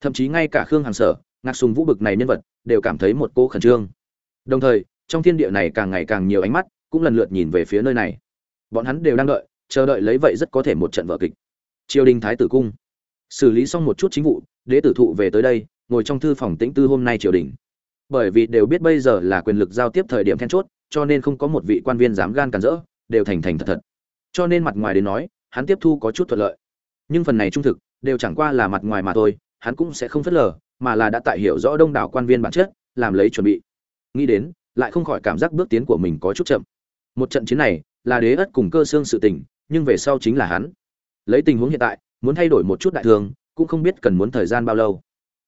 thậm chí ngay cả khương hàng sở, ngạc sùng vũ bực này nhân vật, đều cảm thấy một cô khẩn trương. Đồng thời, trong thiên địa này càng ngày càng nhiều ánh mắt cũng lần lượt nhìn về phía nơi này. Bọn hắn đều đang đợi, chờ đợi lấy vậy rất có thể một trận vở kịch. Triều đình thái tử cung. Xử lý xong một chút chính vụ, đế tử thụ về tới đây, ngồi trong thư phòng tĩnh tư hôm nay triều đình. Bởi vì đều biết bây giờ là quyền lực giao tiếp thời điểm then chốt, cho nên không có một vị quan viên dám gan cản rỡ, đều thành thành thật thật. Cho nên mặt ngoài đến nói, hắn tiếp thu có chút thuận lợi. Nhưng phần này trung thực, đều chẳng qua là mặt ngoài mà thôi hắn cũng sẽ không phớt lờ, mà là đã tại hiểu rõ đông đảo quan viên bản chất, làm lấy chuẩn bị. Nghĩ đến, lại không khỏi cảm giác bước tiến của mình có chút chậm. Một trận chiến này là đế ất cùng cơ xương sự tình, nhưng về sau chính là hắn. Lấy tình huống hiện tại, muốn thay đổi một chút đại thường, cũng không biết cần muốn thời gian bao lâu.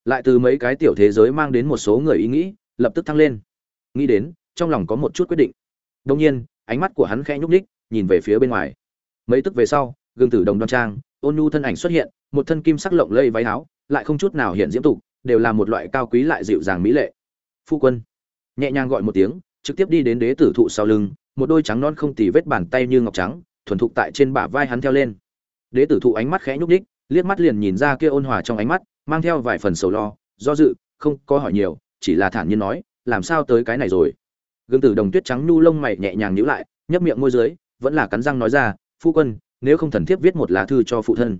Lại từ mấy cái tiểu thế giới mang đến một số người ý nghĩ, lập tức thăng lên. Nghĩ đến, trong lòng có một chút quyết định. Đông nhiên, ánh mắt của hắn khẽ nhúc ních nhìn về phía bên ngoài. Mấy tức về sau, gương tử đồng đoan trang, ôn nhu thân ảnh xuất hiện, một thân kim sắc lộng lây váy áo lại không chút nào hiện diễm tục, đều là một loại cao quý lại dịu dàng mỹ lệ. Phu quân, nhẹ nhàng gọi một tiếng, trực tiếp đi đến đế tử thụ sau lưng, một đôi trắng non không tì vết bàn tay như ngọc trắng, thuần thục tại trên bả vai hắn theo lên. Đế tử thụ ánh mắt khẽ nhúc ních liếc mắt liền nhìn ra kia ôn hòa trong ánh mắt, mang theo vài phần sầu lo, do dự, không có hỏi nhiều, chỉ là thản nhiên nói, làm sao tới cái này rồi? Gương tử đồng tuyết trắng nhu lông mày nhẹ nhàng nhíu lại, nhấp miệng môi dưới, vẫn là cắn răng nói ra, phu quân, nếu không thần thiếp viết một lá thư cho phụ thân.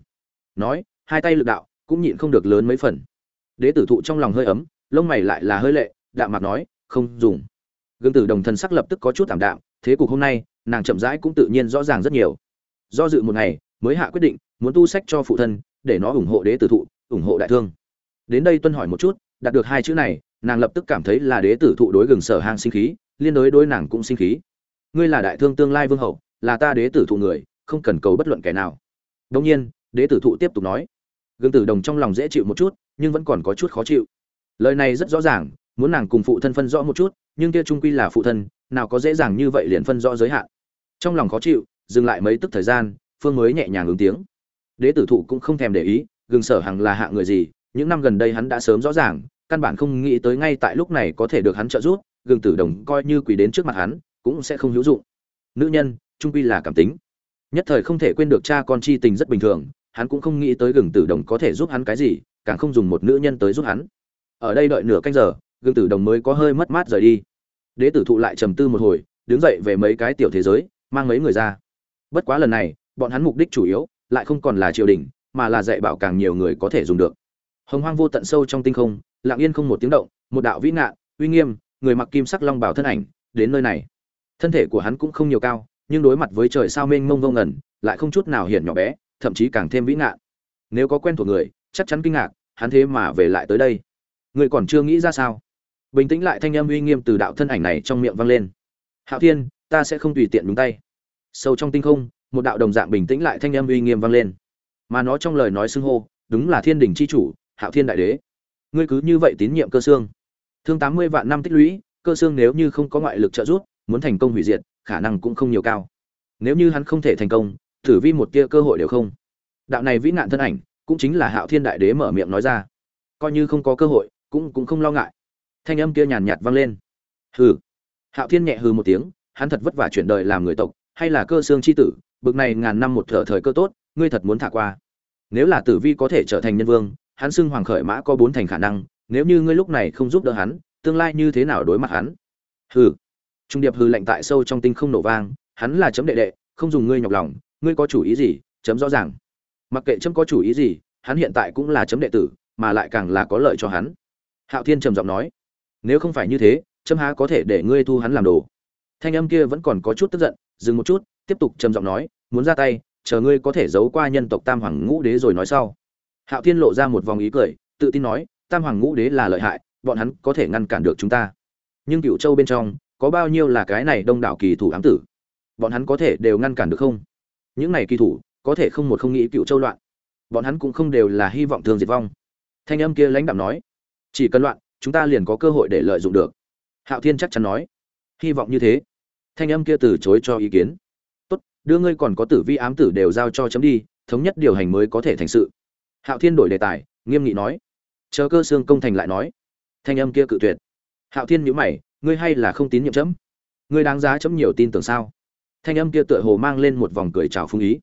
Nói, hai tay lực đạo cũng nhịn không được lớn mấy phần. Đế tử thụ trong lòng hơi ấm, lông mày lại là hơi lệ, đạm mặt nói, không dùng. Gương tử đồng thân sắc lập tức có chút thảm đạm, thế cục hôm nay, nàng chậm rãi cũng tự nhiên rõ ràng rất nhiều. Do dự một ngày, mới hạ quyết định, muốn tu sách cho phụ thân, để nó ủng hộ đế tử thụ, ủng hộ đại thương. Đến đây tuân hỏi một chút, đạt được hai chữ này, nàng lập tức cảm thấy là đế tử thụ đối gừng sở hang sinh khí, liên đối đối nàng cũng sinh khí. Ngươi là đại thương tương lai vương hậu, là ta đế tử thụ người, không cần cầu bất luận kẻ nào. Đông nhiên, đế tử thụ tiếp tục nói gương tử đồng trong lòng dễ chịu một chút, nhưng vẫn còn có chút khó chịu. Lời này rất rõ ràng, muốn nàng cùng phụ thân phân rõ một chút, nhưng kia trung quy là phụ thân, nào có dễ dàng như vậy liền phân rõ giới hạn. Trong lòng khó chịu, dừng lại mấy tức thời gian, phương mới nhẹ nhàng ứng tiếng. Đế tử thụ cũng không thèm để ý, gừng sở hằng là hạ người gì, những năm gần đây hắn đã sớm rõ ràng, căn bản không nghĩ tới ngay tại lúc này có thể được hắn trợ giúp, gừng tử đồng coi như quỳ đến trước mặt hắn, cũng sẽ không hữu dụng. Nữ nhân, trung quy là cảm tính. Nhất thời không thể quên được cha con chi tình rất bình thường hắn cũng không nghĩ tới gừng tử đồng có thể giúp hắn cái gì, càng không dùng một nữ nhân tới giúp hắn. Ở đây đợi nửa canh giờ, gừng tử đồng mới có hơi mất mát rời đi. Đế tử thụ lại trầm tư một hồi, đứng dậy về mấy cái tiểu thế giới, mang mấy người ra. Bất quá lần này, bọn hắn mục đích chủ yếu lại không còn là triều đình, mà là dạy bảo càng nhiều người có thể dùng được. Hồng hoang vô tận sâu trong tinh không, lặng yên không một tiếng động, một đạo vĩ ngạn uy nghiêm, người mặc kim sắc long bảo thân ảnh, đến nơi này. Thân thể của hắn cũng không nhiều cao, nhưng đối mặt với trời sao mênh mông vông ngẩn lại không chút nào hiển nhỏ bé thậm chí càng thêm vĩ ngạn. Nếu có quen thuộc người, chắc chắn kinh ngạc, hắn thế mà về lại tới đây. Người còn chưa nghĩ ra sao? Bình tĩnh lại thanh âm uy nghiêm từ đạo thân ảnh này trong miệng vang lên. Hạo thiên, ta sẽ không tùy tiện đúng tay. Sâu trong tinh không, một đạo đồng dạng bình tĩnh lại thanh âm uy nghiêm vang lên. Mà nó trong lời nói xưng hô, đúng là thiên đình c h i chủ, hạo thiên đại đế. Ngươi cứ như vậy tín nhiệm cơ xương. Thương tám mươi vạn năm tích lũy, cơ xương nếu như không có ngoại lực trợ giúp, muốn thành công hủy diệt, khả năng cũng không nhiều cao. Nếu như hắn không thể thành công thử vi một tia cơ hội đều không. Đạo này vĩ nạn thân ảnh, cũng chính là hạo thiên đại đế mở miệng nói ra. Coi như không có cơ hội, cũng cũng không lo ngại. Thanh âm kia nhàn nhạt vang lên. Hừ. Hạo thiên nhẹ hừ một tiếng, hắn thật vất vả chuyển đời làm người tộc, hay là cơ xương c h i tử, bực này ngàn năm một thở thời cơ tốt, ngươi thật muốn thả qua. Nếu là tử vi có thể trở thành nhân vương, hắn xưng hoàng khởi mã có bốn thành khả năng, nếu như ngươi lúc này không giúp đỡ hắn, tương lai như thế nào đối mặt hắn? Hừ. Trung điệp hừ lạnh tại sâu trong tinh không nổ vang, hắn là chấm đệ đệ, không dùng ngươi nhọc lòng ngươi có chủ ý gì, chấm rõ ràng. Mặc kệ chấm có chủ ý gì, hắn hiện tại cũng là chấm đệ tử, mà lại càng là có lợi cho hắn. Hạo thiên trầm giọng nói. Nếu không phải như thế, chấm há có thể để ngươi thu hắn làm đồ? Thanh âm kia vẫn còn có chút tức giận, dừng một chút, tiếp tục trầm giọng nói, muốn ra tay, chờ ngươi có thể giấu qua nhân tộc tam hoàng ngũ đế rồi nói sau. Hạo thiên lộ ra một vòng ý cười, tự tin nói, tam hoàng ngũ đế là lợi hại, bọn hắn có thể ngăn cản được chúng ta. Nhưng cựu châu bên trong, có bao nhiêu là cái này đông đảo kỳ thủ ám tử? Bọn hắn có thể đều ngăn cản được không? Những này kỳ thủ, có thể không một không nghĩ cựu châu loạn. Bọn hắn cũng không đều là hy vọng thường diệt vong. Thanh âm kia lãnh đạm nói, chỉ cần loạn, chúng ta liền có cơ hội để lợi dụng được. Hạo thiên chắc chắn nói, hy vọng như thế. Thanh âm kia từ chối cho ý kiến. Tốt, đưa ngươi còn có tử vi ám tử đều giao cho chấm đi, thống nhất điều hành mới có thể thành sự. Hạo thiên đổi đề tài, nghiêm nghị nói, chờ cơ xương công thành lại nói. Thanh âm kia cự tuyệt. Hạo thiên nhíu mày, ngươi hay là không tín nhiệm chấm? Ngươi đáng giá chấm nhiều tin tưởng sao? Thanh âm kia tựa hồ mang lên một vòng cười chào phung ý.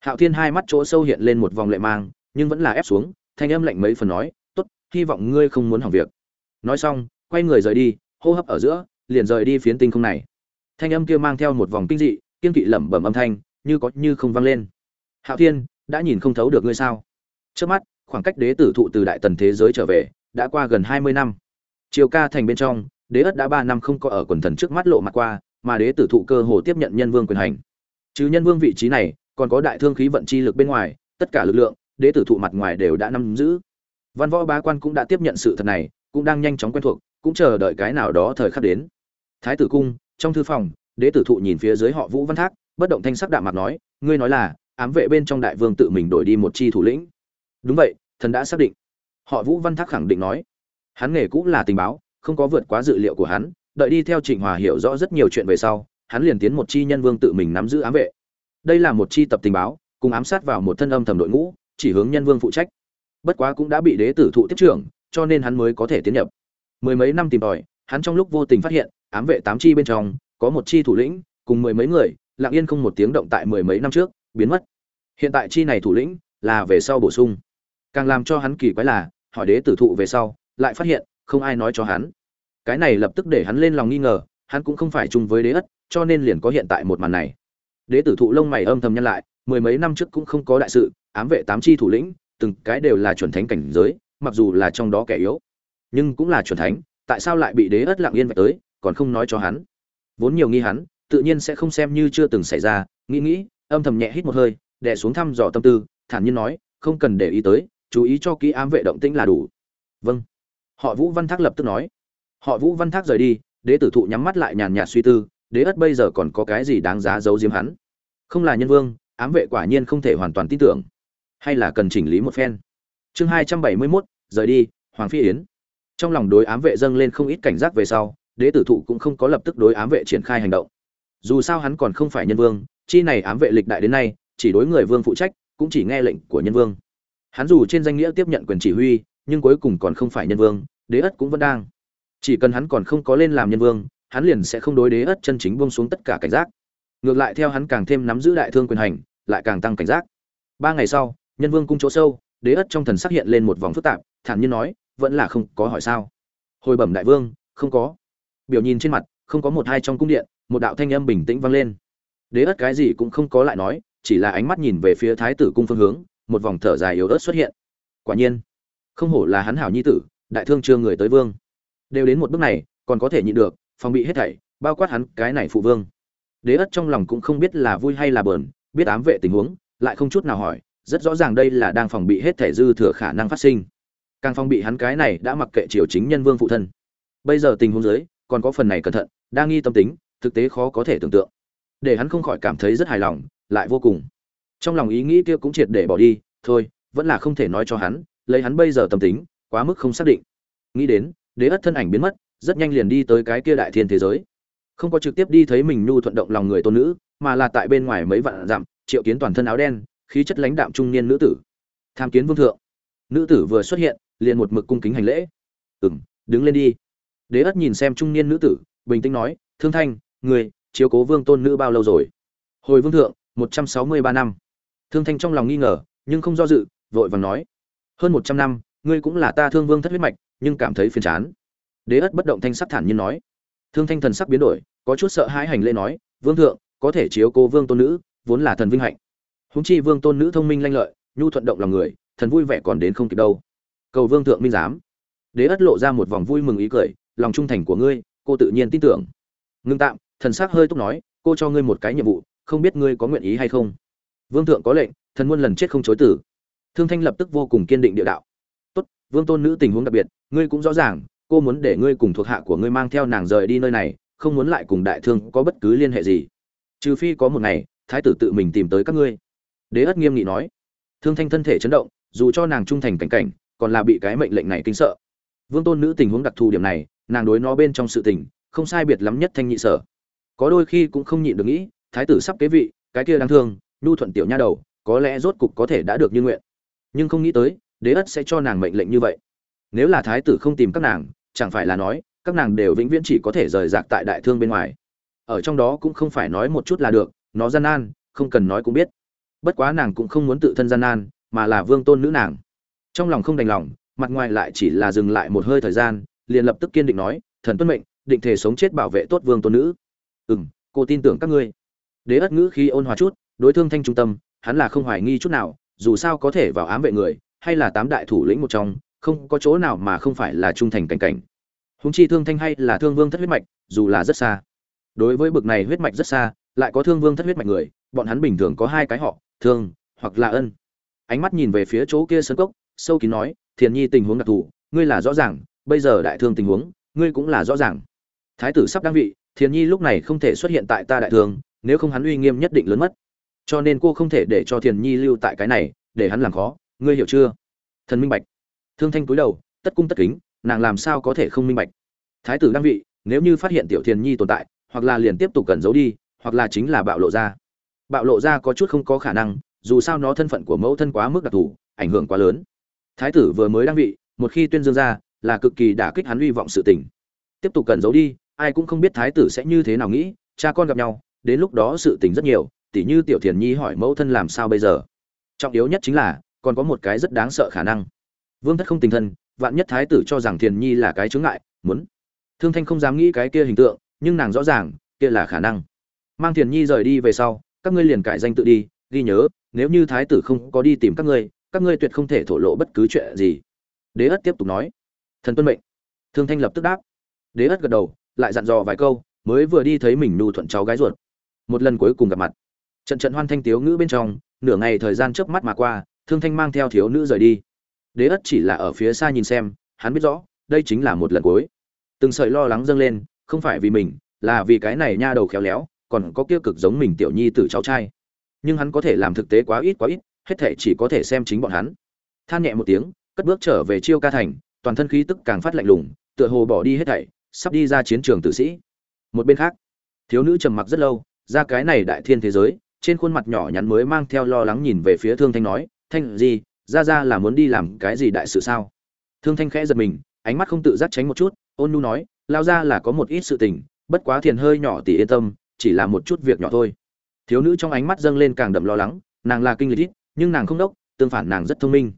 Hạo thiên hai mắt chỗ sâu hiện lên một vòng lệ mang, nhưng vẫn là ép xuống, thanh âm lạnh mấy phần nói, tốt, hy vọng ngươi không muốn hỏng việc. Nói xong, quay người rời đi, hô hấp ở giữa, liền rời đi phiến tinh không này. Thanh âm kia mang theo một vòng kinh dị, kiên kỵ lẩm bẩm âm thanh, như có như không vang lên. Hạo thiên, đã nhìn không thấu được ngươi sao? Trước mắt, khoảng cách đế tử thụ từ đại tần thế giới trở về, đã qua gần hai mươi năm. Triều ca thành bên trong, đế ất đã ba năm không có ở quần thần trước mắt lộ mặt qua mà đế tử thụ cơ hồ tiếp nhận nhân vương quyền hành. Chứ nhân vương vị trí này, còn có đại thương khí vận chi lực bên ngoài, tất cả lực lượng, đế tử thụ mặt ngoài đều đã nắm giữ. Văn võ bá quan cũng đã tiếp nhận sự thật này, cũng đang nhanh chóng quen thuộc, cũng chờ đợi cái nào đó thời khắc đến. Thái tử cung, trong thư phòng, đế tử thụ nhìn phía dưới họ vũ văn thác, bất động thanh sắc đạm mặt nói, ngươi nói là, ám vệ bên trong đại vương tự mình đổi đi một chi thủ lĩnh. Đúng vậy, thần đã xác định. Họ vũ văn thác khẳng định nói. Hắn nghề cũng là tình báo, không có vượt quá dự liệu của hắn đợi đi theo trịnh hòa hiểu rõ rất nhiều chuyện về sau, hắn liền tiến một chi nhân vương tự mình nắm giữ ám vệ. Đây là một chi tập tình báo, cùng ám sát vào một thân âm thầm đội ngũ, chỉ hướng nhân vương phụ trách. Bất quá cũng đã bị đế tử thụ tiếp trưởng, cho nên hắn mới có thể tiến nhập. Mười mấy năm tìm tòi, hắn trong lúc vô tình phát hiện, ám vệ tám chi bên trong, có một chi thủ lĩnh, cùng mười mấy người, lặng yên không một tiếng động tại mười mấy năm trước, biến mất. Hiện tại chi này thủ lĩnh, là về sau bổ sung. Càng làm cho hắn kỳ quái là, hỏi đế tử thụ về sau, lại phát hiện, không ai nói cho hắn cái này lập tức để hắn lên lòng nghi ngờ, hắn cũng không phải chung với đế ất, cho nên liền có hiện tại một màn này. Đế tử thụ lông mày âm thầm nhân lại, mười mấy năm trước cũng không có đại sự, ám vệ tám chi thủ lĩnh, từng cái đều là chuẩn thánh cảnh giới, mặc dù là trong đó kẻ yếu, nhưng cũng là chuẩn thánh, tại sao lại bị đế ất lặng yên vạch tới, còn không nói cho hắn. Vốn nhiều nghi hắn, tự nhiên sẽ không xem như chưa từng xảy ra, nghĩ nghĩ, âm thầm nhẹ hít một hơi, đè xuống thăm dò tâm tư, thản nhiên nói, không cần để ý tới, chú ý cho kỹ ám vệ động tĩnh là đủ. Vâng. Họ vũ văn thác lập tức nói họ vũ văn thác rời đi, đế tử thụ nhắm mắt lại nhàn nhạt suy tư, đế ất bây giờ còn có cái gì đáng giá giấu giếm hắn? Không là nhân vương, ám vệ quả nhiên không thể hoàn toàn tin tưởng. Hay là cần chỉnh lý một phen? Chương hai trăm bảy mươi mốt, rời đi, hoàng phi yến. Trong lòng đối ám vệ dâng lên không ít cảnh giác về sau, đế tử thụ cũng không có lập tức đối ám vệ triển khai hành động. Dù sao hắn còn không phải nhân vương, chi này ám vệ lịch đại đến nay, chỉ đối người vương phụ trách, cũng chỉ nghe lệnh của nhân vương. Hắn dù trên danh nghĩa tiếp nhận quyền chỉ huy, nhưng cuối cùng còn không phải nhân vương, đế ất cũng vẫn đang chỉ cần hắn còn không có lên làm nhân vương, hắn liền sẽ không đối đế ất chân chính buông xuống tất cả cảnh giác. Ngược lại theo hắn càng thêm nắm giữ đại thương quyền hành, lại càng tăng cảnh giác. Ba ngày sau, nhân vương cung chỗ sâu, đế ất trong thần sắc hiện lên một vòng phức tạp, thản nhiên nói, vẫn là không có hỏi sao? Hồi bẩm đại vương, không có. Biểu nhìn trên mặt, không có một hai trong cung điện, một đạo thanh âm bình tĩnh vang lên. Đế ất cái gì cũng không có lại nói, chỉ là ánh mắt nhìn về phía thái tử cung phương hướng, một vòng thở dài yếu ớt xuất hiện. Quả nhiên, không hổ là hắn hảo nhi tử, đại thương chưa người tới vương đều đến một bước này, còn có thể nhịn được, phòng bị hết thảy, bao quát hắn, cái này phụ vương. Đế ất trong lòng cũng không biết là vui hay là bờn biết ám vệ tình huống, lại không chút nào hỏi, rất rõ ràng đây là đang phòng bị hết thảy dư thừa khả năng phát sinh. Càng phòng bị hắn cái này đã mặc kệ triều chính nhân vương phụ thân. Bây giờ tình huống dưới, còn có phần này cẩn thận, đa nghi tâm tính, thực tế khó có thể tưởng tượng. Để hắn không khỏi cảm thấy rất hài lòng, lại vô cùng. Trong lòng ý nghĩ kia cũng triệt để bỏ đi, thôi, vẫn là không thể nói cho hắn, lấy hắn bây giờ tâm tính, quá mức không xác định. Nghĩ đến đế ất thân ảnh biến mất, rất nhanh liền đi tới cái kia đại thiên thế giới. Không có trực tiếp đi thấy mình nhu thuận động lòng người tôn nữ, mà là tại bên ngoài mấy vạn dặm, triệu kiến toàn thân áo đen, khí chất lãnh đạm trung niên nữ tử. Tham kiến vương thượng. Nữ tử vừa xuất hiện, liền một mực cung kính hành lễ. Ừng đứng lên đi. Đế ất nhìn xem trung niên nữ tử, bình tĩnh nói, thương thanh, người, chiếu cố vương tôn nữ bao lâu rồi? Hồi vương thượng, một trăm sáu mươi ba năm. Thương thanh trong lòng nghi ngờ, nhưng không do dự, vội vàng nói, hơn một trăm năm ngươi cũng là ta thương vương thất huyết mạch, nhưng cảm thấy phiền chán. Đế ất bất động thanh sắc thản nhiên nói. Thương thanh thần sắc biến đổi, có chút sợ hãi hành lễ nói, vương thượng, có thể chiếu cố vương tôn nữ, vốn là thần vinh hạnh. Húng chi vương tôn nữ thông minh lanh lợi, nhu thuận động lòng người, thần vui vẻ còn đến không kịp đâu. Cầu vương thượng minh giám. Đế ất lộ ra một vòng vui mừng ý cười, lòng trung thành của ngươi, cô tự nhiên tin tưởng. Ngưng tạm, thần sắc hơi túc nói, cô cho ngươi một cái nhiệm vụ, không biết ngươi có nguyện ý hay không. Vương thượng có lệnh, thần muôn lần chết không chối tử thương thanh lập tức vô cùng kiên định địa đạo vương tôn nữ tình huống đặc biệt, ngươi cũng rõ ràng, cô muốn để ngươi cùng thuộc hạ của ngươi mang theo nàng rời đi nơi này, không muốn lại cùng đại thương có bất cứ liên hệ gì. Trừ phi có một ngày, thái tử tự mình tìm tới các ngươi. Đế ất nghiêm nghị nói. Thương thanh thân thể chấn động, dù cho nàng trung thành cảnh cảnh, còn là bị cái mệnh lệnh này kinh sợ. Vương tôn nữ tình huống đặc thù điểm này, nàng đối nó bên trong sự tình, không sai biệt lắm nhất thanh nhị sở. Có đôi khi cũng không nhịn được nghĩ, thái tử sắp kế vị, cái kia đáng thương, nhu thuận tiểu nha đầu, có lẽ rốt cục có thể đã được như nguyện. Nhưng không nghĩ tới đế ất sẽ cho nàng mệnh lệnh như vậy. Nếu là thái tử không tìm các nàng, chẳng phải là nói, các nàng đều vĩnh viễn chỉ có thể rời rạc tại đại thương bên ngoài. Ở trong đó cũng không phải nói một chút là được, nó gian nan, không cần nói cũng biết. Bất quá nàng cũng không muốn tự thân gian nan, mà là vương tôn nữ nàng. Trong lòng không đành lòng, mặt ngoài lại chỉ là dừng lại một hơi thời gian, liền lập tức kiên định nói, thần tuân mệnh, định thể sống chết bảo vệ tốt vương tôn nữ. Ừ m cô tin tưởng các ngươi. Đế ất ngữ khi ôn hòa chút, đối thương thanh trung tâm, hắn là không hoài nghi chút nào, dù sao có thể vào ám vệ người hay là tám đại thủ lĩnh một trong, không có chỗ nào mà không phải là trung thành cảnh cảnh. Húng chi thương thanh hay là thương vương thất huyết mạch, dù là rất xa. Đối với bực này huyết mạch rất xa, lại có thương vương thất huyết mạch người, bọn hắn bình thường có hai cái họ, thương hoặc là ân. Ánh mắt nhìn về phía chỗ kia sân cốc, sâu kín nói, thiền nhi tình huống đặc thù, ngươi là rõ ràng, bây giờ đại thương tình huống, ngươi cũng là rõ ràng. Thái tử sắp đăng vị, thiền nhi lúc này không thể xuất hiện tại ta đại thương, nếu không hắn uy nghiêm nhất định lớn mất. Cho nên cô không thể để cho thiền nhi lưu tại cái này, để hắn làm khó ngươi hiểu chưa? Thần minh bạch. Thương thanh cúi đầu, tất cung tất kính, nàng làm sao có thể không minh bạch? Thái tử đăng vị, nếu như phát hiện tiểu thiền nhi tồn tại, hoặc là liền tiếp tục cần giấu đi, hoặc là chính là bạo lộ ra. Bạo lộ ra có chút không có khả năng, dù sao nó thân phận của mẫu thân quá mức đặc thù, ảnh hưởng quá lớn. Thái tử vừa mới đăng vị, một khi tuyên dương ra, là cực kỳ đả kích hắn hy vọng sự tình. Tiếp tục cần giấu đi, ai cũng không biết thái tử sẽ như thế nào nghĩ, cha con gặp nhau, đến lúc đó sự tình rất nhiều, tỉ như tiểu thiền nhi hỏi mẫu thân làm sao bây giờ. Trọng yếu nhất chính là còn có một cái rất đáng sợ khả năng. Vương thất không tình thân, vạn nhất thái tử cho rằng thiền nhi là cái chướng ngại, muốn. Thương thanh không dám nghĩ cái kia hình tượng, nhưng nàng rõ ràng, kia là khả năng. Mang thiền nhi rời đi về sau, các ngươi liền cải danh tự đi, ghi nhớ, nếu như thái tử không có đi tìm các ngươi các ngươi tuyệt không thể thổ lộ bất cứ chuyện gì. Đế ất tiếp tục nói. Thần tuân mệnh. Thương thanh lập tức đáp. Đế ất gật đầu, lại dặn dò vài câu, mới vừa đi thấy mình nhu thuận cháu gái ruột. Một lần cuối cùng gặp mặt. Trận trận hoan thanh tiếu ngữ bên trong, nửa ngày thời gian trước mắt mà qua thương thanh mang theo thiếu nữ rời đi. Đế ất chỉ là ở phía xa nhìn xem, hắn biết rõ, đây chính là một lần cuối. Từng sợi lo lắng dâng lên, không phải vì mình, là vì cái này nha đầu khéo léo, còn có kia cực giống mình tiểu nhi tử cháu trai. Nhưng hắn có thể làm thực tế quá ít quá ít, hết thể chỉ có thể xem chính bọn hắn. Than nhẹ một tiếng, cất bước trở về chiêu ca thành, toàn thân khí tức càng phát lạnh lùng, tựa hồ bỏ đi hết thảy, sắp đi ra chiến trường tử sĩ. Một bên khác, thiếu nữ trầm mặc rất lâu, ra cái này đại thiên thế giới, trên khuôn mặt nhỏ nhắn mới mang theo lo lắng nhìn về phía thương thanh nói thanh gì ra ra là muốn đi làm cái gì đại sự sao? Thương thanh khẽ giật mình, ánh mắt không tự giác tránh một chút, ôn nu nói lao ra là có một ít sự tình, bất quá thiền hơi nhỏ tỷ yên tâm, chỉ là một chút việc nhỏ thôi. Thiếu nữ trong ánh mắt dâng lên càng đậm lo lắng, nàng là kinh lịch ít, nhưng nàng không đốc, tương phản nàng rất thông minh.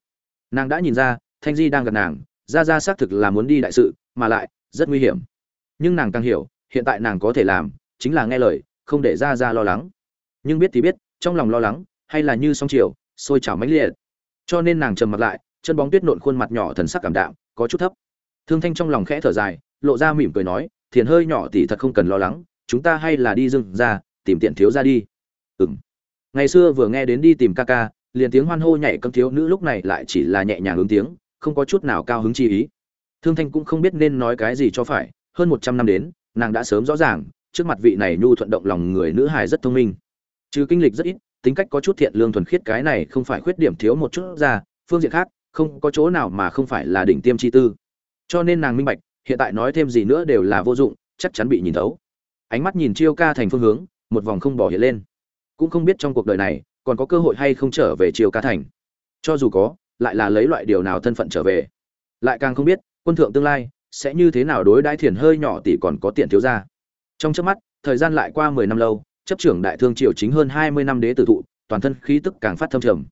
Nàng đã nhìn ra, thanh di đang gần nàng ra ra xác thực là muốn đi đại sự, mà lại, rất nguy hiểm. Nhưng nàng càng hiểu, hiện tại nàng có thể làm, chính là nghe lời, không để ra ra lo lắng. Nhưng biết thì biết, trong lòng lo lắng, hay là như sóng chiều sôi trào mãnh liệt. Cho nên nàng trầm mặt lại, chân bóng tuyết nộn khuôn mặt nhỏ thần sắc cảm đạm, có chút thấp. Thương thanh trong lòng khẽ thở dài, lộ ra mỉm cười nói, thiền hơi nhỏ thì thật không cần lo lắng, chúng ta hay là đi dưng ra, tìm tiện thiếu ra đi. Ừng ngày xưa vừa nghe đến đi tìm ca ca, liền tiếng hoan hô nhảy cấm thiếu nữ lúc này lại chỉ là nhẹ nhàng ứng tiếng, không có chút nào cao hứng chi ý. Thương thanh cũng không biết nên nói cái gì cho phải, hơn một trăm năm đến, nàng đã sớm rõ ràng, trước mặt vị này nhu thuận động lòng người nữ hài rất thông minh. Trừ kinh lịch rất ít tính cách có chút thiện lương thuần khiết, cái này không phải khuyết điểm thiếu một chút ra, phương diện khác, không có chỗ nào mà không phải là đỉnh tiêm chi tư. Cho nên nàng minh bạch, hiện tại nói thêm gì nữa đều là vô dụng, chắc chắn bị nhìn thấu. Ánh mắt nhìn chiêu ca thành phương hướng, một vòng không bỏ hiện lên. Cũng không biết trong cuộc đời này, còn có cơ hội hay không trở về chiêu ca thành. Cho dù có, lại là lấy loại điều nào thân phận trở về. Lại càng không biết, quân thượng tương lai, sẽ như thế nào đối đãi thiền hơi nhỏ tỷ còn có tiền thiếu ra trong chớp mắt, thời gian lại qua mười năm lâu chấp trưởng đại thương triều chính hơn hai mươi năm đế tử thụ, toàn thân khí tức càng phát thâm trầm.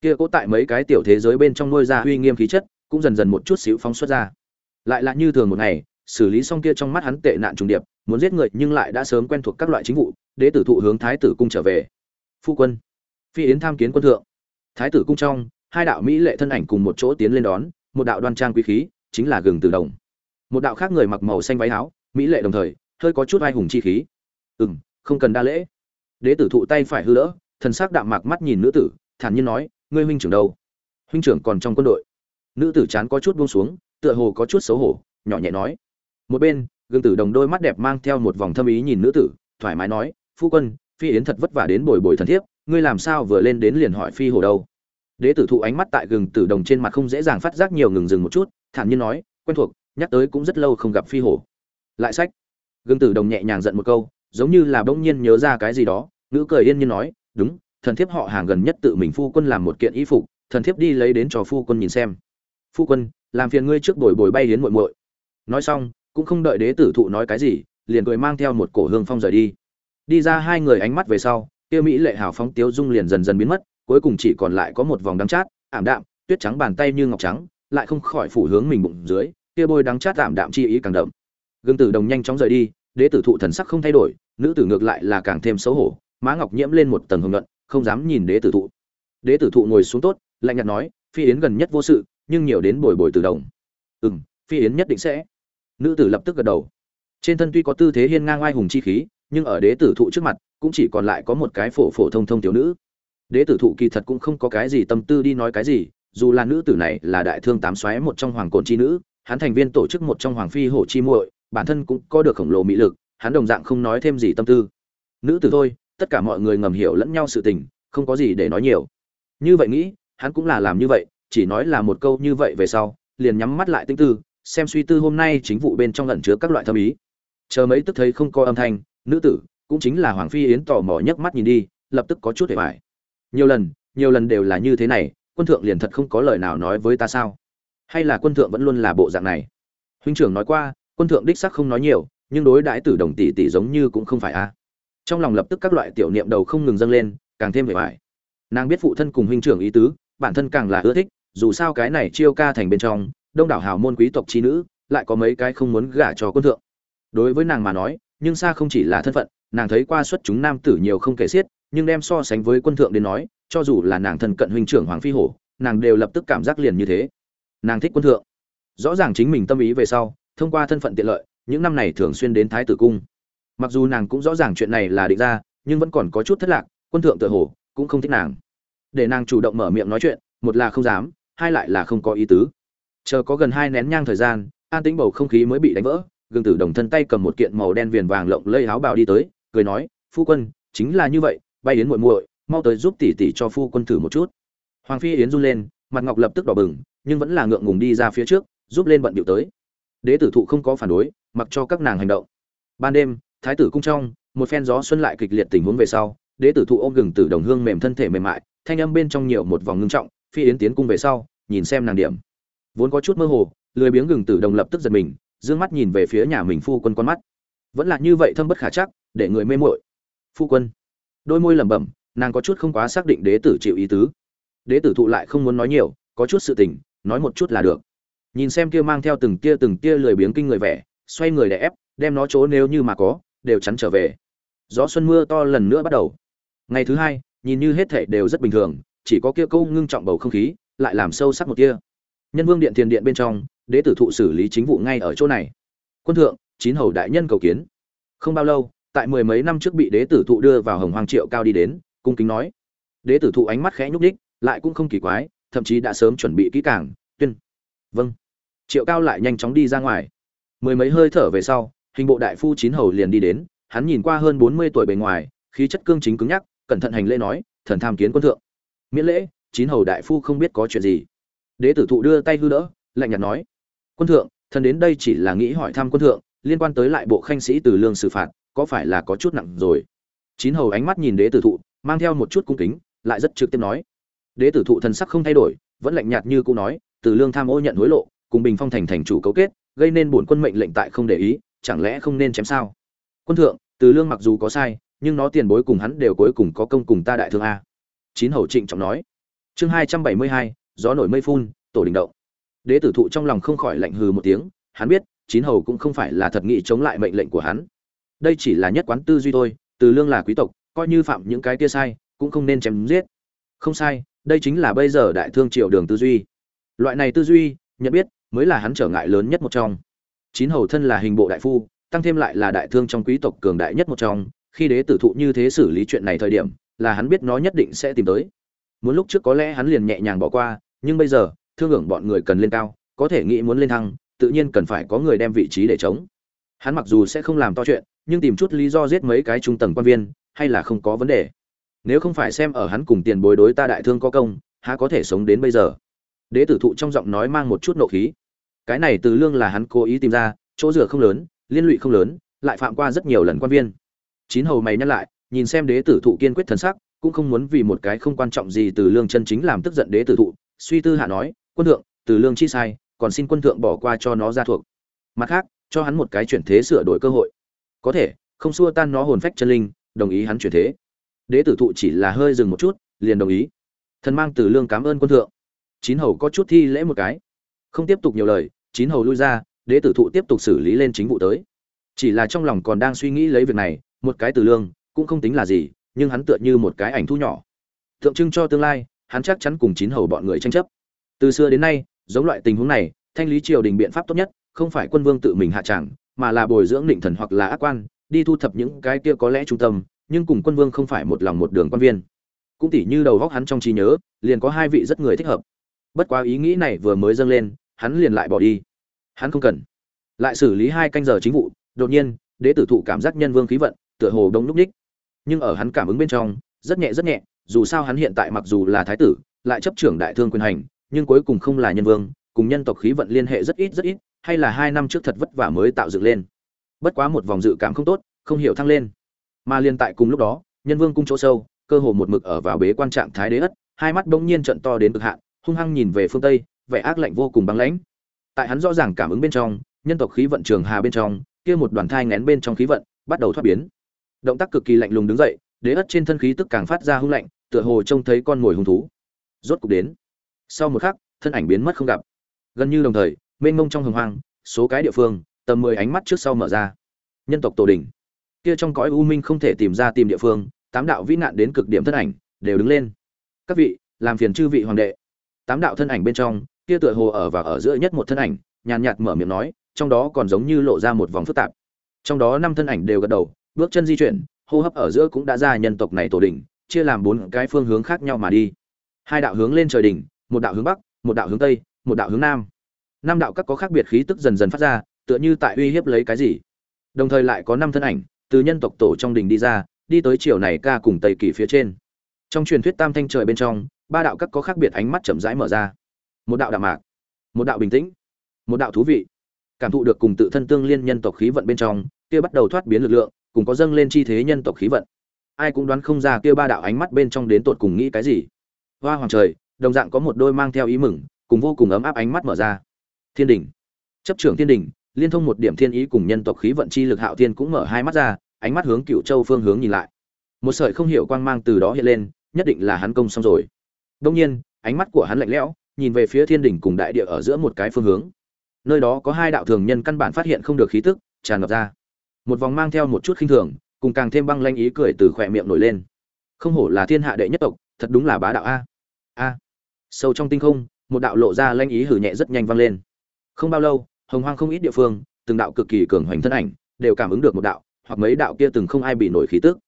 Kia cố tại mấy cái tiểu thế giới bên trong nuôi ra uy nghiêm khí chất, cũng dần dần một chút xíu phóng xuất ra. Lại là như thường một ngày, xử lý xong kia trong mắt hắn tệ nạn trùng điệp, muốn giết người nhưng lại đã sớm quen thuộc các loại chính vụ, đế tử thụ hướng thái tử cung trở về. Phu quân, phi yến tham kiến quân thượng. Thái tử cung trong, hai đạo mỹ lệ thân ảnh cùng một chỗ tiến lên đón, một đạo đoan trang quý khí, chính là gừng từ đồng. Một đạo khác người mặc màu xanh váy áo, mỹ lệ đồng thời, hơi có chút ai hùng chi khí. Ừ không cần đa lễ. Đế tử thụ tay phải hư đỡ thần sắc đạm mạc mắt nhìn nữ tử, thản nhiên nói, ngươi huynh trưởng đâu? Huynh trưởng còn trong quân đội. Nữ tử chán có chút buông xuống, tựa hồ có chút xấu hổ, nhỏ nhẹ nói. Một bên, gương tử đồng đôi mắt đẹp mang theo một vòng thâm ý nhìn nữ tử, thoải mái nói, phu quân, phi yến thật vất vả đến bồi bồi thần thiếp, ngươi làm sao vừa lên đến liền hỏi phi hồ đâu? Đế tử thụ ánh mắt tại gừng tử đồng trên mặt không dễ dàng phát giác nhiều ngừng dừng một chút, thản nhiên nói, quen thuộc, nhắc tới cũng rất lâu không gặp phi hồ. Lại sách. Gừng tử đồng nhẹ nhàng giận một câu giống như là bỗng nhiên nhớ ra cái gì đó nữ cười yên nhiên nói, đúng, thần thiếp họ hàng gần nhất tự mình phu quân làm một kiện y phục, thần thiếp đi lấy đến cho phu quân nhìn xem. Phu quân, làm phiền ngươi trước bồi bồi bay đến muội muội. Nói xong, cũng không đợi đế tử thụ nói cái gì, liền cười mang theo một cổ hương phong rời đi. Đi ra hai người ánh mắt về sau, kia mỹ lệ hào phóng tiếu dung liền dần dần biến mất, cuối cùng chỉ còn lại có một vòng đắng chát, ảm đạm, tuyết trắng bàn tay như ngọc trắng, lại không khỏi phủ hướng mình bụng dưới, kia bôi đắng chát ảm đạm chi ý càng đậm. Gương tử đồng nhanh chóng rời đi, đế tử thụ thần sắc không thay đổi nữ tử ngược lại là càng thêm xấu hổ má ngọc nhiễm lên một tầng hồng luận, không dám nhìn đế tử thụ. Đế tử thụ ngồi xuống tốt lạnh nhạt nói phi yến gần nhất vô sự nhưng nhiều đến bồi bồi từ đồng. Ừ m phi yến nhất định sẽ. Nữ tử lập tức gật đầu. Trên thân tuy có tư thế hiên ngang oai hùng chi khí nhưng ở đế tử thụ trước mặt cũng chỉ còn lại có một cái phổ phổ thông thông thiếu nữ. Đế tử thụ kỳ thật cũng không có cái gì tâm tư đi nói cái gì dù là nữ tử này là đại thương tám xoáy một trong hoàng cồn chi nữ hắn thành viên tổ chức một trong hoàng phi hổ chi muội bản thân cũng có được khổng lồ mỹ lực hắn đồng dạng không nói thêm gì tâm tư. Nữ tử thôi, tất cả mọi người ngầm hiểu lẫn nhau sự tình, không có gì để nói nhiều. Như vậy nghĩ, hắn cũng là làm như vậy, chỉ nói là một câu như vậy về sau, liền nhắm mắt lại tinh tư, xem suy tư hôm nay chính vụ bên trong lẩn chứa các loại thâm ý. Chờ mấy tức thấy không có âm thanh, nữ tử cũng chính là hoàng phi yến tò mò nhấc mắt nhìn đi, lập tức có chút hề vải nhiều lần nhiều lần đều là như thế này, quân thượng liền thật không có lời nào nói với ta sao? Hay là quân thượng vẫn luôn là bộ dạng này? Huynh trưởng nói qua, quân thượng đích sắc không nói nhiều nhưng đối đãi tử đồng tỷ tỷ giống như cũng không phải a. Trong lòng lập tức các loại tiểu niệm đầu không ngừng dâng lên, càng thêm vẻ vải. Nàng biết phụ thân cùng huynh trưởng ý tứ, bản thân càng là ưa thích, dù sao cái này chiêu ca thành bên trong, đông đảo hào môn quý tộc chi nữ, lại có mấy cái không muốn gả cho quân thượng. Đối với nàng mà nói, nhưng xa không chỉ là thân phận, nàng thấy qua xuất chúng nam tử nhiều không kể xiết, nhưng đem so sánh với quân thượng đến nói, cho dù là nàng thân cận huynh trưởng hoàng phi hổ, nàng đều lập tức cảm giác liền như thế. Nàng thích quân thượng. Rõ ràng chính mình tâm ý về sau, thông qua thân phận tiện lợi những năm này thường xuyên đến thái tử cung. Mặc dù nàng cũng rõ ràng chuyện này là định ra, nhưng vẫn còn có chút thất lạc, quân thượng tự hồ cũng không thích nàng. Để nàng chủ động mở miệng nói chuyện, một là không dám, hai lại là không có ý tứ. Chờ có gần hai nén nhang thời gian, an tĩnh bầu không khí mới bị đánh vỡ, gương tử đồng thân tay cầm một kiện màu đen viền vàng lộng lây áo bào đi tới, cười nói, phu quân, chính là như vậy, bay đến muội muội, mau tới giúp tỷ tỷ cho phu quân thử một chút. Hoàng phi yến run lên, mặt ngọc lập tức đỏ bừng, nhưng vẫn là ngượng ngùng đi ra phía trước, giúp lên bận điệu tới. Đế tử thụ không có phản đối mặc cho các nàng hành động. Ban đêm, thái tử cung trong, một phen gió xuân lại kịch liệt tình huống về sau, đế tử thụ ôm gừng tử đồng hương mềm thân thể mềm mại, thanh âm bên trong nhiều một vòng ngưng trọng, phi yến tiến cung về sau, nhìn xem nàng điểm. Vốn có chút mơ hồ, lười biếng gừng tử đồng lập tức giật mình, dương mắt nhìn về phía nhà mình phu quân con mắt. Vẫn là như vậy thâm bất khả chắc, để người mê muội. Phu quân. Đôi môi lẩm bẩm, nàng có chút không quá xác định đế tử chịu ý tứ. Đế tử thụ lại không muốn nói nhiều, có chút sự tình, nói một chút là được. Nhìn xem kia mang theo từng kia từng kia lười biếng kinh người vẻ xoay người để ép đem nó chỗ nếu như mà có đều chắn trở về. Gió xuân mưa to lần nữa bắt đầu. Ngày thứ hai nhìn như hết thảy đều rất bình thường chỉ có kia câu ngưng trọng bầu không khí lại làm sâu sắc một kia. Nhân vương điện tiền điện bên trong đế tử thụ xử lý chính vụ ngay ở chỗ này. Quân thượng chín hầu đại nhân cầu kiến. Không bao lâu tại mười mấy năm trước bị đế tử thụ đưa vào hồng hoàng triệu cao đi đến cung kính nói. Đế tử thụ ánh mắt khẽ nhúc nhích, lại cũng không kỳ quái thậm chí đã sớm chuẩn bị kỹ càng tuyên. Vâng. Triệu cao lại nhanh chóng đi ra ngoài mười mấy hơi thở về sau, hình bộ đại phu chín hầu liền đi đến, hắn nhìn qua hơn bốn mươi tuổi bề ngoài, khí chất cương chính cứng nhắc, cẩn thận hành lễ nói, thần tham kiến quân thượng. Miễn lễ, chín hầu đại phu không biết có chuyện gì. Đế tử thụ đưa tay hư đỡ, lạnh nhạt nói, quân thượng, thần đến đây chỉ là nghĩ hỏi thăm quân thượng, liên quan tới lại bộ khanh sĩ từ lương xử phạt, có phải là có chút nặng rồi? Chín hầu ánh mắt nhìn đế tử thụ, mang theo một chút cung kính, lại rất trực tiếp nói, đế tử thụ thần sắc không thay đổi, vẫn lạnh nhạt như cũ nói, từ lương tham ô nhận hối lộ, cùng bình phong thành thành chủ cấu kết gây nên bổn quân mệnh lệnh tại không để ý, chẳng lẽ không nên chém sao? Quân thượng, từ lương mặc dù có sai, nhưng nó tiền bối cùng hắn đều cuối cùng có công cùng ta đại thương a. Chín hầu trịnh trọng nói. Chương hai trăm bảy mươi hai, gió nổi mây phun, tổ đình động. Đế tử thụ trong lòng không khỏi lạnh hừ một tiếng, hắn biết, chín hầu cũng không phải là thật nghị chống lại mệnh lệnh của hắn. Đây chỉ là nhất quán tư duy thôi, từ lương là quý tộc, coi như phạm những cái kia sai, cũng không nên chém giết. Không sai, đây chính là bây giờ đại thương triều đường tư duy. Loại này tư duy, nhận biết mới là hắn trở ngại lớn nhất một trong. Chín hầu thân là hình bộ đại phu, tăng thêm lại là đại thương trong quý tộc cường đại nhất một trong, khi đế tử thụ như thế xử lý chuyện này thời điểm, là hắn biết nó nhất định sẽ tìm tới. Muốn lúc trước có lẽ hắn liền nhẹ nhàng bỏ qua, nhưng bây giờ, thương hưởng bọn người cần lên cao, có thể nghĩ muốn lên thăng, tự nhiên cần phải có người đem vị trí để chống. Hắn mặc dù sẽ không làm to chuyện, nhưng tìm chút lý do giết mấy cái trung tầng quan viên, hay là không có vấn đề. Nếu không phải xem ở hắn cùng tiền bối đối ta đại thương có công, há có thể sống đến bây giờ? Đế tử thụ trong giọng nói mang một chút nộ khí cái này từ lương là hắn cố ý tìm ra, chỗ rửa không lớn, liên lụy không lớn, lại phạm qua rất nhiều lần quan viên. Chín hầu mày nhắc lại, nhìn xem đế tử thụ kiên quyết thần sắc, cũng không muốn vì một cái không quan trọng gì từ lương chân chính làm tức giận đế tử thụ, suy tư hạ nói, quân thượng, từ lương chi sai, còn xin quân thượng bỏ qua cho nó ra thuộc. Mặt khác, cho hắn một cái chuyển thế sửa đổi cơ hội. Có thể, không xua tan nó hồn phách chân linh, đồng ý hắn chuyển thế. Đế tử thụ chỉ là hơi dừng một chút, liền đồng ý. Thần mang từ lương cảm ơn quân thượng. Chín hầu có chút thi lễ một cái không tiếp tục nhiều lời, chín hầu lui ra, đế tử thụ tiếp tục xử lý lên chính vụ tới. Chỉ là trong lòng còn đang suy nghĩ lấy việc này, một cái từ lương, cũng không tính là gì, nhưng hắn tựa như một cái ảnh thu nhỏ. Tượng trưng cho tương lai, hắn chắc chắn cùng chín hầu bọn người tranh chấp. Từ xưa đến nay, giống loại tình huống này, thanh lý triều đình biện pháp tốt nhất, không phải quân vương tự mình hạ tràng, mà là bồi dưỡng định thần hoặc là ác quan, đi thu thập những cái kia có lẽ trung tâm, nhưng cùng quân vương không phải một lòng một đường quan viên. Cũng tỉ như đầu góc hắn trong trí nhớ, liền có hai vị rất người thích hợp. Bất quá ý nghĩ này vừa mới dâng lên hắn liền lại bỏ đi. Hắn không cần. Lại xử lý hai canh giờ chính vụ, đột nhiên, đế tử thụ cảm giác nhân vương khí vận, tựa hồ đông núc ních. Nhưng ở hắn cảm ứng bên trong, rất nhẹ rất nhẹ, dù sao hắn hiện tại mặc dù là thái tử, lại chấp trưởng đại thương quyền hành, nhưng cuối cùng không là nhân vương, cùng nhân tộc khí vận liên hệ rất ít rất ít, hay là hai năm trước thật vất vả mới tạo dựng lên. Bất quá một vòng dự cảm không tốt, không hiểu thăng lên. Mà liên tại cùng lúc đó, nhân vương cung chỗ sâu, cơ hồ một mực ở vào bế quan trạng thái đế ất, hai mắt bỗng nhiên trận to đến cực hạn, hung hăng nhìn về phương tây vẻ ác lạnh vô cùng băng lãnh. Tại hắn rõ ràng cảm ứng bên trong, nhân tộc khí vận trường hà bên trong, kia một đoàn thai ngén bên trong khí vận bắt đầu thoát biến. Động tác cực kỳ lạnh lùng đứng dậy, đế ất trên thân khí tức càng phát ra hung lạnh, tựa hồ trông thấy con ngồi hung thú. Rốt cục đến. Sau một khắc, thân ảnh biến mất không gặp. Gần như đồng thời, mênh mông trong hồng hoang, số cái địa phương, tầm mười ánh mắt trước sau mở ra. Nhân tộc tổ đình kia trong cõi u minh không thể tìm ra tìm địa phương, tám đạo vĩ nạn đến cực điểm thân ảnh, đều đứng lên. Các vị, làm phiền chư vị hoàng đệ. Tám đạo thân ảnh bên trong kia tựa hồ ở và ở giữa nhất một thân ảnh, nhàn nhạt mở miệng nói, trong đó còn giống như lộ ra một vòng phức tạp. Trong đó năm thân ảnh đều gật đầu, bước chân di chuyển, hô hấp ở giữa cũng đã ra nhân tộc này tổ đỉnh, chia làm bốn cái phương hướng khác nhau mà đi. Hai đạo hướng lên trời đỉnh, một đạo hướng bắc, một đạo hướng tây, một đạo hướng nam. Năm đạo các có khác biệt khí tức dần dần phát ra, tựa như tại uy hiếp lấy cái gì. Đồng thời lại có năm thân ảnh, từ nhân tộc tổ trong đỉnh đi ra, đi tới chiều này ca cùng tây kỳ phía trên. Trong truyền thuyết tam thanh trời bên trong, ba đạo các có khác biệt ánh mắt chậm rãi mở ra một đạo đạo mạc, một đạo bình tĩnh, một đạo thú vị. Cảm thụ được cùng tự thân tương liên nhân tộc khí vận bên trong, kia bắt đầu thoát biến lực lượng, cùng có dâng lên chi thế nhân tộc khí vận. Ai cũng đoán không ra kia ba đạo ánh mắt bên trong đến tột cùng nghĩ cái gì. Hoa hoàng trời, đồng dạng có một đôi mang theo ý mừng, cùng vô cùng ấm áp ánh mắt mở ra. Thiên đình chấp trưởng thiên đình liên thông một điểm thiên ý cùng nhân tộc khí vận chi lực hạo thiên cũng mở hai mắt ra, ánh mắt hướng cựu châu phương hướng nhìn lại. Một sợi không hiểu quang mang từ đó hiện lên, nhất định là hắn công xong rồi. Đông nhiên, ánh mắt của hắn lạnh lẽo nhìn về phía thiên đỉnh cùng đại địa ở giữa một cái phương hướng. Nơi đó có hai đạo thường nhân căn bản phát hiện không được khí tức, tràn ngập ra. Một vòng mang theo một chút khinh thường, cùng càng thêm băng lanh ý cười từ khỏe miệng nổi lên. Không hổ là thiên hạ đệ nhất tộc, thật đúng là bá đạo a. A. Sâu trong tinh không, một đạo lộ ra lanh ý hử nhẹ rất nhanh vang lên. Không bao lâu, hồng hoang không ít địa phương, từng đạo cực kỳ cường hoành thân ảnh, đều cảm ứng được một đạo, hoặc mấy đạo kia từng không ai bị nổi khí tức.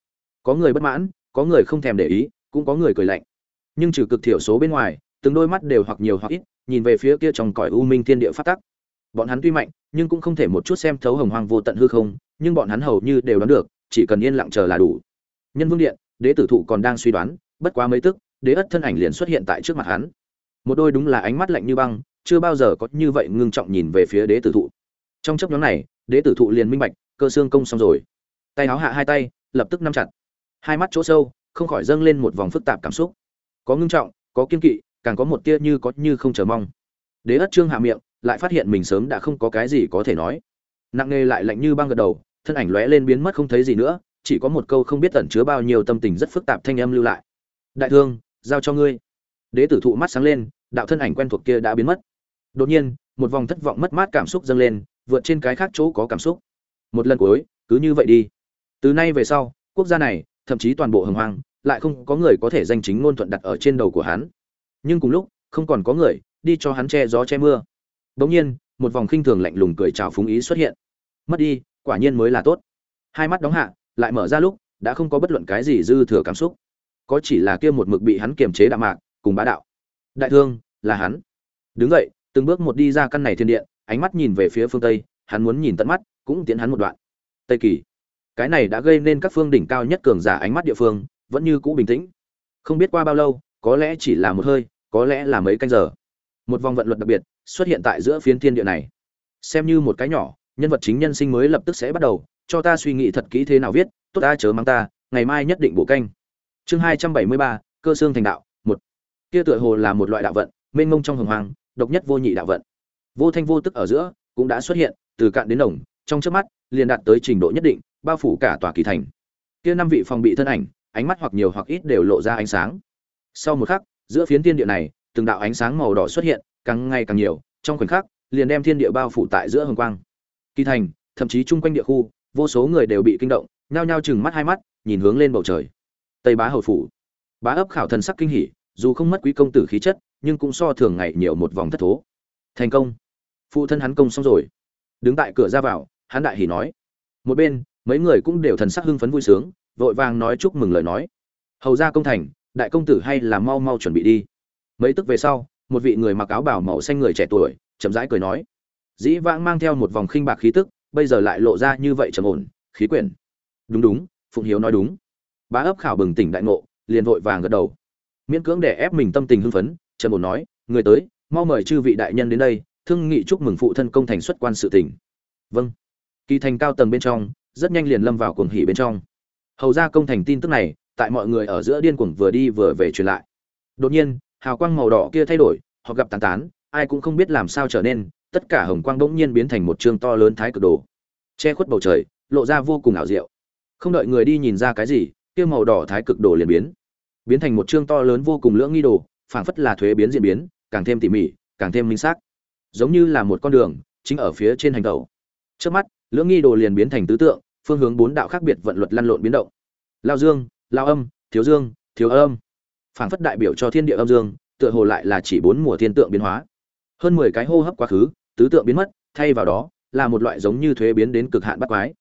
Có người bất mãn, có người không thèm để ý, cũng có người cười lạnh. Nhưng trừ cực thiểu số bên ngoài từng đôi mắt đều hoặc nhiều hoặc ít, nhìn về phía kia trong cõi u minh thiên địa phát tắc. Bọn hắn tuy mạnh, nhưng cũng không thể một chút xem thấu hồng hoang vô tận hư không, nhưng bọn hắn hầu như đều đoán được, chỉ cần yên lặng chờ là đủ. Nhân vương điện, đế tử thụ còn đang suy đoán, bất quá mấy tức, đế ất thân ảnh liền xuất hiện tại trước mặt hắn. Một đôi đúng là ánh mắt lạnh như băng, chưa bao giờ có như vậy ngưng trọng nhìn về phía đế tử thụ. Trong chấp nhóm này, đế tử thụ liền minh bạch, cơ xương công xong rồi. Tay áo hạ hai tay, lập tức nắm chặt. Hai mắt chỗ sâu, không khỏi dâng lên một vòng phức tạp cảm xúc. Có ngưng trọng, có kiên kỵ càng có một tia như có như không chờ mong. Đế ất trương hạ miệng, lại phát hiện mình sớm đã không có cái gì có thể nói. Nặng nề lại lạnh như băng gật đầu, thân ảnh lóe lên biến mất không thấy gì nữa, chỉ có một câu không biết tẩn chứa bao nhiêu tâm tình rất phức tạp thanh âm lưu lại. Đại thương, giao cho ngươi. Đế tử thụ mắt sáng lên, đạo thân ảnh quen thuộc kia đã biến mất. Đột nhiên, một vòng thất vọng mất mát cảm xúc dâng lên, vượt trên cái khác chỗ có cảm xúc. Một lần cuối, cứ như vậy đi. Từ nay về sau, quốc gia này, thậm chí toàn bộ hồng hoang, lại không có người có thể danh chính ngôn thuận đặt ở trên đầu của hắn nhưng cùng lúc, không còn có người, đi cho hắn che gió che mưa. Bỗng nhiên, một vòng khinh thường lạnh lùng cười chào phúng ý xuất hiện. Mất đi, quả nhiên mới là tốt. Hai mắt đóng hạ, lại mở ra lúc, đã không có bất luận cái gì dư thừa cảm xúc. Có chỉ là kia một mực bị hắn kiềm chế đạm mạc, cùng bá đạo. Đại thương, là hắn. Đứng vậy từng bước một đi ra căn này thiên điện ánh mắt nhìn về phía phương tây, hắn muốn nhìn tận mắt, cũng tiến hắn một đoạn. Tây kỳ. Cái này đã gây nên các phương đỉnh cao nhất cường giả ánh mắt địa phương, vẫn như cũ bình tĩnh. Không biết qua bao lâu, có lẽ chỉ là một hơi có lẽ là mấy canh giờ. Một vòng vận luật đặc biệt xuất hiện tại giữa phiến thiên địa này. Xem như một cái nhỏ, nhân vật chính nhân sinh mới lập tức sẽ bắt đầu. Cho ta suy nghĩ thật kỹ thế nào viết, tốt ta chớ mang ta, ngày mai nhất định bộ canh. Chương hai trăm bảy mươi ba, cơ xương thành đạo, một. Kia tựa hồ là một loại đạo vận, mênh mông trong hồng hoàng độc nhất vô nhị đạo vận. Vô thanh vô tức ở giữa cũng đã xuất hiện, từ cạn đến đồng trong trước mắt, liền đạt tới trình độ nhất định, bao phủ cả tòa kỳ thành. Kia năm vị phòng bị thân ảnh, ánh mắt hoặc nhiều hoặc ít đều lộ ra ánh sáng. Sau một khắc giữa phiến thiên địa này, từng đạo ánh sáng màu đỏ xuất hiện, càng ngày càng nhiều, trong khoảnh khắc, liền đem thiên địa bao phủ tại giữa hồng quang. Kỳ thành, thậm chí chung quanh địa khu, vô số người đều bị kinh động, nhao nhao chừng mắt hai mắt, nhìn hướng lên bầu trời. Tây bá hầu phủ. Bá ấp khảo thần sắc kinh hỉ, dù không mất quý công tử khí chất, nhưng cũng so thường ngày nhiều một vòng thất thố. Thành công. Phụ thân hắn công xong rồi. Đứng tại cửa ra vào, hắn đại hỉ nói. Một bên, mấy người cũng đều thần sắc hưng phấn vui sướng, vội vàng nói chúc mừng lời nói. Hầu ra công thành đại công tử hay là mau mau chuẩn bị đi. Mấy tức về sau, một vị người mặc áo bảo màu xanh người trẻ tuổi, chậm rãi cười nói. Dĩ vãng mang theo một vòng khinh bạc khí tức, bây giờ lại lộ ra như vậy trầm ổn, khí quyển. Đúng đúng, phụng hiếu nói đúng. Bá ấp khảo bừng tỉnh đại ngộ, liền vội vàng gật đầu. Miễn cưỡng để ép mình tâm tình hưng phấn, trầm ổn nói, người tới, mau mời chư vị đại nhân đến đây, thương nghị chúc mừng phụ thân công thành xuất quan sự tỉnh vâng. Kỳ thành cao tầng bên trong, rất nhanh liền lâm vào cuồng hỉ bên trong. Hầu ra công thành tin tức này tại mọi người ở giữa điên cuồng vừa đi vừa về truyền lại. Đột nhiên, hào quang màu đỏ kia thay đổi, họ gặp tán tán, ai cũng không biết làm sao trở nên, tất cả hồng quang bỗng nhiên biến thành một chương to lớn thái cực đồ. Che khuất bầu trời, lộ ra vô cùng ảo diệu. Không đợi người đi nhìn ra cái gì, kia màu đỏ thái cực đồ liền biến. Biến thành một chương to lớn vô cùng lưỡng nghi đồ, phảng phất là thuế biến diễn biến, càng thêm tỉ mỉ, càng thêm minh xác. Giống như là một con đường, chính ở phía trên hành tàu trước mắt, lưỡng nghi đồ liền biến thành tứ tượng, phương hướng bốn đạo khác biệt vận luật lăn lộn biến động. Lao dương lao âm, thiếu dương, thiếu âm. Phảng phất đại biểu cho thiên địa âm dương, tựa hồ lại là chỉ bốn mùa thiên tượng biến hóa. Hơn mười cái hô hấp quá khứ, tứ tượng biến mất, thay vào đó, là một loại giống như thuế biến đến cực hạn bắt quái.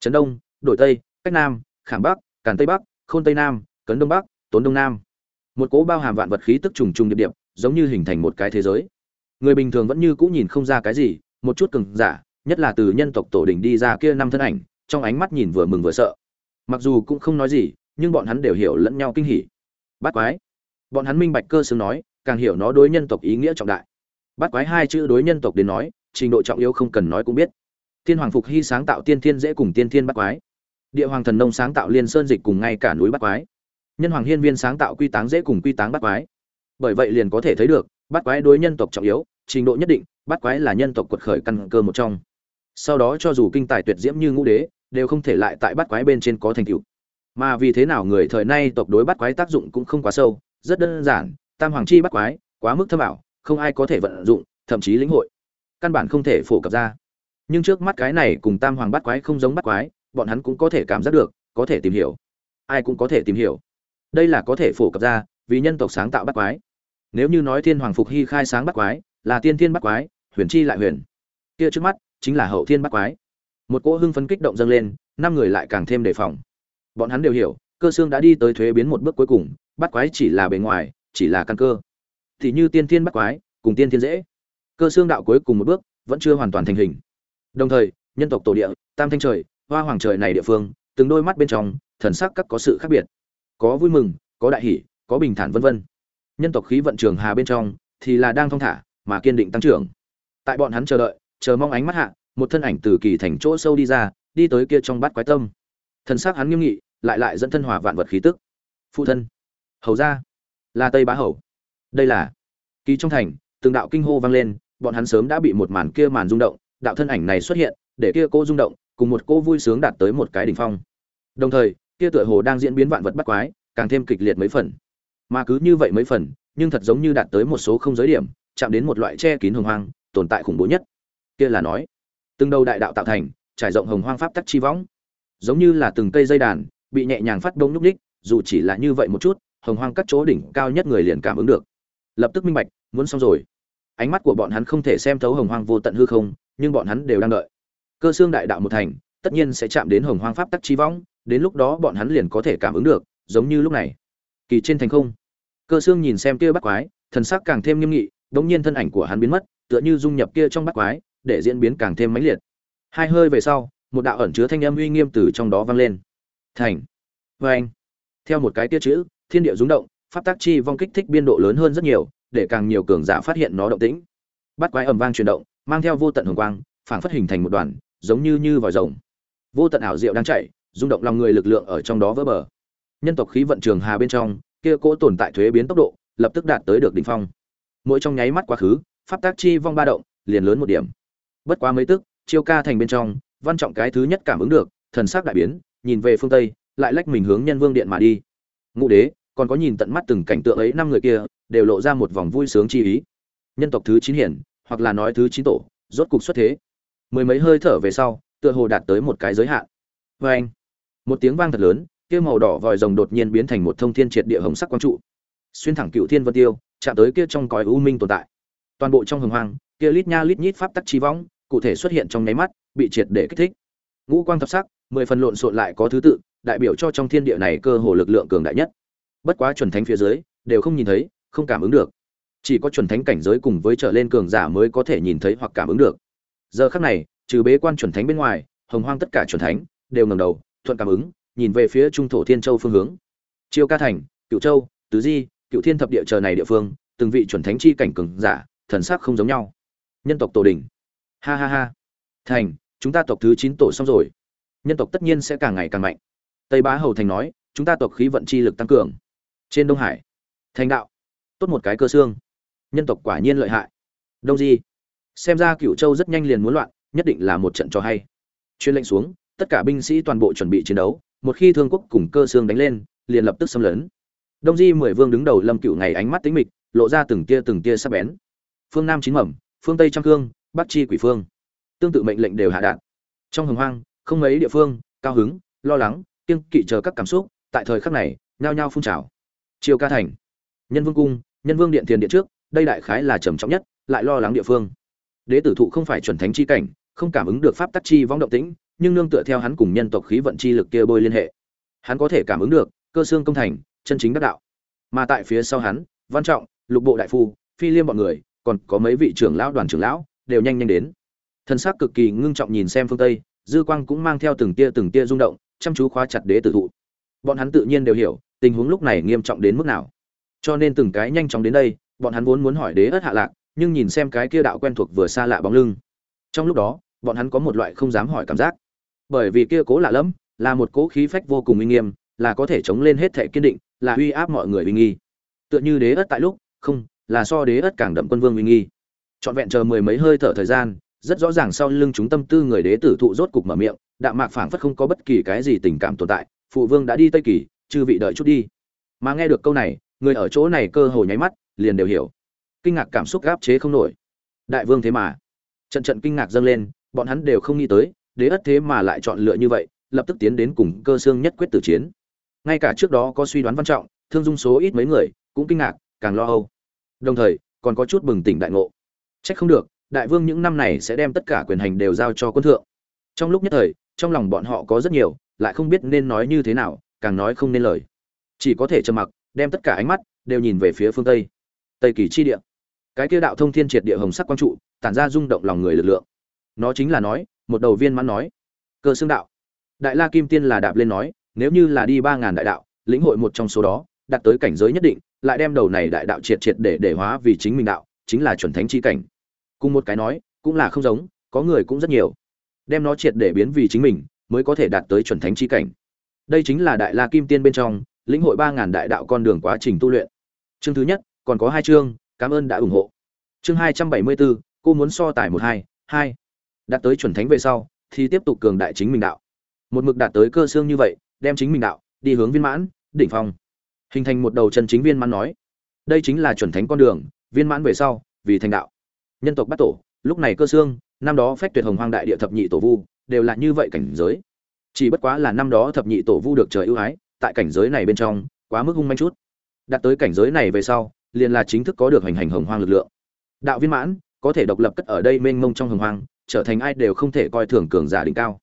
Trấn đông, đổi tây, cách nam, khảm bắc, càn tây bắc, khôn tây nam, cấn đông bắc, tốn đông nam. Một cỗ bao hàm vạn vật khí tức trùng trùng điệp điệp, giống như hình thành một cái thế giới. Người bình thường vẫn như cũ nhìn không ra cái gì, một chút cường giả, nhất là từ nhân tộc tổ đình đi ra kia năm thân ảnh, trong ánh mắt nhìn vừa mừng vừa sợ. Mặc dù cũng không nói gì nhưng bọn hắn đều hiểu lẫn nhau kinh hỉ. Bát quái. Bọn hắn minh bạch cơ xương nói, càng hiểu nó đối nhân tộc ý nghĩa trọng đại. Bát quái hai chữ đối nhân tộc đến nói, trình độ trọng yếu không cần nói cũng biết. Tiên hoàng phục hy sáng tạo tiên thiên dễ cùng tiên thiên bát quái. Địa hoàng thần nông sáng tạo liên sơn dịch cùng ngay cả núi bát quái. Nhân hoàng hiên viên sáng tạo quy táng dễ cùng quy táng bát quái. Bởi vậy liền có thể thấy được, bát quái đối nhân tộc trọng yếu, trình độ nhất định, bát quái là nhân tộc quật khởi căn cơ một trong. Sau đó cho dù kinh tài tuyệt diễm như ngũ đế, đều không thể lại tại bát quái bên trên có thành tựu mà vì thế nào người thời nay tộc đối bắt quái tác dụng cũng không quá sâu, rất đơn giản, tam hoàng chi bắt quái, quá mức thâm ảo, không ai có thể vận dụng, thậm chí lĩnh hội. Căn bản không thể phổ cập ra. Nhưng trước mắt cái này cùng tam hoàng bắt quái không giống bắt quái, bọn hắn cũng có thể cảm giác được, có thể tìm hiểu. Ai cũng có thể tìm hiểu. Đây là có thể phổ cập ra, vì nhân tộc sáng tạo bắt quái. Nếu như nói thiên hoàng phục hy khai sáng bắt quái, là tiên thiên bắt quái, huyền chi lại huyền. Kia trước mắt, chính là hậu thiên bắt quái. Một cỗ hưng phấn kích động dâng lên, năm người lại càng thêm đề phòng bọn hắn đều hiểu, cơ xương đã đi tới thuế biến một bước cuối cùng, bắt quái chỉ là bề ngoài, chỉ là căn cơ. Thì như tiên thiên bắt quái, cùng tiên thiên dễ. Cơ xương đạo cuối cùng một bước, vẫn chưa hoàn toàn thành hình. Đồng thời, nhân tộc tổ địa, tam thanh trời, hoa hoàng trời này địa phương, từng đôi mắt bên trong, thần sắc các có sự khác biệt. Có vui mừng, có đại hỷ có bình thản vân vân. Nhân tộc khí vận trường hà bên trong, thì là đang thong thả, mà kiên định tăng trưởng. Tại bọn hắn chờ đợi, chờ mong ánh mắt hạ, một thân ảnh từ kỳ thành chỗ sâu đi ra, đi tới kia trong bát quái tâm. Thần sắc hắn nghiêm nghị lại lại dẫn thân hòa vạn vật khí tức. Phụ thân, hầu ra là tây bá hầu. Đây là kỳ trong thành, từng đạo kinh hô vang lên, bọn hắn sớm đã bị một màn kia màn rung động, đạo thân ảnh này xuất hiện, để kia cô rung động, cùng một cô vui sướng đạt tới một cái đỉnh phong. Đồng thời, kia tựa hồ đang diễn biến vạn vật bắt quái, càng thêm kịch liệt mấy phần. Mà cứ như vậy mấy phần, nhưng thật giống như đạt tới một số không giới điểm, chạm đến một loại che kín hồng hoang, tồn tại khủng bố nhất. Kia là nói, từng đầu đại đạo tạo thành, trải rộng hồng hoang pháp tắc chi võng. Giống như là từng cây dây đàn bị nhẹ nhàng phát đông nhúc ních dù chỉ là như vậy một chút, hồng hoang các chỗ đỉnh cao nhất người liền cảm ứng được. Lập tức minh bạch, muốn xong rồi. Ánh mắt của bọn hắn không thể xem thấu hồng hoang vô tận hư không, nhưng bọn hắn đều đang đợi. Cơ xương đại đạo một thành, tất nhiên sẽ chạm đến hồng hoang pháp tắc chi võng đến lúc đó bọn hắn liền có thể cảm ứng được, giống như lúc này. Kỳ trên thành không. Cơ xương nhìn xem kia bắt quái, thần sắc càng thêm nghiêm nghị, đống nhiên thân ảnh của hắn biến mất, tựa như dung nhập kia trong bắt quái, để diễn biến càng thêm mãnh liệt. Hai hơi về sau, một đạo ẩn chứa thanh âm uy nghiêm từ trong đó vang lên thành. Vê anh, theo một cái tia chữ, thiên địa rung động, pháp tác chi vong kích thích biên độ lớn hơn rất nhiều, để càng nhiều cường giả phát hiện nó động tĩnh. Bắt quái ầm vang chuyển động, mang theo vô tận hồng quang, phảng phất hình thành một đoàn, giống như như vòi rồng. Vô tận ảo diệu đang chạy, rung động lòng người lực lượng ở trong đó vỡ bờ. Nhân tộc khí vận trường hà bên trong, kia cỗ tồn tại thuế biến tốc độ, lập tức đạt tới được đỉnh phong. Mỗi trong nháy mắt quá khứ, pháp tác chi vong ba động, liền lớn một điểm. Bất quá mấy tức, chiêu ca thành bên trong, văn trọng cái thứ nhất cảm ứng được, thần sắc đại biến nhìn về phương tây, lại lách mình hướng nhân vương điện mà đi. Ngũ đế, còn có nhìn tận mắt từng cảnh tượng ấy năm người kia, đều lộ ra một vòng vui sướng chi ý. Nhân tộc thứ chín hiển, hoặc là nói thứ chín tổ, rốt cục xuất thế. Mười mấy hơi thở về sau, tựa hồ đạt tới một cái giới hạn. Vê anh, một tiếng vang thật lớn, kia màu đỏ vòi rồng đột nhiên biến thành một thông thiên triệt địa hồng sắc quang trụ. Xuyên thẳng cựu thiên vân tiêu, chạm tới kia trong cõi u minh tồn tại. Toàn bộ trong hồng hoang, kia lít nha lít nhít pháp tắc chi võng, cụ thể xuất hiện trong nháy mắt, bị triệt để kích thích. Ngũ quang thập sắc mười phần lộn xộn lại có thứ tự, đại biểu cho trong thiên địa này cơ hồ lực lượng cường đại nhất. Bất quá chuẩn thánh phía dưới, đều không nhìn thấy, không cảm ứng được. Chỉ có chuẩn thánh cảnh giới cùng với trở lên cường giả mới có thể nhìn thấy hoặc cảm ứng được. Giờ khắc này, trừ bế quan chuẩn thánh bên ngoài, hồng hoang tất cả chuẩn thánh đều ngẩng đầu, thuận cảm ứng, nhìn về phía trung thổ thiên châu phương hướng. Chiêu ca thành, cựu châu, tứ di, cựu thiên thập địa chờ này địa phương, từng vị chuẩn thánh chi cảnh cường giả, thần sắc không giống nhau. Nhân tộc tổ đình. Ha ha ha. Thành, chúng ta tộc thứ chín tổ xong rồi nhân tộc tất nhiên sẽ càng ngày càng mạnh. Tây bá hầu thành nói, chúng ta tộc khí vận chi lực tăng cường. Trên đông hải, thành đạo, tốt một cái cơ xương. Nhân tộc quả nhiên lợi hại. Đông di, xem ra cựu châu rất nhanh liền muốn loạn, nhất định là một trận cho hay. Chuyên lệnh xuống, tất cả binh sĩ toàn bộ chuẩn bị chiến đấu, một khi thương quốc cùng cơ xương đánh lên, liền lập tức xâm lấn. Đông di mười vương đứng đầu lâm cựu ngày ánh mắt tính mịch, lộ ra từng tia từng tia sắc bén. Phương nam chín mẩm phương tây trăm cương, bắc chi quỷ phương. Tương tự mệnh lệnh đều hạ đạn. Trong hồng hoang không mấy địa phương, cao hứng, lo lắng, kiêng kỵ chờ các cảm xúc, tại thời khắc này, nhao nhao phun trào. Chiều ca thành, nhân vương cung, nhân vương điện thiền điện trước, đây đại khái là trầm trọng nhất, lại lo lắng địa phương. Đế tử thụ không phải chuẩn thánh chi cảnh, không cảm ứng được pháp tắc chi vong động tĩnh, nhưng nương tựa theo hắn cùng nhân tộc khí vận chi lực kia bôi liên hệ. Hắn có thể cảm ứng được, cơ xương công thành, chân chính đắc đạo. Mà tại phía sau hắn, văn trọng, lục bộ đại phu, phi liêm bọn người, còn có mấy vị trưởng lão đoàn trưởng lão, đều nhanh nhanh đến. Thân xác cực kỳ ngưng trọng nhìn xem phương tây dư quang cũng mang theo từng tia từng tia rung động, chăm chú khóa chặt đế tử thụ. Bọn hắn tự nhiên đều hiểu, tình huống lúc này nghiêm trọng đến mức nào. Cho nên từng cái nhanh chóng đến đây, bọn hắn vốn muốn hỏi đế ất hạ lạc, nhưng nhìn xem cái kia đạo quen thuộc vừa xa lạ bóng lưng. Trong lúc đó, bọn hắn có một loại không dám hỏi cảm giác. Bởi vì kia cố lạ lẫm, là một cố khí phách vô cùng uy nghiêm, là có thể chống lên hết thể kiên định, là uy áp mọi người uy nghi. Tựa như đế ất tại lúc, không, là so đế ất càng đậm quân vương uy nghi. Trọn vẹn chờ mười mấy hơi thở thời gian rất rõ ràng sau lưng chúng tâm tư người đế tử thụ rốt cục mở miệng, đạm mạc phảng phất không có bất kỳ cái gì tình cảm tồn tại, phụ vương đã đi tây kỳ, chư vị đợi chút đi. Mà nghe được câu này, người ở chỗ này cơ hồ nháy mắt, liền đều hiểu. Kinh ngạc cảm xúc gáp chế không nổi. Đại vương thế mà. Trận trận kinh ngạc dâng lên, bọn hắn đều không nghĩ tới, đế ất thế mà lại chọn lựa như vậy, lập tức tiến đến cùng cơ xương nhất quyết tử chiến. Ngay cả trước đó có suy đoán văn trọng, thương dung số ít mấy người, cũng kinh ngạc, càng lo âu. Đồng thời, còn có chút bừng tỉnh đại ngộ. Trách không được đại vương những năm này sẽ đem tất cả quyền hành đều giao cho quân thượng. Trong lúc nhất thời, trong lòng bọn họ có rất nhiều, lại không biết nên nói như thế nào, càng nói không nên lời. Chỉ có thể trầm mặc, đem tất cả ánh mắt đều nhìn về phía phương tây. Tây kỳ chi địa. Cái kia đạo thông thiên triệt địa hồng sắc quang trụ, tản ra rung động lòng người lực lượng. Nó chính là nói, một đầu viên mãn nói. Cơ xương đạo. Đại la kim tiên là đạp lên nói, nếu như là đi ba ngàn đại đạo, lĩnh hội một trong số đó, đạt tới cảnh giới nhất định, lại đem đầu này đại đạo triệt triệt để để hóa vì chính mình đạo, chính là chuẩn thánh chi cảnh cùng một cái nói, cũng là không giống, có người cũng rất nhiều. Đem nó triệt để biến vì chính mình, mới có thể đạt tới chuẩn thánh chi cảnh. Đây chính là đại la kim tiên bên trong, lĩnh hội ba ngàn đại đạo con đường quá trình tu luyện. Chương thứ nhất, còn có hai chương, cảm ơn đã ủng hộ. Chương hai trăm bảy mươi bốn, cô muốn so tài một hai hai. Đạt tới chuẩn thánh về sau, thì tiếp tục cường đại chính mình đạo. Một mực đạt tới cơ xương như vậy, đem chính mình đạo, đi hướng viên mãn, đỉnh phong. Hình thành một đầu chân chính viên mãn nói. Đây chính là chuẩn thánh con đường, viên mãn về sau, vì thành đạo nhân tộc bắt tổ, lúc này cơ xương, năm đó phách tuyệt hồng hoang đại địa thập nhị tổ vu, đều là như vậy cảnh giới. Chỉ bất quá là năm đó thập nhị tổ vu được trời ưu ái, tại cảnh giới này bên trong, quá mức hung manh chút. Đạt tới cảnh giới này về sau, liền là chính thức có được hành hành hồng hoang lực lượng. Đạo viên mãn, có thể độc lập cất ở đây mênh mông trong hồng hoang, trở thành ai đều không thể coi thường cường giả đỉnh cao.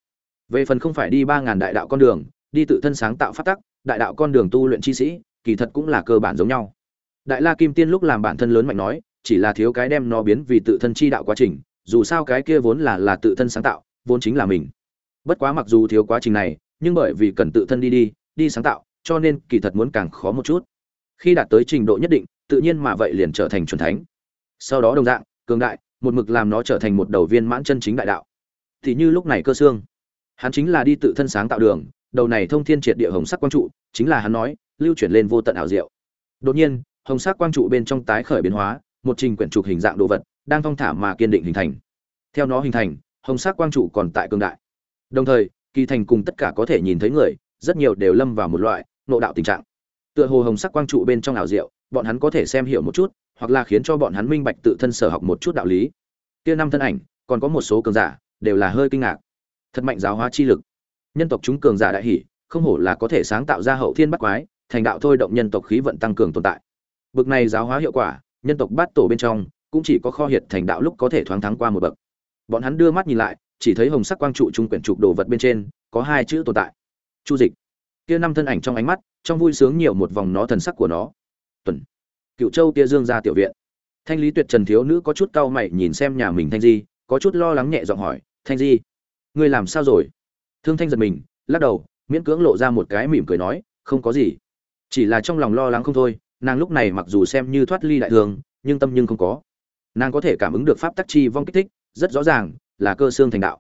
Về phần không phải đi ba ngàn đại đạo con đường, đi tự thân sáng tạo phát tắc, đại đạo con đường tu luyện chi sĩ, kỳ thật cũng là cơ bản giống nhau. Đại la kim tiên lúc làm bản thân lớn mạnh nói chỉ là thiếu cái đem nó biến vì tự thân chi đạo quá trình, dù sao cái kia vốn là là tự thân sáng tạo, vốn chính là mình. Bất quá mặc dù thiếu quá trình này, nhưng bởi vì cần tự thân đi đi đi sáng tạo, cho nên kỳ thật muốn càng khó một chút. Khi đạt tới trình độ nhất định, tự nhiên mà vậy liền trở thành chuẩn thánh. Sau đó đồng dạng, cường đại, một mực làm nó trở thành một đầu viên mãn chân chính đại đạo. Thì như lúc này cơ xương. Hắn chính là đi tự thân sáng tạo đường, đầu này thông thiên triệt địa hồng sắc quang trụ, chính là hắn nói, lưu chuyển lên vô tận ảo diệu. Đột nhiên, hồng sắc quang trụ bên trong tái khởi biến hóa một trình quyển trục hình dạng đồ vật, đang thong thả mà kiên định hình thành. Theo nó hình thành, hồng sắc quang trụ còn tại cường đại. Đồng thời, kỳ thành cùng tất cả có thể nhìn thấy người, rất nhiều đều lâm vào một loại nộ đạo tình trạng. Tựa hồ hồng sắc quang trụ bên trong ảo diệu, bọn hắn có thể xem hiểu một chút, hoặc là khiến cho bọn hắn minh bạch tự thân sở học một chút đạo lý. Kia năm thân ảnh, còn có một số cường giả, đều là hơi kinh ngạc. Thật mạnh giáo hóa chi lực. Nhân tộc chúng cường giả đại hỷ không hổ là có thể sáng tạo ra hậu thiên bắt quái, thành đạo thôi động nhân tộc khí vận tăng cường tồn tại. Bực này giáo hóa hiệu quả nhân tộc bát tổ bên trong, cũng chỉ có kho hiệt thành đạo lúc có thể thoáng thắng qua một bậc. Bọn hắn đưa mắt nhìn lại, chỉ thấy hồng sắc quang trụ trung quyển trục đồ vật bên trên, có hai chữ tồn tại. Chu dịch. Kia năm thân ảnh trong ánh mắt, trong vui sướng nhiều một vòng nó thần sắc của nó. Tuần. Cựu châu tia dương ra tiểu viện. Thanh lý tuyệt trần thiếu nữ có chút cau mày nhìn xem nhà mình thanh di, có chút lo lắng nhẹ giọng hỏi, thanh di, ngươi làm sao rồi? Thương thanh giật mình, lắc đầu, miễn cưỡng lộ ra một cái mỉm cười nói, không có gì. Chỉ là trong lòng lo lắng không thôi nàng lúc này mặc dù xem như thoát ly đại thường, nhưng tâm nhưng không có. Nàng có thể cảm ứng được pháp tắc chi vong kích thích, rất rõ ràng, là cơ xương thành đạo.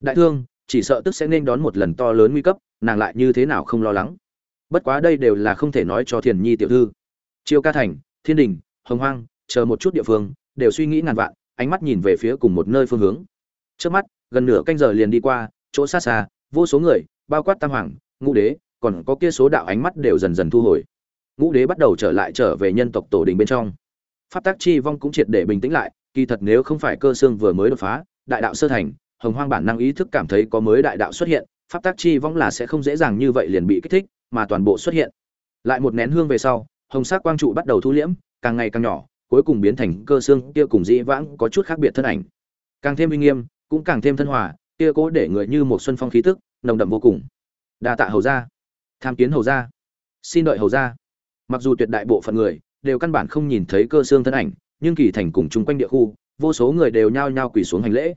Đại thương, chỉ sợ tức sẽ nên đón một lần to lớn nguy cấp, nàng lại như thế nào không lo lắng. Bất quá đây đều là không thể nói cho thiền nhi tiểu thư. Chiêu ca thành, thiên đình, hồng hoang, chờ một chút địa phương, đều suy nghĩ ngàn vạn, ánh mắt nhìn về phía cùng một nơi phương hướng. Trước mắt, gần nửa canh giờ liền đi qua, chỗ xa xa, vô số người, bao quát tam hoàng, ngũ đế, còn có kia số đạo ánh mắt đều dần dần thu hồi ngũ đế bắt đầu trở lại trở về nhân tộc tổ đình bên trong. Pháp tác chi vong cũng triệt để bình tĩnh lại, kỳ thật nếu không phải cơ xương vừa mới đột phá, đại đạo sơ thành, hồng hoang bản năng ý thức cảm thấy có mới đại đạo xuất hiện, pháp tác chi vong là sẽ không dễ dàng như vậy liền bị kích thích, mà toàn bộ xuất hiện. Lại một nén hương về sau, hồng sắc quang trụ bắt đầu thu liễm, càng ngày càng nhỏ, cuối cùng biến thành cơ xương kia cùng dĩ vãng có chút khác biệt thân ảnh. Càng thêm uy nghiêm, cũng càng thêm thân hòa, kia cố để người như một xuân phong khí tức, nồng đậm vô cùng. Đa tạ hầu gia. Tham kiến hầu gia. Xin đợi hầu gia mặc dù tuyệt đại bộ phận người đều căn bản không nhìn thấy cơ xương thân ảnh, nhưng kỳ thành cùng chung quanh địa khu, vô số người đều nhao nhao quỳ xuống hành lễ.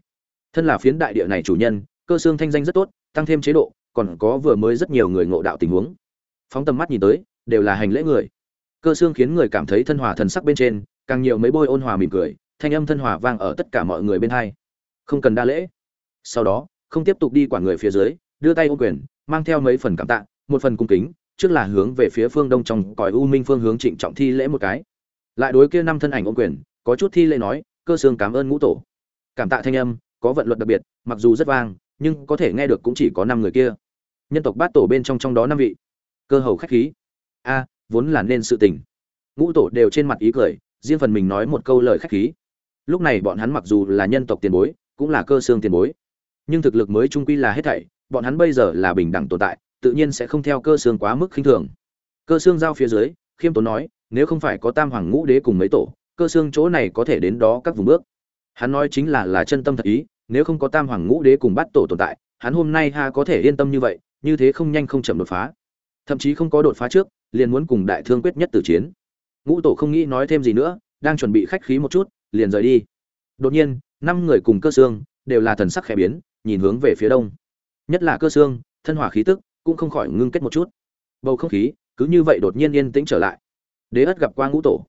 Thân là phiến đại địa này chủ nhân, cơ xương thanh danh rất tốt, tăng thêm chế độ, còn có vừa mới rất nhiều người ngộ đạo tình huống. Phóng tầm mắt nhìn tới, đều là hành lễ người. Cơ xương khiến người cảm thấy thân hòa thần sắc bên trên, càng nhiều mấy bôi ôn hòa mỉm cười, thanh âm thân hòa vang ở tất cả mọi người bên hai. Không cần đa lễ. Sau đó, không tiếp tục đi quản người phía dưới, đưa tay ô quyền, mang theo mấy phần cảm tạ, một phần cung kính trước là hướng về phía phương đông trong cõi u minh phương hướng trịnh trọng thi lễ một cái. Lại đối kia năm thân ảnh ô quyền, có chút thi lễ nói, cơ xương cảm ơn ngũ tổ. Cảm tạ thanh âm, có vận luật đặc biệt, mặc dù rất vang, nhưng có thể nghe được cũng chỉ có năm người kia. Nhân tộc bát tổ bên trong trong đó năm vị. Cơ hầu khách khí. A, vốn là nên sự tình. Ngũ tổ đều trên mặt ý cười, riêng phần mình nói một câu lời khách khí. Lúc này bọn hắn mặc dù là nhân tộc tiền bối, cũng là cơ xương tiền bối. Nhưng thực lực mới trung quy là hết thảy, bọn hắn bây giờ là bình đẳng tồn tại tự nhiên sẽ không theo cơ xương quá mức khinh thường. Cơ xương giao phía dưới, khiêm tốn nói, nếu không phải có tam hoàng ngũ đế cùng mấy tổ, cơ xương chỗ này có thể đến đó các vùng bước. Hắn nói chính là là chân tâm thật ý, nếu không có tam hoàng ngũ đế cùng bát tổ tồn tại, hắn hôm nay ha có thể yên tâm như vậy, như thế không nhanh không chậm đột phá. Thậm chí không có đột phá trước, liền muốn cùng đại thương quyết nhất tử chiến. Ngũ tổ không nghĩ nói thêm gì nữa, đang chuẩn bị khách khí một chút, liền rời đi. Đột nhiên, năm người cùng cơ xương, đều là thần sắc khẽ biến, nhìn hướng về phía đông. Nhất là cơ xương, thân hỏa khí tức cũng không khỏi ngưng kết một chút. Bầu không khí cứ như vậy đột nhiên yên tĩnh trở lại. Đế ất gặp qua ngũ tổ.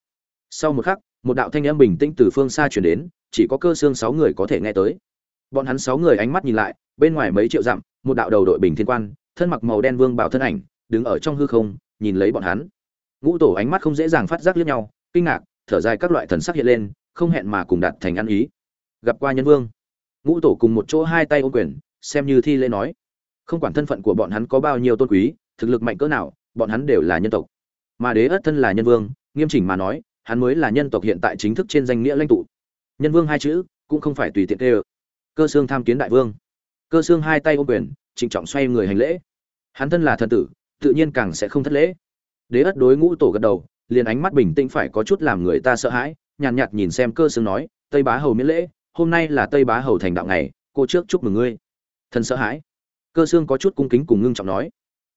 Sau một khắc, một đạo thanh âm bình tĩnh từ phương xa chuyển đến, chỉ có cơ xương sáu người có thể nghe tới. Bọn hắn sáu người ánh mắt nhìn lại, bên ngoài mấy triệu dặm, một đạo đầu đội bình thiên quan, thân mặc màu đen vương bảo thân ảnh, đứng ở trong hư không, nhìn lấy bọn hắn. Ngũ tổ ánh mắt không dễ dàng phát giác liếc nhau, kinh ngạc, thở dài các loại thần sắc hiện lên, không hẹn mà cùng đạt thành ăn ý. Gặp qua nhân vương. Ngũ tổ cùng một chỗ hai tay ô quyền, xem như thi lễ nói không quản thân phận của bọn hắn có bao nhiêu tôn quý thực lực mạnh cỡ nào bọn hắn đều là nhân tộc. Mà đế ất thân là nhân vương nghiêm chỉnh mà nói hắn mới là nhân tộc hiện tại chính thức trên danh nghĩa lãnh tụ. Nhân vương hai chữ cũng không phải tùy tiện tê ơ. Cơ xương tham kiến đại vương. Cơ xương hai tay ôm quyền trịnh trọng xoay người hành lễ. Hắn thân là thần tử tự nhiên càng sẽ không thất lễ. Đế ất đối ngũ tổ gật đầu liền ánh mắt bình tĩnh phải có chút làm người ta sợ hãi nhàn nhạt, nhạt nhìn xem cơ xương nói tây bá hầu miễn lễ hôm nay là tây bá hầu thành đạo ngày cô trước chúc mừng ngươi. Thần sợ hãi cơ xương có chút cung kính cùng ngưng trọng nói.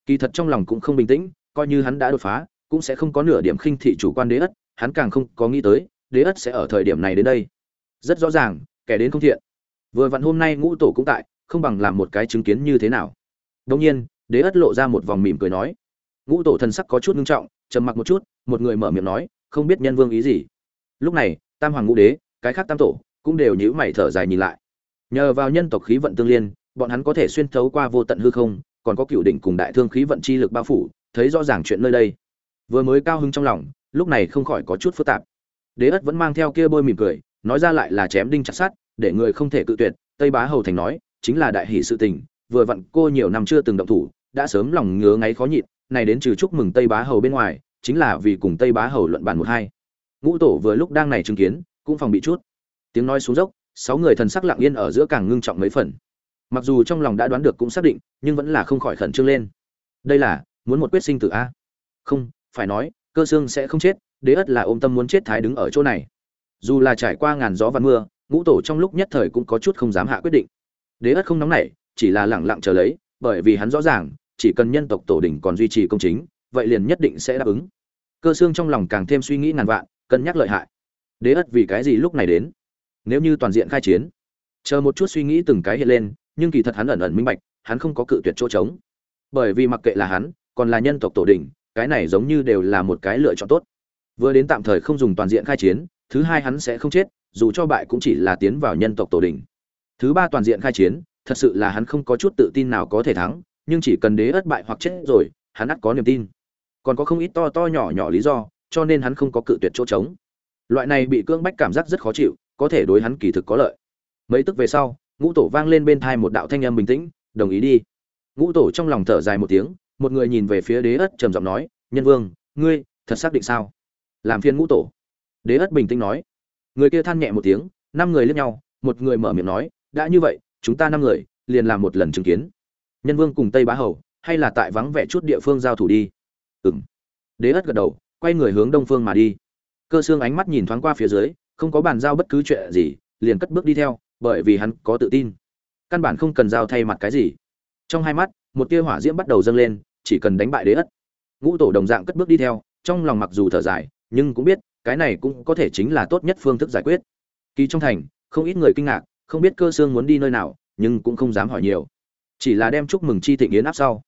Kỳ thật trong lòng cũng không bình tĩnh, coi như hắn đã đột phá, cũng sẽ không có nửa điểm khinh thị chủ quan đế ất, hắn càng không có nghĩ tới, đế ất sẽ ở thời điểm này đến đây. Rất rõ ràng, kẻ đến không thiện. Vừa vặn hôm nay ngũ tổ cũng tại, không bằng làm một cái chứng kiến như thế nào. Đông nhiên, đế ất lộ ra một vòng mỉm cười nói. Ngũ tổ thần sắc có chút ngưng trọng, trầm mặc một chút, một người mở miệng nói, không biết nhân vương ý gì? Lúc này, tam hoàng ngũ đế, cái khác tam tổ, cũng đều nhíu mày thở dài nhìn lại. Nhờ vào nhân tộc khí vận tương liên bọn hắn có thể xuyên thấu qua vô tận hư không, còn có cựu đỉnh cùng đại thương khí vận chi lực bao phủ, thấy rõ ràng chuyện nơi đây. Vừa mới cao hứng trong lòng, lúc này không khỏi có chút phức tạp. Đế ất vẫn mang theo kia bôi mỉm cười, nói ra lại là chém đinh chặt sát để người không thể cự tuyệt, tây bá hầu thành nói, chính là đại hỷ sự tình, vừa vặn cô nhiều năm chưa từng động thủ, đã sớm lòng ngứa ngáy khó nhịn, này đến trừ chúc mừng tây bá hầu bên ngoài, chính là vì cùng tây bá hầu luận bàn một hai. Ngũ tổ vừa lúc đang này chứng kiến, cũng phòng bị chút. Tiếng nói xuống dốc, sáu người thần sắc lặng yên ở giữa càng ngưng trọng mấy phần mặc dù trong lòng đã đoán được cũng xác định, nhưng vẫn là không khỏi khẩn trương lên. Đây là, muốn một quyết sinh tử a? Không, phải nói, cơ xương sẽ không chết, đế ất là ôm tâm muốn chết thái đứng ở chỗ này. Dù là trải qua ngàn gió và mưa, ngũ tổ trong lúc nhất thời cũng có chút không dám hạ quyết định. Đế ất không nóng nảy, chỉ là lẳng lặng chờ lấy, bởi vì hắn rõ ràng, chỉ cần nhân tộc tổ đình còn duy trì công chính, vậy liền nhất định sẽ đáp ứng. Cơ xương trong lòng càng thêm suy nghĩ ngàn vạn, cân nhắc lợi hại. Đế ất vì cái gì lúc này đến? Nếu như toàn diện khai chiến, chờ một chút suy nghĩ từng cái hiện lên nhưng kỳ thật hắn ẩn ẩn minh bạch, hắn không có cự tuyệt chỗ trống. Bởi vì mặc kệ là hắn, còn là nhân tộc tổ đình cái này giống như đều là một cái lựa chọn tốt. Vừa đến tạm thời không dùng toàn diện khai chiến, thứ hai hắn sẽ không chết, dù cho bại cũng chỉ là tiến vào nhân tộc tổ đình thứ ba toàn diện khai chiến, thật sự là hắn không có chút tự tin nào có thể thắng, nhưng chỉ cần đế ất bại hoặc chết rồi, hắn ắt có niềm tin. Còn có không ít to to nhỏ nhỏ lý do, cho nên hắn không có cự tuyệt chỗ trống. Loại này bị cưỡng bách cảm giác rất khó chịu, có thể đối hắn kỳ thực có lợi. Mấy tức về sau ngũ tổ vang lên bên thai một đạo thanh âm bình tĩnh, đồng ý đi. Ngũ tổ trong lòng thở dài một tiếng, một người nhìn về phía đế ất trầm giọng nói, nhân vương, ngươi thật xác định sao? Làm phiên ngũ tổ. Đế ất bình tĩnh nói. Người kia than nhẹ một tiếng, năm người lên nhau, một người mở miệng nói, đã như vậy, chúng ta năm người liền làm một lần chứng kiến. Nhân vương cùng tây bá hầu, hay là tại vắng vẻ chút địa phương giao thủ đi. Ừng đế ất gật đầu, quay người hướng đông phương mà đi. Cơ xương ánh mắt nhìn thoáng qua phía dưới, không có bàn giao bất cứ chuyện gì, liền cất bước đi theo bởi vì hắn có tự tin. Căn bản không cần giao thay mặt cái gì. Trong hai mắt, một tia hỏa diễm bắt đầu dâng lên, chỉ cần đánh bại đế ất. Ngũ tổ đồng dạng cất bước đi theo, trong lòng mặc dù thở dài, nhưng cũng biết, cái này cũng có thể chính là tốt nhất phương thức giải quyết. Kỳ trong thành, không ít người kinh ngạc, không biết cơ xương muốn đi nơi nào, nhưng cũng không dám hỏi nhiều. Chỉ là đem chúc mừng chi thịnh yến áp sau.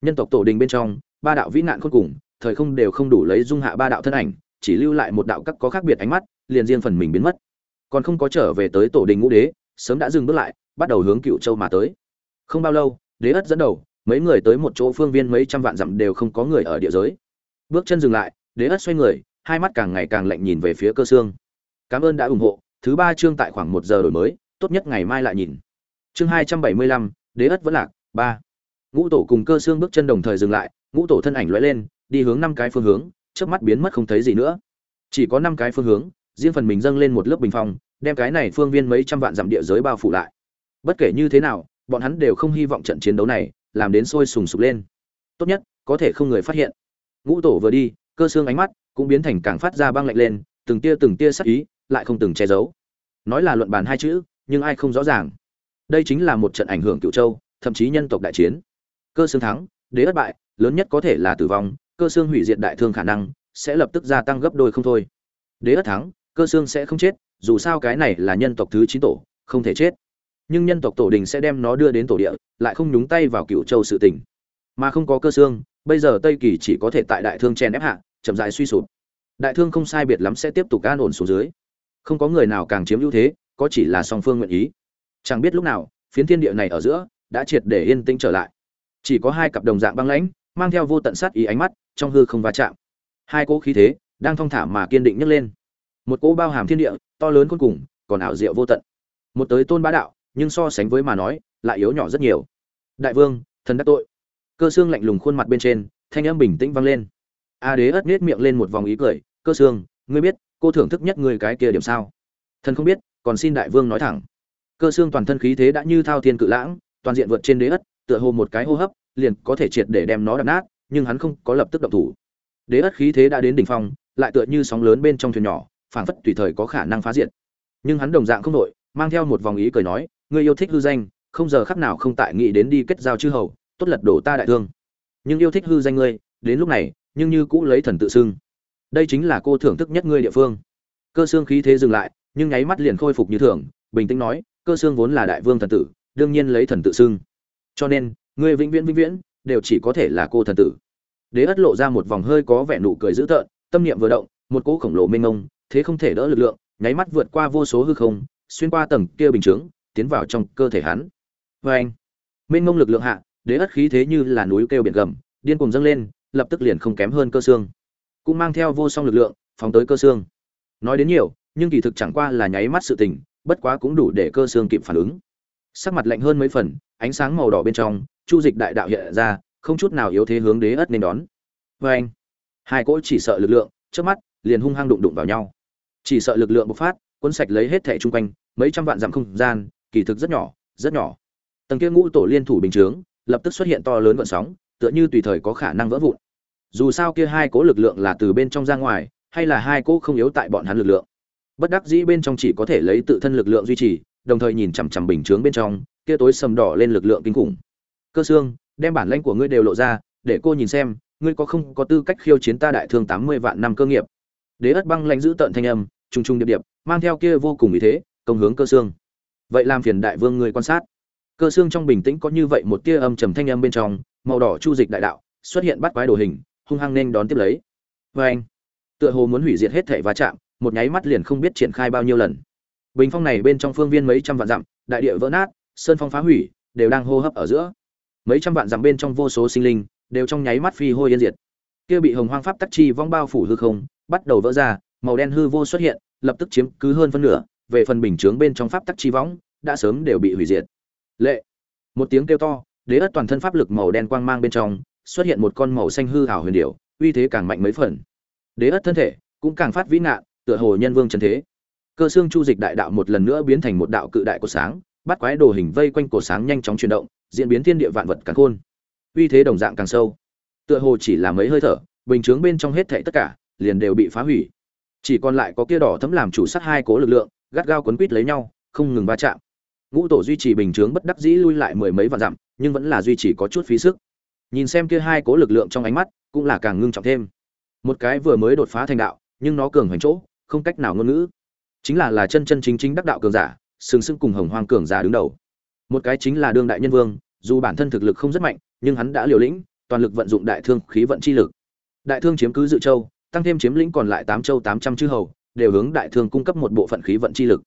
Nhân tộc tổ đình bên trong, ba đạo vĩ nạn khôn cùng, thời không đều không đủ lấy dung hạ ba đạo thân ảnh, chỉ lưu lại một đạo các có khác biệt ánh mắt, liền riêng phần mình biến mất. Còn không có trở về tới tổ đình ngũ đế sớm đã dừng bước lại, bắt đầu hướng cựu châu mà tới. Không bao lâu, đế ất dẫn đầu, mấy người tới một chỗ phương viên mấy trăm vạn dặm đều không có người ở địa giới. Bước chân dừng lại, đế ất xoay người, hai mắt càng ngày càng lạnh nhìn về phía cơ xương. Cảm ơn đã ủng hộ, thứ ba chương tại khoảng một giờ đổi mới, tốt nhất ngày mai lại nhìn. Chương hai trăm bảy mươi lăm, đế ất vẫn lạc, ba. Ngũ tổ cùng cơ xương bước chân đồng thời dừng lại, ngũ tổ thân ảnh lóe lên, đi hướng năm cái phương hướng trước mắt biến mất không thấy gì nữa. Chỉ có năm cái phương hướng, riêng phần mình dâng lên một lớp bình phong đem cái này phương viên mấy trăm vạn dặm địa giới bao phủ lại. Bất kể như thế nào, bọn hắn đều không hy vọng trận chiến đấu này làm đến sôi sùng sục lên. Tốt nhất, có thể không người phát hiện. Ngũ tổ vừa đi, cơ xương ánh mắt cũng biến thành càng phát ra băng lạnh lên, từng tia từng tia sắc ý lại không từng che giấu. Nói là luận bàn hai chữ, nhưng ai không rõ ràng. Đây chính là một trận ảnh hưởng cựu châu, thậm chí nhân tộc đại chiến. Cơ xương thắng, đế bất bại, lớn nhất có thể là tử vong, cơ xương hủy diệt đại thương khả năng sẽ lập tức gia tăng gấp đôi không thôi. Đế ất thắng, cơ xương sẽ không chết dù sao cái này là nhân tộc thứ chín tổ, không thể chết. Nhưng nhân tộc tổ đình sẽ đem nó đưa đến tổ địa, lại không nhúng tay vào cựu châu sự tình. Mà không có cơ xương, bây giờ tây kỳ chỉ có thể tại đại thương chen ép hạ, chậm dại suy sụp. Đại thương không sai biệt lắm sẽ tiếp tục an ổn xuống dưới. Không có người nào càng chiếm ưu thế, có chỉ là song phương nguyện ý. Chẳng biết lúc nào, phiến thiên địa này ở giữa, đã triệt để yên tĩnh trở lại. Chỉ có hai cặp đồng dạng băng lãnh, mang theo vô tận sát ý ánh mắt, trong hư không va chạm. Hai cỗ khí thế, đang thong thả mà kiên định nhấc lên. Một cỗ bao hàm thiên địa to lớn cuối cùng, còn ảo diệu vô tận. Một tới tôn bá đạo, nhưng so sánh với mà nói, lại yếu nhỏ rất nhiều. Đại vương, thần đắc tội. Cơ xương lạnh lùng khuôn mặt bên trên, thanh âm bình tĩnh vang lên. A đế ất nết miệng lên một vòng ý cười, cơ xương, ngươi biết, cô thưởng thức nhất người cái kia điểm sao? Thần không biết, còn xin đại vương nói thẳng. Cơ xương toàn thân khí thế đã như thao thiên cự lãng, toàn diện vượt trên đế ất tựa hồ một cái hô hấp, liền có thể triệt để đem nó đập nát, nhưng hắn không có lập tức động thủ. Đế ất khí thế đã đến đỉnh phong, lại tựa như sóng lớn bên trong thuyền nhỏ phảng phất tùy thời có khả năng phá diện nhưng hắn đồng dạng không đội mang theo một vòng ý cười nói, ngươi yêu thích hư danh, không giờ khắc nào không tại nghĩ đến đi kết giao chư hầu, tốt lật đổ ta đại thương. Nhưng yêu thích hư danh ngươi, đến lúc này, nhưng như cũ lấy thần tự xưng. Đây chính là cô thưởng thức nhất ngươi địa phương. Cơ xương khí thế dừng lại, nhưng nháy mắt liền khôi phục như thường, bình tĩnh nói, cơ xương vốn là đại vương thần tử, đương nhiên lấy thần tự xưng. Cho nên, ngươi vĩnh viễn vĩnh viễn, đều chỉ có thể là cô thần tử. Đế ất lộ ra một vòng hơi có vẻ nụ cười dữ tợn, tâm niệm vừa động, một cỗ khổng lồ mênh mông thế không thể đỡ lực lượng, nháy mắt vượt qua vô số hư không, xuyên qua tầng kia bình chướng, tiến vào trong cơ thể hắn. Vê anh, mênh mông lực lượng hạ, đế ất khí thế như là núi kêu biển gầm, điên cuồng dâng lên, lập tức liền không kém hơn cơ xương. Cũng mang theo vô song lực lượng, phóng tới cơ xương. Nói đến nhiều, nhưng kỳ thực chẳng qua là nháy mắt sự tình, bất quá cũng đủ để cơ xương kịp phản ứng. Sắc mặt lạnh hơn mấy phần, ánh sáng màu đỏ bên trong, chu dịch đại đạo hiện ra, không chút nào yếu thế hướng đế ất nên đón. Vê anh, hai cỗ chỉ sợ lực lượng, trước mắt, liền hung hăng đụng đụng vào nhau chỉ sợ lực lượng bộc phát, cuốn sạch lấy hết thẻ chung quanh, mấy trăm vạn dặm không gian, kỳ thực rất nhỏ rất nhỏ. Tầng kia ngũ tổ liên thủ bình chướng, lập tức xuất hiện to lớn vận sóng, tựa như tùy thời có khả năng vỡ vụn. Dù sao kia hai cố lực lượng là từ bên trong ra ngoài, hay là hai cố không yếu tại bọn hắn lực lượng. Bất đắc dĩ bên trong chỉ có thể lấy tự thân lực lượng duy trì, đồng thời nhìn chằm chằm bình chướng bên trong, kia tối sầm đỏ lên lực lượng kinh khủng. Cơ xương, đem bản lãnh của ngươi đều lộ ra, để cô nhìn xem, ngươi có không có tư cách khiêu chiến ta đại thương tám mươi vạn năm cơ nghiệp? Đế ất băng lãnh giữ tận thanh âm trung trung điệp điệp, mang theo kia vô cùng ý thế, công hướng cơ xương. Vậy làm phiền đại vương ngươi quan sát. Cơ xương trong bình tĩnh có như vậy một tia âm trầm thanh âm bên trong, màu đỏ chu dịch đại đạo, xuất hiện bắt quái đồ hình, hung hăng nên đón tiếp lấy. Vê anh, tựa hồ muốn hủy diệt hết thể va chạm, một nháy mắt liền không biết triển khai bao nhiêu lần. Bình phong này bên trong phương viên mấy trăm vạn dặm, đại địa vỡ nát, sơn phong phá hủy, đều đang hô hấp ở giữa. Mấy trăm vạn dặm bên trong vô số sinh linh, đều trong nháy mắt phi hôi yên diệt. Kia bị hồng hoang pháp tắc chi vong bao phủ hư không, bắt đầu vỡ ra màu đen hư vô xuất hiện, lập tức chiếm cứ hơn phân nửa, về phần bình chướng bên trong pháp tắc chi võng, đã sớm đều bị hủy diệt. Lệ! Một tiếng kêu to, đế ất toàn thân pháp lực màu đen quang mang bên trong, xuất hiện một con màu xanh hư ảo huyền điệu uy thế càng mạnh mấy phần. Đế ất thân thể cũng càng phát vĩ ngạn, tựa hồ nhân vương chân thế. Cơ xương chu dịch đại đạo một lần nữa biến thành một đạo cự đại của sáng, bắt quái đồ hình vây quanh cổ sáng nhanh chóng chuyển động, diễn biến thiên địa vạn vật càng khôn. Uy thế đồng dạng càng sâu. Tựa hồ chỉ là mấy hơi thở, bình chướng bên trong hết thảy tất cả, liền đều bị phá hủy chỉ còn lại có kia đỏ thấm làm chủ sát hai cố lực lượng, gắt gao quấn quít lấy nhau, không ngừng va chạm. Ngũ tổ duy trì bình chướng bất đắc dĩ lui lại mười mấy vạn dặm, nhưng vẫn là duy trì có chút phí sức. Nhìn xem kia hai cố lực lượng trong ánh mắt, cũng là càng ngưng trọng thêm. Một cái vừa mới đột phá thành đạo, nhưng nó cường hoành chỗ, không cách nào ngôn ngữ. Chính là là chân chân chính chính đắc đạo cường giả, sừng sững cùng hồng hoang cường giả đứng đầu. Một cái chính là đương đại nhân vương, dù bản thân thực lực không rất mạnh, nhưng hắn đã liều lĩnh, toàn lực vận dụng đại thương khí vận chi lực. Đại thương chiếm cứ dự châu tăng thêm chiếm lĩnh còn lại tám châu tám trăm chư hầu, đều hướng đại thương cung cấp một bộ phận khí vận chi lực.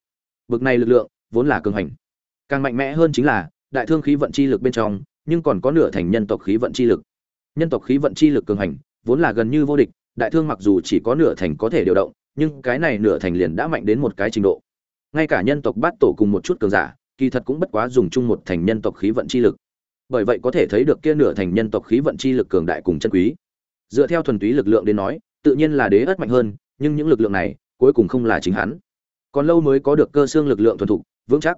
Bực này lực lượng, vốn là cường hành. Càng mạnh mẽ hơn chính là, đại thương khí vận chi lực bên trong, nhưng còn có nửa thành nhân tộc khí vận chi lực. Nhân tộc khí vận chi lực cường hành, vốn là gần như vô địch, đại thương mặc dù chỉ có nửa thành có thể điều động, nhưng cái này nửa thành liền đã mạnh đến một cái trình độ. Ngay cả nhân tộc bát tổ cùng một chút cường giả, kỳ thật cũng bất quá dùng chung một thành nhân tộc khí vận chi lực. Bởi vậy có thể thấy được kia nửa thành nhân tộc khí vận chi lực cường đại cùng chân quý. Dựa theo thuần túy lực lượng đến nói tự nhiên là đế ất mạnh hơn, nhưng những lực lượng này, cuối cùng không là chính hắn. Còn lâu mới có được cơ xương lực lượng thuần thục, vững chắc.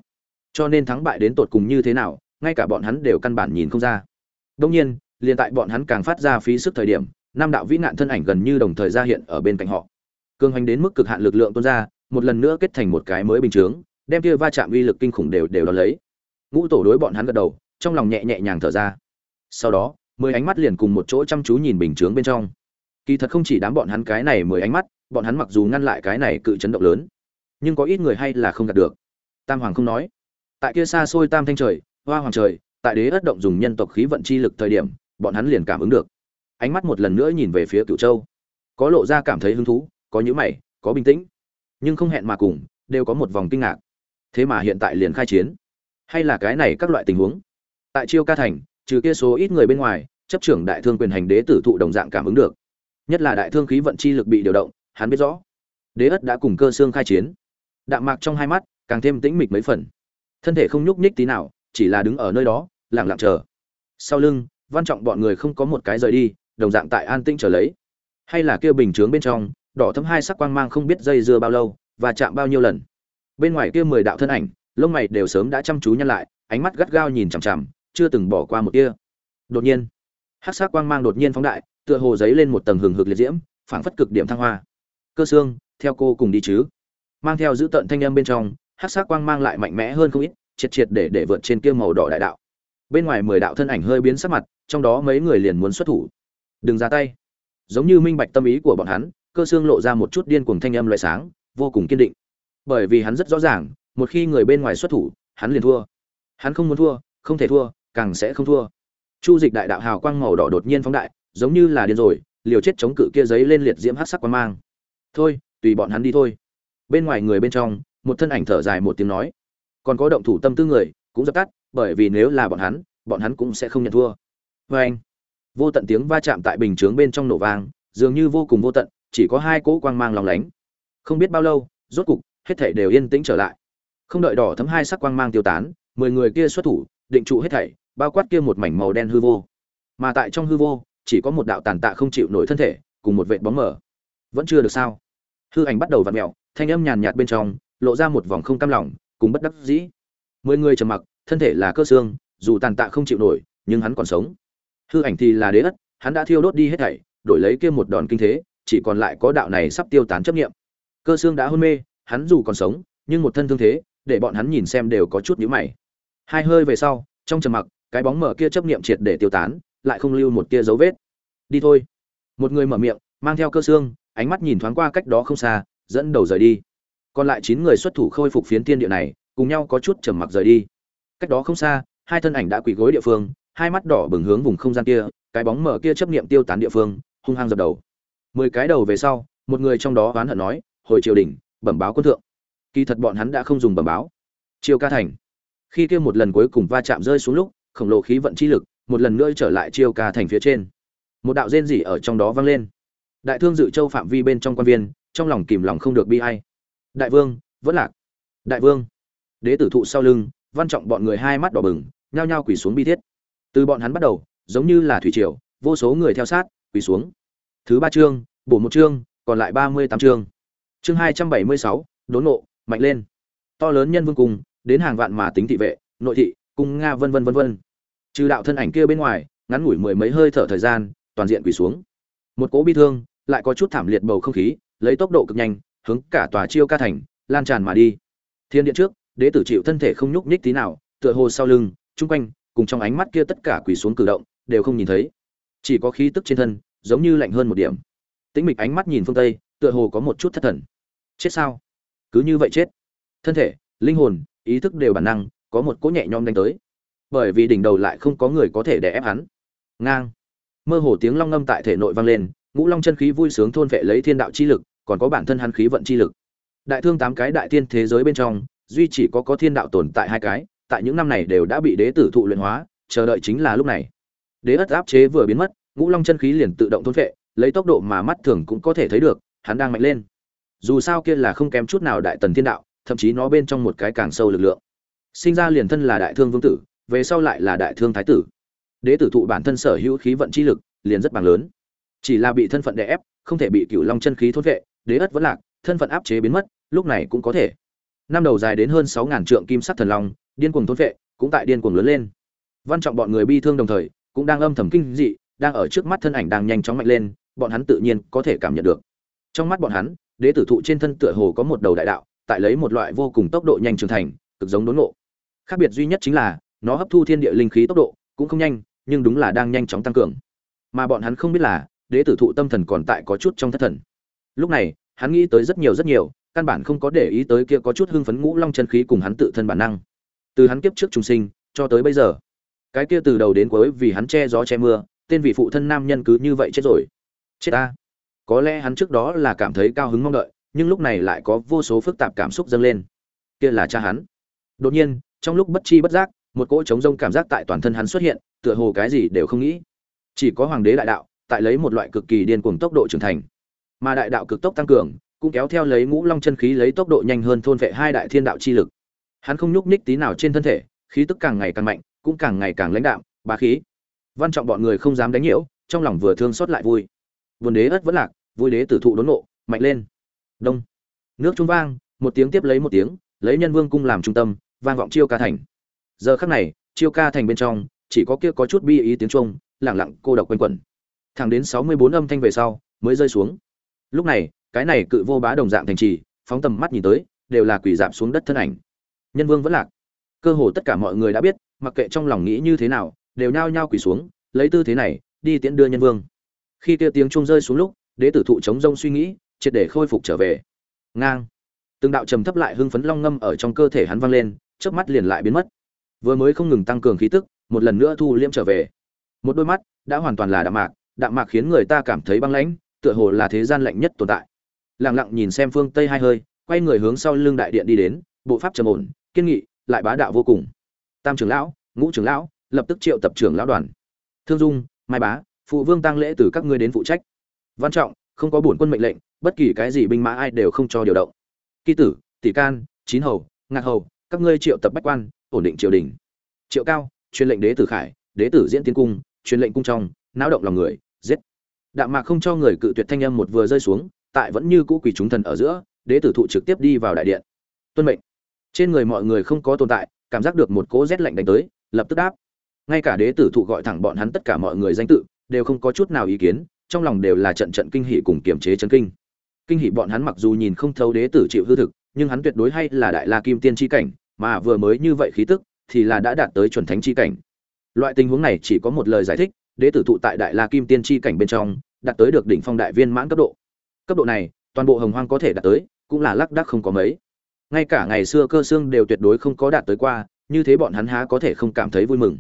Cho nên thắng bại đến tột cùng như thế nào, ngay cả bọn hắn đều căn bản nhìn không ra. Đông nhiên, liền tại bọn hắn càng phát ra phí sức thời điểm nam đạo vĩ nạn thân ảnh gần như đồng thời ra hiện ở bên cạnh họ. Cường hành đến mức cực hạn lực lượng tuôn ra, một lần nữa kết thành một cái mới bình chướng, đem kia va chạm uy lực kinh khủng đều đều đón lấy. Ngũ tổ đối bọn hắn gật đầu, trong lòng nhẹ nhẹ nhàng thở ra. Sau đó, mười ánh mắt liền cùng một chỗ chăm chú nhìn bình chướng bên trong kỳ thật không chỉ đám bọn hắn cái này mười ánh mắt, bọn hắn mặc dù ngăn lại cái này cự chấn động lớn, nhưng có ít người hay là không gặp được. Tam hoàng không nói. Tại kia xa xôi tam thanh trời, hoa hoàng trời, tại đế ất động dùng nhân tộc khí vận chi lực thời điểm, bọn hắn liền cảm ứng được. Ánh mắt một lần nữa nhìn về phía cựu châu. Có lộ ra cảm thấy hứng thú, có nhữ mày, có bình tĩnh, nhưng không hẹn mà cùng, đều có một vòng kinh ngạc. Thế mà hiện tại liền khai chiến. Hay là cái này các loại tình huống? Tại chiêu ca thành, trừ kia số ít người bên ngoài, chấp trưởng đại thương quyền hành đế tử thụ đồng dạng cảm ứng được nhất là đại thương khí vận chi lực bị điều động, hắn biết rõ, đế ất đã cùng cơ xương khai chiến. Đạm mạc trong hai mắt, càng thêm tĩnh mịch mấy phần. Thân thể không nhúc nhích tí nào, chỉ là đứng ở nơi đó, lặng lặng chờ. Sau lưng, văn trọng bọn người không có một cái rời đi, đồng dạng tại an tĩnh trở lấy. Hay là kia bình chướng bên trong, đỏ thấm hai sắc quang mang không biết dây dưa bao lâu, và chạm bao nhiêu lần. Bên ngoài kia mười đạo thân ảnh, lông mày đều sớm đã chăm chú nhăn lại, ánh mắt gắt gao nhìn chằm chằm, chưa từng bỏ qua một kia đột nhiên hát sắc quang mang đột nhiên phóng đại tựa hồ giấy lên một tầng hừng hực liệt diễm, phảng phất cực điểm thăng hoa. Cơ xương, theo cô cùng đi chứ. Mang theo giữ tận thanh âm bên trong hát sắc quang mang lại mạnh mẽ hơn không ít, triệt triệt để để vượt trên kia màu đỏ đại đạo. Bên ngoài mười đạo thân ảnh hơi biến sắc mặt, trong đó mấy người liền muốn xuất thủ. Đừng ra tay. Giống như minh bạch tâm ý của bọn hắn, cơ xương lộ ra một chút điên cuồng thanh âm loại sáng, vô cùng kiên định. Bởi vì hắn rất rõ ràng, một khi người bên ngoài xuất thủ, hắn liền thua. Hắn không muốn thua, không thể thua, càng sẽ không thua. Chu dịch đại đạo hào quang màu đỏ đột nhiên phóng đại giống như là điên rồi, liều chết chống cự kia giấy lên liệt diễm hắc sắc quang mang. Thôi, tùy bọn hắn đi thôi. Bên ngoài người bên trong, một thân ảnh thở dài một tiếng nói. Còn có động thủ tâm tư người, cũng dập tắt, bởi vì nếu là bọn hắn bọn hắn cũng sẽ không nhận thua. Vê anh, vô tận tiếng va chạm tại bình chướng bên trong nổ vang, dường như vô cùng vô tận, chỉ có hai cỗ quang mang lòng lánh. Không biết bao lâu, rốt cục, hết thảy đều yên tĩnh trở lại. Không đợi đỏ thấm hai sắc quang mang tiêu tán, mười người kia xuất thủ, định trụ hết thảy, bao quát kia một mảnh màu đen hư vô. Mà tại trong hư vô chỉ có một đạo tàn tạ không chịu nổi thân thể, cùng một vệt bóng mờ. Vẫn chưa được sao? Hư ảnh bắt đầu vặn mẹo thanh âm nhàn nhạt bên trong, lộ ra một vòng không cam lòng, cùng bất đắc dĩ. Mười người trầm mặc, thân thể là cơ xương, dù tàn tạ không chịu nổi, nhưng hắn còn sống. Hư ảnh thì là đế ất, hắn đã thiêu đốt đi hết thảy, đổi lấy kia một đòn kinh thế, chỉ còn lại có đạo này sắp tiêu tán chấp nghiệm cơ xương đã hôn mê, hắn dù còn sống, nhưng một thân thương thế, để bọn hắn nhìn xem đều có chút nhíu mày. Hai hơi về sau, trong trầm mặc, cái bóng mở kia chấp nghiệm triệt để tiêu tán lại không lưu một tia dấu vết. Đi thôi. Một người mở miệng, mang theo cơ xương, ánh mắt nhìn thoáng qua cách đó không xa, dẫn đầu rời đi. Còn lại chín người xuất thủ khôi phục phiến tiên địa này, cùng nhau có chút trầm mặc rời đi. Cách đó không xa, hai thân ảnh đã quỳ gối địa phương, hai mắt đỏ bừng hướng vùng không gian kia, cái bóng mở kia chấp niệm tiêu tán địa phương, hung hăng dập đầu. Mười cái đầu về sau, một người trong đó oán hận nói, hồi triều đình, bẩm báo quân thượng. Kỳ thật bọn hắn đã không dùng bẩm báo. Triều ca thành. Khi kia một lần cuối cùng va chạm rơi xuống lúc, khổng lồ khí vận chi lực một lần nữa trở lại chiêu ca thành phía trên. Một đạo rên rỉ ở trong đó vang lên. Đại thương dự châu phạm vi bên trong quan viên, trong lòng kìm lòng không được bi ai. Đại vương, vẫn lạc. Đại vương. Đế tử thụ sau lưng, văn trọng bọn người hai mắt đỏ bừng, nhao nhao quỳ xuống bi thiết. Từ bọn hắn bắt đầu, giống như là thủy triều, vô số người theo sát, quỳ xuống. Thứ ba chương, bổ một chương, còn lại ba mươi tám chương. Chương hai trăm bảy mươi sáu, đốn nộ mạnh lên. To lớn nhân vương cung đến hàng vạn mà tính thị vệ, nội thị cung nga vân vân vân vân trừ đạo thân ảnh kia bên ngoài, ngắn ngủi mười mấy hơi thở thời gian, toàn diện quỳ xuống. Một cỗ bi thương, lại có chút thảm liệt bầu không khí, lấy tốc độ cực nhanh, hướng cả tòa chiêu ca thành, lan tràn mà đi. Thiên điện trước, đế tử chịu thân thể không nhúc nhích tí nào, tựa hồ sau lưng, chung quanh, cùng trong ánh mắt kia tất cả quỳ xuống cử động, đều không nhìn thấy. Chỉ có khí tức trên thân, giống như lạnh hơn một điểm. Tĩnh mịch ánh mắt nhìn phương tây, tựa hồ có một chút thất thần. Chết sao? Cứ như vậy chết. Thân thể, linh hồn, ý thức đều bản năng, có một cỗ nhẹ nhom đánh tới bởi vì đỉnh đầu lại không có người có thể đè ép hắn. Ngang. Mơ hồ tiếng long ngâm tại thể nội vang lên, ngũ long chân khí vui sướng thôn vệ lấy thiên đạo chi lực, còn có bản thân hắn khí vận chi lực. Đại thương tám cái đại tiên thế giới bên trong, duy chỉ có có thiên đạo tồn tại hai cái, tại những năm này đều đã bị đế tử thụ luyện hóa, chờ đợi chính là lúc này. Đế ất áp chế vừa biến mất, ngũ long chân khí liền tự động thôn vệ, lấy tốc độ mà mắt thường cũng có thể thấy được, hắn đang mạnh lên. Dù sao kia là không kém chút nào đại tần thiên đạo, thậm chí nó bên trong một cái càng sâu lực lượng. Sinh ra liền thân là đại thương vương tử về sau lại là đại thương thái tử. Đế tử thụ bản thân sở hữu khí vận chi lực, liền rất bằng lớn. Chỉ là bị thân phận đè ép, không thể bị cựu long chân khí thốt vệ, đế ất vẫn lạc, thân phận áp chế biến mất, lúc này cũng có thể. Năm đầu dài đến hơn sáu ngàn trượng kim sắc thần long, điên cuồng thốt vệ, cũng tại điên cuồng lớn lên. Văn trọng bọn người bi thương đồng thời, cũng đang âm thầm kinh dị, đang ở trước mắt thân ảnh đang nhanh chóng mạnh lên, bọn hắn tự nhiên có thể cảm nhận được. Trong mắt bọn hắn, đế tử thụ trên thân tựa hồ có một đầu đại đạo, tại lấy một loại vô cùng tốc độ nhanh trưởng thành, cực giống đốn ngộ. Khác biệt duy nhất chính là nó hấp thu thiên địa linh khí tốc độ cũng không nhanh, nhưng đúng là đang nhanh chóng tăng cường. Mà bọn hắn không biết là, đế tử thụ tâm thần còn tại có chút trong thất thần. Lúc này, hắn nghĩ tới rất nhiều rất nhiều, căn bản không có để ý tới kia có chút hưng phấn ngũ long chân khí cùng hắn tự thân bản năng. Từ hắn kiếp trước trung sinh, cho tới bây giờ, cái kia từ đầu đến cuối vì hắn che gió che mưa, tên vị phụ thân nam nhân cứ như vậy chết rồi. Chết ta. Có lẽ hắn trước đó là cảm thấy cao hứng mong đợi, nhưng lúc này lại có vô số phức tạp cảm xúc dâng lên. Kia là cha hắn. Đột nhiên, trong lúc bất chi bất giác một cỗ trống rông cảm giác tại toàn thân hắn xuất hiện, tựa hồ cái gì đều không nghĩ. Chỉ có hoàng đế đại đạo, tại lấy một loại cực kỳ điên cuồng tốc độ trưởng thành. Mà đại đạo cực tốc tăng cường, cũng kéo theo lấy ngũ long chân khí lấy tốc độ nhanh hơn thôn vệ hai đại thiên đạo chi lực. Hắn không nhúc nhích tí nào trên thân thể, khí tức càng ngày càng mạnh, cũng càng ngày càng lãnh đạm, bá khí. Văn trọng bọn người không dám đánh nhiễu, trong lòng vừa thương xót lại vui. Vườn đế ất vẫn lạc, vui đế tử thụ đốn nộ mạnh lên. Đông. Nước trung vang, một tiếng tiếp lấy một tiếng, lấy nhân vương cung làm trung tâm, vang vọng chiêu ca thành giờ khắc này, chiêu ca thành bên trong, chỉ có kia có chút bi ý tiếng trung lẳng lặng cô độc quanh quẩn. Thẳng đến sáu mươi bốn âm thanh về sau, mới rơi xuống. Lúc này, cái này cự vô bá đồng dạng thành trì, phóng tầm mắt nhìn tới, đều là quỷ dạp xuống đất thân ảnh. Nhân vương vẫn lạc. Cơ hồ tất cả mọi người đã biết, mặc kệ trong lòng nghĩ như thế nào, đều nhao nhao quỳ xuống, lấy tư thế này, đi tiễn đưa nhân vương. Khi kia tiếng trung rơi xuống lúc, đế tử thụ chống rông suy nghĩ, triệt để khôi phục trở về. Ngang. Từng đạo trầm thấp lại hưng phấn long ngâm ở trong cơ thể hắn vang lên, chớp mắt liền lại biến mất vừa mới không ngừng tăng cường khí tức, một lần nữa thu liễm trở về. Một đôi mắt đã hoàn toàn là đạm mạc đạm mạc khiến người ta cảm thấy băng lãnh, tựa hồ là thế gian lạnh nhất tồn tại. Lặng lặng nhìn xem phương tây hai hơi, quay người hướng sau lưng đại điện đi đến, bộ pháp trầm ổn, kiên nghị, lại bá đạo vô cùng. Tam trưởng lão, ngũ trưởng lão, lập tức triệu tập trưởng lão đoàn. Thương dung, mai bá, phụ vương tăng lễ từ các ngươi đến phụ trách. Văn trọng, không có bổn quân mệnh lệnh, bất kỳ cái gì binh mã ai đều không cho điều động. Kỳ tử, tỷ can, chín hầu, ngạc hầu, các ngươi triệu tập bách quan ổn định triều đình. Triệu cao, truyền lệnh đế tử khải, đế tử diễn tiến cung, truyền lệnh cung trong, náo động lòng người, giết. Đạm mạc không cho người cự tuyệt thanh âm một vừa rơi xuống, tại vẫn như cũ quỷ chúng thần ở giữa, đế tử thụ trực tiếp đi vào đại điện. Tuân mệnh. Trên người mọi người không có tồn tại, cảm giác được một cỗ rét lạnh đánh tới, lập tức đáp. Ngay cả đế tử thụ gọi thẳng bọn hắn tất cả mọi người danh tự, đều không có chút nào ý kiến, trong lòng đều là trận trận kinh hỉ cùng kiềm chế chấn kinh. Kinh hỉ bọn hắn mặc dù nhìn không thấu đế tử chịu hư thực, nhưng hắn tuyệt đối hay là đại la kim tiên tri cảnh mà vừa mới như vậy khí tức thì là đã đạt tới chuẩn thánh chi cảnh. Loại tình huống này chỉ có một lời giải thích, đế tử thụ tại đại la kim tiên chi cảnh bên trong, đạt tới được đỉnh phong đại viên mãn cấp độ. Cấp độ này, toàn bộ hồng hoang có thể đạt tới, cũng là lắc đắc không có mấy. Ngay cả ngày xưa cơ xương đều tuyệt đối không có đạt tới qua, như thế bọn hắn há có thể không cảm thấy vui mừng.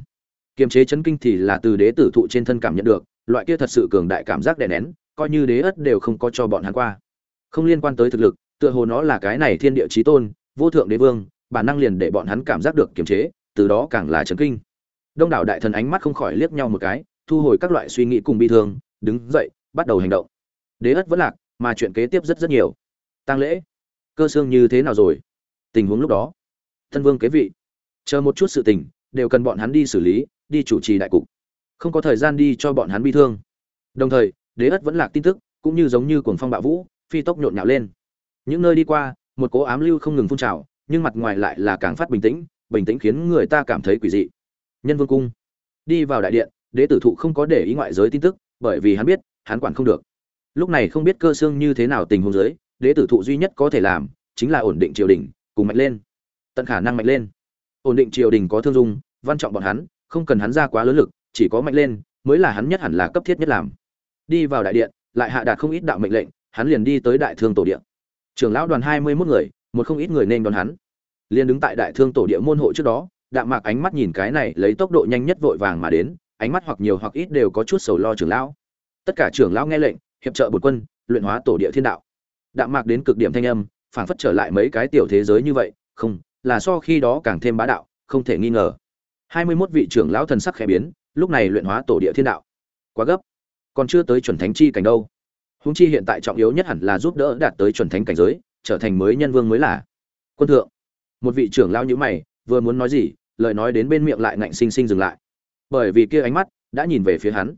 Kiềm chế chấn kinh thì là từ đế tử thụ trên thân cảm nhận được, loại kia thật sự cường đại cảm giác đè nén, coi như đế ất đều không có cho bọn hắn qua. Không liên quan tới thực lực, tựa hồ nó là cái này thiên địa chí tôn, vô thượng đế vương bản năng liền để bọn hắn cảm giác được kiềm chế, từ đó càng là chấn kinh. Đông đảo đại thần ánh mắt không khỏi liếc nhau một cái, thu hồi các loại suy nghĩ cùng bi thương, đứng dậy, bắt đầu hành động. Đế ất vẫn lạc, mà chuyện kế tiếp rất rất nhiều. Tăng lễ. Cơ xương như thế nào rồi? Tình huống lúc đó. Thân vương kế vị. Chờ một chút sự tình, đều cần bọn hắn đi xử lý, đi chủ trì đại cục. Không có thời gian đi cho bọn hắn bi thương. Đồng thời, đế ất vẫn lạc tin tức, cũng như giống như cuồng phong bạo vũ, phi tốc nhộn nhạo lên. Những nơi đi qua, một cố ám lưu không ngừng phun trào nhưng mặt ngoài lại là càng phát bình tĩnh bình tĩnh khiến người ta cảm thấy quỷ dị. Nhân vương cung. Đi vào đại điện, đế tử thụ không có để ý ngoại giới tin tức, bởi vì hắn biết, hắn quản không được. Lúc này không biết cơ xương như thế nào tình huống giới đế tử thụ duy nhất có thể làm, chính là ổn định triều đình, cùng mạnh lên. Tận khả năng mạnh lên. Ổn định triều đình có thương dung, văn trọng bọn hắn, không cần hắn ra quá lớn lực, chỉ có mạnh lên, mới là hắn nhất hẳn là cấp thiết nhất làm. Đi vào đại điện, lại hạ đạt không ít đạo mệnh lệnh, hắn liền đi tới đại thương tổ điện trưởng lão đoàn hai mươi 21 người một không ít người nên đón hắn. Liền đứng tại đại thương tổ địa môn hộ trước đó, đạm mạc ánh mắt nhìn cái này lấy tốc độ nhanh nhất vội vàng mà đến, ánh mắt hoặc nhiều hoặc ít đều có chút sầu lo trưởng lão. Tất cả trưởng lão nghe lệnh, hiệp trợ bột quân, luyện hóa tổ địa thiên đạo. Đạm mạc đến cực điểm thanh âm, phảng phất trở lại mấy cái tiểu thế giới như vậy, không, là so khi đó càng thêm bá đạo, không thể nghi ngờ. Hai mươi 21 vị trưởng lão thần sắc khẽ biến, lúc này luyện hóa tổ địa thiên đạo. Quá gấp. Còn chưa tới chuẩn thánh chi cảnh đâu. Húng chi hiện tại trọng yếu nhất hẳn là giúp đỡ đạt tới chuẩn thánh cảnh giới trở thành mới nhân vương mới là. Quân thượng, một vị trưởng lão nhữ mày, vừa muốn nói gì, lời nói đến bên miệng lại ngạnh sinh sinh dừng lại. Bởi vì kia ánh mắt đã nhìn về phía hắn.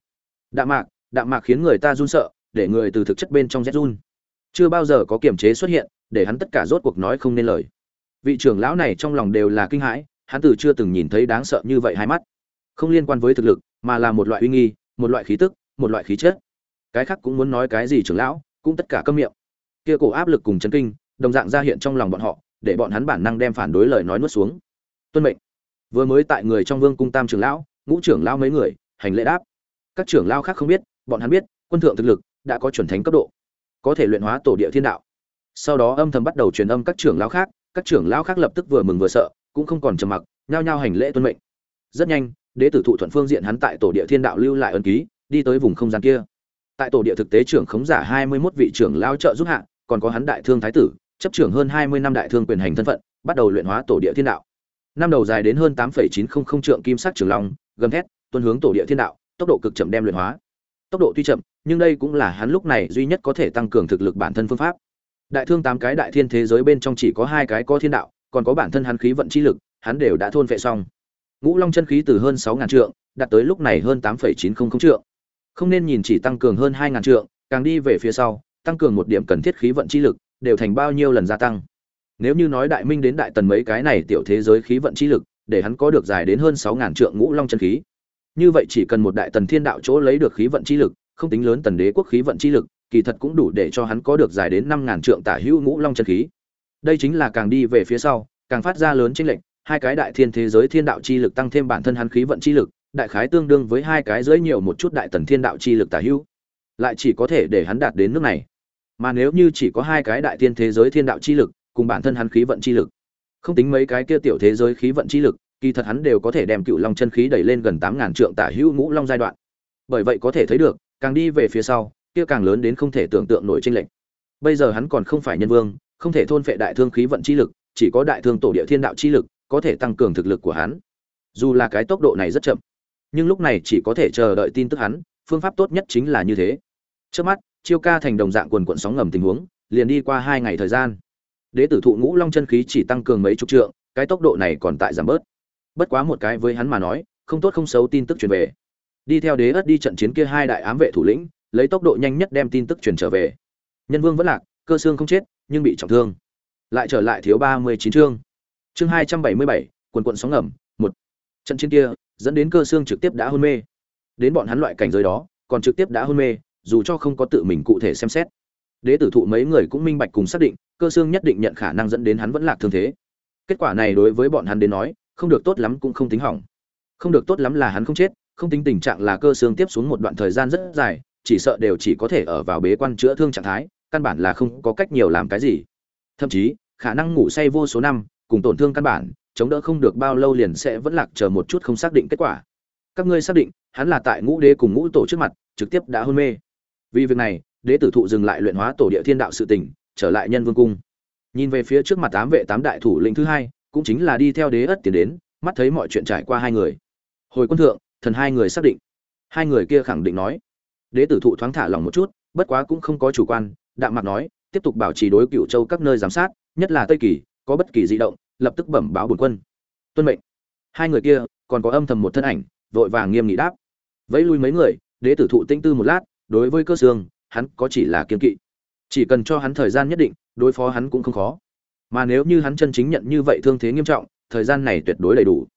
Đạm mạc đạm mạc khiến người ta run sợ, để người từ thực chất bên trong rét run. Chưa bao giờ có kiềm chế xuất hiện, để hắn tất cả rốt cuộc nói không nên lời. Vị trưởng lão này trong lòng đều là kinh hãi, hắn từ chưa từng nhìn thấy đáng sợ như vậy hai mắt. Không liên quan với thực lực, mà là một loại uy nghi, một loại khí tức, một loại khí chất. Cái khác cũng muốn nói cái gì trưởng lão, cũng tất cả câm miệng kia cổ áp lực cùng chấn kinh, đồng dạng ra hiện trong lòng bọn họ, để bọn hắn bản năng đem phản đối lời nói nuốt xuống. Tuân mệnh. Vừa mới tại người trong vương cung tam trưởng lão, ngũ trưởng lão mấy người, hành lễ đáp. Các trưởng lão khác không biết, bọn hắn biết, quân thượng thực lực đã có chuẩn thánh cấp độ. Có thể luyện hóa tổ địa thiên đạo. Sau đó âm thầm bắt đầu truyền âm các trưởng lão khác, các trưởng lão khác lập tức vừa mừng vừa sợ, cũng không còn trầm mặc, nhao nhao hành lễ tuân mệnh. Rất nhanh, đế tử thụ thuận phương diện hắn tại tổ địa thiên đạo lưu lại ân ký, đi tới vùng không gian kia. Tại tổ địa thực tế trưởng khống giả hai mươi 21 vị trưởng lao trợ giúp hạ còn có hắn đại thương thái tử, chấp trưởng hơn hai mươi năm đại thương quyền hành thân phận, bắt đầu luyện hóa tổ địa thiên đạo. Năm đầu dài đến hơn tám chín trăm linh trượng kim sắc trường long, gầm thét, tuân hướng tổ địa thiên đạo, tốc độ cực chậm đem luyện hóa. Tốc độ tuy chậm, nhưng đây cũng là hắn lúc này duy nhất có thể tăng cường thực lực bản thân phương pháp. Đại thương tám cái đại thiên thế giới bên trong chỉ có hai cái có thiên đạo, còn có bản thân hắn khí vận chi lực, hắn đều đã thôn vệ xong. Ngũ long chân khí từ hơn sáu ngàn trượng, đạt tới lúc này hơn tám chín trăm linh trượng. Không nên nhìn chỉ tăng cường hơn hai ngàn trượng, càng đi về phía sau tăng cường một điểm cần thiết khí vận chi lực, đều thành bao nhiêu lần gia tăng. Nếu như nói đại minh đến đại tần mấy cái này tiểu thế giới khí vận chi lực, để hắn có được dài đến hơn sáu ngàn trượng ngũ long chân khí. Như vậy chỉ cần một đại tần thiên đạo chỗ lấy được khí vận chi lực, không tính lớn tần đế quốc khí vận chi lực, kỳ thật cũng đủ để cho hắn có được dài đến năm ngàn trượng tả hữu ngũ long chân khí. Đây chính là càng đi về phía sau, càng phát ra lớn chênh lệnh hai cái đại thiên thế giới thiên đạo chi lực tăng thêm bản thân hắn khí vận chi lực, đại khái tương đương với hai cái dưới nhiều một chút đại tần thiên đạo chi lực tả hữu. Lại chỉ có thể để hắn đạt đến nước này mà nếu như chỉ có hai cái đại thiên thế giới thiên đạo chi lực, cùng bản thân hắn khí vận chi lực, không tính mấy cái kia tiểu thế giới khí vận chi lực, kỳ thật hắn đều có thể đem cựu long chân khí đẩy lên gần tám ngàn trượng tả hữu ngũ long giai đoạn. Bởi vậy có thể thấy được, càng đi về phía sau, kia càng lớn đến không thể tưởng tượng nổi tranh lệch. Bây giờ hắn còn không phải nhân vương, không thể thôn phệ đại thương khí vận chi lực, chỉ có đại thương tổ địa thiên đạo chi lực, có thể tăng cường thực lực của hắn. Dù là cái tốc độ này rất chậm, nhưng lúc này chỉ có thể chờ đợi tin tức hắn, phương pháp tốt nhất chính là như thế. Trước mắt chiêu ca thành đồng dạng quần quận sóng ngầm tình huống, liền đi qua hai ngày thời gian. Đế tử thụ ngũ long chân khí chỉ tăng cường mấy chục trượng, cái tốc độ này còn tại giảm bớt. Bất quá một cái với hắn mà nói, không tốt không xấu tin tức truyền về. Đi theo đế ất đi trận chiến kia hai đại ám vệ thủ lĩnh, lấy tốc độ nhanh nhất đem tin tức truyền trở về. Nhân vương vẫn lạc, cơ xương không chết, nhưng bị trọng thương. Lại trở lại thiếu ba mươi chín chương. Chương hai trăm bảy mươi bảy, quần quận sóng ngầm, một. Trận chiến kia, dẫn đến cơ xương trực tiếp đã hôn mê. Đến bọn hắn loại cảnh giới đó, còn trực tiếp đã hôn mê dù cho không có tự mình cụ thể xem xét. Đế tử thụ mấy người cũng minh bạch cùng xác định, cơ xương nhất định nhận khả năng dẫn đến hắn vẫn lạc thương thế. Kết quả này đối với bọn hắn đến nói, không được tốt lắm cũng không tính hỏng. Không được tốt lắm là hắn không chết, không tính tình trạng là cơ xương tiếp xuống một đoạn thời gian rất dài, chỉ sợ đều chỉ có thể ở vào bế quan chữa thương trạng thái, căn bản là không có cách nhiều làm cái gì. Thậm chí, khả năng ngủ say vô số năm, cùng tổn thương căn bản, chống đỡ không được bao lâu liền sẽ vẫn lạc chờ một chút không xác định kết quả. Các ngươi xác định, hắn là tại ngũ đế cùng ngũ tổ trước mặt, trực tiếp đã hôn mê vì việc này đế tử thụ dừng lại luyện hóa tổ địa thiên đạo sự tỉnh trở lại nhân vương cung. Nhìn về phía trước mặt tám vệ tám đại thủ lĩnh thứ hai, cũng chính là đi theo đế ất tiến đến, mắt thấy mọi chuyện trải qua hai người. Hồi quân thượng, thần hai người xác định. Hai người kia khẳng định nói. Đế tử thụ thoáng thả lòng một chút, bất quá cũng không có chủ quan, đạm mặt nói, tiếp tục bảo trì đối cựu châu các nơi giám sát, nhất là tây kỳ, có bất kỳ di động, lập tức bẩm báo bổn quân. Tuân mệnh. Hai người kia, còn có âm thầm một thân ảnh, vội vàng nghiêm nghị đáp. Vẫy lui mấy người, đế tử thụ tinh tư một lát đối với cơ xương, hắn có chỉ là kiên kỵ. Chỉ cần cho hắn thời gian nhất định, đối phó hắn cũng không khó. Mà nếu như hắn chân chính nhận như vậy thương thế nghiêm trọng, thời gian này tuyệt đối đầy đủ.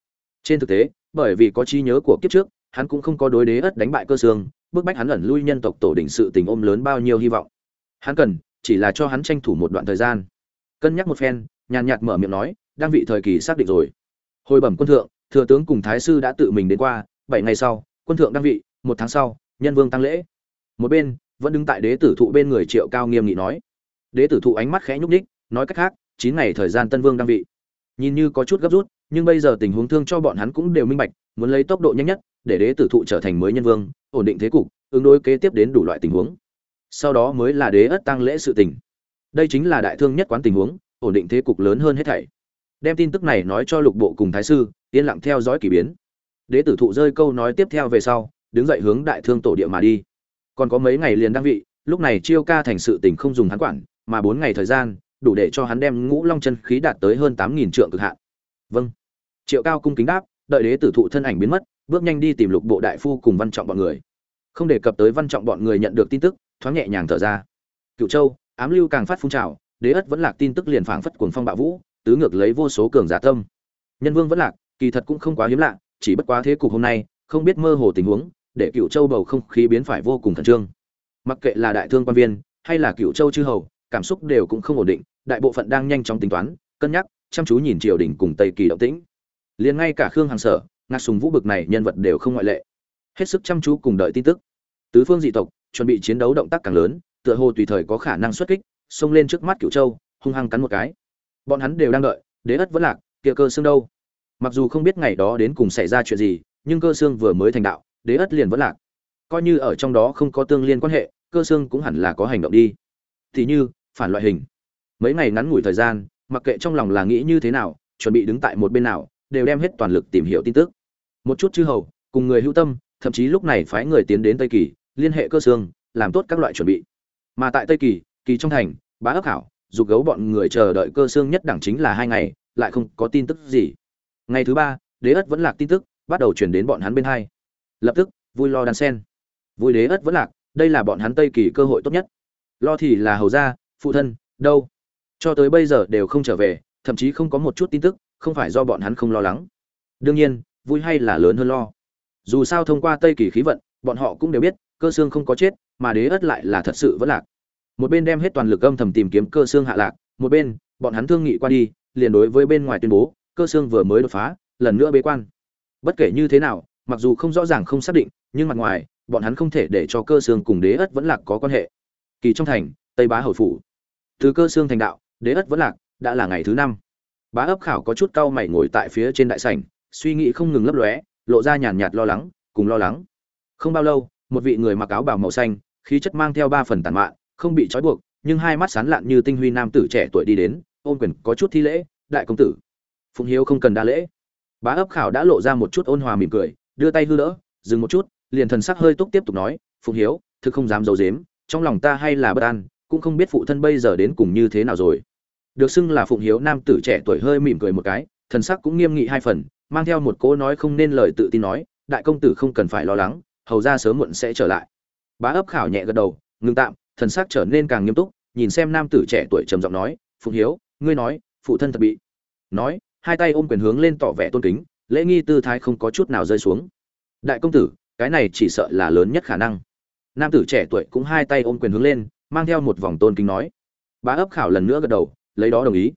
Trên thực tế, bởi vì có trí nhớ của kiếp trước, hắn cũng không có đối đế ất đánh bại cơ xương, bức bách hắn ẩn lui nhân tộc tổ đỉnh sự tình ôm lớn bao nhiêu hy vọng. Hắn cần, chỉ là cho hắn tranh thủ một đoạn thời gian. Cân nhắc một phen, nhàn nhạt mở miệng nói, đang vị thời kỳ xác định rồi. Hồi bẩm quân thượng, thừa tướng cùng thái sư đã tự mình đến qua, bảy ngày sau, quân thượng đăng vị, một tháng sau, nhân vương tăng lễ một bên, vẫn đứng tại đế tử thụ bên người triệu cao nghiêm nghị nói. Đế tử thụ ánh mắt khẽ nhúc ních nói cách khác, chín ngày thời gian tân vương đăng vị. Nhìn như có chút gấp rút, nhưng bây giờ tình huống thương cho bọn hắn cũng đều minh bạch, muốn lấy tốc độ nhanh nhất, để đế tử thụ trở thành mới nhân vương, ổn định thế cục, ứng đối kế tiếp đến đủ loại tình huống. Sau đó mới là đế ất tăng lễ sự tình. Đây chính là đại thương nhất quán tình huống, ổn định thế cục lớn hơn hết thảy. Đem tin tức này nói cho lục bộ cùng thái sư, yên lặng theo dõi kỳ biến. Đế tử thụ rơi câu nói tiếp theo về sau, đứng dậy hướng đại thương tổ địa mà đi còn có mấy ngày liền đăng vị, lúc này chiêu ca thành sự tình không dùng hắn quản, mà bốn ngày thời gian, đủ để cho hắn đem ngũ long chân khí đạt tới hơn tám nghìn trượng cực hạn. Vâng. Triệu cao cung kính đáp, đợi đế tử thụ thân ảnh biến mất, bước nhanh đi tìm lục bộ đại phu cùng văn trọng bọn người. Không đề cập tới văn trọng bọn người nhận được tin tức, thoáng nhẹ nhàng thở ra. Cựu châu, ám lưu càng phát phun trào, đế ất vẫn lạc tin tức liền phảng phất cuồng phong bạo vũ, tứ ngược lấy vô số cường giả tâm. Nhân vương vẫn lạc, kỳ thật cũng không quá hiếm lạ, chỉ bất quá thế cục hôm nay, không biết mơ hồ tình huống để cựu châu bầu không khí biến phải vô cùng khẩn trương. Mặc kệ là đại thương quan viên, hay là cựu châu chư hầu, cảm xúc đều cũng không ổn định, đại bộ phận đang nhanh chóng tính toán, cân nhắc, chăm chú nhìn triều đình cùng tây kỳ động tĩnh. Liền ngay cả khương hàng sở, ngạc sùng vũ bực này nhân vật đều không ngoại lệ. Hết sức chăm chú cùng đợi tin tức. Tứ phương dị tộc, chuẩn bị chiến đấu động tác càng lớn, tựa hồ tùy thời có khả năng xuất kích, xông lên trước mắt cựu châu, hung hăng cắn một cái. Bọn hắn đều đang đợi, đế ất vẫn lạc, kia cơ xương đâu? Mặc dù không biết ngày đó đến cùng xảy ra chuyện gì, nhưng cơ xương vừa mới thành đạo đế ất liền vẫn lạc. Coi như ở trong đó không có tương liên quan hệ, cơ xương cũng hẳn là có hành động đi. Thì như, phản loại hình. Mấy ngày ngắn ngủi thời gian, mặc kệ trong lòng là nghĩ như thế nào, chuẩn bị đứng tại một bên nào, đều đem hết toàn lực tìm hiểu tin tức. Một chút chư hầu, cùng người hữu tâm, thậm chí lúc này phái người tiến đến tây kỳ, liên hệ cơ xương, làm tốt các loại chuẩn bị. Mà tại tây kỳ kỳ trong thành, bá ấp hảo, dục gấu bọn người chờ đợi cơ xương nhất đẳng chính là hai ngày, lại không có tin tức gì. Ngày thứ ba, đế ất vẫn lạc tin tức, bắt đầu chuyển đến bọn hắn bên hai lập tức, vui lo đan sen. Vui đế ất vẫn lạc, đây là bọn hắn tây kỳ cơ hội tốt nhất. Lo thì là hầu gia, phụ thân, đâu? Cho tới bây giờ đều không trở về, thậm chí không có một chút tin tức, không phải do bọn hắn không lo lắng. Đương nhiên, vui hay là lớn hơn lo. Dù sao thông qua tây kỳ khí vận, bọn họ cũng đều biết, cơ xương không có chết, mà đế ất lại là thật sự vẫn lạc. Một bên đem hết toàn lực âm thầm tìm kiếm cơ xương hạ lạc, một bên, bọn hắn thương nghị qua đi, liền đối với bên ngoài tuyên bố, cơ xương vừa mới đột phá, lần nữa bế quan. Bất kể như thế nào mặc dù không rõ ràng không xác định, nhưng mặt ngoài, bọn hắn không thể để cho cơ xương cùng đế ất vẫn lạc có quan hệ. Kỳ trong thành, tây bá hầu phủ. Từ cơ xương thành đạo, đế ất vẫn lạc, đã là ngày thứ năm. Bá ấp khảo có chút cau mày ngồi tại phía trên đại sảnh, suy nghĩ không ngừng lấp lóe, lộ ra nhàn nhạt lo lắng, cùng lo lắng. Không bao lâu, một vị người mặc áo bào màu xanh, khí chất mang theo ba phần tàn mạn, không bị trói buộc, nhưng hai mắt sán lạn như tinh huy nam tử trẻ tuổi đi đến ôn quyền, có chút thi lễ, đại công tử. Phụng hiếu không cần đa lễ. Bá ấp khảo đã lộ ra một chút ôn hòa mỉm cười đưa tay hư đỡ, dừng một chút, liền thần sắc hơi túc tiếp tục nói, phụng hiếu, thực không dám d i ấ u dếm trong lòng ta hay là bất an, cũng không biết phụ thân bây giờ đến cùng như thế nào rồi. Được xưng là phụng hiếu nam tử trẻ tuổi hơi mỉm cười một cái, thần sắc cũng nghiêm nghị hai phần, mang theo một cỗ nói không nên lời tự tin nói, đại công tử không cần phải lo lắng, hầu ra sớm muộn sẽ trở lại. Bá ấp khảo nhẹ gật đầu, ngừng tạm, thần sắc trở nên càng nghiêm túc, nhìn xem nam tử trẻ tuổi trầm giọng nói, phụng hiếu, ngươi nói, phụ thân thật bị nói, hai tay ôm quyền hướng lên tỏ vẻ tôn kính lễ nghi tư thái không có chút nào rơi xuống. Đại công tử, cái này chỉ sợ là lớn nhất khả năng. Nam tử trẻ tuổi cũng hai tay ôm quyền hướng lên, mang theo một vòng tôn kính nói. Bá ấp khảo lần nữa gật đầu, lấy đó đồng ý.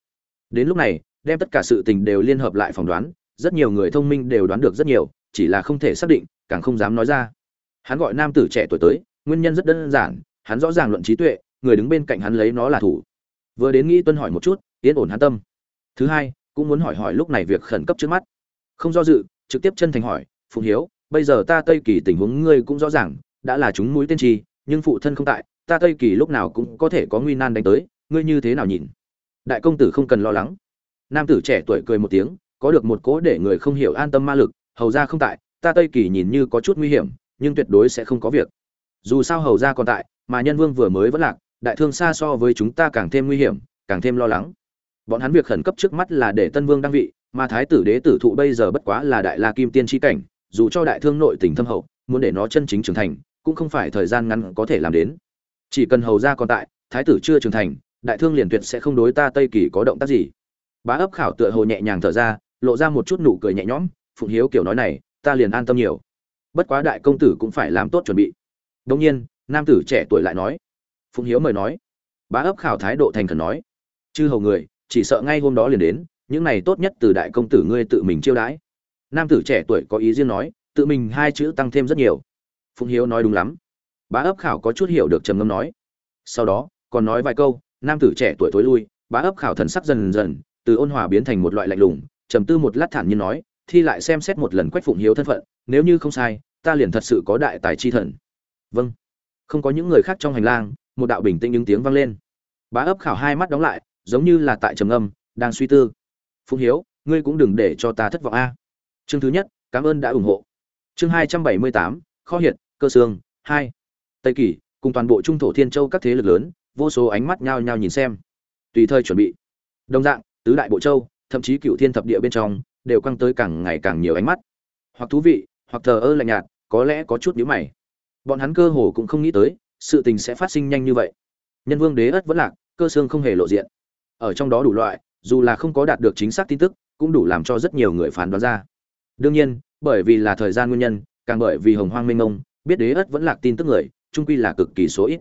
Đến lúc này, đem tất cả sự tình đều liên hợp lại phỏng đoán, rất nhiều người thông minh đều đoán được rất nhiều, chỉ là không thể xác định, càng không dám nói ra. Hắn gọi nam tử trẻ tuổi tới, nguyên nhân rất đơn giản, hắn rõ ràng luận trí tuệ, người đứng bên cạnh hắn lấy nó là thủ. Vừa đến nghĩ tuân hỏi một chút, yên ổn hắn tâm. Thứ hai, cũng muốn hỏi hỏi lúc này việc khẩn cấp trước mắt không do dự, trực tiếp chân thành hỏi phụng hiếu, bây giờ ta tây kỳ tình huống ngươi cũng rõ ràng, đã là chúng mũi tên trì nhưng phụ thân không tại, ta tây kỳ lúc nào cũng có thể có nguy nan đánh tới, ngươi như thế nào nhìn? Đại công tử không cần lo lắng. Nam tử trẻ tuổi cười một tiếng, có được một cố để người không hiểu an tâm ma lực, hầu ra không tại, ta tây kỳ nhìn như có chút nguy hiểm, nhưng tuyệt đối sẽ không có việc. Dù sao hầu ra còn tại, mà nhân vương vừa mới vẫn lạc, đại thương xa so với chúng ta càng thêm nguy hiểm, càng thêm lo lắng. Bọn hắn việc khẩn cấp trước mắt là để tân vương đăng vị mà thái tử đế tử thụ bây giờ bất quá là đại la kim tiên tri cảnh, dù cho đại thương nội tình thâm hậu, muốn để nó chân chính trưởng thành, cũng không phải thời gian ngắn có thể làm đến. Chỉ cần hầu ra còn tại, thái tử chưa trưởng thành, đại thương liền tuyệt sẽ không đối ta tây kỳ có động tác gì. Bá ấp khảo tựa hồ nhẹ nhàng thở ra, lộ ra một chút nụ cười nhẹ nhõm, phụng hiếu kiểu nói này, ta liền an tâm nhiều. Bất quá đại công tử cũng phải làm tốt chuẩn bị. Đông nhiên, nam tử trẻ tuổi lại nói. Phụng hiếu mời nói. Bá ấp khảo thái độ thành khẩn nói. Chư hầu người, chỉ sợ ngay hôm đó liền đến những này tốt nhất từ đại công tử ngươi tự mình chiêu đãi. Nam tử trẻ tuổi có ý riêng nói, tự mình hai chữ tăng thêm rất nhiều. Phụng hiếu nói đúng lắm. Bá ấp khảo có chút hiểu được trầm ngâm nói. Sau đó, còn nói vài câu, nam tử trẻ tuổi tối lui, bá ấp khảo thần sắc dần dần, từ ôn hòa biến thành một loại lạnh lùng, trầm tư một lát thản nhiên nói, thi lại xem xét một lần quách phụng hiếu thân phận, nếu như không sai, ta liền thật sự có đại tài chi thần. Vâng. Không có những người khác trong hành lang, một đạo bình tĩnh những tiếng vang lên. Bá ấp khảo hai mắt đóng lại, giống như là tại trầm âm đang suy tư phụng hiếu, ngươi cũng đừng để cho ta thất vọng a. Chương thứ nhất, cảm ơn đã ủng hộ. Chương hai trăm bảy mươi tám, kho hiện cơ xương, hai. Tây kỳ cùng toàn bộ trung thổ thiên châu các thế lực lớn, vô số ánh mắt nhao nhao nhìn xem. Tùy thời chuẩn bị. Đồng dạng, tứ đại bộ châu, thậm chí cựu thiên thập địa bên trong, đều căng tới càng ngày càng nhiều ánh mắt. Hoặc thú vị, hoặc thờ ơ lạnh nhạt, có lẽ có chút nhíu mày. Bọn hắn cơ hồ cũng không nghĩ tới, sự tình sẽ phát sinh nhanh như vậy. Nhân vương đế ất vẫn lạc, cơ xương không hề lộ diện. Ở trong đó đủ loại dù là không có đạt được chính xác tin tức, cũng đủ làm cho rất nhiều người phán đoán ra. Đương nhiên, bởi vì là thời gian nguyên nhân, càng bởi vì hồng hoang minh ông biết đế ất vẫn lạc tin tức người trung quy là cực kỳ số ít.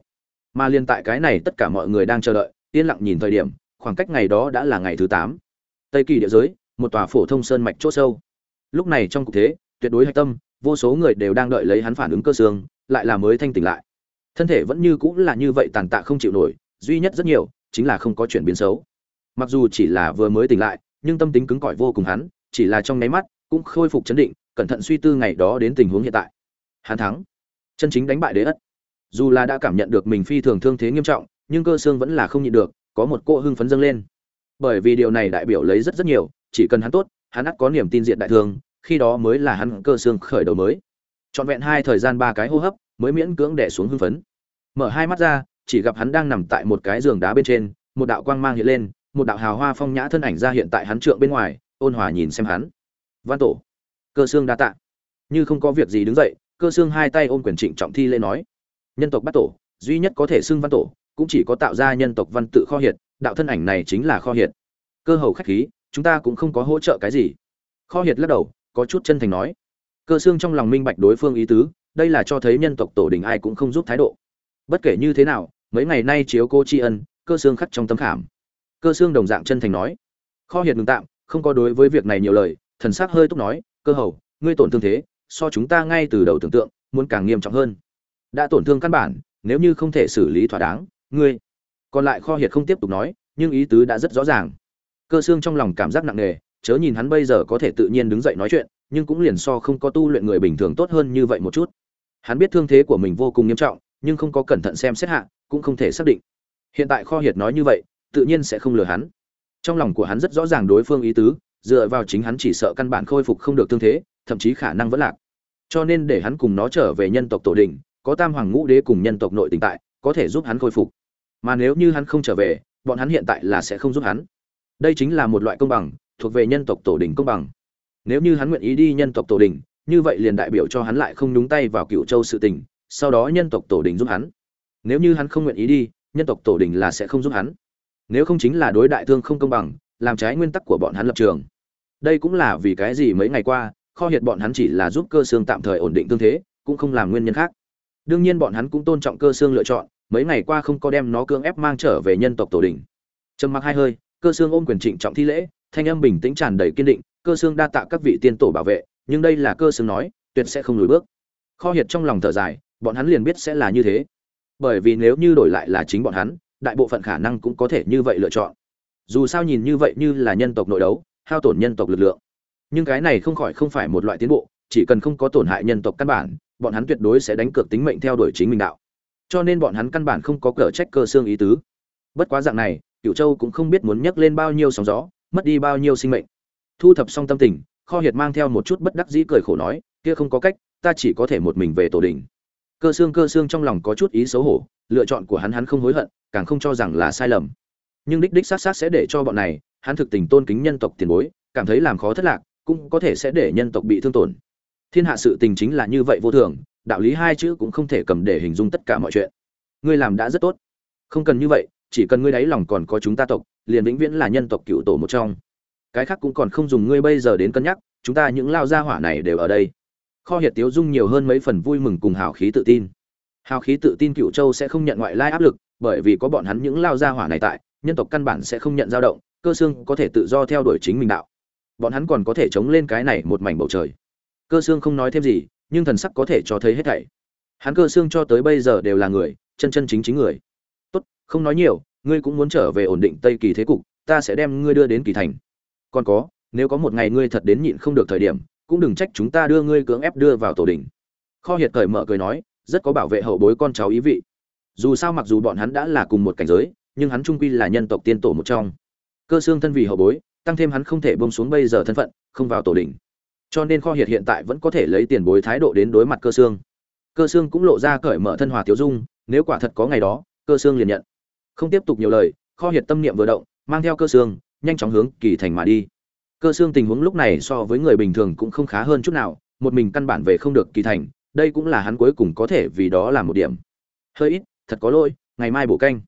Mà liên tại cái này tất cả mọi người đang chờ đợi, yên lặng nhìn thời điểm, khoảng cách ngày đó đã là ngày thứ tám. Tây kỳ địa giới, một tòa phổ thông sơn mạch chỗ sâu. Lúc này trong cục thế, tuyệt đối hạch tâm, vô số người đều đang đợi lấy hắn phản ứng cơ xương, lại là mới thanh tỉnh lại. Thân thể vẫn như cũng là như vậy tàn tạ không chịu nổi, duy nhất rất nhiều, chính là không có chuyển biến xấu mặc dù chỉ là vừa mới tỉnh lại, nhưng tâm tính cứng cỏi vô cùng hắn, chỉ là trong nháy mắt, cũng khôi phục chấn định, cẩn thận suy tư ngày đó đến tình huống hiện tại. Hắn thắng. Chân chính đánh bại đế ất. Dù là đã cảm nhận được mình phi thường thương thế nghiêm trọng, nhưng cơ xương vẫn là không nhịn được, có một cô hưng phấn dâng lên. Bởi vì điều này đại biểu lấy rất rất nhiều, chỉ cần hắn tốt, hắn ắt có niềm tin diện đại thương, khi đó mới là hắn cơ xương khởi đầu mới. Trọn vẹn hai thời gian ba cái hô hấp, mới miễn cưỡng đẻ xuống hưng phấn. Mở hai mắt ra, chỉ gặp hắn đang nằm tại một cái giường đá bên trên, một đạo quang mang hiện lên một đạo hào hoa phong nhã thân ảnh ra hiện tại hắn trượng bên ngoài, ôn hòa nhìn xem hắn. Văn tổ, cơ xương đa tạ. Như không có việc gì đứng dậy, cơ xương hai tay ôm quyền trịnh trọng thi lễ nói. Nhân tộc bắt tổ, duy nhất có thể xưng văn tổ, cũng chỉ có tạo ra nhân tộc văn tự kho hiệt, đạo thân ảnh này chính là kho hiệt. Cơ hầu khách khí, chúng ta cũng không có hỗ trợ cái gì. Kho hiệt lắc đầu, có chút chân thành nói. Cơ xương trong lòng minh bạch đối phương ý tứ, đây là cho thấy nhân tộc tổ đình ai cũng không giúp thái độ. Bất kể như thế nào, mấy ngày nay chiếu cô tri ân, cơ xương khắc trong tâm khảm cơ xương đồng dạng chân thành nói. Kho hiệt ngừng tạm, không có đối với việc này nhiều lời, thần sắc hơi túc nói, cơ hầu, ngươi tổn thương thế, so chúng ta ngay từ đầu tưởng tượng, muốn càng nghiêm trọng hơn. Đã tổn thương căn bản, nếu như không thể xử lý thỏa đáng, ngươi còn lại kho hiệt không tiếp tục nói, nhưng ý tứ đã rất rõ ràng. Cơ xương trong lòng cảm giác nặng nề, chớ nhìn hắn bây giờ có thể tự nhiên đứng dậy nói chuyện, nhưng cũng liền so không có tu luyện người bình thường tốt hơn như vậy một chút. Hắn biết thương thế của mình vô cùng nghiêm trọng, nhưng không có cẩn thận xem xét hạ, cũng không thể xác định. Hiện tại kho hiệt nói như vậy tự nhiên sẽ không lừa hắn. Trong lòng của hắn rất rõ ràng đối phương ý tứ, dựa vào chính hắn chỉ sợ căn bản khôi phục không được thương thế, thậm chí khả năng vẫn lạc. Cho nên để hắn cùng nó trở về nhân tộc tổ đình, có tam hoàng ngũ đế cùng nhân tộc nội tình tại, có thể giúp hắn khôi phục. Mà nếu như hắn không trở về, bọn hắn hiện tại là sẽ không giúp hắn. Đây chính là một loại công bằng, thuộc về nhân tộc tổ đình công bằng. Nếu như hắn nguyện ý đi nhân tộc tổ đình, như vậy liền đại biểu cho hắn lại không nhúng tay vào cựu châu sự tình, sau đó nhân tộc tổ đình giúp hắn. Nếu như hắn không nguyện ý đi, nhân tộc tổ đình là sẽ không giúp hắn nếu không chính là đối đại thương không công bằng, làm trái nguyên tắc của bọn hắn lập trường. Đây cũng là vì cái gì mấy ngày qua, kho hiệt bọn hắn chỉ là giúp cơ xương tạm thời ổn định tương thế, cũng không làm nguyên nhân khác. Đương nhiên bọn hắn cũng tôn trọng cơ xương lựa chọn, mấy ngày qua không có đem nó cưỡng ép mang trở về nhân tộc tổ đình. Trầm mặc hai hơi, cơ xương ôm quyền trịnh trọng thi lễ, thanh âm bình tĩnh tràn đầy kiên định, cơ xương đa tạ các vị tiên tổ bảo vệ, nhưng đây là cơ xương nói, tuyệt sẽ không lùi bước. Kho hiệt trong lòng thở dài, bọn hắn liền biết sẽ là như thế. Bởi vì nếu như đổi lại là chính bọn hắn đại bộ phận khả năng cũng có thể như vậy lựa chọn. Dù sao nhìn như vậy như là nhân tộc nội đấu, hao tổn nhân tộc lực lượng. Nhưng cái này không khỏi không phải một loại tiến bộ, chỉ cần không có tổn hại nhân tộc căn bản, bọn hắn tuyệt đối sẽ đánh cược tính mệnh theo đuổi chính mình đạo. Cho nên bọn hắn căn bản không có cờ trách cơ xương ý tứ. Bất quá dạng này cựu châu cũng không biết muốn nhấc lên bao nhiêu sóng gió, mất đi bao nhiêu sinh mệnh. Thu thập xong tâm tình, kho hiệt mang theo một chút bất đắc dĩ cười khổ nói, kia không có cách, ta chỉ có thể một mình về tổ đình cơ xương cơ xương trong lòng có chút ý xấu hổ, lựa chọn của hắn hắn không hối hận, càng không cho rằng là sai lầm. Nhưng đích đích xác xác sẽ để cho bọn này, hắn thực tình tôn kính nhân tộc tiền bối, cảm thấy làm khó thất lạc, cũng có thể sẽ để nhân tộc bị thương tổn. Thiên hạ sự tình chính là như vậy vô thường, đạo lý hai chữ cũng không thể cầm để hình dung tất cả mọi chuyện. Ngươi làm đã rất tốt. Không cần như vậy, chỉ cần ngươi đáy lòng còn có chúng ta tộc, liền vĩnh viễn là nhân tộc cựu tổ một trong. Cái khác cũng còn không dùng ngươi bây giờ đến cân nhắc, chúng ta những lao gia hỏa này đều ở đây kho hiệt tiếu dung nhiều hơn mấy phần vui mừng cùng hào khí tự tin. Hào khí tự tin cựu châu sẽ không nhận ngoại lai áp lực, bởi vì có bọn hắn những lao gia hỏa này tại, nhân tộc căn bản sẽ không nhận dao động, cơ xương có thể tự do theo đuổi chính mình đạo. Bọn hắn còn có thể chống lên cái này một mảnh bầu trời. Cơ xương không nói thêm gì, nhưng thần sắc có thể cho thấy hết thảy. Hắn cơ xương cho tới bây giờ đều là người, chân chân chính chính người. Tốt, không nói nhiều, ngươi cũng muốn trở về ổn định tây kỳ thế cục, ta sẽ đem ngươi đưa đến kỳ thành. Còn có, nếu có một ngày ngươi thật đến nhịn không được thời điểm cũng đừng trách chúng ta đưa ngươi cưỡng ép đưa vào tổ đình. Kho hiệt cởi mở cười nói, rất có bảo vệ hậu bối con cháu ý vị. Dù sao mặc dù bọn hắn đã là cùng một cảnh giới, nhưng hắn trung quy là nhân tộc tiên tổ một trong. Cơ xương thân vì hậu bối, tăng thêm hắn không thể bông xuống bây giờ thân phận, không vào tổ đình. Cho nên kho hiệt hiện tại vẫn có thể lấy tiền bối thái độ đến đối mặt cơ xương. Cơ xương cũng lộ ra cởi mở thân hòa tiểu dung, nếu quả thật có ngày đó, cơ xương liền nhận. Không tiếp tục nhiều lời, kho hiệt tâm niệm vừa động, mang theo cơ xương, nhanh chóng hướng kỳ thành mà đi cơ xương tình huống lúc này so với người bình thường cũng không khá hơn chút nào, một mình căn bản về không được kỳ thành, đây cũng là hắn cuối cùng có thể vì đó là một điểm. Hơi ít, thật có lỗi, ngày mai bổ canh.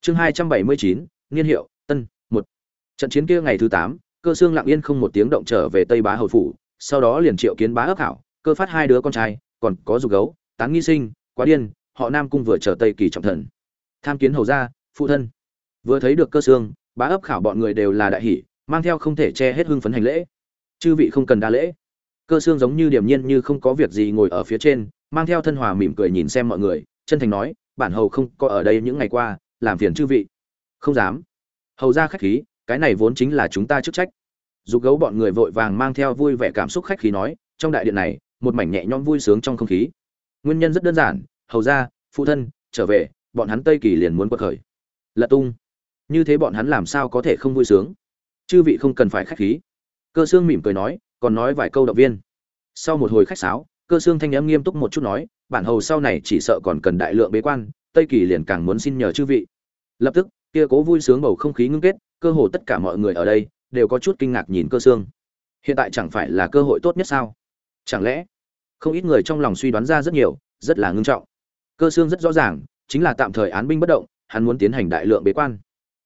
Chương hai trăm bảy mươi chín, niên hiệu, tân, một. Trận chiến kia ngày thứ tám, cơ xương lặng yên không một tiếng động trở về tây bá hầu phủ, sau đó liền triệu kiến bá ấp hảo, cơ phát hai đứa con trai, còn có dục gấu tán nghi sinh, quá điên, họ nam cung vừa trở tây kỳ trọng thần. Tham kiến hầu gia, phụ thân. Vừa thấy được cơ xương, bá ấp khảo bọn người đều là đại hỷ mang theo không thể che hết hưng phấn hành lễ. Chư vị không cần đa lễ. Cơ xương giống như điềm nhiên như không có việc gì ngồi ở phía trên, mang theo thân hòa mỉm cười nhìn xem mọi người, chân thành nói, bản hầu không có ở đây những ngày qua, làm phiền chư vị. Không dám. Hầu ra khách khí, cái này vốn chính là chúng ta chức trách. Dục gấu bọn người vội vàng mang theo vui vẻ cảm xúc khách khí nói, trong đại điện này, một mảnh nhẹ nhõm vui sướng trong không khí. Nguyên nhân rất đơn giản, hầu ra, phụ thân, trở về, bọn hắn tây kỳ liền muốn quật khởi. Lật tung. Như thế bọn hắn làm sao có thể không vui sướng? Chư vị không cần phải khách khí. Cơ xương mỉm cười nói, còn nói vài câu động viên. Sau một hồi khách sáo, cơ xương thanh âm nghiêm túc một chút nói, bản hầu sau này chỉ sợ còn cần đại lượng bế quan, tây kỳ liền càng muốn xin nhờ chư vị. Lập tức, kia cố vui sướng bầu không khí ngưng kết, cơ hồ tất cả mọi người ở đây đều có chút kinh ngạc nhìn cơ xương hiện tại chẳng phải là cơ hội tốt nhất sao? Chẳng lẽ, không ít người trong lòng suy đoán ra rất nhiều, rất là ngưng trọng. Cơ xương rất rõ ràng, chính là tạm thời án binh bất động, hắn muốn tiến hành đại lượng bế quan.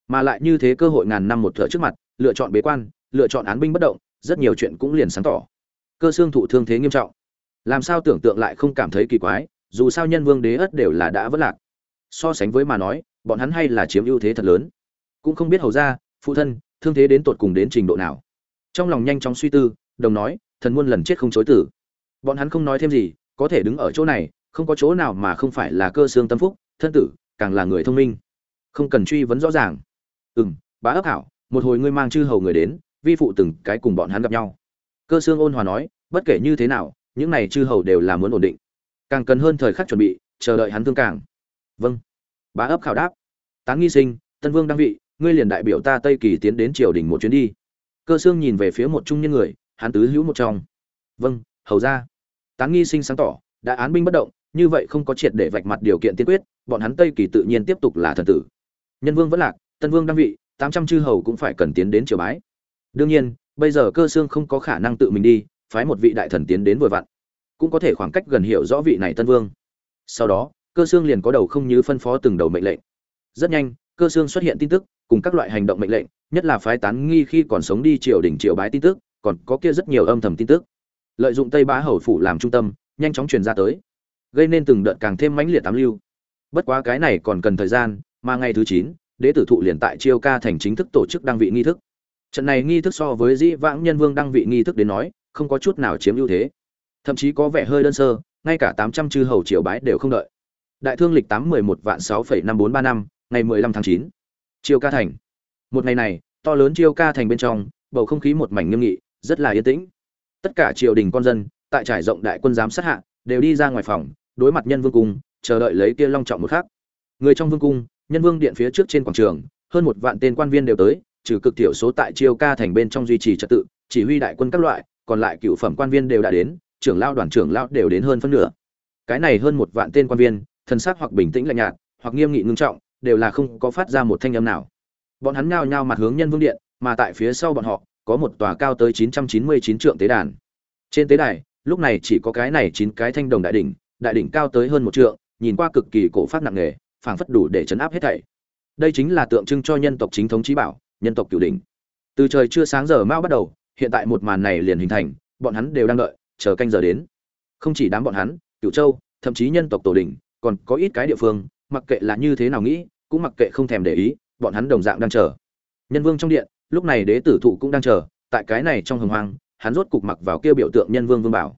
Mà lại như thế cơ hội ngàn năm một thở trước mặt lựa chọn bế quan, lựa chọn án binh bất động, rất nhiều chuyện cũng liền sáng tỏ. Cơ xương thụ thương thế nghiêm trọng. Làm sao tưởng tượng lại không cảm thấy kỳ quái, dù sao nhân vương đế ất đều là đã vất lạc. So sánh với mà nói, bọn hắn hay là chiếm ưu thế thật lớn. Cũng không biết hầu ra phụ thân, thương thế đến tột cùng đến trình độ nào. Trong lòng nhanh chóng suy tư, đồng nói, thần muôn lần chết không chối tử. Bọn hắn không nói thêm gì, có thể đứng ở chỗ này, không có chỗ nào mà không phải là cơ xương tâm phúc, thân tử, càng là người thông minh. Không cần truy vấn rõ ràng. Ừ m bá ấp hảo một hồi ngươi mang chư hầu người đến, vi phụ từng cái cùng bọn hắn gặp nhau. Cơ xương ôn hòa nói, bất kể như thế nào, những này chư hầu đều là muốn ổn định. Càng cần hơn thời khắc chuẩn bị, chờ đợi hắn thương càng. Vâng. Bá ấp khảo đáp. Tán nghi sinh, tân vương đăng vị, ngươi liền đại biểu ta tây kỳ tiến đến triều đình một chuyến đi. Cơ xương nhìn về phía một trung nhân người, hắn tứ hữu một trong. Vâng hầu ra. Tán nghi sinh sáng tỏ, đã án binh bất động, như vậy không có triệt để vạch mặt điều kiện tiên quyết, bọn hắn tây kỳ tự nhiên tiếp tục là thần tử. Nhân vương vẫn lạc, tân vương đăng vị tám trăm chư hầu cũng phải cần tiến đến triều bái. Đương nhiên, bây giờ cơ xương không có khả năng tự mình đi, phái một vị đại thần tiến đến vừa vặn. Cũng có thể khoảng cách gần hiểu rõ vị này tân vương. Sau đó, cơ xương liền có đầu không như phân phó từng đầu mệnh lệnh. Rất nhanh, cơ xương xuất hiện tin tức, cùng các loại hành động mệnh lệnh, nhất là phái tán nghi khi còn sống đi triều đình triều bái tin tức, còn có kia rất nhiều âm thầm tin tức. Lợi dụng tây bá hầu phủ làm trung tâm, nhanh chóng truyền ra tới, gây nên từng đợt càng thêm mãnh liệt tám lưu. Bất quá cái này còn cần thời gian, mà ngày thứ chín đế tử thụ liền tại chiêu ca thành chính thức tổ chức đăng vị nghi thức. Trận này nghi thức so với dĩ vãng nhân vương đăng vị nghi thức đến nói, không có chút nào chiếm ưu thế. Thậm chí có vẻ hơi đơn sơ, ngay cả tám trăm chư hầu triều bái đều không đợi. Đại thương lịch tám mười một vạn sáu phẩy năm bốn ba năm, ngày mười lăm tháng chín. Chiêu ca thành. Một ngày này, to lớn chiêu ca thành bên trong, bầu không khí một mảnh nghiêm nghị, rất là yên tĩnh. Tất cả triều đình con dân, tại trải rộng đại quân giám sát hạ, đều đi ra ngoài phòng, đối mặt nhân vương cung, chờ đợi lấy kia long trọng một khắc. Người trong vương cung nhân vương điện phía trước trên quảng trường, hơn một vạn tên quan viên đều tới, trừ cực thiểu số tại chiêu ca thành bên trong duy trì trật tự, chỉ huy đại quân các loại, còn lại cựu phẩm quan viên đều đã đến, trưởng lao đoàn trưởng lao đều đến hơn phân nửa. Cái này hơn một vạn tên quan viên thân xác hoặc bình tĩnh lạnh nhạt, hoặc nghiêm nghị ngưng trọng, đều là không có phát ra một thanh âm nào. Bọn hắn nhao nhao mặt hướng nhân vương điện, mà tại phía sau bọn họ, có một tòa cao tới 999 trượng tế đàn. Trên tế đài, lúc này chỉ có cái này chín cái thanh đồng đại đỉnh đại đỉnh cao tới hơn một trượng, nhìn qua cực kỳ cổ phát nặng nề phảng phất đủ để chấn áp hết thảy. Đây chính là tượng trưng cho nhân tộc chính thống trí bảo, nhân tộc cửu đỉnh. Từ trời chưa sáng giờ mao bắt đầu, hiện tại một màn này liền hình thành, bọn hắn đều đang đợi, chờ canh giờ đến. Không chỉ đám bọn hắn, cửu châu, thậm chí nhân tộc tổ đỉnh, còn có ít cái địa phương, mặc kệ là như thế nào nghĩ, cũng mặc kệ không thèm để ý, bọn hắn đồng dạng đang chờ. Nhân vương trong điện, lúc này đế tử thụ cũng đang chờ, tại cái này trong hồng hoang, hắn rốt cục mặc vào kia biểu tượng nhân vương vương bảo.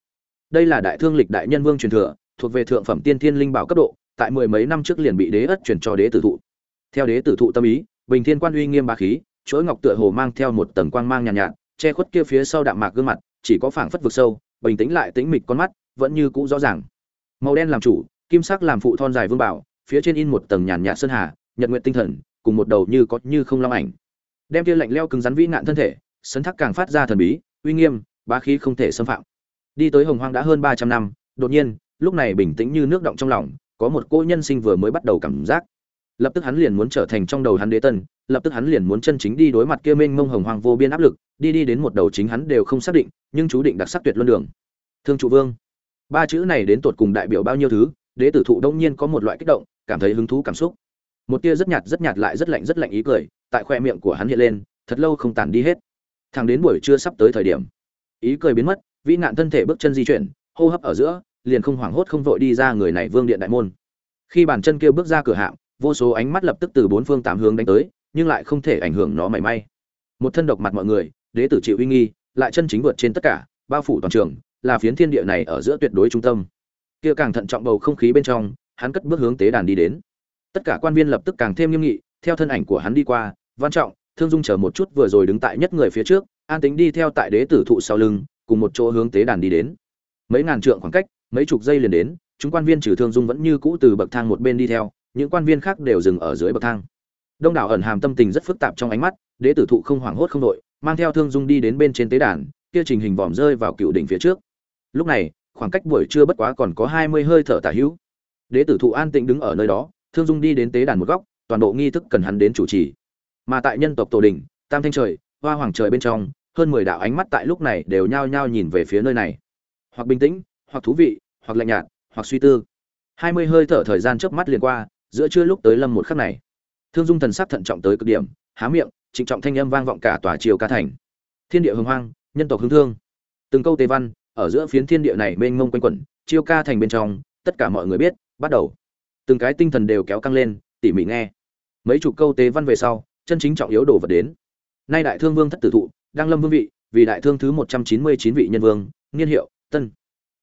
Đây là đại thương lịch đại nhân vương truyền thừa, thuộc về thượng phẩm tiên thiên linh bảo cấp độ tại mười mấy năm trước liền bị đế ất chuyển cho đế tử thụ. Theo đế tử thụ tâm ý bình thiên quan uy nghiêm ba khí chuỗi ngọc tựa hồ mang theo một tầng quang mang nhàn nhạt, nhạt che khuất kia phía sau đạm mạc gương mặt chỉ có phảng phất vực sâu bình tĩnh lại tĩnh mịch con mắt vẫn như cũ rõ ràng. Màu đen làm chủ kim sắc làm phụ thon dài vương bảo phía trên in một tầng nhàn nhạt sơn hà nhật nguyện tinh thần cùng một đầu như có như không long ảnh. Đem kia lạnh leo cứng rắn vĩ nạn thân thể sấn thác càng phát ra thần bí uy nghiêm bá khí không thể xâm phạm. Đi tới hồng hoang đã hơn ba trăm năm đột nhiên lúc này bình tĩnh như nước động trong lòng có một cô nhân sinh vừa mới bắt đầu cảm giác. Lập tức hắn liền muốn trở thành trong đầu hắn đế tân, lập tức hắn liền muốn chân chính đi đối mặt kia mênh mông hồng hoàng vô biên áp lực, đi đi đến một đầu chính hắn đều không xác định, nhưng chú định đặc sắc tuyệt luân đường. Thương trụ vương. Ba chữ này đến tột cùng đại biểu bao nhiêu thứ, đế tử thụ đông nhiên có một loại kích động, cảm thấy hứng thú cảm xúc. Một tia rất nhạt rất nhạt lại rất lạnh rất lạnh ý cười, tại khoe miệng của hắn hiện lên, thật lâu không tàn đi hết. Thẳng đến buổi trưa sắp tới thời điểm, ý cười biến mất, vĩ nạn thân thể bước chân di chuyển, hô hấp ở giữa liền không hoảng hốt không vội đi ra người này vương điện đại môn. Khi bàn chân kia bước ra cửa hạm vô số ánh mắt lập tức từ bốn phương tám hướng đánh tới, nhưng lại không thể ảnh hưởng nó mảy may. Một thân độc mặt mọi người, đế tử chịu uy nghi, lại chân chính vượt trên tất cả, bao phủ toàn trường, là phiến thiên địa này ở giữa tuyệt đối trung tâm. Kia càng thận trọng bầu không khí bên trong, hắn cất bước hướng tế đàn đi đến. Tất cả quan viên lập tức càng thêm nghiêm nghị, theo thân ảnh của hắn đi qua, văn trọng, thương dung chờ một chút vừa rồi đứng tại nhất người phía trước, an tính đi theo tại đế tử thụ sau lưng, cùng một chỗ hướng tế đàn đi đến. Mấy ngàn trượng khoảng cách mấy chục giây liền đến, chúng quan viên trừ thương dung vẫn như cũ từ bậc thang một bên đi theo, những quan viên khác đều dừng ở dưới bậc thang. Đông đảo ẩn hàm tâm tình rất phức tạp trong ánh mắt, đế tử thụ không hoảng hốt không đội, mang theo thương dung đi đến bên trên tế đàn, kia trình hình vòm rơi vào cựu đỉnh phía trước. Lúc này, khoảng cách buổi trưa bất quá còn có hai mươi hơi thở tả hữu. Đế tử thụ an tĩnh đứng ở nơi đó, thương dung đi đến tế đàn một góc, toàn bộ nghi thức cần hắn đến chủ trì. Mà tại nhân tộc tổ đình, tam thanh trời, hoa hoàng trời bên trong, hơn mười đạo ánh mắt tại lúc này đều nhao nhao nhìn về phía nơi này. Hoặc bình tĩnh hoặc thú vị, hoặc lạnh nhạt, hoặc suy tư. Hai mươi hơi thở thời gian trước mắt liền qua, giữa trưa lúc tới lâm một khắc này. Thương dung thần sắc thận trọng tới cực điểm, há miệng, trịnh trọng thanh âm vang vọng cả tòa triều ca thành. Thiên địa hưng hoang, nhân tộc hưng thương. Từng câu tề văn, ở giữa phiến thiên địa này mênh mông quanh quẩn chiêu ca thành bên trong, tất cả mọi người biết, bắt đầu. Từng cái tinh thần đều kéo căng lên, tỉ mỉ nghe. Mấy chục câu tế văn về sau, chân chính trọng yếu đồ vật đến. Nay đại thương vương thất tử thụ đang lâm vương vị, vì đại thương thứ một trăm chín mươi chín vị nhân vương, niên hiệu, tân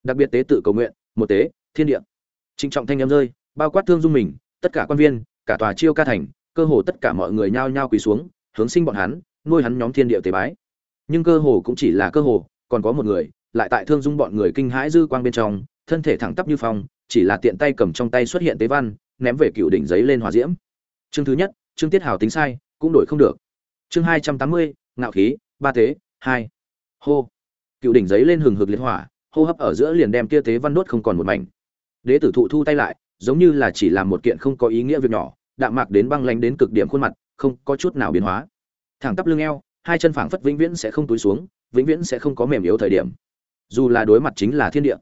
đặc biệt tế tự cầu nguyện, một tế, thiên địa. Trịnh trọng thanh âm rơi, bao quát thương dung mình, tất cả quan viên, cả tòa chiêu ca thành, cơ hồ tất cả mọi người nhao nhao quỳ xuống, hướng sinh bọn hắn, nuôi hắn nhóm thiên địa tế bái. Nhưng cơ hồ cũng chỉ là cơ hồ, còn có một người, lại tại thương dung bọn người kinh hãi dư quang bên trong, thân thể thẳng tắp như phong, chỉ là tiện tay cầm trong tay xuất hiện tế văn, ném về cựu đỉnh giấy lên hòa diễm. Chương thứ nhất chương tiết hào tính sai, cũng đổi không được. Chương hai trăm tám mươi, ngạo khí, ba tế, hai. Hô. Cựu đỉnh giấy lên hừng hực liệt hỏa hô hấp ở giữa liền đem kia tế văn đốt không còn một mảnh. Đế tử thụ thu tay lại, giống như là chỉ làm một kiện không có ý nghĩa việc nhỏ, đạm mạc đến băng lánh đến cực điểm khuôn mặt, không có chút nào biến hóa. Thẳng tắp lưng eo, hai chân phảng phất vĩnh viễn sẽ không túi xuống, vĩnh viễn sẽ không có mềm yếu thời điểm. Dù là đối mặt chính là thiên địa.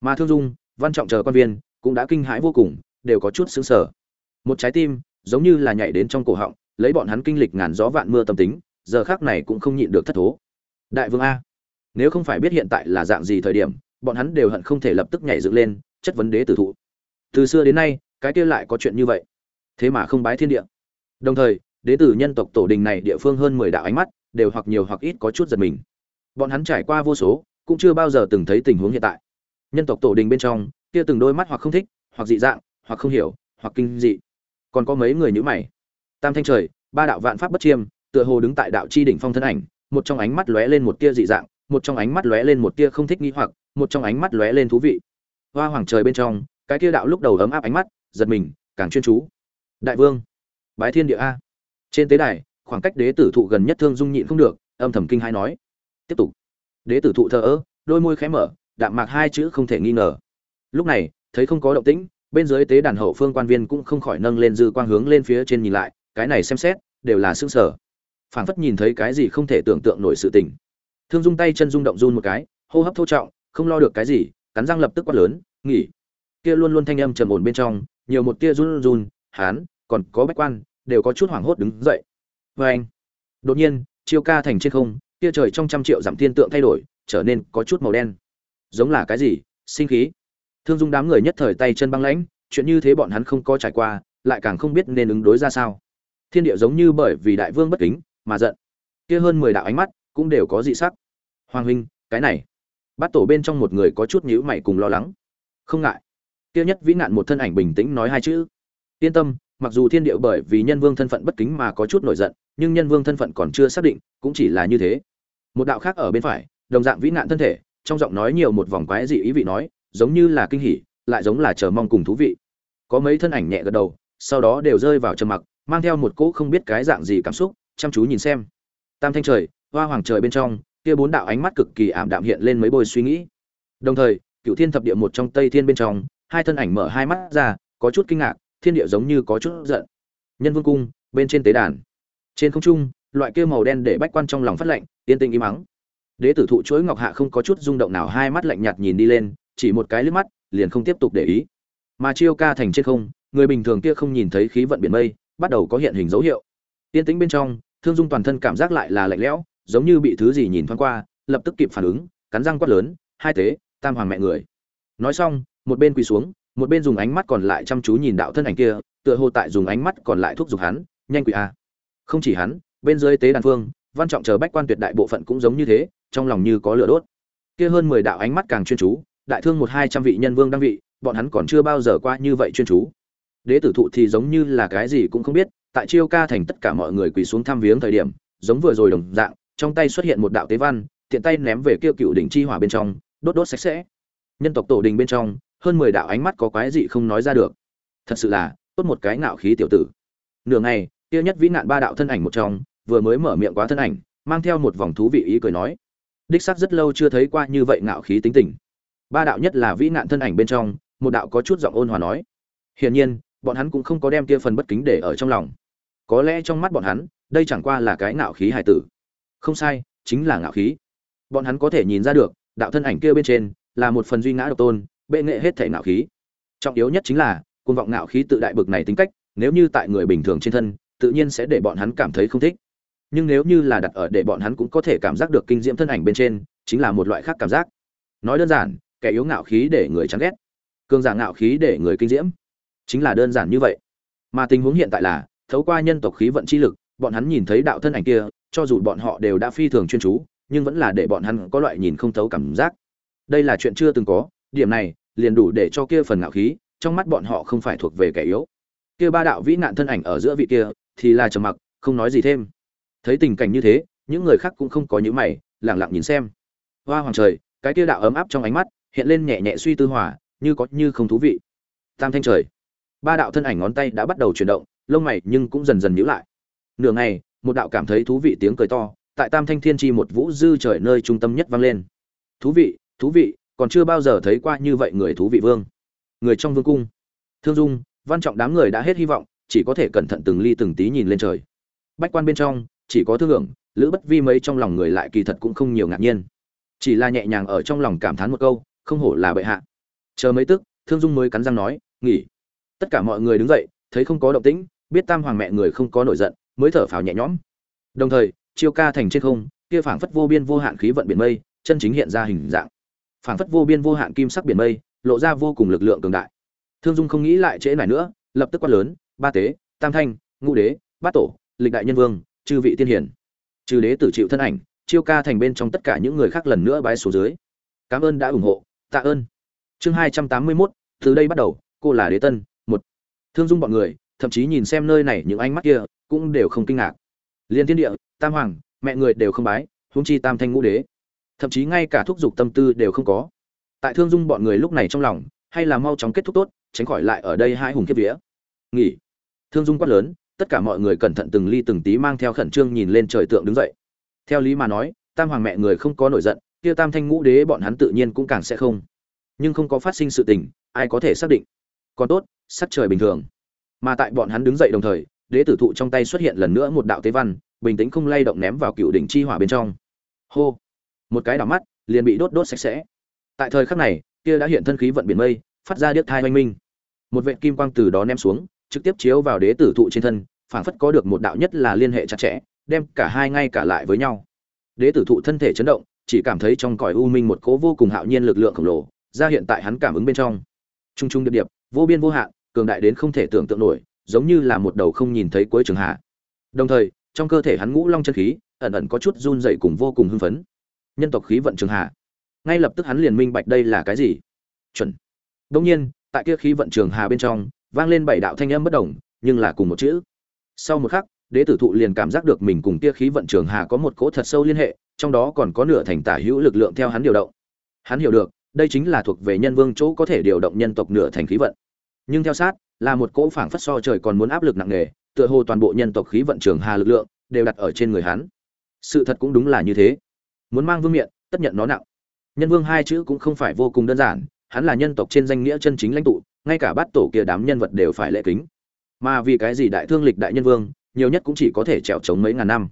Mà thương dung, văn trọng chờ quan viên, cũng đã kinh hãi vô cùng, đều có chút xứng sở một trái tim, giống như là nhảy đến trong cổ họng, lấy bọn hắn kinh lịch ngàn gió vạn mưa tâm tính, giờ khác này cũng không nhịn được thất thố. Đại vương a nếu không phải biết hiện tại là dạng gì thời điểm, bọn hắn đều hận không thể lập tức nhảy dựng lên, chất vấn đế tử thụ. Từ xưa đến nay, cái kia lại có chuyện như vậy. Thế mà không bái thiên địa. Đồng thời, đế tử nhân tộc tổ đình này địa phương hơn mười đạo ánh mắt, đều hoặc nhiều hoặc ít có chút giật mình. Bọn hắn trải qua vô số, cũng chưa bao giờ từng thấy tình huống hiện tại. Nhân tộc tổ đình bên trong, kia từng đôi mắt hoặc không thích, hoặc dị dạng, hoặc không hiểu, hoặc kinh dị. Còn có mấy người nhữ mày. Tam thanh trời, ba đạo vạn pháp bất chiêm, tựa hồ đứng tại đạo chi đỉnh phong thân ảnh, một trong ánh mắt lóe lên một tia dị dạng một trong ánh mắt lóe lên một tia không thích nghi hoặc, một trong ánh mắt lóe lên thú vị. Hoa hoàng trời bên trong, cái tia đạo lúc đầu ấm áp ánh mắt, giật mình, càng chuyên chú. Đại vương, bái thiên địa a. Trên tế đài, khoảng cách đế tử thụ gần nhất thương dung nhịn không được, âm thầm kinh hai nói. Tiếp tục. Đế tử thụ thờ ơ, đôi môi khẽ mở, đạm mạc hai chữ không thể nghi ngờ. Lúc này, thấy không có động tĩnh, bên dưới tế đàn hậu phương quan viên cũng không khỏi nâng lên dư quang hướng lên phía trên nhìn lại, cái này xem xét, đều là sững sở Phản phất nhìn thấy cái gì không thể tưởng tượng nổi sự tình thương dung tay chân rung động run một cái, hô hấp thô trọng, không lo được cái gì, cắn răng lập tức quát lớn, nghỉ. Kia luôn luôn thanh âm trầm ổn bên trong, nhiều một tia run run, hán, còn có bách quan, đều có chút hoảng hốt đứng dậy. Vê anh, đột nhiên, chiêu ca thành trên không, kia trời trong trăm triệu giảm thiên tượng thay đổi, trở nên có chút màu đen. Giống là cái gì? Sinh khí. Thương dung đám người nhất thời tay chân băng lãnh, chuyện như thế bọn hắn không có trải qua, lại càng không biết nên ứng đối ra sao. Thiên địa giống như bởi vì đại vương bất kính, mà giận. Kia hơn mười đạo ánh mắt cũng đều có dị sắc. Hoàng huynh, cái này. Bắt tổ bên trong một người có chút nhíu mày cùng lo lắng. Không ngại. Tiêu nhất vĩ nạn một thân ảnh bình tĩnh nói hai chữ. Yên tâm, mặc dù thiên địa bởi vì nhân vương thân phận bất kính mà có chút nổi giận, nhưng nhân vương thân phận còn chưa xác định, cũng chỉ là như thế. Một đạo khác ở bên phải, đồng dạng vĩ nạn thân thể, trong giọng nói nhiều một vòng quái dị ý vị nói, giống như là kinh hỉ, lại giống là chờ mong cùng thú vị. Có mấy thân ảnh nhẹ gật đầu, sau đó đều rơi vào trầm mặc, mang theo một cỗ không biết cái dạng gì cảm xúc, chăm chú nhìn xem. Tam thanh trời hoa hoàng trời bên trong, kia bốn đạo ánh mắt cực kỳ ảm đạm hiện lên mấy bôi suy nghĩ. Đồng thời, cựu thiên thập địa một trong tây thiên bên trong, hai thân ảnh mở hai mắt ra, có chút kinh ngạc, thiên địa giống như có chút giận. Nhân vương cung, bên trên tế đàn. Trên không trung, loại kia màu đen để bách quan trong lòng phát lạnh yên tĩnh im mắng đế tử thụ chuỗi ngọc hạ không có chút rung động nào, hai mắt lạnh nhạt nhìn đi lên, chỉ một cái lướt mắt, liền không tiếp tục để ý. Mà chiêu ca thành trên không, người bình thường kia không nhìn thấy khí vận biển mây, bắt đầu có hiện hình dấu hiệu. Yên tĩnh bên trong, thương dung toàn thân cảm giác lại là lạnh lẽo giống như bị thứ gì nhìn thoáng qua, lập tức kịp phản ứng, cắn răng quát lớn, hai tế tam hoàng mẹ người. Nói xong, một bên quỳ xuống, một bên dùng ánh mắt còn lại chăm chú nhìn đạo thân ảnh kia, tựa hồ tại dùng ánh mắt còn lại thúc giục hắn, nhanh quỳ a. Không chỉ hắn, bên dưới tế đàn phương, văn trọng chờ bách quan tuyệt đại bộ phận cũng giống như thế, trong lòng như có lửa đốt. Kia hơn mười đạo ánh mắt càng chuyên chú, đại thương một hai trăm vị nhân vương đăng vị, bọn hắn còn chưa bao giờ qua như vậy chuyên chú. Đế tử thụ thì giống như là cái gì cũng không biết, tại chiêu ca thành tất cả mọi người quỳ xuống thăm viếng thời điểm, giống vừa rồi đồng dạng trong tay xuất hiện một đạo tế văn, tiện tay ném về kia cựu đỉnh chi hỏa bên trong, đốt đốt sạch sẽ. Nhân tộc tổ đình bên trong, hơn mười đạo ánh mắt có quái dị không nói ra được. Thật sự là, tốt một cái ngạo khí tiểu tử. Nửa ngày, kia nhất vĩ nạn ba đạo thân ảnh một trong, vừa mới mở miệng quá thân ảnh, mang theo một vòng thú vị ý cười nói. Đích xác rất lâu chưa thấy qua như vậy ngạo khí tính tình. Ba đạo nhất là vĩ nạn thân ảnh bên trong, một đạo có chút giọng ôn hòa nói. Hiển nhiên, bọn hắn cũng không có đem kia phần bất kính để ở trong lòng. Có lẽ trong mắt bọn hắn, đây chẳng qua là cái ngạo khí hài tử không sai, chính là ngạo khí. Bọn hắn có thể nhìn ra được, đạo thân ảnh kia bên trên là một phần duy ngã độc tôn, bệ nghệ hết thể ngạo khí. Trọng yếu nhất chính là côn vọng ngạo khí tự đại bực này tính cách, nếu như tại người bình thường trên thân, tự nhiên sẽ để bọn hắn cảm thấy không thích. Nhưng nếu như là đặt ở để bọn hắn cũng có thể cảm giác được kinh diễm thân ảnh bên trên, chính là một loại khác cảm giác. Nói đơn giản, kẻ yếu ngạo khí để người chán ghét, cường giả ngạo khí để người kinh diễm. Chính là đơn giản như vậy. Mà tình huống hiện tại là, thấu qua nhân tộc khí vận chi lực, bọn hắn nhìn thấy đạo thân ảnh kia cho dù bọn họ đều đã phi thường chuyên chú, nhưng vẫn là để bọn hắn có loại nhìn không thấu cảm giác. Đây là chuyện chưa từng có, điểm này, liền đủ để cho kia phần ngạo khí, trong mắt bọn họ không phải thuộc về kẻ yếu. Kia ba đạo vĩ nạn thân ảnh ở giữa vị kia, thì là trầm mặc, không nói gì thêm. Thấy tình cảnh như thế, những người khác cũng không có những mày lẳng lặng nhìn xem. Hoa hoàng trời, cái kia đạo ấm áp trong ánh mắt, hiện lên nhẹ nhẹ suy tư hòa, như có như không thú vị. Tam thanh trời. Ba đạo thân ảnh ngón tay đã bắt đầu chuyển động, lông mày nhưng cũng dần dần nhíu lại. Nửa ngày một đạo cảm thấy thú vị tiếng cười to, tại tam thanh thiên chi một vũ dư trời nơi trung tâm nhất vang lên. Thú vị thú vị, còn chưa bao giờ thấy qua như vậy người thú vị vương. Người trong vương cung. Thương dung, văn trọng đám người đã hết hy vọng, chỉ có thể cẩn thận từng ly từng tí nhìn lên trời. Bách quan bên trong, chỉ có thương hưởng lữ bất vi mấy trong lòng người lại kỳ thật cũng không nhiều ngạc nhiên. Chỉ là nhẹ nhàng ở trong lòng cảm thán một câu, không hổ là bệ hạ. Chờ mấy tức, thương dung mới cắn răng nói, nghỉ. Tất cả mọi người đứng dậy, thấy không có động tĩnh, biết tam hoàng mẹ người không có nổi giận mới thở phào nhẹ nhõm. Đồng thời chiêu ca thành trên không kia phảng phất vô biên vô hạn khí vận biển mây chân chính hiện ra hình dạng. Phảng phất vô biên vô hạn kim sắc biển mây lộ ra vô cùng lực lượng cường đại. Thương dung không nghĩ lại trễ này nữa lập tức quát lớn ba tế tam thanh ngũ đế bát tổ lịch đại nhân vương chư vị tiên hiển. Trừ đế tử chịu thân ảnh chiêu ca thành bên trong tất cả những người khác lần nữa bái xuống dưới. Cảm ơn đã ủng hộ tạ ơn. Chương hai trăm tám mươi 281, từ đây bắt đầu cô là đế tân một. Thương dung bọn người thậm chí nhìn xem nơi này những ánh mắt kia cũng đều không kinh ngạc. Liên thiên địa, tam hoàng, mẹ người đều không bái, huống chi tam thanh ngũ đế. Thậm chí ngay cả thúc giục tâm tư đều không có. Tại thương dung bọn người lúc này trong lòng, hay là mau chóng kết thúc tốt, tránh khỏi lại ở đây hai hùng kiếp vía. Nghỉ. Thương dung quát lớn, tất cả mọi người cẩn thận từng ly từng tí mang theo khẩn trương nhìn lên trời tượng đứng dậy. Theo lý mà nói, tam hoàng mẹ người không có nổi giận, kia tam thanh ngũ đế bọn hắn tự nhiên cũng càng sẽ không. Nhưng không có phát sinh sự tình, ai có thể xác định? Còn tốt, sắc trời bình thường. Mà tại bọn hắn đứng dậy đồng thời đế tử thụ trong tay xuất hiện lần nữa một đạo tế văn, bình tĩnh không lay động ném vào cựu đỉnh chi hỏa bên trong. Hô! Một cái đảo mắt, liền bị đốt đốt sạch sẽ. Tại thời khắc này, kia đã hiện thân khí vận biển mây, phát ra điếc thai oanh minh. Một vệ kim quang từ đó ném xuống, trực tiếp chiếu vào đế tử thụ trên thân, phảng phất có được một đạo nhất là liên hệ chặt chẽ, đem cả hai ngay cả lại với nhau. Đế tử thụ thân thể chấn động, chỉ cảm thấy trong cõi u minh một cố vô cùng hạo nhiên lực lượng khổng lồ, ra hiện tại hắn cảm ứng bên trong. Trung trung điệp điệp, vô biên vô hạn, cường đại đến không thể tưởng tượng nổi giống như là một đầu không nhìn thấy cuối trường hạ. Đồng thời, trong cơ thể hắn ngũ long chân khí, ẩn ẩn có chút run dậy cùng vô cùng hưng phấn. Nhân tộc khí vận trường hạ. Ngay lập tức hắn liền minh bạch đây là cái gì. Chuẩn. Đông nhiên, tại kia khí vận trường hà bên trong, vang lên bảy đạo thanh âm bất đồng nhưng là cùng một chữ. Sau một khắc, đế tử thụ liền cảm giác được mình cùng kia khí vận trường hà có một cỗ thật sâu liên hệ, trong đó còn có nửa thành tả hữu lực lượng theo hắn điều động. Hắn hiểu được, đây chính là thuộc về nhân vương chỗ có thể điều động nhân tộc nửa thành khí vận. Nhưng theo sát là một cỗ phảng phất so trời còn muốn áp lực nặng nề, tựa hồ toàn bộ nhân tộc khí vận trường hà lực lượng đều đặt ở trên người hắn. Sự thật cũng đúng là như thế. Muốn mang vương miện, tất nhận nó nặng. Nhân vương hai chữ cũng không phải vô cùng đơn giản, hắn là nhân tộc trên danh nghĩa chân chính lãnh tụ, ngay cả bát tổ kia đám nhân vật đều phải lễ kính. Mà vì cái gì đại thương lịch đại nhân vương, nhiều nhất cũng chỉ có thể trèo trống mấy ngàn năm.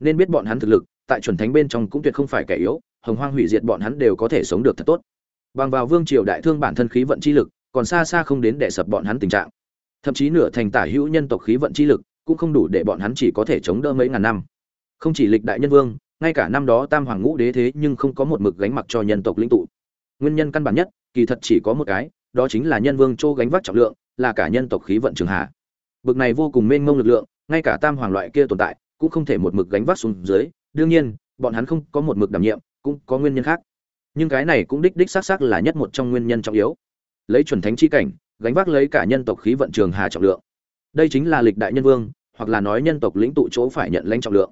Nên biết bọn hắn thực lực, tại chuẩn thánh bên trong cũng tuyệt không phải kẻ yếu, hồng hoang hủy diệt bọn hắn đều có thể sống được thật tốt. Bằng vào vương triều đại thương bản thân khí vận chi lực còn xa xa không đến để sập bọn hắn tình trạng. Thậm chí nửa thành tả hữu nhân tộc khí vận chi lực cũng không đủ để bọn hắn chỉ có thể chống đỡ mấy ngàn năm. Không chỉ lịch đại nhân vương, ngay cả năm đó tam hoàng ngũ đế thế nhưng không có một mực gánh mặc cho nhân tộc lĩnh tụ. Nguyên nhân căn bản nhất, kỳ thật chỉ có một cái, đó chính là nhân vương châu gánh vác trọng lượng, là cả nhân tộc khí vận trường hạ. Bực này vô cùng mênh mông lực lượng, ngay cả tam hoàng loại kia tồn tại, cũng không thể một mực gánh vác xuống dưới. Đương nhiên, bọn hắn không có một mực đảm nhiệm, cũng có nguyên nhân khác. Nhưng cái này cũng đích đích xác xác là nhất một trong nguyên nhân trọng yếu lấy chuẩn thánh chi cảnh, gánh vác lấy cả nhân tộc khí vận trường hà trọng lượng. Đây chính là lịch đại nhân vương, hoặc là nói nhân tộc lĩnh tụ chỗ phải nhận lãnh trọng lượng.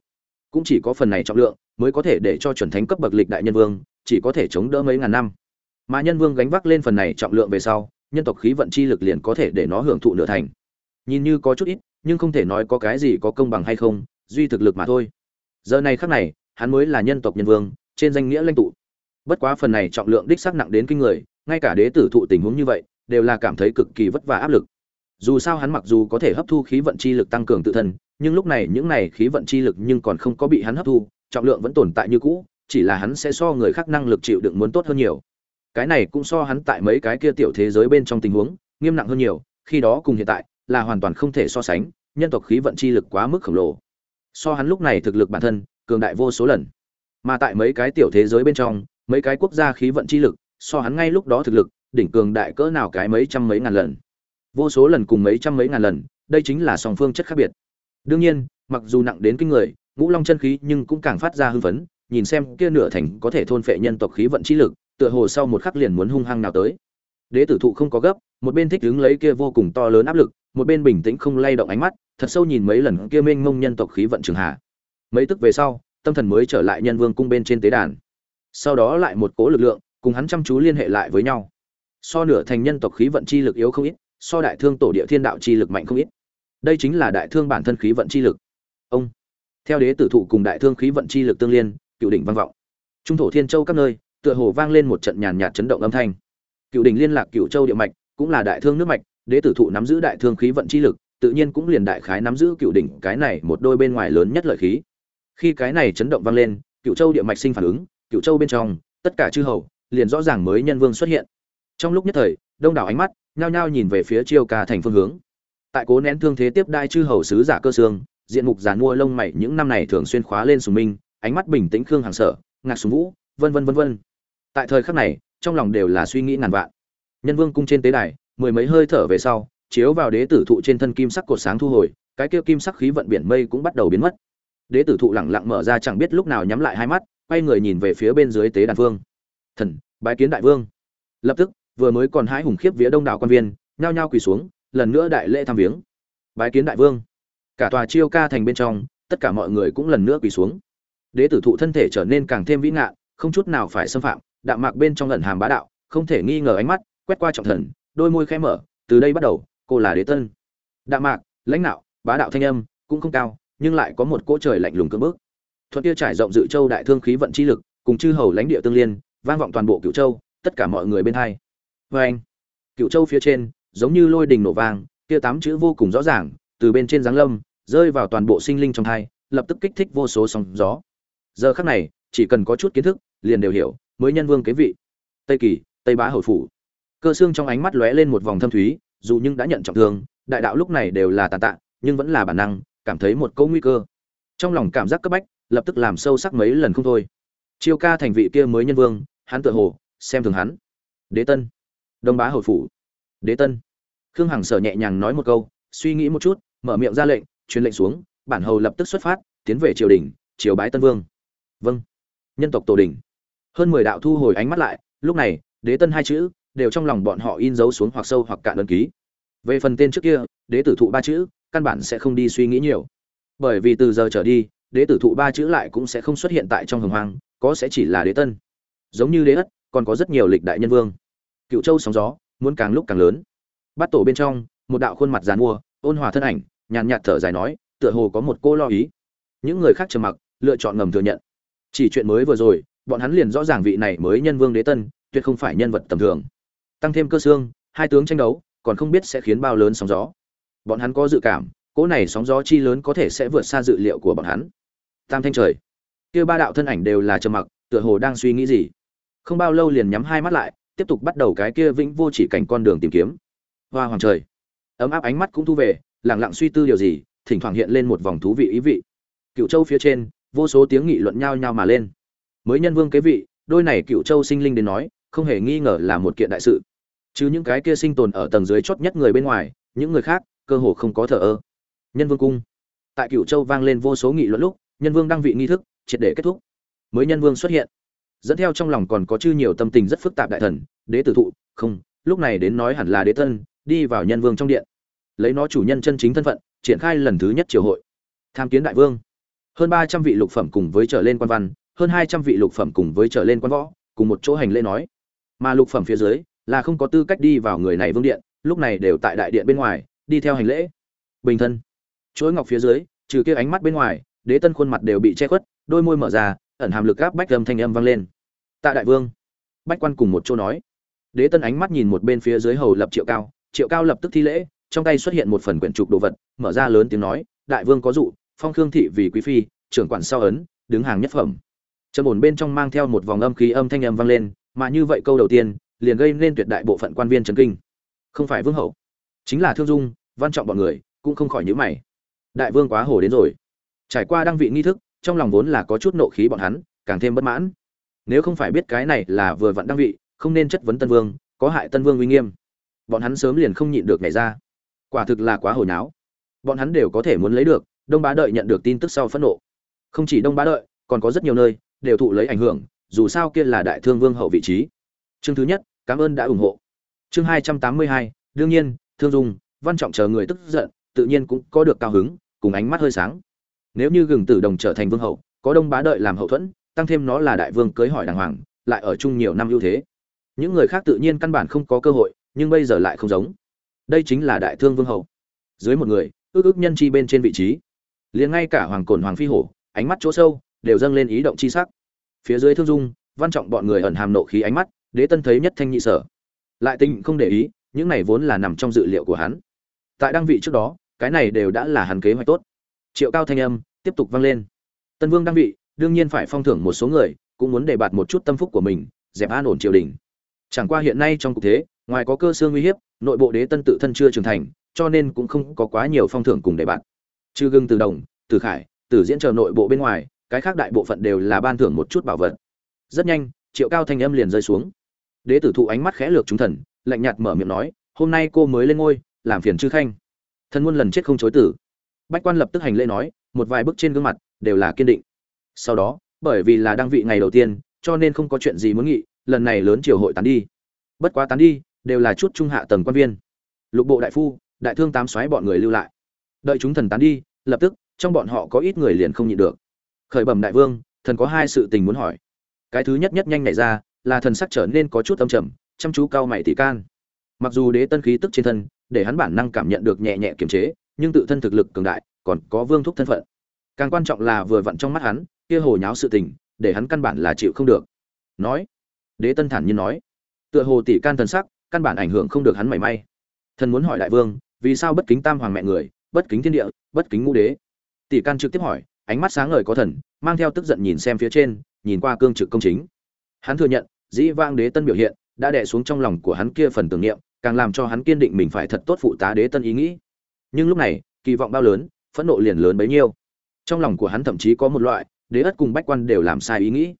Cũng chỉ có phần này trọng lượng mới có thể để cho chuẩn thánh cấp bậc lịch đại nhân vương, chỉ có thể chống đỡ mấy ngàn năm. Mà nhân vương gánh vác lên phần này trọng lượng về sau, nhân tộc khí vận chi lực liền có thể để nó hưởng thụ nửa thành. Nhìn như có chút ít, nhưng không thể nói có cái gì có công bằng hay không, duy thực lực mà thôi. Giờ này khắc này, hắn mới là nhân tộc nhân vương, trên danh nghĩa lãnh tụ. Bất quá phần này trọng lượng đích xác nặng đến kinh người ngay cả đế tử thụ tình huống như vậy, đều là cảm thấy cực kỳ vất vả áp lực. Dù sao hắn mặc dù có thể hấp thu khí vận chi lực tăng cường tự thân, nhưng lúc này những này khí vận chi lực nhưng còn không có bị hắn hấp thu, trọng lượng vẫn tồn tại như cũ, chỉ là hắn sẽ so người khác năng lực chịu đựng muốn tốt hơn nhiều. Cái này cũng so hắn tại mấy cái kia tiểu thế giới bên trong tình huống, nghiêm nặng hơn nhiều, khi đó cùng hiện tại, là hoàn toàn không thể so sánh, nhân tộc khí vận chi lực quá mức khổng lồ. So hắn lúc này thực lực bản thân, cường đại vô số lần. Mà tại mấy cái tiểu thế giới bên trong, mấy cái quốc gia khí vận chi lực so hắn ngay lúc đó thực lực, đỉnh cường đại cỡ nào cái mấy trăm mấy ngàn lần. Vô số lần cùng mấy trăm mấy ngàn lần, đây chính là song phương chất khác biệt. Đương nhiên, mặc dù nặng đến kinh người, ngũ long chân khí nhưng cũng càng phát ra hưng phấn, nhìn xem kia nửa thành có thể thôn phệ nhân tộc khí vận chi lực, tựa hồ sau một khắc liền muốn hung hăng nào tới. Đế tử thụ không có gấp, một bên thích đứng lấy kia vô cùng to lớn áp lực, một bên bình tĩnh không lay động ánh mắt, thật sâu nhìn mấy lần kia mênh mông nhân tộc khí vận trường hạ. Mấy tức về sau, tâm thần mới trở lại nhân vương cung bên trên tế đàn. Sau đó lại một cỗ lực lượng cùng hắn chăm chú liên hệ lại với nhau. So nửa thành nhân tộc khí vận chi lực yếu không ít, so đại thương tổ địa thiên đạo chi lực mạnh không ít. Đây chính là đại thương bản thân khí vận chi lực. Ông, theo đế tử thụ cùng đại thương khí vận chi lực tương liên, cựu đỉnh vang vọng. Trung thổ thiên châu các nơi, tựa hồ vang lên một trận nhàn nhạt chấn động âm thanh. Cựu đỉnh liên lạc cựu châu địa mạch, cũng là đại thương nước mạch, đế tử thụ nắm giữ đại thương khí vận chi lực, tự nhiên cũng liền đại khái nắm giữ cựu đỉnh, cái này một đôi bên ngoài lớn nhất lợi khí. Khi cái này chấn động vang lên, cựu châu địa mạch sinh phản ứng, cựu châu bên trong, tất cả chư hầu liền rõ ràng mới nhân vương xuất hiện. Trong lúc nhất thời, đông đảo ánh mắt nhao nhao nhìn về phía chiêu ca thành phương hướng. Tại cố nén thương thế tiếp đai chư hầu sứ giả cơ xương, diện mục giàn mua lông mày những năm này thường xuyên khóa lên sùng minh, ánh mắt bình tĩnh khương hàng sở, ngạc sùng vũ, vân vân vân vân. Tại thời khắc này, trong lòng đều là suy nghĩ ngàn vạn. Nhân vương cung trên tế đài, mười mấy hơi thở về sau, chiếu vào đế tử thụ trên thân kim sắc cột sáng thu hồi, cái kia kim sắc khí vận biển mây cũng bắt đầu biến mất. Đế tử thụ lẳng lặng mở ra chẳng biết lúc nào nhắm lại hai mắt, quay người nhìn về phía bên dưới tế đàn vương thần, bái kiến đại vương. Lập tức, vừa mới còn hái hùng khiếp vía đông đảo quan viên, nhao nhao quỳ xuống, lần nữa đại lễ tham viếng. Bái kiến đại vương. Cả tòa chiêu ca thành bên trong, tất cả mọi người cũng lần nữa quỳ xuống. Đế tử thụ thân thể trở nên càng thêm vĩ ngạn không chút nào phải xâm phạm, đạm mạc bên trong ẩn hàm bá đạo, không thể nghi ngờ ánh mắt quét qua trọng thần, đôi môi khẽ mở, từ đây bắt đầu, cô là đế tân. Đạm mạc, lãnh đạo bá đạo thanh âm cũng không cao, nhưng lại có một cỗ trời lạnh lùng cưỡng bức. Thuận kia trải rộng dự châu đại thương khí vận chi lực, cùng chư hầu lãnh địa tương liên vang vọng toàn bộ cựu châu, tất cả mọi người bên hai. Vê anh cựu châu phía trên, giống như lôi đình nổ vang kia tám chữ vô cùng rõ ràng, từ bên trên giáng lâm, rơi vào toàn bộ sinh linh trong thai lập tức kích thích vô số sóng gió. Giờ khắc này, chỉ cần có chút kiến thức, liền đều hiểu, mới nhân vương kế vị. Tây kỳ, tây bá hầu phủ. Cơ xương trong ánh mắt lóe lên một vòng thâm thúy, dù nhưng đã nhận trọng thương, đại đạo lúc này đều là tàn tạ, nhưng vẫn là bản năng, cảm thấy một câu nguy cơ. Trong lòng cảm giác cấp bách, lập tức làm sâu sắc mấy lần không thôi chiêu ca thành vị kia mới nhân vương, hắn tự hồ, xem thường hắn. Đế tân. Đông bá hồi phủ. Đế tân. Khương hằng sở nhẹ nhàng nói một câu, suy nghĩ một chút, mở miệng ra lệnh, truyền lệnh xuống, bản hầu lập tức xuất phát, tiến về triều đình, triều bái tân vương. Vâng. Nhân tộc tổ đình. Hơn mười đạo thu hồi ánh mắt lại, lúc này, đế tân hai chữ, đều trong lòng bọn họ in dấu xuống hoặc sâu hoặc cạn đơn ký. Về phần tên trước kia, đế tử thụ ba chữ, căn bản sẽ không đi suy nghĩ nhiều. Bởi vì từ giờ trở đi, đế tử thụ ba chữ lại cũng sẽ không xuất hiện tại trong hồng hoang có sẽ chỉ là đế tân. Giống như đế ất, còn có rất nhiều lịch đại nhân vương. Cựu châu sóng gió, muốn càng lúc càng lớn. Bắt tổ bên trong, một đạo khuôn mặt dàn mua, ôn hòa thân ảnh, nhàn nhạt thở dài nói, tựa hồ có một cô lo ý. Những người khác trầm mặc, lựa chọn ngầm thừa nhận. Chỉ chuyện mới vừa rồi, bọn hắn liền rõ ràng vị này mới nhân vương đế tân, tuyệt không phải nhân vật tầm thường. Tăng thêm cơ xương, hai tướng tranh đấu, còn không biết sẽ khiến bao lớn sóng gió. Bọn hắn có dự cảm, cỗ này sóng gió chi lớn có thể sẽ vượt xa dự liệu của bọn hắn. Tam thanh trời kia ba đạo thân ảnh đều là trầm mặc, tựa hồ đang suy nghĩ gì. Không bao lâu liền nhắm hai mắt lại, tiếp tục bắt đầu cái kia vĩnh vô chỉ cảnh con đường tìm kiếm. Hoa hoàng trời. Ấm áp ánh mắt cũng thu về lẳng lặng suy tư điều gì, thỉnh thoảng hiện lên một vòng thú vị ý vị. Cựu châu phía trên, vô số tiếng nghị luận nhao nhao mà lên. Mới nhân vương kế vị, đôi này cựu châu sinh linh đến nói, không hề nghi ngờ là một kiện đại sự. Chứ những cái kia sinh tồn ở tầng dưới chót nhất người bên ngoài, những người khác, cơ hồ không có thờ ơ. Nhân vương cung. Tại cựu châu vang lên vô số nghị luận lúc, nhân vương đăng vị nghi thức triệt để kết thúc. Mới nhân vương xuất hiện. Dẫn theo trong lòng còn có chư nhiều tâm tình rất phức tạp đại thần, đế tử thụ, không, lúc này đến nói hẳn là đế tân đi vào nhân vương trong điện. Lấy nó chủ nhân chân chính thân phận, triển khai lần thứ nhất triều hội. Tham kiến đại vương. Hơn ba trăm vị lục phẩm cùng với trở lên quan văn, hơn hai trăm vị lục phẩm cùng với trở lên quan võ, cùng một chỗ hành lễ nói. Mà lục phẩm phía dưới, là không có tư cách đi vào người này vương điện, lúc này đều tại đại điện bên ngoài, đi theo hành lễ. Bình thân. Chuỗi ngọc phía dưới, trừ kia ánh mắt bên ngoài, đế tân khuôn mặt đều bị che khuất đôi môi mở ra, ẩn hàm lực gáp bách âm thanh âm vang lên. Tạ đại vương. Bách quan cùng một chỗ nói. Đế tân ánh mắt nhìn một bên phía dưới hầu lập triệu cao triệu cao lập tức thi lễ, trong tay xuất hiện một phần quyển trục đồ vật, mở ra lớn tiếng nói, đại vương có dụ, phong khương thị vì quý phi, trưởng quản sau ấn, đứng hàng nhất phẩm. Trầm ổn bên trong mang theo một vòng âm khí âm thanh âm vang lên, mà như vậy câu đầu tiên, liền gây nên tuyệt đại bộ phận quan viên trấn kinh. Không phải vương hậu, chính là thương dung, văn trọng bọn người, cũng không khỏi nhữ mày. Đại vương quá hồ đến rồi. Trải qua đăng vị nghi thức trong lòng vốn là có chút nộ khí bọn hắn, càng thêm bất mãn. Nếu không phải biết cái này là vừa vặn đăng vị, không nên chất vấn tân vương, có hại tân vương uy nghiêm. Bọn hắn sớm liền không nhịn được nhảy ra. Quả thực là quá hồi náo. Bọn hắn đều có thể muốn lấy được, đông bá đợi nhận được tin tức sau phẫn nộ. Không chỉ đông bá đợi, còn có rất nhiều nơi, đều thụ lấy ảnh hưởng, dù sao kia là đại thương vương hậu vị trí. Chương thứ nhất, cảm ơn đã ủng hộ. Chương hai trăm tám mươi hai, đương nhiên, thương dung, văn trọng chờ người tức giận, tự nhiên cũng có được cao hứng, cùng ánh mắt hơi sáng nếu như gừng tử đồng trở thành vương hậu, có đông bá đợi làm hậu thuẫn, tăng thêm nó là đại vương cưới hỏi đàng hoàng, lại ở chung nhiều năm ưu thế. Những người khác tự nhiên căn bản không có cơ hội, nhưng bây giờ lại không giống. Đây chính là đại thương vương hậu. Dưới một người, ước ước nhân chi bên trên vị trí. Liền ngay cả hoàng cồn hoàng phi hổ, ánh mắt chỗ sâu, đều dâng lên ý động chi sắc. Phía dưới thương dung, văn trọng bọn người ẩn hàm nộ khí ánh mắt, đế tân thấy nhất thanh nhị sở. Lại tình không để ý, những này vốn là nằm trong dự liệu của hắn. Tại đăng vị trước đó, cái này đều đã là hắn kế hoạch tốt triệu cao thanh âm tiếp tục vang lên. Tân vương đăng vị, đương nhiên phải phong thưởng một số người, cũng muốn đề bạt một chút tâm phúc của mình, dẹp an ổn triều đình. Chẳng qua hiện nay trong cục thế, ngoài có cơ xương uy hiếp, nội bộ đế tân tự thân chưa trưởng thành, cho nên cũng không có quá nhiều phong thưởng cùng đề bạt. Trừ gừng từ đồng, từ khải, từ diễn chờ nội bộ bên ngoài, cái khác đại bộ phận đều là ban thưởng một chút bảo vật. Rất nhanh, triệu cao thanh âm liền rơi xuống. Đế tử thụ ánh mắt khẽ lược chúng thần, lạnh nhạt mở miệng nói, hôm nay cô mới lên ngôi, làm phiền chư khanh. Thân muôn lần chết không chối tử bách quan lập tức hành lễ nói, một vài bức trên gương mặt, đều là kiên định. Sau đó, bởi vì là đăng vị ngày đầu tiên, cho nên không có chuyện gì muốn nghị, lần này lớn triều hội tán đi. Bất quá tán đi, đều là chút trung hạ tầng quan viên. Lục bộ đại phu, đại thương tám xoáy bọn người lưu lại. Đợi chúng thần tán đi, lập tức, trong bọn họ có ít người liền không nhịn được. Khởi bẩm đại vương, thần có hai sự tình muốn hỏi. Cái thứ nhất nhất nhanh nhảy ra, là thần sắc trở nên có chút âm trầm, chăm chú cao mày tỷ can. Mặc dù đế tân khí tức trên thân, để hắn bản năng cảm nhận được nhẹ nhẹ kiềm chế nhưng tự thân thực lực cường đại, còn có vương thúc thân phận. Càng quan trọng là vừa vặn trong mắt hắn, kia hồ nháo sự tình, để hắn căn bản là chịu không được. Nói, đế tân thản nhiên nói, tựa hồ tỷ can thần sắc, căn bản ảnh hưởng không được hắn mảy may. Thần muốn hỏi đại vương, vì sao bất kính tam hoàng mẹ người, bất kính thiên địa, bất kính ngũ đế? Tỷ can trực tiếp hỏi, ánh mắt sáng ngời có thần, mang theo tức giận nhìn xem phía trên, nhìn qua cương trực công chính. Hắn thừa nhận, dĩ vang đế tân biểu hiện, đã đè xuống trong lòng của hắn kia phần tưởng niệm, càng làm cho hắn kiên định mình phải thật tốt phụ tá đế tân ý nghĩ nhưng lúc này, kỳ vọng bao lớn, phẫn nộ liền lớn bấy nhiêu. Trong lòng của hắn thậm chí có một loại, đế ất cùng bách quan đều làm sai ý nghĩ.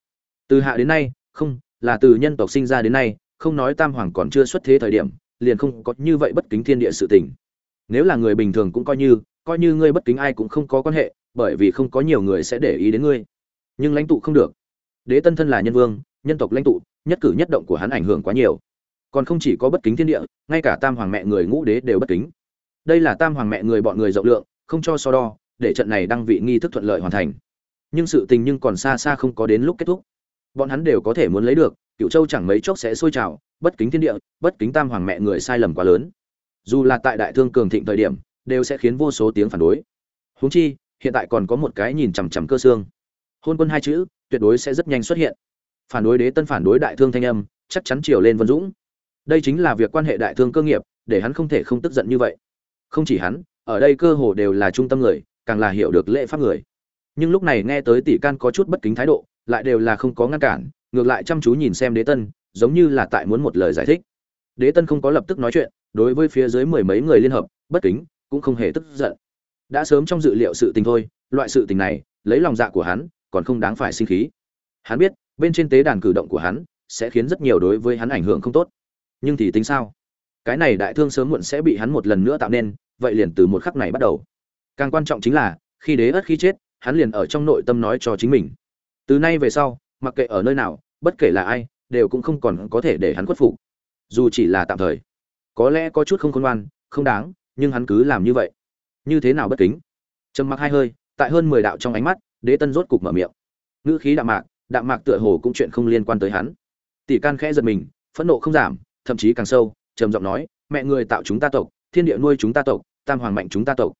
Từ hạ đến nay, không, là từ nhân tộc sinh ra đến nay, không nói tam hoàng còn chưa xuất thế thời điểm, liền không có như vậy bất kính thiên địa sự tình. Nếu là người bình thường cũng coi như coi như ngươi bất kính ai cũng không có quan hệ, bởi vì không có nhiều người sẽ để ý đến ngươi. Nhưng lãnh tụ không được. Đế tân thân là nhân vương, nhân tộc lãnh tụ, nhất cử nhất động của hắn ảnh hưởng quá nhiều. Còn không chỉ có bất kính thiên địa, ngay cả tam hoàng mẹ người ngũ đế đều bất kính đây là tam hoàng mẹ người bọn người rộng lượng, không cho so đo, để trận này đăng vị nghi thức thuận lợi hoàn thành. Nhưng sự tình nhưng còn xa xa không có đến lúc kết thúc. Bọn hắn đều có thể muốn lấy được cựu châu chẳng mấy chốc sẽ sôi trào, bất kính thiên địa, bất kính tam hoàng mẹ người sai lầm quá lớn. Dù là tại đại thương cường thịnh thời điểm, đều sẽ khiến vô số tiếng phản đối. Huống chi, hiện tại còn có một cái nhìn chằm chằm cơ xương. Hôn quân hai chữ, tuyệt đối sẽ rất nhanh xuất hiện. Phản đối đế tân phản đối đại thương thanh âm, chắc chắn chiều lên vân dũng. Đây chính là việc quan hệ đại thương cơ nghiệp, để hắn không thể không tức giận như vậy không chỉ hắn, ở đây cơ hồ đều là trung tâm người, càng là hiểu được lễ pháp người. Nhưng lúc này nghe tới tỷ can có chút bất kính thái độ, lại đều là không có ngăn cản, ngược lại chăm chú nhìn xem đế tân, giống như là tại muốn một lời giải thích. Đế tân không có lập tức nói chuyện, đối với phía dưới mười mấy người liên hợp, bất kính, cũng không hề tức giận. Đã sớm trong dự liệu sự tình thôi, loại sự tình này, lấy lòng dạ của hắn, còn không đáng phải sinh khí. Hắn biết, bên trên tế đàn cử động của hắn, sẽ khiến rất nhiều đối với hắn ảnh hưởng không tốt. Nhưng thì tính sao? Cái này đại thương sớm muộn sẽ bị hắn một lần nữa tạo nên vậy liền từ một khắc này bắt đầu. Càng quan trọng chính là, khi đế ất khi chết, hắn liền ở trong nội tâm nói cho chính mình. Từ nay về sau, mặc kệ ở nơi nào, bất kể là ai, đều cũng không còn có thể để hắn khuất phục. Dù chỉ là tạm thời. Có lẽ có chút không khôn ngoan, không đáng, nhưng hắn cứ làm như vậy. Như thế nào bất kính? Trầm mặc hai hơi, tại hơn mười đạo trong ánh mắt, đế tân rốt cục mở miệng. Ngữ khí đạm mạc đạm mạc tựa hồ cũng chuyện không liên quan tới hắn. Tỷ can khẽ giật mình, phẫn nộ không giảm, thậm chí càng sâu, trầm giọng nói, mẹ người tạo chúng ta tộc, thiên địa nuôi chúng ta tộc tam hoàng mạnh chúng ta tộc.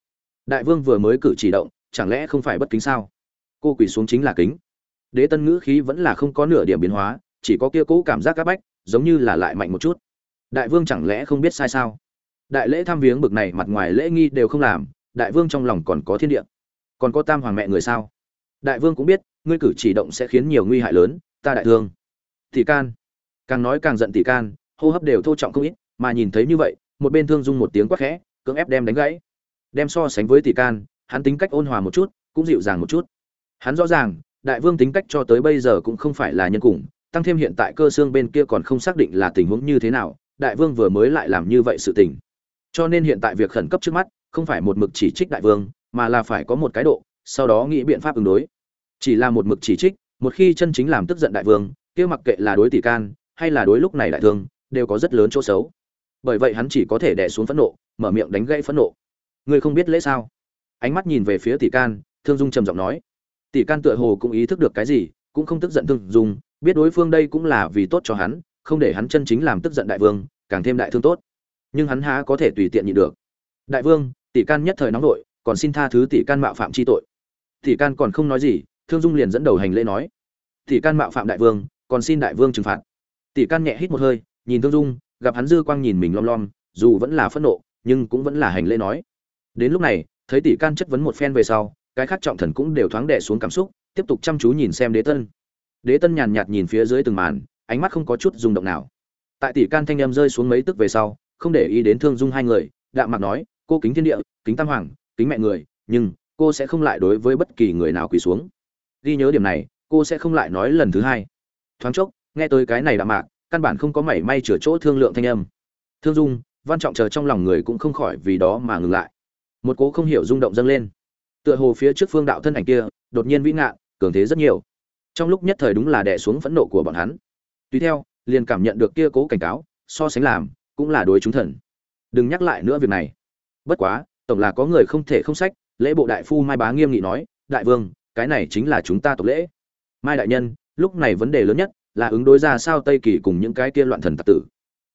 Đại vương vừa mới cử chỉ động, chẳng lẽ không phải bất kính sao? Cô quỳ xuống chính là kính. Đế tân ngữ khí vẫn là không có nửa điểm biến hóa, chỉ có kia cũ cảm giác áp bách, giống như là lại mạnh một chút. Đại vương chẳng lẽ không biết sai sao? Đại lễ tham viếng bực này mặt ngoài lễ nghi đều không làm, đại vương trong lòng còn có thiên địa. Còn có tam hoàng mẹ người sao? Đại vương cũng biết, ngươi cử chỉ động sẽ khiến nhiều nguy hại lớn, ta đại thương. Tỷ can. Càng nói càng giận tỷ can, hô hấp đều thô trọng không ít, mà nhìn thấy như vậy, một bên thương dung một tiếng quát khẽ cưỡng ép đem đánh gãy. Đem so sánh với tỷ can, hắn tính cách ôn hòa một chút, cũng dịu dàng một chút. Hắn rõ ràng, đại vương tính cách cho tới bây giờ cũng không phải là nhân cùng, tăng thêm hiện tại cơ xương bên kia còn không xác định là tình huống như thế nào, đại vương vừa mới lại làm như vậy sự tình. Cho nên hiện tại việc khẩn cấp trước mắt, không phải một mực chỉ trích đại vương, mà là phải có một cái độ, sau đó nghĩ biện pháp ứng đối. Chỉ là một mực chỉ trích, một khi chân chính làm tức giận đại vương, kia mặc kệ là đối tỷ can, hay là đối lúc này đại thương, đều có rất lớn chỗ xấu bởi vậy hắn chỉ có thể đè xuống phẫn nộ, mở miệng đánh gãy phẫn nộ. Ngươi không biết lễ sao? Ánh mắt nhìn về phía tỷ can, thương dung trầm giọng nói. Tỷ can tựa hồ cũng ý thức được cái gì, cũng không tức giận thương dung, biết đối phương đây cũng là vì tốt cho hắn, không để hắn chân chính làm tức giận đại vương, càng thêm đại thương tốt. Nhưng hắn há có thể tùy tiện nhịn được. Đại vương, tỷ can nhất thời nóng nội, còn xin tha thứ tỷ can mạo phạm chi tội. Tỷ can còn không nói gì, thương dung liền dẫn đầu hành lễ nói. Tỷ can mạo phạm đại vương, còn xin đại vương trừng phạt. Tỷ can nhẹ hít một hơi, nhìn thương dung gặp hắn dư quang nhìn mình lom lom, dù vẫn là phẫn nộ, nhưng cũng vẫn là hành lễ nói. Đến lúc này, thấy tỷ can chất vấn một phen về sau, cái khác trọng thần cũng đều thoáng đè xuống cảm xúc, tiếp tục chăm chú nhìn xem đế tân. Đế tân nhàn nhạt nhìn phía dưới từng màn, ánh mắt không có chút rung động nào. Tại tỷ can thanh em rơi xuống mấy tức về sau, không để ý đến thương dung hai người, đạm mạc nói, cô kính thiên địa, kính tam hoàng, kính mẹ người, nhưng cô sẽ không lại đối với bất kỳ người nào quỳ xuống. Ghi nhớ điểm này, cô sẽ không lại nói lần thứ hai. Thoáng chốc, nghe tới cái này đạm mạc căn bản không có mảy may chữa chỗ thương lượng thanh âm. Thương dung, văn trọng chờ trong lòng người cũng không khỏi vì đó mà ngừng lại. Một cố không hiểu rung động dâng lên. Tựa hồ phía trước phương đạo thân ảnh kia, đột nhiên vĩ ngạn, cường thế rất nhiều. Trong lúc nhất thời đúng là đè xuống phẫn nộ của bọn hắn. Tùy theo, liền cảm nhận được kia cố cảnh cáo, so sánh làm, cũng là đối chúng thần. Đừng nhắc lại nữa việc này. Bất quá, tổng là có người không thể không sách, lễ bộ đại phu mai bá nghiêm nghị nói, đại vương, cái này chính là chúng ta tộc lễ. Mai đại nhân, lúc này vấn đề lớn nhất là ứng đối ra sao tây kỳ cùng những cái kia loạn thần tặc tử.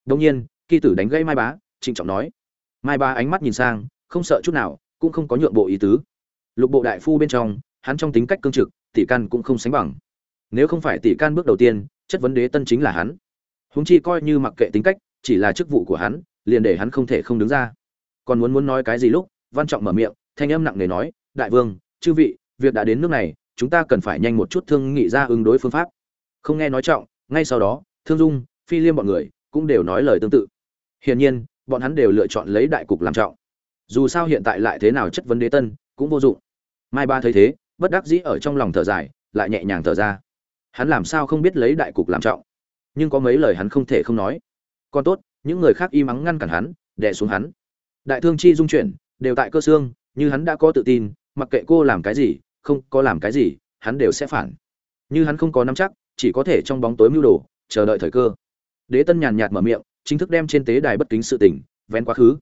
Đông nhiên, kỳ tử đánh gây mai bá, trịnh trọng nói. Mai bá ánh mắt nhìn sang, không sợ chút nào, cũng không có nhượng bộ ý tứ. Lục bộ đại phu bên trong, hắn trong tính cách cương trực, tỷ can cũng không sánh bằng. Nếu không phải tỷ can bước đầu tiên, chất vấn đế tân chính là hắn. Húng chi coi như mặc kệ tính cách, chỉ là chức vụ của hắn, liền để hắn không thể không đứng ra. Còn muốn muốn nói cái gì lúc, văn trọng mở miệng, thanh âm nặng nề nói, đại vương, chư vị, việc đã đến nước này, chúng ta cần phải nhanh một chút thương nghị ra ứng đối phương pháp không nghe nói trọng, ngay sau đó, thương dung, phi liêm bọn người cũng đều nói lời tương tự. Hiển nhiên, bọn hắn đều lựa chọn lấy đại cục làm trọng. Dù sao hiện tại lại thế nào chất vấn đế tân cũng vô dụng. Mai ba thấy thế, bất đắc dĩ ở trong lòng thở dài, lại nhẹ nhàng thở ra. Hắn làm sao không biết lấy đại cục làm trọng? Nhưng có mấy lời hắn không thể không nói. Còn tốt, những người khác y mắng ngăn cản hắn, đè xuống hắn. Đại thương chi dung chuyển, đều tại cơ xương, như hắn đã có tự tin, mặc kệ cô làm cái gì, không có làm cái gì, hắn đều sẽ phản. Như hắn không có nắm chắc chỉ có thể trong bóng tối mưu đồ, chờ đợi thời cơ. Đế tân nhàn nhạt mở miệng, chính thức đem trên tế đài bất kính sự tình, vén quá khứ.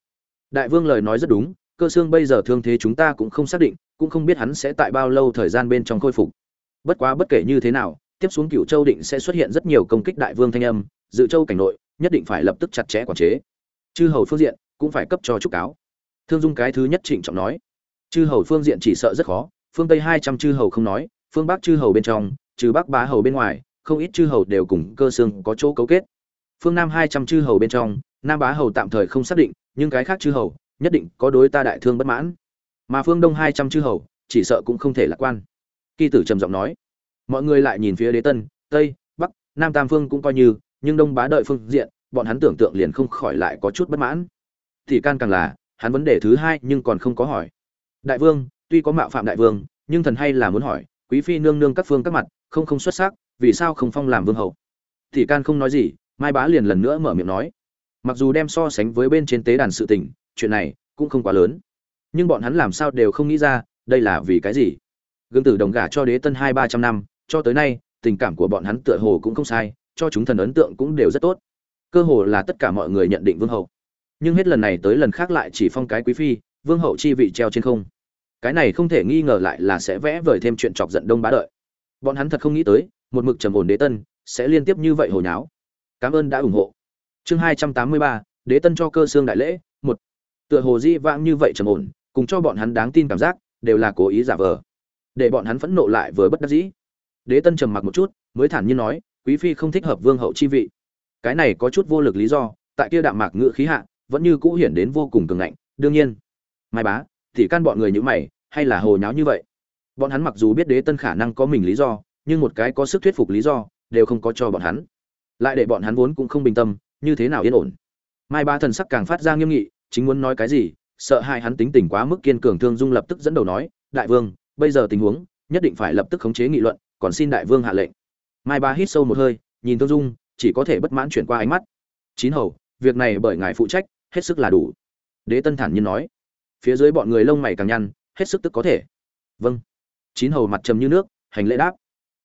Đại vương lời nói rất đúng, cơ xương bây giờ thương thế chúng ta cũng không xác định, cũng không biết hắn sẽ tại bao lâu thời gian bên trong khôi phục. Bất quá bất kể như thế nào, tiếp xuống cựu châu định sẽ xuất hiện rất nhiều công kích đại vương thanh âm, dự châu cảnh nội, nhất định phải lập tức chặt chẽ quản chế. Chư hầu phương diện cũng phải cấp cho trúc cáo. Thương dung cái thứ nhất trịnh trọng nói. Chư hầu phương diện chỉ sợ rất khó, phương tây hai trăm chư hầu không nói, phương bắc chư hầu bên trong, trừ bắc bá hầu bên ngoài không ít chư hầu đều cùng cơ xương có chỗ cấu kết. Phương nam hai trăm chư hầu bên trong, nam bá hầu tạm thời không xác định, nhưng cái khác chư hầu, nhất định có đối ta đại thương bất mãn. Mà phương đông hai trăm chư hầu, chỉ sợ cũng không thể lạc quan. Kỳ tử trầm giọng nói, mọi người lại nhìn phía đế tân, tây, bắc, nam tam phương cũng coi như, nhưng đông bá đợi phương diện, bọn hắn tưởng tượng liền không khỏi lại có chút bất mãn. Thì can càng là, hắn vấn đề thứ hai nhưng còn không có hỏi. Đại vương, tuy có mạo phạm đại vương, nhưng thần hay là muốn hỏi, quý phi nương nương các phương các mặt, không không xuất sắc vì sao không phong làm vương hậu? Thì can không nói gì, mai bá liền lần nữa mở miệng nói. Mặc dù đem so sánh với bên trên tế đàn sự tình, chuyện này cũng không quá lớn. Nhưng bọn hắn làm sao đều không nghĩ ra, đây là vì cái gì? Gương tử đồng gả cho đế tân hai ba trăm năm, cho tới nay, tình cảm của bọn hắn tựa hồ cũng không sai, cho chúng thần ấn tượng cũng đều rất tốt. Cơ hồ là tất cả mọi người nhận định vương hậu. Nhưng hết lần này tới lần khác lại chỉ phong cái quý phi, vương hậu chi vị treo trên không. Cái này không thể nghi ngờ lại là sẽ vẽ vời thêm chuyện chọc giận đông bá đợi. Bọn hắn thật không nghĩ tới một mực trầm ổn đế tân, sẽ liên tiếp như vậy hồi nháo. Cảm ơn đã ủng hộ. Chương hai trăm tám mươi ba, đế tân cho cơ xương đại lễ, một. Tựa hồ di vãng như vậy trầm ổn, cùng cho bọn hắn đáng tin cảm giác, đều là cố ý giả vờ. Để bọn hắn phẫn nộ lại với bất đắc dĩ. Đế tân trầm mặc một chút, mới thản nhiên nói, quý phi không thích hợp vương hậu chi vị. Cái này có chút vô lực lý do, tại kia đạm mạc ngự khí hạ, vẫn như cũ hiển đến vô cùng cường ngạnh, đương nhiên. Mai bá, thì can bọn người như mày, hay là hồ nháo như vậy? Bọn hắn mặc dù biết đế tân khả năng có mình lý do nhưng một cái có sức thuyết phục lý do, đều không có cho bọn hắn. Lại để bọn hắn vốn cũng không bình tâm, như thế nào yên ổn? Mai ba thần sắc càng phát ra nghiêm nghị, chính muốn nói cái gì, sợ hai hắn tính tình quá mức kiên cường thương dung lập tức dẫn đầu nói, đại vương, bây giờ tình huống, nhất định phải lập tức khống chế nghị luận, còn xin đại vương hạ lệnh. Mai ba hít sâu một hơi, nhìn thương dung, chỉ có thể bất mãn chuyển qua ánh mắt. Chín hầu, việc này bởi ngài phụ trách, hết sức là đủ. Đế tân thản nhiên nói. Phía dưới bọn người lông mày càng nhăn, hết sức tức có thể. Vâng. Chín hầu mặt trầm như nước, hành lễ đáp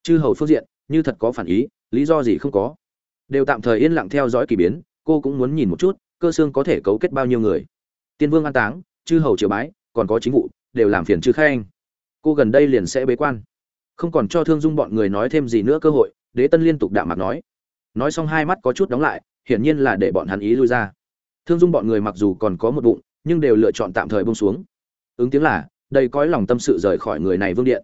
chư hầu phương diện, như thật có phản ý, lý do gì không có. Đều tạm thời yên lặng theo dõi kỳ biến, cô cũng muốn nhìn một chút, cơ xương có thể cấu kết bao nhiêu người. Tiên vương an táng, chư hầu triều bái, còn có chính vụ, đều làm phiền chư khai anh. Cô gần đây liền sẽ bế quan. Không còn cho thương dung bọn người nói thêm gì nữa cơ hội, đế tân liên tục đạm mặt nói. Nói xong hai mắt có chút đóng lại, hiển nhiên là để bọn hắn ý lui ra. Thương dung bọn người mặc dù còn có một bụng, nhưng đều lựa chọn tạm thời bông xuống. Ứng tiếng là đây cõi lòng tâm sự rời khỏi người này vương điện.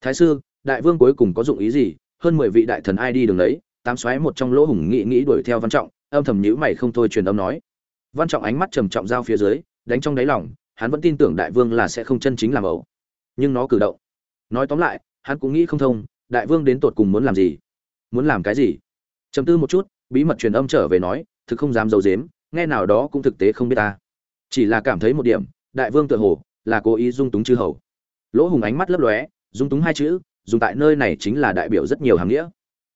Thái sư đại vương cuối cùng có dụng ý gì? Hơn mười vị đại thần ai đi đường đấy? Tám xoáy một trong lỗ hùng nghĩ nghĩ đuổi theo văn trọng, âm thầm nhữ mày không thôi truyền âm nói. Văn trọng ánh mắt trầm trọng giao phía dưới, đánh trong đáy lòng, hắn vẫn tin tưởng đại vương là sẽ không chân chính làm ẩu. Nhưng nó cử động. Nói tóm lại, hắn cũng nghĩ không thông, đại vương đến tột cùng muốn làm gì? Muốn làm cái gì? Chầm tư một chút, bí mật truyền âm trở về nói, thực không dám giấu dếm nghe nào đó cũng thực tế không biết ta. Chỉ là cảm thấy một điểm, đại vương tự hồ là cố ý dung túng chư hầu. Lỗ hùng ánh mắt lấp lóe, dung túng hai chữ dùng tại nơi này chính là đại biểu rất nhiều hàng nghĩa.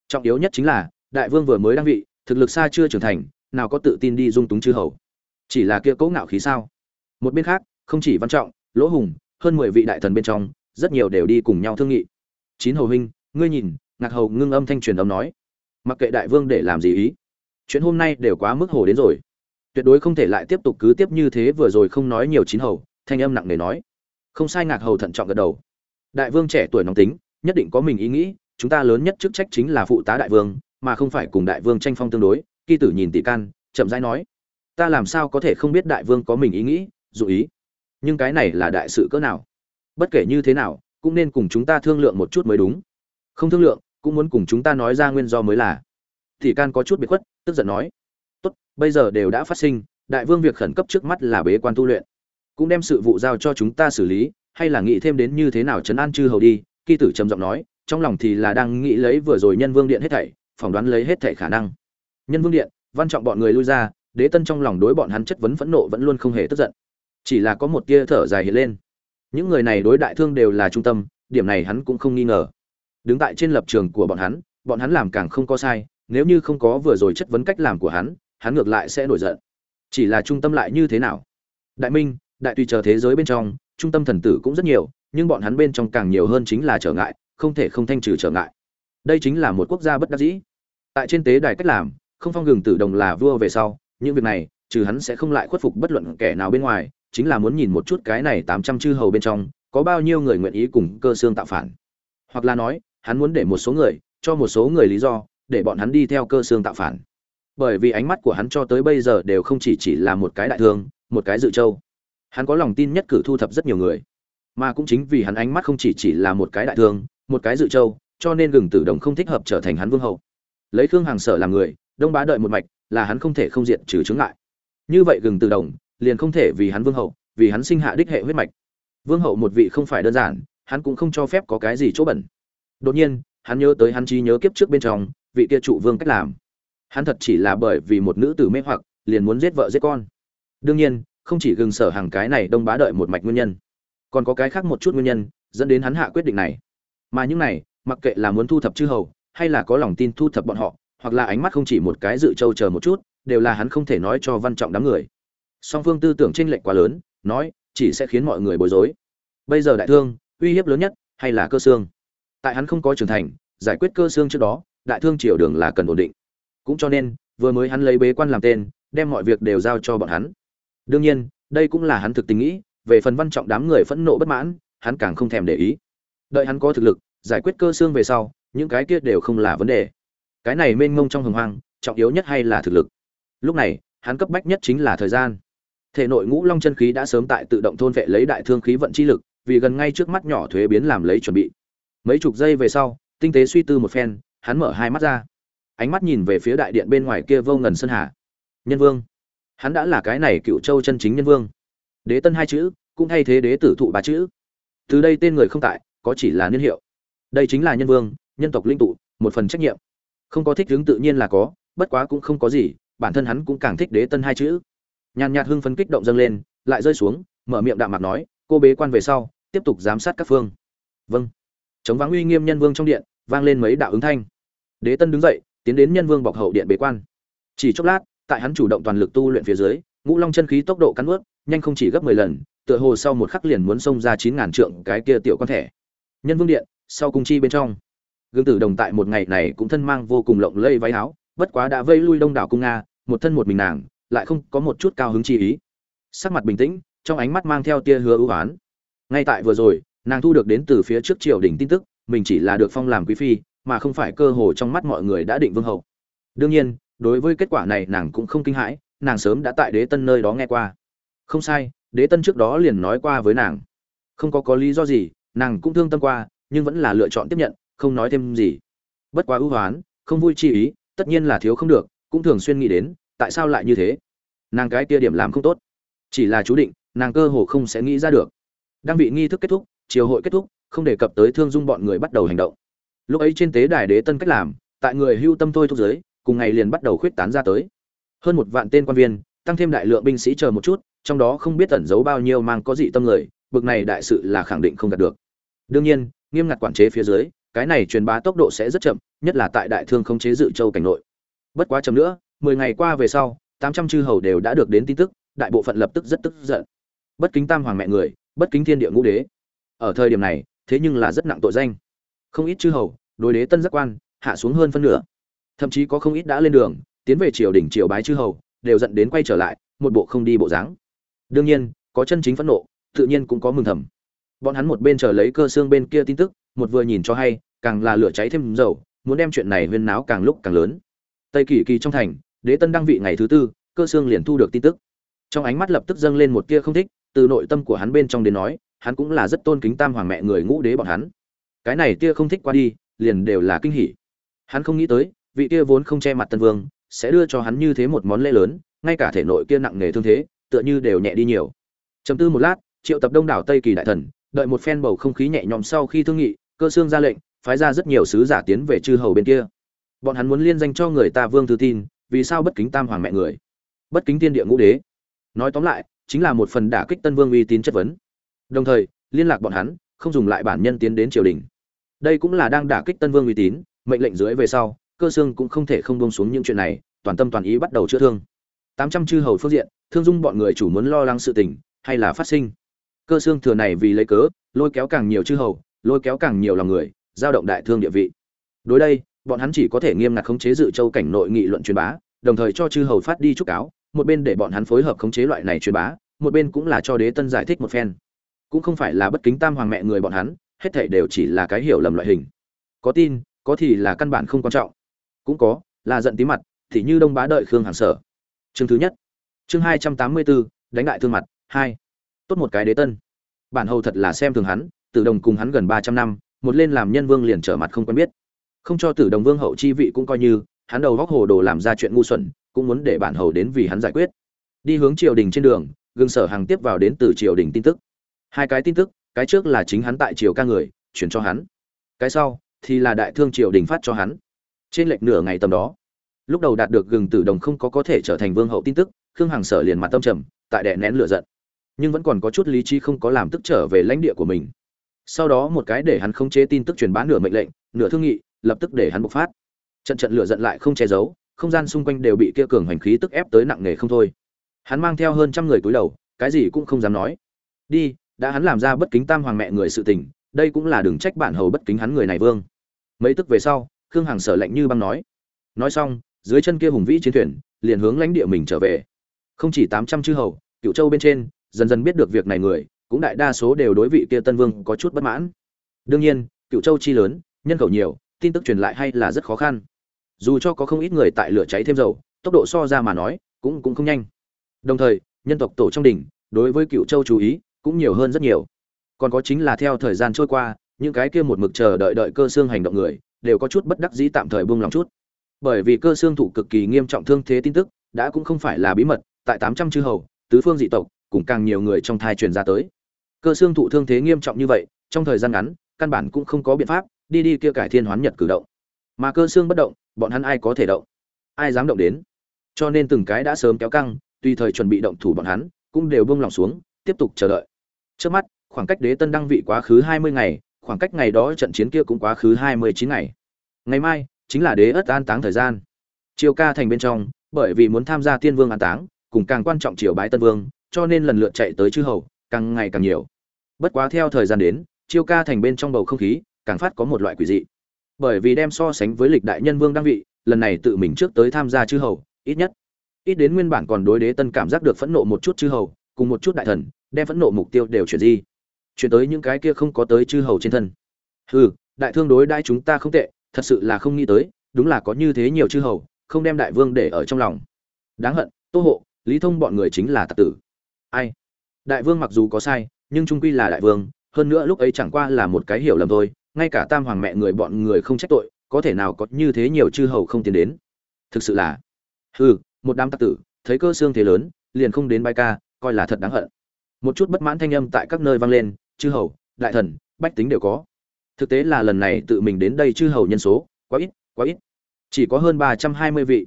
Trọng yếu nhất chính là, đại vương vừa mới đăng vị, thực lực xa chưa trưởng thành, nào có tự tin đi dung túng chư hầu. Chỉ là kia cố ngạo khí sao? Một bên khác, không chỉ văn trọng, lỗ hùng, hơn mười vị đại thần bên trong, rất nhiều đều đi cùng nhau thương nghị. Chín hầu huynh, ngươi nhìn, ngạc hầu ngưng âm thanh truyền âm nói. Mặc kệ đại vương để làm gì ý, chuyện hôm nay đều quá mức hồ đến rồi. Tuyệt đối không thể lại tiếp tục cứ tiếp như thế vừa rồi không nói nhiều chín hầu, thanh âm nặng nề nói. Không sai ngạc hầu thận trọng gật đầu. Đại vương trẻ tuổi nóng tính nhất định có mình ý nghĩ, chúng ta lớn nhất chức trách chính là phụ tá đại vương, mà không phải cùng đại vương tranh phong tương đối. Kỳ tử nhìn tỷ can, chậm rãi nói, ta làm sao có thể không biết đại vương có mình ý nghĩ dụ ý. Nhưng cái này là đại sự cỡ nào? Bất kể như thế nào, cũng nên cùng chúng ta thương lượng một chút mới đúng. Không thương lượng, cũng muốn cùng chúng ta nói ra nguyên do mới là. Tỷ can có chút bị khuất, tức giận nói, tốt, bây giờ đều đã phát sinh, đại vương việc khẩn cấp trước mắt là bế quan tu luyện. Cũng đem sự vụ giao cho chúng ta xử lý, hay là nghĩ thêm đến như thế nào chấn an chư hầu đi kỳ tử trầm giọng nói, trong lòng thì là đang nghĩ lấy vừa rồi nhân vương điện hết thảy, phỏng đoán lấy hết thảy khả năng. Nhân vương điện, văn trọng bọn người lui ra, đế tân trong lòng đối bọn hắn chất vấn phẫn nộ vẫn luôn không hề tức giận. Chỉ là có một tia thở dài hiện lên. Những người này đối đại thương đều là trung tâm, điểm này hắn cũng không nghi ngờ. Đứng tại trên lập trường của bọn hắn bọn hắn làm càng không có sai, nếu như không có vừa rồi chất vấn cách làm của hắn hắn ngược lại sẽ nổi giận. Chỉ là trung tâm lại như thế nào? Đại minh, đại tùy chờ thế giới bên trong, trung tâm thần tử cũng rất nhiều nhưng bọn hắn bên trong càng nhiều hơn chính là trở ngại, không thể không thanh trừ trở ngại. Đây chính là một quốc gia bất đắc dĩ. Tại trên tế đài cách làm, không phong gừng tử đồng là vua về sau, những việc này, trừ hắn sẽ không lại khuất phục bất luận kẻ nào bên ngoài, chính là muốn nhìn một chút cái này tám trăm chư hầu bên trong, có bao nhiêu người nguyện ý cùng cơ xương tạo phản. Hoặc là nói, hắn muốn để một số người, cho một số người lý do, để bọn hắn đi theo cơ xương tạo phản. Bởi vì ánh mắt của hắn cho tới bây giờ đều không chỉ chỉ là một cái đại thương, một cái dự châu. Hắn có lòng tin nhất cử thu thập rất nhiều người mà cũng chính vì hắn ánh mắt không chỉ chỉ là một cái đại thương, một cái dự châu, cho nên gừng tử đồng không thích hợp trở thành hắn vương hậu lấy khương hàng sở làm người, đông bá đợi một mạch, là hắn không thể không diện trừ chứng ngại. Như vậy gừng tử đồng, liền không thể vì hắn vương hậu vì hắn sinh hạ đích hệ huyết mạch. Vương hậu một vị không phải đơn giản, hắn cũng không cho phép có cái gì chỗ bẩn. Đột nhiên, hắn nhớ tới hắn trí nhớ kiếp trước bên trong, vị kia trụ vương cách làm. Hắn thật chỉ là bởi vì một nữ tử mê hoặc, liền muốn giết vợ giết con. Đương nhiên, không chỉ gừng sở hàng cái này đông bá đợi một mạch nguyên nhân còn có cái khác một chút nguyên nhân dẫn đến hắn hạ quyết định này. Mà những này, mặc kệ là muốn thu thập chư hầu, hay là có lòng tin thu thập bọn họ, hoặc là ánh mắt không chỉ một cái dự châu chờ một chút, đều là hắn không thể nói cho văn trọng đám người. Song phương tư tưởng tranh lệch quá lớn, nói, chỉ sẽ khiến mọi người bối rối. Bây giờ đại thương, uy hiếp lớn nhất, hay là cơ xương? Tại hắn không có trưởng thành, giải quyết cơ xương trước đó, đại thương triều đường là cần ổn định. Cũng cho nên, vừa mới hắn lấy bế quan làm tên, đem mọi việc đều giao cho bọn hắn. Đương nhiên, đây cũng là hắn thực tình nghĩ về phần văn trọng đám người phẫn nộ bất mãn, hắn càng không thèm để ý. Đợi hắn có thực lực, giải quyết cơ xương về sau, những cái kia đều không là vấn đề. Cái này mênh mông trong hồng hoang, trọng yếu nhất hay là thực lực. Lúc này, hắn cấp bách nhất chính là thời gian. Thể nội ngũ long chân khí đã sớm tại tự động thôn vệ lấy đại thương khí vận chi lực, vì gần ngay trước mắt nhỏ thuế biến làm lấy chuẩn bị. Mấy chục giây về sau, tinh tế suy tư một phen, hắn mở hai mắt ra. Ánh mắt nhìn về phía đại điện bên ngoài kia vô ngần sơn hà. Nhân vương. Hắn đã là cái này cựu châu chân chính nhân vương đế tân hai chữ, cũng thay thế đế tử thụ ba chữ. Từ đây tên người không tại, có chỉ là niên hiệu. Đây chính là nhân vương, nhân tộc linh tụ, một phần trách nhiệm. Không có thích hướng tự nhiên là có, bất quá cũng không có gì, bản thân hắn cũng càng thích đế tân hai chữ. Nhàn nhạt hưng phấn kích động dâng lên, lại rơi xuống, mở miệng đạm mặt nói, cô bế quan về sau, tiếp tục giám sát các phương. Vâng. Chống vắng uy nghiêm nhân vương trong điện, vang lên mấy đạo ứng thanh. Đế tân đứng dậy, tiến đến nhân vương bọc hậu điện bế quan. Chỉ chốc lát, tại hắn chủ động toàn lực tu luyện phía dưới, ngũ long chân khí tốc độ cắn ướt nhanh không chỉ gấp mười lần, tựa hồ sau một khắc liền muốn xông ra chín ngàn trượng cái kia tiểu quan thể nhân vương điện, sau cung chi bên trong. Gương tử đồng tại một ngày này cũng thân mang vô cùng lộng lẫy váy áo, bất quá đã vây lui đông đảo cung nga, một thân một mình nàng, lại không có một chút cao hứng chi ý. Sắc mặt bình tĩnh, trong ánh mắt mang theo tia hứa ưu oán ngay tại vừa rồi, nàng thu được đến từ phía trước triều đình tin tức, mình chỉ là được phong làm quý phi, mà không phải cơ hồ trong mắt mọi người đã định vương hậu. Đương nhiên, đối với kết quả này nàng cũng không kinh hãi, nàng sớm đã tại đế tân nơi đó nghe qua không sai, đế tân trước đó liền nói qua với nàng. Không có có lý do gì, nàng cũng thương tâm qua, nhưng vẫn là lựa chọn tiếp nhận, không nói thêm gì. Bất quá ưu hoán, không vui chi ý, tất nhiên là thiếu không được, cũng thường xuyên nghĩ đến, tại sao lại như thế? Nàng cái kia điểm làm không tốt. Chỉ là chú định, nàng cơ hồ không sẽ nghĩ ra được. Đang bị nghi thức kết thúc chiều hội kết thúc, không đề cập tới thương dung bọn người bắt đầu hành động. Lúc ấy trên tế đài đế tân cách làm, tại người hưu tâm thôi thúc giới, cùng ngày liền bắt đầu khuyết tán ra tới. Hơn một vạn tên quan viên, tăng thêm đại lượng binh sĩ chờ một chút trong đó không biết tẩn giấu bao nhiêu mang có dị tâm người, bực này đại sự là khẳng định không đạt được. Đương nhiên, nghiêm ngặt quản chế phía dưới, cái này truyền bá tốc độ sẽ rất chậm, nhất là tại đại thương không chế dự châu cảnh nội. Bất quá chậm nữa, mười ngày qua về sau, tám trăm chư hầu đều đã được đến tin tức, đại bộ phận lập tức rất tức giận. Bất kính tam hoàng mẹ người, bất kính thiên địa ngũ đế. Ở thời điểm này, thế nhưng là rất nặng tội danh. Không ít chư hầu, đối đế tân giác quan, hạ xuống hơn phân nửa. Thậm chí có không ít đã lên đường, tiến về triều đình triều bái chư hầu, đều dẫn đến quay trở lại, một bộ không đi bộ dáng đương nhiên, có chân chính phẫn nộ, tự nhiên cũng có mừng thầm. Bọn hắn một bên chờ lấy cơ xương bên kia tin tức, một vừa nhìn cho hay, càng là lửa cháy thêm dầu, muốn đem chuyện này huyên náo càng lúc càng lớn. Tây kỳ kỳ trong thành, đế tân đăng vị ngày thứ tư, cơ xương liền thu được tin tức. Trong ánh mắt lập tức dâng lên một tia không thích, từ nội tâm của hắn bên trong đến nói, hắn cũng là rất tôn kính tam hoàng mẹ người ngũ đế bọn hắn. Cái này tia không thích qua đi, liền đều là kinh hỉ. Hắn không nghĩ tới, vị kia vốn không che mặt tân vương, sẽ đưa cho hắn như thế một món lễ lớn, ngay cả thể nội kia nặng nề thương thế tựa như đều nhẹ đi nhiều. Chấm tư một lát, triệu tập đông đảo tây kỳ đại thần, đợi một phen bầu không khí nhẹ nhõm sau khi thương nghị, cơ xương ra lệnh, phái ra rất nhiều sứ giả tiến về chư hầu bên kia. Bọn hắn muốn liên danh cho người ta vương thư tin, vì sao bất kính tam hoàng mẹ người? Bất kính tiên địa ngũ đế. Nói tóm lại, chính là một phần đả kích tân vương uy tín chất vấn. Đồng thời, liên lạc bọn hắn, không dùng lại bản nhân tiến đến triều đình. Đây cũng là đang đả kích tân vương uy tín, mệnh lệnh dưới về sau, cơ xương cũng không thể không bông xuống những chuyện này, toàn tâm toàn ý bắt đầu chữa thương. Tám trăm chư hầu phương diện thương dung bọn người chủ muốn lo lắng sự tình, hay là phát sinh? Cơ xương thừa này vì lấy cớ, lôi kéo càng nhiều chư hầu, lôi kéo càng nhiều lòng người, giao động đại thương địa vị. Đối đây, bọn hắn chỉ có thể nghiêm ngặt khống chế dự châu cảnh nội nghị luận truyền bá, đồng thời cho chư hầu phát đi chúc cáo, một bên để bọn hắn phối hợp khống chế loại này truyền bá, một bên cũng là cho đế tân giải thích một phen. Cũng không phải là bất kính tam hoàng mẹ người bọn hắn, hết thảy đều chỉ là cái hiểu lầm loại hình. Có tin, có thì là căn bản không quan trọng. Cũng có, là giận tí mặt, thì như đông bá đợi khương hàng sở. Chương thứ nhất chương hai trăm tám mươi bốn đánh đại thương mặt, hai. Tốt một cái đế tân. Bản hầu thật là xem thường hắn, tử đồng cùng hắn gần ba trăm năm, một lên làm nhân vương liền trở mặt không quen biết. Không cho tử đồng vương hậu chi vị cũng coi như, hắn đầu góc hồ đồ làm ra chuyện ngu xuẩn, cũng muốn để bản hầu đến vì hắn giải quyết. Đi hướng triều đình trên đường, gương sở hàng tiếp vào đến từ triều đình tin tức. Hai cái tin tức, cái trước là chính hắn tại triều ca người, chuyển cho hắn. Cái sau, thì là đại thương triều đình phát cho hắn. Trên lệch nửa ngày tầm đó, lúc đầu đạt được gừng tử đồng không có có thể trở thành vương hậu tin tức khương hằng sở liền mặt tâm trầm, tại đè nén lửa giận. Nhưng vẫn còn có chút lý trí không có làm tức trở về lãnh địa của mình. Sau đó một cái để hắn không chế tin tức truyền bá nửa mệnh lệnh, nửa thương nghị, lập tức để hắn bộc phát. Trận trận lửa giận lại không che giấu, không gian xung quanh đều bị kia cường hành khí tức ép tới nặng nề không thôi. Hắn mang theo hơn trăm người cúi đầu, cái gì cũng không dám nói. Đi, đã hắn làm ra bất kính tam hoàng mẹ người sự tình, đây cũng là đừng trách bản hầu bất kính hắn người này vương. Mấy tức về sau, khương hằng sở lạnh như băng nói. Nói xong, dưới chân kia hùng vĩ chiến thuyền, liền hướng lãnh địa mình trở về không chỉ tám trăm chư hầu, cựu châu bên trên, dần dần biết được việc này người, cũng đại đa số đều đối vị kia tân vương có chút bất mãn. Đương nhiên, cựu châu chi lớn, nhân khẩu nhiều, tin tức truyền lại hay là rất khó khăn. Dù cho có không ít người tại lửa cháy thêm dầu, tốc độ so ra mà nói, cũng cũng không nhanh. Đồng thời, nhân tộc tổ trong đỉnh, đối với cựu châu chú ý, cũng nhiều hơn rất nhiều. Còn có chính là theo thời gian trôi qua, những cái kia một mực chờ đợi đợi cơ xương hành động người, đều có chút bất đắc dĩ tạm thời buông lòng chút. Bởi vì cơ xương thủ cực kỳ nghiêm trọng thương thế tin tức, đã cũng không phải là bí mật tại tám trăm chư hầu, tứ phương dị tộc, cùng càng nhiều người trong thai truyền ra tới. Cơ xương thụ thương thế nghiêm trọng như vậy, trong thời gian ngắn, căn bản cũng không có biện pháp đi đi kia cải thiên hoán nhật cử động. Mà cơ xương bất động, bọn hắn ai có thể động? Ai dám động đến? Cho nên từng cái đã sớm kéo căng, tùy thời chuẩn bị động thủ bọn hắn, cũng đều buông lòng xuống, tiếp tục chờ đợi. Trước mắt, khoảng cách đế tân đăng vị quá khứ hai mươi ngày, khoảng cách ngày đó trận chiến kia cũng quá khứ hai mươi chín ngày. Ngày mai, chính là đế ất an táng thời gian. Triều ca thành bên trong, bởi vì muốn tham gia tiên vương an táng cùng càng quan trọng triều bái tân vương, cho nên lần lượt chạy tới chư hầu, càng ngày càng nhiều. Bất quá theo thời gian đến, chiêu ca thành bên trong bầu không khí, càng phát có một loại quỷ dị. Bởi vì đem so sánh với lịch đại nhân vương đăng vị, lần này tự mình trước tới tham gia chư hầu, ít nhất, ít đến nguyên bản còn đối đế tân cảm giác được phẫn nộ một chút chư hầu, cùng một chút đại thần, đem phẫn nộ mục tiêu đều chuyển di. Chuyển tới những cái kia không có tới chư hầu trên thân. Hừ, đại thương đối đãi chúng ta không tệ, thật sự là không nghĩ tới, đúng là có như thế nhiều chư hầu, không đem đại vương để ở trong lòng. Đáng hận, tô hộ lý thông bọn người chính là tặc tử. Ai? Đại vương mặc dù có sai, nhưng trung quy là đại vương, hơn nữa lúc ấy chẳng qua là một cái hiểu lầm thôi, ngay cả tam hoàng mẹ người bọn người không trách tội, có thể nào có như thế nhiều chư hầu không tiến đến? Thực sự là, hừ, một đám tặc tử, thấy cơ xương thế lớn, liền không đến bay ca, coi là thật đáng hận. Một chút bất mãn thanh âm tại các nơi vang lên, chư hầu, đại thần, bách tính đều có. Thực tế là lần này tự mình đến đây chư hầu nhân số, quá ít quá ít. Chỉ có hơn ba trăm hai mươi vị.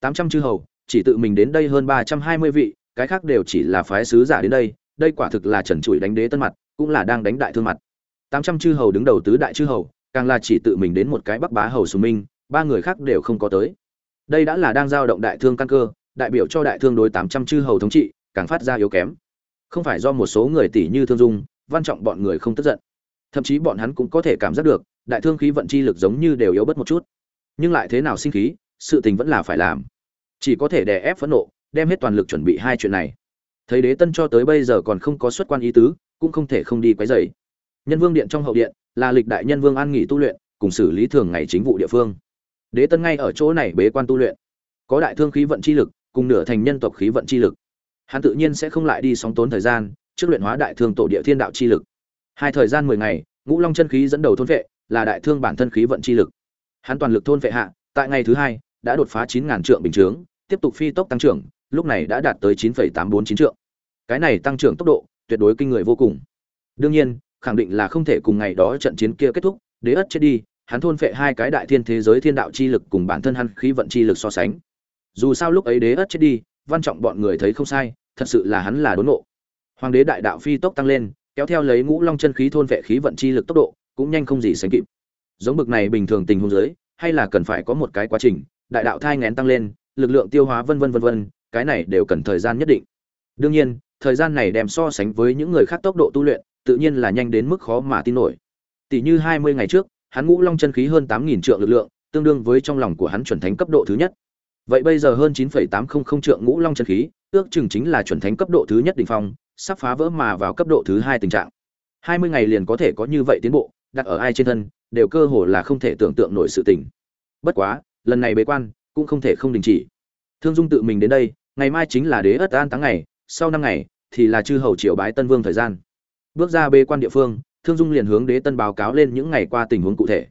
Tám trăm chư hầu chỉ tự mình đến đây hơn ba trăm hai mươi vị, cái khác đều chỉ là phái sứ giả đến đây đây quả thực là trần trụi đánh đế tân mặt, cũng là đang đánh đại thương mặt. Tám trăm chư hầu đứng đầu tứ đại chư hầu, càng là chỉ tự mình đến một cái bắc bá hầu sùng minh, ba người khác đều không có tới. Đây đã là đang giao động đại thương căn cơ, đại biểu cho đại thương đối tám trăm chư hầu thống trị, càng phát ra yếu kém. Không phải do một số người tỷ như thương dung, văn trọng bọn người không tức giận. Thậm chí bọn hắn cũng có thể cảm giác được, đại thương khí vận chi lực giống như đều yếu bớt một chút. Nhưng lại thế nào sinh khí, sự tình vẫn là phải làm chỉ có thể đè ép phẫn nộ, đem hết toàn lực chuẩn bị hai chuyện này. Thấy đế tân cho tới bây giờ còn không có xuất quan ý tứ, cũng không thể không đi quấy dày nhân vương điện trong hậu điện, là lịch đại nhân vương an nghỉ tu luyện, cùng xử lý thường ngày chính vụ địa phương. Đế tân ngay ở chỗ này bế quan tu luyện. Có đại thương khí vận chi lực, cùng nửa thành nhân tộc khí vận chi lực. Hắn tự nhiên sẽ không lại đi sóng tốn thời gian, trước luyện hóa đại thương tổ địa thiên đạo chi lực. Hai thời gian mười ngày, ngũ long chân khí dẫn đầu thôn vệ, là đại thương bản thân khí vận chi lực. Hắn toàn lực thôn vệ hạ, tại ngày thứ hai đã đột phá chín ngàn trượng bình chướng, tiếp tục phi tốc tăng trưởng, lúc này đã đạt tới chín phẩy tám bốn chín trượng. Cái này tăng trưởng tốc độ, tuyệt đối kinh người vô cùng. Đương nhiên, khẳng định là không thể cùng ngày đó trận chiến kia kết thúc, đế ất chết đi, hắn thôn phệ hai cái đại thiên thế giới thiên đạo chi lực cùng bản thân hắn khí vận chi lực so sánh. Dù sao lúc ấy đế ất chết đi, văn trọng bọn người thấy không sai, thật sự là hắn là đốn nộ hoàng đế đại đạo phi tốc tăng lên, kéo theo lấy ngũ long chân khí thôn vệ khí vận chi lực tốc độ, cũng nhanh không gì sánh kịp. Giống bực này bình thường tình huống dưới hay là cần phải có một cái quá trình, đại đạo thai nghén tăng lên, lực lượng tiêu hóa vân vân vân vân, cái này đều cần thời gian nhất định. Đương nhiên, thời gian này đem so sánh với những người khác tốc độ tu luyện, tự nhiên là nhanh đến mức khó mà tin nổi. Tỷ như hai mươi ngày trước, hắn ngũ long chân khí hơn tám nghìn trượng lực lượng, tương đương với trong lòng của hắn chuẩn thánh cấp độ thứ nhất. Vậy bây giờ hơn chín phẩy tám không không trượng ngũ long chân khí, ước chừng chính là chuẩn thánh cấp độ thứ nhất đỉnh phong, sắp phá vỡ mà vào cấp độ thứ hai tình trạng. Hai mươi ngày liền có thể có như vậy tiến bộ đặt ở ai trên thân, đều cơ hồ là không thể tưởng tượng nổi sự tình. Bất quá, lần này bế quan, cũng không thể không đình chỉ. Thương dung tự mình đến đây, ngày mai chính là đế ất an tháng ngày, sau năm ngày, thì là chư hầu triệu bái tân vương thời gian. Bước ra bế quan địa phương, thương dung liền hướng đế tân báo cáo lên những ngày qua tình huống cụ thể.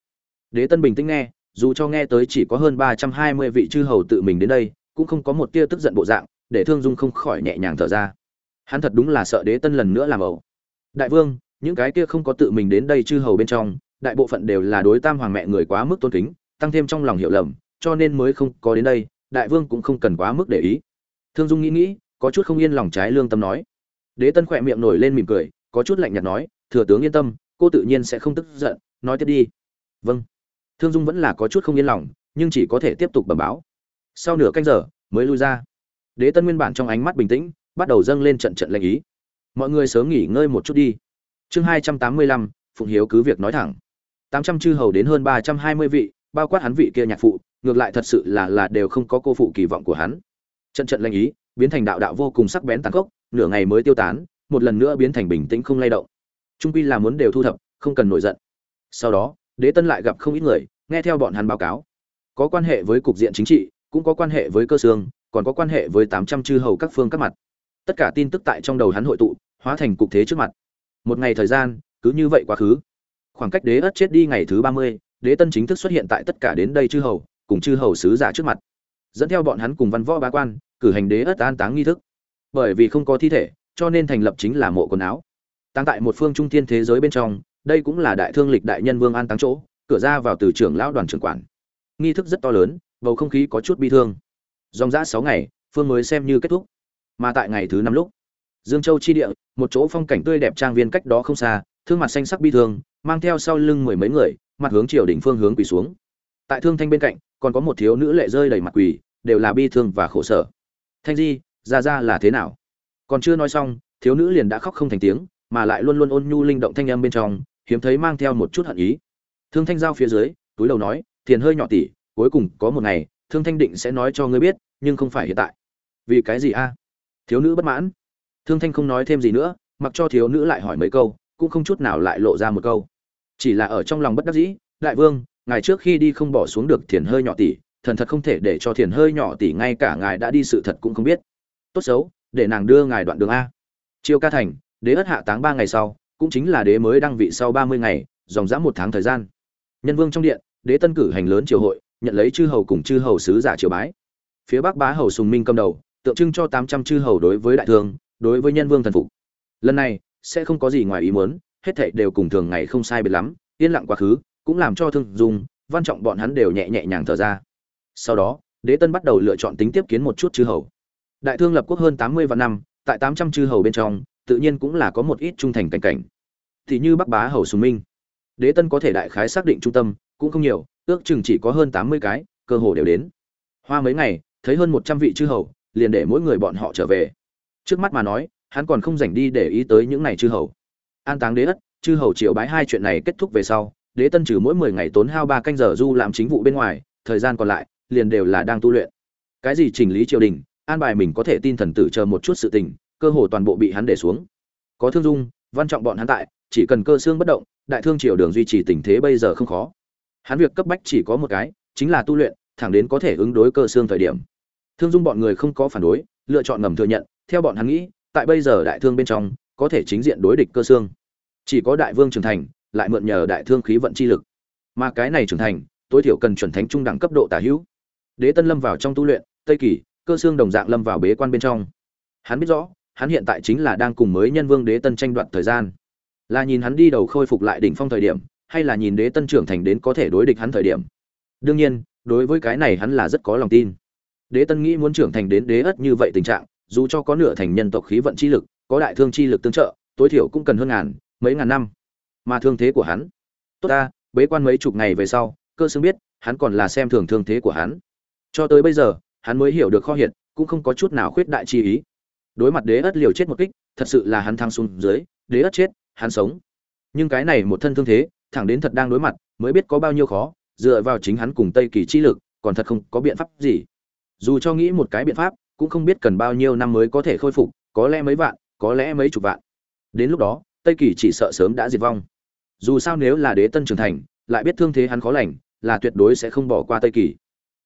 Đế tân bình tĩnh nghe, dù cho nghe tới chỉ có hơn ba trăm hai mươi vị chư hầu tự mình đến đây, cũng không có một tia tức giận bộ dạng, để thương dung không khỏi nhẹ nhàng thở ra. Hắn thật đúng là sợ đế tân lần nữa làm ẩu. Đại vương những cái kia không có tự mình đến đây chư hầu bên trong, đại bộ phận đều là đối tam hoàng mẹ người quá mức tôn kính, tăng thêm trong lòng hiểu lầm, cho nên mới không có đến đây, đại vương cũng không cần quá mức để ý. Thương dung nghĩ nghĩ, có chút không yên lòng trái lương tâm nói. Đế tân khỏe miệng nổi lên mỉm cười, có chút lạnh nhạt nói, thừa tướng yên tâm, cô tự nhiên sẽ không tức giận, nói tiếp đi. Vâng. Thương dung vẫn là có chút không yên lòng, nhưng chỉ có thể tiếp tục bẩm báo. Sau nửa canh giờ, mới lui ra. Đế tân nguyên bản trong ánh mắt bình tĩnh, bắt đầu dâng lên trận trận lệnh ý. Mọi người sớm nghỉ ngơi một chút đi chương hai trăm tám mươi lăm, phụng hiếu cứ việc nói thẳng. Tám trăm chư hầu đến hơn ba trăm hai mươi vị, bao quát hắn vị kia nhạc phụ, ngược lại thật sự là là đều không có cô phụ kỳ vọng của hắn. Trận trận lệnh ý, biến thành đạo đạo vô cùng sắc bén tàn khốc, nửa ngày mới tiêu tán, một lần nữa biến thành bình tĩnh không lay động. Trung quy là muốn đều thu thập, không cần nổi giận. Sau đó, đế tân lại gặp không ít người, nghe theo bọn hắn báo cáo. Có quan hệ với cục diện chính trị, cũng có quan hệ với cơ xương, còn có quan hệ với tám trăm chư hầu các phương các mặt. Tất cả tin tức tại trong đầu hắn hội tụ, hóa thành cục thế trước mặt một ngày thời gian, cứ như vậy quá khứ. Khoảng cách đế ất chết đi ngày thứ ba mươi, đế tân chính thức xuất hiện tại tất cả đến đây chư hầu, cùng chư hầu sứ giả trước mặt. Dẫn theo bọn hắn cùng văn võ bá quan, cử hành đế ất an táng nghi thức. Bởi vì không có thi thể, cho nên thành lập chính là mộ quần áo. Táng tại một phương trung thiên thế giới bên trong, đây cũng là đại thương lịch đại nhân vương an táng chỗ, cửa ra vào từ trưởng lão đoàn trưởng quản. Nghi thức rất to lớn, bầu không khí có chút bi thương. Dòng dã sáu ngày, phương mới xem như kết thúc. Mà tại ngày thứ năm lúc dương châu chi địa một chỗ phong cảnh tươi đẹp trang viên cách đó không xa thương mặt xanh sắc bi thương mang theo sau lưng mười mấy người mặt hướng triều đỉnh phương hướng quỳ xuống. Tại thương thanh bên cạnh còn có một thiếu nữ lệ rơi đầy mặt quỳ đều là bi thương và khổ sở. Thanh di ra ra là thế nào? Còn chưa nói xong thiếu nữ liền đã khóc không thành tiếng mà lại luôn luôn ôn nhu linh động thanh âm bên trong hiếm thấy mang theo một chút hận ý. Thương thanh giao phía dưới túi đầu nói thiền hơi nhỏ tỷ, cuối cùng có một ngày thương thanh định sẽ nói cho ngươi biết nhưng không phải hiện tại. Vì cái gì a? Thiếu nữ bất mãn thương thanh không nói thêm gì nữa, mặc cho thiếu nữ lại hỏi mấy câu, cũng không chút nào lại lộ ra một câu. Chỉ là ở trong lòng bất đắc dĩ, đại vương, ngài trước khi đi không bỏ xuống được thiền hơi nhỏ tỷ, thần thật không thể để cho thiền hơi nhỏ tỷ ngay cả ngài đã đi sự thật cũng không biết. Tốt xấu, để nàng đưa ngài đoạn đường a. Chiêu ca thành, đế ất hạ táng ba ngày sau, cũng chính là đế mới đăng vị sau ba mươi ngày, dòng dã một tháng thời gian. Nhân vương trong điện, đế tân cử hành lớn triều hội, nhận lấy chư hầu cùng chư hầu sứ giả triều bái. Phía bắc bá hầu sùng minh cầm đầu, tượng trưng cho tám trăm chư hầu đối với đại thương đối với nhân vương thần phục. Lần này, sẽ không có gì ngoài ý muốn, hết thảy đều cùng thường ngày không sai biệt lắm, yên lặng quá khứ, cũng làm cho thương dùng văn trọng bọn hắn đều nhẹ nhẹ nhàng thở ra. Sau đó, đế tân bắt đầu lựa chọn tính tiếp kiến một chút chư hầu. Đại thương lập quốc hơn tám mươi vạn năm, tại tám trăm chư hầu bên trong, tự nhiên cũng là có một ít trung thành cảnh cảnh. Thì như bắc bá hầu sùng minh. Đế tân có thể đại khái xác định trung tâm, cũng không nhiều, ước chừng chỉ có hơn tám mươi cái, cơ hồ đều đến. Hoa mấy ngày, thấy hơn một trăm vị chư hầu, liền để mỗi người bọn họ trở về trước mắt mà nói, hắn còn không dành đi để ý tới những này chư hầu. An táng đế ất, chư hầu triều bái hai chuyện này kết thúc về sau, đế tân trừ mỗi mười ngày tốn hao ba canh giờ du làm chính vụ bên ngoài, thời gian còn lại, liền đều là đang tu luyện. Cái gì chỉnh lý triều đình, an bài mình có thể tin thần tử chờ một chút sự tình, cơ hồ toàn bộ bị hắn để xuống. Có thương dung, văn trọng bọn hắn tại, chỉ cần cơ xương bất động, đại thương triều đường duy trì tình thế bây giờ không khó. Hắn việc cấp bách chỉ có một cái, chính là tu luyện, thẳng đến có thể ứng đối cơ xương thời điểm. Thương dung bọn người không có phản đối, lựa chọn ngầm thừa nhận theo bọn hắn nghĩ, tại bây giờ đại thương bên trong, có thể chính diện đối địch cơ xương. Chỉ có đại vương trưởng thành, lại mượn nhờ đại thương khí vận chi lực. Mà cái này trưởng thành, tối thiểu cần chuẩn thánh trung đẳng cấp độ tả hữu. Đế tân lâm vào trong tu luyện, tây kỳ, cơ xương đồng dạng lâm vào bế quan bên trong. Hắn biết rõ, hắn hiện tại chính là đang cùng mới nhân vương đế tân tranh đoạt thời gian. Là nhìn hắn đi đầu khôi phục lại đỉnh phong thời điểm, hay là nhìn đế tân trưởng thành đến có thể đối địch hắn thời điểm. Đương nhiên, đối với cái này hắn là rất có lòng tin. Đế tân nghĩ muốn trưởng thành đến đế ất như vậy tình trạng dù cho có nửa thành nhân tộc khí vận chi lực, có đại thương chi lực tương trợ, tối thiểu cũng cần hơn ngàn, mấy ngàn năm. Mà thương thế của hắn, tốt ta, bế quan mấy chục ngày về sau, cơ xương biết, hắn còn là xem thường thương thế của hắn. Cho tới bây giờ, hắn mới hiểu được kho hiện cũng không có chút nào khuyết đại chi ý. Đối mặt đế ất liều chết một kích, thật sự là hắn thăng xuống dưới, đế ất chết, hắn sống. Nhưng cái này một thân thương thế, thẳng đến thật đang đối mặt, mới biết có bao nhiêu khó, dựa vào chính hắn cùng tây kỳ chi lực, còn thật không có biện pháp gì. Dù cho nghĩ một cái biện pháp cũng không biết cần bao nhiêu năm mới có thể khôi phục, có lẽ mấy vạn, có lẽ mấy chục vạn. Đến lúc đó, tây kỳ chỉ sợ sớm đã diệt vong. Dù sao nếu là đế tân trưởng thành, lại biết thương thế hắn khó lành, là tuyệt đối sẽ không bỏ qua tây kỳ.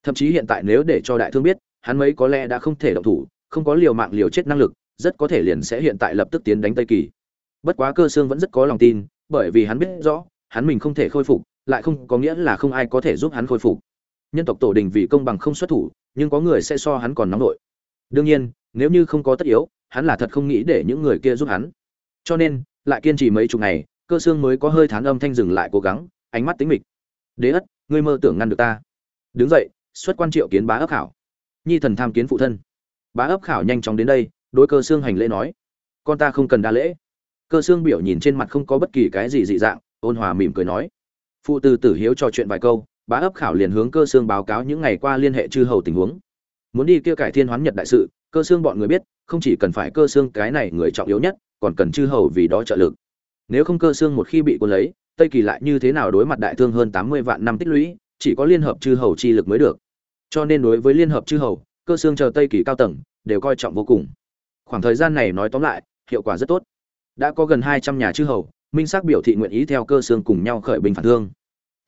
Thậm chí hiện tại nếu để cho đại thương biết, hắn mấy có lẽ đã không thể động thủ, không có liều mạng liều chết năng lực, rất có thể liền sẽ hiện tại lập tức tiến đánh tây kỳ. Bất quá cơ xương vẫn rất có lòng tin, bởi vì hắn biết rõ, hắn mình không thể khôi phục, lại không có nghĩa là không ai có thể giúp hắn khôi phục. Nhân tộc tổ đình vì công bằng không xuất thủ, nhưng có người sẽ so hắn còn nóng nội đương nhiên, nếu như không có tất yếu, hắn là thật không nghĩ để những người kia giúp hắn. Cho nên, lại kiên trì mấy chục ngày, cơ xương mới có hơi thán âm thanh dừng lại cố gắng, ánh mắt tính mịch. Đế ất, ngươi mơ tưởng ngăn được ta. Đứng dậy, xuất quan triệu kiến bá ấp khảo. Nhi thần tham kiến phụ thân. Bá ấp khảo nhanh chóng đến đây, đối cơ xương hành lễ nói. Con ta không cần đa lễ. Cơ xương biểu nhìn trên mặt không có bất kỳ cái gì dị dạng, ôn hòa mỉm cười nói. Phụ từ tử hiếu trò chuyện vài câu, bá ấp khảo liền hướng cơ xương báo cáo những ngày qua liên hệ chư hầu tình huống muốn đi kia cải thiên hoán nhật đại sự, cơ xương bọn người biết, không chỉ cần phải cơ xương cái này người trọng yếu nhất, còn cần chư hầu vì đó trợ lực. Nếu không cơ xương một khi bị quân lấy, tây kỳ lại như thế nào đối mặt đại thương hơn tám mươi vạn năm tích lũy, chỉ có liên hợp chư hầu chi lực mới được. Cho nên đối với liên hợp chư hầu, cơ xương chờ tây kỳ cao tầng, đều coi trọng vô cùng. Khoảng thời gian này nói tóm lại, hiệu quả rất tốt. Đã có gần hai trăm nhà chư hầu, minh xác biểu thị nguyện ý theo cơ xương cùng nhau khởi binh phản thương.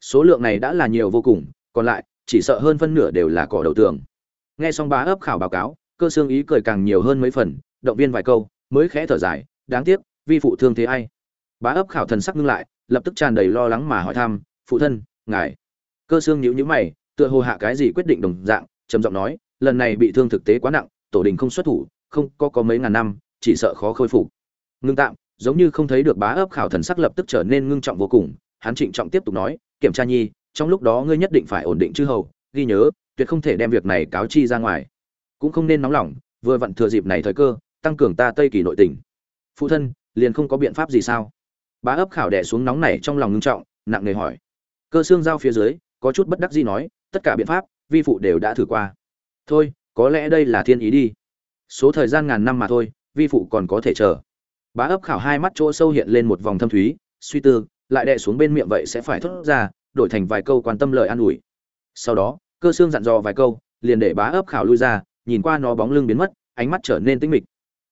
Số lượng này đã là nhiều vô cùng, còn lại, chỉ sợ hơn phân nửa đều là cỏ đầu tường nghe xong bá ấp khảo báo cáo, cơ xương ý cười càng nhiều hơn mấy phần, động viên vài câu, mới khẽ thở dài, đáng tiếc, vi phụ thương thế ai? Bá ấp khảo thần sắc ngưng lại, lập tức tràn đầy lo lắng mà hỏi thăm, phụ thân, ngài? Cơ xương nhíu nhíu mày, tựa hồ hạ cái gì quyết định đồng dạng, trầm giọng nói, lần này bị thương thực tế quá nặng, tổ đình không xuất thủ, không có có mấy ngàn năm, chỉ sợ khó khôi phục. Ngưng tạm, giống như không thấy được bá ấp khảo thần sắc lập tức trở nên ngưng trọng vô cùng, hắn trịnh trọng tiếp tục nói, kiểm tra nhi, trong lúc đó ngươi nhất định phải ổn định chư hầu, ghi nhớ tuyệt không thể đem việc này cáo chi ra ngoài. Cũng không nên nóng lòng, vừa vặn thừa dịp này thời cơ, tăng cường ta tây kỳ nội tình. Phụ thân, liền không có biện pháp gì sao? Bá ấp khảo đẻ xuống nóng này trong lòng ngưng trọng, nặng nề hỏi. Cơ xương giao phía dưới, có chút bất đắc gì nói, tất cả biện pháp, vi phụ đều đã thử qua. Thôi, có lẽ đây là thiên ý đi. Số thời gian ngàn năm mà thôi, vi phụ còn có thể chờ. Bá ấp khảo hai mắt chỗ sâu hiện lên một vòng thâm thúy, suy tư, lại đè xuống bên miệng vậy sẽ phải thốt ra, đổi thành vài câu quan tâm lời an ủi. Sau đó cơ xương dặn dò vài câu, liền để bá ấp khảo lui ra, nhìn qua nó bóng lưng biến mất, ánh mắt trở nên tinh mịch.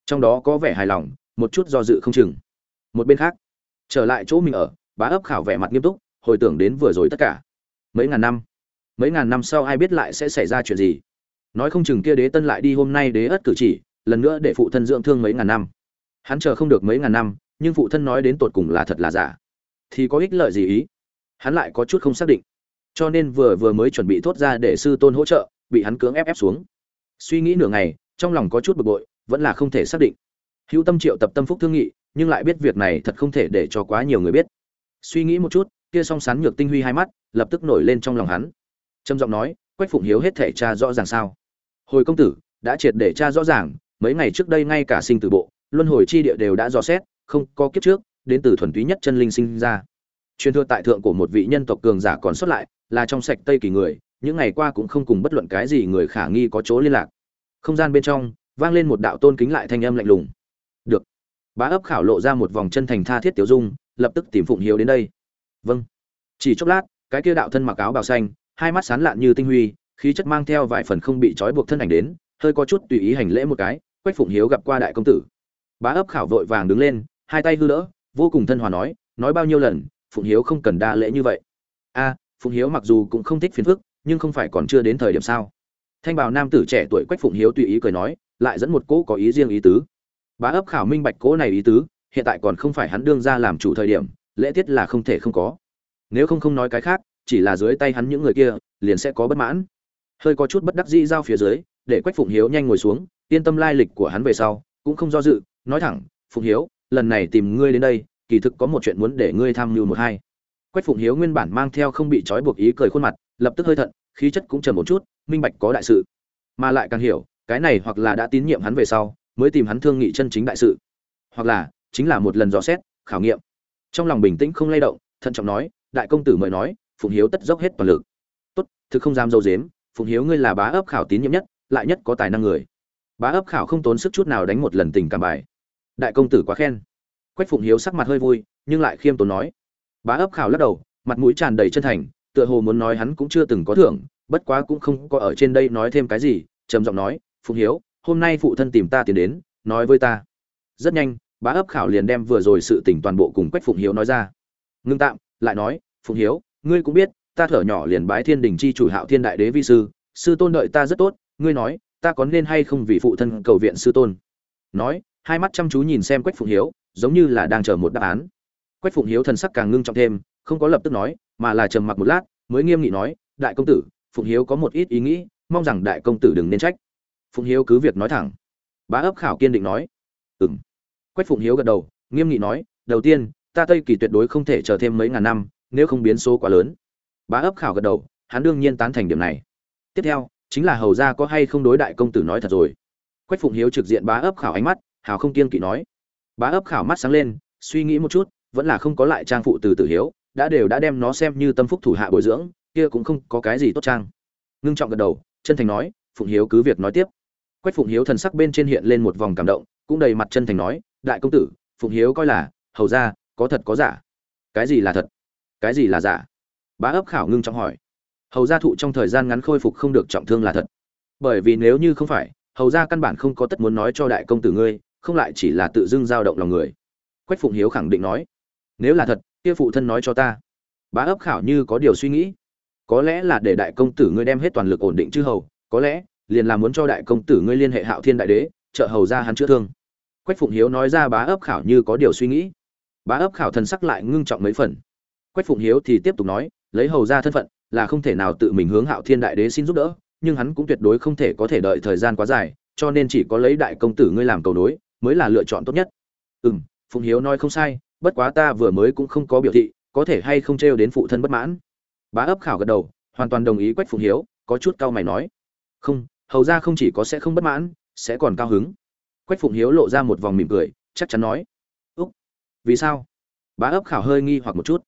Trong đó có vẻ hài lòng, một chút do dự không chừng. Một bên khác, trở lại chỗ mình ở, bá ấp khảo vẻ mặt nghiêm túc, hồi tưởng đến vừa rồi tất cả. Mấy ngàn năm, mấy ngàn năm sau ai biết lại sẽ xảy ra chuyện gì. Nói không chừng kia đế tân lại đi hôm nay đế ất cử chỉ, lần nữa để phụ thân dưỡng thương mấy ngàn năm. Hắn chờ không được mấy ngàn năm, nhưng phụ thân nói đến tột cùng là thật là giả. Thì có ích lợi gì ý? Hắn lại có chút không xác định cho nên vừa vừa mới chuẩn bị thốt ra để sư tôn hỗ trợ, bị hắn cưỡng ép ép xuống. Suy nghĩ nửa ngày, trong lòng có chút bực bội, vẫn là không thể xác định. Hữu tâm triệu tập tâm phúc thương nghị, nhưng lại biết việc này thật không thể để cho quá nhiều người biết. Suy nghĩ một chút, kia song sán nhược tinh huy hai mắt, lập tức nổi lên trong lòng hắn. Trầm giọng nói, quách phụng hiếu hết thể cha rõ ràng sao? Hồi công tử, đã triệt để cha rõ ràng, mấy ngày trước đây ngay cả sinh tử bộ, luân hồi chi địa đều đã dò xét, không có kiếp trước, đến từ thuần túy nhất chân linh sinh ra. Truyền thừa tại thượng của một vị nhân tộc cường giả còn xuất lại là trong sạch tây kỳ người, những ngày qua cũng không cùng bất luận cái gì người khả nghi có chỗ liên lạc. Không gian bên trong, vang lên một đạo tôn kính lại thanh âm lạnh lùng. Được. Bá ấp khảo lộ ra một vòng chân thành tha thiết tiểu dung, lập tức tìm phụng hiếu đến đây. Vâng. Chỉ chốc lát, cái kia đạo thân mặc áo bào xanh, hai mắt sán lạn như tinh huy, khí chất mang theo vài phần không bị trói buộc thân ảnh đến, hơi có chút tùy ý hành lễ một cái, quách phụng hiếu gặp qua đại công tử. Bá ấp khảo vội vàng đứng lên, hai tay hư đỡ, vô cùng thân hòa nói nói bao nhiêu lần, phụng hiếu không cần đa lễ như vậy. A phụng hiếu mặc dù cũng không thích phiền phức, nhưng không phải còn chưa đến thời điểm sao? Thanh bào nam tử trẻ tuổi quách phụng hiếu tùy ý cười nói, lại dẫn một cỗ có ý riêng ý tứ. Bá ấp khảo minh bạch cỗ này ý tứ, hiện tại còn không phải hắn đương ra làm chủ thời điểm, lễ tiết là không thể không có. Nếu không không nói cái khác, chỉ là dưới tay hắn những người kia, liền sẽ có bất mãn. Hơi có chút bất đắc dĩ giao phía dưới, để quách phụng hiếu nhanh ngồi xuống, yên tâm lai lịch của hắn về sau, cũng không do dự, nói thẳng, phụng hiếu, lần này tìm ngươi đến đây, kỳ thực có một chuyện muốn để ngươi tham mưu một hai quách phụng hiếu nguyên bản mang theo không bị trói buộc ý cười khuôn mặt, lập tức hơi thận, khí chất cũng trầm một chút, minh bạch có đại sự. Mà lại càng hiểu, cái này hoặc là đã tín nhiệm hắn về sau, mới tìm hắn thương nghị chân chính đại sự. Hoặc là, chính là một lần dò xét, khảo nghiệm. Trong lòng bình tĩnh không lay động, thận trọng nói, đại công tử mời nói, phụng hiếu tất dốc hết toàn lực. Tốt, thực không dám dâu dếm, phụng hiếu ngươi là bá ấp khảo tín nhiệm nhất, lại nhất có tài năng người. Bá ấp khảo không tốn sức chút nào đánh một lần tình cảm bài. Đại công tử quá khen. Quách phụng hiếu sắc mặt hơi vui, nhưng lại khiêm tốn nói bá ấp khảo lắc đầu, mặt mũi tràn đầy chân thành, tựa hồ muốn nói hắn cũng chưa từng có thưởng, bất quá cũng không có ở trên đây nói thêm cái gì, trầm giọng nói, phụng hiếu, hôm nay phụ thân tìm ta tiến đến, nói với ta. Rất nhanh, bá ấp khảo liền đem vừa rồi sự tình toàn bộ cùng quách phụng hiếu nói ra. Ngưng tạm, lại nói, phụng hiếu, ngươi cũng biết, ta thở nhỏ liền bái thiên đình chi chủ hạo thiên đại đế vi sư sư tôn đợi ta rất tốt, ngươi nói, ta có nên hay không vì phụ thân cầu viện sư tôn? Nói, hai mắt chăm chú nhìn xem quách phụng hiếu, giống như là đang chờ một đáp án quách phụng hiếu thần sắc càng ngưng trọng thêm, không có lập tức nói, mà là trầm mặc một lát, mới nghiêm nghị nói, đại công tử, phụng hiếu có một ít ý nghĩ, mong rằng đại công tử đừng nên trách. Phụng hiếu cứ việc nói thẳng. Bá ấp khảo kiên định nói ừng quách phụng hiếu gật đầu, nghiêm nghị nói, đầu tiên, ta tây kỳ tuyệt đối không thể chờ thêm mấy ngàn năm, nếu không biến số quá lớn. Bá ấp khảo gật đầu, hắn đương nhiên tán thành điểm này. Tiếp theo, chính là hầu ra có hay không đối đại công tử nói thật rồi. Quách phụng hiếu trực diện bá ấp khảo ánh mắt, hào không kiên kỵ nói. Bá ấp khảo mắt sáng lên, suy nghĩ một chút vẫn là không có lại trang phụ từ tử hiếu, đã đều đã đem nó xem như tâm phúc thủ hạ bồi dưỡng, kia cũng không có cái gì tốt trang. Ngưng trọng gật đầu, chân thành nói, phụng hiếu cứ việc nói tiếp. Quách phụng hiếu thần sắc bên trên hiện lên một vòng cảm động, cũng đầy mặt chân thành nói, đại công tử, phụng hiếu coi là, hầu ra, có thật có giả. Cái gì là thật? Cái gì là giả? Bá ấp khảo ngưng trọng hỏi. Hầu gia thụ trong thời gian ngắn khôi phục không được trọng thương là thật. Bởi vì nếu như không phải, hầu gia căn bản không có tất muốn nói cho đại công tử ngươi, không lại chỉ là tự dưng dao động lòng người. Quách phụng hiếu khẳng định nói nếu là thật, kia phụ thân nói cho ta. Bá ấp khảo như có điều suy nghĩ. Có lẽ là để đại công tử ngươi đem hết toàn lực ổn định chư hầu, có lẽ liền là muốn cho đại công tử ngươi liên hệ hạo thiên đại đế, trợ hầu ra hắn chữa thương. Quách phụng hiếu nói ra bá ấp khảo như có điều suy nghĩ. Bá ấp khảo thần sắc lại ngưng trọng mấy phần. Quách phụng hiếu thì tiếp tục nói, lấy hầu ra thân phận, là không thể nào tự mình hướng hạo thiên đại đế xin giúp đỡ, nhưng hắn cũng tuyệt đối không thể có thể đợi thời gian quá dài, cho nên chỉ có lấy đại công tử ngươi làm cầu nối, mới là lựa chọn tốt nhất. Ừ m phụng hiếu nói không sai bất quá ta vừa mới cũng không có biểu thị, có thể hay không trêu đến phụ thân bất mãn. Bá ấp khảo gật đầu, hoàn toàn đồng ý quách phụng hiếu, có chút cao mày nói. Không, hầu ra không chỉ có sẽ không bất mãn, sẽ còn cao hứng. Quách phụng hiếu lộ ra một vòng mỉm cười, chắc chắn nói. Úc, vì sao? Bá ấp khảo hơi nghi hoặc một chút.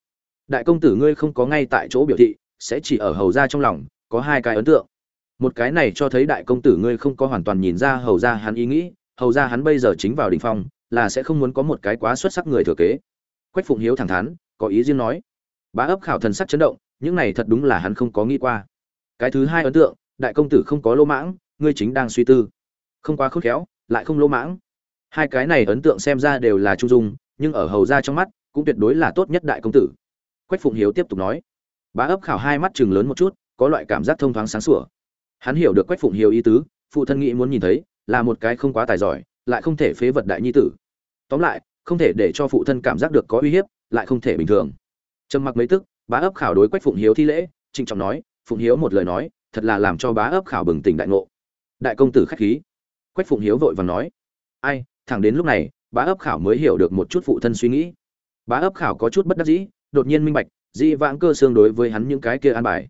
Đại công tử ngươi không có ngay tại chỗ biểu thị, sẽ chỉ ở hầu ra trong lòng, có hai cái ấn tượng. Một cái này cho thấy đại công tử ngươi không có hoàn toàn nhìn ra hầu ra hắn ý nghĩ, hầu ra hắn bây giờ chính vào đ ỉ n h phong là sẽ không muốn có một cái quá xuất sắc người thừa kế. Quách phụng hiếu thẳng thắn, có ý riêng nói. Bá ấp khảo thần sắc chấn động, những này thật đúng là hắn không có nghĩ qua. Cái thứ hai ấn tượng, đại công tử không có lỗ mãng, ngươi chính đang suy tư. Không quá khôn khéo, lại không lỗ mãng. Hai cái này ấn tượng xem ra đều là trung dung, nhưng ở hầu ra trong mắt, cũng tuyệt đối là tốt nhất đại công tử. Quách phụng hiếu tiếp tục nói. Bá ấp khảo hai mắt chừng lớn một chút, có loại cảm giác thông thoáng sáng sủa. Hắn hiểu được quách phụng hiếu ý tứ, phụ thân nghĩ muốn nhìn thấy, là một cái không quá tài giỏi, lại không thể phế vật đại nhi tử tóm lại, không thể để cho phụ thân cảm giác được có uy hiếp, lại không thể bình thường. Trầm mặc mấy tức, bá ấp khảo đối quách phụng hiếu thi lễ, trịnh trọng nói, phụng hiếu một lời nói, thật là làm cho bá ấp khảo bừng tỉnh đại ngộ. Đại công tử khách khí. Quách phụng hiếu vội vàng nói, ai, thẳng đến lúc này, bá ấp khảo mới hiểu được một chút phụ thân suy nghĩ. Bá ấp khảo có chút bất đắc dĩ, đột nhiên minh bạch dĩ vãng cơ xương đối với hắn những cái kia an bài.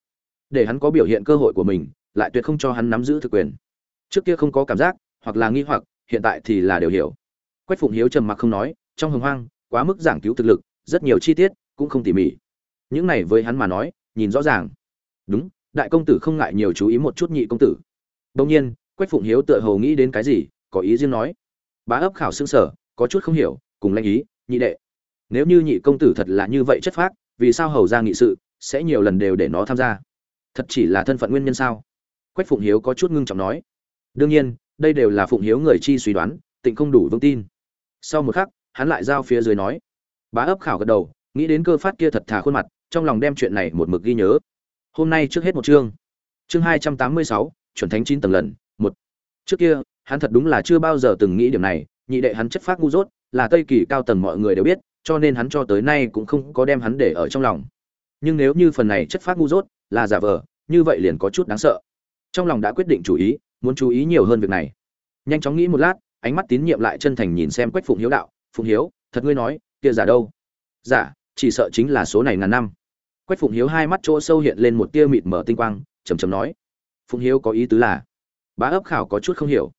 Để hắn có biểu hiện cơ hội của mình, lại tuyệt không cho hắn nắm giữ thực quyền. Trước kia không có cảm giác, hoặc là nghi hoặc, hiện tại thì là đều hiểu quách phụng hiếu trầm mặc không nói, trong hồng hoang, quá mức giảng cứu thực lực, rất nhiều chi tiết cũng không tỉ mỉ. Những này với hắn mà nói, nhìn rõ ràng. Đúng, đại công tử không ngại nhiều chú ý một chút nhị công tử. Đông nhiên, quách phụng hiếu tựa hồ nghĩ đến cái gì, có ý riêng nói. Bá ấp khảo xương sở có chút không hiểu, cùng lanh ý, nhị đệ. Nếu như nhị công tử thật là như vậy chất phác, vì sao hầu ra nghị sự, sẽ nhiều lần đều để nó tham gia? Thật chỉ là thân phận nguyên nhân sao? Quách phụng hiếu có chút ngưng trọng nói. Đương nhiên, đây đều là phụng hiếu người chi suy đoán, tịnh không đủ vững tin sau một khắc, hắn lại giao phía dưới nói. Bá ấp khảo gật đầu, nghĩ đến cơ phát kia thật thà khuôn mặt, trong lòng đem chuyện này một mực ghi nhớ. Hôm nay trước hết một chương. Chương hai trăm tám mươi sáu, chuẩn thánh chín tầng lần, một. Trước kia, hắn thật đúng là chưa bao giờ từng nghĩ điểm này, nhị đệ hắn chất phát ngu dốt, là tây kỳ cao tầng mọi người đều biết, cho nên hắn cho tới nay cũng không có đem hắn để ở trong lòng. Nhưng nếu như phần này chất phát ngu dốt là giả vờ, như vậy liền có chút đáng sợ. Trong lòng đã quyết định chủ ý, muốn chú ý nhiều hơn việc này. Nhanh chóng nghĩ một lát ánh mắt tín nhiệm lại chân thành nhìn xem quách phụng hiếu đạo, phụng hiếu, thật ngươi nói, kia giả đâu? Giả, chỉ sợ chính là số này ngàn năm. Quách phụng hiếu hai mắt chỗ sâu hiện lên một tia mịt mở tinh quang chầm chầm nói, phụng hiếu có ý tứ là, bá ấp khảo có chút không hiểu.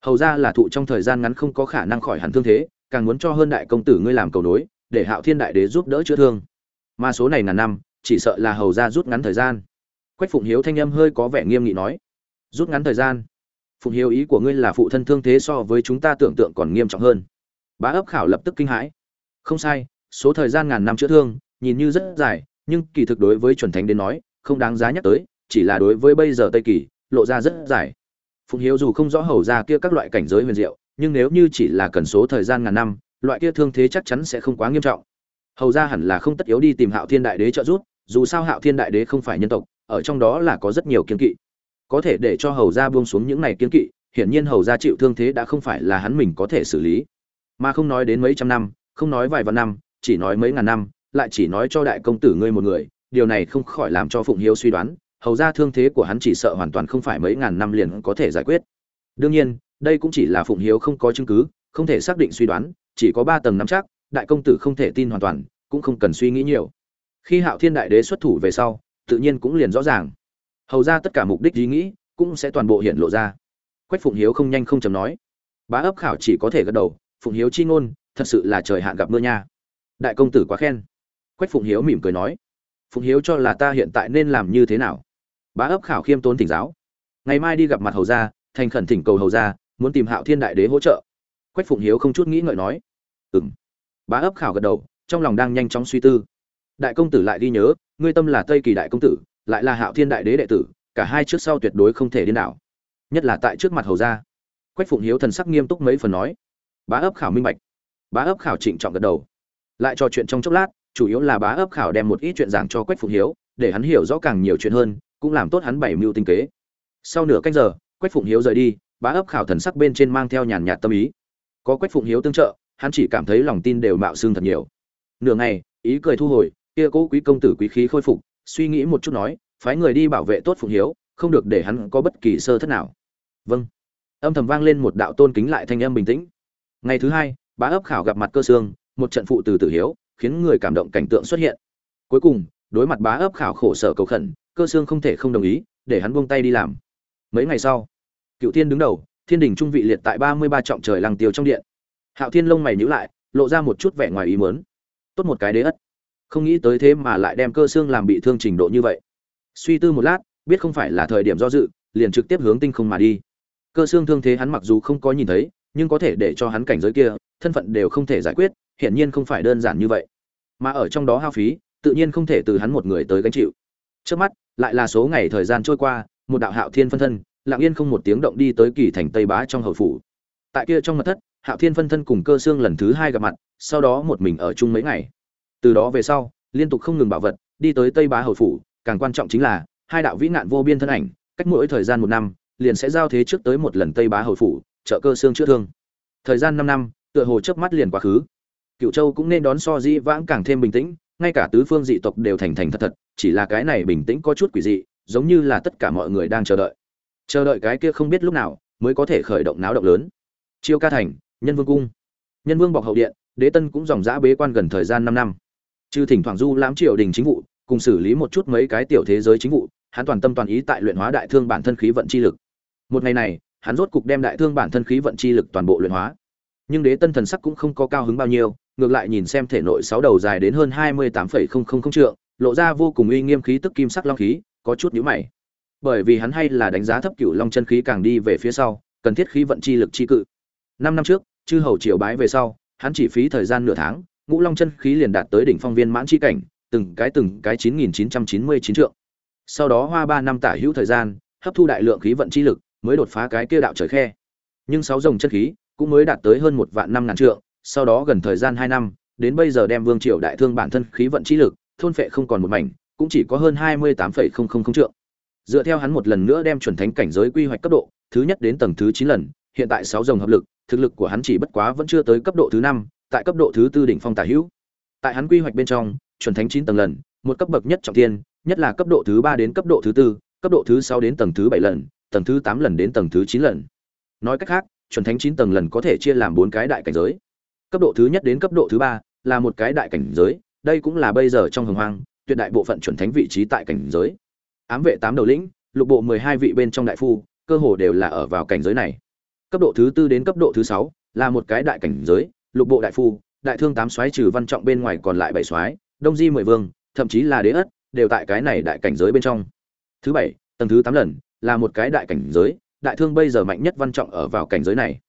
Hầu ra là thụ trong thời gian ngắn không có khả năng khỏi hẳn thương thế, càng muốn cho hơn đại công tử ngươi làm cầu nối, để hạo thiên đại đế giúp đỡ chữa thương. Mà số này ngàn năm, chỉ sợ là hầu ra rút ngắn thời gian. Quách phụng hiếu thanh âm hơi có vẻ nghiêm nghị nói, rút ngắn thời gian phụng hiếu ý của ngươi là phụ thân thương thế so với chúng ta tưởng tượng còn nghiêm trọng hơn. Bá ấp khảo lập tức kinh hãi. Không sai, số thời gian ngàn năm chữa thương, nhìn như rất dài, nhưng kỳ thực đối với chuẩn thánh đến nói, không đáng giá nhắc tới, chỉ là đối với bây giờ tây kỳ, lộ ra rất dài. Phụng hiếu dù không rõ hầu ra kia các loại cảnh giới huyền diệu, nhưng nếu như chỉ là cần số thời gian ngàn năm, loại kia thương thế chắc chắn sẽ không quá nghiêm trọng. Hầu ra hẳn là không tất yếu đi tìm hạo thiên đại đế trợ giúp, dù sao hạo thiên đại đế không phải nhân tộc, ở trong đó là có rất nhiều kiên kỵ có thể để cho hầu ra buông xuống những này kiên kỵ, hiển nhiên hầu ra chịu thương thế đã không phải là hắn mình có thể xử lý. Mà không nói đến mấy trăm năm, không nói vài vạn năm, chỉ nói mấy ngàn năm, lại chỉ nói cho đại công tử ngươi một người, điều này không khỏi làm cho phụng hiếu suy đoán, hầu ra thương thế của hắn chỉ sợ hoàn toàn không phải mấy ngàn năm liền có thể giải quyết. Đương nhiên, đây cũng chỉ là phụng hiếu không có chứng cứ, không thể xác định suy đoán, chỉ có ba tầng nắm chắc, đại công tử không thể tin hoàn toàn, cũng không cần suy nghĩ nhiều. Khi hạo thiên đại đế xuất thủ về sau, tự nhiên cũng liền rõ ràng hầu ra tất cả mục đích ý nghĩ cũng sẽ toàn bộ hiện lộ ra. Quách phụng hiếu không nhanh không chầm nói, bá ấp khảo chỉ có thể gật đầu, phụng hiếu chi ngôn, thật sự là trời hạn gặp mưa nha. Đại công tử quá khen. Quách phụng hiếu mỉm cười nói, phụng hiếu cho là ta hiện tại nên làm như thế nào? Bá ấp khảo khiêm tốn thỉnh giáo, ngày mai đi gặp mặt hầu gia, thành khẩn thỉnh cầu hầu gia, muốn tìm hạo thiên đại đế hỗ trợ. Quách phụng hiếu không chút nghĩ ngợi nói ừ m bá ấp khảo gật đầu, trong lòng đang nhanh chóng suy tư. Đại công tử lại ghi nhớ, ngươi tâm là tây kỳ đại công tử lại là hạo thiên đại đế đệ tử, cả hai trước sau tuyệt đối không thể điên đảo. Nhất là tại trước mặt hầu gia. Quách phụng hiếu thần sắc nghiêm túc mấy phần nói, bá ấp khảo minh bạch. Bá ấp khảo trịnh trọng gật đầu. Lại trò chuyện trong chốc lát, chủ yếu là bá ấp khảo đem một ít chuyện giảng cho quách phụng hiếu, để hắn hiểu rõ càng nhiều chuyện hơn, cũng làm tốt hắn bảy mưu tinh kế. Sau nửa canh giờ, quách phụng hiếu rời đi, bá ấp khảo thần sắc bên trên mang theo nhàn nhạt tâm ý. Có quách phụng hiếu tương trợ, hắn chỉ cảm thấy lòng tin đều mạo xương thật nhiều. Nửa ngày, ý cười thu hồi, kia cố quý công tử quý khí khôi phục suy nghĩ một chút nói phái người đi bảo vệ tốt phụng hiếu không được để hắn có bất kỳ sơ thất nào. Vâng. Âm thầm vang lên một đạo tôn kính lại thanh âm bình tĩnh. Ngày thứ hai bá ấp khảo gặp mặt cơ Sương, một trận phụ từ tử hiếu khiến người cảm động cảnh tượng xuất hiện. Cuối cùng đối mặt bá ấp khảo khổ sở cầu khẩn cơ Sương không thể không đồng ý để hắn buông tay đi làm. Mấy ngày sau cựu thiên đứng đầu thiên đình trung vị liệt tại ba mươi ba trọng trời lăng tiêu trong điện. Hạo thiên lông mày nhíu lại lộ ra một chút vẻ ngoài ý mớn tốt một cái đế ất không nghĩ tới thế mà lại đem cơ xương làm bị thương trình độ như vậy. Suy tư một lát, biết không phải là thời điểm do dự, liền trực tiếp hướng tinh không mà đi. Cơ xương thương thế hắn mặc dù không có nhìn thấy, nhưng có thể để cho hắn cảnh giới kia, thân phận đều không thể giải quyết, hiển nhiên không phải đơn giản như vậy. Mà ở trong đó hao phí, tự nhiên không thể từ hắn một người tới gánh chịu. Trước mắt, lại là số ngày thời gian trôi qua, một đạo hạo thiên phân thân, lặng yên không một tiếng động đi tới kỳ thành tây bá trong hậu phủ. Tại kia trong mật thất, hạo thiên phân thân cùng cơ xương lần thứ hai gặp mặt, sau đó một mình ở chung mấy ngày từ đó về sau, liên tục không ngừng bảo vật, đi tới tây bá hậu phủ, càng quan trọng chính là, hai đạo vĩ nạn vô biên thân ảnh, cách mỗi thời gian một năm, liền sẽ giao thế trước tới một lần tây bá hậu phủ, trợ cơ xương chữa thương. Thời gian năm năm, tựa hồ chớp mắt liền quá khứ. Cựu châu cũng nên đón so dĩ vãng càng thêm bình tĩnh, ngay cả tứ phương dị tộc đều thành thành thật thật, chỉ là cái này bình tĩnh có chút quỷ dị, giống như là tất cả mọi người đang chờ đợi. Chờ đợi cái kia không biết lúc nào, mới có thể khởi động náo động lớn. Chiêu ca thành, nhân vương cung. Nhân vương bọc hậu điện, đế tân cũng dòng giã bế quan gần thời gian năm năm trừ thỉnh thoảng du lãm triều đình chính vụ, cùng xử lý một chút mấy cái tiểu thế giới chính vụ, hắn toàn tâm toàn ý tại luyện hóa đại thương bản thân khí vận chi lực. Một ngày này, hắn rốt cục đem đại thương bản thân khí vận chi lực toàn bộ luyện hóa. Nhưng đế tân thần sắc cũng không có cao hứng bao nhiêu, ngược lại nhìn xem thể nội sáu đầu dài đến hơn hai mươi tám phẩy không không không trượng, lộ ra vô cùng uy nghiêm khí tức kim sắc long khí, có chút nhíu mày. Bởi vì hắn hay là đánh giá thấp cựu long chân khí càng đi về phía sau, cần thiết khí vận chi lực chi cự. Năm năm trước, chư hầu triều bái về sau, hắn chỉ phí thời gian nửa tháng ngũ long chân khí liền đạt tới đỉnh phong viên mãn chi cảnh, từng cái từng cái chín nghìn chín trăm chín mươi chín trượng. Sau đó hoa ba năm tả hữu thời gian, hấp thu đại lượng khí vận chi lực, mới đột phá cái kia đạo trời khe. Nhưng sáu dòng chân khí cũng mới đạt tới hơn một vạn năm ngàn trượng, sau đó gần thời gian hai năm, đến bây giờ đem vương triều đại thương bản thân khí vận chi lực, thôn phệ không còn một mảnh, cũng chỉ có hơn hai mươi tám phẩy không không không trượng. Dựa theo hắn một lần nữa đem chuẩn thánh cảnh giới quy hoạch cấp độ, thứ nhất đến tầng thứ chín lần, hiện tại sáu dòng hợp lực, thực lực của hắn chỉ bất quá vẫn chưa tới cấp độ thứ năm tại cấp độ thứ tư đỉnh phong tả hữu. Tại hắn quy hoạch bên trong, chuẩn thánh chín tầng lần, một cấp bậc nhất trọng thiên, nhất là cấp độ thứ ba đến cấp độ thứ tư, cấp độ thứ sáu đến tầng thứ bảy lần, tầng thứ tám lần đến tầng thứ chín lần. Nói cách khác, chuẩn thánh chín tầng lần có thể chia làm bốn cái đại cảnh giới. Cấp độ thứ nhất đến cấp độ thứ ba là một cái đại cảnh giới, đây cũng là bây giờ trong hồng hoang, tuyệt đại bộ phận chuẩn thánh vị trí tại cảnh giới. Ám vệ tám đầu lĩnh, lục bộ mười hai vị bên trong đại phu, cơ hồ đều là ở vào cảnh giới này. Cấp độ thứ tư đến cấp độ thứ sáu là một cái đại cảnh giới lục bộ đại phu, đại thương tám soái trừ văn trọng bên ngoài còn lại bảy soái đông di mười vương, thậm chí là đế ất, đều tại cái này đại cảnh giới bên trong. Thứ bảy, tầng thứ tám lần, là một cái đại cảnh giới, đại thương bây giờ mạnh nhất văn trọng ở vào cảnh giới này.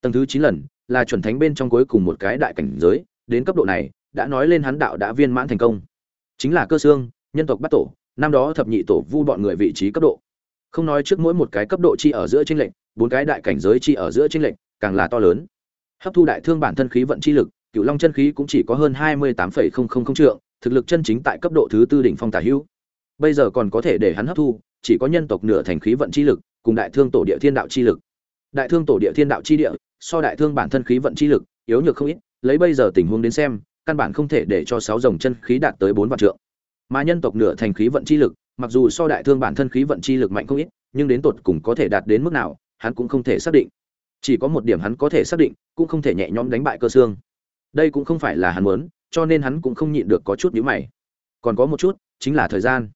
Tầng thứ chín lần, là chuẩn thánh bên trong cuối cùng một cái đại cảnh giới, đến cấp độ này, đã nói lên hắn đạo đã viên mãn thành công. Chính là cơ xương, nhân tộc bắt tổ, năm đó thập nhị tổ vu bọn người vị trí cấp độ. Không nói trước mỗi một cái cấp độ chi ở giữa tranh lệnh bốn cái đại cảnh giới chi ở giữa tranh lệnh càng là to lớn hấp thu đại thương bản thân khí vận chi lực cựu long chân khí cũng chỉ có hơn hai mươi tám phẩy không không trượng, thực lực chân chính tại cấp độ thứ tư đỉnh phong tả hữu. Bây giờ còn có thể để hắn hấp thu, chỉ có nhân tộc nửa thành khí vận chi lực, cùng đại thương tổ địa thiên đạo chi lực. Đại thương tổ địa thiên đạo chi địa, so đại thương bản thân khí vận chi lực, yếu nhược không ít, lấy bây giờ tình huống đến xem, căn bản không thể để cho sáu dòng chân khí đạt tới bốn vạn trượng. Mà nhân tộc nửa thành khí vận chi lực, mặc dù so đại thương bản thân khí vận chi lực mạnh không ít, nhưng đến tột cùng có thể đạt đến mức nào, hắn cũng không thể xác định chỉ có một điểm hắn có thể xác định, cũng không thể nhẹ nhõm đánh bại cơ xương. Đây cũng không phải là hắn muốn, cho nên hắn cũng không nhịn được có chút nhíu mày. Còn có một chút, chính là thời gian.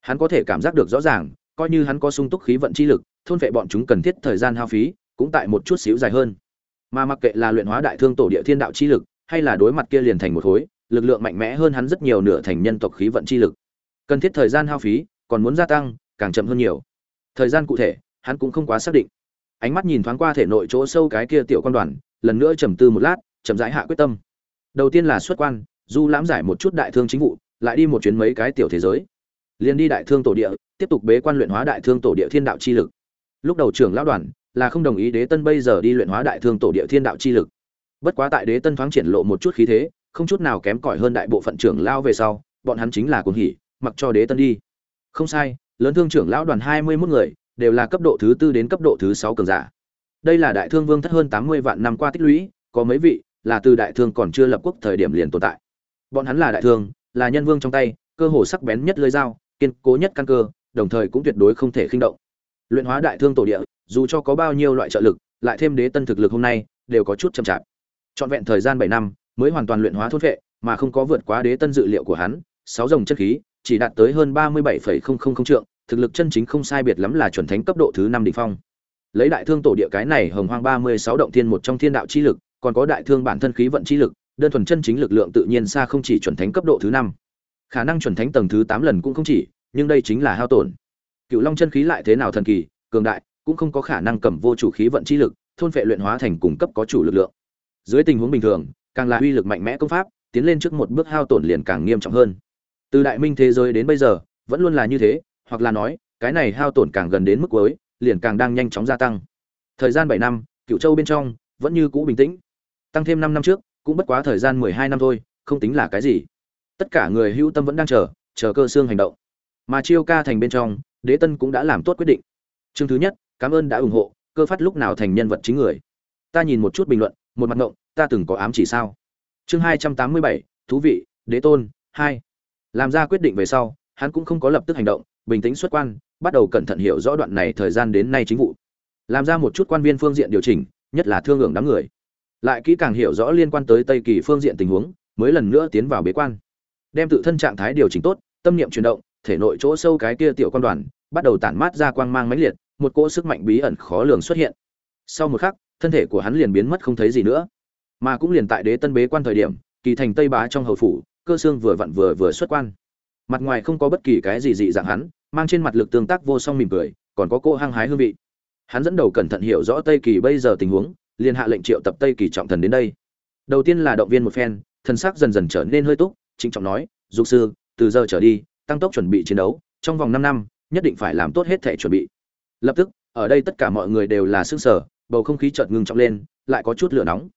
Hắn có thể cảm giác được rõ ràng, coi như hắn có sung túc khí vận chi lực, thôn vệ bọn chúng cần thiết thời gian hao phí, cũng tại một chút xíu dài hơn. Mà mặc kệ là luyện hóa đại thương tổ địa thiên đạo chi lực, hay là đối mặt kia liền thành một khối, lực lượng mạnh mẽ hơn hắn rất nhiều nửa thành nhân tộc khí vận chi lực. Cần thiết thời gian hao phí, còn muốn gia tăng, càng chậm hơn nhiều. Thời gian cụ thể, hắn cũng không quá xác định ánh mắt nhìn thoáng qua thể nội chỗ sâu cái kia tiểu quan đoàn, lần nữa trầm tư một lát, chậm rãi hạ quyết tâm. Đầu tiên là xuất quan, du lãm giải một chút đại thương chính vụ, lại đi một chuyến mấy cái tiểu thế giới. Liền đi đại thương tổ địa, tiếp tục bế quan luyện hóa đại thương tổ địa thiên đạo chi lực. Lúc đầu trưởng lão đoàn, là không đồng ý đế tân bây giờ đi luyện hóa đại thương tổ địa thiên đạo chi lực. Bất quá tại đế tân thoáng triển lộ một chút khí thế, không chút nào kém cỏi hơn đại bộ phận trưởng lao về sau, bọn hắn chính là cuồng hỉ, mặc cho đế tân đi. Không sai, lớn thương trưởng lão đoàn hai mươi 21 người đều là cấp độ thứ tư đến cấp độ thứ sáu cường giả. Đây là đại thương vương thất hơn tám mươi vạn năm qua tích lũy, có mấy vị là từ đại thương còn chưa lập quốc thời điểm liền tồn tại. Bọn hắn là đại thương, là nhân vương trong tay, cơ hồ sắc bén nhất lưỡi dao, kiên cố nhất căn cơ, đồng thời cũng tuyệt đối không thể khinh động. Luyện hóa đại thương tổ địa, dù cho có bao nhiêu loại trợ lực, lại thêm đế tân thực lực hôm nay, đều có chút chậm chạp. Trọn vẹn thời gian bảy năm, mới hoàn toàn luyện hóa thôn vệ, mà không có vượt quá đế tân dự liệu của hắn, sáu dòng chất khí, chỉ đạt tới hơn ba mươi bảy trượng thực lực chân chính không sai biệt lắm là chuẩn thánh cấp độ thứ năm đỉnh phong. Lấy đại thương tổ địa cái này hồng hoang ba mươi sáu động thiên một trong thiên đạo chi lực, còn có đại thương bản thân khí vận chi lực, đơn thuần chân chính lực lượng tự nhiên xa không chỉ chuẩn thánh cấp độ thứ năm. Khả năng chuẩn thánh tầng thứ tám lần cũng không chỉ, nhưng đây chính là hao tổn. Cựu long chân khí lại thế nào thần kỳ, cường đại, cũng không có khả năng cầm vô chủ khí vận chi lực, thôn phệ luyện hóa thành cung cấp có chủ lực lượng. Dưới tình huống bình thường, càng là uy lực mạnh mẽ công pháp, tiến lên trước một bước hao tổn liền càng nghiêm trọng hơn. Từ đại minh thế giới đến bây giờ, vẫn luôn là như thế hoặc là nói, cái này hao tổn càng gần đến mức cuối, liền càng đang nhanh chóng gia tăng. Thời gian bảy năm cựu châu bên trong, vẫn như cũ bình tĩnh. Tăng thêm năm năm trước, cũng bất quá thời gian mười hai năm thôi, không tính là cái gì. Tất cả người hữu tâm vẫn đang chờ chờ cơ xương hành động. Mà chiêu ca thành bên trong, đế tân cũng đã làm tốt quyết định. Chương thứ nhất, cảm ơn đã ủng hộ, cơ phát lúc nào thành nhân vật chính người. Ta nhìn một chút bình luận, một mặt ngộng, ta từng có ám chỉ sao? Chương hai trăm tám mươi bảy, thú vị, đế tôn, hai. Làm ra quyết định về sau, hắn cũng không có lập tức hành động bình tĩnh xuất quan, bắt đầu cẩn thận hiểu rõ đoạn này thời gian đến nay chính vụ. Làm ra một chút quan viên phương diện điều chỉnh, nhất là thương hưởng đám người. Lại kỹ càng hiểu rõ liên quan tới tây kỳ phương diện tình huống, mới lần nữa tiến vào bế quan. Đem tự thân trạng thái điều chỉnh tốt, tâm niệm chuyển động, thể nội chỗ sâu cái kia tiểu quan đoàn, bắt đầu tản mát ra quang mang mãnh liệt, một cỗ sức mạnh bí ẩn khó lường xuất hiện. Sau một khắc, thân thể của hắn liền biến mất không thấy gì nữa. Mà cũng liền tại đế tân bế quan thời điểm, kỳ thành tây bá trong hầu phủ, cơ xương vừa vặn vừa vừa xuất quan mặt ngoài không có bất kỳ cái gì dị dạng hắn, mang trên mặt lực tương tác vô song mỉm cười, còn có cô hăng hái hương vị. Hắn dẫn đầu cẩn thận hiểu rõ tây kỳ bây giờ tình huống, liền hạ lệnh triệu tập tây kỳ trọng thần đến đây. Đầu tiên là động viên một phen, thần sắc dần dần trở nên hơi túc, trịnh trọng nói, dục sư, từ giờ trở đi, tăng tốc chuẩn bị chiến đấu, trong vòng năm năm, nhất định phải làm tốt hết thể chuẩn bị. Lập tức, ở đây tất cả mọi người đều là xương sở bầu không khí chợt ngưng trọng lên, lại có chút lửa nóng.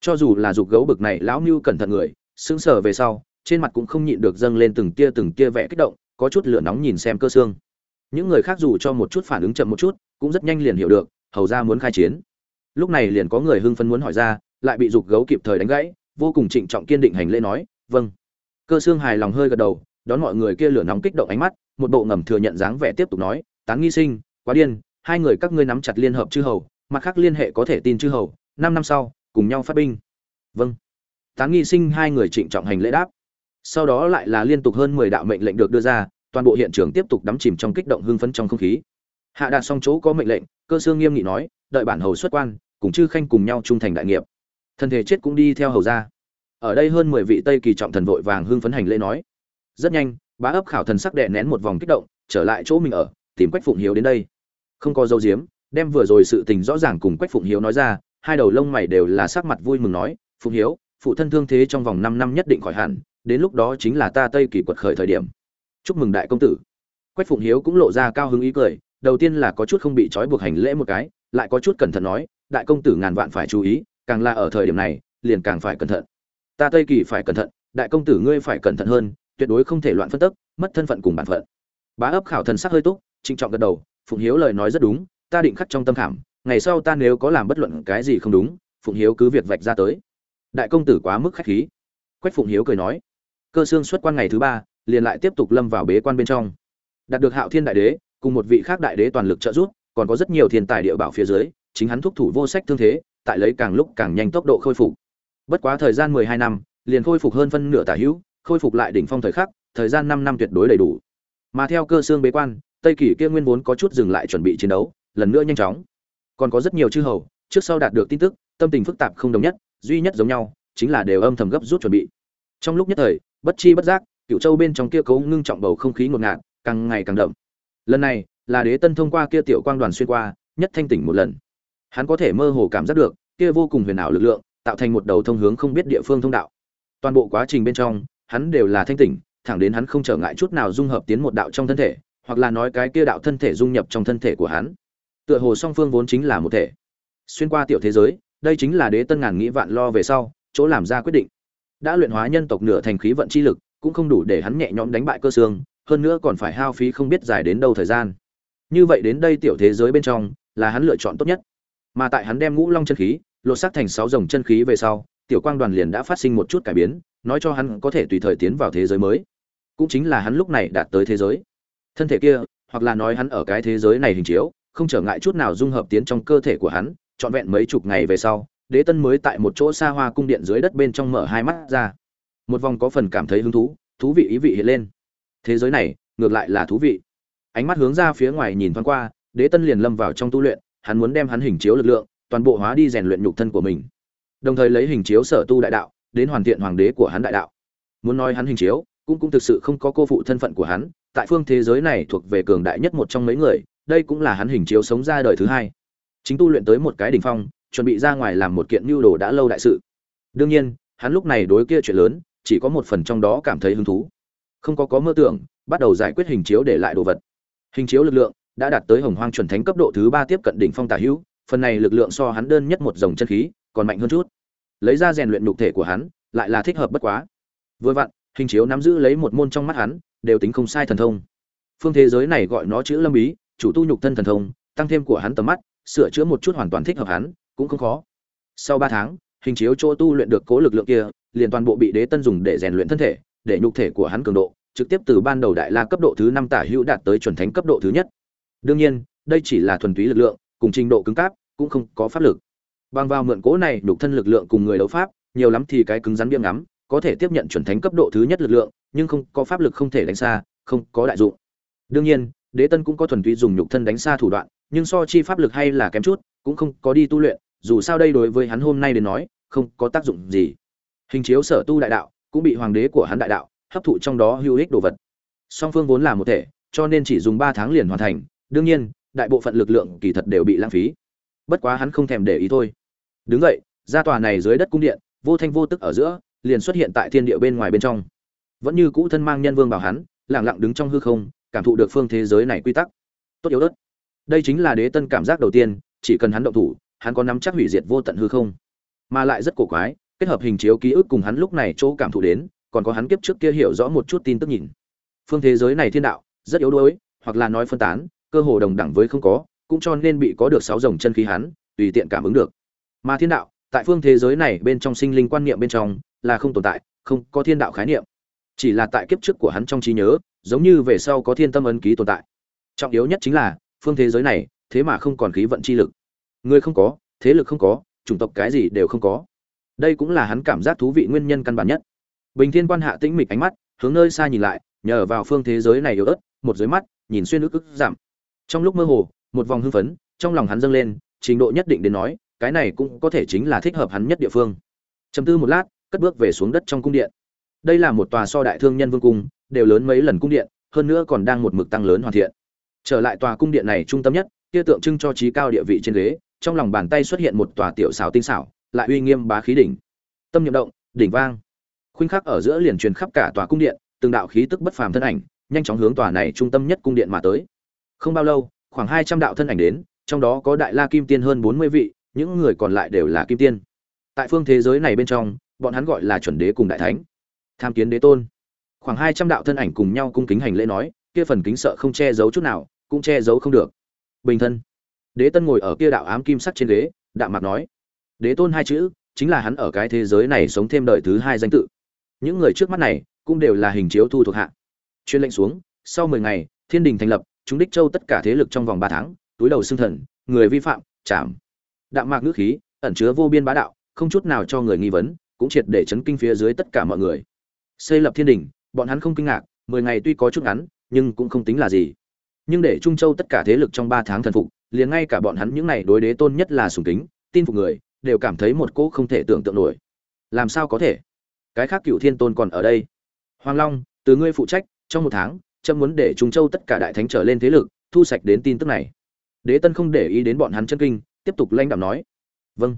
Cho dù là dục gấu bực này lão mưu cẩn thận người xương sở về sau trên mặt cũng không nhịn được dâng lên từng tia từng tia vẽ kích động, có chút lửa nóng nhìn xem cơ xương. Những người khác dù cho một chút phản ứng chậm một chút, cũng rất nhanh liền hiểu được, hầu ra muốn khai chiến. Lúc này liền có người hưng phấn muốn hỏi ra, lại bị dục gấu kịp thời đánh gãy, vô cùng trịnh trọng kiên định hành lễ nói vâng. Cơ xương hài lòng hơi gật đầu, đón mọi người kia lửa nóng kích động ánh mắt, một bộ ngầm thừa nhận dáng vẻ tiếp tục nói, tán nghi sinh, quá điên, hai người các ngươi nắm chặt liên hợp chư hầu, mặt khác liên hệ có thể tin chư hầu, năm năm sau, cùng nhau phát binh. Vâng. Tán nghi sinh hai người trịnh trọng hành lễ đáp sau đó lại là liên tục hơn mười đạo mệnh lệnh được đưa ra, toàn bộ hiện trường tiếp tục đắm chìm trong kích động hưng phấn trong không khí. Hạ đạt xong chỗ có mệnh lệnh, cơ xương nghiêm nghị nói, đợi bản hầu xuất quan, cùng chư khanh cùng nhau trung thành đại nghiệp. Thân thể chết cũng đi theo hầu ra. Ở đây hơn mười vị tây kỳ trọng thần vội vàng hưng phấn hành lễ nói, rất nhanh, bá ấp khảo thần sắc đệ nén một vòng kích động, trở lại chỗ mình ở, tìm quách phụng hiếu đến đây. Không có dấu diếm đem vừa rồi sự tình rõ ràng cùng quách phụng hiếu nói ra, hai đầu lông mày đều là sắc mặt vui mừng nói, phụng hiếu, phụ thân thương thế trong vòng năm năm nhất định khỏi hẳn đến lúc đó chính là ta tây kỳ quật khởi thời điểm. Chúc mừng đại công tử. Quách phụng hiếu cũng lộ ra cao hứng ý cười, đầu tiên là có chút không bị trói buộc hành lễ một cái, lại có chút cẩn thận nói, đại công tử ngàn vạn phải chú ý, càng là ở thời điểm này, liền càng phải cẩn thận. Ta tây kỳ phải cẩn thận, đại công tử ngươi phải cẩn thận hơn, tuyệt đối không thể loạn phân tức, mất thân phận cùng bản phận. Bá ấp khảo thần sắc hơi túc, trịnh trọng gật đầu, phụng hiếu lời nói rất đúng, ta định khắc trong tâm khảm, ngày sau ta nếu có làm bất luận cái gì không đúng, phụng hiếu cứ việc vạch ra tới. Đại công tử quá mức khách khí. Quách phụng hiếu cười nói cơ xương xuất quan ngày thứ ba, liền lại tiếp tục lâm vào bế quan bên trong. Đạt được hạo thiên đại đế, cùng một vị khác đại đế toàn lực trợ giúp, còn có rất nhiều thiên tài địa bảo phía dưới, chính hắn thúc thủ vô sách thương thế, tại lấy càng lúc càng nhanh tốc độ khôi phục. Bất quá thời gian mười hai năm, liền khôi phục hơn phân nửa tả hữu, khôi phục lại đỉnh phong thời khắc, thời gian năm năm tuyệt đối đầy đủ. Mà theo cơ xương bế quan, tây kỷ kia nguyên vốn có chút dừng lại chuẩn bị chiến đấu, lần nữa nhanh chóng. Còn có rất nhiều chư hầu, trước sau đạt được tin tức, tâm tình phức tạp không đồng nhất, duy nhất giống nhau, chính là đều âm thầm gấp rút chuẩn bị. Trong lúc nhất thời bất chi bất giác cựu châu bên trong kia cấu ngưng trọng bầu không khí ngột ngạt, càng ngày càng đậm. Lần này, là đế tân thông qua kia tiểu quang đoàn xuyên qua, nhất thanh tỉnh một lần. Hắn có thể mơ hồ cảm giác được, kia vô cùng huyền ảo lực lượng, tạo thành một đầu thông hướng không biết địa phương thông đạo. Toàn bộ quá trình bên trong, hắn đều là thanh tỉnh, thẳng đến hắn không trở ngại chút nào dung hợp tiến một đạo trong thân thể, hoặc là nói cái kia đạo thân thể dung nhập trong thân thể của hắn. Tựa hồ song phương vốn chính là một thể. Xuyên qua tiểu thế giới, đây chính là đế tân ngàn nghĩ vạn lo về sau, chỗ làm ra quyết định đã luyện hóa nhân tộc nửa thành khí vận chi lực, cũng không đủ để hắn nhẹ nhõm đánh bại cơ xương, hơn nữa còn phải hao phí không biết dài đến đâu thời gian. Như vậy đến đây tiểu thế giới bên trong, là hắn lựa chọn tốt nhất. Mà tại hắn đem ngũ long chân khí, lột xác thành sáu dòng chân khí về sau, tiểu quang đoàn liền đã phát sinh một chút cải biến, nói cho hắn có thể tùy thời tiến vào thế giới mới. Cũng chính là hắn lúc này đạt tới thế giới. Thân thể kia, hoặc là nói hắn ở cái thế giới này hình chiếu, không trở ngại chút nào dung hợp tiến trong cơ thể của hắn, trọn vẹn mấy chục ngày về sau đế tân mới tại một chỗ xa hoa cung điện dưới đất bên trong mở hai mắt ra. Một vòng có phần cảm thấy hứng thú thú vị ý vị hiện lên. Thế giới này, ngược lại là thú vị. Ánh mắt hướng ra phía ngoài nhìn thoáng qua, đế tân liền lâm vào trong tu luyện, hắn muốn đem hắn hình chiếu lực lượng, toàn bộ hóa đi rèn luyện nhục thân của mình. Đồng thời lấy hình chiếu sở tu đại đạo, đến hoàn thiện hoàng đế của hắn đại đạo. Muốn nói hắn hình chiếu, cũng cũng thực sự không có cô phụ thân phận của hắn, tại phương thế giới này thuộc về cường đại nhất một trong mấy người, đây cũng là hắn hình chiếu sống ra đời thứ hai. Chính tu luyện tới một cái đỉnh phong chuẩn bị ra ngoài làm một kiện mưu đồ đã lâu đại sự. Đương nhiên, hắn lúc này đối kia chuyện lớn, chỉ có một phần trong đó cảm thấy hứng thú. Không có có mơ tưởng, bắt đầu giải quyết hình chiếu để lại đồ vật. Hình chiếu lực lượng đã đạt tới hồng hoang chuẩn thánh cấp độ thứ ba tiếp cận đỉnh phong tả hữu, phần này lực lượng so hắn đơn nhất một dòng chân khí, còn mạnh hơn chút. Lấy ra rèn luyện nhục thể của hắn, lại là thích hợp bất quá. Vừa vặn, hình chiếu nắm giữ lấy một môn trong mắt hắn, đều tính không sai thần thông. Phương thế giới này gọi nó chữ lâm bí, chủ tu nhục thân thần thông, tăng thêm của hắn tầm mắt, sửa chữa một chút hoàn toàn thích hợp hắn cũng không khó. Sau ba tháng, hình chiếu chỗ tu luyện được cố lực lượng kia, liền toàn bộ bị đế tân dùng để rèn luyện thân thể, để nhục thể của hắn cường độ, trực tiếp từ ban đầu đại la cấp độ thứ năm tả hữu đạt tới chuẩn thánh cấp độ thứ nhất. Đương nhiên, đây chỉ là thuần túy lực lượng, cùng trình độ cứng cáp, cũng không có pháp lực. Bằng vào mượn cố này nhục thân lực lượng cùng người đấu pháp, nhiều lắm thì cái cứng rắn biếng ngắm, có thể tiếp nhận chuẩn thánh cấp độ thứ nhất lực lượng, nhưng không có pháp lực không thể đánh xa, không có đại dụng. Đương nhiên, đế tân cũng có thuần túy dùng nhục thân đánh xa thủ đoạn, nhưng so chi pháp lực hay là kém chút, cũng không có đi tu luyện dù sao đây đối với hắn hôm nay đến nói, không có tác dụng gì. Hình chiếu sở tu đại đạo, cũng bị hoàng đế của hắn đại đạo, hấp thụ trong đó hữu ích đồ vật. Song phương vốn là một thể, cho nên chỉ dùng ba tháng liền hoàn thành, đương nhiên, đại bộ phận lực lượng kỳ thật đều bị lãng phí. Bất quá hắn không thèm để ý thôi. Đứng vậy, ra tòa này dưới đất cung điện, vô thanh vô tức ở giữa, liền xuất hiện tại thiên địa bên ngoài bên trong. Vẫn như cũ thân mang nhân vương bảo hắn lẳng lặng đứng trong hư không, cảm thụ được phương thế giới này quy tắc. Tốt yếu đất đây chính là đế tân cảm giác đầu tiên, chỉ cần hắn động thủ hắn có nắm chắc hủy diệt vô tận hư không? Mà lại rất cổ quái, kết hợp hình chiếu ký ức cùng hắn lúc này chỗ cảm thụ đến, còn có hắn kiếp trước kia hiểu rõ một chút tin tức nhìn. Phương thế giới này thiên đạo, rất yếu đuối, hoặc là nói phân tán, cơ hồ đồng đẳng với không có, cũng cho nên bị có được sáu dòng chân khí hắn, tùy tiện cảm ứng được. Mà thiên đạo, tại phương thế giới này bên trong sinh linh quan niệm bên trong, là không tồn tại, không có thiên đạo khái niệm. Chỉ là tại kiếp trước của hắn trong trí nhớ, giống như về sau có thiên tâm ấn ký tồn tại. Trọng yếu nhất chính là, phương thế giới này, thế mà không còn khí vận chi lực người không có, thế lực không có, chủng tộc cái gì đều không có. Đây cũng là hắn cảm giác thú vị nguyên nhân căn bản nhất. Bình thiên quan hạ tĩnh mịch ánh mắt, hướng nơi xa nhìn lại, nhờ vào phương thế giới này yếu ớt, một dưới mắt, nhìn xuyên ức ức giảm. Trong lúc mơ hồ, một vòng hưng phấn, trong lòng hắn dâng lên, trình độ nhất định đến nói, cái này cũng có thể chính là thích hợp hắn nhất địa phương. Chầm tư một lát, cất bước về xuống đất trong cung điện. Đây là một tòa so đại thương nhân vương cung, đều lớn mấy lần cung điện, hơn nữa còn đang một mực tăng lớn hoàn thiện. Trở lại tòa cung điện này trung tâm nhất, kia tượng trưng cho trí cao địa vị trên ghế trong lòng bàn tay xuất hiện một tòa tiểu xảo tinh xảo, lại uy nghiêm bá khí đỉnh. Tâm niệm động, đỉnh vang. Khuynh khắc ở giữa liền truyền khắp cả tòa cung điện, từng đạo khí tức bất phàm thân ảnh, nhanh chóng hướng tòa này trung tâm nhất cung điện mà tới. Không bao lâu, khoảng hai trăm đạo thân ảnh đến, trong đó có đại la kim tiên hơn bốn mươi vị, những người còn lại đều là kim tiên. Tại phương thế giới này bên trong, bọn hắn gọi là chuẩn đế cùng đại thánh. Tham kiến đế tôn. Khoảng hai trăm đạo thân ảnh cùng nhau cung kính hành lễ nói, kia phần kính sợ không che giấu chút nào, cũng che giấu không được. Bình thân đế tân ngồi ở kia đạo ám kim sắc trên ghế, đạm mạc nói, đế tôn hai chữ chính là hắn ở cái thế giới này sống thêm đời thứ hai danh tự. Những người trước mắt này cũng đều là hình chiếu thu thuộc hạ. Chuyên lệnh xuống, sau mười ngày, thiên đình thành lập, chúng đích châu tất cả thế lực trong vòng ba tháng, túi đầu xương thần, người vi phạm chạm đạm mạc ngữ khí, ẩn chứa vô biên bá đạo, không chút nào cho người nghi vấn, cũng triệt để chấn kinh phía dưới tất cả mọi người. Xây lập thiên đình, bọn hắn không kinh ngạc, mười ngày tuy có chút ngắn, nhưng cũng không tính là gì. Nhưng để trung châu tất cả thế lực trong ba tháng thần phục liền ngay cả bọn hắn những này đối đế tôn nhất là sùng kính, tin phục người, đều cảm thấy một cỗ không thể tưởng tượng nổi. Làm sao có thể? Cái khác cựu thiên tôn còn ở đây. Hoàng long, từ ngươi phụ trách, trong một tháng, chấm muốn để trung châu tất cả đại thánh trở lên thế lực, thu sạch đến tin tức này. Đế tân không để ý đến bọn hắn chân kinh, tiếp tục lanh đạm nói. Vâng.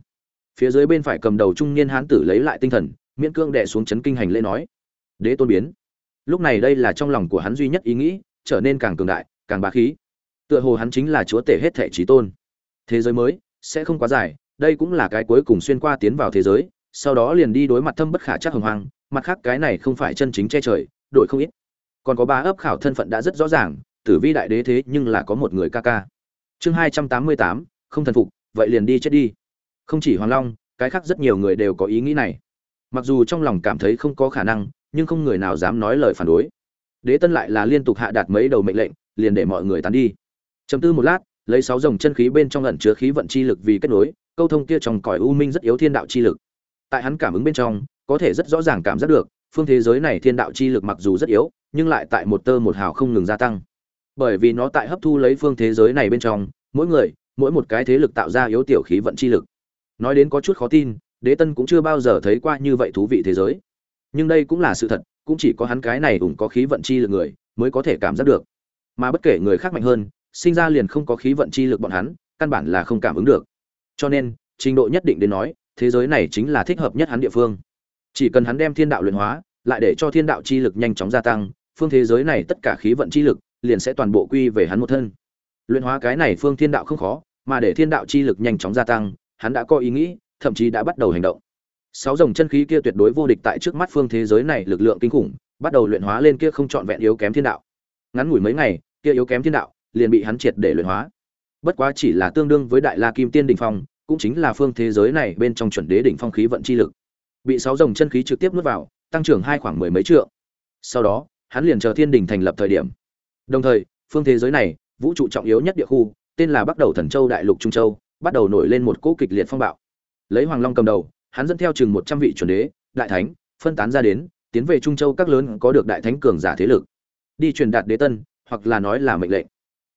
Phía dưới bên phải cầm đầu trung niên hán tử lấy lại tinh thần, miễn cương đè xuống chấn kinh hành lễ nói. Đế tôn biến. Lúc này đây là trong lòng của hắn duy nhất ý nghĩ, trở nên càng cường đại, càng bá khí tựa hồ hắn chính là chúa tể hết thể trí tôn. Thế giới mới sẽ không quá dài, đây cũng là cái cuối cùng xuyên qua tiến vào thế giới, sau đó liền đi đối mặt thâm bất khả chắc hồng hoang, mặt khác cái này không phải chân chính che trời đội không ít. Còn có ba ấp khảo thân phận đã rất rõ ràng, tử vi đại đế thế nhưng là có một người ca ca. Chương hai trăm tám mươi tám, không thần phục, vậy liền đi chết đi. Không chỉ hoàng long, cái khác rất nhiều người đều có ý nghĩ này. Mặc dù trong lòng cảm thấy không có khả năng, nhưng không người nào dám nói lời phản đối. Đế tân lại là liên tục hạ đạt mấy đầu mệnh lệnh, liền để mọi người tán đi chấm tư một lát, lấy sáu dòng chân khí bên trong ẩn chứa khí vận chi lực vì kết nối, câu thông kia trong cõi u minh rất yếu thiên đạo chi lực. Tại hắn cảm ứng bên trong, có thể rất rõ ràng cảm giác được, phương thế giới này thiên đạo chi lực mặc dù rất yếu, nhưng lại tại một tơ một hào không ngừng gia tăng. Bởi vì nó tại hấp thu lấy phương thế giới này bên trong, mỗi người, mỗi một cái thế lực tạo ra yếu tiểu khí vận chi lực. Nói đến có chút khó tin, đế tân cũng chưa bao giờ thấy qua như vậy thú vị thế giới. Nhưng đây cũng là sự thật, cũng chỉ có hắn cái này ủng có khí vận chi lực người, mới có thể cảm giác được. Mà bất kể người khác mạnh hơn sinh ra liền không có khí vận chi lực bọn hắn, căn bản là không cảm ứng được. Cho nên, trình độ nhất định đến nói, thế giới này chính là thích hợp nhất hắn địa phương. Chỉ cần hắn đem thiên đạo luyện hóa, lại để cho thiên đạo chi lực nhanh chóng gia tăng, phương thế giới này tất cả khí vận chi lực liền sẽ toàn bộ quy về hắn một thân. Luyện hóa cái này phương thiên đạo không khó, mà để thiên đạo chi lực nhanh chóng gia tăng, hắn đã có ý nghĩ, thậm chí đã bắt đầu hành động. Sáu dòng chân khí kia tuyệt đối vô địch tại trước mắt phương thế giới này lực lượng kinh khủng, bắt đầu luyện hóa lên kia không chọn vẹn yếu kém thiên đạo. Ngắn ngủi mấy ngày, kia yếu kém thiên đạo liền bị hắn triệt để luyện hóa. Bất quá chỉ là tương đương với đại la kim tiên đỉnh phong, cũng chính là phương thế giới này bên trong chuẩn đế đỉnh phong khí vận chi lực. Bị sáu dòng chân khí trực tiếp nuốt vào, tăng trưởng hai khoảng mười mấy trượng. Sau đó, hắn liền chờ thiên đình thành lập thời điểm. Đồng thời, phương thế giới này, vũ trụ trọng yếu nhất địa khu, tên là bắt đầu thần châu đại lục trung châu, bắt đầu nổi lên một cỗ kịch liệt phong bạo. Lấy hoàng long cầm đầu, hắn dẫn theo chừng một trăm vị chuẩn đế, đại thánh, phân tán ra đến, tiến về trung châu các lớn có được đại thánh cường giả thế lực. Đi truyền đạt đế tân, hoặc là nói là mệnh lệnh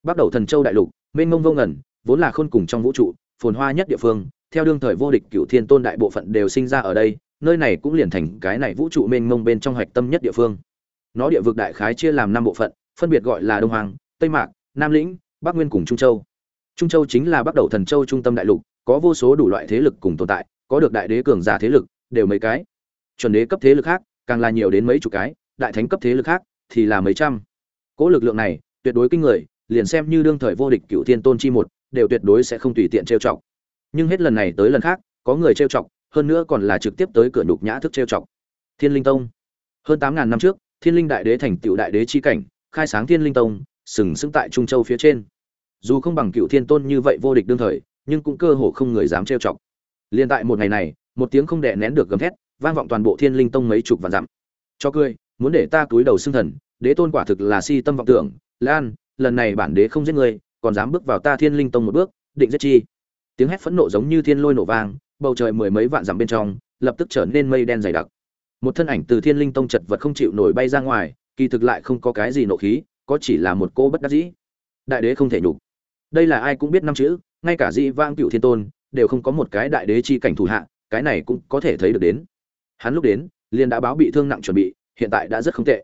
bắt đầu thần châu đại lục, mênh mông vô ngẩn vốn là khôn cùng trong vũ trụ, phồn hoa nhất địa phương, theo đương thời vô địch cựu thiên tôn đại bộ phận đều sinh ra ở đây, nơi này cũng liền thành cái này vũ trụ mênh mông bên trong hạch tâm nhất địa phương. Nó địa vực đại khái chia làm năm bộ phận, phân biệt gọi là đông hoàng tây mạc, nam lĩnh, bắc nguyên cùng trung châu. Trung châu chính là bắt đầu thần châu trung tâm đại lục, có vô số đủ loại thế lực cùng tồn tại, có được đại đế cường giả thế lực, đều mấy cái. Chuẩn đế cấp thế lực khác, càng là nhiều đến mấy chục cái, đại thánh cấp thế lực khác thì là mấy trăm. Cỗ lực lượng này, tuyệt đối kinh người liền xem như đương thời vô địch cựu thiên tôn chi một, đều tuyệt đối sẽ không tùy tiện trêu chọc. Nhưng hết lần này tới lần khác, có người trêu chọc, hơn nữa còn là trực tiếp tới cửa nhục nhã thức trêu chọc. Thiên linh tông. Hơn tám ngàn năm trước, thiên linh đại đế thành tựu đại đế chi cảnh, khai sáng thiên linh tông, sừng sững tại trung châu phía trên. Dù không bằng cựu thiên tôn như vậy vô địch đương thời, nhưng cũng cơ hồ không người dám trêu chọc. Liền tại một ngày này, một tiếng không đè nén được gầm thét, vang vọng toàn bộ thiên linh tông mấy chục vạn dặm. Cho cười, muốn để ta túi đầu xưng thần, đế tôn quả thực là si tâm vọng tưởng, lan lần này bản đế không giết ngươi, còn dám bước vào ta thiên linh tông một bước, định giết chi. Tiếng hét phẫn nộ giống như thiên lôi nổ vang, bầu trời mười mấy vạn dặm bên trong, lập tức trở nên mây đen dày đặc. Một thân ảnh từ thiên linh tông chật vật không chịu nổi bay ra ngoài, kỳ thực lại không có cái gì nộ khí, có chỉ là một cô bất đắc dĩ. Đại đế không thể nhục. Đây là ai cũng biết năm chữ, ngay cả dĩ vang cựu thiên tôn, đều không có một cái đại đế chi cảnh thủ hạ, cái này cũng có thể thấy được đến. Hắn lúc đến, liền đã báo bị thương nặng chuẩn bị, hiện tại đã rất không tệ.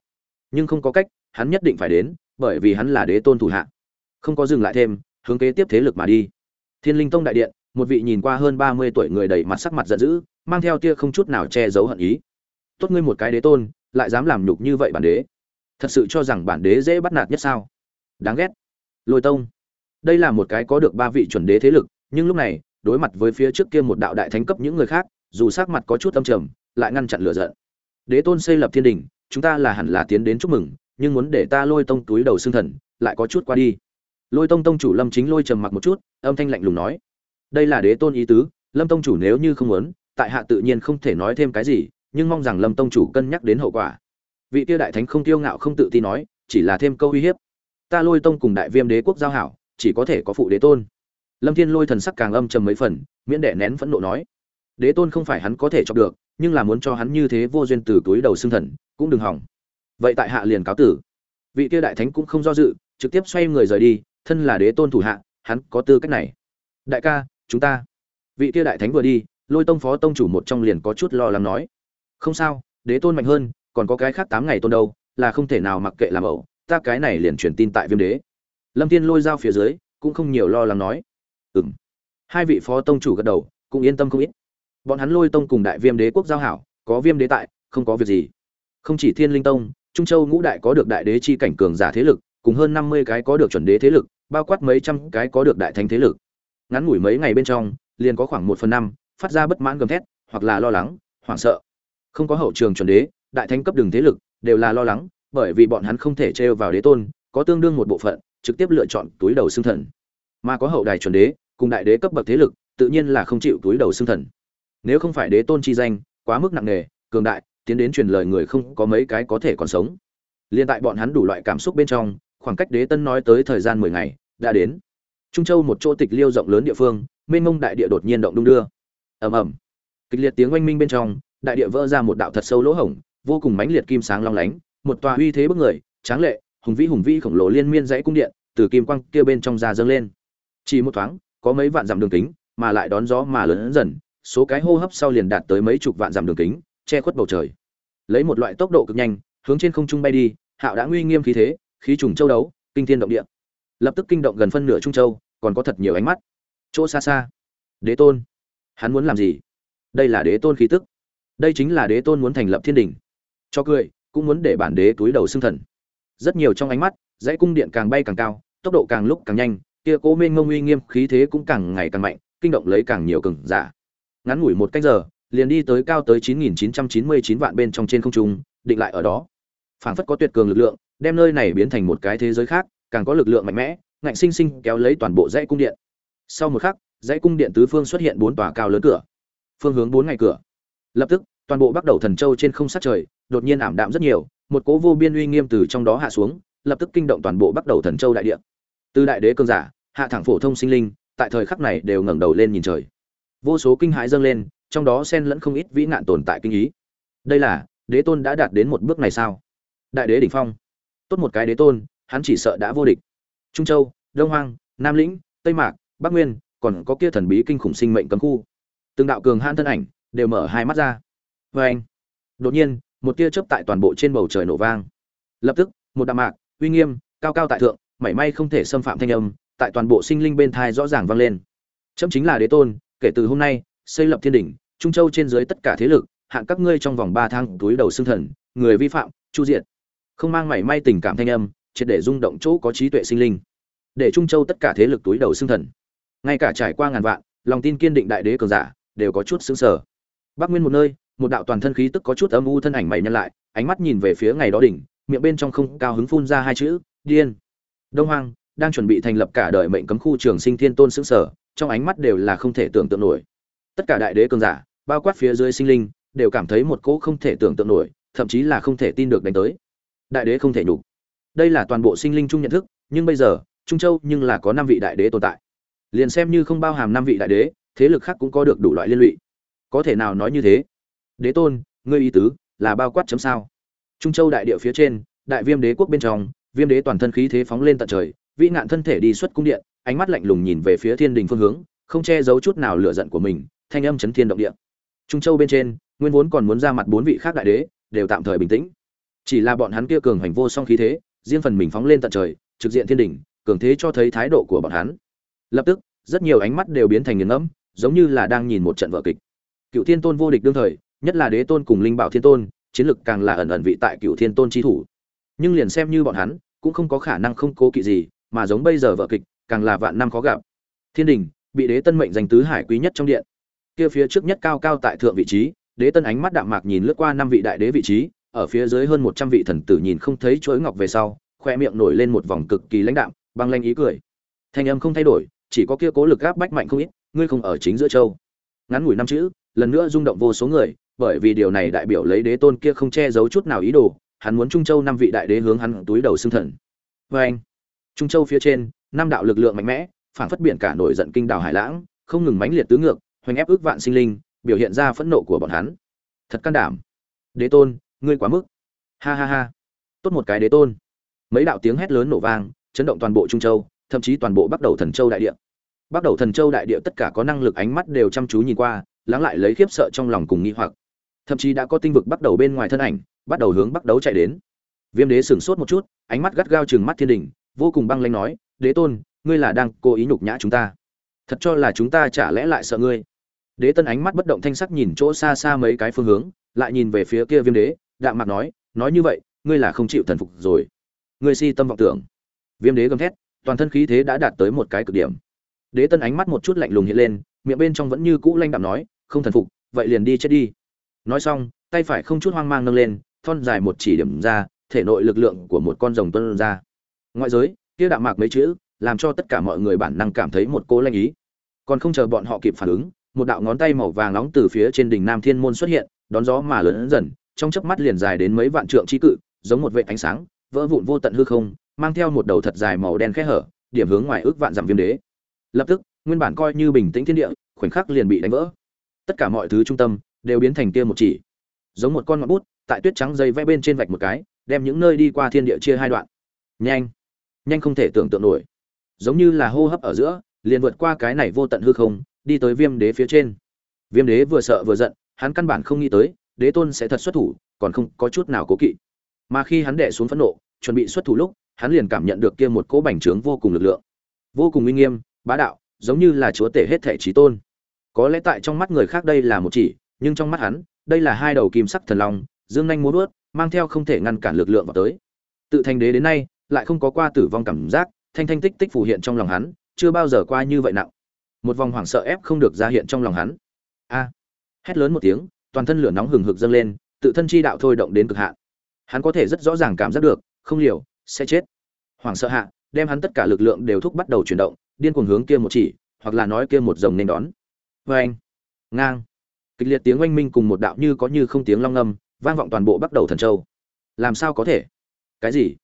Nhưng không có cách, hắn nhất định phải đến bởi vì hắn là đế tôn thủ hạ. Không có dừng lại thêm, hướng kế tiếp thế lực mà đi. Thiên linh tông đại điện, một vị nhìn qua hơn ba mươi tuổi người đầy mặt sắc mặt giận dữ, mang theo tia không chút nào che giấu hận ý. Tốt ngươi một cái đế tôn, lại dám làm nhục như vậy bản đế. Thật sự cho rằng bản đế dễ bắt nạt nhất sao? Đáng ghét. Lôi tông. Đây là một cái có được ba vị chuẩn đế thế lực, nhưng lúc này, đối mặt với phía trước kia một đạo đại thánh cấp những người khác, dù sắc mặt có chút âm trầm, lại ngăn chặn lửa giận. Đế tôn xây lập thiên đình, chúng ta là hẳn là tiến đến chúc mừng nhưng muốn để ta lôi tông túi đầu xương thần, lại có chút qua đi. Lôi tông tông chủ lâm chính lôi trầm mặc một chút, âm thanh lạnh lùng nói, đây là đế tôn ý tứ, lâm tông chủ nếu như không muốn, tại hạ tự nhiên không thể nói thêm cái gì, nhưng mong rằng lâm tông chủ cân nhắc đến hậu quả. Vị tiêu đại thánh không tiêu ngạo không tự tin nói, chỉ là thêm câu uy hiếp. Ta lôi tông cùng đại viêm đế quốc giao hảo, chỉ có thể có phụ đế tôn. Lâm thiên lôi thần sắc càng âm trầm mấy phần, miễn đẻ nén phẫn nộ nói, đế tôn không phải hắn có thể chọc được, nhưng là muốn cho hắn như thế vô duyên từ túi đầu xương thần, cũng đừng hỏng vậy tại hạ liền cáo tử. Vị kia đại thánh cũng không do dự, trực tiếp xoay người rời đi, thân là đế tôn thủ hạ, hắn có tư cách này. Đại ca, chúng ta. Vị kia đại thánh vừa đi, lôi tông phó tông chủ một trong liền có chút lo lắng nói. Không sao, đế tôn mạnh hơn, còn có cái khác tám ngày tôn đâu, là không thể nào mặc kệ làm ẩu, ta cái này liền truyền tin tại viêm đế. Lâm thiên lôi dao phía dưới, cũng không nhiều lo lắng nói. Ừm. Hai vị phó tông chủ gật đầu, cũng yên tâm không ít. Bọn hắn lôi tông cùng đại viêm đế quốc giao hảo, có viêm đế tại, không có việc gì. Không chỉ thiên linh tông trung châu ngũ đại có được đại đế chi cảnh cường giả thế lực, cùng hơn năm mươi cái có được chuẩn đế thế lực, bao quát mấy trăm cái có được đại thánh thế lực. Ngắn ngủi mấy ngày bên trong, liền có khoảng một phần năm, phát ra bất mãn gầm thét, hoặc là lo lắng, hoảng sợ. Không có hậu trường chuẩn đế, đại thánh cấp đường thế lực, đều là lo lắng, bởi vì bọn hắn không thể trêu vào đế tôn, có tương đương một bộ phận, trực tiếp lựa chọn túi đầu xương thần. Mà có hậu đài chuẩn đế, cùng đại đế cấp bậc thế lực, tự nhiên là không chịu túi đầu xương thần. Nếu không phải đế tôn chi danh, quá mức nặng nề, cường đại tiến đến truyền lời người không có mấy cái có thể còn sống. Liên tại bọn hắn đủ loại cảm xúc bên trong, khoảng cách đế tân nói tới thời gian mười ngày, đã đến. Trung châu một chỗ tịch liêu rộng lớn địa phương, mênh mông đại địa đột nhiên động đung đưa. Ầm ầm. Kịch liệt tiếng oanh minh bên trong, đại địa vỡ ra một đạo thật sâu lỗ hổng, vô cùng mãnh liệt kim sáng long lánh, một tòa uy thế bức người, tráng lệ, hùng vĩ hùng vĩ khổng lồ liên miên dãy cung điện, từ kim quang kia bên trong ra dâng lên. Chỉ một thoáng, có mấy vạn dặm đường kính, mà lại đón gió mà lớn dần, số cái hô hấp sau liền đạt tới mấy chục vạn dặm đường kính che khuất bầu trời. Lấy một loại tốc độ cực nhanh, hướng trên không trung bay đi, hạo đã nguy nghiêm khí thế, khí trùng châu đấu, kinh thiên động địa. Lập tức kinh động gần phân nửa trung châu, còn có thật nhiều ánh mắt. Chỗ xa xa. Đế tôn. Hắn muốn làm gì? Đây là đế tôn khí tức. Đây chính là đế tôn muốn thành lập thiên đình. Cho cười, cũng muốn để bản đế túi đầu xưng thần. Rất nhiều trong ánh mắt, dãy cung điện càng bay càng cao, tốc độ càng lúc càng nhanh, kia cố mênh ngông uy nghiêm khí thế cũng càng ngày càng mạnh, kinh động lấy càng nhiều cường giả. Ngắn ngủi một cách giờ liền đi tới cao tới 9.999 vạn bên trong trên không trung, định lại ở đó. Phảng phất có tuyệt cường lực lượng, đem nơi này biến thành một cái thế giới khác, càng có lực lượng mạnh mẽ, ngạnh sinh sinh kéo lấy toàn bộ dãy cung điện. Sau một khắc, dãy cung điện tứ phương xuất hiện bốn tòa cao lớn cửa. Phương hướng bốn ngày cửa. Lập tức, toàn bộ bắt đầu thần châu trên không sát trời, đột nhiên ảm đạm rất nhiều, một cố vô biên uy nghiêm từ trong đó hạ xuống, lập tức kinh động toàn bộ bắt đầu thần châu đại địa. Từ đại đế cương giả, hạ thẳng phổ thông sinh linh, tại thời khắc này đều ngẩng đầu lên nhìn trời. Vô số kinh hãi dâng lên trong đó xen lẫn không ít vĩ nạn tồn tại kinh ý. Đây là, đế tôn đã đạt đến một bước này sao? Đại đế đỉnh phong. Tốt một cái đế tôn, hắn chỉ sợ đã vô địch. Trung châu, đông hoang, nam lĩnh, tây mạc, bắc nguyên, còn có kia thần bí kinh khủng sinh mệnh cấm khu. Từng đạo cường han thân ảnh đều mở hai mắt ra. Vê anh, đột nhiên, một tia chớp tại toàn bộ trên bầu trời nổ vang. Lập tức, một đạo mạc, uy nghiêm, cao cao tại thượng, mảy may không thể xâm phạm thanh âm, tại toàn bộ sinh linh bên thai rõ ràng vang lên. Chấm chính là đế tôn, kể từ hôm nay xây lập thiên đỉnh trung châu trên dưới tất cả thế lực hạn các ngươi trong vòng ba tháng túi đầu xương thần, người vi phạm, chu diện không mang mảy may tình cảm thanh âm, triệt để rung động chỗ có trí tuệ sinh linh. Để trung châu tất cả thế lực túi đầu xương thần. Ngay cả trải qua ngàn vạn, lòng tin kiên định đại đế cường giả, đều có chút xứng sở bắc nguyên một nơi, một đạo toàn thân khí tức có chút âm u thân ảnh mày nhân lại, ánh mắt nhìn về phía ngày đó đỉnh, miệng bên trong không cao hứng phun ra hai chữ, điên. Đông hoang đang chuẩn bị thành lập cả đời mệnh cấm khu trường sinh thiên tôn xứng sở trong ánh mắt đều là không thể tưởng tượng nổi tất cả đại đế cường giả, bao quát phía dưới sinh linh, đều cảm thấy một cỗ không thể tưởng tượng nổi, thậm chí là không thể tin được đánh tới. Đại đế không thể nhục. Đây là toàn bộ sinh linh chung nhận thức, nhưng bây giờ, trung châu nhưng là có năm vị đại đế tồn tại. Liền xem như không bao hàm năm vị đại đế, thế lực khác cũng có được đủ loại liên lụy. Có thể nào nói như thế? Đế tôn, ngươi ý tứ là bao quát chấm sao? Trung châu đại địa phía trên, đại viêm đế quốc bên trong, viêm đế toàn thân khí thế phóng lên tận trời, vĩ nạn thân thể đi xuất cung điện, ánh mắt lạnh lùng nhìn về phía thiên đình phương hướng, không che giấu chút nào lửa giận của mình thanh âm chấn thiên động địa. Trung châu bên trên, nguyên vốn còn muốn ra mặt bốn vị khác đại đế, đều tạm thời bình tĩnh. Chỉ là bọn hắn kia cường hành vô song khí thế, riêng phần mình phóng lên tận trời, trực diện thiên đỉnh, cường thế cho thấy thái độ của bọn hắn. Lập tức, rất nhiều ánh mắt đều biến thành nghiền ngẫm, giống như là đang nhìn một trận vở kịch. Cựu thiên tôn vô địch đương thời, nhất là đế tôn cùng linh bảo thiên tôn, chiến lực càng là ẩn ẩn vị tại cựu thiên tôn chi thủ. Nhưng liền xem như bọn hắn, cũng không có khả năng không cố kỵ gì, mà giống bây giờ vở kịch, càng là vạn năm khó gặp. Thiên đình bị đế tân mệnh danh tứ hải quý nhất trong điện kia phía trước nhất cao cao tại thượng vị trí, đế tân ánh mắt đạm mạc nhìn lướt qua năm vị đại đế vị trí, ở phía dưới hơn một trăm vị thần tử nhìn không thấy chuỗi ngọc về sau, khoe miệng nổi lên một vòng cực kỳ lãnh đạm, băng lanh ý cười. Thanh âm không thay đổi, chỉ có kia cố lực gáp bách mạnh không ít, ngươi không ở chính giữa châu. Ngắn ngủi năm chữ, lần nữa rung động vô số người, bởi vì điều này đại biểu lấy đế tôn kia không che giấu chút nào ý đồ, hắn muốn trung châu năm vị đại đế hướng hắn túi đầu xương thần. Vê anh, trung châu phía trên, năm đạo lực lượng mạnh mẽ, phản phất biển cả nổi giận kinh đảo hải lãng, không ngừng mãnh liệt tứ ngược hoành ép ước vạn sinh linh, biểu hiện ra phẫn nộ của bọn hắn. Thật can đảm. Đế tôn, ngươi quá mức. Ha ha ha. Tốt một cái đế tôn. Mấy đạo tiếng hét lớn nổ vang, chấn động toàn bộ trung châu, thậm chí toàn bộ bắt đầu thần châu đại địa. Bắt đầu thần châu đại địa tất cả có năng lực ánh mắt đều chăm chú nhìn qua, lắng lại lấy khiếp sợ trong lòng cùng nghi hoặc. Thậm chí đã có tinh vực bắt đầu bên ngoài thân ảnh, bắt đầu hướng bắt đấu chạy đến. Viêm đế sửng sốt một chút, ánh mắt gắt gao chừng mắt thiên đình, vô cùng băng lanh nói, đế tôn, ngươi là đang cố ý nhục nhã chúng ta. Thật cho là chúng ta chả lẽ lại sợ ngươi đế tân ánh mắt bất động thanh sắc nhìn chỗ xa xa mấy cái phương hướng, lại nhìn về phía kia viêm đế, đạm mặt nói nói như vậy, ngươi là không chịu thần phục rồi. Ngươi si tâm vọng tưởng. Viêm đế gầm thét, toàn thân khí thế đã đạt tới một cái cực điểm. Đế tân ánh mắt một chút lạnh lùng hiện lên, miệng bên trong vẫn như cũ lanh đạm nói, không thần phục, vậy liền đi chết đi. Nói xong, tay phải không chút hoang mang nâng lên, thon dài một chỉ điểm ra, thể nội lực lượng của một con rồng tuôn ra. Ngoại giới, kia đạm mạc mấy chữ, làm cho tất cả mọi người bản năng cảm thấy một cố lanh ý. Còn không chờ bọn họ kịp phản ứng một đạo ngón tay màu vàng nóng từ phía trên đỉnh nam thiên môn xuất hiện, đón gió mà lớn dần, trong chớp mắt liền dài đến mấy vạn trượng chi cự, giống một vệ ánh sáng, vỡ vụn vô tận hư không, mang theo một đầu thật dài màu đen khẽ hở, điểm hướng ngoài ước vạn dặm viêm đế. Lập tức, nguyên bản coi như bình tĩnh thiên địa, khoảnh khắc liền bị đánh vỡ. Tất cả mọi thứ trung tâm đều biến thành kia một chỉ, giống một con ngọn bút, tại tuyết trắng dây vẽ bên trên vạch một cái, đem những nơi đi qua thiên địa chia hai đoạn. Nhanh nhanh không thể tưởng tượng nổi. Giống như là hô hấp ở giữa, liền vượt qua cái này vô tận hư không đi tới viêm đế phía trên. Viêm đế vừa sợ vừa giận, hắn căn bản không nghĩ tới, đế tôn sẽ thật xuất thủ, còn không có chút nào cố kỵ. Mà khi hắn đẻ xuống phẫn nộ, chuẩn bị xuất thủ lúc, hắn liền cảm nhận được kia một cỗ bành trướng vô cùng lực lượng. Vô cùng uy nghiêm, bá đạo, giống như là chúa tể hết thể trí tôn. Có lẽ tại trong mắt người khác đây là một chỉ, nhưng trong mắt hắn, đây là hai đầu kim sắc thần long, dương nhanh muốn vớt mang theo không thể ngăn cản lực lượng vào tới. Tự thành đế đến nay, lại không có qua tử vong cảm giác, thanh thanh tích tích phù hiện trong lòng hắn, chưa bao giờ qua như vậy nặng một vòng hoảng sợ ép không được ra hiện trong lòng hắn. A. Hét lớn một tiếng, toàn thân lửa nóng hừng hực dâng lên, tự thân chi đạo thôi động đến cực hạn. Hắn có thể rất rõ ràng cảm giác được, không liều, sẽ chết. Hoảng sợ hạ, đem hắn tất cả lực lượng đều thúc bắt đầu chuyển động, điên cuồng hướng kia một chỉ, hoặc là nói kia một dòng nên đón. Vê anh ngang. Kịch liệt tiếng oanh minh cùng một đạo như có như không tiếng long âm vang vọng toàn bộ bắt đầu thần châu. Làm sao có thể? Cái gì?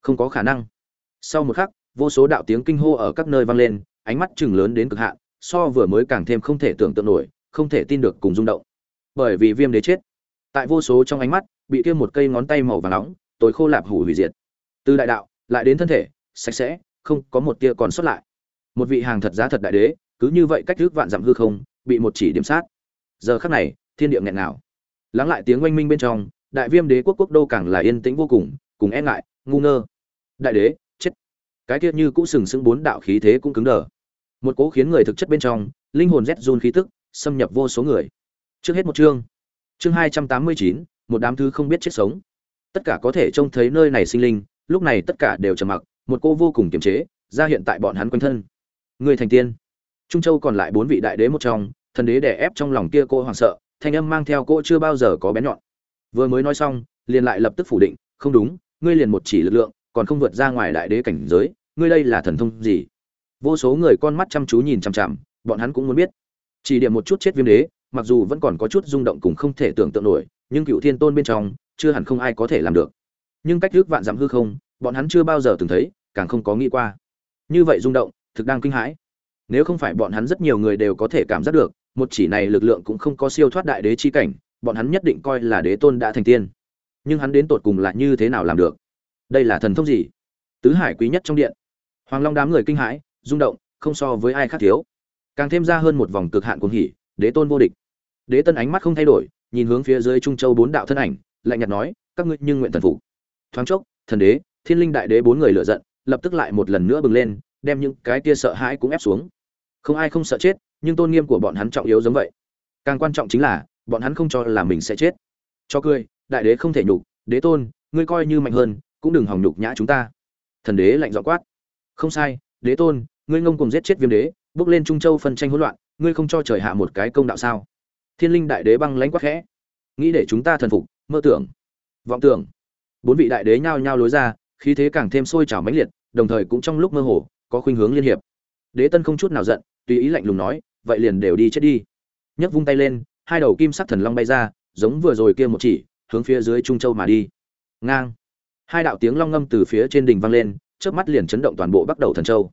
Không có khả năng. Sau một khắc, vô số đạo tiếng kinh hô ở các nơi vang lên, ánh mắt chừng lớn đến cực hạn so vừa mới càng thêm không thể tưởng tượng nổi, không thể tin được cùng rung động. Bởi vì viêm đế chết, tại vô số trong ánh mắt, bị kia một cây ngón tay màu vàng nóng, tối khô lạp hủ hủy diệt. Từ đại đạo, lại đến thân thể, sạch sẽ, không có một tia còn sót lại. Một vị hàng thật giá thật đại đế, cứ như vậy cách trước vạn dặm hư không, bị một chỉ điểm sát. Giờ khắc này, thiên địa nghẹn nào lắng lại tiếng oanh minh bên trong, đại viêm đế quốc quốc đô càng là yên tĩnh vô cùng cùng e ngại, ngu ngơ. Đại đế, chết. Cái kia như cũ sừng sững bốn đạo khí thế cũng cứng đờ một cố khiến người thực chất bên trong, linh hồn rét run khí tức, xâm nhập vô số người. Trước hết một chương. Chương hai trăm tám mươi chín, một đám thứ không biết chết sống. Tất cả có thể trông thấy nơi này sinh linh, lúc này tất cả đều trầm mặc, một cô vô cùng kiềm chế, ra hiện tại bọn hắn quanh thân. Người thành tiên. Trung châu còn lại bốn vị đại đế một trong, thần đế đè ép trong lòng kia cô hoảng sợ, thanh âm mang theo cô chưa bao giờ có bén nhọn. Vừa mới nói xong, liền lại lập tức phủ định, không đúng, ngươi liền một chỉ lực lượng, còn không vượt ra ngoài đại đế cảnh giới, ngươi đây là thần thông gì? Vô số người con mắt chăm chú nhìn chằm chằm, bọn hắn cũng muốn biết. Chỉ điểm một chút chết viêm đế, mặc dù vẫn còn có chút rung động cùng không thể tưởng tượng nổi, nhưng cựu thiên tôn bên trong, chưa hẳn không ai có thể làm được. Nhưng cách thức vạn dặm hư không, bọn hắn chưa bao giờ từng thấy, càng không có nghĩ qua. Như vậy rung động, thực đang kinh hãi. Nếu không phải bọn hắn rất nhiều người đều có thể cảm giác được, một chỉ này lực lượng cũng không có siêu thoát đại đế chi cảnh, bọn hắn nhất định coi là đế tôn đã thành tiên. Nhưng hắn đến tột cùng là như thế nào làm được? Đây là thần thông gì? Tứ hải quý nhất trong điện. Hoàng long đám người kinh hãi rung động, không so với ai khác thiếu. Càng thêm ra hơn một vòng cực hạn cuồng hỉ, đế tôn vô địch. Đế tân ánh mắt không thay đổi, nhìn hướng phía dưới trung châu bốn đạo thân ảnh, lạnh nhạt nói, các ngươi nhưng nguyện thần phục. Thoáng chốc, thần đế, thiên linh đại đế bốn người lựa giận, lập tức lại một lần nữa bừng lên, đem những cái kia sợ hãi cũng ép xuống. Không ai không sợ chết, nhưng tôn nghiêm của bọn hắn trọng yếu giống vậy. Càng quan trọng chính là, bọn hắn không cho là mình sẽ chết. Cho cười, đại đế không thể nhục, đế tôn, ngươi coi như mạnh hơn, cũng đừng hòng nhục nhã chúng ta. Thần đế lạnh dọ quát. Không sai đế tôn, ngươi ngông cùng giết chết viêm đế, bước lên trung châu phân tranh hỗn loạn, ngươi không cho trời hạ một cái công đạo sao? Thiên linh đại đế băng lãnh quắc khẽ. Nghĩ để chúng ta thần phục, mơ tưởng, vọng tưởng. Bốn vị đại đế nhao nhao lối ra, khí thế càng thêm sôi trào mãnh liệt, đồng thời cũng trong lúc mơ hồ, có khuynh hướng liên hiệp. Đế tân không chút nào giận, tùy ý lạnh lùng nói, vậy liền đều đi chết đi. Nhấc vung tay lên, hai đầu kim sắc thần long bay ra, giống vừa rồi kia một chỉ, hướng phía dưới trung châu mà đi. Ngang. Hai đạo tiếng long ngâm từ phía trên đỉnh vang lên chớp mắt liền chấn động toàn bộ bắc đầu thần châu.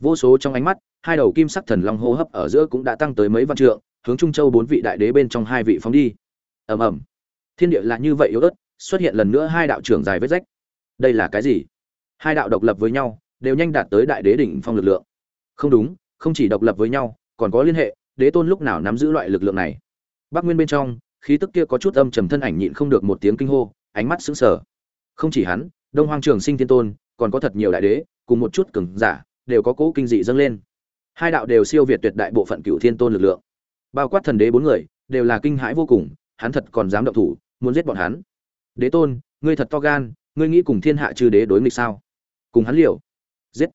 Vô số trong ánh mắt, hai đầu kim sắc thần long hô hấp ở giữa cũng đã tăng tới mấy vạn trượng, hướng trung châu bốn vị đại đế bên trong hai vị phóng đi. Ầm ầm. Thiên địa là như vậy yếu ớt, xuất hiện lần nữa hai đạo trưởng dài vết rách. Đây là cái gì? Hai đạo độc lập với nhau, đều nhanh đạt tới đại đế đỉnh phong lực lượng. Không đúng, không chỉ độc lập với nhau, còn có liên hệ, đế tôn lúc nào nắm giữ loại lực lượng này? Bắc nguyên bên trong, khí tức kia có chút âm trầm thân ảnh nhịn không được một tiếng kinh hô, ánh mắt sững sờ. Không chỉ hắn, đông hoang trường sinh thiên tôn còn có thật nhiều đại đế, cùng một chút cường giả, đều có cỗ kinh dị dâng lên. Hai đạo đều siêu việt tuyệt đại bộ phận cựu thiên tôn lực lượng. Bao quát thần đế bốn người, đều là kinh hãi vô cùng, hắn thật còn dám động thủ, muốn giết bọn hắn. Đế tôn, ngươi thật to gan, ngươi nghĩ cùng thiên hạ chư đế đối nghịch sao? Cùng hắn liều. Giết.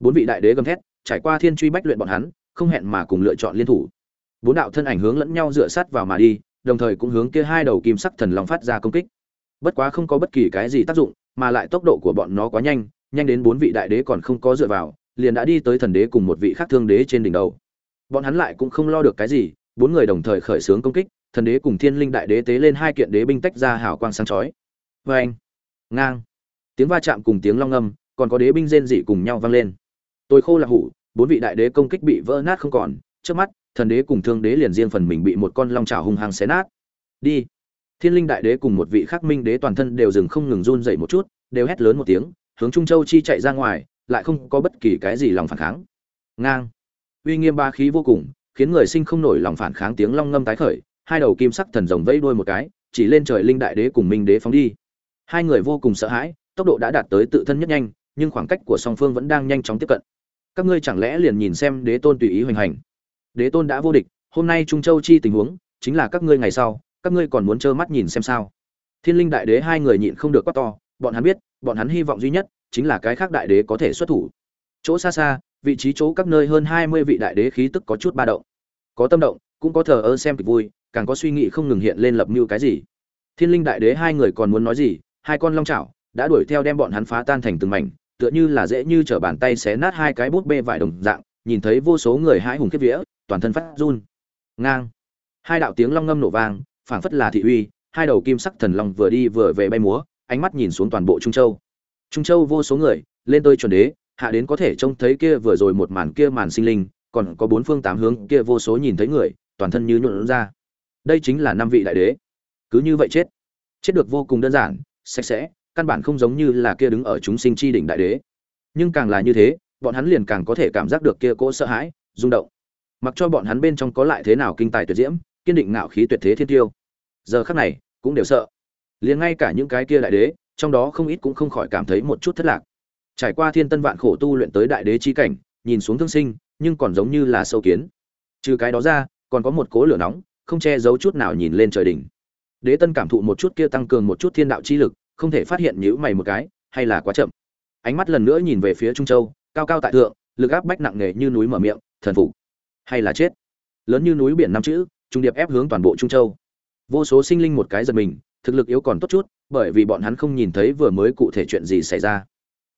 Bốn vị đại đế gầm thét, trải qua thiên truy bách luyện bọn hắn, không hẹn mà cùng lựa chọn liên thủ. Bốn đạo thân ảnh hướng lẫn nhau dựa sát vào mà đi, đồng thời cũng hướng kia hai đầu kim sắc thần long phát ra công kích. Bất quá không có bất kỳ cái gì tác dụng mà lại tốc độ của bọn nó quá nhanh nhanh đến bốn vị đại đế còn không có dựa vào, liền đã đi tới thần đế cùng một vị khác thương đế trên đỉnh đầu. Bọn hắn lại cũng không lo được cái gì, bốn người đồng thời khởi xướng công kích, thần đế cùng thiên linh đại đế tế lên hai kiện đế binh tách ra hào quang sáng chói. Vê anh ngang. Tiếng va chạm cùng tiếng long âm, còn có đế binh rên dị cùng nhau vang lên. Tôi khô là hủ, bốn vị đại đế công kích bị vỡ nát không còn, trước mắt, thần đế cùng thương đế liền riêng phần mình bị một con long trào hung hăng xé nát. Đi thiên linh đại đế cùng một vị khắc minh đế toàn thân đều dừng không ngừng run dậy một chút, đều hét lớn một tiếng, hướng trung châu chi chạy ra ngoài, lại không có bất kỳ cái gì lòng phản kháng. Ngang. Uy nghiêm ba khí vô cùng, khiến người sinh không nổi lòng phản kháng tiếng long ngâm tái khởi, hai đầu kim sắc thần rồng vẫy đuôi một cái, chỉ lên trời linh đại đế cùng minh đế phóng đi. Hai người vô cùng sợ hãi, tốc độ đã đạt tới tự thân nhất nhanh, nhưng khoảng cách của song phương vẫn đang nhanh chóng tiếp cận. Các ngươi chẳng lẽ liền nhìn xem đế tôn tùy ý hoành hành? Đế tôn đã vô địch, hôm nay trung châu chi tình huống, chính là các ngươi ngày sau các ngươi còn muốn trơ mắt nhìn xem sao? Thiên linh đại đế hai người nhịn không được quát to, bọn hắn biết, bọn hắn hy vọng duy nhất chính là cái khác đại đế có thể xuất thủ. Chỗ xa xa, vị trí chỗ các nơi hơn hai mươi vị đại đế khí tức có chút ba động. Có tâm động, cũng có thờ ơ xem kịch vui, càng có suy nghĩ không ngừng hiện lên lập mưu cái gì. Thiên linh đại đế hai người còn muốn nói gì, hai con long chảo đã đuổi theo đem bọn hắn phá tan thành từng mảnh, tựa như là dễ như trở bàn tay xé nát hai cái bút bê vải đồng dạng, nhìn thấy vô số người hãi hùng kiếp vía, toàn thân phát run. Ngang. Hai đạo tiếng long ngâm nổ vang phảng phất là thị uy, hai đầu kim sắc thần long vừa đi vừa về bay múa, ánh mắt nhìn xuống toàn bộ trung châu. Trung châu vô số người, lên tôi chuẩn đế, hạ đến có thể trông thấy kia vừa rồi một màn kia màn sinh linh, còn có bốn phương tám hướng kia vô số nhìn thấy người, toàn thân như nhuộn ra. Đây chính là năm vị đại đế. Cứ như vậy chết. Chết được vô cùng đơn giản, sạch sẽ, căn bản không giống như là kia đứng ở chúng sinh chi đỉnh đại đế. Nhưng càng là như thế, bọn hắn liền càng có thể cảm giác được kia cỗ sợ hãi, rung động. Mặc cho bọn hắn bên trong có lại thế nào kinh tài tuyệt diễm, kiên định ngạo khí tuyệt thế thiên tiêu giờ khắc này, cũng đều sợ. Liền ngay cả những cái kia đại đế, trong đó không ít cũng không khỏi cảm thấy một chút thất lạc. Trải qua thiên tân vạn khổ tu luyện tới đại đế chi cảnh, nhìn xuống thương sinh, nhưng còn giống như là sâu kiến. Trừ cái đó ra, còn có một cố lửa nóng, không che giấu chút nào nhìn lên trời đỉnh. Đế tân cảm thụ một chút kia tăng cường một chút thiên đạo chi lực, không thể phát hiện nhữ mày một cái, hay là quá chậm. Ánh mắt lần nữa nhìn về phía trung châu, cao cao tại thượng, lực áp bách nặng nề như núi mở miệng, thần phục hay là chết. Lớn như núi biển năm chữ, trung điệp ép hướng toàn bộ trung châu vô số sinh linh một cái giật mình, thực lực yếu còn tốt chút, bởi vì bọn hắn không nhìn thấy vừa mới cụ thể chuyện gì xảy ra.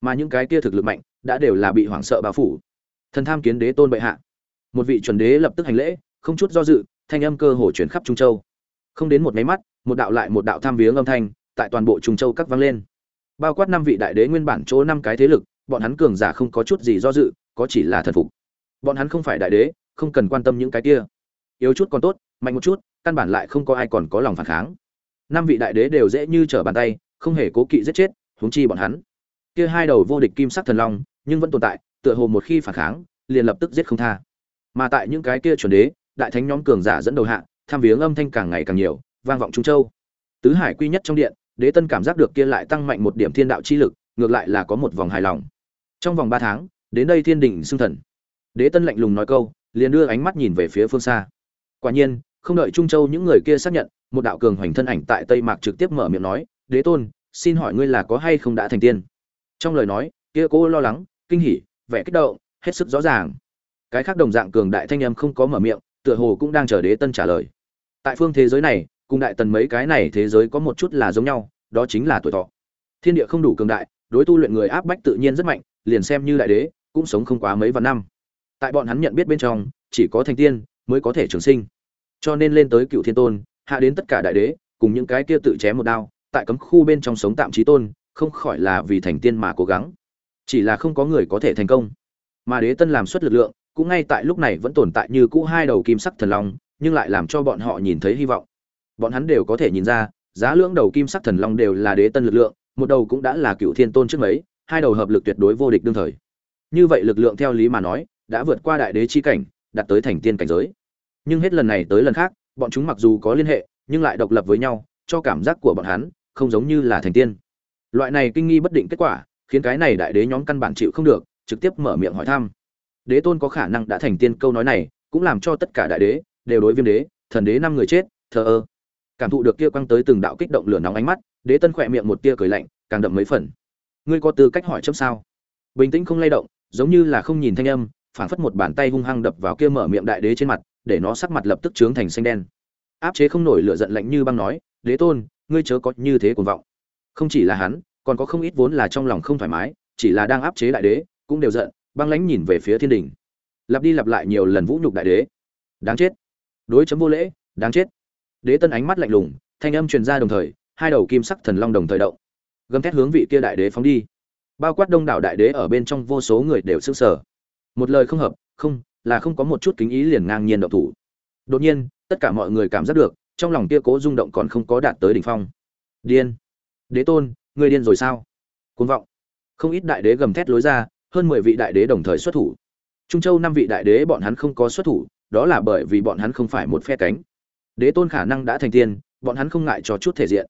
Mà những cái kia thực lực mạnh, đã đều là bị hoảng sợ bao phủ. Thần tham kiến đế tôn bệ hạ. Một vị chuẩn đế lập tức hành lễ, không chút do dự, thanh âm cơ hồ chuyển khắp trung châu. Không đến một máy mắt, một đạo lại một đạo tham viếng âm thanh, tại toàn bộ trung châu các vang lên. Bao quát năm vị đại đế nguyên bản chỗ năm cái thế lực, bọn hắn cường giả không có chút gì do dự, có chỉ là thần phục. Bọn hắn không phải đại đế, không cần quan tâm những cái kia. Yếu chút còn tốt, mạnh một chút căn bản lại không có ai còn có lòng phản kháng. Năm vị đại đế đều dễ như trở bàn tay, không hề cố kỵ giết chết, huống chi bọn hắn. Kia hai đầu vô địch kim sắc thần long, nhưng vẫn tồn tại, tựa hồ một khi phản kháng, liền lập tức giết không tha. Mà tại những cái kia chuẩn đế, đại thánh nhóm cường giả dẫn đầu hạ, tham viếng âm thanh càng ngày càng nhiều, vang vọng trung châu. Tứ hải quy nhất trong điện, đế tân cảm giác được kia lại tăng mạnh một điểm thiên đạo chi lực, ngược lại là có một vòng hài lòng. Trong vòng ba tháng, đến đây thiên đỉnh xưng thần. Đế tân lạnh lùng nói câu, liền đưa ánh mắt nhìn về phía phương xa. Quả nhiên không đợi trung châu những người kia xác nhận, một đạo cường hoành thân ảnh tại tây mạc trực tiếp mở miệng nói, đế tôn, xin hỏi ngươi là có hay không đã thành tiên? Trong lời nói, kia cô lo lắng, kinh hỉ, vẻ kích động, hết sức rõ ràng. Cái khác đồng dạng cường đại thanh em không có mở miệng, tựa hồ cũng đang chờ đế tân trả lời. Tại phương thế giới này, cùng đại tần mấy cái này thế giới có một chút là giống nhau, đó chính là tuổi thọ. Thiên địa không đủ cường đại, đối tu luyện người áp bách tự nhiên rất mạnh, liền xem như đại đế, cũng sống không quá mấy vạn năm. Tại bọn hắn nhận biết bên trong, chỉ có thành tiên mới có thể trường sinh cho nên lên tới cựu thiên tôn, hạ đến tất cả đại đế, cùng những cái kia tự chém một đao, tại cấm khu bên trong sống tạm trí tôn, không khỏi là vì thành tiên mà cố gắng. Chỉ là không có người có thể thành công. Mà đế tân làm suất lực lượng, cũng ngay tại lúc này vẫn tồn tại như cũ hai đầu kim sắc thần long, nhưng lại làm cho bọn họ nhìn thấy hy vọng. Bọn hắn đều có thể nhìn ra, giá lưỡng đầu kim sắc thần long đều là đế tân lực lượng, một đầu cũng đã là cựu thiên tôn trước mấy, hai đầu hợp lực tuyệt đối vô địch đương thời. Như vậy lực lượng theo lý mà nói, đã vượt qua đại đế chi cảnh, đạt tới thành tiên cảnh giới nhưng hết lần này tới lần khác, bọn chúng mặc dù có liên hệ, nhưng lại độc lập với nhau, cho cảm giác của bọn hắn không giống như là thành tiên. Loại này kinh nghi bất định kết quả, khiến cái này đại đế nhóm căn bản chịu không được, trực tiếp mở miệng hỏi thăm. Đế tôn có khả năng đã thành tiên câu nói này, cũng làm cho tất cả đại đế đều đối viêm đế, thần đế năm người chết, thờ ơ. Cảm thụ được kia quăng tới từng đạo kích động lửa nóng ánh mắt, đế tân khỏe miệng một tia cười lạnh, càng đậm mấy phần. Ngươi có tư cách hỏi chấm sao? Bình tĩnh không lay động, giống như là không nhìn thanh âm, phảng phất một bàn tay hung hăng đập vào kia mở miệng đại đế trên mặt để nó sắc mặt lập tức trướng thành xanh đen. Áp chế không nổi lửa giận lạnh như băng nói, đế tôn, ngươi chớ có như thế cuồng vọng. Không chỉ là hắn, còn có không ít vốn là trong lòng không thoải mái, chỉ là đang áp chế đại đế, cũng đều giận, băng lãnh nhìn về phía thiên đình. Lặp đi lặp lại nhiều lần vũ nhục đại đế. Đáng chết. Đối chấm vô lễ, đáng chết. Đế tân ánh mắt lạnh lùng, thanh âm truyền ra đồng thời, hai đầu kim sắc thần long đồng thời động. Gầm thét hướng vị kia đại đế phóng đi. Bao quát đông đảo đại đế ở bên trong vô số người đều sững sờ. Một lời không hợp, không là không có một chút kính ý liền ngang nhiên động thủ. Đột nhiên, tất cả mọi người cảm giác được, trong lòng kia cố rung động còn không có đạt tới đỉnh phong. Điên. Đế tôn, ngươi điên rồi sao? Cuồng vọng. Không ít đại đế gầm thét lối ra, hơn mười vị đại đế đồng thời xuất thủ. Trung châu năm vị đại đế bọn hắn không có xuất thủ, đó là bởi vì bọn hắn không phải một phe cánh. Đế tôn khả năng đã thành tiên, bọn hắn không ngại cho chút thể diện.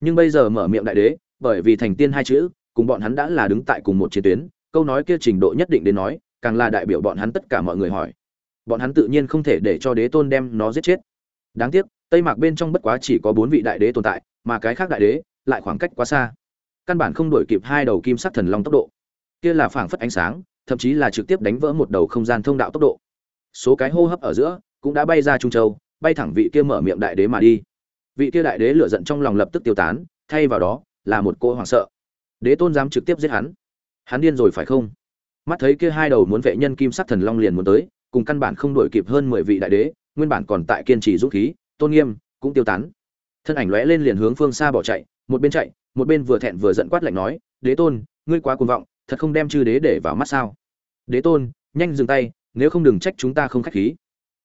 Nhưng bây giờ mở miệng đại đế, bởi vì thành tiên hai chữ, cùng bọn hắn đã là đứng tại cùng một chiến tuyến, câu nói kia trình độ nhất định đến nói càng là đại biểu bọn hắn tất cả mọi người hỏi. Bọn hắn tự nhiên không thể để cho đế tôn đem nó giết chết. Đáng tiếc, tây mạc bên trong bất quá chỉ có bốn vị đại đế tồn tại, mà cái khác đại đế lại khoảng cách quá xa. Căn bản không đổi kịp hai đầu kim sắc thần long tốc độ. Kia là phảng phất ánh sáng, thậm chí là trực tiếp đánh vỡ một đầu không gian thông đạo tốc độ. Số cái hô hấp ở giữa cũng đã bay ra trung châu, bay thẳng vị kia mở miệng đại đế mà đi. Vị kia đại đế lửa giận trong lòng lập tức tiêu tán, thay vào đó là một cô hoảng sợ. Đế tôn dám trực tiếp giết hắn. Hắn điên rồi phải không? Mắt thấy kia hai đầu muốn vệ nhân kim sắc thần long liền muốn tới, cùng căn bản không đổi kịp hơn mười vị đại đế, nguyên bản còn tại kiên trì dũng khí, tôn nghiêm, cũng tiêu tán. Thân ảnh lóe lên liền hướng phương xa bỏ chạy, một bên chạy, một bên vừa thẹn vừa giận quát lạnh nói, đế tôn, ngươi quá cuồng vọng, thật không đem chư đế để vào mắt sao? Đế tôn, nhanh dừng tay, nếu không đừng trách chúng ta không khách khí.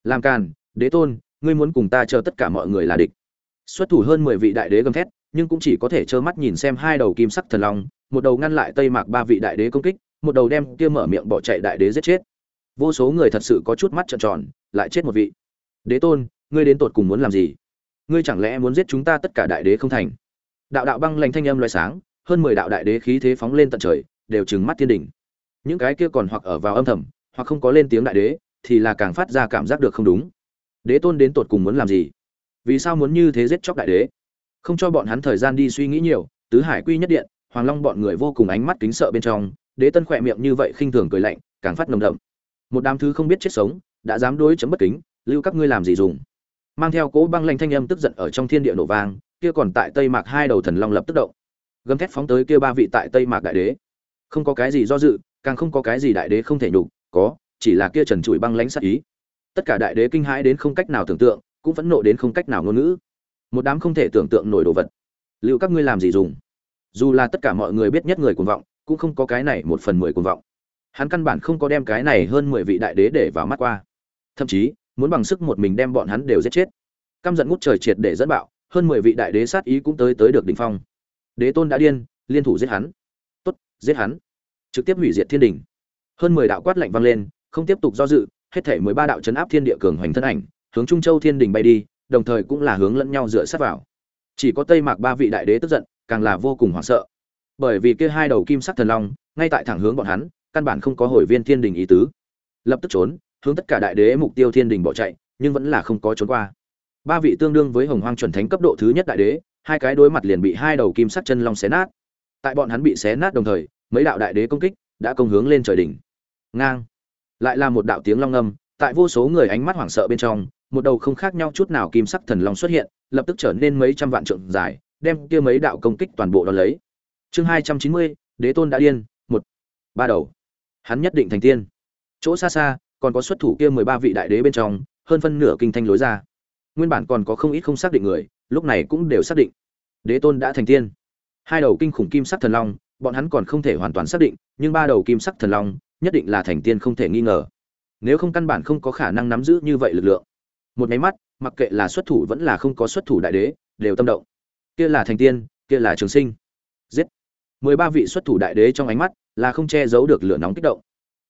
Làm càn, đế tôn, ngươi muốn cùng ta chờ tất cả mọi người là địch. Xuất thủ hơn mười vị đại đế gầm thét, nhưng cũng chỉ có thể trơ mắt nhìn xem hai đầu kim sắc thần long, một đầu ngăn lại tây mạc ba vị đại đế công kích một đầu đem kia mở miệng bỏ chạy đại đế giết chết. Vô số người thật sự có chút mắt trợn tròn, lại chết một vị. Đế tôn, ngươi đến tột cùng muốn làm gì? Ngươi chẳng lẽ muốn giết chúng ta tất cả đại đế không thành? Đạo đạo băng lanh thanh âm loại sáng, hơn mười đạo đại đế khí thế phóng lên tận trời, đều trừng mắt thiên đỉnh. Những cái kia còn hoặc ở vào âm thầm, hoặc không có lên tiếng đại đế, thì là càng phát ra cảm giác được không đúng. Đế tôn đến tột cùng muốn làm gì? Vì sao muốn như thế giết chóc đại đế? Không cho bọn hắn thời gian đi suy nghĩ nhiều, tứ hải quy nhất điện, hoàng long bọn người vô cùng ánh mắt kính sợ bên trong đế tân khỏe miệng như vậy khinh thường cười lạnh, càng phát nồng đậm. Một đám thứ không biết chết sống, đã dám đối chấm bất kính, lưu các ngươi làm gì dùng? Mang theo cỗ băng lanh thanh âm tức giận ở trong thiên địa nổ vang, kia còn tại tây mạc hai đầu thần long lập tức động. Gầm thét phóng tới kia ba vị tại tây mạc đại đế. Không có cái gì do dự, càng không có cái gì đại đế không thể nhục, có, chỉ là kia trần trụi băng lãnh sát ý. Tất cả đại đế kinh hãi đến không cách nào tưởng tượng, cũng phẫn nộ đến không cách nào ngôn ngữ. Một đám không thể tưởng tượng nổi đồ vật. Liệu các ngươi làm gì dùng? Dù là tất cả mọi người biết nhất người cuồng vọng cũng không có cái này một phần mười cuồng vọng. Hắn căn bản không có đem cái này hơn mười vị đại đế để vào mắt qua. Thậm chí, muốn bằng sức một mình đem bọn hắn đều giết chết. Căm giận ngút trời triệt để dẫn bạo, hơn mười vị đại đế sát ý cũng tới tới được đỉnh phong. Đế tôn đã điên, liên thủ giết hắn. Tốt, giết hắn. Trực tiếp hủy diệt thiên đình. Hơn mười đạo quát lạnh vang lên, không tiếp tục do dự, hết thể mười ba đạo chấn áp thiên địa cường hoành thân ảnh, hướng trung châu thiên đình bay đi, đồng thời cũng là hướng lẫn nhau dựa sát vào. Chỉ có tây mạc ba vị đại đế tức giận, càng là vô cùng hoảng sợ bởi vì kia hai đầu kim sắc thần long, ngay tại thẳng hướng bọn hắn, căn bản không có hồi viên thiên đình ý tứ. Lập tức trốn, hướng tất cả đại đế mục tiêu thiên đình bỏ chạy, nhưng vẫn là không có trốn qua. Ba vị tương đương với hồng hoang chuẩn thánh cấp độ thứ nhất đại đế, hai cái đối mặt liền bị hai đầu kim sắc chân long xé nát. Tại bọn hắn bị xé nát đồng thời, mấy đạo đại đế công kích đã công hướng lên trời đỉnh. Ngang. Lại là một đạo tiếng long âm, tại vô số người ánh mắt hoảng sợ bên trong, một đầu không khác nhau chút nào kim sắc thần long xuất hiện, lập tức trở nên mấy trăm vạn trượng dài, đem kia mấy đạo công kích toàn bộ đón lấy chương hai trăm chín mươi, đế tôn đã điên, một. Ba đầu. Hắn nhất định thành tiên. Chỗ xa xa, còn có xuất thủ kia mười ba vị đại đế bên trong, hơn phân nửa kinh thanh lối ra. Nguyên bản còn có không ít không xác định người, lúc này cũng đều xác định. Đế tôn đã thành tiên. Hai đầu kinh khủng kim sắc thần long, bọn hắn còn không thể hoàn toàn xác định, nhưng ba đầu kim sắc thần long, nhất định là thành tiên không thể nghi ngờ. Nếu không căn bản không có khả năng nắm giữ như vậy lực lượng. Một máy mắt, mặc kệ là xuất thủ vẫn là không có xuất thủ đại đế, đều tâm động. Kia là thành tiên, kia là trường sinh. Giết mười ba vị xuất thủ đại đế trong ánh mắt là không che giấu được lửa nóng kích động.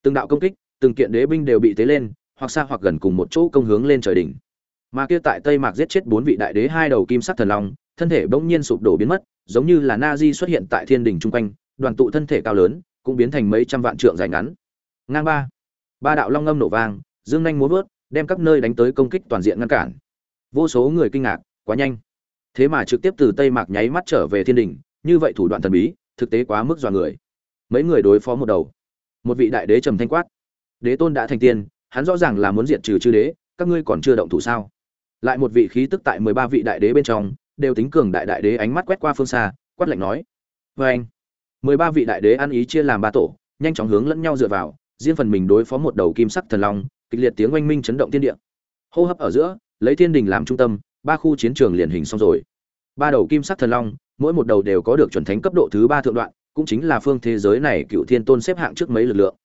Từng đạo công kích, từng kiện đế binh đều bị tế lên, hoặc xa hoặc gần cùng một chỗ công hướng lên trời đỉnh. Mà kia tại tây mạc giết chết bốn vị đại đế hai đầu kim sắc thần long, thân thể bỗng nhiên sụp đổ biến mất, giống như là na di xuất hiện tại thiên đình chung quanh, đoàn tụ thân thể cao lớn, cũng biến thành mấy trăm vạn trượng dài ngắn. Ngang ba. Ba đạo long ngâm nổ vang, dương nhanh muốn vớt, đem các nơi đánh tới công kích toàn diện ngăn cản. Vô số người kinh ngạc, quá nhanh. Thế mà trực tiếp từ tây mạc nháy mắt trở về thiên đình như vậy thủ đoạn thần bí thực tế quá mức dọa người. Mấy người đối phó một đầu. Một vị đại đế trầm thanh quát. Đế tôn đã thành tiên, hắn rõ ràng là muốn diệt trừ chư đế, các ngươi còn chưa động thủ sao? Lại một vị khí tức tại mười ba vị đại đế bên trong, đều tính cường đại đại đế ánh mắt quét qua phương xa, quát lạnh nói. Vê anh mười ba vị đại đế ăn ý chia làm ba tổ, nhanh chóng hướng lẫn nhau dựa vào, riêng phần mình đối phó một đầu kim sắc thần long, kịch liệt tiếng oanh minh chấn động thiên địa. Hô hấp ở giữa, lấy thiên đình làm trung tâm, ba khu chiến trường liền hình xong rồi. Ba đầu kim sắc thần long mỗi một đầu đều có được chuẩn thánh cấp độ thứ ba thượng đoạn, cũng chính là phương thế giới này cựu thiên tôn xếp hạng trước mấy lực lượng.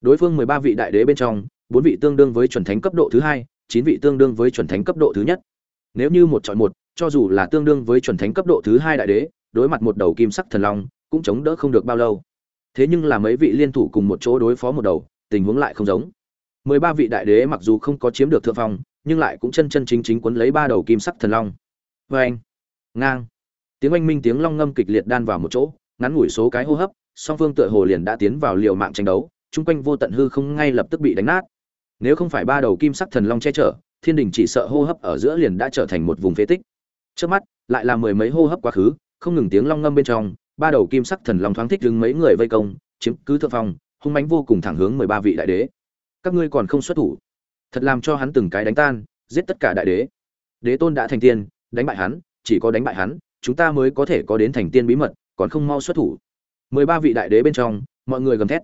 Đối phương mười ba vị đại đế bên trong, bốn vị tương đương với chuẩn thánh cấp độ thứ hai, chín vị tương đương với chuẩn thánh cấp độ thứ nhất. Nếu như một chọn một, cho dù là tương đương với chuẩn thánh cấp độ thứ hai đại đế, đối mặt một đầu kim sắc thần long, cũng chống đỡ không được bao lâu. Thế nhưng là mấy vị liên thủ cùng một chỗ đối phó một đầu, tình huống lại không giống. Mười ba vị đại đế mặc dù không có chiếm được thượng phong, nhưng lại cũng chân chân chính chính quấn lấy ba đầu kim sắc thần long. Vê anh. Ngang tiếng oanh minh tiếng long ngâm kịch liệt đan vào một chỗ, ngắn ngủi số cái hô hấp, song phương tựa hồ liền đã tiến vào liều mạng tranh đấu, chung quanh vô tận hư không ngay lập tức bị đánh nát. Nếu không phải ba đầu kim sắc thần long che chở, thiên đình chỉ sợ hô hấp ở giữa liền đã trở thành một vùng phế tích. Trước mắt, lại là mười mấy hô hấp quá khứ, không ngừng tiếng long ngâm bên trong, ba đầu kim sắc thần long thoáng thích đứng mấy người vây công, chiếm cứ thượng phong, hung mãnh vô cùng thẳng hướng mười ba vị đại đế. Các ngươi còn không xuất thủ. Thật làm cho hắn từng cái đánh tan, giết tất cả đại đế. Đế tôn đã thành tiên, đánh bại hắn, chỉ có đánh bại hắn chúng ta mới có thể có đến thành tiên bí mật, còn không mau xuất thủ. Mười ba vị đại đế bên trong, mọi người gầm thét.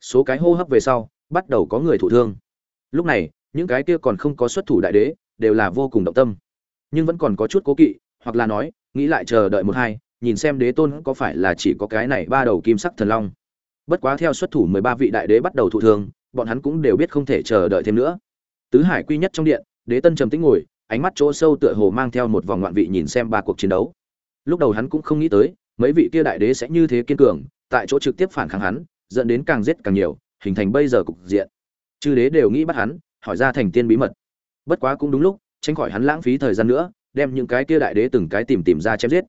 Số cái hô hấp về sau, bắt đầu có người thụ thương. Lúc này, những cái kia còn không có xuất thủ đại đế, đều là vô cùng động tâm. Nhưng vẫn còn có chút cố kỵ, hoặc là nói, nghĩ lại chờ đợi một hai, nhìn xem đế tôn có phải là chỉ có cái này ba đầu kim sắc thần long. Bất quá theo xuất thủ mười ba vị đại đế bắt đầu thụ thương, bọn hắn cũng đều biết không thể chờ đợi thêm nữa. Tứ hải quy nhất trong điện, đế tân trầm tĩnh ngồi, ánh mắt chỗ sâu tựa hồ mang theo một vòng ngoạn vị nhìn xem ba cuộc chiến đấu lúc đầu hắn cũng không nghĩ tới, mấy vị kia đại đế sẽ như thế kiên cường, tại chỗ trực tiếp phản kháng hắn, dẫn đến càng giết càng nhiều, hình thành bây giờ cục diện. Chư đế đều nghĩ bắt hắn, hỏi ra thành tiên bí mật. Bất quá cũng đúng lúc, tránh khỏi hắn lãng phí thời gian nữa, đem những cái kia đại đế từng cái tìm tìm ra chém giết.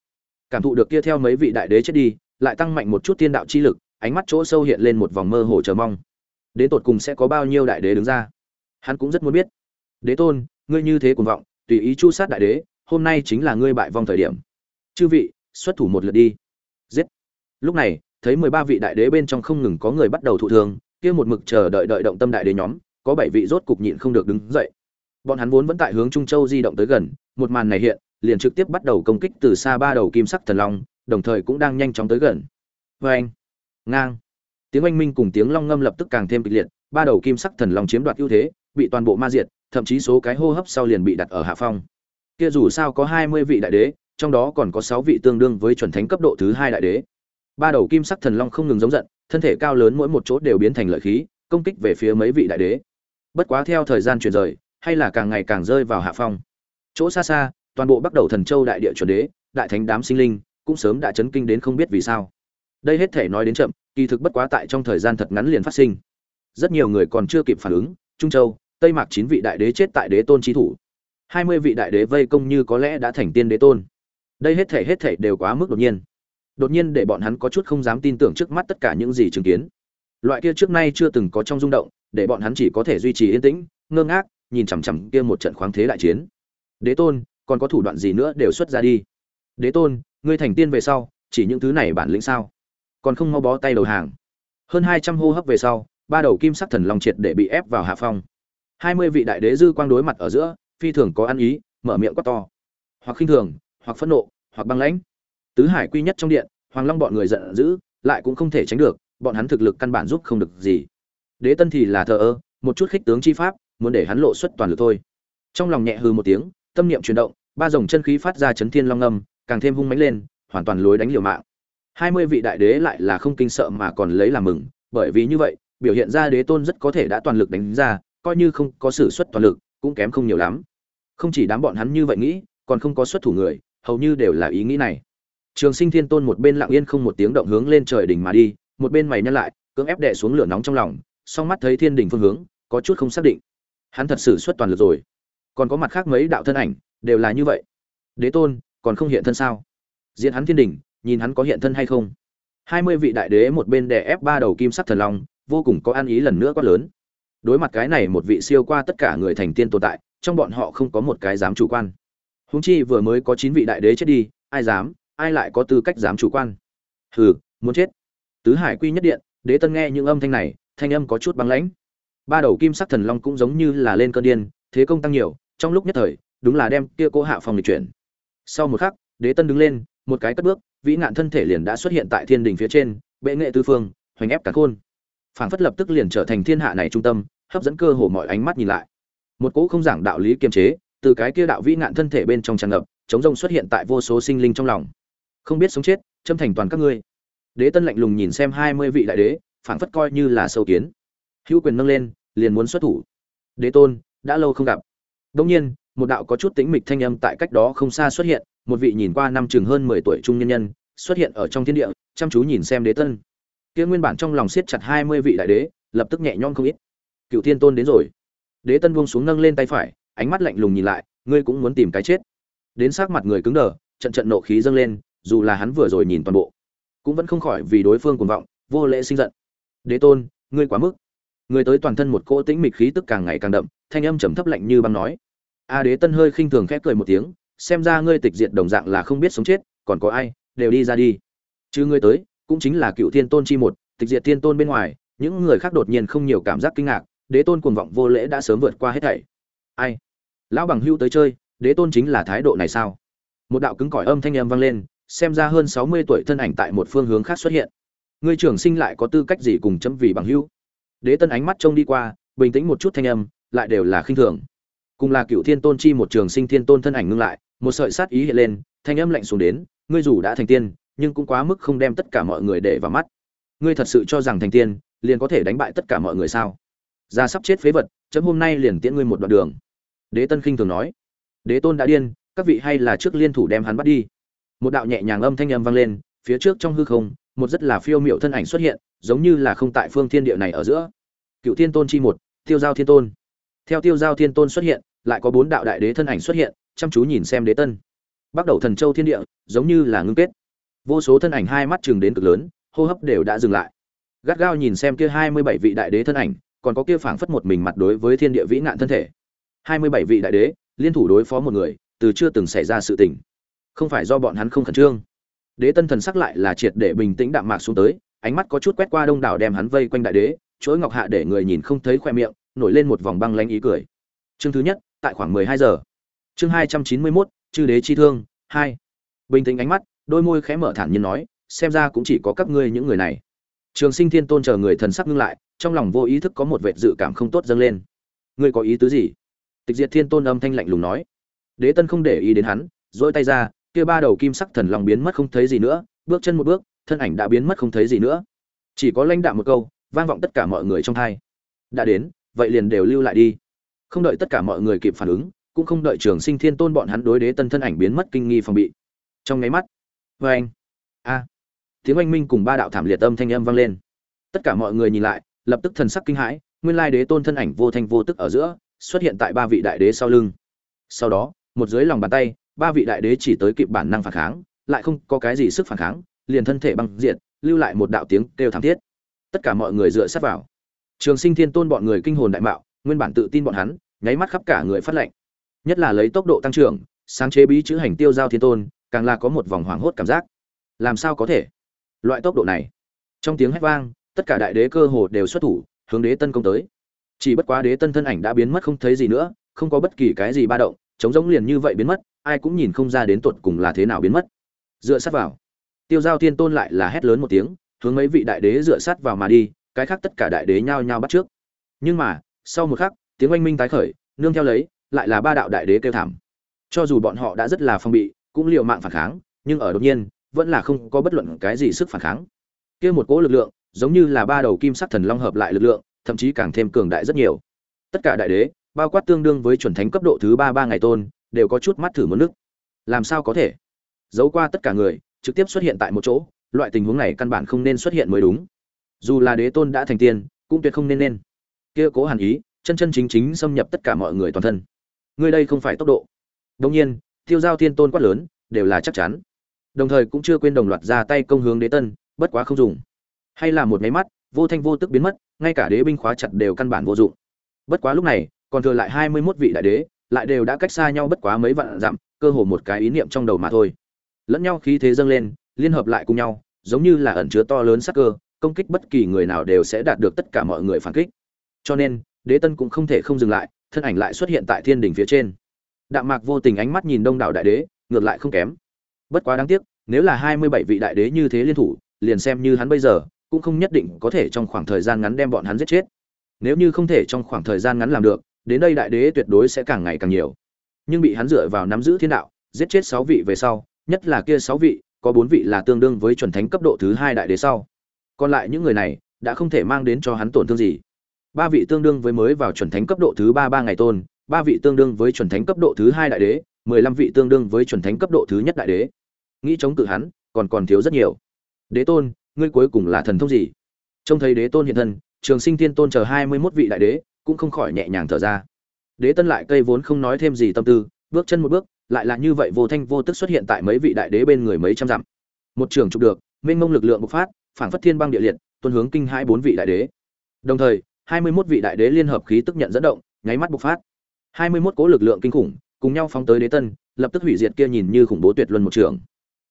Cảm thụ được kia theo mấy vị đại đế chết đi, lại tăng mạnh một chút tiên đạo chi lực, ánh mắt chỗ sâu hiện lên một vòng mơ hồ chờ mong. Đến tột cùng sẽ có bao nhiêu đại đế đứng ra? Hắn cũng rất muốn biết. Đế tôn, ngươi như thế cuồng vọng, tùy ý chu sát đại đế, hôm nay chính là ngươi bại vong thời điểm chư vị, xuất thủ một lượt đi. Giết. Lúc này, thấy mười ba vị đại đế bên trong không ngừng có người bắt đầu thụ thương, kia một mực chờ đợi đợi động tâm đại đế nhóm, có bảy vị rốt cục nhịn không được đứng dậy. Bọn hắn vốn vẫn tại hướng trung châu di động tới gần, một màn này hiện, liền trực tiếp bắt đầu công kích từ xa ba đầu kim sắc thần long, đồng thời cũng đang nhanh chóng tới gần. Vê anh, ngang. Tiếng oanh minh cùng tiếng long ngâm lập tức càng thêm kịch liệt, ba đầu kim sắc thần long chiếm đoạt ưu thế, bị toàn bộ ma diệt, thậm chí số cái hô hấp sau liền bị đặt ở hạ phong. Kia dù sao có hai mươi vị đại đế trong đó còn có sáu vị tương đương với chuẩn thánh cấp độ thứ hai đại đế. Ba đầu kim sắc thần long không ngừng giống giận, thân thể cao lớn mỗi một chỗ đều biến thành lợi khí, công kích về phía mấy vị đại đế. Bất quá theo thời gian chuyển rời, hay là càng ngày càng rơi vào hạ phong. Chỗ xa xa, toàn bộ bắt đầu thần châu đại địa chuẩn đế, đại thánh đám sinh linh, cũng sớm đã chấn kinh đến không biết vì sao. Đây hết thể nói đến chậm, kỳ thực bất quá tại trong thời gian thật ngắn liền phát sinh. Rất nhiều người còn chưa kịp phản ứng, trung châu, tây mạc chín vị đại đế chết tại đế tôn trí thủ. Hai mươi vị đại đế vây công như có lẽ đã thành tiên đế tôn đây hết thể hết thể đều quá mức đột nhiên. Đột nhiên để bọn hắn có chút không dám tin tưởng trước mắt tất cả những gì chứng kiến. Loại kia trước nay chưa từng có trong rung động, để bọn hắn chỉ có thể duy trì yên tĩnh, ngơ ngác, nhìn chằm chằm kia một trận khoáng thế đại chiến. Đế tôn, còn có thủ đoạn gì nữa đều xuất ra đi. Đế tôn, ngươi thành tiên về sau, chỉ những thứ này bản lĩnh sao? Còn không mau bó tay đầu hàng. Hơn hai trăm hô hấp về sau, ba đầu kim sắc thần long triệt để bị ép vào hạ phong. Hai mươi vị đại đế dư quang đối mặt ở giữa, phi thường có ăn ý, mở miệng quát to. Hoặc khinh thường hoặc phẫn nộ, hoặc băng lãnh. Tứ hải quy nhất trong điện, hoàng long bọn người giận dữ, lại cũng không thể tránh được, bọn hắn thực lực căn bản giúp không được gì. Đế tân thì là thờ ơ, một chút khích tướng chi pháp, muốn để hắn lộ xuất toàn lực thôi. Trong lòng nhẹ hư một tiếng, tâm niệm chuyển động, ba dòng chân khí phát ra chấn thiên long âm, càng thêm hung mãnh lên, hoàn toàn lối đánh liều mạng. Hai mươi vị đại đế lại là không kinh sợ mà còn lấy làm mừng, bởi vì như vậy, biểu hiện ra đế tôn rất có thể đã toàn lực đánh ra, coi như không có sử xuất toàn lực, cũng kém không nhiều lắm. Không chỉ đám bọn hắn như vậy nghĩ, còn không có xuất thủ người hầu như đều là ý nghĩ này. Trường sinh thiên tôn một bên lặng yên không một tiếng động hướng lên trời đỉnh mà đi, một bên mày nhăn lại, cưỡng ép đệ xuống lửa nóng trong lòng, song mắt thấy thiên đỉnh phương hướng, có chút không xác định. Hắn thật sự xuất toàn lực rồi. Còn có mặt khác mấy đạo thân ảnh, đều là như vậy. Đế tôn, còn không hiện thân sao? Diện hắn thiên đỉnh, nhìn hắn có hiện thân hay không? Hai mươi vị đại đế một bên đè ép ba đầu kim sắc thần long, vô cùng có ăn ý lần nữa quá lớn. Đối mặt cái này một vị siêu qua tất cả người thành tiên tồn tại, trong bọn họ không có một cái dám chủ quan. Huống chi vừa mới có chín vị đại đế chết đi, ai dám, ai lại có tư cách dám chủ quan? Hừ, muốn chết. Tứ hải quy nhất điện, đế tân nghe những âm thanh này, thanh âm có chút băng lãnh. Ba đầu kim sắc thần long cũng giống như là lên cơn điên, thế công tăng nhiều, trong lúc nhất thời, đúng là đem kia cô hạ phòng lịch chuyển. Sau một khắc, đế tân đứng lên, một cái cất bước, vĩ ngạn thân thể liền đã xuất hiện tại thiên đỉnh phía trên, bệ nghệ tứ phương, hoành ép cả khôn. Phảng phất lập tức liền trở thành thiên hạ này trung tâm, hấp dẫn cơ hồ mọi ánh mắt nhìn lại. Một cỗ không giảng đạo lý kiềm chế từ cái kia đạo vĩ ngạn thân thể bên trong tràn ngập, chống rông xuất hiện tại vô số sinh linh trong lòng. Không biết sống chết, châm thành toàn các ngươi. Đế tân lạnh lùng nhìn xem hai mươi vị đại đế, phảng phất coi như là sâu kiến. Hữu quyền nâng lên, liền muốn xuất thủ. Đế tôn, đã lâu không gặp. Đông nhiên, một đạo có chút tĩnh mịch thanh âm tại cách đó không xa xuất hiện, một vị nhìn qua năm chừng hơn mười tuổi trung nhân nhân, xuất hiện ở trong thiên địa, chăm chú nhìn xem đế tân. Kia nguyên bản trong lòng siết chặt hai mươi vị đại đế, lập tức nhẹ nhõm không ít. Cựu thiên tôn đến rồi. Đế tân buông xuống nâng lên tay phải ánh mắt lạnh lùng nhìn lại, ngươi cũng muốn tìm cái chết? Đến sắc mặt người cứng đờ, trận trận nộ khí dâng lên, dù là hắn vừa rồi nhìn toàn bộ, cũng vẫn không khỏi vì đối phương cuồng vọng, vô lễ sinh giận. Đế tôn, ngươi quá mức. Người tới toàn thân một cỗ tĩnh mịch khí tức càng ngày càng đậm, thanh âm trầm thấp lạnh như băng nói. A đế tân hơi khinh thường khép cười một tiếng, xem ra ngươi tịch diệt đồng dạng là không biết sống chết, còn có ai, đều đi ra đi. Chứ ngươi tới, cũng chính là cựu thiên tôn chi một, tịch diệt thiên tôn bên ngoài, những người khác đột nhiên không nhiều cảm giác kinh ngạc, đế tôn cuồng vọng vô lễ đã sớm vượt qua hết thảy. Ai lão bằng hưu tới chơi, đế tôn chính là thái độ này sao? Một đạo cứng cỏi âm thanh âm vang lên, xem ra hơn sáu mươi tuổi thân ảnh tại một phương hướng khác xuất hiện. Ngươi trưởng sinh lại có tư cách gì cùng chấm vì bằng hưu đế tân ánh mắt trông đi qua, bình tĩnh một chút thanh âm, lại đều là khinh thường. Cùng là cựu thiên tôn chi một trường sinh thiên tôn thân ảnh ngưng lại, một sợi sát ý hiện lên, thanh âm lạnh xuống đến, ngươi dù đã thành tiên, nhưng cũng quá mức không đem tất cả mọi người để vào mắt. Ngươi thật sự cho rằng thành tiên, liền có thể đánh bại tất cả mọi người sao? Ra sắp chết phế vật, chấm hôm nay liền tiễn ngươi một đoạn đường đế tân khinh thường nói. Đế tôn đã điên, các vị hay là trước liên thủ đem hắn bắt đi. Một đạo nhẹ nhàng âm thanh âm vang lên, phía trước trong hư không, một rất là phiêu miệu thân ảnh xuất hiện, giống như là không tại phương thiên địa này ở giữa. Cựu thiên tôn chi một, tiêu giao thiên tôn. Theo tiêu giao thiên tôn xuất hiện, lại có bốn đạo đại đế thân ảnh xuất hiện, chăm chú nhìn xem đế tân. Bắt đầu thần châu thiên địa, giống như là ngưng kết. Vô số thân ảnh hai mắt chừng đến cực lớn, hô hấp đều đã dừng lại. Gắt gao nhìn xem kia hai mươi bảy vị đại đế thân ảnh, còn có kia phảng phất một mình mặt đối với thiên địa vĩ nạn thân thể hai mươi bảy vị đại đế, liên thủ đối phó một người, từ chưa từng xảy ra sự tình. Không phải do bọn hắn không khẩn trương. Đế tân thần sắc lại là triệt để bình tĩnh đạm mạc xuống tới, ánh mắt có chút quét qua đông đảo đem hắn vây quanh đại đế, chuỗi ngọc hạ để người nhìn không thấy khoe miệng, nổi lên một vòng băng lanh ý cười. Chương thứ nhất, tại khoảng mười hai giờ. Chương hai trăm chín mươi mốt, chư đế chi thương, hai. Bình tĩnh ánh mắt, đôi môi khẽ mở thản nhiên nói, xem ra cũng chỉ có các ngươi những người này. Trường sinh thiên tôn chờ người thần sắc ngưng lại, trong lòng vô ý thức có một vệt dự cảm không tốt dâng lên. Ngươi có ý tứ gì? Tịch diệt thiên tôn âm thanh lạnh lùng nói. Đế tân không để ý đến hắn dỗi tay ra, kia ba đầu kim sắc thần lòng biến mất không thấy gì nữa, bước chân một bước, thân ảnh đã biến mất không thấy gì nữa. Chỉ có lãnh đạm một câu, vang vọng tất cả mọi người trong thai. Đã đến, vậy liền đều lưu lại đi. Không đợi tất cả mọi người kịp phản ứng, cũng không đợi trường sinh thiên tôn bọn hắn đối đế tân thân ảnh biến mất kinh nghi phòng bị. Trong nháy mắt vê anh, a, tiếng oanh minh cùng ba đạo thảm liệt âm thanh âm vang lên. Tất cả mọi người nhìn lại, lập tức thần sắc kinh hãi, nguyên lai đế tôn thân ảnh vô thanh vô tức ở giữa xuất hiện tại ba vị đại đế sau lưng. Sau đó, một dưới lòng bàn tay, ba vị đại đế chỉ tới kịp bản năng phản kháng, lại không có cái gì sức phản kháng, liền thân thể băng diệt, lưu lại một đạo tiếng kêu thảm thiết. Tất cả mọi người dựa sát vào. Trường sinh thiên tôn bọn người kinh hồn đại mạo, nguyên bản tự tin bọn hắn, nháy mắt khắp cả người phát lệnh. Nhất là lấy tốc độ tăng trưởng, sáng chế bí chữ hành tiêu giao thiên tôn, càng là có một vòng hoảng hốt cảm giác. Làm sao có thể? Loại tốc độ này. Trong tiếng hét vang, tất cả đại đế cơ hồ đều xuất thủ, hướng đế tân công tới chỉ bất quá đế tân thân ảnh đã biến mất không thấy gì nữa, không có bất kỳ cái gì ba động chống giống liền như vậy biến mất, ai cũng nhìn không ra đến tột cùng là thế nào biến mất. Dựa sát vào. Tiêu giao thiên tôn lại là hét lớn một tiếng, hướng mấy vị đại đế dựa sát vào mà đi, cái khác tất cả đại đế nhao nhao bắt trước. Nhưng mà, sau một khắc, tiếng oanh minh tái khởi, nương theo lấy, lại là ba đạo đại đế kêu thảm. Cho dù bọn họ đã rất là phong bị, cũng liều mạng phản kháng, nhưng ở đột nhiên, vẫn là không có bất luận cái gì sức phản kháng. Kia một cỗ lực lượng, giống như là ba đầu kim sắc thần long hợp lại lực lượng thậm chí càng thêm cường đại rất nhiều. Tất cả đại đế, bao quát tương đương với chuẩn thánh cấp độ thứ ba ba ngày tôn, đều có chút mắt thử mất nước. Làm sao có thể? Giấu qua tất cả người, trực tiếp xuất hiện tại một chỗ, loại tình huống này căn bản không nên xuất hiện mới đúng. Dù là đế tôn đã thành tiên, cũng tuyệt không nên nên. Kia cố hàn ý, chân chân chính chính xâm nhập tất cả mọi người toàn thân. Ngươi đây không phải tốc độ. Đông nhiên, tiêu giao thiên tôn quát lớn, đều là chắc chắn. Đồng thời cũng chưa quên đồng loạt ra tay công hướng đế tân, bất quá không dùng. Hay là một máy mắt, vô thanh vô tức biến mất ngay cả đế binh khóa chặt đều căn bản vô dụng. Bất quá lúc này, còn thừa lại hai mươi 21 vị đại đế, lại đều đã cách xa nhau bất quá mấy vạn dặm, cơ hồ một cái ý niệm trong đầu mà thôi. Lẫn nhau khí thế dâng lên, liên hợp lại cùng nhau, giống như là ẩn chứa to lớn sát cơ, công kích bất kỳ người nào đều sẽ đạt được tất cả mọi người phản kích. Cho nên, đế tân cũng không thể không dừng lại, thân ảnh lại xuất hiện tại thiên đỉnh phía trên. Đạm mạc vô tình ánh mắt nhìn đông đảo đại đế, ngược lại không kém. Bất quá đáng tiếc, nếu là hai mươi bảy vị đại đế như thế liên thủ, liền xem như hắn bây giờ cũng không nhất định có thể trong khoảng thời gian ngắn đem bọn hắn giết chết. Nếu như không thể trong khoảng thời gian ngắn làm được, đến đây đại đế tuyệt đối sẽ càng ngày càng nhiều. Nhưng bị hắn dựa vào nắm giữ thiên đạo, giết chết sáu vị về sau, nhất là kia sáu vị, có bốn vị là tương đương với chuẩn thánh cấp độ thứ hai đại đế sau. Còn lại những người này, đã không thể mang đến cho hắn tổn thương gì. Ba vị tương đương với mới vào chuẩn thánh cấp độ thứ ba ba ngày tôn, ba vị tương đương với chuẩn thánh cấp độ thứ hai đại đế, mười lăm vị tương đương với chuẩn thánh cấp độ thứ nhất đại đế. Nghĩ chống cự hắn, còn còn thiếu rất nhiều. Đế tôn ngươi cuối cùng là thần thông gì? Trông thấy đế tôn hiện thân, trường sinh tiên tôn chờ hai mươi mốt vị đại đế cũng không khỏi nhẹ nhàng thở ra. Đế tân lại cây vốn không nói thêm gì tâm tư, bước chân một bước, lại là như vậy vô thanh vô tức xuất hiện tại mấy vị đại đế bên người mấy trăm dặm. Một trường trục được, mênh mông lực lượng bộc phát, phảng phất thiên băng địa liệt tuân hướng kinh hai bốn vị đại đế. Đồng thời, hai mươi mốt vị đại đế liên hợp khí tức nhận dẫn động, nháy mắt bộc phát. hai mươi mốt cố lực lượng kinh khủng, cùng nhau phóng tới đế tân, lập tức hủy diệt kia nhìn như khủng bố tuyệt luân một trường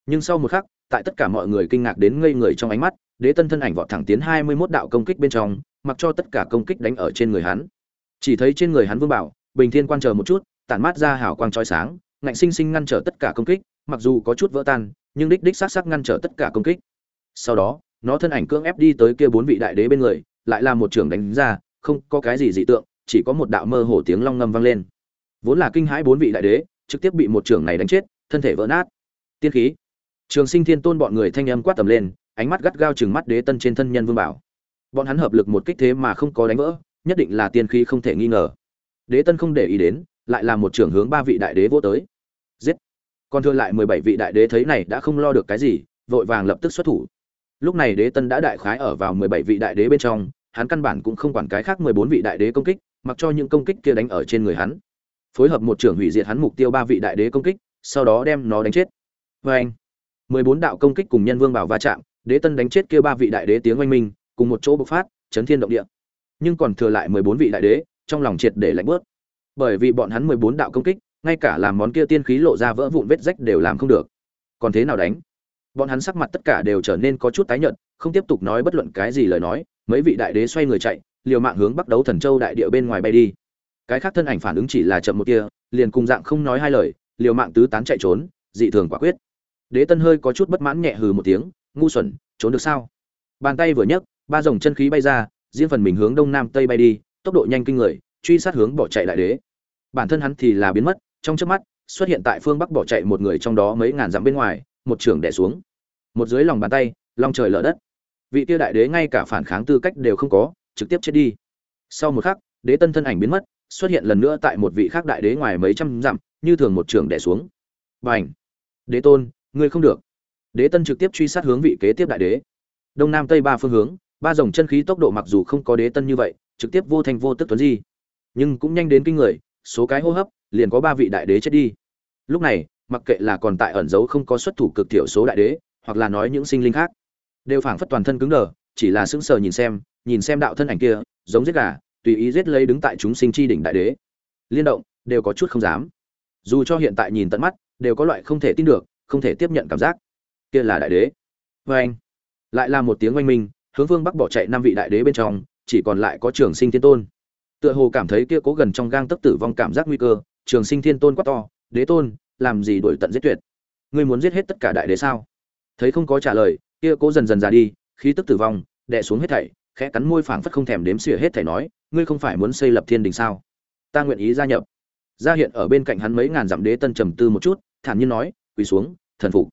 nhưng sau một khắc, tại tất cả mọi người kinh ngạc đến ngây người trong ánh mắt, đế tân thân ảnh vọt thẳng tiến hai mươi mốt đạo công kích bên trong, mặc cho tất cả công kích đánh ở trên người hắn. Chỉ thấy trên người hắn vương bảo, bình thiên quan chờ một chút, tản mát ra hào quang trói sáng, ngạnh sinh sinh ngăn trở tất cả công kích, mặc dù có chút vỡ tan, nhưng đích đích xác xác ngăn trở tất cả công kích. Sau đó, nó thân ảnh cưỡng ép đi tới kia bốn vị đại đế bên người, lại là một trường đánh ra, không có cái gì dị tượng, chỉ có một đạo mơ hồ tiếng long ngâm vang lên. Vốn là kinh hãi bốn vị đại đế, trực tiếp bị một trường này đánh chết, thân thể vỡ nát. Tiên khí trường sinh thiên tôn bọn người thanh âm quát tầm lên, ánh mắt gắt gao trừng mắt đế tân trên thân nhân vương bảo. Bọn hắn hợp lực một kích thế mà không có đánh vỡ, nhất định là tiên khí không thể nghi ngờ. Đế tân không để ý đến, lại là một trưởng hướng ba vị đại đế vô tới. Giết! Còn thừa lại mười bảy vị đại đế thấy này đã không lo được cái gì, vội vàng lập tức xuất thủ. Lúc này đế tân đã đại khái ở vào mười bảy vị đại đế bên trong, hắn căn bản cũng không quản cái khác mười bốn vị đại đế công kích, mặc cho những công kích kia đánh ở trên người hắn. Phối hợp một trưởng hủy diệt hắn mục tiêu ba vị đại đế công kích, sau đó đem nó đánh chết. Vê anh mười bốn đạo công kích cùng nhân vương bảo va chạm, đế tân đánh chết kia ba vị đại đế tiếng oanh minh, cùng một chỗ bộc phát, chấn thiên động địa. Nhưng còn thừa lại mười bốn vị đại đế, trong lòng triệt để lạnh bớt. Bởi vì bọn hắn mười bốn đạo công kích, ngay cả làm món kia tiên khí lộ ra vỡ vụn vết rách đều làm không được. Còn thế nào đánh? Bọn hắn sắc mặt tất cả đều trở nên có chút tái nhợt, không tiếp tục nói bất luận cái gì lời nói, mấy vị đại đế xoay người chạy, liều mạng hướng bắc đấu thần châu đại địa bên ngoài bay đi. Cái khác thân ảnh phản ứng chỉ là chậm một kia liền cùng dạng không nói hai lời, liều mạng tứ tán chạy trốn, dị thường quả quyết đế tân hơi có chút bất mãn nhẹ hừ một tiếng, ngu xuẩn, trốn được sao? Bàn tay vừa nhấc, ba dòng chân khí bay ra, riêng phần mình hướng đông nam tây bay đi, tốc độ nhanh kinh người, truy sát hướng bỏ chạy lại đế. Bản thân hắn thì là biến mất, trong chớp mắt, xuất hiện tại phương bắc bỏ chạy một người trong đó mấy ngàn dặm bên ngoài, một trường đè xuống. Một dưới lòng bàn tay, long trời lở đất. Vị tiêu đại đế ngay cả phản kháng tư cách đều không có, trực tiếp chết đi. Sau một khắc, đế tân thân ảnh biến mất, xuất hiện lần nữa tại một vị khác đại đế ngoài mấy trăm dặm, như thường một trường đè xuống. Bành! Đế tôn ngươi không được. Đế tân trực tiếp truy sát hướng vị kế tiếp đại đế. Đông nam tây ba phương hướng, ba dòng chân khí tốc độ mặc dù không có đế tân như vậy, trực tiếp vô thành vô tức tuấn di. Nhưng cũng nhanh đến kinh người, số cái hô hấp, liền có ba vị đại đế chết đi. Lúc này, mặc kệ là còn tại ẩn giấu không có xuất thủ cực thiểu số đại đế, hoặc là nói những sinh linh khác, đều phảng phất toàn thân cứng đờ, chỉ là sững sờ nhìn xem nhìn xem đạo thân ảnh kia, giống giết gà, tùy ý giết lấy đứng tại chúng sinh chi đỉnh đại đế. Liên động, đều có chút không dám. Dù cho hiện tại nhìn tận mắt, đều có loại không thể tin được không thể tiếp nhận cảm giác. Kia là đại đế. Vê anh, lại là một tiếng oanh minh, hướng phương bắc bỏ chạy năm vị đại đế bên trong, chỉ còn lại có trường sinh thiên tôn. Tựa hồ cảm thấy kia cố gần trong gang tấc tử vong cảm giác nguy cơ, trường sinh thiên tôn quát to, đế tôn, làm gì đổi tận giết tuyệt? Ngươi muốn giết hết tất cả đại đế sao? Thấy không có trả lời, kia cố dần dần già đi, khí tức tử vong, đè xuống hết thảy, khẽ cắn môi phảng phất không thèm đếm xỉa hết thảy nói, ngươi không phải muốn xây lập thiên đình sao? Ta nguyện ý gia nhập. Gia hiện ở bên cạnh hắn mấy ngàn dặm đế tân trầm tư một chút, thản nhiên nói quỳ xuống, thần phục.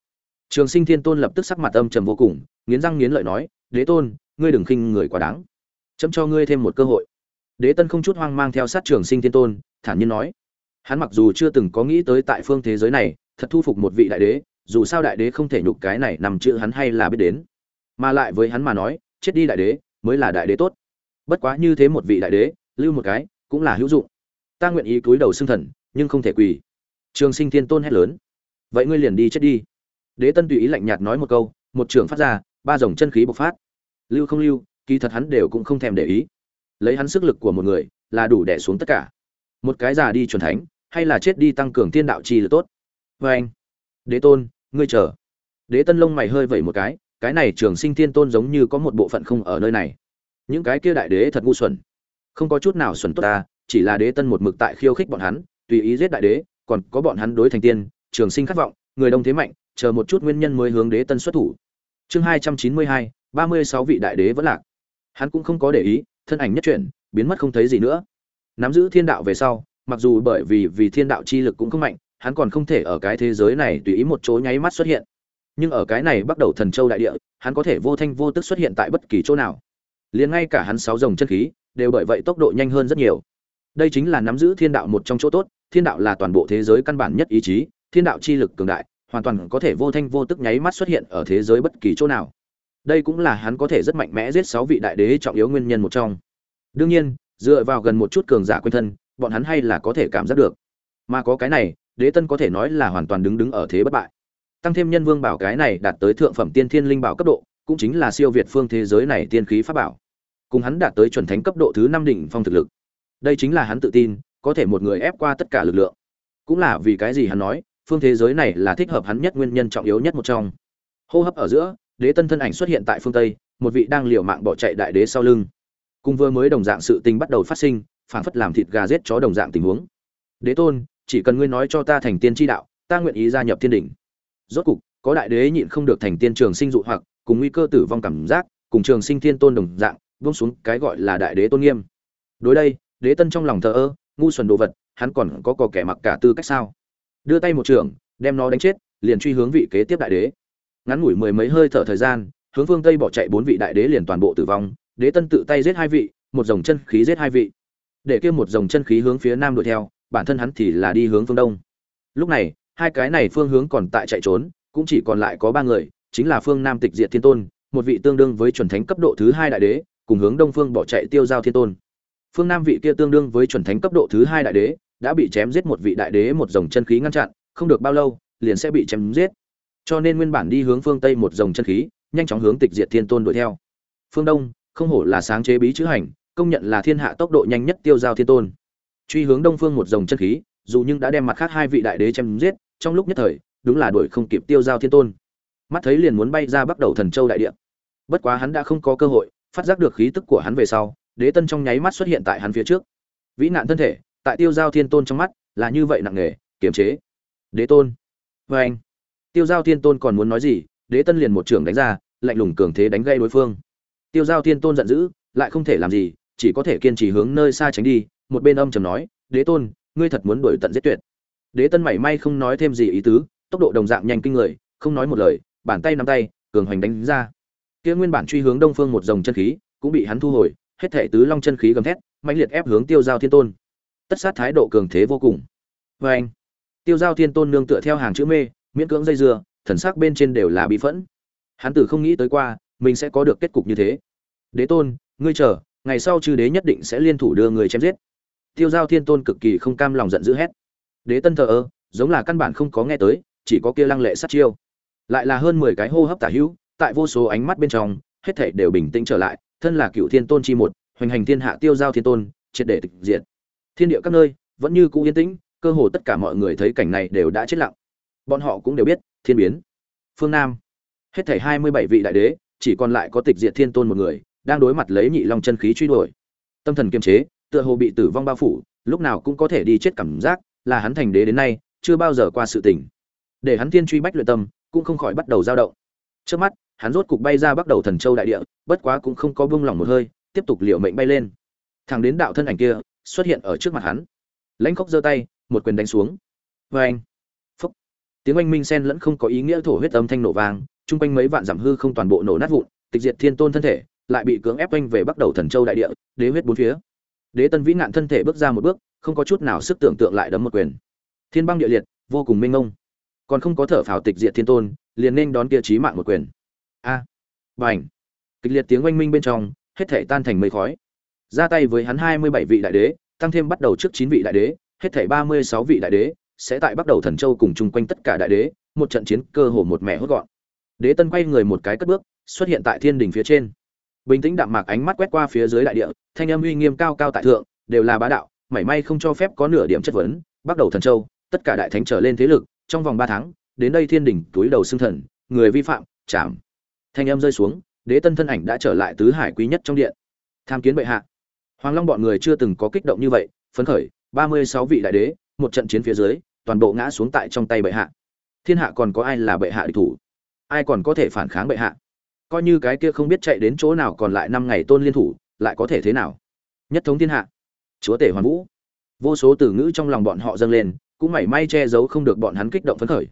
Trường sinh thiên tôn lập tức sắc mặt âm trầm vô cùng, nghiến răng nghiến lợi nói, đế tôn, ngươi đừng khinh người quá đáng. Chấm cho ngươi thêm một cơ hội. Đế tân không chút hoang mang theo sát trường sinh thiên tôn, thản nhiên nói, hắn mặc dù chưa từng có nghĩ tới tại phương thế giới này, thật thu phục một vị đại đế, dù sao đại đế không thể nhục cái này nằm chữ hắn hay là biết đến. Mà lại với hắn mà nói, chết đi đại đế, mới là đại đế tốt. Bất quá như thế một vị đại đế, lưu một cái, cũng là hữu dụng. Ta nguyện ý cúi đầu xưng thần, nhưng không thể quỳ. Trường sinh thiên tôn hét lớn vậy ngươi liền đi chết đi. Đế tân tùy ý lạnh nhạt nói một câu, một trưởng phát ra, ba dòng chân khí bộc phát. Lưu không lưu, kỳ thật hắn đều cũng không thèm để ý. Lấy hắn sức lực của một người, là đủ đẻ xuống tất cả. Một cái già đi chuẩn thánh, hay là chết đi tăng cường thiên đạo chi là tốt. Vê anh, đế tôn, ngươi chờ. Đế tân lông mày hơi vẩy một cái cái này trường sinh thiên tôn giống như có một bộ phận không ở nơi này. Những cái kia đại đế thật ngu xuẩn. Không có chút nào xuẩn tốt ta, chỉ là đế tân một mực tại khiêu khích bọn hắn, tùy ý giết đại đế, còn có bọn hắn đối thành tiên trường sinh khát vọng, người đông thế mạnh, chờ một chút nguyên nhân mới hướng đế tân xuất thủ. Chương hai trăm chín mươi hai, ba mươi sáu vị đại đế vẫn lạc. Hắn cũng không có để ý, thân ảnh nhất chuyển, biến mất không thấy gì nữa. Nắm giữ thiên đạo về sau, mặc dù bởi vì vì thiên đạo chi lực cũng không mạnh, hắn còn không thể ở cái thế giới này tùy ý một chỗ nháy mắt xuất hiện. Nhưng ở cái này bắt đầu thần châu đại địa, hắn có thể vô thanh vô tức xuất hiện tại bất kỳ chỗ nào. Liền ngay cả hắn sáu dòng chân khí, đều bởi vậy tốc độ nhanh hơn rất nhiều. Đây chính là nắm giữ thiên đạo một trong chỗ tốt, thiên đạo là toàn bộ thế giới căn bản nhất ý chí thiên đạo chi lực cường đại, hoàn toàn có thể vô thanh vô tức nháy mắt xuất hiện ở thế giới bất kỳ chỗ nào. Đây cũng là hắn có thể rất mạnh mẽ giết sáu vị đại đế trọng yếu nguyên nhân một trong. Đương nhiên, dựa vào gần một chút cường giả quên thân, bọn hắn hay là có thể cảm giác được. Mà có cái này, đế tân có thể nói là hoàn toàn đứng đứng ở thế bất bại. Tăng thêm nhân vương bảo cái này đạt tới thượng phẩm tiên thiên linh bảo cấp độ, cũng chính là siêu việt phương thế giới này tiên khí pháp bảo. Cùng hắn đạt tới chuẩn thánh cấp độ thứ năm đỉnh phong thực lực. Đây chính là hắn tự tin, có thể một người ép qua tất cả lực lượng. Cũng là vì cái gì hắn nói phương thế giới này là thích hợp hắn nhất nguyên nhân trọng yếu nhất một trong. Hô hấp ở giữa, đế tân thân ảnh xuất hiện tại phương tây, một vị đang liều mạng bỏ chạy đại đế sau lưng. Cùng vừa mới đồng dạng sự tình bắt đầu phát sinh phản phất làm thịt gà giết chó đồng dạng tình huống. Đế tôn, chỉ cần ngươi nói cho ta thành tiên tri đạo, ta nguyện ý gia nhập thiên đỉnh. Rốt cục, có đại đế nhịn không được thành tiên trường sinh dụ hoặc, cùng nguy cơ tử vong cảm giác, cùng trường sinh thiên tôn đồng dạng, buông xuống cái gọi là đại đế tôn nghiêm. Đối đây, đế tân trong lòng thờ ơ, ngu xuẩn đồ vật, hắn còn có cò kẻ mặc cả tư cách sao? Đưa tay một trường, đem nó đánh chết, liền truy hướng vị kế tiếp đại đế. Ngắn ngủi mười mấy hơi thở thời gian, hướng phương tây bỏ chạy bốn vị đại đế liền toàn bộ tử vong, đế tân tự tay giết hai vị, một dòng chân khí giết hai vị. Để kia một dòng chân khí hướng phía nam đuổi theo, bản thân hắn thì là đi hướng phương đông. Lúc này, hai cái này phương hướng còn tại chạy trốn, cũng chỉ còn lại có ba người, chính là phương nam tịch diệt thiên tôn, một vị tương đương với chuẩn thánh cấp độ thứ hai đại đế, cùng hướng đông phương bỏ chạy tiêu giao thiên tôn. Phương nam vị kia tương đương với chuẩn thánh cấp độ thứ hai đại đế đã bị chém giết một vị đại đế một dòng chân khí ngăn chặn, không được bao lâu, liền sẽ bị chém giết. Cho nên nguyên bản đi hướng phương tây một dòng chân khí, nhanh chóng hướng tịch diệt thiên tôn đuổi theo. Phương đông, không hổ là sáng chế bí chữ hành, công nhận là thiên hạ tốc độ nhanh nhất tiêu giao thiên tôn. Truy hướng đông phương một dòng chân khí, dù nhưng đã đem mặt khác hai vị đại đế chém giết, trong lúc nhất thời, đúng là đuổi không kịp tiêu giao thiên tôn. Mắt thấy liền muốn bay ra bắt đầu thần châu đại địa. Bất quá hắn đã không có cơ hội, phát giác được khí tức của hắn về sau, đế tân trong nháy mắt xuất hiện tại hắn phía trước. Vĩ nạn thân thể tại tiêu giao thiên tôn trong mắt là như vậy nặng nề, kiềm chế. Đế tôn. Vê anh, tiêu giao thiên tôn còn muốn nói gì, đế tân liền một trưởng đánh ra, lạnh lùng cường thế đánh gây đối phương. Tiêu giao thiên tôn giận dữ, lại không thể làm gì, chỉ có thể kiên trì hướng nơi xa tránh đi, một bên âm trầm nói, đế tôn, ngươi thật muốn đuổi tận giết tuyệt. Đế tân mảy may không nói thêm gì ý tứ, tốc độ đồng dạng nhanh kinh người, không nói một lời, bàn tay nắm tay, cường hoành đánh ra. Kia nguyên bản truy hướng đông phương một dòng chân khí, cũng bị hắn thu hồi, hết thể tứ long chân khí gầm thét mạnh liệt ép hướng tiêu giao thiên tôn tất sát thái độ cường thế vô cùng. Vê anh, tiêu giao thiên tôn nương tựa theo hàng chữ mê, miễn cưỡng dây dưa, thần sắc bên trên đều là bị phẫn. Hắn tử không nghĩ tới qua, mình sẽ có được kết cục như thế. Đế tôn, ngươi chờ, ngày sau chư đế nhất định sẽ liên thủ đưa người chém giết. Tiêu giao thiên tôn cực kỳ không cam lòng giận dữ hét. Đế tân thờ ơ, giống là căn bản không có nghe tới, chỉ có kia lăng lệ sát chiêu. Lại là hơn mười cái hô hấp tả hữu, tại vô số ánh mắt bên trong, hết thảy đều bình tĩnh trở lại, thân là cựu thiên tôn chi một, hoành hành thiên hạ tiêu giao thiên tôn, triệt để tịch diệt thiên địa các nơi vẫn như cũ yên tĩnh, cơ hồ tất cả mọi người thấy cảnh này đều đã chết lặng. Bọn họ cũng đều biết, thiên biến. Phương nam. Hết thảy hai mươi bảy vị đại đế, chỉ còn lại có tịch diệt thiên tôn một người, đang đối mặt lấy nhị long chân khí truy đuổi. Tâm thần kiềm chế, tựa hồ bị tử vong bao phủ, lúc nào cũng có thể đi chết cảm giác, là hắn thành đế đến nay, chưa bao giờ qua sự tình. Để hắn thiên truy bách luyện tâm, cũng không khỏi bắt đầu dao động. Trước mắt, hắn rốt cục bay ra bắt đầu thần châu đại địa, bất quá cũng không có buông lỏng một hơi, tiếp tục liệu mệnh bay lên. Thẳng đến đạo thân ảnh kia xuất hiện ở trước mặt hắn. Lãnh khóc giơ tay một quyền đánh xuống. Vê anh. Phúc. Tiếng oanh minh sen lẫn không có ý nghĩa thổ huyết âm thanh nổ vang chung quanh mấy vạn giảm hư không toàn bộ nổ nát vụn tịch diệt thiên tôn thân thể lại bị cưỡng ép oanh về bắt đầu thần châu đại địa đế huyết bốn phía. Đế tân vĩ nạn thân thể bước ra một bước không có chút nào sức tưởng tượng lại đấm một quyền. Thiên băng địa liệt vô cùng minh ngông còn không có thở phào tịch diệt thiên tôn liền nên đón kia chí mạng một quyền. A. À, bành. Kịch liệt tiếng oanh minh bên trong hết thể tan thành mây khói ra tay với hắn hai mươi bảy vị đại đế, tăng thêm bắt đầu trước chín vị đại đế, hết thảy ba mươi sáu vị đại đế, sẽ tại bắt đầu thần châu cùng chung quanh tất cả đại đế, một trận chiến cơ hồ một mẹ hốt gọn. Đế tân quay người một cái cất bước, xuất hiện tại thiên đình phía trên. Bình tĩnh đạm mạc ánh mắt quét qua phía dưới đại địa, thanh âm uy nghiêm cao cao tại thượng, đều là bá đạo, mảy may không cho phép có nửa điểm chất vấn. Bắt đầu thần châu, tất cả đại thánh trở lên thế lực, trong vòng ba tháng, đến đây thiên đình túi đầu xương thần, người vi phạm, chạm. Thanh âm rơi xuống, đế tân thân ảnh đã trở lại tứ hải quý nhất trong điện. Tham kiến bệ hạ hoàng long bọn người chưa từng có kích động như vậy, phấn khởi, ba mươi sáu vị đại đế, một trận chiến phía dưới, toàn bộ ngã xuống tại trong tay bệ hạ. Thiên hạ còn có ai là bệ hạ địch thủ? Ai còn có thể phản kháng bệ hạ? Coi như cái kia không biết chạy đến chỗ nào còn lại năm ngày tôn liên thủ, lại có thể thế nào? Nhất thống thiên hạ. Chúa tể hoàn vũ. Vô số từ ngữ trong lòng bọn họ dâng lên, cũng mảy may che giấu không được bọn hắn kích động phấn khởi.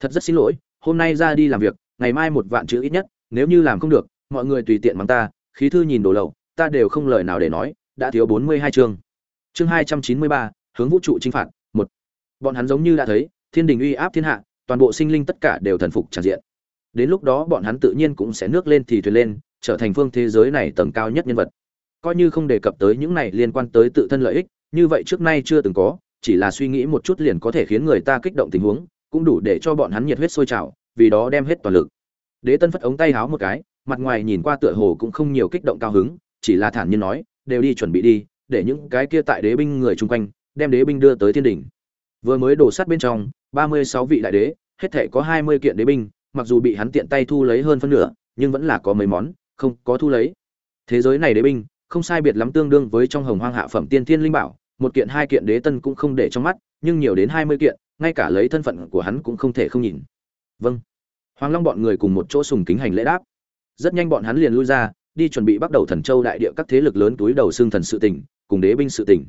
Thật rất xin lỗi, hôm nay ra đi làm việc, ngày mai một vạn chữ ít nhất, nếu như làm không được, mọi người tùy tiện mắng ta, khí thư nhìn đồ lậu, ta đều không lời nào để nói đã thiếu bốn mươi hai chương. Chương hai trăm chín mươi ba, hướng vũ trụ chinh phạt, một. Bọn hắn giống như đã thấy, thiên đình uy áp thiên hạ, toàn bộ sinh linh tất cả đều thần phục tràn diện. Đến lúc đó bọn hắn tự nhiên cũng sẽ nước lên thì thuyền lên, trở thành phương thế giới này tầng cao nhất nhân vật. Coi như không đề cập tới những này liên quan tới tự thân lợi ích, như vậy trước nay chưa từng có, chỉ là suy nghĩ một chút liền có thể khiến người ta kích động tình huống, cũng đủ để cho bọn hắn nhiệt huyết sôi trào, vì đó đem hết toàn lực. Đế tân phất ống tay háo một cái, mặt ngoài nhìn qua tựa hồ cũng không nhiều kích động cao hứng, chỉ là thản nhiên nói đều đi chuẩn bị đi, để những cái kia tại đế binh người chung quanh, đem đế binh đưa tới thiên đỉnh. Vừa mới đổ sát bên trong, ba mươi sáu vị đại đế, hết thể có hai mươi kiện đế binh, mặc dù bị hắn tiện tay thu lấy hơn phân nửa, nhưng vẫn là có mấy món, không có thu lấy. Thế giới này đế binh, không sai biệt lắm tương đương với trong hồng hoang hạ phẩm tiên thiên linh bảo, một kiện hai kiện đế tân cũng không để trong mắt, nhưng nhiều đến hai mươi kiện, ngay cả lấy thân phận của hắn cũng không thể không nhìn. Vâng. Hoàng long bọn người cùng một chỗ sùng kính hành lễ đáp. Rất nhanh bọn hắn liền lui ra đi chuẩn bị bắt đầu thần châu đại địa các thế lực lớn túi đầu xương thần sự tỉnh cùng đế binh sự tỉnh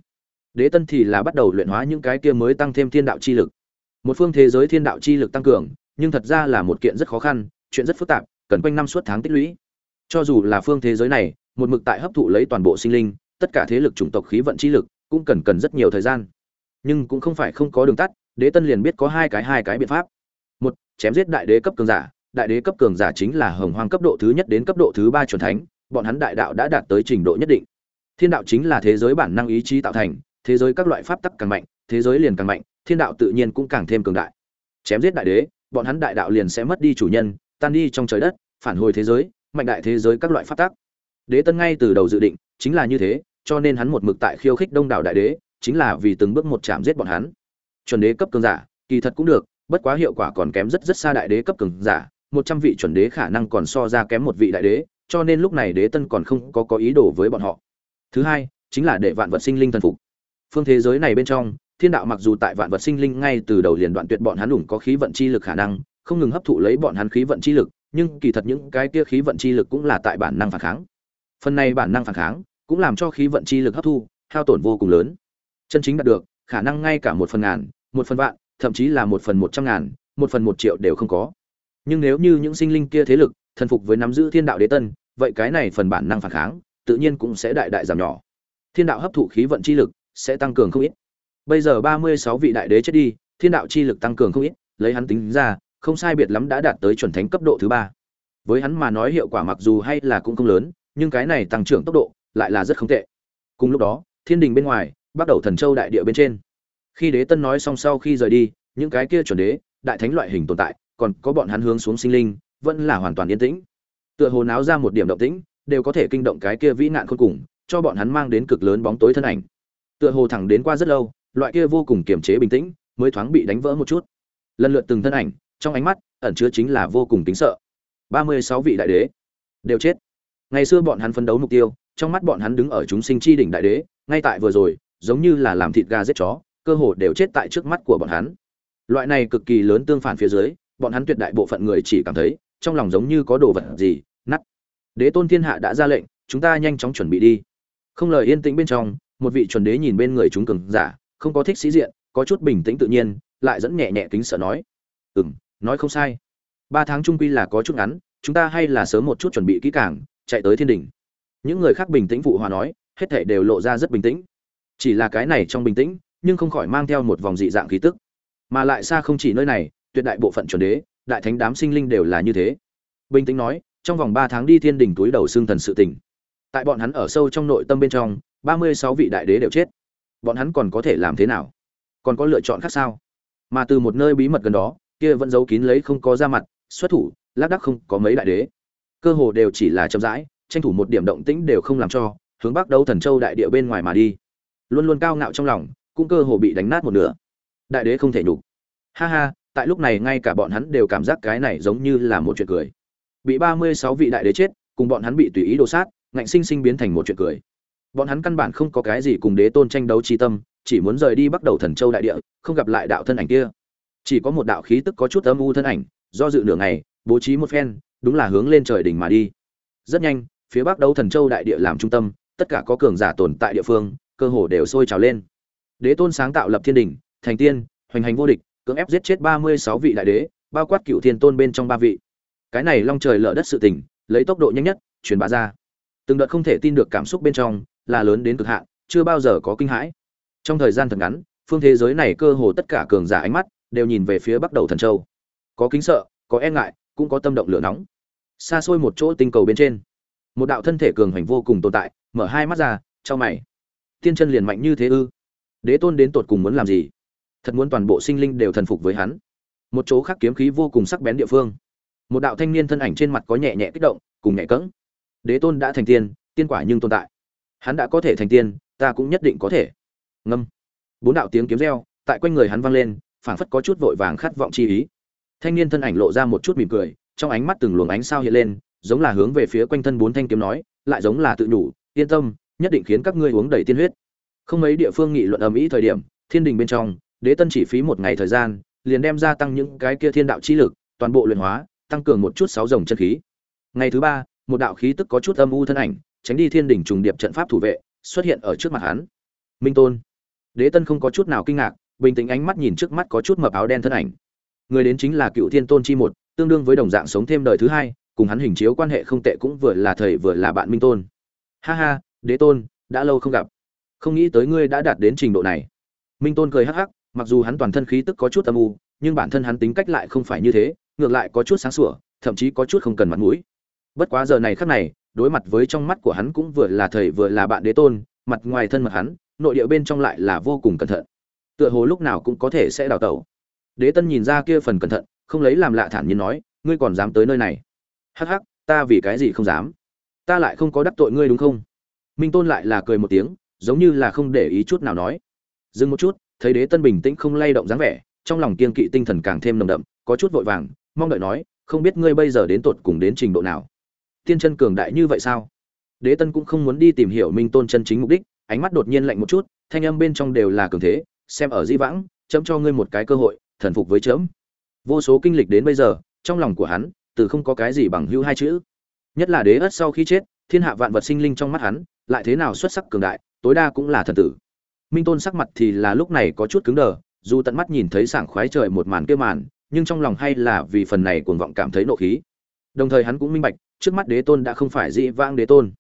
đế tân thì là bắt đầu luyện hóa những cái kia mới tăng thêm thiên đạo chi lực. Một phương thế giới thiên đạo chi lực tăng cường, nhưng thật ra là một kiện rất khó khăn, chuyện rất phức tạp, cần quanh năm suốt tháng tích lũy. Cho dù là phương thế giới này, một mực tại hấp thụ lấy toàn bộ sinh linh, tất cả thế lực chủng tộc khí vận chi lực, cũng cần cần rất nhiều thời gian. Nhưng cũng không phải không có đường tắt, đế tân liền biết có hai cái hai cái biện pháp. Một, chém giết đại đế cấp cường giả, đại đế cấp cường giả chính là hồng hoang cấp độ thứ nhất đến cấp độ thứ ba chuẩn thánh bọn hắn đại đạo đã đạt tới trình độ nhất định. Thiên đạo chính là thế giới bản năng ý chí tạo thành, thế giới các loại pháp tắc càng mạnh, thế giới liền càng mạnh, thiên đạo tự nhiên cũng càng thêm cường đại. Chém giết đại đế, bọn hắn đại đạo liền sẽ mất đi chủ nhân, tan đi trong trời đất, phản hồi thế giới, mạnh đại thế giới các loại pháp tắc. đế tân ngay từ đầu dự định, chính là như thế, cho nên hắn một mực tại khiêu khích đông đảo đại đế, chính là vì từng bước một chạm giết bọn hắn. Chuẩn đế cấp cường giả, kỳ thật cũng được, bất quá hiệu quả còn kém rất rất xa đại đế cấp cường giả, một trăm vị chuẩn đế khả năng còn so ra kém một vị đại đế cho nên lúc này đế tân còn không có có ý đồ với bọn họ. Thứ hai, chính là để vạn vật sinh linh thần phục. Phương thế giới này bên trong, thiên đạo mặc dù tại vạn vật sinh linh ngay từ đầu liền đoạn tuyệt bọn hắn đủng có khí vận chi lực khả năng, không ngừng hấp thụ lấy bọn hắn khí vận chi lực, nhưng kỳ thật những cái kia khí vận chi lực cũng là tại bản năng phản kháng. Phần này bản năng phản kháng cũng làm cho khí vận chi lực hấp thu, hao tổn vô cùng lớn. Chân chính đạt được, khả năng ngay cả một phần ngàn, một phần vạn, thậm chí là một phần một trăm ngàn, một phần một triệu đều không có. Nhưng nếu như những sinh linh kia thế lực thần phục với nắm giữ thiên đạo đế tân, vậy cái này phần bản năng phản kháng, tự nhiên cũng sẽ đại đại giảm nhỏ. Thiên đạo hấp thụ khí vận chi lực sẽ tăng cường không ít. Bây giờ ba mươi sáu vị đại đế chết đi, thiên đạo chi lực tăng cường không ít, lấy hắn tính ra, không sai biệt lắm đã đạt tới chuẩn thánh cấp độ thứ ba. Với hắn mà nói hiệu quả mặc dù hay là cũng không lớn, nhưng cái này tăng trưởng tốc độ lại là rất không tệ. Cùng lúc đó, thiên đình bên ngoài bắt đầu thần châu đại địa bên trên. Khi đế tân nói xong sau khi rời đi, những cái kia chuẩn đế, đại thánh loại hình tồn tại, còn có bọn hắn hướng xuống sinh linh vẫn là hoàn toàn yên tĩnh. Tựa hồ náo ra một điểm động tĩnh, đều có thể kinh động cái kia vĩ nạn khôn cùng, cho bọn hắn mang đến cực lớn bóng tối thân ảnh. Tựa hồ thẳng đến qua rất lâu, loại kia vô cùng kiềm chế bình tĩnh, mới thoáng bị đánh vỡ một chút. Lần lượt từng thân ảnh, trong ánh mắt, ẩn chứa chính là vô cùng tính sợ. Ba mươi sáu vị đại đế, đều chết. Ngày xưa bọn hắn phấn đấu mục tiêu, trong mắt bọn hắn đứng ở chúng sinh chi đỉnh đại đế, ngay tại vừa rồi, giống như là làm thịt gà giết chó, cơ hồ đều chết tại trước mắt của bọn hắn. Loại này cực kỳ lớn tương phản phía dưới, bọn hắn tuyệt đại bộ phận người chỉ cảm thấy trong lòng giống như có đồ vật gì nắt đế tôn thiên hạ đã ra lệnh, chúng ta nhanh chóng chuẩn bị đi. Không lời yên tĩnh bên trong, một vị chuẩn đế nhìn bên người chúng cường giả, không có thích sĩ diện, có chút bình tĩnh tự nhiên, lại dẫn nhẹ nhẹ kính sợ nói. Ừ m nói không sai. Ba tháng trung quy là có chút ngắn, chúng ta hay là sớm một chút chuẩn bị kỹ càng, chạy tới thiên đình những người khác bình tĩnh phụ hòa nói, hết thể đều lộ ra rất bình tĩnh. Chỉ là cái này trong bình tĩnh, nhưng không khỏi mang theo một vòng dị dạng khí tức. Mà lại xa không chỉ nơi này, tuyệt đại bộ phận chuẩn đế đại thánh đám sinh linh đều là như thế. Bình tĩnh nói, trong vòng ba tháng đi thiên đình túi đầu xương thần sự tỉnh tại bọn hắn ở sâu trong nội tâm bên trong, ba mươi sáu vị đại đế đều chết. Bọn hắn còn có thể làm thế nào? Còn có lựa chọn khác sao? Mà từ một nơi bí mật gần đó, kia vẫn giấu kín lấy không có ra mặt, xuất thủ, lác đắc không có mấy đại đế. Cơ hồ đều chỉ là chậm rãi, tranh thủ một điểm động tĩnh đều không làm cho, hướng bắc đấu thần châu đại địa bên ngoài mà đi. Luôn luôn cao ngạo trong lòng, cũng cơ hồ bị đánh nát một nửa. Đại đế không thể nhục. Ha ha tại lúc này ngay cả bọn hắn đều cảm giác cái này giống như là một chuyện cười. Bị ba mươi sáu vị đại đế chết, cùng bọn hắn bị tùy ý đồ sát, ngạnh sinh sinh biến thành một chuyện cười. Bọn hắn căn bản không có cái gì cùng đế tôn tranh đấu chi tâm, chỉ muốn rời đi bắt đầu thần châu đại địa, không gặp lại đạo thân ảnh kia. Chỉ có một đạo khí tức có chút âm u thân ảnh, do dự nửa ngày, bố trí một phen, đúng là hướng lên trời đỉnh mà đi. Rất nhanh, phía bắc đấu thần châu đại địa làm trung tâm, tất cả có cường giả tồn tại địa phương, cơ hồ đều sôi trào lên. Đế tôn sáng tạo lập thiên đỉnh, thành tiên, hoành hành vô địch cưỡng ép giết chết ba mươi sáu vị đại đế, bao quát cựu thiên tôn bên trong ba vị. Cái này long trời lở đất sự tình, lấy tốc độ nhanh nhất, truyền bá ra. Từng đợt không thể tin được cảm xúc bên trong, là lớn đến cực hạn, chưa bao giờ có kinh hãi. Trong thời gian thật ngắn, phương thế giới này cơ hồ tất cả cường giả ánh mắt, đều nhìn về phía bắc đầu thần châu. Có kính sợ, có e ngại, cũng có tâm động lửa nóng. Xa xôi một chỗ tinh cầu bên trên, một đạo thân thể cường hành vô cùng tồn tại, mở hai mắt ra cho mày. Tiên chân liền mạnh như thế ư? Đế tôn đến tột cùng muốn làm gì? Thật muốn toàn bộ sinh linh đều thần phục với hắn. Một chỗ khác kiếm khí vô cùng sắc bén địa phương. Một đạo thanh niên thân ảnh trên mặt có nhẹ nhẹ kích động, cùng nhẹ cẫng. Đế tôn đã thành tiên tiên quả nhưng tồn tại. Hắn đã có thể thành tiên, ta cũng nhất định có thể. Ngâm. Bốn đạo tiếng kiếm reo, tại quanh người hắn vang lên, phảng phất có chút vội vàng khát vọng chi ý. Thanh niên thân ảnh lộ ra một chút mỉm cười, trong ánh mắt từng luồng ánh sao hiện lên, giống là hướng về phía quanh thân bốn thanh kiếm nói, lại giống là tự nhủ, yên tâm, nhất định khiến các ngươi uống đầy tiên huyết. Không mấy địa phương nghị luận ầm ĩ thời điểm, thiên đình bên trong đế tân chỉ phí một ngày thời gian, liền đem ra tăng những cái kia thiên đạo chi lực, toàn bộ luyện hóa, tăng cường một chút sáu dòng chân khí. Ngày thứ ba, một đạo khí tức có chút âm u thân ảnh, tránh đi thiên đỉnh trùng điệp trận pháp thủ vệ, xuất hiện ở trước mặt hắn. Minh tôn. Đế tân không có chút nào kinh ngạc, bình tĩnh ánh mắt nhìn trước mắt có chút mập áo đen thân ảnh. Người đến chính là cựu thiên tôn chi một, tương đương với đồng dạng sống thêm đời thứ hai, cùng hắn hình chiếu quan hệ không tệ cũng vừa là thầy vừa là bạn minh tôn. Ha ha, đế tôn, đã lâu không gặp. Không nghĩ tới ngươi đã đạt đến trình độ này. Minh tôn cười hắc hắc mặc dù hắn toàn thân khí tức có chút âm u, nhưng bản thân hắn tính cách lại không phải như thế, ngược lại có chút sáng sủa, thậm chí có chút không cần mặt mũi. Bất quá giờ này khắc này, đối mặt với trong mắt của hắn cũng vừa là thầy vừa là bạn đế tôn, mặt ngoài thân mật hắn, nội địa bên trong lại là vô cùng cẩn thận. Tựa hồ lúc nào cũng có thể sẽ đào tẩu. Đế tân nhìn ra kia phần cẩn thận, không lấy làm lạ thản nhiên nói, ngươi còn dám tới nơi này? Hắc hắc, ta vì cái gì không dám? Ta lại không có đắc tội ngươi đúng không? Minh tôn lại là cười một tiếng, giống như là không để ý chút nào nói. Dừng một chút thấy đế tân bình tĩnh không lay động dáng vẻ, trong lòng kiên kỵ tinh thần càng thêm nồng đậm, có chút vội vàng, mong đợi nói, không biết ngươi bây giờ đến tột cùng đến trình độ nào? Tiên chân cường đại như vậy sao? Đế tân cũng không muốn đi tìm hiểu minh tôn chân chính mục đích, ánh mắt đột nhiên lạnh một chút, thanh âm bên trong đều là cường thế, xem ở di vãng, chấm cho ngươi một cái cơ hội, thần phục với chấm. Vô số kinh lịch đến bây giờ, trong lòng của hắn, từ không có cái gì bằng hữu hai chữ. Nhất là đế ất sau khi chết, thiên hạ vạn vật sinh linh trong mắt hắn, lại thế nào xuất sắc cường đại, tối đa cũng là thần tử minh tôn sắc mặt thì là lúc này có chút cứng đờ, dù tận mắt nhìn thấy sảng khoái trời một màn kia màn, nhưng trong lòng hay là vì phần này cuồng vọng cảm thấy nộ khí. Đồng thời hắn cũng minh bạch, trước mắt đế tôn đã không phải dĩ vãng đế tôn.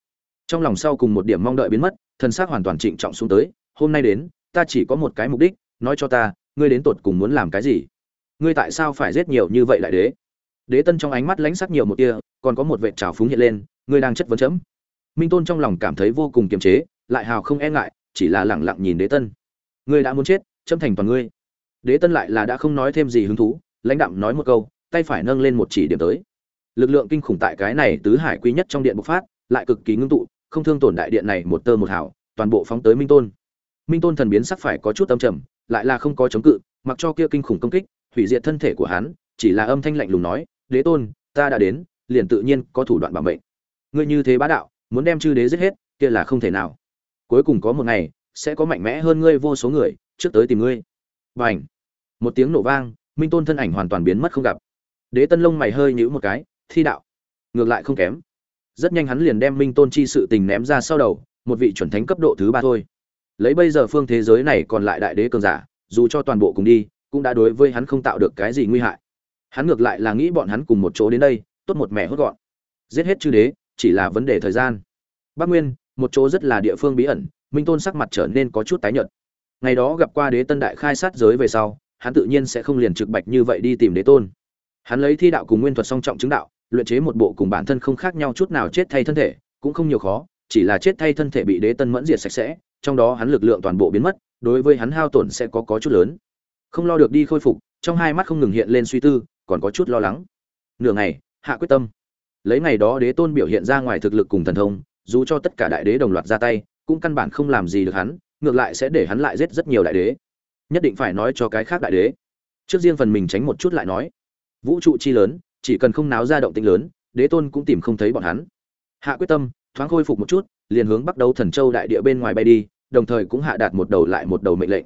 Trong lòng sau cùng một điểm mong đợi biến mất thân xác hoàn toàn trịnh trọng xuống tới, hôm nay đến, ta chỉ có một cái mục đích, nói cho ta, ngươi đến tột cùng muốn làm cái gì? Ngươi tại sao phải giết nhiều như vậy đại đế? Đế tân trong ánh mắt lãnh sắc nhiều một tia, còn có một vệ trào phúng hiện lên, ngươi đang chất vấn chấm. Minh tôn trong lòng cảm thấy vô cùng kiềm chế, lại hào không e ngại chỉ là lẳng lặng nhìn đế tân. Ngươi đã muốn chết châm thành toàn ngươi. Đế tân lại là đã không nói thêm gì hứng thú, lãnh đạm nói một câu, tay phải nâng lên một chỉ điểm tới. Lực lượng kinh khủng tại cái này tứ hải quý nhất trong điện bộc phát, lại cực kỳ ngưng tụ, không thương tổn đại điện này một tơ một hào, toàn bộ phóng tới minh tôn. Minh tôn thần biến sắc phải có chút âm trầm, lại là không có chống cự, mặc cho kia kinh khủng công kích, hủy diệt thân thể của hắn, chỉ là âm thanh lạnh lùng nói, đế tôn, ta đã đến, liền tự nhiên có thủ đoạn bảo mệnh. Ngươi như thế bá đạo, muốn đem chư đế giết hết, kia là không thể nào cuối cùng có một ngày, sẽ có mạnh mẽ hơn ngươi vô số người, trước tới tìm ngươi. Và ảnh một tiếng nổ vang, minh tôn thân ảnh hoàn toàn biến mất không gặp. Đế tân lông mày hơi nhữ một cái, thi đạo. Ngược lại không kém. Rất nhanh hắn liền đem minh tôn chi sự tình ném ra sau đầu, một vị chuẩn thánh cấp độ thứ ba thôi. Lấy bây giờ phương thế giới này còn lại đại đế cường giả, dù cho toàn bộ cùng đi, cũng đã đối với hắn không tạo được cái gì nguy hại. Hắn ngược lại là nghĩ bọn hắn cùng một chỗ đến đây, tốt một mẹ hốt gọn. Giết hết chư đế, chỉ là vấn đề thời gian. Bắc nguyên một chỗ rất là địa phương bí ẩn, minh tôn sắc mặt trở nên có chút tái nhợt. Ngày đó gặp qua đế tân đại khai sát giới về sau, hắn tự nhiên sẽ không liền trực bạch như vậy đi tìm đế tôn. Hắn lấy thi đạo cùng nguyên thuật song trọng chứng đạo, luyện chế một bộ cùng bản thân không khác nhau chút nào chết thay thân thể, cũng không nhiều khó, chỉ là chết thay thân thể bị đế tân mẫn diệt sạch sẽ, trong đó hắn lực lượng toàn bộ biến mất, đối với hắn hao tổn sẽ có có chút lớn. Không lo được đi khôi phục, trong hai mắt không ngừng hiện lên suy tư, còn có chút lo lắng. Nửa ngày, hạ quyết tâm. Lấy ngày đó đế tôn biểu hiện ra ngoài thực lực cùng thần thông dù cho tất cả đại đế đồng loạt ra tay, cũng căn bản không làm gì được hắn, ngược lại sẽ để hắn lại giết rất nhiều đại đế. Nhất định phải nói cho cái khác đại đế. Trước riêng phần mình tránh một chút lại nói. Vũ trụ chi lớn, chỉ cần không náo ra động tĩnh lớn, đế tôn cũng tìm không thấy bọn hắn. Hạ quyết tâm, thoáng khôi phục một chút, liền hướng bắt đầu thần châu đại địa bên ngoài bay đi, đồng thời cũng hạ đạt một đầu lại một đầu mệnh lệnh.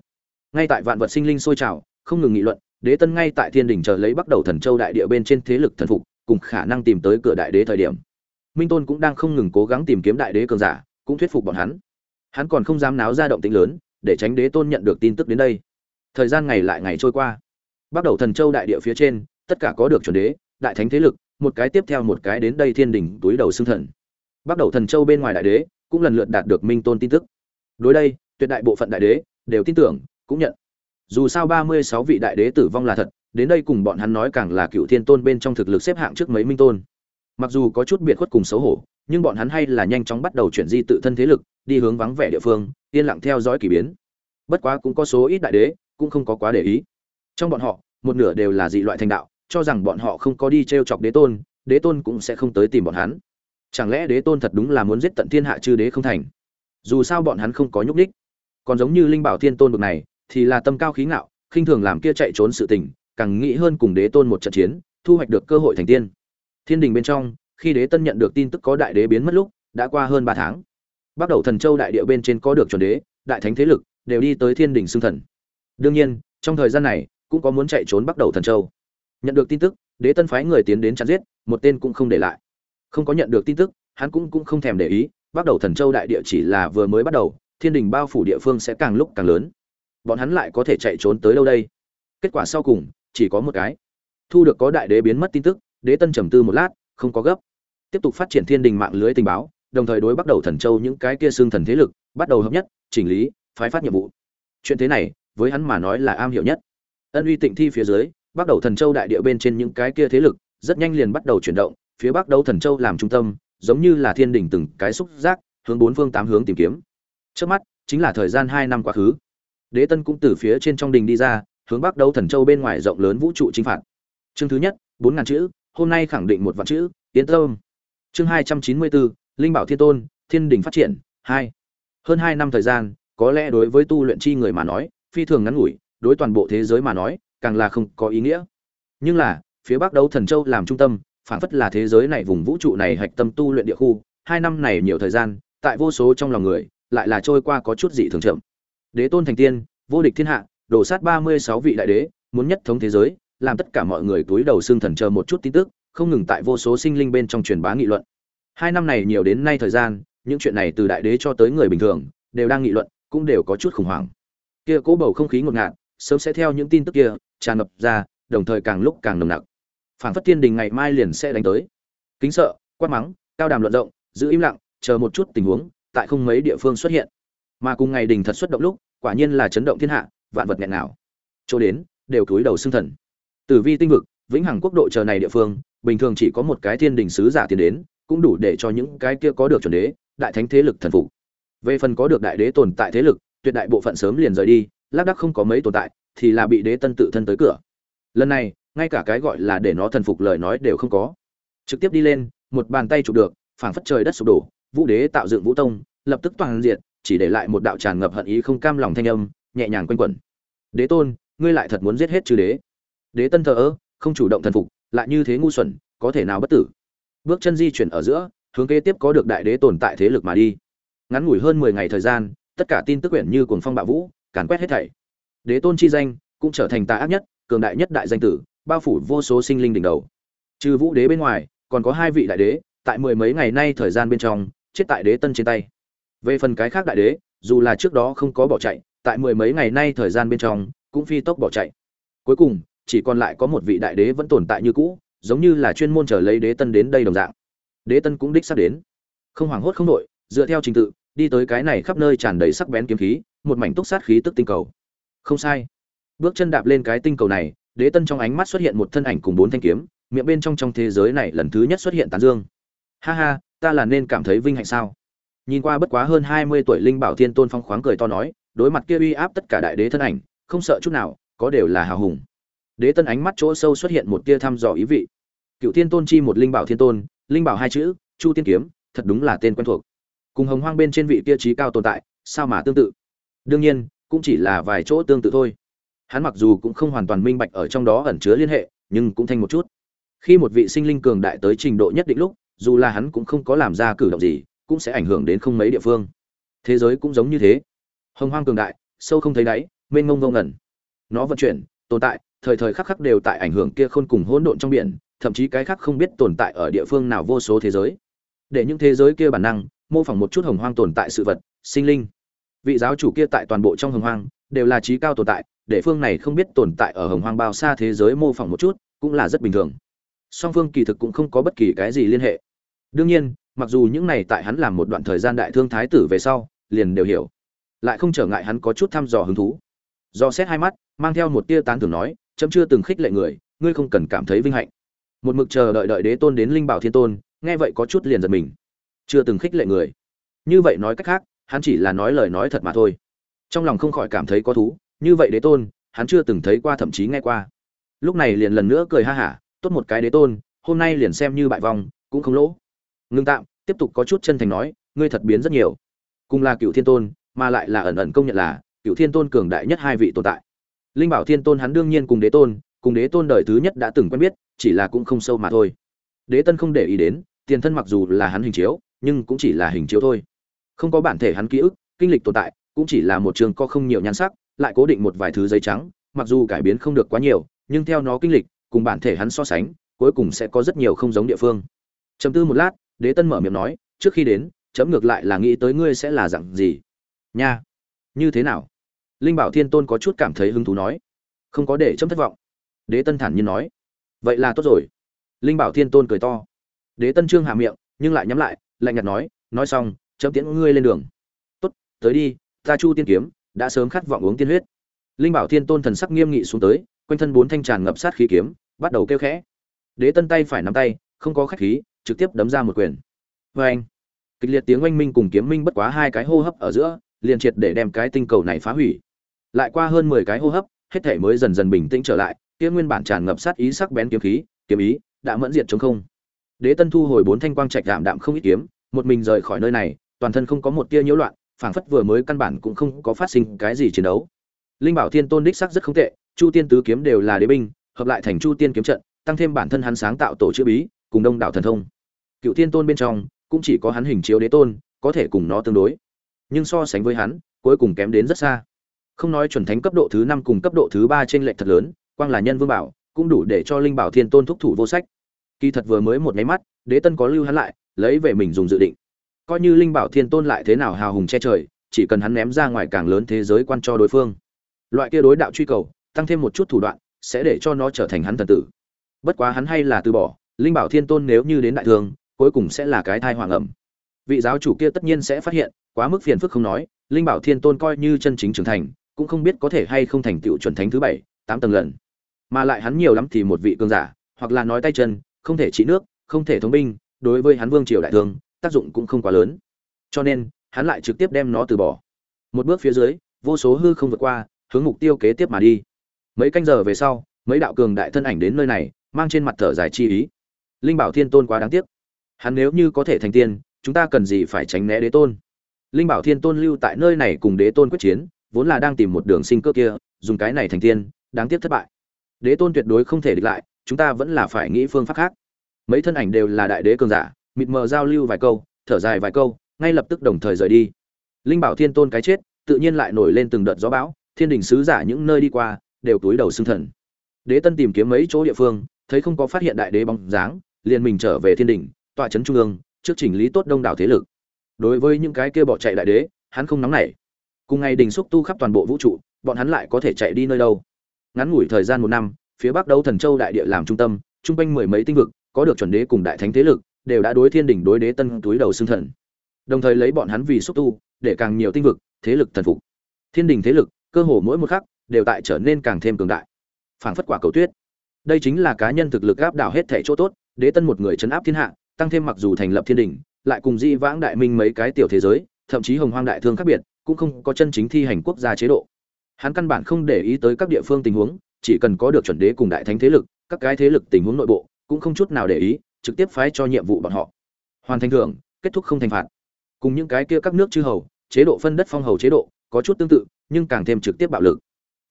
Ngay tại vạn vật sinh linh sôi trào, không ngừng nghị luận, đế tân ngay tại thiên đỉnh chờ lấy bắt đầu thần châu đại địa bên trên thế lực thần phục, cùng khả năng tìm tới cửa đại đế thời điểm minh tôn cũng đang không ngừng cố gắng tìm kiếm đại đế cường giả, cũng thuyết phục bọn hắn. Hắn còn không dám náo ra động tĩnh lớn, để tránh đế tôn nhận được tin tức đến đây. Thời gian ngày lại ngày trôi qua. Bắt đầu thần châu đại địa phía trên, tất cả có được chuẩn đế, đại thánh thế lực, một cái tiếp theo một cái đến đây thiên đỉnh túi đầu xương thần. Bắt đầu thần châu bên ngoài đại đế, cũng lần lượt đạt được minh tôn tin tức. Đối đây, tuyệt đại bộ phận đại đế, đều tin tưởng, cũng nhận. Dù sao ba mươi sáu vị đại đế tử vong là thật, đến đây cùng bọn hắn nói càng là cựu thiên tôn bên trong thực lực xếp hạng trước mấy minh tôn mặc dù có chút biệt khuất cùng xấu hổ, nhưng bọn hắn hay là nhanh chóng bắt đầu chuyển di tự thân thế lực, đi hướng vắng vẻ địa phương, yên lặng theo dõi k ỳ biến. Bất quá cũng có số ít đại đế, cũng không có quá để ý. Trong bọn họ, một nửa đều là dị loại thành đạo, cho rằng bọn họ không có đi t r e o chọc đế tôn đế tôn cũng sẽ không tới tìm bọn hắn. Chẳng lẽ đế tôn thật đúng là muốn giết tận thiên hạ chư đế không thành? Dù sao bọn hắn không có nhúc đích còn giống như linh bảo thiên tôn bực này, thì là tâm cao khí ngạo, khinh thường làm kia chạy trốn sự tình, càng nghĩ hơn cùng đế tôn một trận chiến, thu hoạch được cơ hội thành tiên thiên đình bên trong, khi đế tân nhận được tin tức có đại đế biến mất lúc, đã qua hơn ba tháng. Bắt đầu thần châu đại địa bên trên có được chuẩn đế, đại thánh thế lực đều đi tới thiên đình xưng thần. Đương nhiên, trong thời gian này, cũng có muốn chạy trốn bắt đầu thần châu. Nhận được tin tức, đế tân phái người tiến đến chặn giết, một tên cũng không để lại. Không có nhận được tin tức, hắn cũng cũng không thèm để ý, bắt đầu thần châu đại địa chỉ là vừa mới bắt đầu, thiên đình bao phủ địa phương sẽ càng lúc càng lớn. Bọn hắn lại có thể chạy trốn tới đâu đây? Kết quả sau cùng, chỉ có một cái. Thu được có đại đế biến mất tin tức đế tân trầm tư một lát, không có gấp. Tiếp tục phát triển thiên đình mạng lưới tình báo, đồng thời đối bắt đầu thần châu những cái kia xương thần thế lực, bắt đầu hợp nhất, chỉnh lý, phái phát nhiệm vụ. Chuyện thế này, với hắn mà nói là am hiểu nhất. Ân uy tịnh thi phía dưới bắt đầu thần châu đại địa bên trên những cái kia thế lực, rất nhanh liền bắt đầu chuyển động, phía bắc đấu thần châu làm trung tâm, giống như là thiên đình từng cái xúc giác, hướng bốn phương tám hướng tìm kiếm. Trước mắt, chính là thời gian hai năm quá khứ. Đế tân cũng từ phía trên trong đình đi ra, hướng bắc đấu thần châu bên ngoài rộng lớn vũ trụ chinh phạt. Chương thứ nhất, bốn ngàn chữ hôm nay khẳng định một vạn chữ tiến tâm. Chương hai trăm chín mươi bốn, linh bảo thiên tôn, thiên đình phát triển, hai. Hơn hai năm thời gian, có lẽ đối với tu luyện chi người mà nói, phi thường ngắn ngủi, đối toàn bộ thế giới mà nói, càng là không có ý nghĩa. Nhưng là, phía bắc đấu thần châu làm trung tâm, phản phất là thế giới này vùng vũ trụ này hạch tâm tu luyện địa khu, hai năm này nhiều thời gian, tại vô số trong lòng người, lại là trôi qua có chút dị thường chậm. Đế tôn thành tiên, vô địch thiên hạ đổ sát ba mươi sáu vị đại đế, muốn nhất thống thế giới làm tất cả mọi người túi đầu xương thần chờ một chút tin tức, không ngừng tại vô số sinh linh bên trong truyền bá nghị luận. Hai năm này nhiều đến nay thời gian, những chuyện này từ đại đế cho tới người bình thường, đều đang nghị luận, cũng đều có chút khủng hoảng. Kia cố bầu không khí ngột ngạt, sớm sẽ theo những tin tức kia, tràn ngập ra, đồng thời càng lúc càng nồng nặc. Phảng phất tiên đình ngày mai liền sẽ đánh tới. Kính sợ, quát mắng, cao đàm luận rộng, giữ im lặng, chờ một chút tình huống, tại không mấy địa phương xuất hiện. Mà cùng ngày đình thật xuất động lúc, quả nhiên là chấn động thiên hạ, vạn vật nghẹn nào chỗ đến, đều cúi đầu xưng thần tử vi tinh vực, vĩnh hằng quốc độ chờ này địa phương, bình thường chỉ có một cái thiên đình sứ giả tiến đến, cũng đủ để cho những cái kia có được chuẩn đế, đại thánh thế lực thần phục. Về phần có được đại đế tồn tại thế lực, tuyệt đại bộ phận sớm liền rời đi, lác đác không có mấy tồn tại, thì là bị đế tân tự thân tới cửa. Lần này, ngay cả cái gọi là để nó thần phục lời nói đều không có. Trực tiếp đi lên, một bàn tay chụp được, phảng phất trời đất sụp đổ, vũ đế tạo dựng vũ tông, lập tức toàn diện, chỉ để lại một đạo tràn ngập hận ý không cam lòng thanh âm, nhẹ nhàng quanh quẩn. Đế tôn, ngươi lại thật muốn giết hết chư đế? Đế tân thờ ơ, không chủ động thần phục, lại như thế ngu xuẩn, có thể nào bất tử? Bước chân di chuyển ở giữa, hướng kế tiếp có được đại đế tồn tại thế lực mà đi. Ngắn ngủi hơn mười ngày thời gian, tất cả tin tức quyển như cuồng phong bạo vũ, càn quét hết thảy. Đế tôn chi danh cũng trở thành tà ác nhất, cường đại nhất đại danh tử, bao phủ vô số sinh linh đỉnh đầu. Trừ vũ đế bên ngoài, còn có hai vị đại đế, tại mười mấy ngày nay thời gian bên trong, chết tại đế tân trên tay. Về phần cái khác đại đế, dù là trước đó không có bỏ chạy, tại mười mấy ngày nay thời gian bên trong, cũng phi tốc bỏ chạy. Cuối cùng chỉ còn lại có một vị đại đế vẫn tồn tại như cũ, giống như là chuyên môn chờ lấy đế tân đến đây đồng dạng. Đế tân cũng đích sắp đến. Không hoảng hốt không đội dựa theo trình tự, đi tới cái này khắp nơi tràn đầy sắc bén kiếm khí, một mảnh túc sát khí tức tinh cầu. Không sai. Bước chân đạp lên cái tinh cầu này, đế tân trong ánh mắt xuất hiện một thân ảnh cùng bốn thanh kiếm, miệng bên trong trong thế giới này lần thứ nhất xuất hiện tán dương. Ha ha, ta là nên cảm thấy vinh hạnh sao? Nhìn qua bất quá hơn hai mươi tuổi linh bảo thiên tôn phong khoáng cười to nói, đối mặt kia uy áp tất cả đại đế thân ảnh, không sợ chút nào, có đều là hào hùng đế tân ánh mắt chỗ sâu xuất hiện một tia thăm dò ý vị. Cựu thiên tôn chi một linh bảo thiên tôn, linh bảo hai chữ, chu tiên kiếm, thật đúng là tên quen thuộc. Cùng hồng hoang bên trên vị tia trí cao tồn tại, sao mà tương tự? Đương nhiên, cũng chỉ là vài chỗ tương tự thôi. Hắn mặc dù cũng không hoàn toàn minh bạch ở trong đó ẩn chứa liên hệ, nhưng cũng thanh một chút. Khi một vị sinh linh cường đại tới trình độ nhất định lúc, dù là hắn cũng không có làm ra cử động gì, cũng sẽ ảnh hưởng đến không mấy địa phương. Thế giới cũng giống như thế. Hồng hoang cường đại, sâu không thấy đáy, mênh mông vô ngẩn nó vận chuyển tồn tại, thời thời khắc khắc đều tại ảnh hưởng kia khôn cùng hỗn độn trong biển, thậm chí cái khác không biết tồn tại ở địa phương nào vô số thế giới. Để những thế giới kia bản năng, mô phỏng một chút hồng hoang tồn tại sự vật, sinh linh. Vị giáo chủ kia tại toàn bộ trong hồng hoang, đều là trí cao tồn tại, để phương này không biết tồn tại ở hồng hoang bao xa thế giới mô phỏng một chút, cũng là rất bình thường. Song phương kỳ thực cũng không có bất kỳ cái gì liên hệ. Đương nhiên, mặc dù những này tại hắn làm một đoạn thời gian đại thương thái tử về sau, liền đều hiểu. Lại không trở ngại hắn có chút thăm dò hứng thú. Do xét hai mắt mang theo một tia tán thưởng nói, chấm chưa từng khích lệ người, ngươi không cần cảm thấy vinh hạnh. Một mực chờ đợi đợi đế tôn đến linh bảo thiên tôn, nghe vậy có chút liền giật mình. Chưa từng khích lệ người. Như vậy nói cách khác, hắn chỉ là nói lời nói thật mà thôi. Trong lòng không khỏi cảm thấy có thú, như vậy đế tôn, hắn chưa từng thấy qua thậm chí nghe qua. Lúc này liền lần nữa cười ha hả, tốt một cái đế tôn, hôm nay liền xem như bại vong, cũng không lỗ. Ngưng tạm, tiếp tục có chút chân thành nói, ngươi thật biến rất nhiều. Cùng là cựu thiên tôn, mà lại là ẩn ẩn công nhận là, cựu thiên tôn cường đại nhất hai vị tồn tại linh bảo thiên tôn hắn đương nhiên cùng đế tôn, cùng đế tôn đời thứ nhất đã từng quen biết, chỉ là cũng không sâu mà thôi. Đế tân không để ý đến, tiền thân mặc dù là hắn hình chiếu, nhưng cũng chỉ là hình chiếu thôi. Không có bản thể hắn ký ức, kinh lịch tồn tại, cũng chỉ là một trường co không nhiều nhan sắc, lại cố định một vài thứ giấy trắng, mặc dù cải biến không được quá nhiều, nhưng theo nó kinh lịch, cùng bản thể hắn so sánh, cuối cùng sẽ có rất nhiều không giống địa phương. Chấm tư một lát, đế tân mở miệng nói, trước khi đến, chấm ngược lại là nghĩ tới ngươi sẽ là dạng gì? Nha, như thế nào? Linh bảo thiên tôn có chút cảm thấy hứng thú nói. Không có để chấm thất vọng. Đế tân thản nhiên nói. Vậy là tốt rồi. Linh bảo thiên tôn cười to. Đế tân trương hạ miệng, nhưng lại nhắm lại, lạnh nhạt nói nói xong, chấm tiễn ngươi lên đường. Tốt, tới đi, ta chu tiên kiếm, đã sớm khát vọng uống tiên huyết. Linh bảo thiên tôn thần sắc nghiêm nghị xuống tới, quanh thân bốn thanh tràn ngập sát khí kiếm, bắt đầu kêu khẽ. Đế tân tay phải nắm tay, không có khách khí, trực tiếp đấm ra một quyền. Vê anh, kịch liệt tiếng oanh minh cùng kiếm minh bất quá hai cái hô hấp ở giữa, liền triệt để đem cái tinh cầu này phá hủy lại qua hơn mười cái hô hấp, hết thể mới dần dần bình tĩnh trở lại, kia nguyên bản tràn ngập sát ý sắc bén kiếm khí, kiếm ý, đã mẫn diệt chống không. Đế tân thu hồi bốn thanh quang trạch đạm đạm không ít kiếm, một mình rời khỏi nơi này, toàn thân không có một tia nhiễu loạn, phảng phất vừa mới căn bản cũng không có phát sinh cái gì chiến đấu. Linh bảo thiên tôn đích sắc rất không tệ, chu tiên tứ kiếm đều là đế binh, hợp lại thành chu tiên kiếm trận, tăng thêm bản thân hắn sáng tạo tổ chữ bí, cùng đông đảo thần thông. Cựu thiên tôn bên trong, cũng chỉ có hắn hình chiếu đế tôn, có thể cùng nó tương đối. Nhưng so sánh với hắn, cuối cùng kém đến rất xa không nói chuẩn thánh cấp độ thứ năm cùng cấp độ thứ ba trên lệch thật lớn, quang là nhân vương bảo, cũng đủ để cho linh bảo thiên tôn thúc thủ vô sách. Kỳ thật vừa mới một máy mắt, đế tân có lưu hắn lại, lấy về mình dùng dự định. Coi như linh bảo thiên tôn lại thế nào hào hùng che trời, chỉ cần hắn ném ra ngoài càng lớn thế giới quan cho đối phương. Loại kia đối đạo truy cầu, tăng thêm một chút thủ đoạn, sẽ để cho nó trở thành hắn thần tử. Bất quá hắn hay là từ bỏ, linh bảo thiên tôn nếu như đến đại thương cuối cùng sẽ là cái thai hoàng ẩm. Vị giáo chủ kia tất nhiên sẽ phát hiện, quá mức phiền phức không nói, linh bảo thiên tôn coi như chân chính trưởng thành cũng không biết có thể hay không thành tựu chuẩn thánh thứ bảy, tám tầng lần. Mà lại hắn nhiều lắm thì một vị cường giả, hoặc là nói tay chân, không thể trị nước, không thể thống binh, đối với hắn vương triều đại thương, tác dụng cũng không quá lớn. Cho nên, hắn lại trực tiếp đem nó từ bỏ. Một bước phía dưới, vô số hư không vượt qua, hướng mục tiêu kế tiếp mà đi. Mấy canh giờ về sau, mấy đạo cường đại thân ảnh đến nơi này, mang trên mặt thở dài chi ý. Linh bảo thiên tôn quá đáng tiếc. Hắn nếu như có thể thành tiên, chúng ta cần gì phải tránh né đế tôn? Linh bảo thiên tôn lưu tại nơi này cùng đế tôn quyết chiến vốn là đang tìm một đường sinh cơ kia, dùng cái này thành tiên, đáng tiếc thất bại. Đế tôn tuyệt đối không thể địch lại, chúng ta vẫn là phải nghĩ phương pháp khác. Mấy thân ảnh đều là đại đế cường giả, mịt mờ giao lưu vài câu, thở dài vài câu, ngay lập tức đồng thời rời đi. Linh bảo thiên tôn cái chết, tự nhiên lại nổi lên từng đợt gió bão, thiên đình sứ giả những nơi đi qua, đều túi đầu xưng thần. Đế tân tìm kiếm mấy chỗ địa phương, thấy không có phát hiện đại đế bóng dáng, liền mình trở về thiên đình, tọa trấn trung ương, trước chỉnh lý tốt đông đảo thế lực. Đối với những cái kia bỏ chạy đại đế, hắn không nóng nảy cùng ngày đình xúc tu khắp toàn bộ vũ trụ, bọn hắn lại có thể chạy đi nơi đâu? Ngắn ngủi thời gian một năm, phía bắc đấu thần châu đại địa làm trung tâm, trung quanh mười mấy tinh vực, có được chuẩn đế cùng đại thánh thế lực, đều đã đối thiên đỉnh đối đế tân túi đầu xương thần. Đồng thời lấy bọn hắn vì xúc tu, để càng nhiều tinh vực, thế lực thần phục. Thiên đình thế lực, cơ hồ mỗi một khắc, đều tại trở nên càng thêm cường đại. Phảng phất quả cầu tuyết. Đây chính là cá nhân thực lực áp đảo hết thể chỗ tốt, đế tân một người chấn áp thiên hạ, tăng thêm mặc dù thành lập thiên đình lại cùng di vãng đại minh mấy cái tiểu thế giới, thậm chí hồng hoang đại thương khác biệt cũng không có chân chính thi hành quốc gia chế độ. Hắn căn bản không để ý tới các địa phương tình huống, chỉ cần có được chuẩn đế cùng đại thánh thế lực, các cái thế lực tình huống nội bộ, cũng không chút nào để ý, trực tiếp phái cho nhiệm vụ bọn họ. Hoàn thành thưởng, kết thúc không thành phạt. Cùng những cái kia các nước chư hầu, chế độ phân đất phong hầu chế độ, có chút tương tự, nhưng càng thêm trực tiếp bạo lực.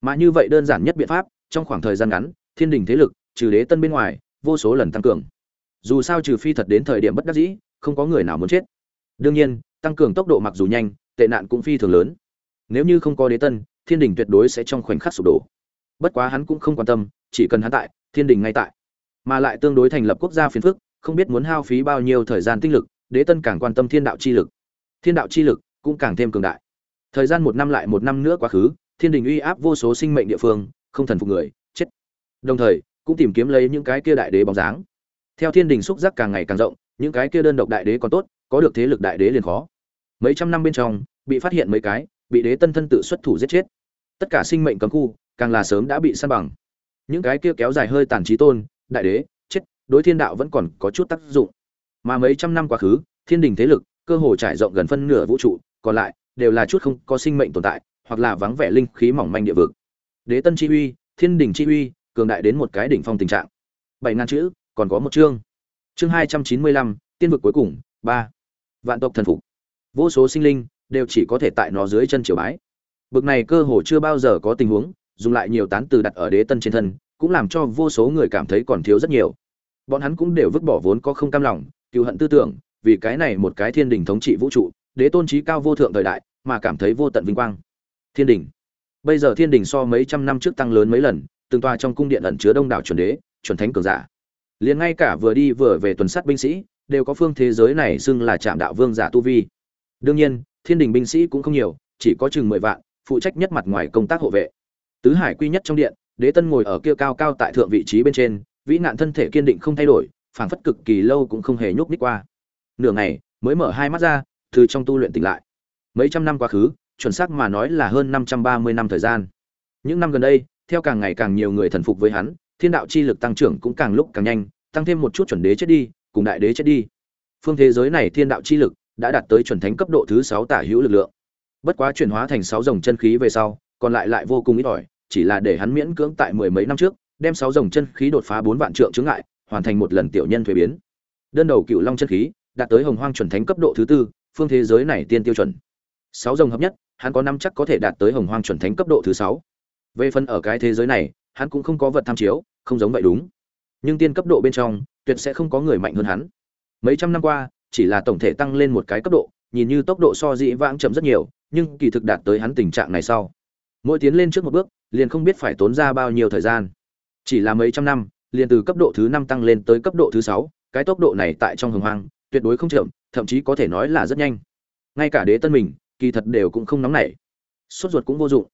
Mà như vậy đơn giản nhất biện pháp, trong khoảng thời gian ngắn, thiên đình thế lực, trừ đế tân bên ngoài, vô số lần tăng cường. Dù sao trừ phi thật đến thời điểm bất đắc dĩ, không có người nào muốn chết đương nhiên, tăng cường tốc độ mặc dù nhanh, tệ nạn cũng phi thường lớn. Nếu như không có đế tân, thiên đình tuyệt đối sẽ trong khoảnh khắc sụp đổ. Bất quá hắn cũng không quan tâm, chỉ cần hắn tại, thiên đình ngay tại. Mà lại tương đối thành lập quốc gia phiền phức, không biết muốn hao phí bao nhiêu thời gian tinh lực, đế tân càng quan tâm thiên đạo chi lực. Thiên đạo chi lực cũng càng thêm cường đại. Thời gian một năm lại một năm nữa quá khứ, thiên đình uy áp vô số sinh mệnh địa phương, không thần phục người, chết. Đồng thời, cũng tìm kiếm lấy những cái kia đại đế bóng dáng. Theo thiên đình xúc giác càng ngày càng rộng, những cái kia đơn độc đại đế còn tốt có được thế lực đại đế liền khó. Mấy trăm năm bên trong, bị phát hiện mấy cái, bị đế tân thân tự xuất thủ giết chết. Tất cả sinh mệnh cấm khu, càng là sớm đã bị săn bằng. Những cái kia kéo dài hơi tàn trí tôn, đại đế, chết, đối thiên đạo vẫn còn có chút tác dụng. Mà mấy trăm năm quá khứ, thiên đình thế lực, cơ hồ trải rộng gần phân nửa vũ trụ, còn lại, đều là chút không có sinh mệnh tồn tại, hoặc là vắng vẻ linh khí mỏng manh địa vực. Đế tân chi uy, thiên đình chi uy, cường đại đến một cái đỉnh phong tình trạng. Bảy ngàn chữ, còn có một chương. Chương hai trăm chín mươi lăm, tiên vực cuối cùng, ba vạn tộc thần phục. Vô số sinh linh đều chỉ có thể tại nó dưới chân triều bái. Bực này cơ hồ chưa bao giờ có tình huống, dùng lại nhiều tán từ đặt ở đế tân trên thân, cũng làm cho vô số người cảm thấy còn thiếu rất nhiều. Bọn hắn cũng đều vứt bỏ vốn có không cam lòng cựu hận tư tưởng, vì cái này một cái thiên đình thống trị vũ trụ, đế tôn trí cao vô thượng thời đại, mà cảm thấy vô tận vinh quang. Thiên đình. Bây giờ thiên đình so mấy trăm năm trước tăng lớn mấy lần, từng tòa trong cung điện ẩn chứa đông đảo chuẩn đế, chuẩn thánh cường giả. Liền ngay cả vừa đi vừa về tuần sát binh sĩ đều có phương thế giới này xưng là trạm đạo vương giả tu vi. Đương nhiên, thiên đình binh sĩ cũng không nhiều, chỉ có chừng mười vạn, phụ trách nhất mặt ngoài công tác hộ vệ. Tứ hải quy nhất trong điện, đế tân ngồi ở kia cao cao tại thượng vị trí bên trên, vĩ nạn thân thể kiên định không thay đổi, phảng phất cực kỳ lâu cũng không hề nhúc ních qua. Nửa ngày, mới mở hai mắt ra, từ trong tu luyện tỉnh lại. Mấy trăm năm quá khứ, chuẩn xác mà nói là hơn năm trăm ba mươi năm thời gian. Những năm gần đây, theo càng ngày càng nhiều người thần phục với hắn, thiên đạo chi lực tăng trưởng cũng càng lúc càng nhanh, tăng thêm một chút chuẩn đế chết đi cùng đại đế chết đi. Phương thế giới này thiên đạo chi lực đã đạt tới chuẩn thánh cấp độ thứ sáu tả hữu lực lượng. Bất quá chuyển hóa thành sáu dòng chân khí về sau, còn lại lại vô cùng ít ỏi, chỉ là để hắn miễn cưỡng tại mười mấy năm trước, đem sáu dòng chân khí đột phá bốn vạn trượng chướng ngại, hoàn thành một lần tiểu nhân thuế biến. Đơn đầu cựu long chân khí đạt tới hồng hoang chuẩn thánh cấp độ thứ tư, phương thế giới này tiên tiêu chuẩn. Sáu dòng hợp nhất, hắn có năm chắc có thể đạt tới hồng hoang chuẩn thánh cấp độ thứ sáu. Về phần ở cái thế giới này, hắn cũng không có vật tham chiếu, không giống vậy đúng. Nhưng tiên cấp độ bên trong tuyệt sẽ không có người mạnh hơn hắn. Mấy trăm năm qua, chỉ là tổng thể tăng lên một cái cấp độ, nhìn như tốc độ so dĩ vãng chậm rất nhiều, nhưng kỳ thực đạt tới hắn tình trạng này sau. Mỗi tiến lên trước một bước, liền không biết phải tốn ra bao nhiêu thời gian. Chỉ là mấy trăm năm, liền từ cấp độ thứ năm tăng lên tới cấp độ thứ sáu, cái tốc độ này tại trong hồng hoang, tuyệt đối không chậm, thậm chí có thể nói là rất nhanh. Ngay cả đế tân mình, kỳ thật đều cũng không nóng nảy. Sốt ruột cũng vô dụng.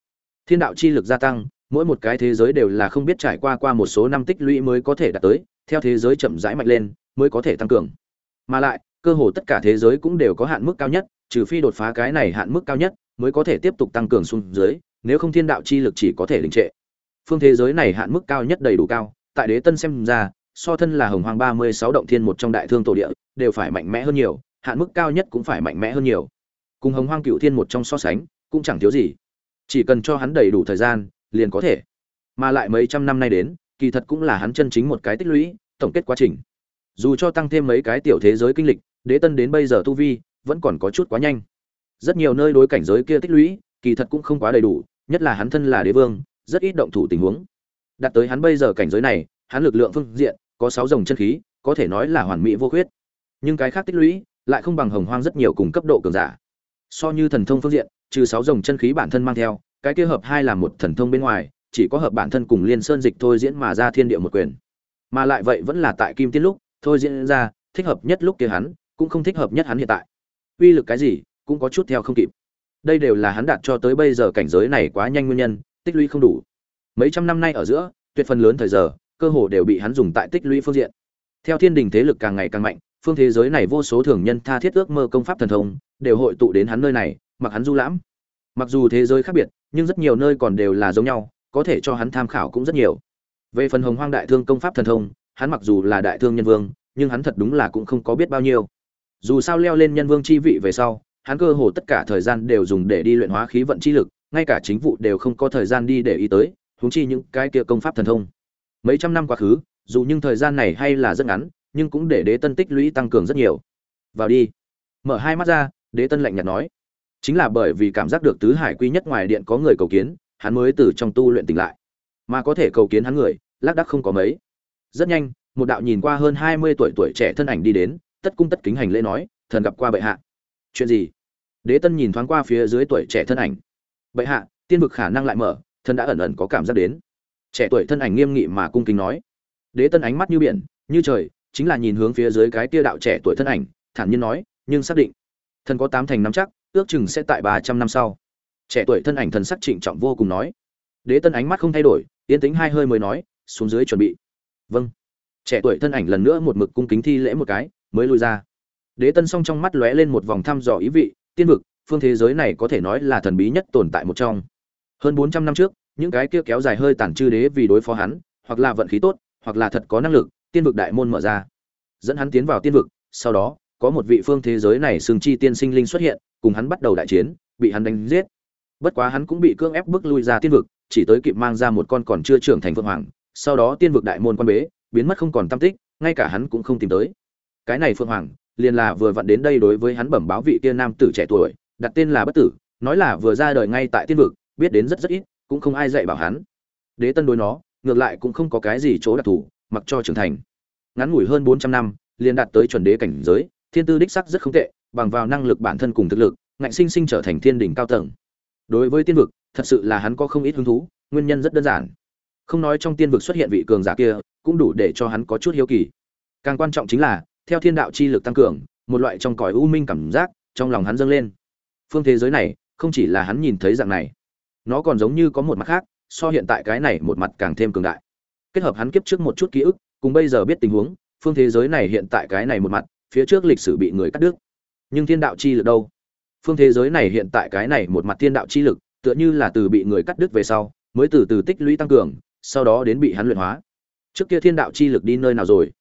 Thiên đạo chi lực gia tăng, mỗi một cái thế giới đều là không biết trải qua qua một số năm tích lũy mới có thể đạt tới theo thế giới chậm rãi mạnh lên, mới có thể tăng cường. Mà lại, cơ hồ tất cả thế giới cũng đều có hạn mức cao nhất, trừ phi đột phá cái này hạn mức cao nhất, mới có thể tiếp tục tăng cường xuống dưới, nếu không thiên đạo chi lực chỉ có thể đình trệ. Phương thế giới này hạn mức cao nhất đầy đủ cao, tại đế tân xem ra, so thân là hồng hoàng ba mươi sáu động thiên một trong đại thương tổ địa, đều phải mạnh mẽ hơn nhiều, hạn mức cao nhất cũng phải mạnh mẽ hơn nhiều. Cùng hồng hoang cựu thiên một trong so sánh, cũng chẳng thiếu gì. Chỉ cần cho hắn đầy đủ thời gian, liền có thể. Mà lại mấy trăm năm nay đến kỳ thật cũng là hắn chân chính một cái tích lũy, tổng kết quá trình. Dù cho tăng thêm mấy cái tiểu thế giới kinh lịch, đế tân đến bây giờ tu vi vẫn còn có chút quá nhanh. Rất nhiều nơi đối cảnh giới kia tích lũy, kỳ thật cũng không quá đầy đủ, nhất là hắn thân là đế vương, rất ít động thủ tình huống. Đạt tới hắn bây giờ cảnh giới này, hắn lực lượng phương diện, có sáu dòng chân khí, có thể nói là hoàn mỹ vô khuyết. Nhưng cái khác tích lũy, lại không bằng hồng hoang rất nhiều cùng cấp độ cường giả. So như thần thông phương diện, trừ sáu dòng chân khí bản thân mang theo, cái kia hợp hai là một thần thông bên ngoài chỉ có hợp bản thân cùng liên sơn dịch thôi diễn mà ra thiên địa một quyền. Mà lại vậy vẫn là tại kim tiên lúc thôi diễn ra, thích hợp nhất lúc kia hắn, cũng không thích hợp nhất hắn hiện tại. Uy lực cái gì, cũng có chút theo không kịp. Đây đều là hắn đạt cho tới bây giờ cảnh giới này quá nhanh nguyên nhân, tích lũy không đủ. Mấy trăm năm nay ở giữa, tuyệt phần lớn thời giờ, cơ hồ đều bị hắn dùng tại tích lũy phương diện. Theo thiên đình thế lực càng ngày càng mạnh, phương thế giới này vô số thường nhân tha thiết ước mơ công pháp thần thông, đều hội tụ đến hắn nơi này, mặc hắn du lãm. Mặc dù thế giới khác biệt, nhưng rất nhiều nơi còn đều là giống nhau có thể cho hắn tham khảo cũng rất nhiều. Về phần hồng hoang đại thương công pháp thần thông, hắn mặc dù là đại thương nhân vương, nhưng hắn thật đúng là cũng không có biết bao nhiêu. Dù sao leo lên nhân vương chi vị về sau, hắn cơ hồ tất cả thời gian đều dùng để đi luyện hóa khí vận chi lực, ngay cả chính vụ đều không có thời gian đi để ý tới, huống chi những cái kia công pháp thần thông. Mấy trăm năm quá khứ, dù nhưng thời gian này hay là rất ngắn, nhưng cũng để đế tân tích lũy tăng cường rất nhiều. Vào đi. Mở hai mắt ra, đế tân lạnh nhạt nói. Chính là bởi vì cảm giác được tứ hải quy nhất ngoài điện có người cầu kiến hắn mới từ trong tu luyện tỉnh lại. Mà có thể cầu kiến hắn người, lác đắc không có mấy. Rất nhanh, một đạo nhìn qua hơn hai mươi tuổi tuổi trẻ thân ảnh đi đến, tất cung tất kính hành lễ nói, thần gặp qua bệ hạ. Chuyện gì? Đế tân nhìn thoáng qua phía dưới tuổi trẻ thân ảnh. Bệ hạ, tiên vực khả năng lại mở thân đã ẩn ẩn có cảm giác đến. Trẻ tuổi thân ảnh nghiêm nghị mà cung kính nói. Đế tân ánh mắt như biển, như trời, chính là nhìn hướng phía dưới cái tia đạo trẻ tuổi thân ảnh, thản nhiên nói, nhưng xác định, thần có tám thành năm chắc, ước chừng sẽ tại ba trăm năm sau trẻ tuổi thân ảnh thần sắc trịnh trọng vô cùng nói. Đế tân ánh mắt không thay đổi, yên tính hai hơi mới nói, xuống dưới chuẩn bị. Vâng. Trẻ tuổi thân ảnh lần nữa một mực cung kính thi lễ một cái, mới lui ra. Đế tân song trong mắt lóe lên một vòng thăm dò ý vị, tiên vực, phương thế giới này có thể nói là thần bí nhất tồn tại một trong. Hơn bốn trăm năm trước, những cái kia kéo dài hơi tản chư đế vì đối phó hắn, hoặc là vận khí tốt, hoặc là thật có năng lực, tiên vực đại môn mở ra. Dẫn hắn tiến vào tiên vực, sau đó, có một vị phương thế giới này xương chi tiên sinh linh xuất hiện, cùng hắn bắt đầu đại chiến, bị hắn đánh giết bất quá hắn cũng bị cưỡng ép bước lui ra tiên vực, chỉ tới kịp mang ra một con còn chưa trưởng thành phượng hoàng, sau đó tiên vực đại môn quan bế, biến mất không còn tam tích, ngay cả hắn cũng không tìm tới. Cái này phượng hoàng, liền là vừa vặn đến đây đối với hắn bẩm báo vị kia nam tử trẻ tuổi, đặt tên là bất tử, nói là vừa ra đời ngay tại tiên vực, biết đến rất rất ít, cũng không ai dạy bảo hắn. Đế tân đối nó, ngược lại cũng không có cái gì chỗ đặc thù, mặc cho trưởng thành. Ngắn ngủi hơn bốn trăm năm, liền đạt tới chuẩn đế cảnh giới, thiên tư đích sắc rất không tệ, bằng vào năng lực bản thân cùng thực lực, ngạnh sinh sinh trở thành thiên đỉnh cao tầng đối với tiên vực, thật sự là hắn có không ít hứng thú, nguyên nhân rất đơn giản. Không nói trong tiên vực xuất hiện vị cường giả kia, cũng đủ để cho hắn có chút hiếu kỳ. Càng quan trọng chính là, theo thiên đạo chi lực tăng cường, một loại trong cõi u minh cảm giác, trong lòng hắn dâng lên. Phương thế giới này, không chỉ là hắn nhìn thấy dạng này, nó còn giống như có một mặt khác, so hiện tại cái này một mặt càng thêm cường đại. Kết hợp hắn kiếp trước một chút ký ức, cùng bây giờ biết tình huống, phương thế giới này hiện tại cái này một mặt, phía trước lịch sử bị người cắt đứt. Nhưng thiên đạo chi lực đâu? Phương thế giới này hiện tại cái này một mặt thiên đạo chi lực, tựa như là từ bị người cắt đứt về sau, mới từ từ tích lũy tăng cường, sau đó đến bị hắn luyện hóa. Trước kia thiên đạo chi lực đi nơi nào rồi?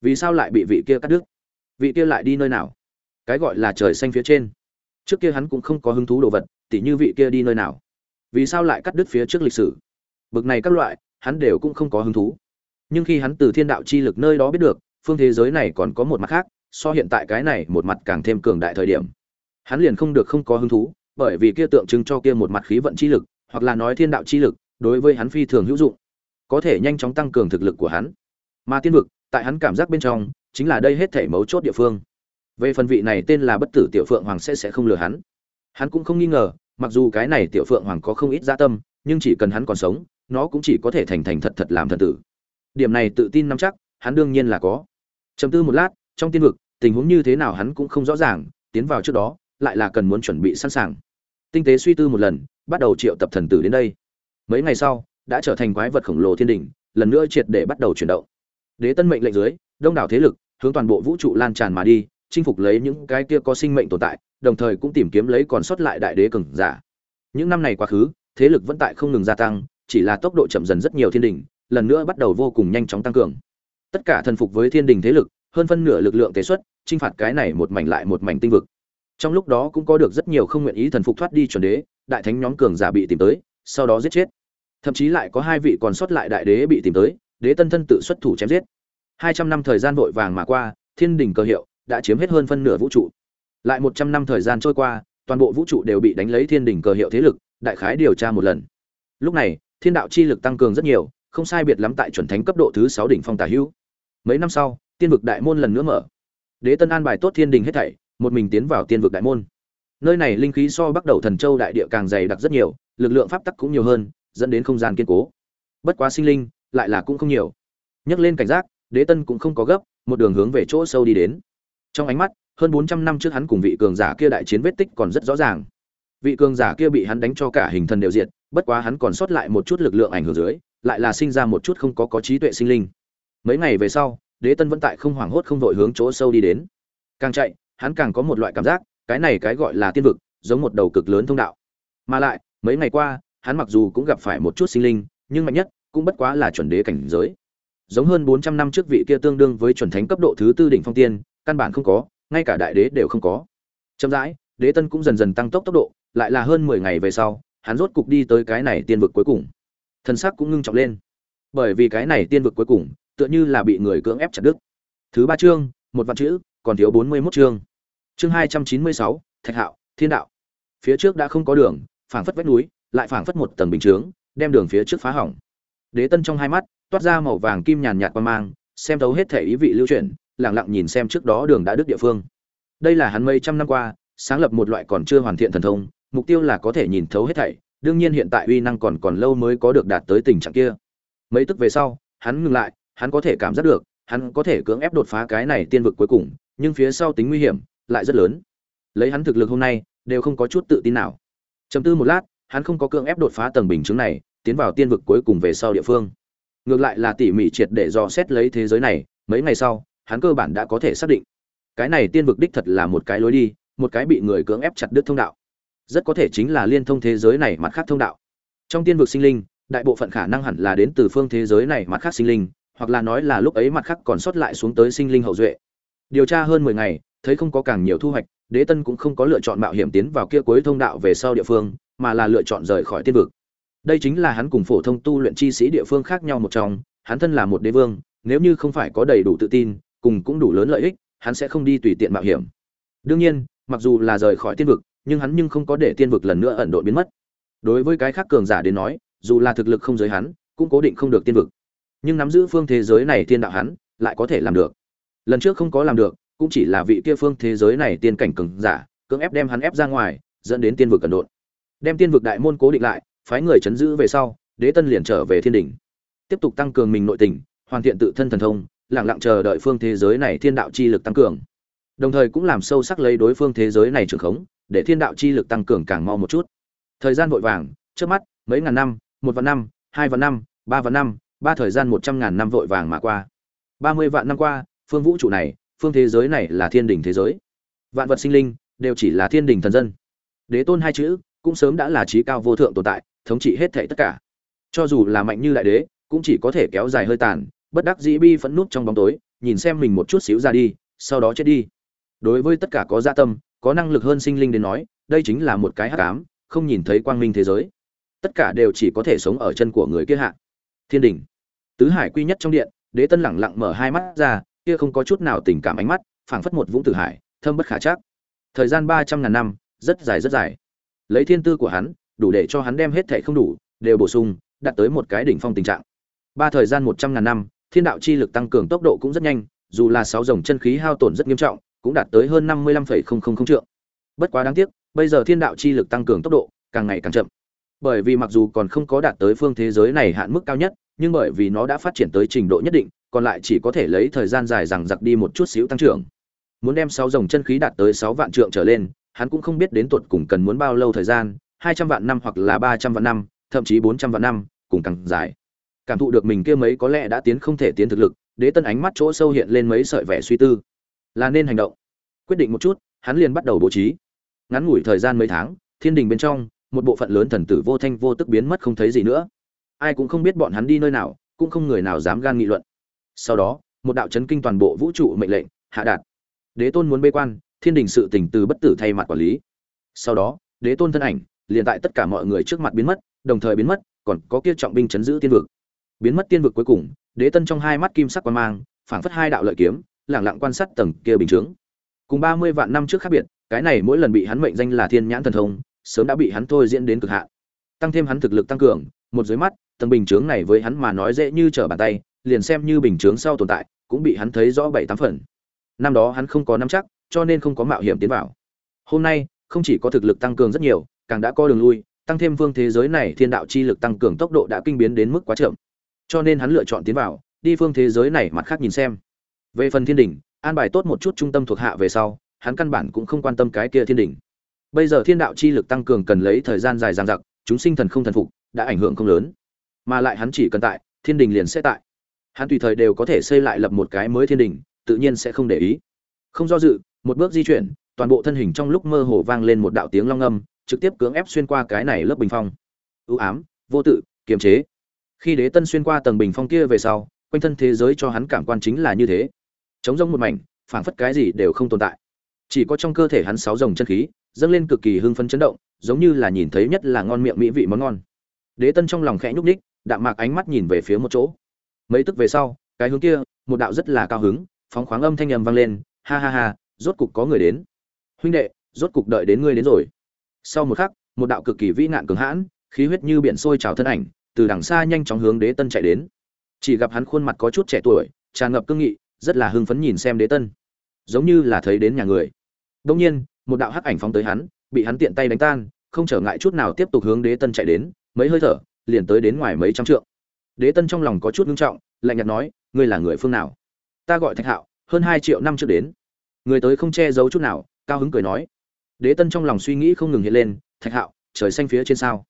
Vì sao lại bị vị kia cắt đứt? Vị kia lại đi nơi nào? Cái gọi là trời xanh phía trên. Trước kia hắn cũng không có hứng thú đồ vật, tỉ như vị kia đi nơi nào? Vì sao lại cắt đứt phía trước lịch sử? Bực này các loại, hắn đều cũng không có hứng thú. Nhưng khi hắn từ thiên đạo chi lực nơi đó biết được, phương thế giới này còn có một mặt khác, so hiện tại cái này một mặt càng thêm cường đại thời điểm hắn liền không được không có hứng thú, bởi vì kia tượng trưng cho kia một mặt khí vận chi lực, hoặc là nói thiên đạo chi lực, đối với hắn phi thường hữu dụng, có thể nhanh chóng tăng cường thực lực của hắn. Mà tiên vực, tại hắn cảm giác bên trong, chính là đây hết thể mấu chốt địa phương. Về phần vị này tên là bất tử tiểu phượng hoàng sẽ sẽ không lừa hắn. Hắn cũng không nghi ngờ, mặc dù cái này tiểu phượng hoàng có không ít gia tâm, nhưng chỉ cần hắn còn sống, nó cũng chỉ có thể thành thành thật thật làm thần tử. Điểm này tự tin nắm chắc, hắn đương nhiên là có. Chấm tư một lát, trong tiên vực, tình huống như thế nào hắn cũng không rõ ràng, tiến vào trước đó lại là cần muốn chuẩn bị sẵn sàng. Tinh tế suy tư một lần, bắt đầu triệu tập thần tử đến đây. Mấy ngày sau, đã trở thành quái vật khổng lồ thiên đình lần nữa triệt để bắt đầu chuyển động. Đế tân mệnh lệnh dưới, đông đảo thế lực, hướng toàn bộ vũ trụ lan tràn mà đi, chinh phục lấy những cái kia có sinh mệnh tồn tại, đồng thời cũng tìm kiếm lấy còn sót lại đại đế cường giả. Những năm này quá khứ, thế lực vẫn tại không ngừng gia tăng, chỉ là tốc độ chậm dần rất nhiều thiên đình lần nữa bắt đầu vô cùng nhanh chóng tăng cường. Tất cả thần phục với thiên đình thế lực, hơn phân nửa lực lượng tế xuất, chinh phạt cái này một mảnh lại một mảnh tinh vực trong lúc đó cũng có được rất nhiều không nguyện ý thần phục thoát đi chuẩn đế, đại thánh nhóm cường giả bị tìm tới, sau đó giết chết. Thậm chí lại có hai vị còn sót lại đại đế bị tìm tới, đế tân thân tự xuất thủ chém giết. Hai trăm năm thời gian vội vàng mà qua, thiên đình cơ hiệu đã chiếm hết hơn phân nửa vũ trụ. Lại một trăm năm thời gian trôi qua, toàn bộ vũ trụ đều bị đánh lấy thiên đình cơ hiệu thế lực, đại khái điều tra một lần. Lúc này, thiên đạo chi lực tăng cường rất nhiều, không sai biệt lắm tại chuẩn thánh cấp độ thứ sáu đỉnh phong tả hữu. Mấy năm sau, tiên vực đại môn lần nữa mở. Đế tân an bài tốt thiên đình hết thảy một mình tiến vào tiên vực đại môn. Nơi này linh khí so bắt đầu thần châu đại địa càng dày đặc rất nhiều, lực lượng pháp tắc cũng nhiều hơn, dẫn đến không gian kiên cố. Bất quá sinh linh, lại là cũng không nhiều. Nhấc lên cảnh giác, đế tân cũng không có gấp, một đường hướng về chỗ sâu đi đến. Trong ánh mắt, hơn bốn trăm năm trước hắn cùng vị cường giả kia đại chiến vết tích còn rất rõ ràng. Vị cường giả kia bị hắn đánh cho cả hình thần đều diệt, bất quá hắn còn sót lại một chút lực lượng ảnh hưởng dưới, lại là sinh ra một chút không có có trí tuệ sinh linh. Mấy ngày về sau, đế tân vẫn tại không hoảng hốt không vội hướng chỗ sâu đi đến. Càng chạy hắn càng có một loại cảm giác, cái này cái gọi là tiên vực, giống một đầu cực lớn thông đạo. Mà lại, mấy ngày qua, hắn mặc dù cũng gặp phải một chút sinh linh, nhưng mạnh nhất cũng bất quá là chuẩn đế cảnh giới. Giống hơn bốn trăm năm trước vị kia tương đương với chuẩn thánh cấp độ thứ tư đỉnh phong tiên, căn bản không có, ngay cả đại đế đều không có. Chậm rãi, đế tân cũng dần dần tăng tốc tốc độ, lại là hơn mười ngày về sau, hắn rốt cục đi tới cái này tiên vực cuối cùng. Thân xác cũng ngưng trọng lên. Bởi vì cái này tiên vực cuối cùng, tựa như là bị người cưỡng ép chặt đứt. Thứ ba chương, một vạn chữ, còn thiếu bốn mươi 41 chương chương hai trăm chín mươi sáu, thạch hạo, thiên đạo. Phía trước đã không có đường, phảng phất vách núi, lại phảng phất một tầng bình chướng, đem đường phía trước phá hỏng. Đế tân trong hai mắt, toát ra màu vàng kim nhàn nhạt qua mang, xem thấu hết thể ý vị lưu chuyển, lặng lặng nhìn xem trước đó đường đã đứt địa phương. Đây là hắn mấy trăm năm qua, sáng lập một loại còn chưa hoàn thiện thần thông, mục tiêu là có thể nhìn thấu hết thảy, đương nhiên hiện tại uy năng còn còn lâu mới có được đạt tới tình trạng kia. Mấy tức về sau, hắn ngừng lại, hắn có thể cảm giác được, hắn có thể cưỡng ép đột phá cái này tiên vực cuối cùng, nhưng phía sau tính nguy hiểm lại rất lớn. Lấy hắn thực lực hôm nay, đều không có chút tự tin nào. Chấm tư một lát, hắn không có cưỡng ép đột phá tầng bình chứng này, tiến vào tiên vực cuối cùng về sau địa phương. Ngược lại là tỉ mỉ triệt để dò xét lấy thế giới này, mấy ngày sau, hắn cơ bản đã có thể xác định. Cái này tiên vực đích thật là một cái lối đi, một cái bị người cưỡng ép chặt đứt thông đạo. Rất có thể chính là liên thông thế giới này mặt khác thông đạo. Trong tiên vực sinh linh, đại bộ phận khả năng hẳn là đến từ phương thế giới này mặt khác sinh linh, hoặc là nói là lúc ấy mặt khác còn sót lại xuống tới sinh linh hậu duệ. Điều tra hơn mười ngày thấy không có càng nhiều thu hoạch, đế tân cũng không có lựa chọn mạo hiểm tiến vào kia cuối thông đạo về sau địa phương, mà là lựa chọn rời khỏi tiên vực. Đây chính là hắn cùng phổ thông tu luyện chi sĩ địa phương khác nhau một trong, hắn thân là một đế vương, nếu như không phải có đầy đủ tự tin, cùng cũng đủ lớn lợi ích, hắn sẽ không đi tùy tiện mạo hiểm. Đương nhiên, mặc dù là rời khỏi tiên vực, nhưng hắn nhưng không có để tiên vực lần nữa ẩn độn biến mất. Đối với cái khác cường giả đến nói, dù là thực lực không giới hắn, cũng cố định không được tiên vực. Nhưng nắm giữ phương thế giới này tiên đạo hắn, lại có thể làm được. Lần trước không có làm được cũng chỉ là vị kia phương thế giới này tiên cảnh cường giả, cưỡng ép đem hắn ép ra ngoài, dẫn đến tiên vực ẩn độn. Đem tiên vực đại môn cố định lại, phái người chấn giữ về sau, đế tân liền trở về thiên đỉnh tiếp tục tăng cường mình nội tình, hoàn thiện tự thân thần thông, lặng lặng chờ đợi phương thế giới này thiên đạo chi lực tăng cường. Đồng thời cũng làm sâu sắc lấy đối phương thế giới này trường khống, để thiên đạo chi lực tăng cường càng mau một chút. Thời gian vội vàng trước mắt, mấy ngàn năm, một vạn năm, hai vạn năm, ba vạn năm, ba thời gian một trăm ngàn năm vội vàng mà qua. Ba mươi vạn năm qua, phương vũ trụ này phương thế giới này là thiên đình thế giới. Vạn vật sinh linh đều chỉ là thiên đình thần dân. Đế tôn hai chữ cũng sớm đã là trí cao vô thượng tồn tại, thống trị hết thảy tất cả. Cho dù là mạnh như đại đế, cũng chỉ có thể kéo dài hơi tàn, bất đắc dĩ bi phẫn nút trong bóng tối, nhìn xem mình một chút xíu ra đi, sau đó chết đi. Đối với tất cả có dạ tâm, có năng lực hơn sinh linh đến nói, đây chính là một cái hắc ám, không nhìn thấy quang minh thế giới. Tất cả đều chỉ có thể sống ở chân của người kia hạ. Thiên đình. Tứ hải quy nhất trong điện, đế tân lẳng lặng mở hai mắt ra kia không có chút nào tình cảm ánh mắt, phảng phất một vũng tử hải, thâm bất khả chắc. Thời gian ba trăm ngàn năm, rất dài rất dài. Lấy thiên tư của hắn, đủ để cho hắn đem hết thệ không đủ, đều bổ sung, đạt tới một cái đỉnh phong tình trạng. Ba thời gian một trăm ngàn năm, thiên đạo chi lực tăng cường tốc độ cũng rất nhanh, dù là sáu dòng chân khí hao tổn rất nghiêm trọng, cũng đạt tới hơn năm mươi lăm phẩy không không không trượng. Bất quá đáng tiếc, bây giờ thiên đạo chi lực tăng cường tốc độ càng ngày càng chậm bởi vì mặc dù còn không có đạt tới phương thế giới này hạn mức cao nhất, nhưng bởi vì nó đã phát triển tới trình độ nhất định, còn lại chỉ có thể lấy thời gian dài rằng giặc đi một chút xíu tăng trưởng. Muốn đem sáu dòng chân khí đạt tới sáu vạn trượng trở lên, hắn cũng không biết đến tuột cùng cần muốn bao lâu thời gian, hai trăm vạn năm hoặc là ba trăm vạn năm, thậm chí bốn trăm vạn năm, cùng càng dài. Cảm thụ được mình kia mấy có lẽ đã tiến không thể tiến thực lực, đế tân ánh mắt chỗ sâu hiện lên mấy sợi vẻ suy tư. Là nên hành động. Quyết định một chút, hắn liền bắt đầu bố trí. Ngắn ngủi thời gian mấy tháng, thiên đình bên trong một bộ phận lớn thần tử vô thanh vô tức biến mất không thấy gì nữa. Ai cũng không biết bọn hắn đi nơi nào, cũng không người nào dám gan nghị luận. Sau đó, một đạo chấn kinh toàn bộ vũ trụ mệnh lệnh, hạ đạt. Đế tôn muốn bê quan, thiên đình sự tình từ bất tử thay mặt quản lý. Sau đó, đế tôn thân ảnh, liền tại tất cả mọi người trước mặt biến mất, đồng thời biến mất, còn có kia trọng binh chấn giữ tiên vực. Biến mất tiên vực cuối cùng, đế tân trong hai mắt kim sắc quan mang, phảng phất hai đạo lợi kiếm, lẳng lặng quan sát tầng kia bình chướng. Cùng ba mươi vạn năm trước khác biệt, cái này mỗi lần bị hắn mệnh danh là thiên nhãn thần thông sớm đã bị hắn thôi diễn đến cực hạn. Tăng thêm hắn thực lực tăng cường một dưới mắt tầng bình chướng này với hắn mà nói dễ như trở bàn tay liền xem như bình chướng sau tồn tại cũng bị hắn thấy rõ bảy tám phần. Năm đó hắn không có nắm chắc cho nên không có mạo hiểm tiến vào. Hôm nay không chỉ có thực lực tăng cường rất nhiều càng đã có đường lui tăng thêm vương thế giới này thiên đạo chi lực tăng cường tốc độ đã kinh biến đến mức quá chậm. Cho nên hắn lựa chọn tiến vào đi phương thế giới này mặt khác nhìn xem. Về phần thiên đỉnh, an bài tốt một chút trung tâm thuộc hạ về sau hắn căn bản cũng không quan tâm cái kia thiên đỉnh bây giờ thiên đạo chi lực tăng cường cần lấy thời gian dài dằng dặc, chúng sinh thần không thần phục, đã ảnh hưởng không lớn. Mà lại hắn chỉ cần tại, thiên đình liền sẽ tại. Hắn tùy thời đều có thể xây lại lập một cái mới thiên đình, tự nhiên sẽ không để ý. Không do dự, một bước di chuyển, toàn bộ thân hình trong lúc mơ hồ vang lên một đạo tiếng long âm, trực tiếp cưỡng ép xuyên qua cái này lớp bình phong. Ưu ám, vô tự, kiềm chế. Khi đế tân xuyên qua tầng bình phong kia về sau, quanh thân thế giới cho hắn cảm quan chính là như thế. Chống rông một mảnh, phảng phất cái gì đều không tồn tại. Chỉ có trong cơ thể hắn sáu dòng chân khí dâng lên cực kỳ hưng phấn chấn động giống như là nhìn thấy nhất là ngon miệng mỹ vị món ngon. Đế tân trong lòng khẽ nhúc nhích, đạm mạc ánh mắt nhìn về phía một chỗ. Mấy tức về sau cái hướng kia một đạo rất là cao hứng phóng khoáng âm thanh ầm vang lên ha ha ha rốt cục có người đến. Huynh đệ rốt cục đợi đến ngươi đến rồi. Sau một khắc một đạo cực kỳ vĩ nạn cường hãn khí huyết như biển sôi trào thân ảnh từ đằng xa nhanh chóng hướng đế tân chạy đến. Chỉ gặp hắn khuôn mặt có chút trẻ tuổi tràn ngập cương nghị rất là hưng phấn nhìn xem đế tân. Giống như là thấy đến nhà người. Đương nhiên một đạo hắc ảnh phóng tới hắn, bị hắn tiện tay đánh tan, không trở ngại chút nào tiếp tục hướng đế tân chạy đến, mấy hơi thở, liền tới đến ngoài mấy trăm trượng. Đế tân trong lòng có chút ngưng trọng, lạnh nhạt nói, ngươi là người phương nào? Ta gọi thạch hạo, hơn hai triệu năm trước đến. Người tới không che giấu chút nào, cao hứng cười nói. Đế tân trong lòng suy nghĩ không ngừng hiện lên, thạch hạo, trời xanh phía trên sao?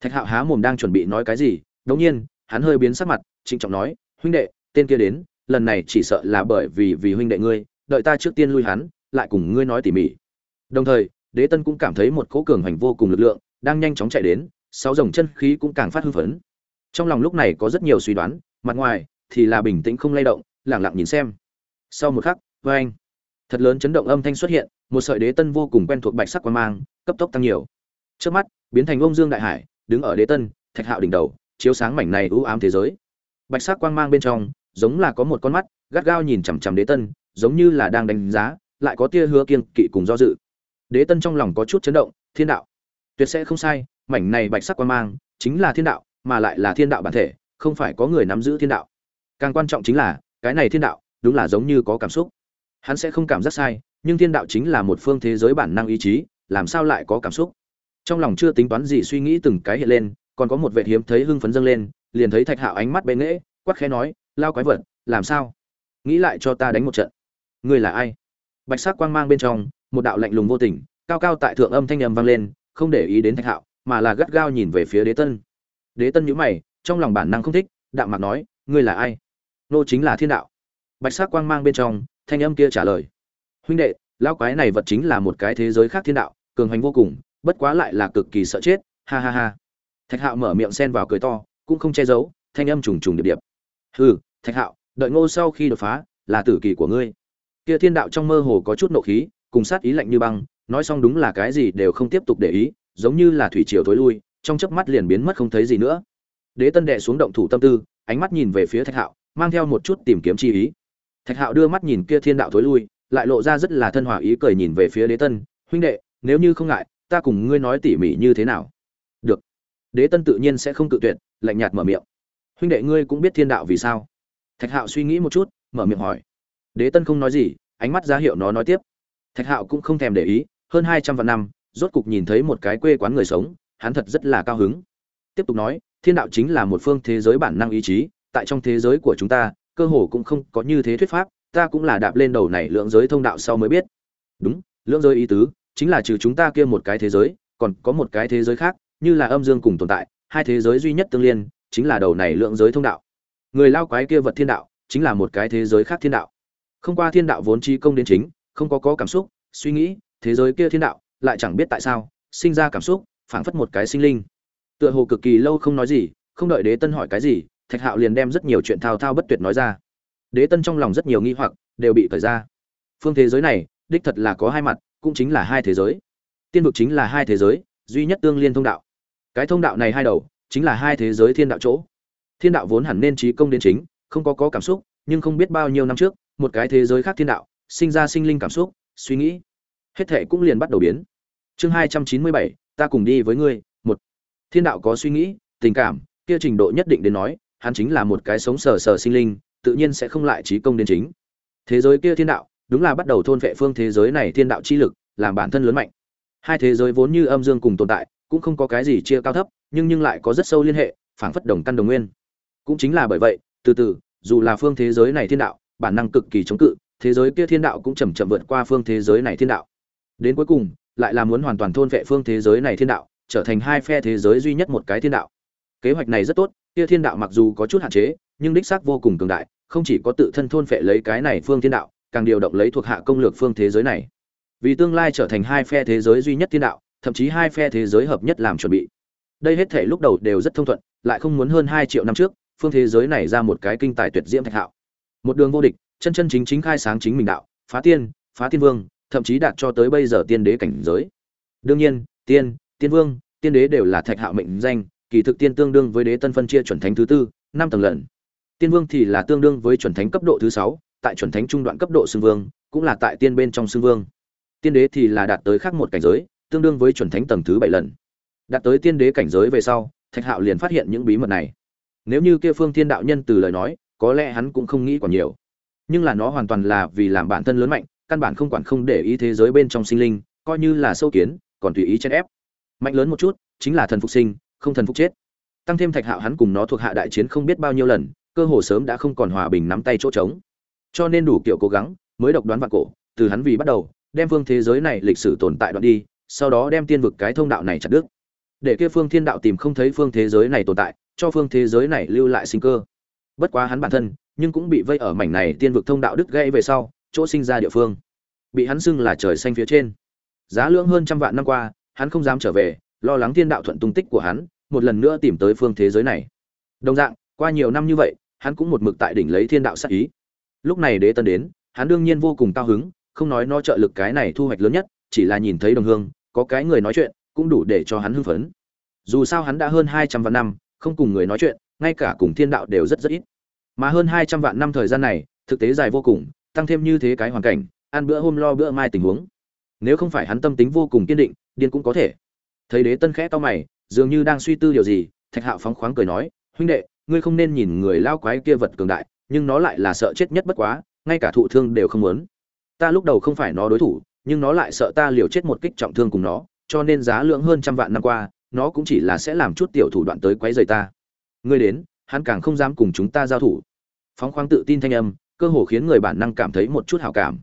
Thạch hạo há mồm đang chuẩn bị nói cái gì, đột nhiên, hắn hơi biến sắc mặt, trịnh trọng nói, huynh đệ, tên kia đến, lần này chỉ sợ là bởi vì vì huynh đệ ngươi, đợi ta trước tiên lui hắn, lại cùng ngươi nói tỉ mỉ đồng thời, đế tân cũng cảm thấy một cỗ cường hành vô cùng lực lượng đang nhanh chóng chạy đến, sáu dòng chân khí cũng càng phát hưng phấn. Trong lòng lúc này có rất nhiều suy đoán, mặt ngoài thì là bình tĩnh không lay động lẳng lặng nhìn xem. Sau một khắc vê anh thật lớn chấn động âm thanh xuất hiện, một sợi đế tân vô cùng quen thuộc bạch sắc quan mang, cấp tốc tăng nhiều. Trước mắt, biến thành ông dương đại hải, đứng ở đế tân, thạch hạo đỉnh đầu, chiếu sáng mảnh này ưu ám thế giới. Bạch sắc quang mang bên trong, giống là có một con mắt, gắt gao nhìn chằm chằm đế tân, giống như là đang đánh giá, lại có tia hứa kiên kỵ cùng do dự đế tân trong lòng có chút chấn động, thiên đạo. Tuyệt sẽ không sai, mảnh này bạch sắc quang mang chính là thiên đạo, mà lại là thiên đạo bản thể, không phải có người nắm giữ thiên đạo. Càng quan trọng chính là, cái này thiên đạo, đúng là giống như có cảm xúc. Hắn sẽ không cảm giác sai, nhưng thiên đạo chính là một phương thế giới bản năng ý chí, làm sao lại có cảm xúc? Trong lòng chưa tính toán gì suy nghĩ từng cái hiện lên, còn có một vệ hiếm thấy hưng phấn dâng lên, liền thấy thạch hạo ánh mắt bệ nghễ quắc khẽ nói, lao quái vật, làm sao? Nghĩ lại cho ta đánh một trận. Ngươi là ai? Bạch sắc quang mang bên trong một đạo lạnh lùng vô tình, cao cao tại thượng âm thanh âm vang lên, không để ý đến thạch hạo, mà là gắt gao nhìn về phía đế tân. Đế tân nhíu mày, trong lòng bản năng không thích, đạm mạc nói, ngươi là ai? Nô chính là thiên đạo. Bạch sắc quang mang bên trong, thanh âm kia trả lời, huynh đệ, lão quái này vật chính là một cái thế giới khác thiên đạo, cường hành vô cùng, bất quá lại là cực kỳ sợ chết. Ha ha ha. Thạch hạo mở miệng xen vào cười to, cũng không che giấu, thanh âm trùng trùng điệp điệp. Hừ, thạch hạo, đợi ngô sau khi đột phá, là tử kỳ của ngươi. Kia thiên đạo trong mơ hồ có chút nộ khí cùng sát ý lạnh như băng, nói xong đúng là cái gì đều không tiếp tục để ý, giống như là thủy triều thối lui, trong chớp mắt liền biến mất không thấy gì nữa. Đế tân đệ xuống động thủ tâm tư, ánh mắt nhìn về phía thạch hạo, mang theo một chút tìm kiếm chi ý. Thạch hạo đưa mắt nhìn kia thiên đạo thối lui, lại lộ ra rất là thân hòa ý cười nhìn về phía đế tân, huynh đệ, nếu như không ngại, ta cùng ngươi nói tỉ mỉ như thế nào? Được. Đế tân tự nhiên sẽ không cự tuyệt, lạnh nhạt mở miệng. Huynh đệ ngươi cũng biết thiên đạo vì sao? Thạch hạo suy nghĩ một chút, mở miệng hỏi. Đế tân không nói gì, ánh mắt ra hiệu nó nói tiếp thạch hạo cũng không thèm để ý, hơn hai trăm vạn năm, rốt cục nhìn thấy một cái quê quán người sống, hắn thật rất là cao hứng. Tiếp tục nói, thiên đạo chính là một phương thế giới bản năng ý chí, tại trong thế giới của chúng ta, cơ hồ cũng không có như thế thuyết pháp, ta cũng là đạp lên đầu này lượng giới thông đạo sau mới biết. Đúng, lượng giới ý tứ, chính là trừ chúng ta kia một cái thế giới, còn có một cái thế giới khác, như là âm dương cùng tồn tại, hai thế giới duy nhất tương liên, chính là đầu này lượng giới thông đạo. Người lao quái kia vật thiên đạo, chính là một cái thế giới khác thiên đạo. Không qua thiên đạo vốn chi công đến chính không có có cảm xúc, suy nghĩ, thế giới kia thiên đạo, lại chẳng biết tại sao, sinh ra cảm xúc, phảng phất một cái sinh linh. Tựa hồ cực kỳ lâu không nói gì, không đợi đế tân hỏi cái gì, thạch hạo liền đem rất nhiều chuyện thao thao bất tuyệt nói ra. Đế tân trong lòng rất nhiều nghi hoặc, đều bị khởi ra. Phương thế giới này, đích thật là có hai mặt, cũng chính là hai thế giới. Tiên vực chính là hai thế giới, duy nhất tương liên thông đạo. Cái thông đạo này hai đầu, chính là hai thế giới thiên đạo chỗ. Thiên đạo vốn hẳn nên trí công đến chính, không có có cảm xúc, nhưng không biết bao nhiêu năm trước, một cái thế giới khác thiên đạo sinh ra sinh linh cảm xúc, suy nghĩ. Hết thệ cũng liền bắt đầu biến. Chương hai trăm chín mươi bảy, ta cùng đi với ngươi. Một. Thiên đạo có suy nghĩ, tình cảm, kia trình độ nhất định đến nói, hắn chính là một cái sống sờ sờ sinh linh, tự nhiên sẽ không lại trí công đến chính. Thế giới kia thiên đạo, đúng là bắt đầu thôn vệ phương thế giới này thiên đạo chi lực, làm bản thân lớn mạnh. Hai thế giới vốn như âm dương cùng tồn tại, cũng không có cái gì chia cao thấp, nhưng nhưng lại có rất sâu liên hệ, phảng phất đồng căn đồng nguyên. Cũng chính là bởi vậy, từ từ, dù là phương thế giới này thiên đạo, bản năng cực kỳ chống cự thế giới kia thiên đạo cũng chậm chậm vượt qua phương thế giới này thiên đạo. Đến cuối cùng, lại là muốn hoàn toàn thôn vệ phương thế giới này thiên đạo, trở thành hai phe thế giới duy nhất một cái thiên đạo. Kế hoạch này rất tốt, kia thiên đạo mặc dù có chút hạn chế, nhưng đích xác vô cùng cường đại, không chỉ có tự thân thôn vệ lấy cái này phương thiên đạo, càng điều động lấy thuộc hạ công lược phương thế giới này. Vì tương lai trở thành hai phe thế giới duy nhất thiên đạo, thậm chí hai phe thế giới hợp nhất làm chuẩn bị. Đây hết thể lúc đầu đều rất thông thuận, lại không muốn hơn hai triệu năm trước, phương thế giới này ra một cái kinh tài tuyệt diễm thạch hạo. Một đường vô địch chân chân chính chính khai sáng chính mình đạo, phá tiên phá tiên vương, thậm chí đạt cho tới bây giờ tiên đế cảnh giới. Đương nhiên, tiên tiên vương, tiên đế đều là thạch hạo mệnh danh, kỳ thực tiên tương đương với đế tân phân chia chuẩn thánh thứ tư, năm tầng lần tiên vương thì là tương đương với chuẩn thánh cấp độ thứ sáu, tại chuẩn thánh trung đoạn cấp độ xưng vương, cũng là tại tiên bên trong xưng vương. Tiên đế thì là đạt tới khác một cảnh giới, tương đương với chuẩn thánh tầng thứ bảy lần đạt tới tiên đế cảnh giới về sau, thạch hạo liền phát hiện những bí mật này. Nếu như kia phương thiên đạo nhân từ lời nói, có lẽ hắn cũng không nghĩ còn nhiều nhưng là nó hoàn toàn là vì làm bản thân lớn mạnh, căn bản không quản không để ý thế giới bên trong sinh linh, coi như là sâu kiến, còn tùy ý chen ép. Mạnh lớn một chút, chính là thần phục sinh, không thần phục chết. Tăng thêm thạch hạo hắn cùng nó thuộc hạ đại chiến không biết bao nhiêu lần, cơ hồ sớm đã không còn hòa bình nắm tay chỗ trống. Cho nên đủ kiểu cố gắng, mới độc đoán vạn cổ, từ hắn vì bắt đầu, đem phương thế giới này lịch sử tồn tại đoạn đi, sau đó đem tiên vực cái thông đạo này chặt đứt. Để kia phương thiên đạo tìm không thấy phương thế giới này tồn tại, cho phương thế giới này lưu lại sinh cơ. Bất quá hắn bản thân nhưng cũng bị vây ở mảnh này tiên vực thông đạo đứt gãy về sau, chỗ sinh ra địa phương. Bị hắn xưng là trời xanh phía trên. Giá lưỡng hơn trăm vạn năm qua, hắn không dám trở về, lo lắng thiên đạo thuận tung tích của hắn, một lần nữa tìm tới phương thế giới này. Đồng dạng, qua nhiều năm như vậy, hắn cũng một mực tại đỉnh lấy thiên đạo sát ý. Lúc này đế tân đến, hắn đương nhiên vô cùng cao hứng, không nói nó trợ lực cái này thu hoạch lớn nhất, chỉ là nhìn thấy đồng hương, có cái người nói chuyện, cũng đủ để cho hắn hưng phấn. Dù sao hắn đã hơn hai trăm vạn năm, không cùng người nói chuyện, ngay cả cùng thiên đạo đều rất rất ít mà hơn hai trăm vạn năm thời gian này, thực tế dài vô cùng, tăng thêm như thế cái hoàn cảnh, ăn bữa hôm lo bữa mai tình huống. Nếu không phải hắn tâm tính vô cùng kiên định, điên cũng có thể. Thấy đế tân khẽ to mày, dường như đang suy tư điều gì, thạch hạo phóng khoáng cười nói, huynh đệ, ngươi không nên nhìn người lao quái kia vật cường đại, nhưng nó lại là sợ chết nhất bất quá, ngay cả thụ thương đều không muốn. Ta lúc đầu không phải nó đối thủ, nhưng nó lại sợ ta liều chết một kích trọng thương cùng nó, cho nên giá lượng hơn trăm vạn năm qua, nó cũng chỉ là sẽ làm chút tiểu thủ đoạn tới quấy rầy ta. Ngươi đến hắn càng không dám cùng chúng ta giao thủ. Phóng khoáng tự tin thanh âm, cơ hồ khiến người bản năng cảm thấy một chút hảo cảm.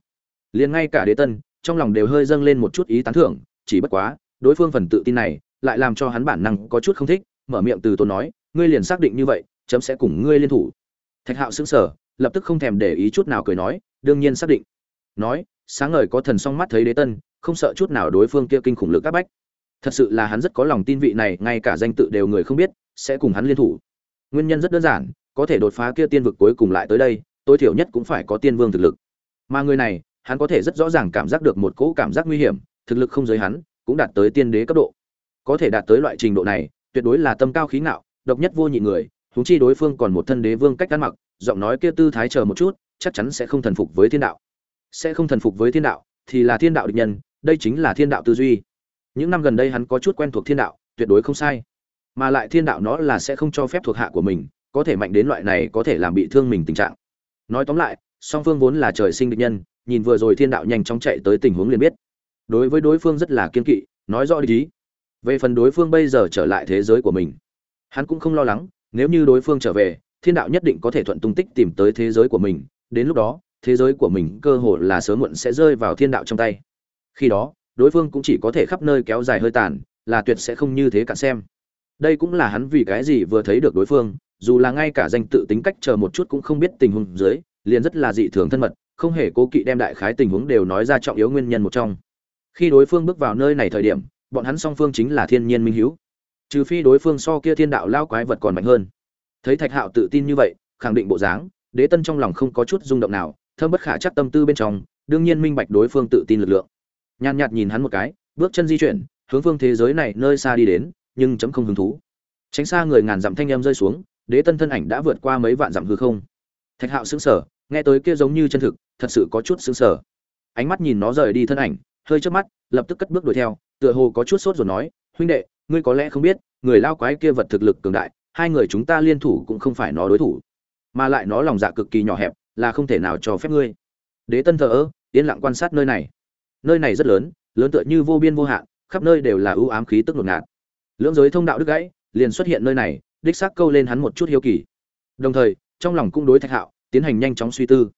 Liền ngay cả đế tân, trong lòng đều hơi dâng lên một chút ý tán thưởng, chỉ bất quá, đối phương phần tự tin này lại làm cho hắn bản năng có chút không thích, mở miệng từ tốn nói, ngươi liền xác định như vậy, chấm sẽ cùng ngươi liên thủ. Thạch hạo sững sờ, lập tức không thèm để ý chút nào cười nói, đương nhiên xác định. Nói, sáng ngời có thần song mắt thấy đế tân, không sợ chút nào đối phương kia kinh khủng lực áp bách. Thật sự là hắn rất có lòng tin vị này, ngay cả danh tự đều người không biết, sẽ cùng hắn liên thủ nguyên nhân rất đơn giản, có thể đột phá kia tiên vực cuối cùng lại tới đây, tối thiểu nhất cũng phải có tiên vương thực lực. Mà người này, hắn có thể rất rõ ràng cảm giác được một cỗ cảm giác nguy hiểm, thực lực không giới hắn, cũng đạt tới tiên đế cấp độ. Có thể đạt tới loại trình độ này, tuyệt đối là tâm cao khí ngạo, độc nhất vô nhị người, huống chi đối phương còn một thân đế vương cách ăn mặc, giọng nói kia tư thái chờ một chút, chắc chắn sẽ không thần phục với thiên đạo. Sẽ không thần phục với thiên đạo, thì là thiên đạo địch nhân, đây chính là thiên đạo tư duy. Những năm gần đây hắn có chút quen thuộc thiên đạo, tuyệt đối không sai mà lại thiên đạo nó là sẽ không cho phép thuộc hạ của mình, có thể mạnh đến loại này có thể làm bị thương mình tình trạng. Nói tóm lại, song phương vốn là trời sinh địch nhân, nhìn vừa rồi thiên đạo nhanh chóng chạy tới tình huống liền biết. Đối với đối phương rất là kiên kỵ, nói rõ ý. Về phần đối phương bây giờ trở lại thế giới của mình, hắn cũng không lo lắng, nếu như đối phương trở về, thiên đạo nhất định có thể thuận tung tích tìm tới thế giới của mình, đến lúc đó, thế giới của mình cơ hồ là sớm muộn sẽ rơi vào thiên đạo trong tay. Khi đó, đối phương cũng chỉ có thể khắp nơi kéo dài hơi tàn, là tuyệt sẽ không như thế cả xem đây cũng là hắn vì cái gì vừa thấy được đối phương, dù là ngay cả danh tự tính cách chờ một chút cũng không biết tình huống dưới, liền rất là dị thường thân mật, không hề cố kỵ đem đại khái tình huống đều nói ra trọng yếu nguyên nhân một trong. Khi đối phương bước vào nơi này thời điểm, bọn hắn song phương chính là thiên nhiên minh hiếu. Trừ phi đối phương so kia thiên đạo lao quái vật còn mạnh hơn. Thấy thạch hạo tự tin như vậy, khẳng định bộ dáng, đế tân trong lòng không có chút rung động nào thơm bất khả chắc tâm tư bên trong, đương nhiên minh bạch đối phương tự tin lực lượng. Nhàn nhạt nhìn hắn một cái, bước chân di chuyển, hướng phương thế giới này nơi xa đi đến nhưng chấm không hứng thú. Tránh xa người ngàn dặm thanh em rơi xuống, đế tân thân ảnh đã vượt qua mấy vạn dặm hư không. Thạch hạo xứng sờ, nghe tới kia giống như chân thực, thật sự có chút xứng sờ. Ánh mắt nhìn nó rời đi thân ảnh, hơi trước mắt, lập tức cất bước đuổi theo, tựa hồ có chút sốt rồi nói, huynh đệ, ngươi có lẽ không biết, người lao quái kia vật thực lực cường đại, hai người chúng ta liên thủ cũng không phải nó đối thủ, mà lại nó lòng dạ cực kỳ nhỏ hẹp, là không thể nào cho phép ngươi. Đế tân thờ ơ, yên lặng quan sát nơi này. Nơi này rất lớn lớn tựa như vô biên vô hạn, khắp nơi đều là ưu ám khí tức ngột ngạt lưỡng giới thông đạo đứt gãy, liền xuất hiện nơi này, đích xác câu lên hắn một chút hiếu kỳ. Đồng thời, trong lòng cũng đối thạch hạo tiến hành nhanh chóng suy tư.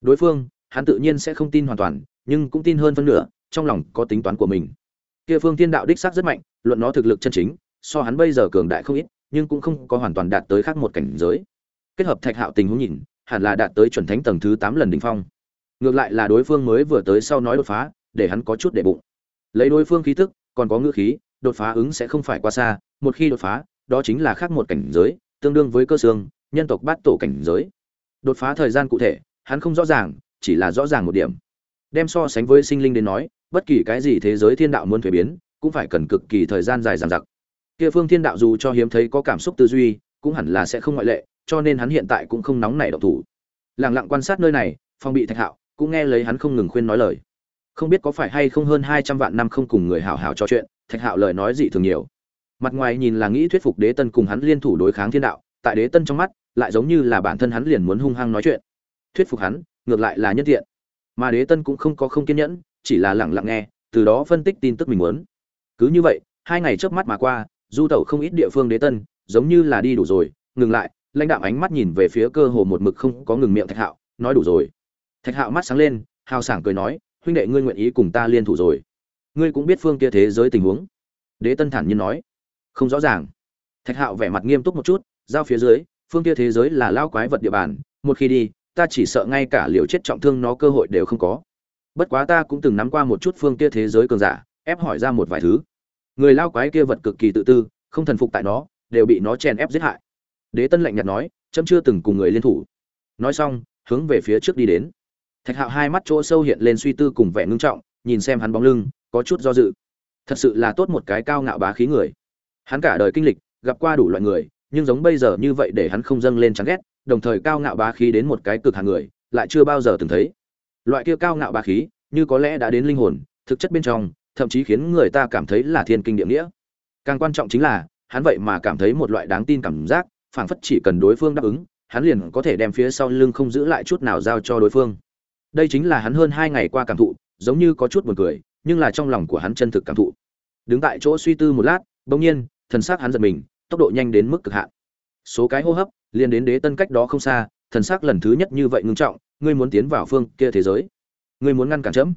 Đối phương, hắn tự nhiên sẽ không tin hoàn toàn, nhưng cũng tin hơn phân nửa, trong lòng có tính toán của mình. Kia phương tiên đạo đích xác rất mạnh, luận nó thực lực chân chính, so hắn bây giờ cường đại không ít, nhưng cũng không có hoàn toàn đạt tới khác một cảnh giới. Kết hợp thạch hạo tình huống nhìn, hẳn là đạt tới chuẩn thánh tầng thứ tám lần đỉnh phong. Ngược lại là đối phương mới vừa tới sau nói đột phá, để hắn có chút để bụng. Lấy đối phương khí tức, còn có ngữ khí đột phá ứng sẽ không phải quá xa, một khi đột phá, đó chính là khác một cảnh giới, tương đương với cơ xương, nhân tộc bát tổ cảnh giới. Đột phá thời gian cụ thể, hắn không rõ ràng, chỉ là rõ ràng một điểm. Đem so sánh với sinh linh đến nói, bất kỳ cái gì thế giới thiên đạo muốn thuế biến, cũng phải cần cực kỳ thời gian dài dằng dặc. Kia phương thiên đạo dù cho hiếm thấy có cảm xúc tư duy, cũng hẳn là sẽ không ngoại lệ, cho nên hắn hiện tại cũng không nóng nảy động thủ. Lặng lặng quan sát nơi này phong bị thạch hạo, cũng nghe lấy hắn không ngừng khuyên nói lời. Không biết có phải hay không hơn hai trăm vạn năm không cùng người hảo hảo trò chuyện thạch hạo lời nói dị thường nhiều. Mặt ngoài nhìn là nghĩ thuyết phục đế tân cùng hắn liên thủ đối kháng thiên đạo, tại đế tân trong mắt, lại giống như là bản thân hắn liền muốn hung hăng nói chuyện. Thuyết phục hắn, ngược lại là nhân tiện. Mà đế tân cũng không có không kiên nhẫn, chỉ là lẳng lặng nghe, từ đó phân tích tin tức mình muốn. Cứ như vậy, hai ngày trước mắt mà qua, du tẩu không ít địa phương đế tân, giống như là đi đủ rồi, ngừng lại, lãnh đạo ánh mắt nhìn về phía cơ hồ một mực không có ngừng miệng thạch hạo, nói đủ rồi. Thạch hạo mắt sáng lên, hào sảng cười nói, huynh đệ ngươi nguyện ý cùng ta liên thủ rồi ngươi cũng biết phương kia thế giới tình huống. Đế tân thản nhiên nói. Không rõ ràng. Thạch hạo vẻ mặt nghiêm túc một chút, giao phía dưới, phương kia thế giới là lao quái vật địa bàn, một khi đi, ta chỉ sợ ngay cả liều chết trọng thương nó cơ hội đều không có. Bất quá ta cũng từng nắm qua một chút phương kia thế giới cường giả, ép hỏi ra một vài thứ. Người lao quái kia vật cực kỳ tự tư, không thần phục tại nó, đều bị nó chèn ép giết hại. Đế tân lạnh nhạt nói trâm chưa từng cùng người liên thủ. Nói xong, hướng về phía trước đi đến. Thạch hạo hai mắt chỗ sâu hiện lên suy tư cùng vẻ ngưng trọng, nhìn xem hắn bóng lưng có chút do dự. Thật sự là tốt một cái cao ngạo bá khí người. Hắn cả đời kinh lịch, gặp qua đủ loại người, nhưng giống bây giờ như vậy để hắn không dâng lên chán ghét, đồng thời cao ngạo bá khí đến một cái cực hàng người, lại chưa bao giờ từng thấy. Loại kia cao ngạo bá khí, như có lẽ đã đến linh hồn, thực chất bên trong, thậm chí khiến người ta cảm thấy là thiên kinh địa nghĩa. Càng quan trọng chính là, hắn vậy mà cảm thấy một loại đáng tin cảm giác, phảng phất chỉ cần đối phương đáp ứng, hắn liền có thể đem phía sau lưng không giữ lại chút nào giao cho đối phương. Đây chính là hắn hơn hai ngày qua cảm thụ, giống như có chút buồn cười nhưng là trong lòng của hắn chân thực cảm thụ. Đứng tại chỗ suy tư một lát, bỗng nhiên, thần sắc hắn giật mình, tốc độ nhanh đến mức cực hạn. Số cái hô hấp, liền đến đế tân cách đó không xa, thần sắc lần thứ nhất như vậy ngưng trọng, ngươi muốn tiến vào phương kia thế giới. Ngươi muốn ngăn cản chấm.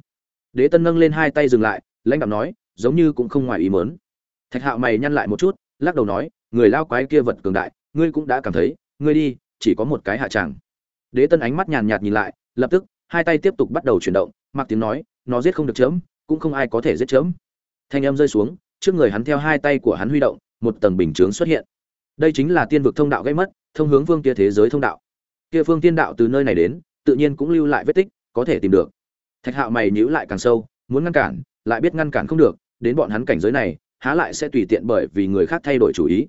Đế tân nâng lên hai tay dừng lại, lãnh đạo nói, giống như cũng không ngoài ý mớn thạch hạo mày nhăn lại một chút, lắc đầu nói, người lao quái kia vật cường đại, ngươi cũng đã cảm thấy, ngươi đi, chỉ có một cái hạ tràng. Đế tân ánh mắt nhàn nhạt nhìn lại, lập tức, hai tay tiếp tục bắt đầu chuyển động, mặc tiếng nói, nó giết không được chớm cũng không ai có thể giết chớm. Thanh âm rơi xuống, trước người hắn theo hai tay của hắn huy động, một tầng bình chướng xuất hiện. Đây chính là tiên vực thông đạo gây mất, thông hướng vương kia thế giới thông đạo. Kia phương tiên đạo từ nơi này đến, tự nhiên cũng lưu lại vết tích, có thể tìm được. Thạch hạo mày nhíu lại càng sâu, muốn ngăn cản, lại biết ngăn cản không được, đến bọn hắn cảnh giới này, há lại sẽ tùy tiện bởi vì người khác thay đổi chủ ý.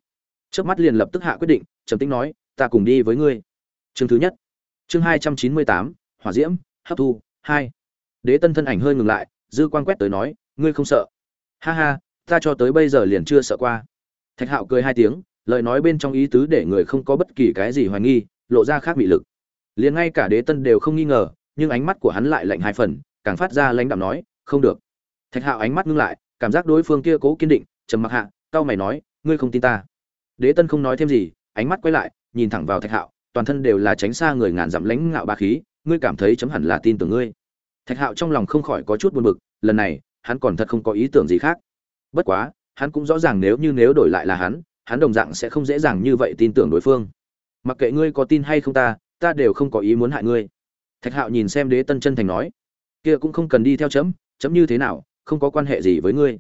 Trước mắt liền lập tức hạ quyết định, trầm tĩnh nói, ta cùng đi với ngươi. Chương thứ nhất. Chương hai trăm chín mươi tám, hỏa diễm, hấp thu, hai. Đế tân thân ảnh hơi ngừng lại dư quan quét tới nói, ngươi không sợ? Ha ha, ta cho tới bây giờ liền chưa sợ qua. Thạch hạo cười hai tiếng, lời nói bên trong ý tứ để người không có bất kỳ cái gì hoài nghi, lộ ra khác bị lực. Liền ngay cả đế tân đều không nghi ngờ, nhưng ánh mắt của hắn lại lạnh hai phần, càng phát ra lãnh đạm nói, không được. Thạch hạo ánh mắt ngưng lại, cảm giác đối phương kia cố kiên định, trầm mặc hạ, cau mày nói, ngươi không tin ta. Đế tân không nói thêm gì, ánh mắt quay lại, nhìn thẳng vào thạch hạo, toàn thân đều là tránh xa người ngàn dặm lãnh ngạo ba khí, ngươi cảm thấy chấm hẳn là tin tưởng ngươi thạch hạo trong lòng không khỏi có chút buồn bực, lần này, hắn còn thật không có ý tưởng gì khác. Bất quá, hắn cũng rõ ràng nếu như nếu đổi lại là hắn hắn đồng dạng sẽ không dễ dàng như vậy tin tưởng đối phương. Mặc kệ ngươi có tin hay không ta ta đều không có ý muốn hại ngươi. Thạch hạo nhìn xem đế tân chân thành nói, kia cũng không cần đi theo chấm chấm như thế nào, không có quan hệ gì với ngươi.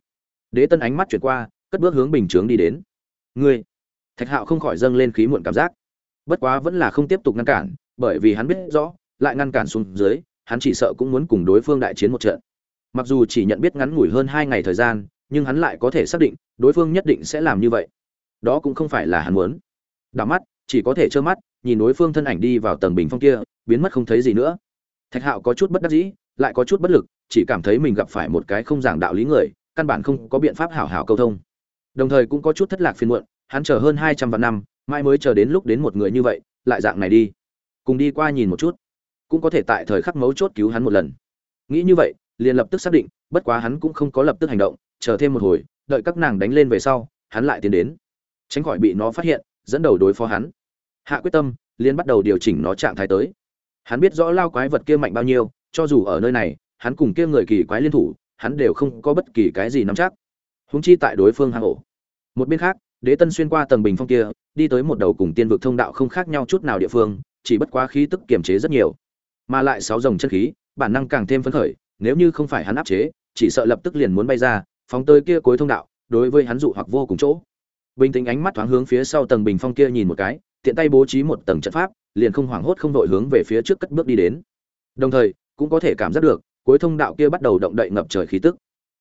Đế tân ánh mắt chuyển qua, cất bước hướng bình chướng đi đến. Ngươi. Thạch hạo không khỏi dâng lên khí muộn cảm giác. Bất quá vẫn là không tiếp tục ngăn cản, bởi vì hắn biết rõ, lại ngăn cản xuống dưới hắn chỉ sợ cũng muốn cùng đối phương đại chiến một trận. Mặc dù chỉ nhận biết ngắn ngủi hơn hai ngày thời gian, nhưng hắn lại có thể xác định, đối phương nhất định sẽ làm như vậy. Đó cũng không phải là hắn muốn. Đảo mắt, chỉ có thể trơ mắt, nhìn đối phương thân ảnh đi vào tầng bình phong kia, biến mất không thấy gì nữa. Thạch hạo có chút bất đắc dĩ, lại có chút bất lực, chỉ cảm thấy mình gặp phải một cái không giảng đạo lý người, căn bản không có biện pháp hảo hảo câu thông. Đồng thời cũng có chút thất lạc phiền muộn, hắn chờ hơn hai trăm vạn năm mai mới chờ đến lúc đến một người như vậy, lại dạng này đi. Cùng đi qua nhìn một chút cũng có thể tại thời khắc mấu chốt cứu hắn một lần. Nghĩ như vậy, liền lập tức xác định, bất quá hắn cũng không có lập tức hành động, chờ thêm một hồi, đợi các nàng đánh lên về sau, hắn lại tiến đến. Tránh khỏi bị nó phát hiện, dẫn đầu đối phó hắn. Hạ quyết tâm, liền bắt đầu điều chỉnh nó trạng thái tới. Hắn biết rõ lao quái vật kia mạnh bao nhiêu, cho dù ở nơi này, hắn cùng kia người kỳ quái liên thủ, hắn đều không có bất kỳ cái gì nắm chắc. Húng chi tại đối phương hang ổ. Một bên khác, đế tân xuyên qua tầng bình phong kia, đi tới một đầu cùng tiên vực thông đạo không khác nhau chút nào địa phương, chỉ bất quá khí tức kiềm chế rất nhiều mà lại sáu dòng chân khí, bản năng càng thêm phấn khởi, nếu như không phải hắn áp chế, chỉ sợ lập tức liền muốn bay ra, phóng tới kia cuối thông đạo, đối với hắn dụ hoặc vô cùng chỗ. Bình tĩnh ánh mắt thoáng hướng phía sau tầng bình phong kia nhìn một cái, tiện tay bố trí một tầng trận pháp, liền không hoảng hốt không đội hướng về phía trước cất bước đi đến. Đồng thời, cũng có thể cảm giác được, cuối thông đạo kia bắt đầu động đậy ngập trời khí tức.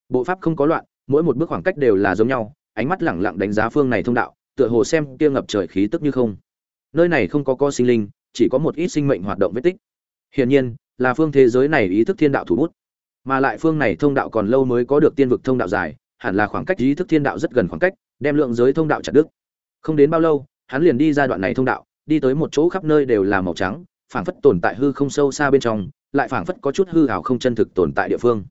Bộ pháp không có loạn, mỗi một bước khoảng cách đều là giống nhau, ánh mắt lẳng lặng đánh giá phương này thông đạo, tựa hồ xem kia ngập trời khí tức như không. Nơi này không có co sinh linh, chỉ có một ít sinh mệnh hoạt động vết tích hiển nhiên, là phương thế giới này ý thức thiên đạo thủ bút. Mà lại phương này thông đạo còn lâu mới có được tiên vực thông đạo dài, hẳn là khoảng cách ý thức thiên đạo rất gần khoảng cách, đem lượng giới thông đạo chặt đứt. Không đến bao lâu, hắn liền đi ra đoạn này thông đạo, đi tới một chỗ khắp nơi đều là màu trắng, phảng phất tồn tại hư không sâu xa bên trong, lại phảng phất có chút hư ảo không chân thực tồn tại địa phương.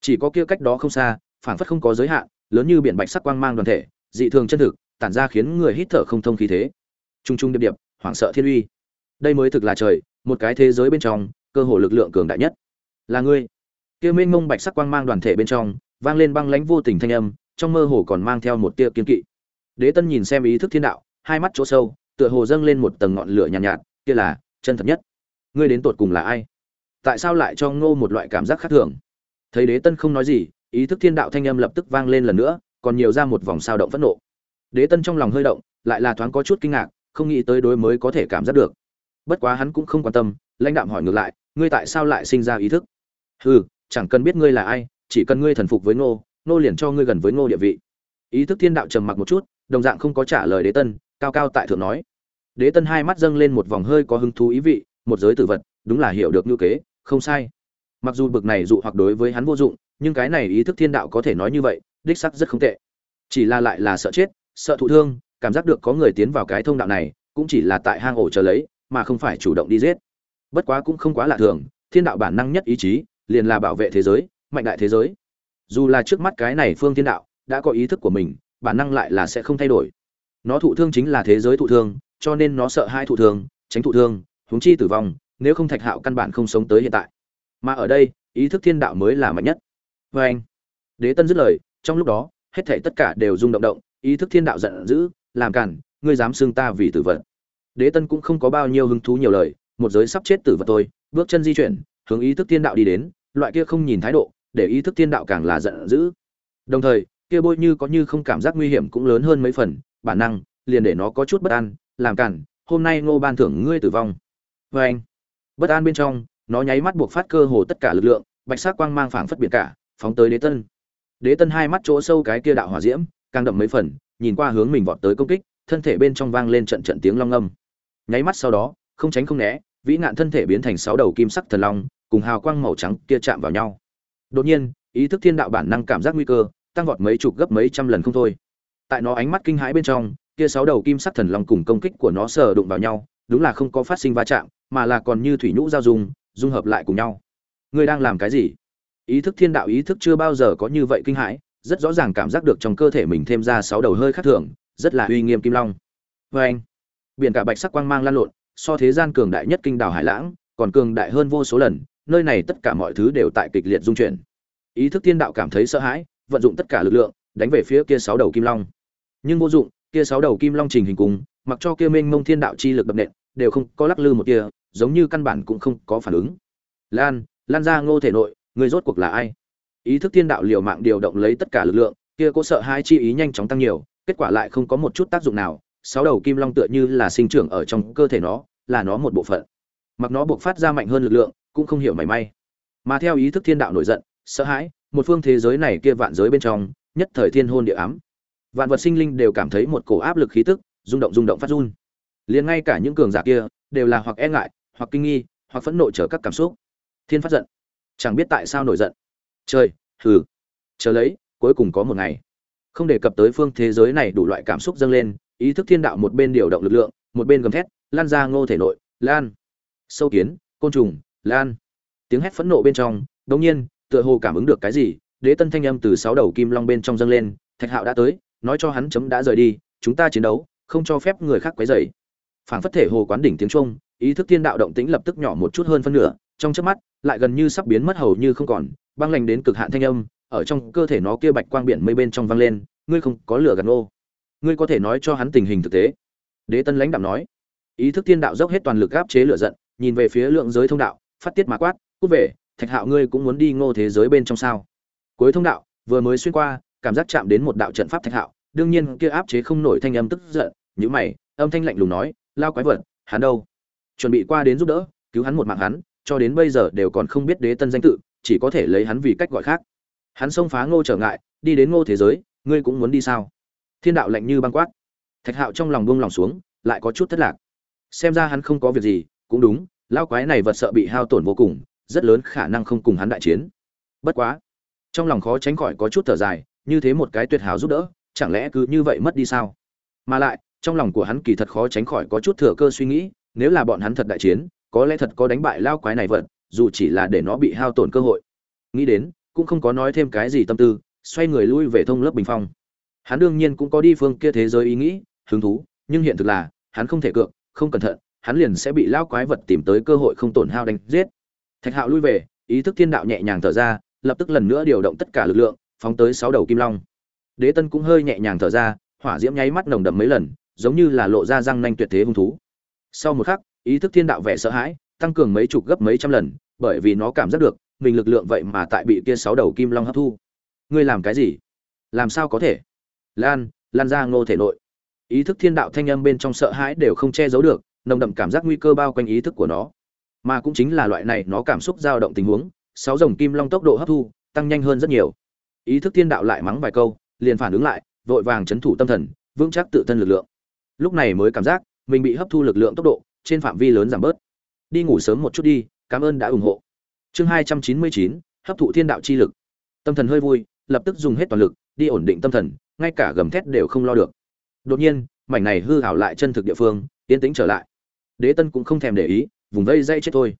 Chỉ có kia cách đó không xa, phảng phất không có giới hạn, lớn như biển bạch sắc quang mang đoàn thể, dị thường chân thực, tản ra khiến người hít thở không thông khí thế. Trung trung điệp điệp, hoảng sợ thiên uy. Đây mới thực là trời một cái thế giới bên trong cơ hồ lực lượng cường đại nhất. Là ngươi. Kia mênh mông bạch sắc quang mang đoàn thể bên trong vang lên băng lãnh vô tình thanh âm trong mơ hồ còn mang theo một tia kiên kỵ. Đế tân nhìn xem ý thức thiên đạo hai mắt chỗ sâu tựa hồ dâng lên một tầng ngọn lửa nhàn nhạt, nhạt kia là chân thật nhất. Ngươi đến tột cùng là ai? Tại sao lại cho ngô một loại cảm giác khác thường? Thấy đế tân không nói gì ý thức thiên đạo thanh âm lập tức vang lên lần nữa còn nhiều ra một vòng sao động phẫn nộ. Đế tân trong lòng hơi động lại là thoáng có chút kinh ngạc không nghĩ tới đối mới có thể cảm giác được bất quá hắn cũng không quan tâm, lãnh đạm hỏi ngược lại, ngươi tại sao lại sinh ra ý thức? Hừ, chẳng cần biết ngươi là ai, chỉ cần ngươi thần phục với ngô ngô liền cho ngươi gần với ngô địa vị. Ý thức thiên đạo trầm mặc một chút, đồng dạng không có trả lời đế tân, cao cao tại thượng nói. Đế tân hai mắt dâng lên một vòng hơi có hứng thú ý vị, một giới tử vật, đúng là hiểu được như kế, không sai. Mặc dù bực này dụ hoặc đối với hắn vô dụng, nhưng cái này ý thức thiên đạo có thể nói như vậy, đích sắc rất không tệ. Chỉ là lại là sợ chết, sợ thụ thương, cảm giác được có người tiến vào cái thông đạo này, cũng chỉ là tại hang ổ chờ lấy mà không phải chủ động đi giết. Bất quá cũng không quá lạ thường, thiên đạo bản năng nhất ý chí, liền là bảo vệ thế giới, mạnh đại thế giới. Dù là trước mắt cái này phương thiên đạo đã có ý thức của mình, bản năng lại là sẽ không thay đổi. Nó thụ thương chính là thế giới thụ thương, cho nên nó sợ hai thụ thương, tránh thụ thương, huống chi tử vong, nếu không thạch hạo căn bản không sống tới hiện tại. Mà ở đây, ý thức thiên đạo mới là mạnh nhất. Và anh, đế tân dứt lời, trong lúc đó, hết thảy tất cả đều rung động động, ý thức thiên đạo giận dữ, làm cản, ngươi dám xưng ta vì tử vận đế tân cũng không có bao nhiêu hứng thú nhiều lời, một giới sắp chết tử vật tôi bước chân di chuyển, hướng ý thức thiên đạo đi đến, loại kia không nhìn thái độ, để ý thức thiên đạo càng là giận dữ. Đồng thời, kia bôi như có như không cảm giác nguy hiểm cũng lớn hơn mấy phần, bản năng, liền để nó có chút bất an, làm cản, hôm nay ngô ban thưởng ngươi tử vong. Vê anh, bất an bên trong, nó nháy mắt buộc phát cơ hồ tất cả lực lượng, bạch sắc quang mang phảng phất biệt cả, phóng tới đế tân. Đế tân hai mắt chỗ sâu cái kia đạo hỏa diễm, càng đậm mấy phần, nhìn qua hướng mình vọt tới công kích, thân thể bên trong vang lên trận trận tiếng long âm nháy mắt sau đó, không tránh không né, vĩ nạn thân thể biến thành sáu đầu kim sắc thần long, cùng hào quang màu trắng kia chạm vào nhau. Đột nhiên, ý thức thiên đạo bản năng cảm giác nguy cơ, tăng vọt mấy chục gấp mấy trăm lần không thôi. Tại nó ánh mắt kinh hãi bên trong, kia sáu đầu kim sắc thần long cùng công kích của nó sờ đụng vào nhau, đúng là không có phát sinh va chạm, mà là còn như thủy nhũ giao dung dung hợp lại cùng nhau. Ngươi đang làm cái gì? Ý thức thiên đạo ý thức chưa bao giờ có như vậy kinh hãi, rất rõ ràng cảm giác được trong cơ thể mình thêm ra sáu đầu hơi khác thường, rất là uy nghiêm kim long. Vê anh biển cả bạch sắc quang mang lan lộn, so thế gian cường đại nhất kinh đảo hải lãng, còn cường đại hơn vô số lần, nơi này tất cả mọi thứ đều tại kịch liệt dung chuyển. Ý thức thiên đạo cảm thấy sợ hãi, vận dụng tất cả lực lượng, đánh về phía kia sáu đầu kim long. Nhưng vô dụng, kia sáu đầu kim long trình hình cùng, mặc cho kia mênh mông thiên đạo chi lực đập nện, đều không có lắc lư một kia, giống như căn bản cũng không có phản ứng. Lan lan ra ngô thể nội, người rốt cuộc là ai? Ý thức thiên đạo liều mạng điều động lấy tất cả lực lượng, kia có sợ hai chi ý nhanh chóng tăng nhiều, kết quả lại không có một chút tác dụng nào sáu đầu kim long tựa như là sinh trưởng ở trong cơ thể nó, là nó một bộ phận. Mặc nó buộc phát ra mạnh hơn lực lượng, cũng không hiểu mảy may. Mà theo ý thức thiên đạo nổi giận, sợ hãi, một phương thế giới này kia vạn giới bên trong, nhất thời thiên hôn địa ám. Vạn vật sinh linh đều cảm thấy một cổ áp lực khí tức, rung động rung động phát run. Liền ngay cả những cường giả kia, đều là hoặc e ngại, hoặc kinh nghi, hoặc phẫn nộ trở các cảm xúc. Thiên phát giận. Chẳng biết tại sao nổi giận. Trời, hừ. Chờ lấy, cuối cùng có một ngày. Không đề cập tới phương thế giới này đủ loại cảm xúc dâng lên ý thức thiên đạo một bên điều động lực lượng, một bên gầm thét, lan ra ngô thể nội, lan. Sâu kiến, côn trùng, lan. Tiếng hét phẫn nộ bên trong, đống nhiên, tựa hồ cảm ứng được cái gì, đế tân thanh âm từ sáu đầu kim long bên trong dâng lên, thạch hạo đã tới, nói cho hắn chấm đã rời đi, chúng ta chiến đấu, không cho phép người khác quấy rầy. Phảng phất thể hồ quán đỉnh tiếng trung ý thức thiên đạo động tĩnh lập tức nhỏ một chút hơn phân nửa, trong chớp mắt, lại gần như sắp biến mất hầu như không còn, băng lạnh đến cực hạn thanh âm, ở trong cơ thể nó kia bạch quang biển mây bên trong vang lên, ngươi không có lửa gần ô ngươi có thể nói cho hắn tình hình thực tế. Đế tân lãnh đạo nói. Ý thức thiên đạo dốc hết toàn lực áp chế lửa giận, nhìn về phía lượng giới thông đạo, phát tiết mà quát, cút về, thạch hạo ngươi cũng muốn đi ngô thế giới bên trong sao? Cuối thông đạo, vừa mới xuyên qua, cảm giác chạm đến một đạo trận pháp thạch hạo, đương nhiên kia áp chế không nổi thanh âm tức giận nhữ mày, âm thanh lạnh lùng nói, lao quái vật, hắn đâu? Chuẩn bị qua đến giúp đỡ, cứu hắn một mạng hắn, cho đến bây giờ đều còn không biết đế tân danh tự, chỉ có thể lấy hắn vì cách gọi khác. Hắn xông phá ngô trở ngại, đi đến ngô thế giới, ngươi cũng muốn đi sao? Thiên đạo lạnh như băng quát. Thạch hạo trong lòng buông lòng xuống, lại có chút thất lạc. Xem ra hắn không có việc gì, cũng đúng lao quái này vật sợ bị hao tổn vô cùng, rất lớn khả năng không cùng hắn đại chiến. Bất quá, trong lòng khó tránh khỏi có chút thở dài, như thế một cái tuyệt hảo giúp đỡ, chẳng lẽ cứ như vậy mất đi sao? Mà lại, trong lòng của hắn kỳ thật khó tránh khỏi có chút thừa cơ suy nghĩ, nếu là bọn hắn thật đại chiến, có lẽ thật có đánh bại lao quái này vật, dù chỉ là để nó bị hao tổn cơ hội. Nghĩ đến, cũng không có nói thêm cái gì tâm tư, xoay người lui về thông lớp bình phong hắn đương nhiên cũng có đi phương kia thế giới ý nghĩ, hứng thú, nhưng hiện thực là, hắn không thể cược, không cẩn thận, hắn liền sẽ bị lão quái vật tìm tới cơ hội không tổn hao đánh giết. Thạch hạo lui về, ý thức thiên đạo nhẹ nhàng thở ra, lập tức lần nữa điều động tất cả lực lượng, phóng tới sáu đầu kim long. Đế tân cũng hơi nhẹ nhàng thở ra, hỏa diễm nháy mắt nồng đậm mấy lần, giống như là lộ ra răng nanh tuyệt thế hung thú. Sau một khắc, ý thức thiên đạo vẻ sợ hãi, tăng cường mấy chục gấp mấy trăm lần, bởi vì nó cảm giác được, mình lực lượng vậy mà tại bị kia sáu đầu kim long hấp thu. Ngươi làm cái gì? Làm sao có thể? Lan lan ra ngô thể nội. Ý thức thiên đạo thanh âm bên trong sợ hãi đều không che giấu được, nồng đậm cảm giác nguy cơ bao quanh ý thức của nó. Mà cũng chính là loại này nó cảm xúc dao động tình huống, sáu dòng kim long tốc độ hấp thu, tăng nhanh hơn rất nhiều. Ý thức thiên đạo lại mắng vài câu, liền phản ứng lại, vội vàng chấn thủ tâm thần, vững chắc tự thân lực lượng. Lúc này mới cảm giác, mình bị hấp thu lực lượng tốc độ, trên phạm vi lớn giảm bớt. Đi ngủ sớm một chút đi, cảm ơn đã ủng hộ. Chương hai trăm chín mươi chín, hấp thụ thiên đạo chi lực. Tâm thần hơi vui, lập tức dùng hết toàn lực, đi ổn định tâm thần ngay cả gầm thét đều không lo được. Đột nhiên, mảnh này hư hảo lại chân thực địa phương, yên tĩnh trở lại. Đế tân cũng không thèm để ý, vùng vây dây chết thôi.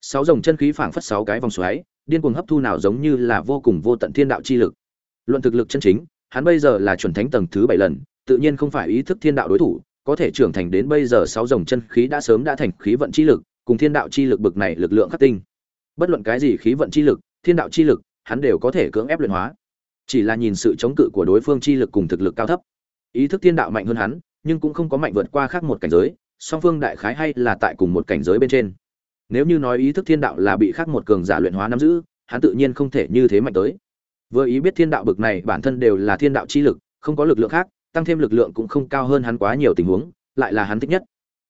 Sáu dòng chân khí phảng phất sáu cái vòng xoáy, điên cuồng hấp thu nào giống như là vô cùng vô tận thiên đạo chi lực. Luận thực lực chân chính, hắn bây giờ là chuẩn thánh tầng thứ bảy lần, tự nhiên không phải ý thức thiên đạo đối thủ, có thể trưởng thành đến bây giờ sáu dòng chân khí đã sớm đã thành khí vận chi lực, cùng thiên đạo chi lực bực này lực lượng khắc tinh. Bất luận cái gì khí vận chi lực, thiên đạo chi lực, hắn đều có thể cưỡng ép luyện hóa chỉ là nhìn sự chống cự của đối phương chi lực cùng thực lực cao thấp. Ý thức thiên đạo mạnh hơn hắn, nhưng cũng không có mạnh vượt qua khác một cảnh giới, song phương đại khái hay là tại cùng một cảnh giới bên trên. Nếu như nói ý thức thiên đạo là bị khác một cường giả luyện hóa nắm giữ, hắn tự nhiên không thể như thế mạnh tới. Vừa ý biết thiên đạo bực này, bản thân đều là thiên đạo chi lực, không có lực lượng khác, tăng thêm lực lượng cũng không cao hơn hắn quá nhiều tình huống, lại là hắn thích nhất.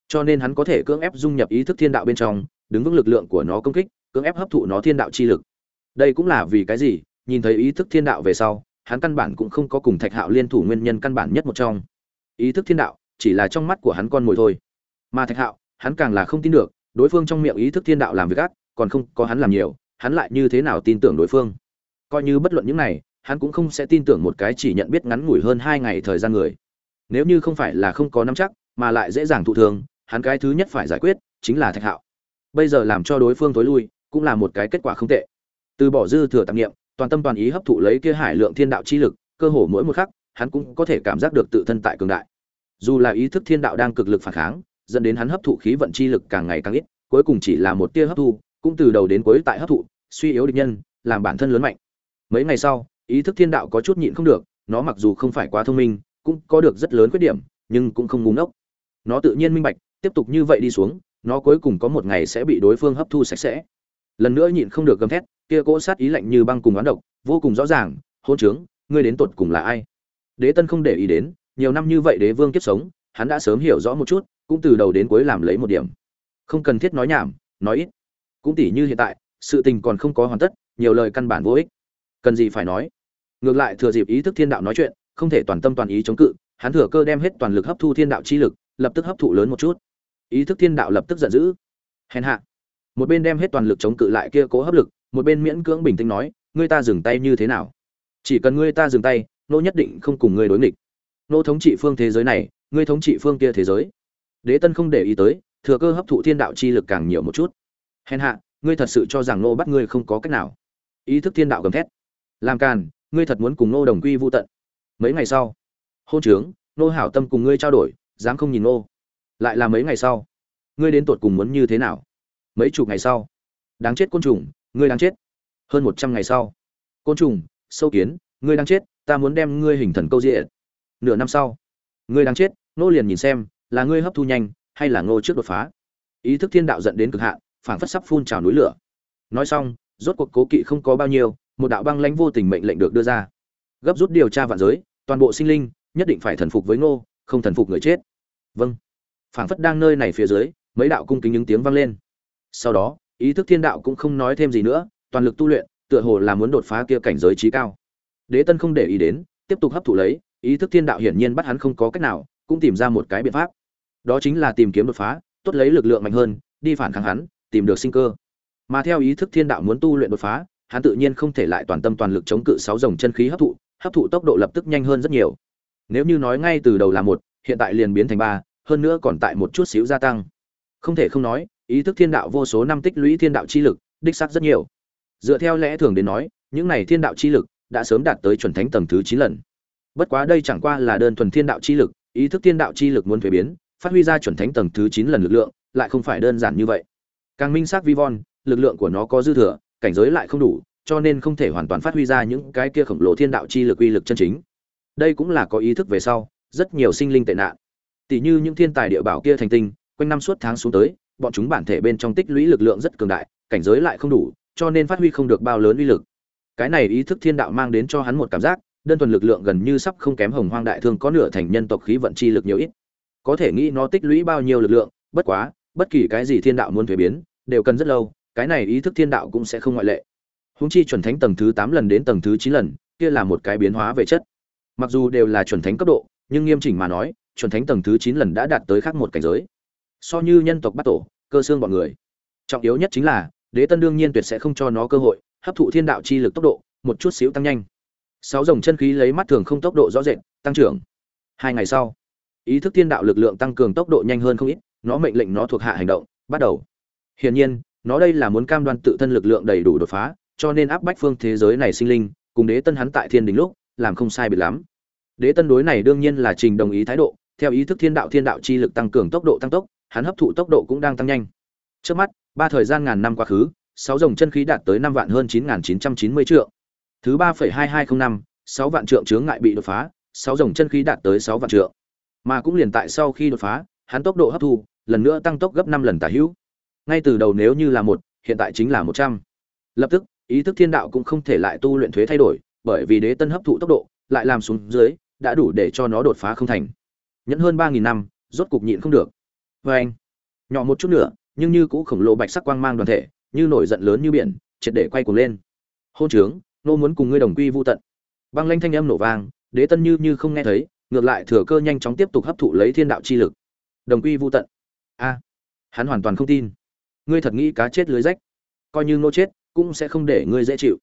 Cho nên hắn có thể cưỡng ép dung nhập ý thức thiên đạo bên trong, đứng vững lực lượng của nó công kích, cưỡng ép hấp thụ nó thiên đạo chi lực. Đây cũng là vì cái gì? Nhìn thấy ý thức thiên đạo về sau, hắn căn bản cũng không có cùng thạch hạo liên thủ nguyên nhân căn bản nhất một trong. Ý thức thiên đạo chỉ là trong mắt của hắn con mồi thôi. Mà thạch hạo, hắn càng là không tin được, đối phương trong miệng ý thức thiên đạo làm việc ác, còn không có hắn làm nhiều, hắn lại như thế nào tin tưởng đối phương? Coi như bất luận những này, hắn cũng không sẽ tin tưởng một cái chỉ nhận biết ngắn ngủi hơn hai ngày thời gian người. Nếu như không phải là không có nắm chắc, mà lại dễ dàng thụ thường hắn cái thứ nhất phải giải quyết chính là thạch hạo. Bây giờ làm cho đối phương tối lui, cũng là một cái kết quả không tệ. Từ bỏ dư thừa tạp nghiệm toàn tâm toàn ý hấp thụ lấy kia hải lượng thiên đạo chi lực, cơ hồ mỗi một khắc, hắn cũng có thể cảm giác được tự thân tại cường đại. Dù là ý thức thiên đạo đang cực lực phản kháng, dẫn đến hắn hấp thụ khí vận chi lực càng ngày càng ít, cuối cùng chỉ là một tia hấp thu, cũng từ đầu đến cuối tại hấp thụ, suy yếu địch nhân, làm bản thân lớn mạnh. Mấy ngày sau, ý thức thiên đạo có chút nhịn không được, nó mặc dù không phải quá thông minh, cũng có được rất lớn khuyết điểm, nhưng cũng không ngu ngốc. Nó tự nhiên minh bạch, tiếp tục như vậy đi xuống, nó cuối cùng có một ngày sẽ bị đối phương hấp thu sạch sẽ. Lần nữa nhịn không được gầm thét kia cỗ sát ý lạnh như băng cùng oán độc, vô cùng rõ ràng, hôn trướng, ngươi đến tột cùng là ai? Đế tân không để ý đến, nhiều năm như vậy đế vương kiếp sống, hắn đã sớm hiểu rõ một chút, cũng từ đầu đến cuối làm lấy một điểm. Không cần thiết nói nhảm, nói ít. Cũng tỉ như hiện tại, sự tình còn không có hoàn tất, nhiều lời căn bản vô ích. Cần gì phải nói? Ngược lại thừa dịp ý thức thiên đạo nói chuyện, không thể toàn tâm toàn ý chống cự, hắn thừa cơ đem hết toàn lực hấp thu thiên đạo chi lực, lập tức hấp thụ lớn một chút. Ý thức thiên đạo lập tức giận dữ. Hèn hạ. Một bên đem hết toàn lực chống cự lại kia cố hấp lực một bên miễn cưỡng bình tĩnh nói, ngươi ta dừng tay như thế nào? Chỉ cần ngươi ta dừng tay, nô nhất định không cùng ngươi đối nghịch. Nô thống trị phương thế giới này, ngươi thống trị phương kia thế giới. Đế tân không để ý tới, thừa cơ hấp thụ thiên đạo chi lực càng nhiều một chút. Hèn hạ, ngươi thật sự cho rằng nô bắt ngươi không có cách nào? Ý thức thiên đạo gầm thét. Làm càn, ngươi thật muốn cùng nô đồng quy vô tận. Mấy ngày sau, hôn trướng, nô hảo tâm cùng ngươi trao đổi, dám không nhìn nô. Lại là mấy ngày sau, ngươi đến tột cùng muốn như thế nào? Mấy chục ngày sau, đáng chết côn trùng ngươi đang chết. Hơn một trăm ngày sau, côn trùng, sâu kiến, ngươi đang chết, ta muốn đem ngươi hình thần câu diện nửa năm sau, ngươi đang chết, nô liền nhìn xem, là ngươi hấp thu nhanh, hay là ngô trước đột phá? Ý thức thiên đạo dẫn đến cực hạn, phảng phất sắp phun trào núi lửa. Nói xong, rốt cuộc cố kỵ không có bao nhiêu, một đạo băng lãnh vô tình mệnh lệnh được đưa ra. Gấp rút điều tra vạn giới, toàn bộ sinh linh, nhất định phải thần phục với ngô, không thần phục người chết. Vâng. Phảng phất đang nơi này phía dưới, mấy đạo cung kính những tiếng vang lên. Sau đó ý thức thiên đạo cũng không nói thêm gì nữa, toàn lực tu luyện, tựa hồ là muốn đột phá kia cảnh giới trí cao. Đế tân không để ý đến, tiếp tục hấp thụ lấy, ý thức thiên đạo hiển nhiên bắt hắn không có cách nào, cũng tìm ra một cái biện pháp. Đó chính là tìm kiếm đột phá, tốt lấy lực lượng mạnh hơn, đi phản kháng hắn, tìm được sinh cơ. Mà theo ý thức thiên đạo muốn tu luyện đột phá, hắn tự nhiên không thể lại toàn tâm toàn lực chống cự sáu dòng chân khí hấp thụ hấp thụ tốc độ lập tức nhanh hơn rất nhiều. Nếu như nói ngay từ đầu là một, hiện tại liền biến thành ba, hơn nữa còn tại một chút xíu gia tăng. Không thể không nói ý thức thiên đạo vô số năm tích lũy thiên đạo chi lực, đích xác rất nhiều. Dựa theo lẽ thường đến nói, những này thiên đạo chi lực đã sớm đạt tới chuẩn thánh tầng thứ chín lần. Bất quá đây chẳng qua là đơn thuần thiên đạo chi lực, ý thức thiên đạo chi lực muốn thuế biến, phát huy ra chuẩn thánh tầng thứ chín lần lực lượng, lại không phải đơn giản như vậy. Càng minh xác vi von, lực lượng của nó có dư thừa, cảnh giới lại không đủ, cho nên không thể hoàn toàn phát huy ra những cái kia khổng lồ thiên đạo chi lực uy lực chân chính. Đây cũng là có ý thức về sau, rất nhiều sinh linh tệ nạn. Tỷ như những thiên tài địa bảo kia thành tinh, quanh năm suốt tháng xuống tới bọn chúng bản thể bên trong tích lũy lực lượng rất cường đại, cảnh giới lại không đủ, cho nên phát huy không được bao lớn uy lực. Cái này ý thức thiên đạo mang đến cho hắn một cảm giác, đơn thuần lực lượng gần như sắp không kém hồng hoang đại thương có nửa thành nhân tộc khí vận chi lực nhiều ít. Có thể nghĩ nó tích lũy bao nhiêu lực lượng, bất quá, bất kỳ cái gì thiên đạo muốn thuế biến, đều cần rất lâu, cái này ý thức thiên đạo cũng sẽ không ngoại lệ. Húng chi chuẩn thánh tầng thứ tám lần đến tầng thứ chín lần, kia là một cái biến hóa về chất. Mặc dù đều là chuẩn thánh cấp độ, nhưng nghiêm chỉnh mà nói, chuẩn thánh tầng thứ chín lần đã đạt tới khác một cảnh giới so như nhân tộc bắt tổ, cơ xương bọn người. Trọng yếu nhất chính là, đế tân đương nhiên tuyệt sẽ không cho nó cơ hội, hấp thụ thiên đạo chi lực tốc độ, một chút xíu tăng nhanh. Sáu dòng chân khí lấy mắt thường không tốc độ rõ rệt, tăng trưởng. Hai ngày sau, ý thức thiên đạo lực lượng tăng cường tốc độ nhanh hơn không ít, nó mệnh lệnh nó thuộc hạ hành động, bắt đầu. Hiển nhiên, nó đây là muốn cam đoan tự thân lực lượng đầy đủ đột phá, cho nên áp bách phương thế giới này sinh linh, cùng đế tân hắn tại thiên đình lúc, làm không sai biệt lắm. Đế tân đối này đương nhiên là trình đồng ý thái độ, theo ý thức thiên đạo thiên đạo chi lực tăng cường tốc độ tăng tốc hắn hấp thụ tốc độ cũng đang tăng nhanh. Trước mắt, ba thời gian ngàn năm quá khứ, sáu dòng chân khí đạt tới năm vạn hơn chín nghìn chín trăm chín mươi trượng. thứ ba phẩy hai hai không năm, sáu vạn trượng chướng ngại bị đột phá, sáu dòng chân khí đạt tới sáu vạn trượng. Mà cũng liền tại sau khi đột phá, hắn tốc độ hấp thu, lần nữa tăng tốc gấp năm lần tả hữu. Ngay từ đầu nếu như là một, hiện tại chính là một trăm. Lập tức, ý thức thiên đạo cũng không thể lại tu luyện thuế thay đổi, bởi vì đế tân hấp thụ tốc độ, lại làm xuống dưới, đã đủ để cho nó đột phá không thành. Nhẫn hơn ba nghìn năm, rốt cục nhịn không được vê anh, nhỏ một chút nữa, nhưng như cũ khổng lồ bạch sắc quang mang đoàn thể, như nổi giận lớn như biển, triệt để quay cuồng lên. Hôn trướng, nô muốn cùng ngươi đồng quy vô tận. Băng lanh thanh âm nổ vang, đế tân như như không nghe thấy, ngược lại thừa cơ nhanh chóng tiếp tục hấp thụ lấy thiên đạo chi lực. Đồng quy vô tận. A, hắn hoàn toàn không tin. Ngươi thật nghĩ cá chết lưới rách. Coi như nô chết, cũng sẽ không để ngươi dễ chịu.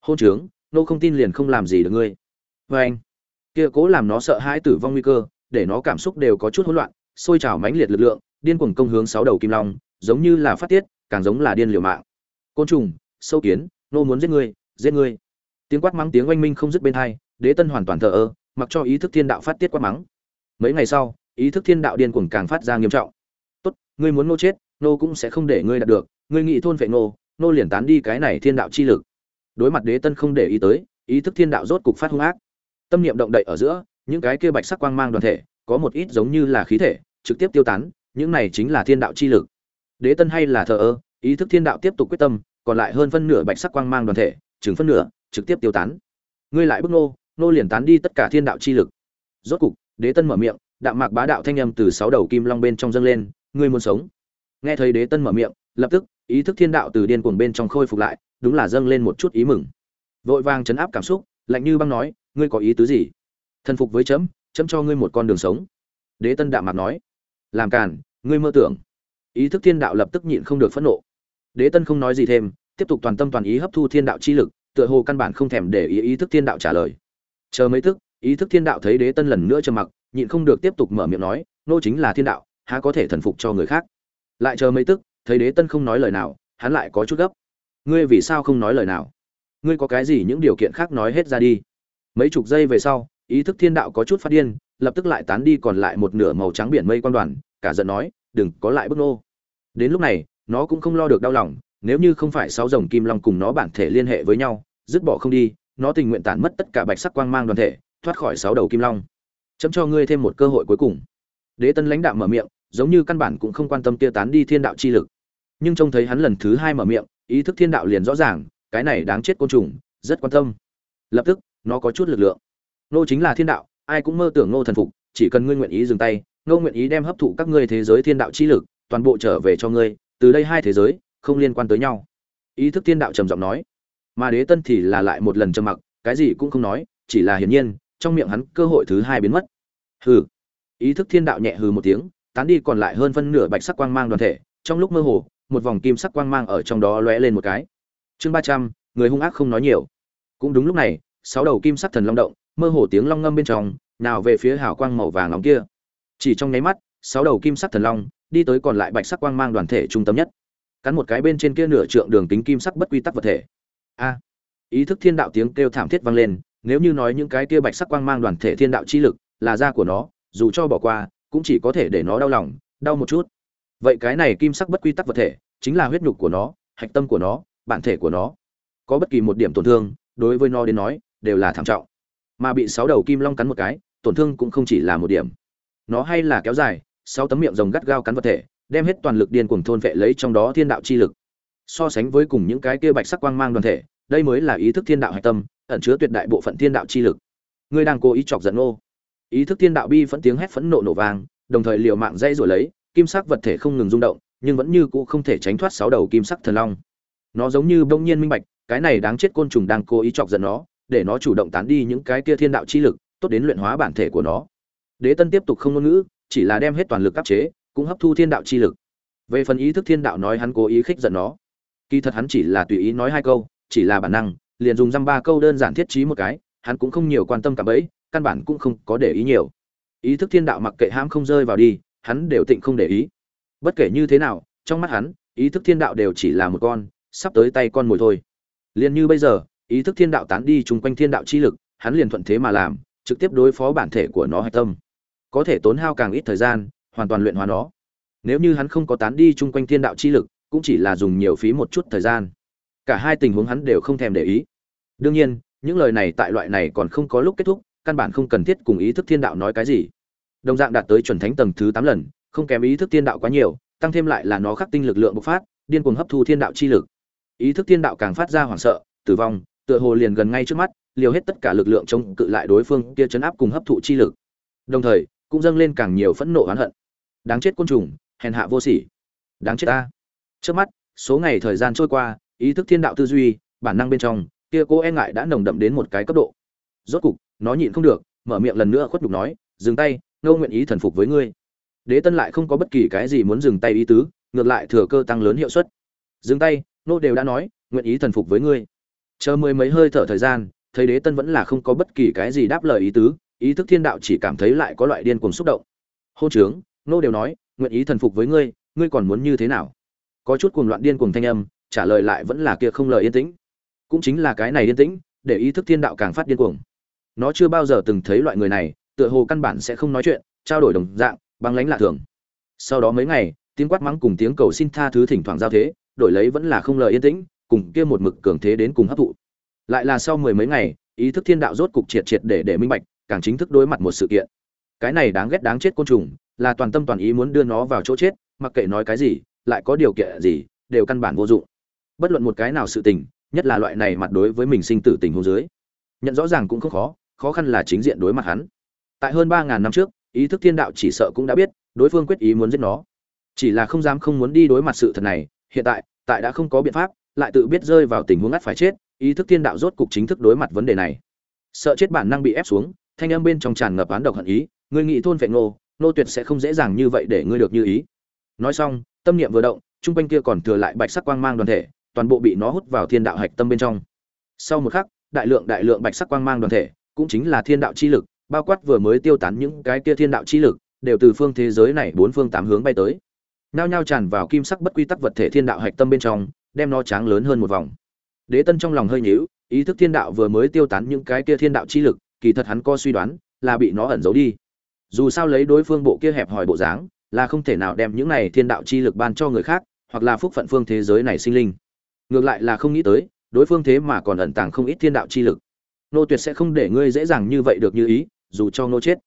Hôn trướng, nô không tin liền không làm gì được ngươi. Vê anh, kia cố làm nó sợ hãi tử vong nguy cơ, để nó cảm xúc đều có chút hỗn loạn sôi trào mãnh liệt lực lượng, điên cuồng công hướng sáu đầu kim long, giống như là phát tiết, càng giống là điên liều mạng. Côn trùng, sâu kiến, nô muốn giết ngươi giết ngươi. Tiếng quát mắng tiếng oanh minh không dứt bên hai, đế tân hoàn toàn thờ ơ, mặc cho ý thức thiên đạo phát tiết quát mắng. Mấy ngày sau, ý thức thiên đạo điên cuồng càng phát ra nghiêm trọng. Tốt, ngươi muốn nô chết, nô cũng sẽ không để ngươi đạt được, ngươi nghĩ thôn vệ nô nô liền tán đi cái này thiên đạo chi lực. Đối mặt đế tân không để ý tới, ý thức thiên đạo rốt cục phát hung ác. Tâm niệm động đậy ở giữa, những cái kia bạch sắc quang mang đoàn thể, có một ít giống như là khí thể trực tiếp tiêu tán, những này chính là thiên đạo chi lực. Đế tân hay là thờ ơ, ý thức thiên đạo tiếp tục quyết tâm, còn lại hơn phân nửa bạch sắc quang mang đoàn thể, chừng phân nửa, trực tiếp tiêu tán. Ngươi lại bức nô nô liền tán đi tất cả thiên đạo chi lực. Rốt cục, đế tân mở miệng, đạm mạc bá đạo thanh âm từ sáu đầu kim long bên trong dâng lên, ngươi muốn sống? Nghe thấy đế tân mở miệng, lập tức, ý thức thiên đạo từ điên cuồng bên trong khôi phục lại, đúng là dâng lên một chút ý mừng. Vội vàng chấn áp cảm xúc, lạnh như băng nói, ngươi có ý tứ gì? Thần phục với chấm chấm cho ngươi một con đường sống. Đế tân đạm mạc nói làm càn, ngươi mơ tưởng. Ý thức thiên đạo lập tức nhịn không được phẫn nộ. Đế tân không nói gì thêm, tiếp tục toàn tâm toàn ý hấp thu thiên đạo chi lực, tựa hồ căn bản không thèm để ý ý thức thiên đạo trả lời. Chờ mấy thức ý thức thiên đạo thấy đế tân lần nữa trầm mặc, nhịn không được tiếp tục mở miệng nói, nô chính là thiên đạo, há có thể thần phục cho người khác? Lại chờ mấy tức, thấy đế tân không nói lời nào, hắn lại có chút gấp. Ngươi vì sao không nói lời nào? Ngươi có cái gì những điều kiện khác nói hết ra đi? Mấy chục giây về sau, ý thức thiên đạo có chút phát điên lập tức lại tán đi còn lại một nửa màu trắng biển mây quan đoàn, cả giận nói, đừng có lại bức nô. Đến lúc này, nó cũng không lo được đau lòng, nếu như không phải sáu dòng kim long cùng nó bản thể liên hệ với nhau, dứt bỏ không đi, nó tình nguyện tản mất tất cả bạch sắc quang mang đoàn thể, thoát khỏi sáu đầu kim long. Chấm cho ngươi thêm một cơ hội cuối cùng. Đế tân lãnh đạo mở miệng, giống như căn bản cũng không quan tâm tiêu tán đi thiên đạo chi lực. Nhưng trông thấy hắn lần thứ hai mở miệng, ý thức thiên đạo liền rõ ràng, cái này đáng chết côn trùng, rất quan tâm. Lập tức, nó có chút lực lượng. Nô chính là thiên đạo ai cũng mơ tưởng Ngô thần phục, chỉ cần ngươi nguyện ý dừng tay, Ngô nguyện ý đem hấp thụ các ngươi thế giới thiên đạo chi lực, toàn bộ trở về cho ngươi, từ đây hai thế giới, không liên quan tới nhau. Ý thức thiên đạo trầm giọng nói. Mà đế tân thì là lại một lần trầm mặc, cái gì cũng không nói, chỉ là hiển nhiên, trong miệng hắn cơ hội thứ hai biến mất. Hừ. Ý thức thiên đạo nhẹ hừ một tiếng, tán đi còn lại hơn phân nửa bạch sắc quang mang đoàn thể, trong lúc mơ hồ, một vòng kim sắc quang mang ở trong đó lóe lên một cái. Chương ba trăm, người hung ác không nói nhiều. Cũng đúng lúc này, sáu đầu kim sắc thần long động mơ hồ tiếng long ngâm bên trong, nào về phía hào quang màu vàng nóng kia. Chỉ trong nháy mắt, sáu đầu kim sắc thần long đi tới còn lại bạch sắc quang mang đoàn thể trung tâm nhất. Cắn một cái bên trên kia nửa trượng đường kính kim sắc bất quy tắc vật thể. A! Ý thức thiên đạo tiếng kêu thảm thiết vang lên, nếu như nói những cái kia bạch sắc quang mang đoàn thể thiên đạo chi lực là da của nó, dù cho bỏ qua, cũng chỉ có thể để nó đau lòng, đau một chút. Vậy cái này kim sắc bất quy tắc vật thể chính là huyết nhục của nó, hạch tâm của nó, bản thể của nó. Có bất kỳ một điểm tổn thương, đối với nó đến nói, đều là thảm trọng mà bị sáu đầu kim long cắn một cái, tổn thương cũng không chỉ là một điểm. Nó hay là kéo dài, sáu tấm miệng rồng gắt gao cắn vật thể, đem hết toàn lực điên cuồng thôn vệ lấy trong đó thiên đạo chi lực. So sánh với cùng những cái kia bạch sắc quang mang đoàn thể, đây mới là ý thức thiên đạo hạch tâm, ẩn chứa tuyệt đại bộ phận thiên đạo chi lực. Ngươi đang cố ý chọc giận ô. Ý thức thiên đạo bi phẫn tiếng hét phẫn nộ nổ vang, đồng thời liều mạng dây rồi lấy, kim sắc vật thể không ngừng rung động, nhưng vẫn như cũ không thể tránh thoát sáu đầu kim sắc thần long. Nó giống như bỗng nhiên minh bạch, cái này đáng chết côn trùng đang cố ý chọc giận nó để nó chủ động tán đi những cái kia thiên đạo chi lực, tốt đến luyện hóa bản thể của nó. Đế tân tiếp tục không ngôn ngữ, chỉ là đem hết toàn lực áp chế, cũng hấp thu thiên đạo chi lực. Về phần ý thức thiên đạo nói hắn cố ý khích giận nó. Kỳ thật hắn chỉ là tùy ý nói hai câu, chỉ là bản năng, liền dùng răm ba câu đơn giản thiết trí một cái, hắn cũng không nhiều quan tâm cả bấy căn bản cũng không có để ý nhiều. Ý thức thiên đạo mặc kệ hãm không rơi vào đi, hắn đều tịnh không để ý. Bất kể như thế nào, trong mắt hắn, ý thức thiên đạo đều chỉ là một con, sắp tới tay con mồi thôi. Liên như bây giờ ý thức thiên đạo tán đi chung quanh thiên đạo chi lực, hắn liền thuận thế mà làm, trực tiếp đối phó bản thể của nó hạch tâm. Có thể tốn hao càng ít thời gian, hoàn toàn luyện hóa nó. Nếu như hắn không có tán đi chung quanh thiên đạo chi lực, cũng chỉ là dùng nhiều phí một chút thời gian. Cả hai tình huống hắn đều không thèm để ý. Đương nhiên, những lời này tại loại này còn không có lúc kết thúc, căn bản không cần thiết cùng ý thức thiên đạo nói cái gì. Đồng dạng đạt tới chuẩn thánh tầng thứ tám lần, không kém ý thức thiên đạo quá nhiều, tăng thêm lại là nó khắc tinh lực lượng bộc phát, điên cuồng hấp thu thiên đạo chi lực. Ý thức thiên đạo càng phát ra hoảng sợ, tử vong tựa hồ liền gần ngay trước mắt, liều hết tất cả lực lượng chống cự lại đối phương kia chấn áp cùng hấp thụ chi lực. Đồng thời, cũng dâng lên càng nhiều phẫn nộ oán hận. Đáng chết côn trùng, hèn hạ vô sỉ. Đáng chết ta. Trước mắt, số ngày thời gian trôi qua, ý thức thiên đạo tư duy, bản năng bên trong, kia cô e ngại đã nồng đậm đến một cái cấp độ. Rốt cục, nó nhịn không được, mở miệng lần nữa khuất nhục nói, dừng tay nô nguyện ý thần phục với ngươi. Đế tân lại không có bất kỳ cái gì muốn dừng tay ý tứ, ngược lại thừa cơ tăng lớn hiệu suất. Dừng tay, nô đều đã nói, nguyện ý thần phục với ngươi chờ mười mấy hơi thở thời gian, thấy đế tân vẫn là không có bất kỳ cái gì đáp lời ý tứ, ý thức thiên đạo chỉ cảm thấy lại có loại điên cuồng xúc động. Hôn trướng, nô đều nói, nguyện ý thần phục với ngươi ngươi còn muốn như thế nào? Có chút cuồng loạn điên cuồng thanh âm, trả lời lại vẫn là kia không lời yên tĩnh. Cũng chính là cái này yên tĩnh, để ý thức thiên đạo càng phát điên cuồng. Nó chưa bao giờ từng thấy loại người này, tựa hồ căn bản sẽ không nói chuyện, trao đổi đồng dạng, băng lãnh lạ thường. Sau đó mấy ngày, tiếng quát mắng cùng tiếng cầu xin tha thứ thỉnh thoảng giao thế, đổi lấy vẫn là không lời yên tĩnh cùng kia một mực cường thế đến cùng hấp thụ. Lại là sau mười mấy ngày, ý thức thiên đạo rốt cục triệt triệt để để minh bạch, càng chính thức đối mặt một sự kiện. Cái này đáng ghét đáng chết côn trùng, là toàn tâm toàn ý muốn đưa nó vào chỗ chết, mặc kệ nói cái gì, lại có điều kiện gì, đều căn bản vô dụng. Bất luận một cái nào sự tình, nhất là loại này mặt đối với mình sinh tử tình huống dưới, nhận rõ ràng cũng không khó khó khăn là chính diện đối mặt hắn. Tại hơn ba ngàn năm trước, ý thức thiên đạo chỉ sợ cũng đã biết, đối phương quyết ý muốn giết nó. Chỉ là không dám không muốn đi đối mặt sự thật này, hiện tại tại đã không có biện pháp lại tự biết rơi vào tình huống ngắt phải chết, ý thức thiên đạo rốt cục chính thức đối mặt vấn đề này. Sợ chết bản năng bị ép xuống, thanh âm bên trong tràn ngập án độc hận ý, ngươi nghĩ thôn vệ ngô nô tuyệt sẽ không dễ dàng như vậy để ngươi được như ý. Nói xong, tâm niệm vừa động, trung quanh kia còn thừa lại bạch sắc quang mang đoàn thể, toàn bộ bị nó hút vào thiên đạo hạch tâm bên trong. Sau một khắc, đại lượng đại lượng bạch sắc quang mang đoàn thể, cũng chính là thiên đạo chi lực, bao quát vừa mới tiêu tán những cái kia thiên đạo chi lực, đều từ phương thế giới này bốn phương tám hướng bay tới. Nao nhao tràn vào kim sắc bất quy tắc vật thể thiên đạo hạch tâm bên trong đem nó tráng lớn hơn một vòng. Đế tân trong lòng hơi nhíu, ý thức thiên đạo vừa mới tiêu tán những cái kia thiên đạo chi lực, kỳ thật hắn có suy đoán, là bị nó ẩn giấu đi. Dù sao lấy đối phương bộ kia hẹp hòi bộ dáng, là không thể nào đem những này thiên đạo chi lực ban cho người khác, hoặc là phúc phận phương thế giới này sinh linh. Ngược lại là không nghĩ tới, đối phương thế mà còn ẩn tàng không ít thiên đạo chi lực. Nô tuyệt sẽ không để ngươi dễ dàng như vậy được như ý, dù cho nô chết.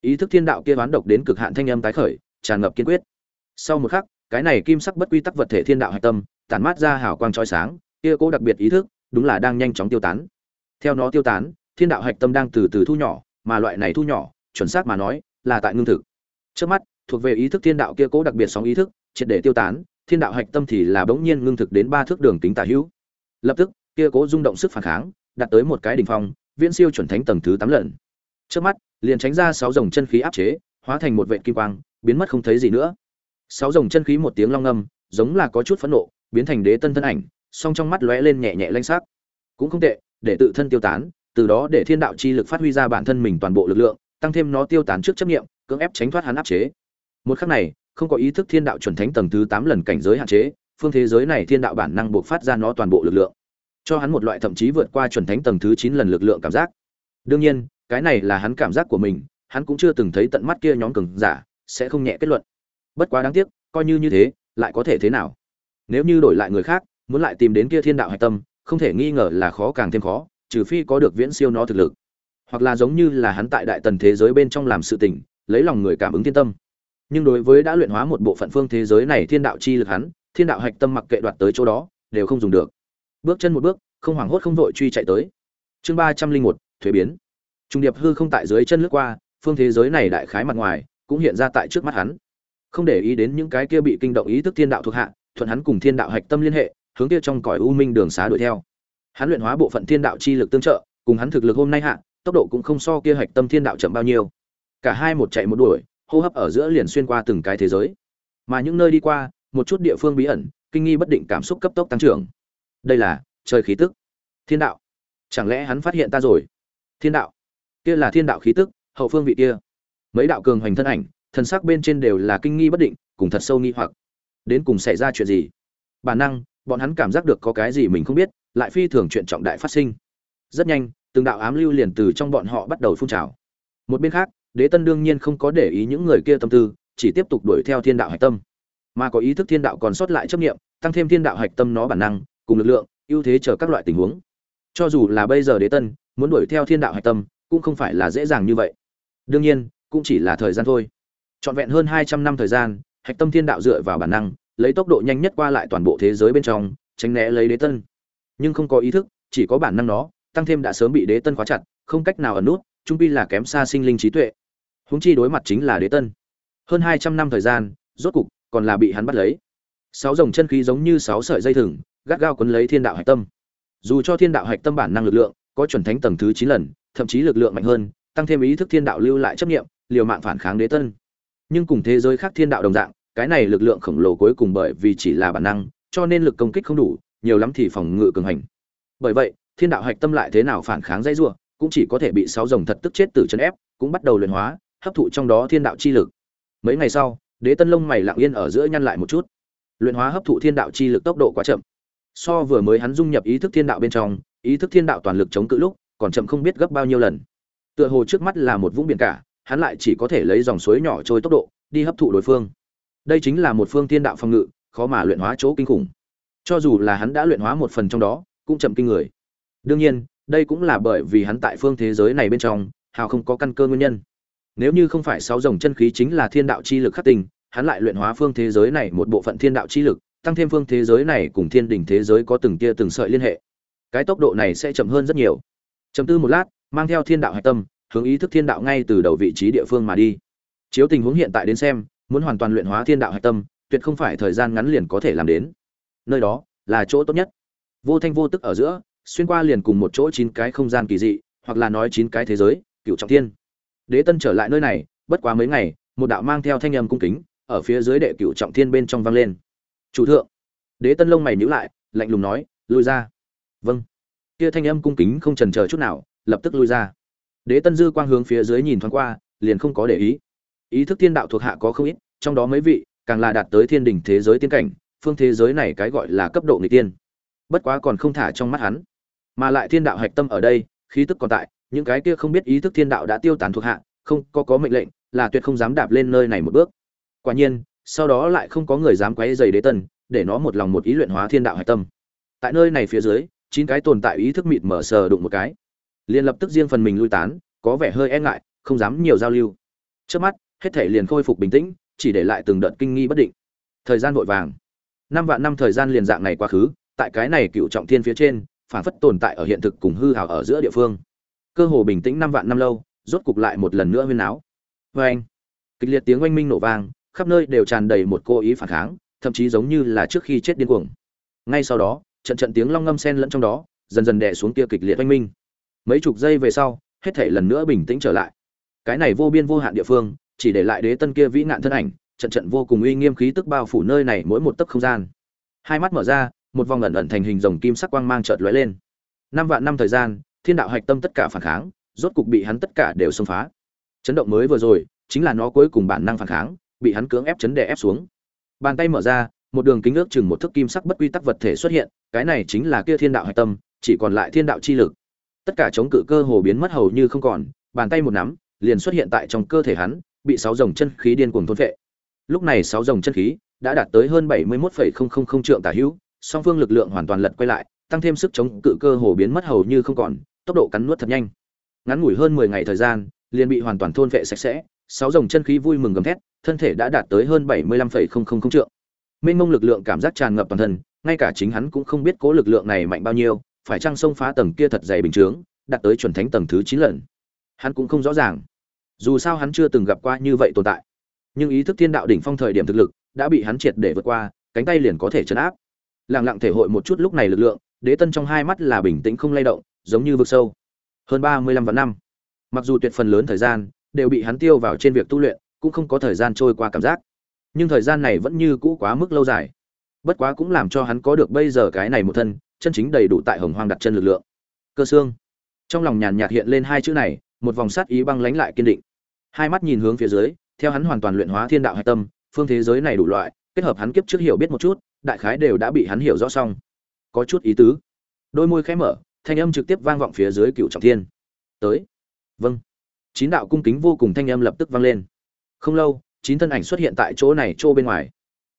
Ý thức thiên đạo kia đoán độc đến cực hạn thanh âm tái khởi, tràn ngập kiên quyết. Sau một khắc cái này kim sắc bất quy tắc vật thể thiên đạo hạch tâm, tản mát ra hào quang trói sáng, kia cố đặc biệt ý thức, đúng là đang nhanh chóng tiêu tán. Theo nó tiêu tán, thiên đạo hạch tâm đang từ từ thu nhỏ, mà loại này thu nhỏ, chuẩn xác mà nói, là tại ngưng thực. Trước mắt, thuộc về ý thức thiên đạo kia cố đặc biệt sóng ý thức, triệt để tiêu tán, thiên đạo hạch tâm thì là bỗng nhiên ngưng thực đến ba thước đường tính tả hữu. Lập tức, kia cố rung động sức phản kháng, đạt tới một cái đỉnh phong, viễn siêu chuẩn thánh tầng thứ tám lần. Trước mắt, liền tránh ra sáu dòng chân khí áp chế, hóa thành một vệ kim quang, biến mất không thấy gì nữa sáu dòng chân khí một tiếng long ngâm giống là có chút phẫn nộ, biến thành đế tân thân ảnh, song trong mắt lóe lên nhẹ nhẹ lanh sắc. Cũng không tệ, để tự thân tiêu tán, từ đó để thiên đạo chi lực phát huy ra bản thân mình toàn bộ lực lượng, tăng thêm nó tiêu tán trước chấp nghiệm cưỡng ép tránh thoát hắn áp chế. Một khắc này, không có ý thức thiên đạo chuẩn thánh tầng thứ tám lần cảnh giới hạn chế, phương thế giới này thiên đạo bản năng buộc phát ra nó toàn bộ lực lượng, cho hắn một loại thậm chí vượt qua chuẩn thánh tầng thứ chín lần lực lượng cảm giác. Đương nhiên, cái này là hắn cảm giác của mình, hắn cũng chưa từng thấy tận mắt kia nhóm cường giả, sẽ không nhẹ kết luận bất quá đáng tiếc, coi như như thế, lại có thể thế nào? Nếu như đổi lại người khác, muốn lại tìm đến kia thiên đạo hạch tâm, không thể nghi ngờ là khó càng thêm khó, trừ phi có được viễn siêu nó thực lực. Hoặc là giống như là hắn tại đại tần thế giới bên trong làm sự tình, lấy lòng người cảm ứng thiên tâm. Nhưng đối với đã luyện hóa một bộ phận phương thế giới này thiên đạo chi lực hắn, thiên đạo hạch tâm mặc kệ đoạt tới chỗ đó, đều không dùng được. Bước chân một bước, không hoảng hốt không vội truy chạy tới. Chương ba trăm linh một, thuế biến. Trung điệp hư không tại dưới chân lướt qua, phương thế giới này đại khái mặt ngoài, cũng hiện ra tại trước mắt hắn không để ý đến những cái kia bị kinh động ý thức thiên đạo thuộc hạ, thuận hắn cùng thiên đạo hạch tâm liên hệ, hướng kia trong cõi u minh đường xá đuổi theo. Hắn luyện hóa bộ phận thiên đạo chi lực tương trợ, cùng hắn thực lực hôm nay hạ, tốc độ cũng không so kia hạch tâm thiên đạo chậm bao nhiêu. Cả hai một chạy một đuổi, hô hấp ở giữa liền xuyên qua từng cái thế giới. Mà những nơi đi qua, một chút địa phương bí ẩn, kinh nghi bất định cảm xúc cấp tốc tăng trưởng. Đây là trời khí tức. Thiên đạo. Chẳng lẽ hắn phát hiện ta rồi? Thiên đạo. Kia là thiên đạo khí tức, hậu phương vị kia. Mấy đạo cường hoành thân ảnh thần sắc bên trên đều là kinh nghi bất định, cùng thật sâu nghi hoặc. Đến cùng xảy ra chuyện gì? Bản năng, bọn hắn cảm giác được có cái gì mình không biết, lại phi thường chuyện trọng đại phát sinh. Rất nhanh, từng đạo ám lưu liền từ trong bọn họ bắt đầu phun trào. Một bên khác, đế tân đương nhiên không có để ý những người kia tâm tư, chỉ tiếp tục đuổi theo thiên đạo hạch tâm. Mà có ý thức thiên đạo còn sót lại chấp nghiệm tăng thêm thiên đạo hạch tâm nó bản năng, cùng lực lượng, ưu thế chờ các loại tình huống. Cho dù là bây giờ đế tân, muốn đuổi theo thiên đạo hạch tâm, cũng không phải là dễ dàng như vậy. Đương nhiên, cũng chỉ là thời gian thôi trọn vẹn hơn hai trăm năm thời gian, hạch tâm thiên đạo dựa vào bản năng, lấy tốc độ nhanh nhất qua lại toàn bộ thế giới bên trong, tránh né lấy đế tân. Nhưng không có ý thức, chỉ có bản năng nó, tăng thêm đã sớm bị đế tân khóa chặt, không cách nào ẩn nút, trung pi là kém xa sinh linh trí tuệ. Huống chi đối mặt chính là đế tân. Hơn hai trăm năm thời gian, rốt cục, còn là bị hắn bắt lấy. Sáu dòng chân khí giống như sáu sợi dây thừng, gắt gao quấn lấy thiên đạo hạch tâm. Dù cho thiên đạo hạch tâm bản năng lực lượng, có chuẩn thánh tầng thứ chín lần, thậm chí lực lượng mạnh hơn, tăng thêm ý thức thiên đạo lưu lại chấp nghiệm liều mạng phản kháng đế tân nhưng cùng thế giới khác thiên đạo đồng dạng, cái này lực lượng khổng lồ cuối cùng bởi vì chỉ là bản năng, cho nên lực công kích không đủ, nhiều lắm thì phòng ngự cường hành. Bởi vậy, thiên đạo hạch tâm lại thế nào phản kháng dây rủa, cũng chỉ có thể bị sáu rồng thật tức chết từ chân ép, cũng bắt đầu luyện hóa, hấp thụ trong đó thiên đạo chi lực. Mấy ngày sau, đế tân lông mày lặng yên ở giữa nhăn lại một chút. Luyện hóa hấp thụ thiên đạo chi lực tốc độ quá chậm. So vừa mới hắn dung nhập ý thức thiên đạo bên trong, ý thức thiên đạo toàn lực chống cự lúc, còn chậm không biết gấp bao nhiêu lần. Tựa hồ trước mắt là một vũng biển cả hắn lại chỉ có thể lấy dòng suối nhỏ trôi tốc độ, đi hấp thụ đối phương. Đây chính là một phương thiên đạo phòng ngự, khó mà luyện hóa chỗ kinh khủng. Cho dù là hắn đã luyện hóa một phần trong đó, cũng chậm kinh người. Đương nhiên, đây cũng là bởi vì hắn tại phương thế giới này bên trong, hào không có căn cơ nguyên nhân. Nếu như không phải sáu dòng chân khí chính là thiên đạo chi lực khắc tình hắn lại luyện hóa phương thế giới này một bộ phận thiên đạo chi lực, tăng thêm phương thế giới này cùng thiên đình thế giới có từng tia từng sợi liên hệ. Cái tốc độ này sẽ chậm hơn rất nhiều. Chấm tư một lát, mang theo thiên đạo hạch tâm hướng ý thức thiên đạo ngay từ đầu vị trí địa phương mà đi. Chiếu tình huống hiện tại đến xem, muốn hoàn toàn luyện hóa thiên đạo hạch tâm, tuyệt không phải thời gian ngắn liền có thể làm đến. Nơi đó là chỗ tốt nhất. Vô thanh vô tức ở giữa, xuyên qua liền cùng một chỗ chín cái không gian kỳ dị, hoặc là nói chín cái thế giới cựu trọng thiên. Đế tân trở lại nơi này, bất quá mấy ngày, một đạo mang theo thanh âm cung kính, ở phía dưới đệ cựu trọng thiên bên trong vang lên. Chủ thượng. Đế tân lông mày nhíu lại, lạnh lùng nói, lui ra. Vâng. Kia thanh âm cung kính không chần chờ chút nào, lập tức lui ra đế tân dư quang hướng phía dưới nhìn thoáng qua, liền không có để ý. Ý thức thiên đạo thuộc hạ có không ít, trong đó mấy vị, càng là đạt tới thiên đỉnh thế giới tiên cảnh, phương thế giới này cái gọi là cấp độ người tiên. Bất quá còn không thả trong mắt hắn. Mà lại thiên đạo hạch tâm ở đây, khí tức còn tại, những cái kia không biết ý thức thiên đạo đã tiêu tán thuộc hạ, không có có mệnh lệnh, là tuyệt không dám đạp lên nơi này một bước. Quả nhiên, sau đó lại không có người dám quấy dày đế tân, để nó một lòng một ý luyện hóa thiên đạo hạch tâm. Tại nơi này phía dưới, chín cái tồn tại ý thức mịt mở sờ đụng một cái liền lập tức riêng phần mình lui tán, có vẻ hơi e ngại, không dám nhiều giao lưu. Trước mắt, hết thể liền khôi phục bình tĩnh, chỉ để lại từng đợt kinh nghi bất định. Thời gian vội vàng. Năm vạn năm thời gian liền dạng này quá khứ, tại cái này cựu trọng thiên phía trên, phản phất tồn tại ở hiện thực cùng hư hào ở giữa địa phương. Cơ hồ bình tĩnh năm vạn năm lâu, rốt cục lại một lần nữa huyên áo vê anh, kịch liệt tiếng oanh minh nổ vang, khắp nơi đều tràn đầy một cô ý phản kháng, thậm chí giống như là trước khi chết điên cuồng. Ngay sau đó, trận trận tiếng long ngâm sen lẫn trong đó, dần dần đè xuống kia kịch liệt oanh minh mấy chục giây về sau, hết thể lần nữa bình tĩnh trở lại. Cái này vô biên vô hạn địa phương, chỉ để lại đế tân kia vĩ nạn thân ảnh, trận trận vô cùng uy nghiêm khí tức bao phủ nơi này mỗi một tấc không gian. Hai mắt mở ra, một vòng ẩn ẩn thành hình rồng kim sắc quang mang chợt lóe lên. Năm vạn năm thời gian, thiên đạo hạch tâm tất cả phản kháng, rốt cục bị hắn tất cả đều xông phá. Chấn động mới vừa rồi, chính là nó cuối cùng bản năng phản kháng, bị hắn cưỡng ép chấn đè ép xuống. Bàn tay mở ra, một đường kính ước chừng một thước kim sắc bất quy tắc vật thể xuất hiện, cái này chính là kia thiên đạo hạch tâm, chỉ còn lại thiên đạo chi lực tất cả chống cự cơ hồ biến mất hầu như không còn bàn tay một nắm liền xuất hiện tại trong cơ thể hắn bị sáu dòng chân khí điên cuồng thôn vệ lúc này sáu dòng chân khí đã đạt tới hơn bảy mươi 71,000 trượng tả hữu song phương lực lượng hoàn toàn lật quay lại tăng thêm sức chống cự cơ hồ biến mất hầu như không còn tốc độ cắn nuốt thật nhanh. Ngắn ngủi hơn mười ngày thời gian liền bị hoàn toàn thôn vệ sạch sẽ sáu dòng chân khí vui mừng gầm thét thân thể đã đạt tới hơn bảy mươi lăm phẩy không không không trượng. Mênh mông lực lượng cảm giác tràn ngập toàn thân ngay cả chính hắn cũng không biết cố lực lượng này mạnh bao nhiêu phải chăng xông phá tầng kia thật dày bình chướng, đạt tới chuẩn thánh tầng thứ chín lần? Hắn cũng không rõ ràng. Dù sao hắn chưa từng gặp qua như vậy tồn tại. Nhưng ý thức thiên đạo đỉnh phong thời điểm thực lực đã bị hắn triệt để vượt qua, cánh tay liền có thể chấn áp. Lặng lặng thể hội một chút lúc này lực lượng, đế tân trong hai mắt là bình tĩnh không lay động, giống như vực sâu. Hơn ba mươi lăm vạn năm. Mặc dù tuyệt phần lớn thời gian đều bị hắn tiêu vào trên việc tu luyện, cũng không có thời gian trôi qua cảm giác. Nhưng thời gian này vẫn như cũ quá mức lâu dài. Bất quá cũng làm cho hắn có được bây giờ cái này một thân chân chính đầy đủ tại hồng hoang đặt chân lực lượng. Cơ xương. Trong lòng nhàn nhạt hiện lên hai chữ này, một vòng sát ý băng lánh lại kiên định. Hai mắt nhìn hướng phía dưới, theo hắn hoàn toàn luyện hóa thiên đạo hạch tâm, phương thế giới này đủ loại, kết hợp hắn kiếp trước hiểu biết một chút, đại khái đều đã bị hắn hiểu rõ xong. Có chút ý tứ. Đôi môi khẽ mở, thanh âm trực tiếp vang vọng phía dưới cựu trọng thiên. Tới. Vâng. Chín đạo cung kính vô cùng thanh âm lập tức vang lên. Không lâu, chín thân ảnh xuất hiện tại chỗ này chỗ bên ngoài.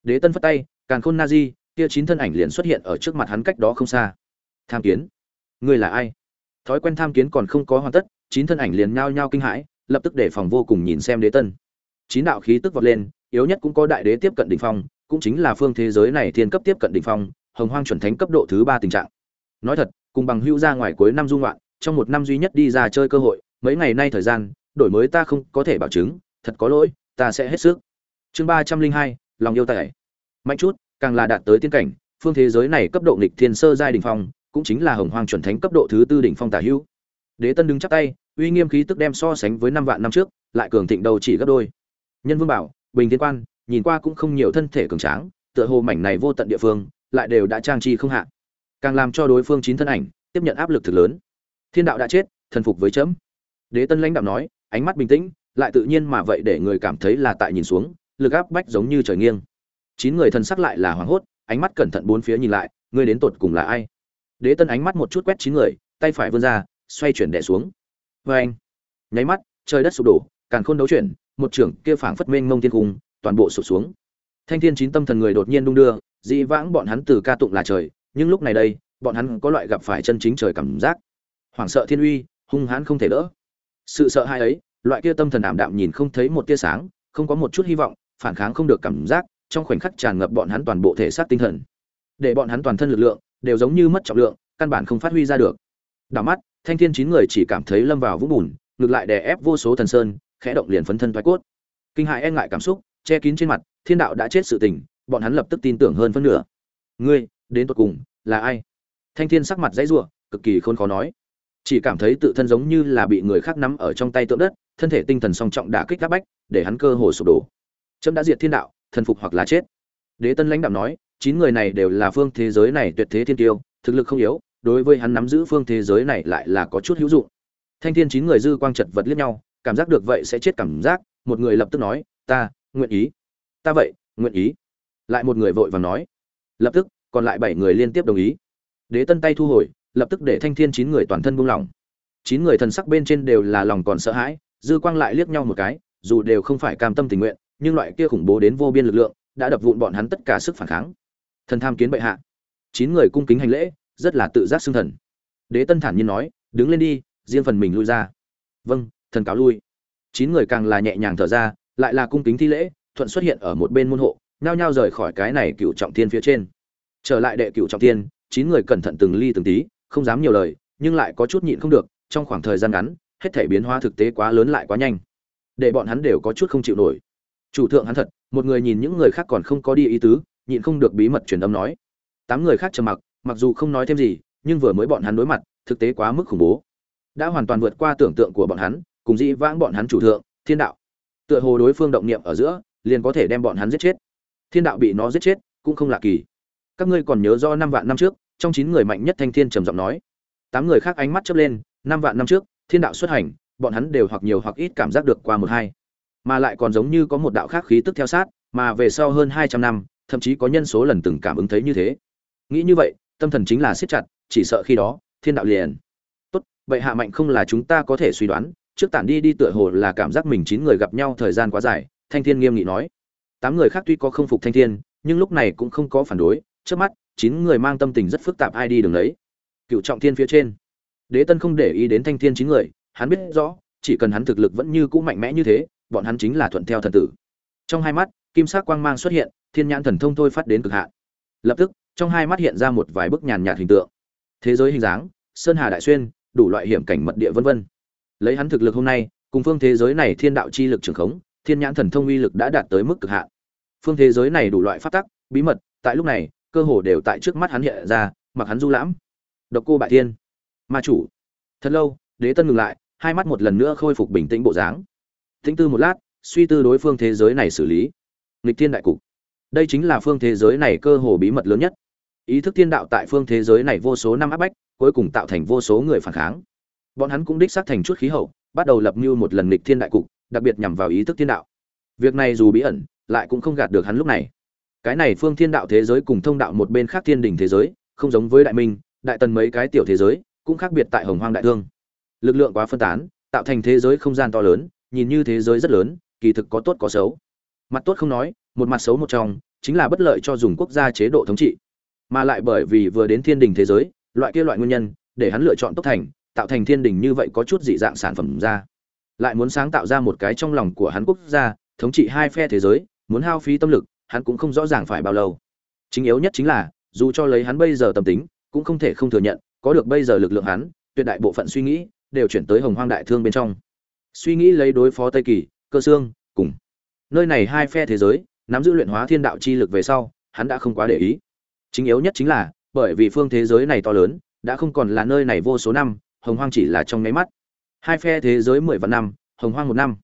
Đế tân phất tay, càn khôn na di kia chín thân ảnh liền xuất hiện ở trước mặt hắn cách đó không xa. Tham kiến. Ngươi là ai? Thói quen tham kiến còn không có hoàn tất, chín thân ảnh liền nhao nhao kinh hãi, lập tức để phòng vô cùng nhìn xem đế tân. Chín đạo khí tức vọt lên, yếu nhất cũng có đại đế tiếp cận đỉnh phong, cũng chính là phương thế giới này thiên cấp tiếp cận đỉnh phong, hồng hoang chuẩn thánh cấp độ thứ ba tình trạng. Nói thật, cùng bằng hữu ra ngoài cuối năm dung loạn, trong một năm duy nhất đi ra chơi cơ hội, mấy ngày nay thời gian, đổi mới ta không có thể bảo chứng, thật có lỗi, ta sẽ hết sức. Chương ba trăm linh hai, lòng yêu tài. Mạnh chút càng là đạt tới tiên cảnh, phương thế giới này cấp độ nghịch thiên sơ giai đỉnh phong, cũng chính là hồng hoang chuẩn thánh cấp độ thứ tư đỉnh phong tả hữu. Đế tân đứng chắp tay, uy nghiêm khí tức đem so sánh với năm vạn năm trước, lại cường thịnh đầu chỉ gấp đôi. Nhân vương bảo, bình thiên quan, nhìn qua cũng không nhiều thân thể cường tráng, tựa hồ mảnh này vô tận địa phương, lại đều đã trang trí không hạ. Càng làm cho đối phương chín thân ảnh, tiếp nhận áp lực thực lớn. Thiên đạo đã chết, thần phục với chấm. Đế tân lãnh đạo nói, ánh mắt bình tĩnh, lại tự nhiên mà vậy để người cảm thấy là tại nhìn xuống, lực áp bách giống như trời nghiêng chín người thần sắc lại là hoảng hốt, ánh mắt cẩn thận bốn phía nhìn lại, ngươi đến tột cùng là ai? Đế tân ánh mắt một chút quét chín người, tay phải vươn ra, xoay chuyển đẻ xuống. Vê anh, nháy mắt, trời đất sụp đổ càng khôn đấu chuyển, một trưởng kia phảng phất mênh mông thiên cung, toàn bộ sụp xuống. Thanh thiên chín tâm thần người đột nhiên đung đưa, dị vãng bọn hắn từ ca tụng là trời, nhưng lúc này đây, bọn hắn có loại gặp phải chân chính trời cảm giác. Hoảng sợ thiên uy, hung hãn không thể đỡ. Sự sợ hãi ấy, loại kia tâm thần ảm đạm nhìn không thấy một tia sáng, không có một chút hy vọng, phản kháng không được cảm giác trong khoảnh khắc tràn ngập bọn hắn toàn bộ thể xác tinh thần. Để bọn hắn toàn thân lực lượng đều giống như mất trọng lượng, căn bản không phát huy ra được. Đảo mắt, thanh thiên chín người chỉ cảm thấy lâm vào vũng bùn, ngược lại đè ép vô số thần sơn, khẽ động liền phấn thân thoái cốt. Kinh hại e ngại cảm xúc, che kín trên mặt, thiên đạo đã chết sự tình, bọn hắn lập tức tin tưởng hơn phân nửa. Ngươi, đến tột cùng, là ai? Thanh thiên sắc mặt dãy giụa cực kỳ khôn khó nói. Chỉ cảm thấy tự thân giống như là bị người khác nắm ở trong tay tượng đất, thân thể tinh thần song trọng đã kích các bách, để hắn cơ hồ sụp đổ. Trâm đã diệt thiên đạo thần phục hoặc là chết. Đế tân lãnh đạo nói, chín người này đều là phương thế giới này tuyệt thế thiên tiêu, thực lực không yếu, đối với hắn nắm giữ phương thế giới này lại là có chút hữu dụng. Thanh thiên chín người dư quang chật vật liếc nhau, cảm giác được vậy sẽ chết cảm giác, một người lập tức nói, ta, nguyện ý. Ta vậy, nguyện ý. Lại một người vội vàng nói, lập tức, còn lại bảy người liên tiếp đồng ý. Đế tân tay thu hồi, lập tức để thanh thiên chín người toàn thân buông lỏng. Chín người thần sắc bên trên đều là lòng còn sợ hãi, dư quang lại liếc nhau một cái, dù đều không phải cam tâm tình nguyện nhưng loại kia khủng bố đến vô biên lực lượng đã đập vụn bọn hắn tất cả sức phản kháng. Thần tham kiến bệ hạ. Chín người cung kính hành lễ, rất là tự giác xưng thần. Đế tân thản nhiên nói, đứng lên đi, riêng phần mình lui ra. Vâng thần cáo lui. Chín người càng là nhẹ nhàng thở ra, lại là cung kính thi lễ, thuận xuất hiện ở một bên môn hộ, nhao nhao rời khỏi cái này cựu trọng thiên phía trên. Trở lại đệ cựu trọng thiên, chín người cẩn thận từng ly từng tí, không dám nhiều lời, nhưng lại có chút nhịn không được, trong khoảng thời gian ngắn, hết thể biến hóa thực tế quá lớn lại quá nhanh. Để bọn hắn đều có chút không chịu nổi chủ thượng hắn thật, một người nhìn những người khác còn không có đi ý tứ, nhịn không được bí mật truyền âm nói. Tám người khác trầm mặc mặc dù không nói thêm gì, nhưng vừa mới bọn hắn đối mặt, thực tế quá mức khủng bố. Đã hoàn toàn vượt qua tưởng tượng của bọn hắn, cùng dĩ vãng bọn hắn chủ thượng, thiên đạo. Tựa hồ đối phương động niệm ở giữa, liền có thể đem bọn hắn giết chết. Thiên đạo bị nó giết chết, cũng không lạ kỳ. Các ngươi còn nhớ do năm vạn năm trước, trong chín người mạnh nhất thanh thiên trầm giọng nói. Tám người khác ánh mắt chớp lên, năm vạn năm trước, thiên đạo xuất hành, bọn hắn đều hoặc nhiều hoặc ít cảm giác được qua một hai mà lại còn giống như có một đạo khác khí tức theo sát, mà về sau hơn hai trăm năm, thậm chí có nhân số lần từng cảm ứng thấy như thế. Nghĩ như vậy, tâm thần chính là siết chặt, chỉ sợ khi đó, thiên đạo liền. Tốt, vậy hạ mạnh không là chúng ta có thể suy đoán, trước tản đi đi tựa hồ là cảm giác mình chín người gặp nhau thời gian quá dài, thanh thiên nghiêm nghị nói. Tám người khác tuy có không phục thanh thiên, nhưng lúc này cũng không có phản đối, trước mắt, chín người mang tâm tình rất phức tạp ai đi đường đấy cựu trọng thiên phía trên. Đế tân không để ý đến thanh thiên chín người, hắn biết rõ, chỉ cần hắn thực lực vẫn như cũ mạnh mẽ như thế bọn hắn chính là thuận theo thần tử. Trong hai mắt, kim sắc quang mang xuất hiện, thiên nhãn thần thông thôi phát đến cực hạn. Lập tức, trong hai mắt hiện ra một vài bức nhàn nhạt hình tượng. Thế giới hình dáng, sơn hà đại xuyên, đủ loại hiểm cảnh mật địa vân vân. Lấy hắn thực lực hôm nay, cùng phương thế giới này thiên đạo chi lực trường khống, thiên nhãn thần thông uy lực đã đạt tới mức cực hạn. Phương thế giới này đủ loại phát tắc, bí mật, tại lúc này, cơ hồ đều tại trước mắt hắn hiện ra, mặc hắn du lãm. Độc cô bại thiên. Ma chủ. Thật lâu, đế tân ngừng lại, hai mắt một lần nữa khôi phục bình tĩnh bộ dáng. Tính tư một lát, suy tư đối phương thế giới này xử lý. Lịch thiên đại cục. Đây chính là phương thế giới này cơ hồ bí mật lớn nhất. Ý thức thiên đạo tại phương thế giới này vô số năm áp bách, cuối cùng tạo thành vô số người phản kháng. Bọn hắn cũng đích xác thành chút khí hậu, bắt đầu lập mưu một lần nghịch thiên đại cục, đặc biệt nhằm vào ý thức thiên đạo. Việc này dù bí ẩn, lại cũng không gạt được hắn lúc này. Cái này phương thiên đạo thế giới cùng thông đạo một bên khác thiên đỉnh thế giới, không giống với đại minh, đại tần mấy cái tiểu thế giới, cũng khác biệt tại hồng hoang đại thương. Lực lượng quá phân tán, tạo thành thế giới không gian to lớn nhìn như thế giới rất lớn, kỳ thực có tốt có xấu. Mặt tốt không nói, một mặt xấu một trong, chính là bất lợi cho dùng quốc gia chế độ thống trị. Mà lại bởi vì vừa đến thiên đình thế giới, loại kia loại nguyên nhân, để hắn lựa chọn tốc thành, tạo thành thiên đình như vậy có chút dị dạng sản phẩm ra. Lại muốn sáng tạo ra một cái trong lòng của hắn quốc gia, thống trị hai phe thế giới, muốn hao phí tâm lực, hắn cũng không rõ ràng phải bao lâu. Chính yếu nhất chính là, dù cho lấy hắn bây giờ tâm tính, cũng không thể không thừa nhận, có được bây giờ lực lượng hắn, tuyệt đại bộ phận suy nghĩ, đều chuyển tới hồng hoang đại thương bên trong suy nghĩ lấy đối phó tây kỳ, cơ xương cùng. Nơi này hai phe thế giới, nắm giữ luyện hóa thiên đạo chi lực về sau, hắn đã không quá để ý. Chính yếu nhất chính là, bởi vì phương thế giới này to lớn, đã không còn là nơi này vô số năm, hồng hoang chỉ là trong nháy mắt. Hai phe thế giới mười vạn năm, hồng hoang một năm.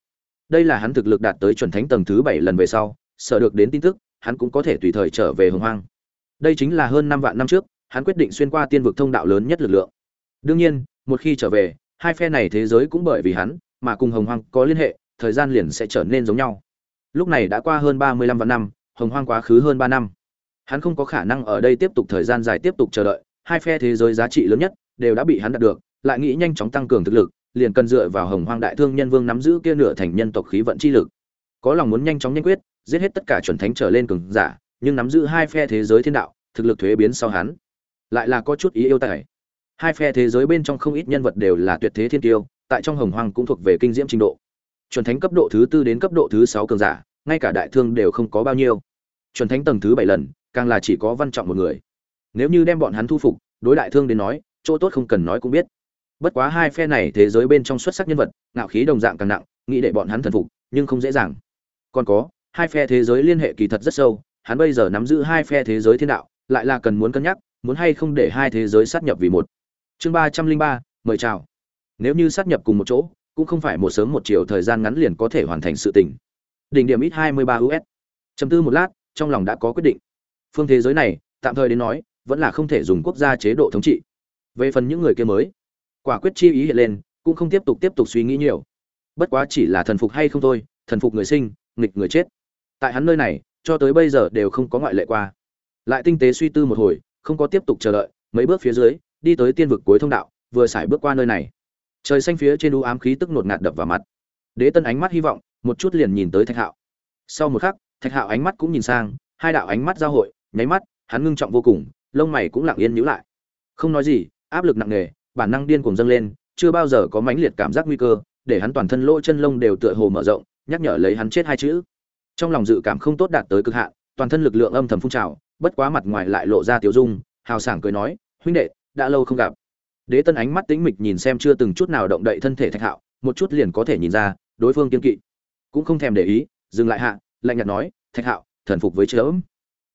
Đây là hắn thực lực đạt tới chuẩn thánh tầng thứ bảy lần về sau sợ được đến tin tức, hắn cũng có thể tùy thời trở về hồng hoang. Đây chính là hơn năm vạn năm trước, hắn quyết định xuyên qua tiên vực thông đạo lớn nhất lực lượng. Đương nhiên, một khi trở về, hai phe này thế giới cũng bởi vì hắn mà cùng hồng hoang có liên hệ, thời gian liền sẽ trở nên giống nhau. Lúc này đã qua hơn ba mươi lăm vạn năm, hồng hoang quá khứ hơn ba năm. Hắn không có khả năng ở đây tiếp tục thời gian dài tiếp tục chờ đợi, hai phe thế giới giá trị lớn nhất đều đã bị hắn đạt được, lại nghĩ nhanh chóng tăng cường thực lực, liền cần dựa vào hồng hoang đại thương nhân vương nắm giữ kia nửa thành nhân tộc khí vận chi lực. Có lòng muốn nhanh chóng nhanh quyết, giết hết tất cả chuẩn thánh trở lên cường giả, nhưng nắm giữ hai phe thế giới thiên đạo, thực lực thuế biến sau hắn lại là có chút ý yêu tài. Hai phe thế giới bên trong không ít nhân vật đều là tuyệt thế thiên tiêu tại trong hồng hoang cũng thuộc về kinh diễm trình độ. Chuẩn thánh cấp độ thứ tư đến cấp độ thứ sáu cường giả, ngay cả đại thương đều không có bao nhiêu. Chuẩn thánh tầng thứ bảy lần, càng là chỉ có văn trọng một người. Nếu như đem bọn hắn thu phục, đối đại thương đến nói, chỗ tốt không cần nói cũng biết. Bất quá hai phe này thế giới bên trong xuất sắc nhân vật, ngạo khí đồng dạng càng nặng, nghĩ để bọn hắn thần phục, nhưng không dễ dàng. Còn có, hai phe thế giới liên hệ kỳ thật rất sâu, hắn bây giờ nắm giữ hai phe thế giới thiên đạo, lại là cần muốn cân nhắc, muốn hay không để hai thế giới sát nhập vì một. Chương ba trăm linh ba, mời chào nếu như sát nhập cùng một chỗ, cũng không phải một sớm một chiều thời gian ngắn liền có thể hoàn thành sự tình. Đỉnh điểm ít hai mươi ba us chấm tư một lát, trong lòng đã có quyết định. Phương thế giới này, tạm thời đến nói, vẫn là không thể dùng quốc gia chế độ thống trị. Về phần những người kia mới, quả quyết chi ý hiện lên, cũng không tiếp tục tiếp tục suy nghĩ nhiều. Bất quá chỉ là thần phục hay không thôi, thần phục người sinh, nghịch người chết. Tại hắn nơi này, cho tới bây giờ đều không có ngoại lệ qua. Lại tinh tế suy tư một hồi, không có tiếp tục chờ đợi, mấy bước phía dưới, đi tới tiên vực cuối thông đạo, vừa xài bước qua nơi này trời xanh phía trên u ám khí tức nột ngạt đập vào mặt. Đế tân ánh mắt hy vọng, một chút liền nhìn tới thạch hạo. Sau một khắc, thạch hạo ánh mắt cũng nhìn sang, hai đạo ánh mắt giao hội, nháy mắt, hắn ngưng trọng vô cùng, lông mày cũng lặng yên nhíu lại. Không nói gì, áp lực nặng nề, bản năng điên cuồng dâng lên, chưa bao giờ có mãnh liệt cảm giác nguy cơ, để hắn toàn thân lỗ chân lông đều tựa hồ mở rộng, nhắc nhở lấy hắn chết hai chữ. Trong lòng dự cảm không tốt đạt tới cực hạn, toàn thân lực lượng âm thầm phun trào, bất quá mặt ngoài lại lộ ra tiểu dung, hào sảng cười nói, huynh đệ, đã lâu không gặp đế tân ánh mắt tĩnh mịch nhìn xem chưa từng chút nào động đậy thân thể thạch hạo, một chút liền có thể nhìn ra, đối phương kiên kỵ. Cũng không thèm để ý, dừng lại hạ, lạnh nhạt nói, thạch hạo, thần phục với chớm.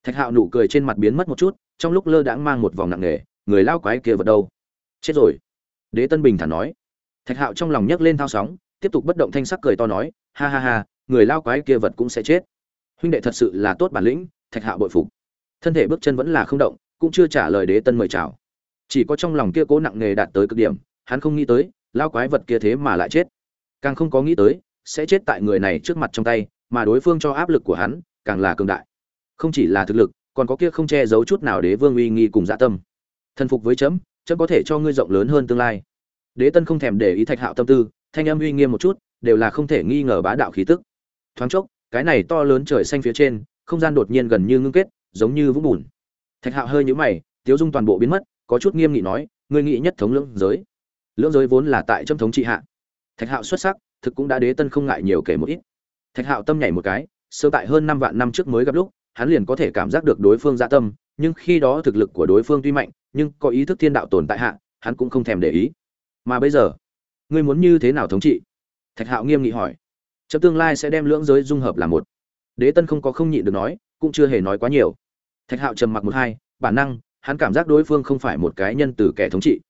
Thạch hạo nụ cười trên mặt biến mất một chút, trong lúc lơ đãng mang một vòng nặng nề, người lao quái kia vật đâu? Chết rồi. Đế tân bình thản nói. Thạch hạo trong lòng nhấc lên thao sóng, tiếp tục bất động thanh sắc cười to nói, ha ha ha, người lao quái kia vật cũng sẽ chết. Huynh đệ thật sự là tốt bản lĩnh, thạch hạo bội phục. Thân thể bước chân vẫn là không động, cũng chưa trả lời đế tân mời chào chỉ có trong lòng kia cố nặng nề đạt tới cực điểm, hắn không nghĩ tới, lao quái vật kia thế mà lại chết. Càng không có nghĩ tới, sẽ chết tại người này trước mặt trong tay, mà đối phương cho áp lực của hắn càng là cường đại. Không chỉ là thực lực, còn có kia không che giấu chút nào đế vương uy nghi cùng dạ tâm. Thần phục với chấm chấm có thể cho ngươi rộng lớn hơn tương lai. Đế tân không thèm để ý thạch hạo tâm tư, thanh âm uy nghiêm một chút, đều là không thể nghi ngờ bá đạo khí tức. Thoáng chốc, cái này to lớn trời xanh phía trên, không gian đột nhiên gần như ngưng kết, giống như vũng bùn. Thạch hạo hơi nhũ mày, tiếu dung toàn bộ biến mất có chút nghiêm nghị nói, ngươi nghĩ nhất thống lưỡng giới. Lưỡng giới vốn là tại châm thống trị hạ. Thạch hạo xuất sắc, thực cũng đã đế tân không ngại nhiều kể một ít. Thạch hạo tâm nhảy một cái, sơ tại hơn năm vạn năm trước mới gặp lúc, hắn liền có thể cảm giác được đối phương dạ tâm, nhưng khi đó thực lực của đối phương tuy mạnh, nhưng có ý thức thiên đạo tồn tại hạ, hắn cũng không thèm để ý. Mà bây giờ, ngươi muốn như thế nào thống trị? Thạch hạo nghiêm nghị hỏi. Trong tương lai sẽ đem lưỡng giới dung hợp là một. Đế tân không có không nhịn được nói, cũng chưa hề nói quá nhiều. Thạch hạo trầm mặc một hai, bản năng hắn cảm giác đối phương không phải một cái nhân từ kẻ thống trị.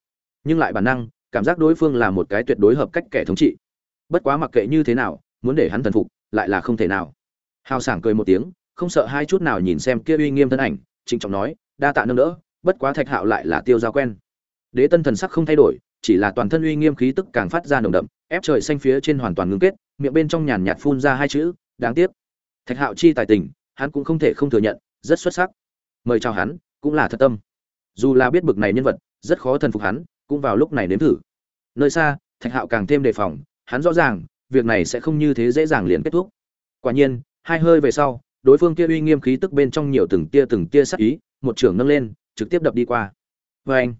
Nhưng lại bản năng, cảm giác đối phương là một cái tuyệt đối hợp cách kẻ thống trị. Bất quá mặc kệ như thế nào, muốn để hắn thần phục, lại là không thể nào. Hào sảng cười một tiếng, không sợ hai chút nào nhìn xem kia uy nghiêm thân ảnh, trịnh trọng nói, đa tạ nâng đỡ, bất quá thạch hạo lại là tiêu giao quen. Đế tân thần sắc không thay đổi, chỉ là toàn thân uy nghiêm khí tức càng phát ra nồng đậm, ép trời xanh phía trên hoàn toàn ngưng kết, miệng bên trong nhàn nhạt phun ra hai chữ, đáng tiếc. Thạch hạo chi tài tình, hắn cũng không thể không thừa nhận, rất xuất sắc. Mời chào hắn cũng là thật tâm. Dù là biết bực này nhân vật, rất khó thần phục hắn, cũng vào lúc này nếm thử. Nơi xa, thạch hạo càng thêm đề phòng, hắn rõ ràng, việc này sẽ không như thế dễ dàng liền kết thúc. Quả nhiên, hai hơi về sau, đối phương kia uy nghiêm khí tức bên trong nhiều từng tia từng tia sắc ý, một trưởng nâng lên, trực tiếp đập đi qua. Vê anh,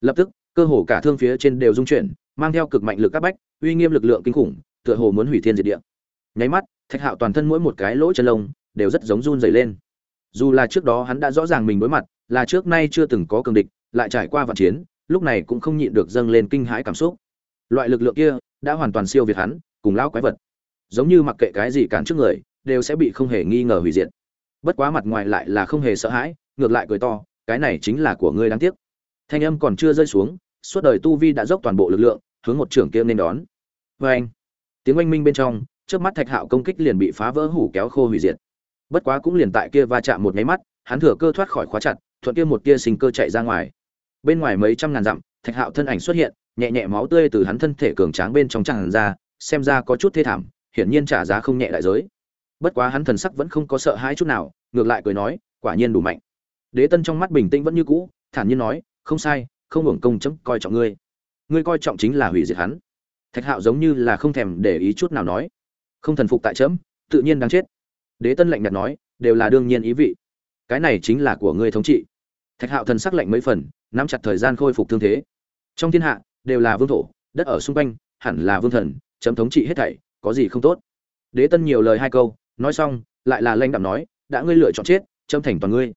lập tức, cơ hồ cả thương phía trên đều rung chuyển, mang theo cực mạnh lực các bách, uy nghiêm lực lượng kinh khủng, tựa hồ muốn hủy thiên diệt địa. Nháy mắt, thạch hạo toàn thân mỗi một cái lỗ chân lông đều rất giống run dày lên. Dù là trước đó hắn đã rõ ràng mình đối mặt là trước nay chưa từng có cường địch, lại trải qua vạn chiến, lúc này cũng không nhịn được dâng lên kinh hãi cảm xúc. Loại lực lượng kia đã hoàn toàn siêu việt hắn, cùng lão quái vật. Giống như mặc kệ cái gì cản trước người, đều sẽ bị không hề nghi ngờ hủy diệt. Bất quá mặt ngoài lại là không hề sợ hãi, ngược lại cười to, cái này chính là của ngươi đáng tiếc. Thanh âm còn chưa rơi xuống, suốt đời tu vi đã dốc toàn bộ lực lượng, hướng một trưởng kia nên đón. Vê anh tiếng oanh minh bên trong, trước mắt thạch hạo công kích liền bị phá vỡ hủ kéo khô hủy diệt. Bất quá cũng liền tại kia va chạm một nháy mắt, hắn thừa cơ thoát khỏi khóa chặt thuận kia một tia sinh cơ chạy ra ngoài. Bên ngoài mấy trăm ngàn dặm, thạch hạo thân ảnh xuất hiện, nhẹ nhẹ máu tươi từ hắn thân thể cường tráng bên trong tràn ra, xem ra có chút thê thảm, hiển nhiên trả giá không nhẹ đại giới. Bất quá hắn thần sắc vẫn không có sợ hãi chút nào, ngược lại cười nói, quả nhiên đủ mạnh. Đế tân trong mắt bình tĩnh vẫn như cũ, thản nhiên nói, không sai, không hưởng công chấm, coi trọng ngươi. Ngươi coi trọng chính là hủy diệt hắn. Thạch hạo giống như là không thèm để ý chút nào nói. Không thần phục tại chấm, tự nhiên đáng chết. Đế tân lạnh nhạt nói, đều là đương nhiên ý vị cái này chính là của ngươi thống trị. Thạch hạo thần sắc lạnh mấy phần, nắm chặt thời gian khôi phục thương thế. Trong thiên hạ, đều là vương thổ, đất ở xung quanh, hẳn là vương thần, chấm thống trị hết thảy, có gì không tốt? Đế tân nhiều lời hai câu, nói xong, lại là lanh đạm nói, đã ngươi lựa chọn chết, chấm thành toàn ngươi.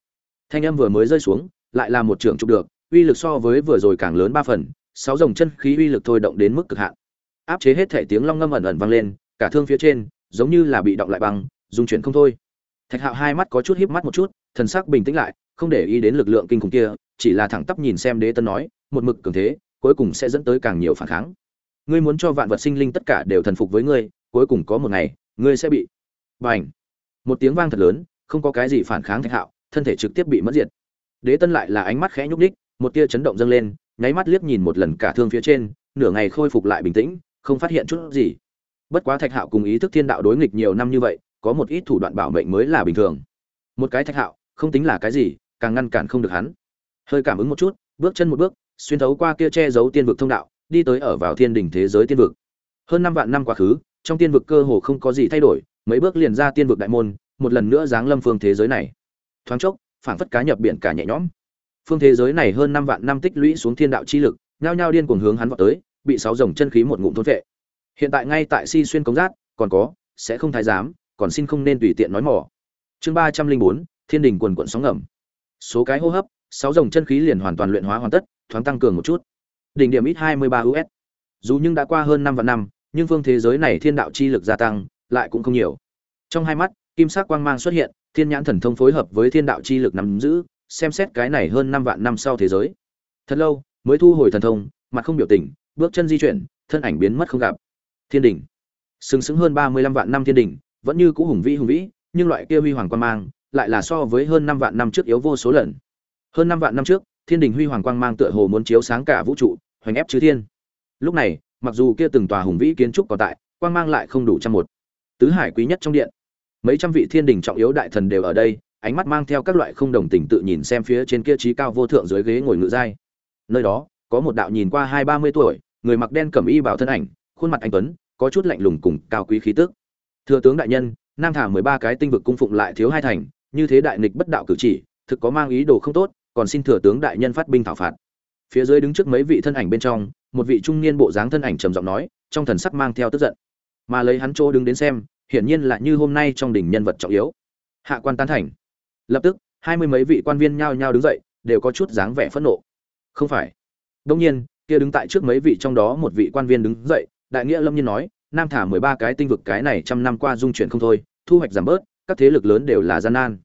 Thanh âm vừa mới rơi xuống, lại là một trưởng trục được, uy lực so với vừa rồi càng lớn ba phần, sáu dòng chân khí uy lực thôi động đến mức cực hạn. Áp chế hết thể tiếng long ngâm ẩn ẩn vang lên, cả thương phía trên, giống như là bị động lại băng, dung chuyển không thôi. Thạch hạo hai mắt có chút híp mắt một chút thần sắc bình tĩnh lại, không để ý đến lực lượng kinh khủng kia, chỉ là thẳng tắp nhìn xem đế tân nói, một mực cường thế, cuối cùng sẽ dẫn tới càng nhiều phản kháng. Ngươi muốn cho vạn vật sinh linh tất cả đều thần phục với ngươi, cuối cùng có một ngày, ngươi sẽ bị bành. Một tiếng vang thật lớn, không có cái gì phản kháng thạch hạo, thân thể trực tiếp bị mất diệt. Đế tân lại là ánh mắt khẽ nhúc đích một tia chấn động dâng lên, nháy mắt liếc nhìn một lần cả thương phía trên, nửa ngày khôi phục lại bình tĩnh, không phát hiện chút gì. Bất quá thạch hạo cùng ý thức thiên đạo đối nghịch nhiều năm như vậy, có một ít thủ đoạn bảo mệnh mới là bình thường. Một cái thạch hạo không tính là cái gì, càng ngăn cản không được hắn. Hơi cảm ứng một chút, bước chân một bước, xuyên thấu qua kia che giấu tiên vực thông đạo, đi tới ở vào thiên đỉnh thế giới tiên vực. Hơn năm vạn năm quá khứ, trong tiên vực cơ hồ không có gì thay đổi, mấy bước liền ra tiên vực đại môn, một lần nữa giáng lâm phương thế giới này. Thoáng chốc phản phất cá nhập biển cả nhẹ nhõm. Phương thế giới này hơn năm vạn năm tích lũy xuống thiên đạo chi lực, nhao nhao điên cuồng hướng hắn vọt tới, bị sáu dòng chân khí một ngụm thôn vệ hiện tại ngay tại si xuyên cống giác còn có, sẽ không thái giám, còn xin không nên tùy tiện nói mỏ chương ba trăm linh bốn thiên đình quần quận sóng ngầm. Số cái hô hấp, sáu dòng chân khí liền hoàn toàn luyện hóa hoàn tất, thoáng tăng cường một chút. Đỉnh điểm ít hai mươi ba us dù nhưng đã qua hơn năm vạn năm, nhưng phương thế giới này thiên đạo chi lực gia tăng, lại cũng không nhiều. Trong hai mắt, kim sắc quang mang xuất hiện, thiên nhãn thần thông phối hợp với thiên đạo chi lực nắm giữ, xem xét cái này hơn năm vạn năm sau thế giới. Thật lâu, mới thu hồi thần thông, mặt không biểu tình, bước chân di chuyển, thân ảnh biến mất không gặp. Thiên đình. Sừng sững hơn ba mươi lăm vạn năm thiên đình, vẫn như cũ hùng vĩ hùng vĩ, nhưng loại kia huy hoàng quang mang lại là so với hơn năm vạn năm trước yếu vô số lần. Hơn năm vạn năm trước, thiên đình huy hoàng quang mang tựa hồ muốn chiếu sáng cả vũ trụ, hoành ép chư thiên. Lúc này, mặc dù kia từng tòa hùng vĩ kiến trúc còn tại, quang mang lại không đủ trăm một. Tứ hải quý nhất trong điện. Mấy trăm vị thiên đình trọng yếu đại thần đều ở đây, ánh mắt mang theo các loại không đồng tình tự nhìn xem phía trên kia trí cao vô thượng dưới ghế ngồi ngự giai. Nơi đó, có một đạo nhìn qua hai ba mươi tuổi, người mặc đen cẩm y bảo thân ảnh, khuôn mặt anh tuấn, có chút lạnh lùng cùng cao quý khí tức. Thừa tướng đại nhân, nam thả mười ba cái tinh vực cung phụng lại thiếu hai thành như thế đại nghịch bất đạo cử chỉ, thực có mang ý đồ không tốt, còn xin thừa tướng đại nhân phát binh thảo phạt. Phía dưới đứng trước mấy vị thân ảnh bên trong, một vị trung niên bộ dáng thân ảnh trầm giọng nói, trong thần sắc mang theo tức giận. Mà lấy hắn chỗ đứng đến xem, hiển nhiên là như hôm nay trong đỉnh nhân vật trọng yếu. Hạ quan tán thành. Lập tức, hai mươi mấy vị quan viên nhao nhao đứng dậy, đều có chút dáng vẻ phẫn nộ. Không phải. Đương nhiên, kia đứng tại trước mấy vị trong đó một vị quan viên đứng dậy, đại nghĩa lâm nhiên nói, nam thả mười ba cái tinh vực cái này trăm năm qua dung chuyển không thôi, thu hoạch giảm bớt các thế lực lớn đều là gian nan.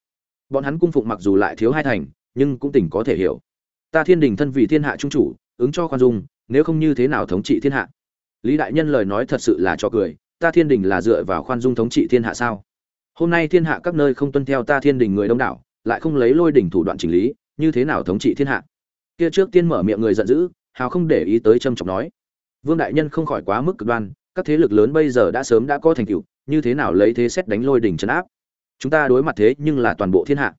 Bọn hắn cung phụng mặc dù lại thiếu hai thành, nhưng cũng tỉnh có thể hiểu. Ta thiên đình thân vì thiên hạ trung chủ, ứng cho khoan dung, nếu không như thế nào thống trị thiên hạ? Lý đại nhân lời nói thật sự là cho cười, ta thiên đình là dựa vào khoan dung thống trị thiên hạ sao? Hôm nay thiên hạ các nơi không tuân theo ta thiên đình người đông đảo, lại không lấy lôi đỉnh thủ đoạn chỉnh lý, như thế nào thống trị thiên hạ? Kia trước tiên mở miệng người giận dữ, hào không để ý tới trâm trọng nói. Vương đại nhân không khỏi quá mức cực đoan, các thế lực lớn bây giờ đã sớm đã có thành tựu, như thế nào lấy thế xét đánh lôi đỉnh trấn áp? Chúng ta đối mặt thế nhưng là toàn bộ thiên hạ.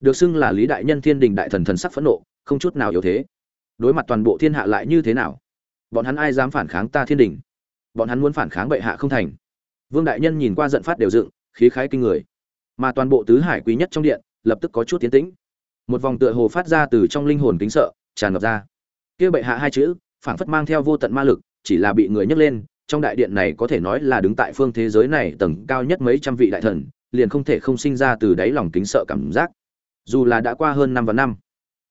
Được xưng là lý đại nhân thiên đình đại thần thần sắc phẫn nộ, không chút nào yếu thế. Đối mặt toàn bộ thiên hạ lại như thế nào? Bọn hắn ai dám phản kháng ta thiên đình? Bọn hắn muốn phản kháng bệ hạ không thành. Vương đại nhân nhìn qua giận phát đều dựng, khí khái kinh người. Mà toàn bộ tứ hải quý nhất trong điện, lập tức có chút tiến tĩnh. Một vòng tựa hồ phát ra từ trong linh hồn kính sợ, tràn ngập ra. Kia bệ hạ hai chữ, phảng phất mang theo vô tận ma lực, chỉ là bị người nhấc lên, trong đại điện này có thể nói là đứng tại phương thế giới này tầng cao nhất mấy trăm vị đại thần liền không thể không sinh ra từ đáy lòng kính sợ cảm giác. Dù là đã qua hơn năm và năm.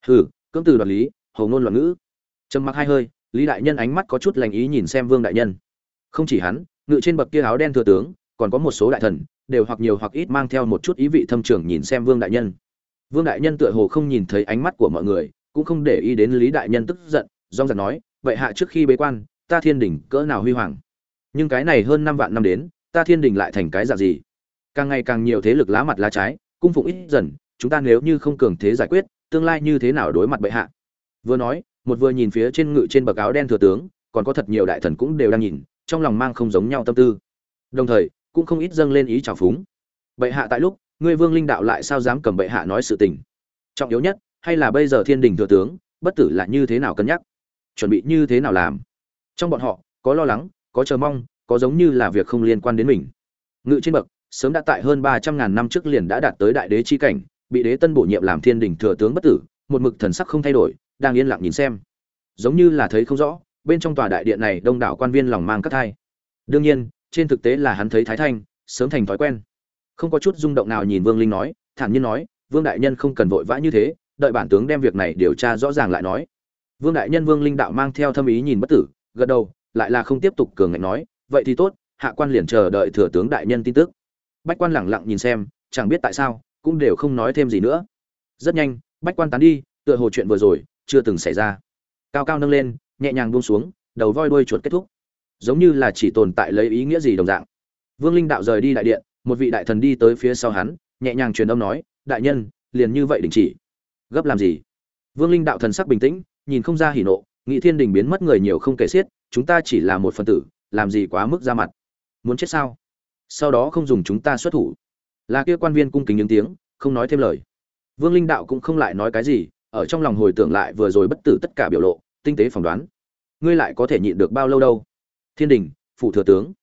Hừ, cưỡng từ đoạt lý, hầu ngôn loạn ngữ. Trầm mặc hai hơi, lý đại nhân ánh mắt có chút lành ý nhìn xem vương đại nhân. Không chỉ hắn, ngự trên bậc kia áo đen thừa tướng, còn có một số đại thần, đều hoặc nhiều hoặc ít mang theo một chút ý vị thâm trường nhìn xem vương đại nhân. Vương đại nhân tựa hồ không nhìn thấy ánh mắt của mọi người, cũng không để ý đến lý đại nhân tức giận dong giật nói, vậy hạ trước khi bế quan, ta thiên đình cỡ nào huy hoàng? Nhưng cái này hơn năm vạn năm đến, ta thiên đình lại thành cái dạng gì? Càng ngày càng nhiều thế lực lá mặt lá trái, cung phụng ít dần, chúng ta nếu như không cường thế giải quyết, tương lai như thế nào đối mặt bệ hạ? Vừa nói, một vừa nhìn phía trên ngự trên bậc áo đen thừa tướng, còn có thật nhiều đại thần cũng đều đang nhìn, trong lòng mang không giống nhau tâm tư. Đồng thời, cũng không ít dâng lên ý trào phúng. Bệ hạ tại lúc, ngươi vương linh đạo lại sao dám cầm bệ hạ nói sự tình? Trọng yếu nhất, hay là bây giờ thiên đình thừa tướng, bất tử là như thế nào cân nhắc? Chuẩn bị như thế nào làm? Trong bọn họ, có lo lắng, có chờ mong, có giống như là việc không liên quan đến mình. Ngự trên bậc sớm đã tại hơn ba trăm ngàn năm trước liền đã đạt tới đại đế chi cảnh, bị đế tân bổ nhiệm làm thiên đình thừa tướng bất tử, một mực thần sắc không thay đổi, đang yên lặng nhìn xem. Giống như là thấy không rõ, bên trong tòa đại điện này đông đảo quan viên lòng mang các thai. Đương nhiên, trên thực tế là hắn thấy thái thanh, sớm thành thói quen. Không có chút rung động nào nhìn vương linh nói, thản nhiên nói, vương đại nhân không cần vội vã như thế, đợi bản tướng đem việc này điều tra rõ ràng lại nói. Vương đại nhân vương linh đạo mang theo thâm ý nhìn bất tử, gật đầu, lại là không tiếp tục cường ngạnh nói, vậy thì tốt, hạ quan liền chờ đợi thừa tướng đại nhân tin tức bách quan lẳng lặng nhìn xem, chẳng biết tại sao, cũng đều không nói thêm gì nữa. Rất nhanh, bách quan tán đi, tựa hồ chuyện vừa rồi, chưa từng xảy ra. Cao cao nâng lên, nhẹ nhàng buông xuống, đầu voi đuôi chuột kết thúc. Giống như là chỉ tồn tại lấy ý nghĩa gì đồng dạng. Vương linh đạo rời đi đại điện, một vị đại thần đi tới phía sau hắn, nhẹ nhàng truyền âm nói, đại nhân, liền như vậy đình chỉ. Gấp làm gì? Vương linh đạo thần sắc bình tĩnh, nhìn không ra hỉ nộ, nghị thiên đình biến mất người nhiều không kể xiết, chúng ta chỉ là một phần tử, làm gì quá mức ra mặt. Muốn chết sao? Sau đó không dùng chúng ta xuất thủ. Là kia quan viên cung kính những tiếng, không nói thêm lời. Vương linh đạo cũng không lại nói cái gì, ở trong lòng hồi tưởng lại vừa rồi bất tử tất cả biểu lộ, tinh tế phỏng đoán. Ngươi lại có thể nhịn được bao lâu đâu? Thiên đình, phủ thừa tướng.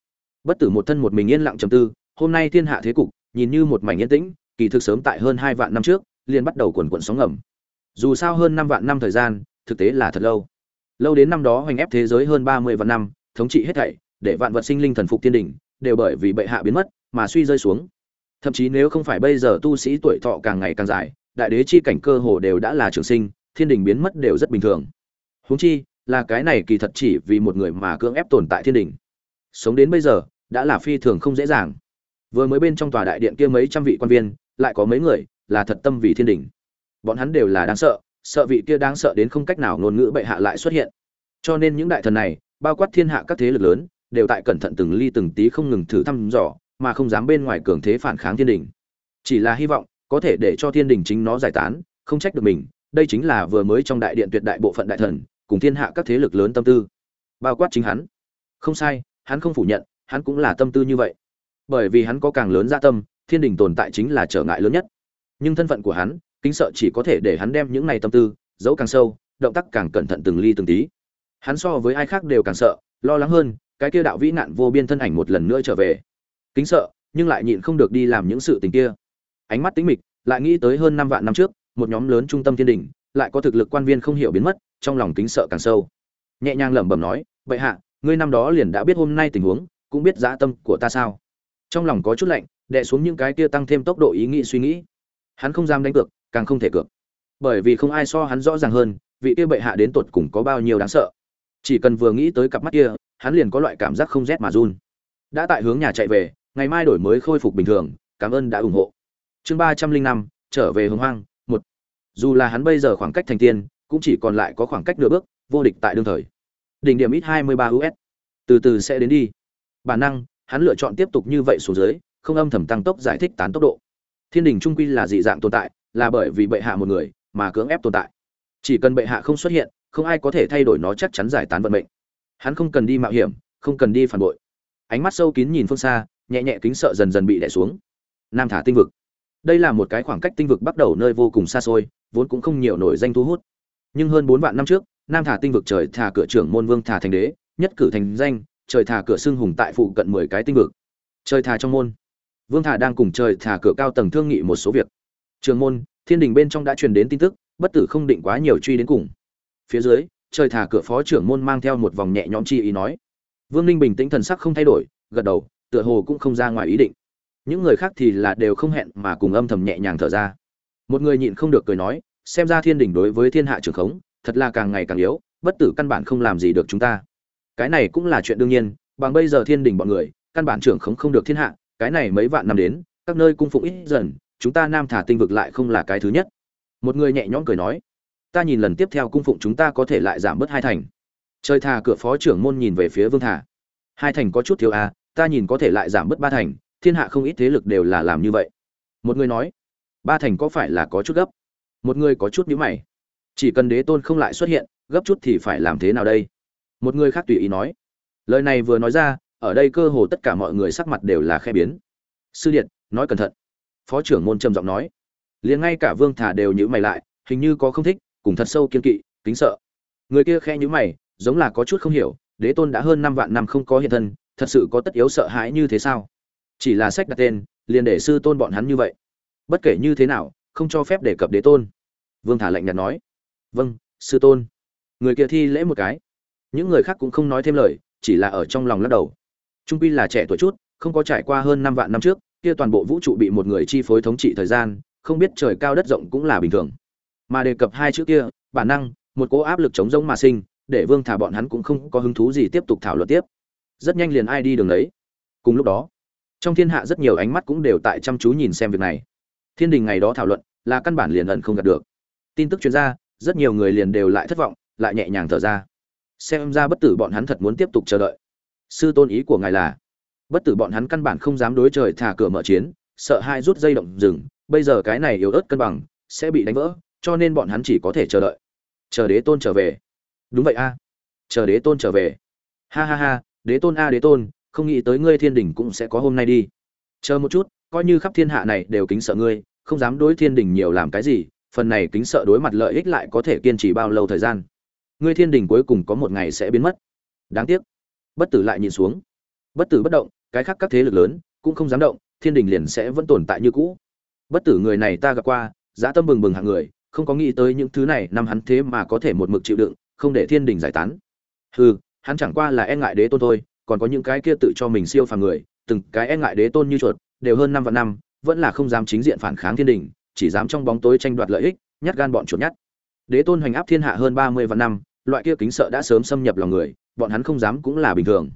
Bất tử một thân một mình yên lặng trầm tư, hôm nay thiên hạ thế cục, nhìn như một mảnh yên tĩnh, kỳ thực sớm tại hơn hai vạn năm trước, liền bắt đầu quần quận sóng ngầm. Dù sao hơn năm vạn năm thời gian, thực tế là thật lâu. Lâu đến năm đó hoành ép thế giới hơn ba mươi vạn năm, thống trị hết thảy, để vạn vật sinh linh thần phục thiên đình đều bởi vì bệ hạ biến mất mà suy rơi xuống. Thậm chí nếu không phải bây giờ tu sĩ tuổi thọ càng ngày càng dài, đại đế chi cảnh cơ hồ đều đã là trường sinh, thiên đình biến mất đều rất bình thường. Huống chi, là cái này kỳ thật chỉ vì một người mà cưỡng ép tồn tại thiên đình. Sống đến bây giờ, đã là phi thường không dễ dàng. Vừa mới bên trong tòa đại điện kia mấy trăm vị quan viên, lại có mấy người, là thật tâm vì thiên đình. Bọn hắn đều là đáng sợ sợ vị kia đáng sợ đến không cách nào ngôn ngữ bệ hạ lại xuất hiện. Cho nên những đại thần này, bao quát thiên hạ các thế lực lớn đều tại cẩn thận từng ly từng tí không ngừng thử thăm dò, mà không dám bên ngoài cường thế phản kháng thiên đình. Chỉ là hy vọng, có thể để cho thiên đình chính nó giải tán, không trách được mình, đây chính là vừa mới trong đại điện tuyệt đại bộ phận đại thần, cùng thiên hạ các thế lực lớn tâm tư. Bao quát chính hắn. Không sai, hắn không phủ nhận, hắn cũng là tâm tư như vậy. Bởi vì hắn có càng lớn gia dạ tâm, thiên đình tồn tại chính là trở ngại lớn nhất. Nhưng thân phận của hắn, kính sợ chỉ có thể để hắn đem những này tâm tư, giấu càng sâu, động tác càng cẩn thận từng ly từng tí. Hắn so với ai khác đều càng sợ, lo lắng hơn cái kia đạo vĩ nạn vô biên thân ảnh một lần nữa trở về. Kính sợ, nhưng lại nhịn không được đi làm những sự tình kia. Ánh mắt tính mịch, lại nghĩ tới hơn năm vạn năm trước, một nhóm lớn trung tâm thiên đình, lại có thực lực quan viên không hiểu biến mất, trong lòng kính sợ càng sâu. Nhẹ nhàng lẩm bẩm nói vậy hạ, ngươi năm đó liền đã biết hôm nay tình huống, cũng biết dã tâm của ta sao? Trong lòng có chút lạnh, đè xuống những cái kia tăng thêm tốc độ ý nghĩ suy nghĩ. Hắn không dám đánh cược, càng không thể cược. Bởi vì không ai so hắn rõ ràng hơn, vị kia bệ hạ đến tột cùng có bao nhiêu đáng sợ. Chỉ cần vừa nghĩ tới cặp mắt kia hắn liền có loại cảm giác không rét mà run. Đã tại hướng nhà chạy về, ngày mai đổi mới khôi phục bình thường, cảm ơn đã ủng hộ. Chương ba trăm linh năm, trở về hồng hoang, một. Dù là hắn bây giờ khoảng cách thành tiên, cũng chỉ còn lại có khoảng cách nửa bước, vô địch tại đương thời. Đỉnh điểm ít hai mươi ba us từ từ sẽ đến đi. Bản năng, hắn lựa chọn tiếp tục như vậy xuống dưới, không âm thầm tăng tốc giải thích tán tốc độ. Thiên đình trung quy là dị dạng tồn tại, là bởi vì bệ hạ một người mà cưỡng ép tồn tại. Chỉ cần bệ hạ không xuất hiện, không ai có thể thay đổi nó chắc chắn giải tán vận mệnh hắn không cần đi mạo hiểm, không cần đi phản bội. Ánh mắt sâu kín nhìn phương xa, nhẹ nhẹ kính sợ dần dần bị đẻ xuống. Nam thả tinh vực. Đây là một cái khoảng cách tinh vực bắt đầu nơi vô cùng xa xôi, vốn cũng không nhiều nổi danh thu hút. Nhưng hơn bốn vạn năm trước, nam thả tinh vực trời thả cửa trưởng môn vương thả thành đế, nhất cử thành danh, trời thả cửa xưng hùng tại phụ cận mười cái tinh vực. Trời thả trong môn. Vương thả đang cùng trời thả cửa cao tầng thương nghị một số việc. Trường môn, thiên đình bên trong đã truyền đến tin tức, bất tử không định quá nhiều truy đến cùng. Phía dưới trời thả cửa phó trưởng môn mang theo một vòng nhẹ nhõm chi ý nói. Vương ninh bình tĩnh thần sắc không thay đổi, gật đầu, tựa hồ cũng không ra ngoài ý định. Những người khác thì là đều không hẹn mà cùng âm thầm nhẹ nhàng thở ra. Một người nhịn không được cười nói, xem ra thiên đình đối với thiên hạ trường khống, thật là càng ngày càng yếu, bất tử căn bản không làm gì được chúng ta. Cái này cũng là chuyện đương nhiên, bằng bây giờ thiên đình bọn người, căn bản trưởng khống không được thiên hạ, cái này mấy vạn năm đến, các nơi cung phụng ít dần, chúng ta nam thả tinh vực lại không là cái thứ nhất. Một người nhẹ nhõm cười nói ta nhìn lần tiếp theo cung phụng chúng ta có thể lại giảm bớt hai thành. Trời thà cửa phó trưởng môn nhìn về phía vương thả hai thành có chút thiếu a ta nhìn có thể lại giảm bớt ba thành, thiên hạ không ít thế lực đều là làm như vậy. Một người nói, ba thành có phải là có chút gấp? Một người có chút nhữ mày. Chỉ cần đế tôn không lại xuất hiện, gấp chút thì phải làm thế nào đây? Một người khác tùy ý nói. Lời này vừa nói ra, ở đây cơ hồ tất cả mọi người sắc mặt đều là khe biến. Sư điện, nói cẩn thận. Phó trưởng môn trầm giọng nói. Liền ngay cả vương thả đều nhữ mày lại, hình như có không thích cùng thật sâu kiên kỵ, kính sợ. Người kia khe nhữ mày, giống là có chút không hiểu, đế tôn đã hơn năm vạn năm không có hiện thân, thật sự có tất yếu sợ hãi như thế sao? Chỉ là sách đặt tên, liền để sư tôn bọn hắn như vậy. Bất kể như thế nào, không cho phép đề cập đế tôn. Vương thả lạnh nhạt nói. Vâng sư tôn. Người kia thi lễ một cái. Những người khác cũng không nói thêm lời, chỉ là ở trong lòng lắc đầu. Trung pi là trẻ tuổi chút, không có trải qua hơn năm vạn năm trước, kia toàn bộ vũ trụ bị một người chi phối thống trị thời gian, không biết trời cao đất rộng cũng là bình thường mà đề cập hai chữ kia, bản năng, một cố áp lực chống rỗng mà sinh, để vương thả bọn hắn cũng không có hứng thú gì tiếp tục thảo luận tiếp. Rất nhanh liền ai đi đường đấy. Cùng lúc đó, trong thiên hạ rất nhiều ánh mắt cũng đều tại chăm chú nhìn xem việc này. Thiên đình ngày đó thảo luận, là căn bản liền ẩn không gặp được. Tin tức chuyên gia rất nhiều người liền đều lại thất vọng, lại nhẹ nhàng thở ra. Xem ra bất tử bọn hắn thật muốn tiếp tục chờ đợi. Sư tôn ý của ngài là, bất tử bọn hắn căn bản không dám đối trời thả cửa mở chiến, sợ hai rút dây động rừng, bây giờ cái này yếu ớt cân bằng, sẽ bị đánh vỡ cho nên bọn hắn chỉ có thể chờ đợi. Chờ đế tôn trở về. Đúng vậy a. Chờ đế tôn trở về. Ha ha ha, đế tôn a đế tôn, không nghĩ tới ngươi thiên đình cũng sẽ có hôm nay đi. Chờ một chút, coi như khắp thiên hạ này đều kính sợ ngươi, không dám đối thiên đình nhiều làm cái gì, phần này kính sợ đối mặt lợi ích lại có thể kiên trì bao lâu thời gian. Ngươi thiên đình cuối cùng có một ngày sẽ biến mất. Đáng tiếc. Bất tử lại nhìn xuống. Bất tử bất động, cái khác các thế lực lớn cũng không dám động, thiên đình liền sẽ vẫn tồn tại như cũ. Bất tử người này ta gặp qua dã tâm bừng bừng hạng người không có nghĩ tới những thứ này, năm hắn thế mà có thể một mực chịu đựng, không để thiên đình giải tán. Hừ, hắn chẳng qua là e ngại đế tôn thôi, còn có những cái kia tự cho mình siêu phàm người, từng cái e ngại đế tôn như chuột, đều hơn năm vạn năm, vẫn là không dám chính diện phản kháng thiên đình, chỉ dám trong bóng tối tranh đoạt lợi ích, nhát gan bọn chuột nhát. Đế tôn hoành áp thiên hạ hơn ba mươi vạn năm, loại kia kính sợ đã sớm xâm nhập lòng người, bọn hắn không dám cũng là bình thường.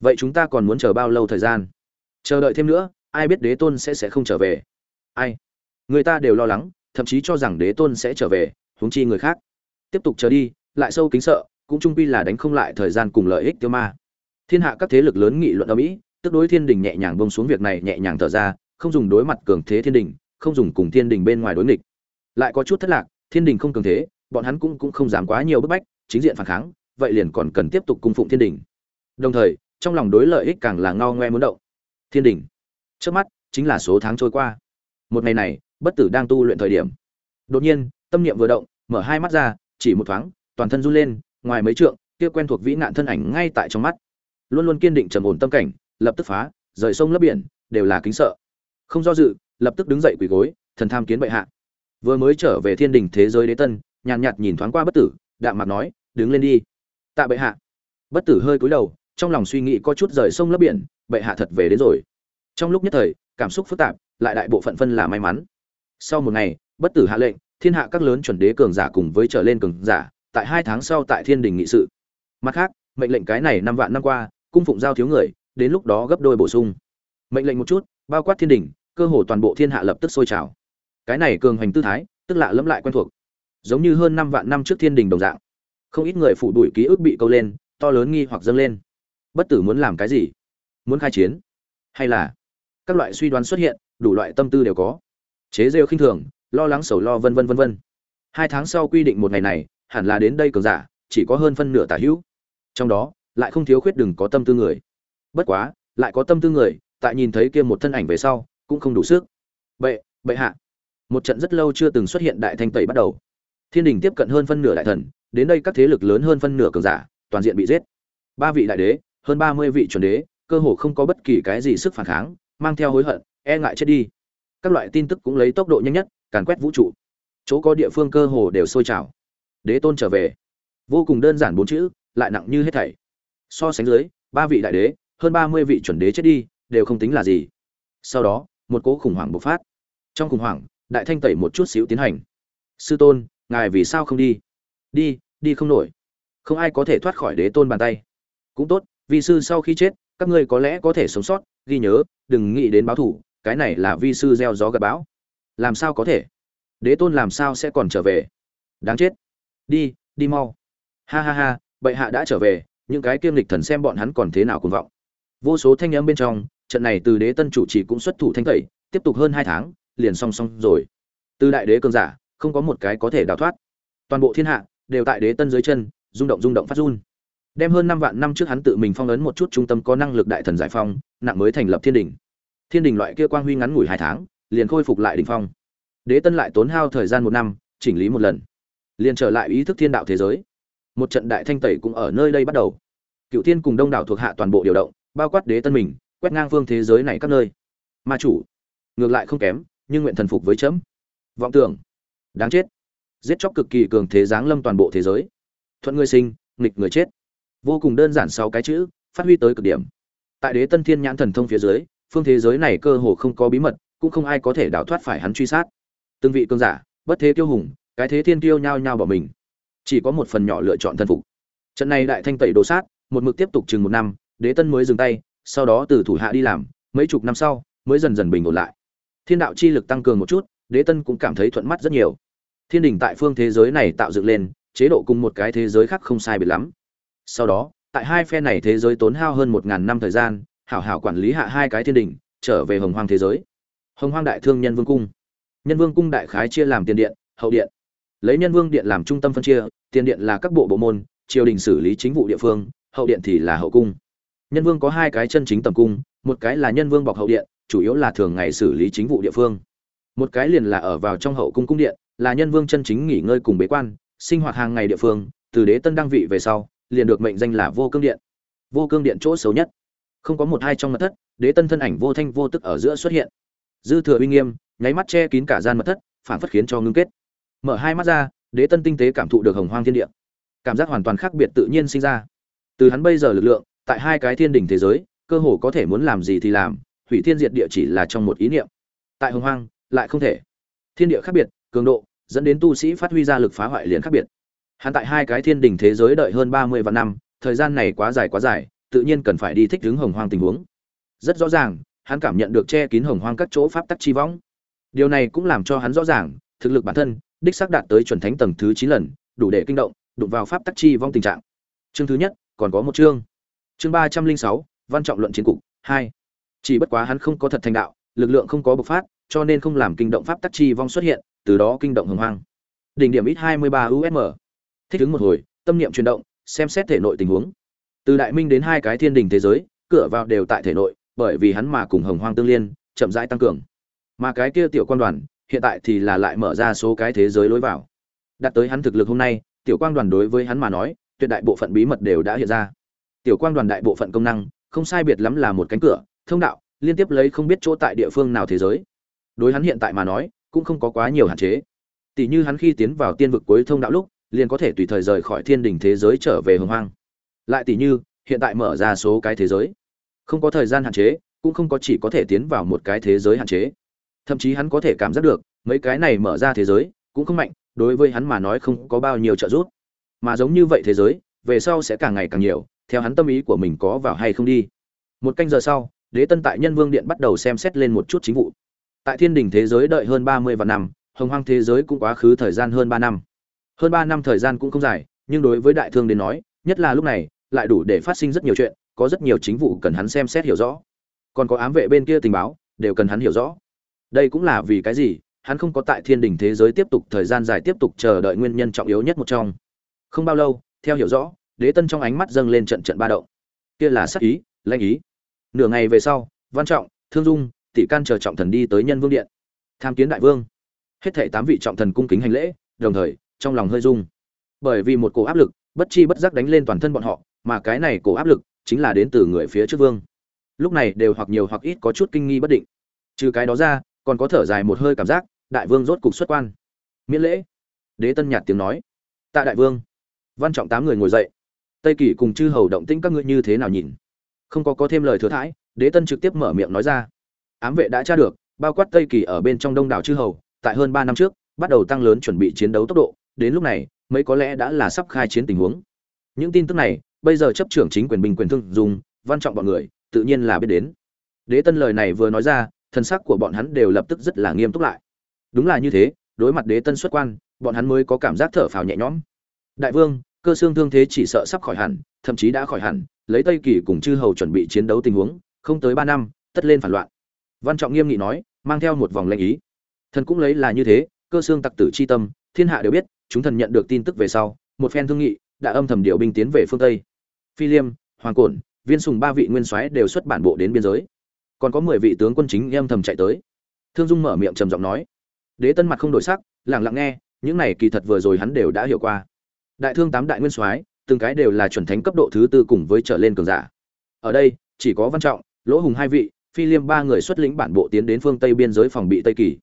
Vậy chúng ta còn muốn chờ bao lâu thời gian? Chờ đợi thêm nữa, ai biết đế tôn sẽ sẽ không trở về? Ai? Người ta đều lo lắng thậm chí cho rằng đế tôn sẽ trở về, huống chi người khác. Tiếp tục chờ đi, lại sâu kính sợ, cũng trung pi là đánh không lại thời gian cùng lợi ích tiêu ma. Thiên hạ các thế lực lớn nghị luận ở mỹ, tức đối thiên đình nhẹ nhàng bông xuống việc này nhẹ nhàng thở ra, không dùng đối mặt cường thế thiên đình, không dùng cùng thiên đình bên ngoài đối nghịch. Lại có chút thất lạc, thiên đình không cường thế, bọn hắn cũng cũng không dám quá nhiều bức bách, chính diện phản kháng, vậy liền còn cần tiếp tục cung phụng thiên đình. Đồng thời, trong lòng đối lợi ích càng là ngao ngoe muốn động. Thiên đình. Trước mắt, chính là số tháng trôi qua. Một ngày này bất tử đang tu luyện thời điểm. Đột nhiên, tâm niệm vừa động, mở hai mắt ra, chỉ một thoáng, toàn thân run lên, ngoài mấy trượng, kia quen thuộc vĩ nạn thân ảnh ngay tại trong mắt. Luôn luôn kiên định trầm ổn tâm cảnh, lập tức phá, rời sông lấp biển, đều là kính sợ. Không do dự, lập tức đứng dậy quỳ gối, thần tham kiến bệ hạ. Vừa mới trở về thiên đình thế giới đế tân, nhàn nhạt nhìn thoáng qua bất tử, đạm mặt nói, đứng lên đi. Tạ bệ hạ. Bất tử hơi cúi đầu, trong lòng suy nghĩ có chút rời sông lấp biển, bệ hạ thật về đến rồi. Trong lúc nhất thời, cảm xúc phức tạp, lại đại bộ phận phân là may mắn sau một ngày, bất tử hạ lệnh, thiên hạ các lớn chuẩn đế cường giả cùng với trở lên cường giả, tại hai tháng sau tại thiên đình nghị sự. Mặt khác, mệnh lệnh cái này năm vạn năm qua, cung phụng giao thiếu người, đến lúc đó gấp đôi bổ sung. Mệnh lệnh một chút, bao quát thiên đình, cơ hồ toàn bộ thiên hạ lập tức sôi trào. Cái này cường hành tư thái, tức lạ lẫm lại quen thuộc. Giống như hơn năm vạn năm trước thiên đình đồng dạng. Không ít người phụ đuổi ký ức bị câu lên, to lớn nghi hoặc dâng lên. Bất tử muốn làm cái gì? Muốn khai chiến? Hay là các loại suy đoán xuất hiện, đủ loại tâm tư đều có chế rêu khinh thường, lo lắng sầu lo vân vân vân vân. Hai tháng sau quy định một ngày này, hẳn là đến đây cường giả, chỉ có hơn phân nửa tả hữu. Trong đó, lại không thiếu khuyết đừng có tâm tư người. Bất quá, lại có tâm tư người, tại nhìn thấy kia một thân ảnh về sau, cũng không đủ sức. Bệ bệ hạ. Một trận rất lâu chưa từng xuất hiện đại thanh tẩy bắt đầu. Thiên đình tiếp cận hơn phân nửa đại thần, đến đây các thế lực lớn hơn phân nửa cường giả, toàn diện bị giết. Ba vị đại đế, hơn ba mươi vị chuẩn đế, cơ hồ không có bất kỳ cái gì sức phản kháng, mang theo hối hận e ngại chết đi các loại tin tức cũng lấy tốc độ nhanh nhất, càn quét vũ trụ. Chỗ có địa phương cơ hồ đều sôi trào. Đế tôn trở về. Vô cùng đơn giản bốn chữ, lại nặng như hết thảy. So sánh dưới, ba vị đại đế, hơn ba mươi vị chuẩn đế chết đi, đều không tính là gì. Sau đó, một cỗ khủng hoảng bộc phát. Trong khủng hoảng, đại thanh tẩy một chút xíu tiến hành. Sư tôn, ngài vì sao không đi? Đi đi không nổi. Không ai có thể thoát khỏi đế tôn bàn tay. Cũng tốt vì sư sau khi chết, các ngươi có lẽ có thể sống sót, ghi nhớ, đừng nghĩ đến báo thủ cái này là vi sư gieo gió gặp bão. Làm sao có thể? Đế tôn làm sao sẽ còn trở về? Đáng chết. Đi đi mau. Ha ha ha, bệ hạ đã trở về, những cái kiêm lịch thần xem bọn hắn còn thế nào cuồng vọng. Vô số thanh âm bên trong, trận này từ đế tân chủ trì cũng xuất thủ thanh tẩy, tiếp tục hơn hai tháng, liền song song rồi. Từ đại đế cường giả, không có một cái có thể đào thoát. Toàn bộ thiên hạ, đều tại đế tân dưới chân, rung động rung động phát run. Đem hơn năm vạn năm trước hắn tự mình phong ấn một chút trung tâm có năng lực đại thần giải phong, nặng mới thành lập thiên đình thiên đình loại kia quang huy ngắn ngủi hai tháng, liền khôi phục lại đỉnh phong. Đế tân lại tốn hao thời gian một năm, chỉnh lý một lần. Liền trở lại ý thức thiên đạo thế giới. Một trận đại thanh tẩy cũng ở nơi đây bắt đầu. Cựu thiên cùng đông đảo thuộc hạ toàn bộ điều động, bao quát đế tân mình, quét ngang phương thế giới này các nơi. Ma chủ, ngược lại không kém, nhưng nguyện thần phục với chấm. Vọng tưởng, đáng chết. Giết chóc cực kỳ cường thế giáng lâm toàn bộ thế giới. Thuận người sinh, nghịch người chết. Vô cùng đơn giản sáu cái chữ, phát huy tới cực điểm. Tại đế tân thiên nhãn thần thông phía dưới phương thế giới này cơ hồ không có bí mật, cũng không ai có thể đào thoát phải hắn truy sát. Từng vị cương giả, bất thế kiêu hùng, cái thế thiên kiêu nhao nhao bỏ mình. Chỉ có một phần nhỏ lựa chọn thân phục. Trận này đại thanh tẩy đồ sát, một mực tiếp tục chừng một năm, đế tân mới dừng tay, sau đó từ thủ hạ đi làm, mấy chục năm sau, mới dần dần bình ổn lại. Thiên đạo chi lực tăng cường một chút, đế tân cũng cảm thấy thuận mắt rất nhiều. Thiên đình tại phương thế giới này tạo dựng lên, chế độ cùng một cái thế giới khác không sai biệt lắm. Sau đó, tại hai phe này thế giới tốn hao hơn một ngàn năm thời gian hảo hảo quản lý hạ hai cái thiên đình, trở về hồng hoang thế giới. Hồng hoang đại thương nhân vương cung. Nhân vương cung đại khái chia làm tiền điện, hậu điện. Lấy nhân vương điện làm trung tâm phân chia, tiền điện là các bộ bộ môn, triều đình xử lý chính vụ địa phương, hậu điện thì là hậu cung. Nhân vương có hai cái chân chính tầm cung, một cái là nhân vương bọc hậu điện, chủ yếu là thường ngày xử lý chính vụ địa phương. Một cái liền là ở vào trong hậu cung cung điện, là nhân vương chân chính nghỉ ngơi cùng bế quan, sinh hoạt hàng ngày địa phương, từ đế tân đăng vị về sau, liền được mệnh danh là vô cương điện. Vô cương điện chỗ xấu nhất không có một hai trong mật thất, đế tân thân ảnh vô thanh vô tức ở giữa xuất hiện. Dư thừa uy nghiêm, nháy mắt che kín cả gian mật thất, phản phất khiến cho ngưng kết. Mở hai mắt ra, đế tân tinh tế cảm thụ được hồng hoang thiên địa. Cảm giác hoàn toàn khác biệt tự nhiên sinh ra. Từ hắn bây giờ lực lượng, tại hai cái thiên đỉnh thế giới, cơ hồ có thể muốn làm gì thì làm, hủy thiên diệt địa chỉ là trong một ý niệm. Tại hồng hoang, lại không thể. Thiên địa khác biệt, cường độ, dẫn đến tu sĩ phát huy ra lực phá hoại liền khác biệt. Hắn tại hai cái thiên đỉnh thế giới đợi hơn ba mươi vạn năm, thời gian này quá dài quá dài tự nhiên cần phải đi thích ứng hồng hoang tình huống. Rất rõ ràng, hắn cảm nhận được che kín hồng hoang các chỗ pháp tắc chi võng. Điều này cũng làm cho hắn rõ ràng, thực lực bản thân, đích xác đạt tới chuẩn thánh tầng thứ chín lần, đủ để kinh động, đụng vào pháp tắc chi vong tình trạng. Chương thứ nhất, còn có một chương. Chương ba trăm linh sáu, văn trọng luận chiến cục, hai. Chỉ bất quá hắn không có thật thành đạo, lực lượng không có bộc phát, cho nên không làm kinh động pháp tắc chi vong xuất hiện, từ đó kinh động hồng hoang. Đỉnh điểm ít hai mươi ba usm thích ứng một hồi, tâm niệm chuyển động, xem xét thể nội tình huống từ đại minh đến hai cái thiên đình thế giới, cửa vào đều tại thể nội, bởi vì hắn mà cùng hồng hoang tương liên, chậm rãi tăng cường. Mà cái kia tiểu quan đoàn, hiện tại thì là lại mở ra số cái thế giới lối vào. Đạt tới hắn thực lực hôm nay, tiểu quang đoàn đối với hắn mà nói, tuyệt đại bộ phận bí mật đều đã hiện ra. Tiểu quang đoàn đại bộ phận công năng, không sai biệt lắm là một cánh cửa, thông đạo, liên tiếp lấy không biết chỗ tại địa phương nào thế giới. Đối hắn hiện tại mà nói, cũng không có quá nhiều hạn chế. Tỷ như hắn khi tiến vào tiên vực cuối thông đạo lúc, liền có thể tùy thời rời khỏi thiên đình thế giới trở về hồng hoang lại tỷ như, hiện tại mở ra số cái thế giới. Không có thời gian hạn chế, cũng không có chỉ có thể tiến vào một cái thế giới hạn chế. Thậm chí hắn có thể cảm giác được, mấy cái này mở ra thế giới, cũng không mạnh, đối với hắn mà nói không có bao nhiêu trợ giúp. Mà giống như vậy thế giới, về sau sẽ càng ngày càng nhiều, theo hắn tâm ý của mình có vào hay không đi. Một canh giờ sau, đế tân tại nhân vương điện bắt đầu xem xét lên một chút chính vụ. Tại thiên đình thế giới đợi hơn ba mươi vạn năm, hồng hoang thế giới cũng quá khứ thời gian hơn ba năm. Hơn ba năm thời gian cũng không dài, nhưng đối với đại thương đến nói, nhất là lúc này lại đủ để phát sinh rất nhiều chuyện, có rất nhiều chính vụ cần hắn xem xét hiểu rõ. Còn có ám vệ bên kia tình báo, đều cần hắn hiểu rõ. Đây cũng là vì cái gì, hắn không có tại thiên đình thế giới tiếp tục, thời gian dài tiếp tục chờ đợi nguyên nhân trọng yếu nhất một trong. Không bao lâu, theo hiểu rõ, đế tân trong ánh mắt dâng lên trận trận ba động. Kia là sắc ý lanh ý. Nửa ngày về sau, văn trọng, thương dung, tỷ can chờ trọng thần đi tới nhân vương điện. Tham kiến đại vương. Hết thảy tám vị trọng thần cung kính hành lễ, đồng thời, trong lòng hơi rung. Bởi vì một cổ áp lực, bất chi bất giác đánh lên toàn thân bọn họ mà cái này cổ áp lực chính là đến từ người phía trước vương. Lúc này đều hoặc nhiều hoặc ít có chút kinh nghi bất định. Trừ cái đó ra, còn có thở dài một hơi cảm giác, đại vương rốt cục xuất quan. Miễn lễ. Đế tân nhạt tiếng nói. Tạ đại vương. Văn trọng tám người ngồi dậy. Tây kỳ cùng chư hầu động tĩnh các ngươi như thế nào nhìn? Không có có thêm lời thừa thãi, đế tân trực tiếp mở miệng nói ra. Ám vệ đã tra được, bao quát tây kỳ ở bên trong đông đảo chư hầu, tại hơn ba năm trước, bắt đầu tăng lớn chuẩn bị chiến đấu tốc độ, đến lúc này, mấy có lẽ đã là sắp khai chiến tình huống. Những tin tức này bây giờ chấp trưởng chính quyền bình quyền thương dùng, văn trọng bọn người, tự nhiên là biết đến. Đế tân lời này vừa nói ra thân sắc của bọn hắn đều lập tức rất là nghiêm túc lại. Đúng là như thế, đối mặt đế tân xuất quan, bọn hắn mới có cảm giác thở phào nhẹ nhõm. Đại vương, cơ xương thương thế chỉ sợ sắp khỏi hẳn, thậm chí đã khỏi hẳn, lấy tây kỳ cùng chư hầu chuẩn bị chiến đấu tình huống, không tới ba năm, tất lên phản loạn. Văn trọng nghiêm nghị nói, mang theo một vòng lệnh ý. Thần cũng lấy là như thế, cơ xương tặc tử chi tâm, thiên hạ đều biết, chúng thần nhận được tin tức về sau, một phen thương nghị, đã âm thầm điều binh tiến về phương tây phi liêm, hoàng cổn, viên sùng ba vị nguyên soái đều xuất bản bộ đến biên giới. Còn có mười vị tướng quân chính âm thầm chạy tới. Thương dung mở miệng trầm giọng nói. Đế tân mặt không đổi sắc, lặng lặng nghe, những này kỳ thật vừa rồi hắn đều đã hiểu qua. Đại thương tám đại nguyên soái, từng cái đều là chuẩn thánh cấp độ thứ tư cùng với trở lên cường giả. Ở đây, chỉ có văn trọng, lỗ hùng hai vị, phi liêm ba người xuất lĩnh bản bộ tiến đến phương tây biên giới phòng bị tây kỳ.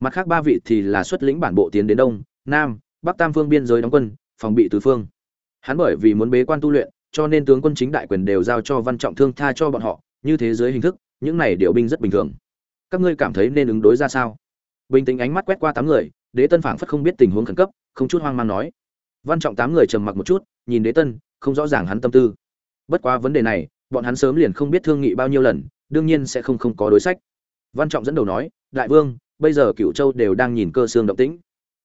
Mặt khác ba vị thì là xuất lĩnh bản bộ tiến đến đông, nam, bắc tam phương biên giới đóng quân, phòng bị tứ phương. Hắn bởi vì muốn bế quan tu luyện cho nên tướng quân chính đại quyền đều giao cho văn trọng thương tha cho bọn họ, như thế giới hình thức, những này điều binh rất bình thường. Các ngươi cảm thấy nên ứng đối ra sao? Bình tĩnh ánh mắt quét qua tám người, đế tân phảng phất không biết tình huống khẩn cấp, không chút hoang mang nói. Văn trọng tám người trầm mặc một chút, nhìn đế tân, không rõ ràng hắn tâm tư. Bất quá vấn đề này, bọn hắn sớm liền không biết thương nghị bao nhiêu lần, đương nhiên sẽ không không có đối sách. Văn trọng dẫn đầu nói, đại vương, bây giờ cựu châu đều đang nhìn cơ xương động tĩnh.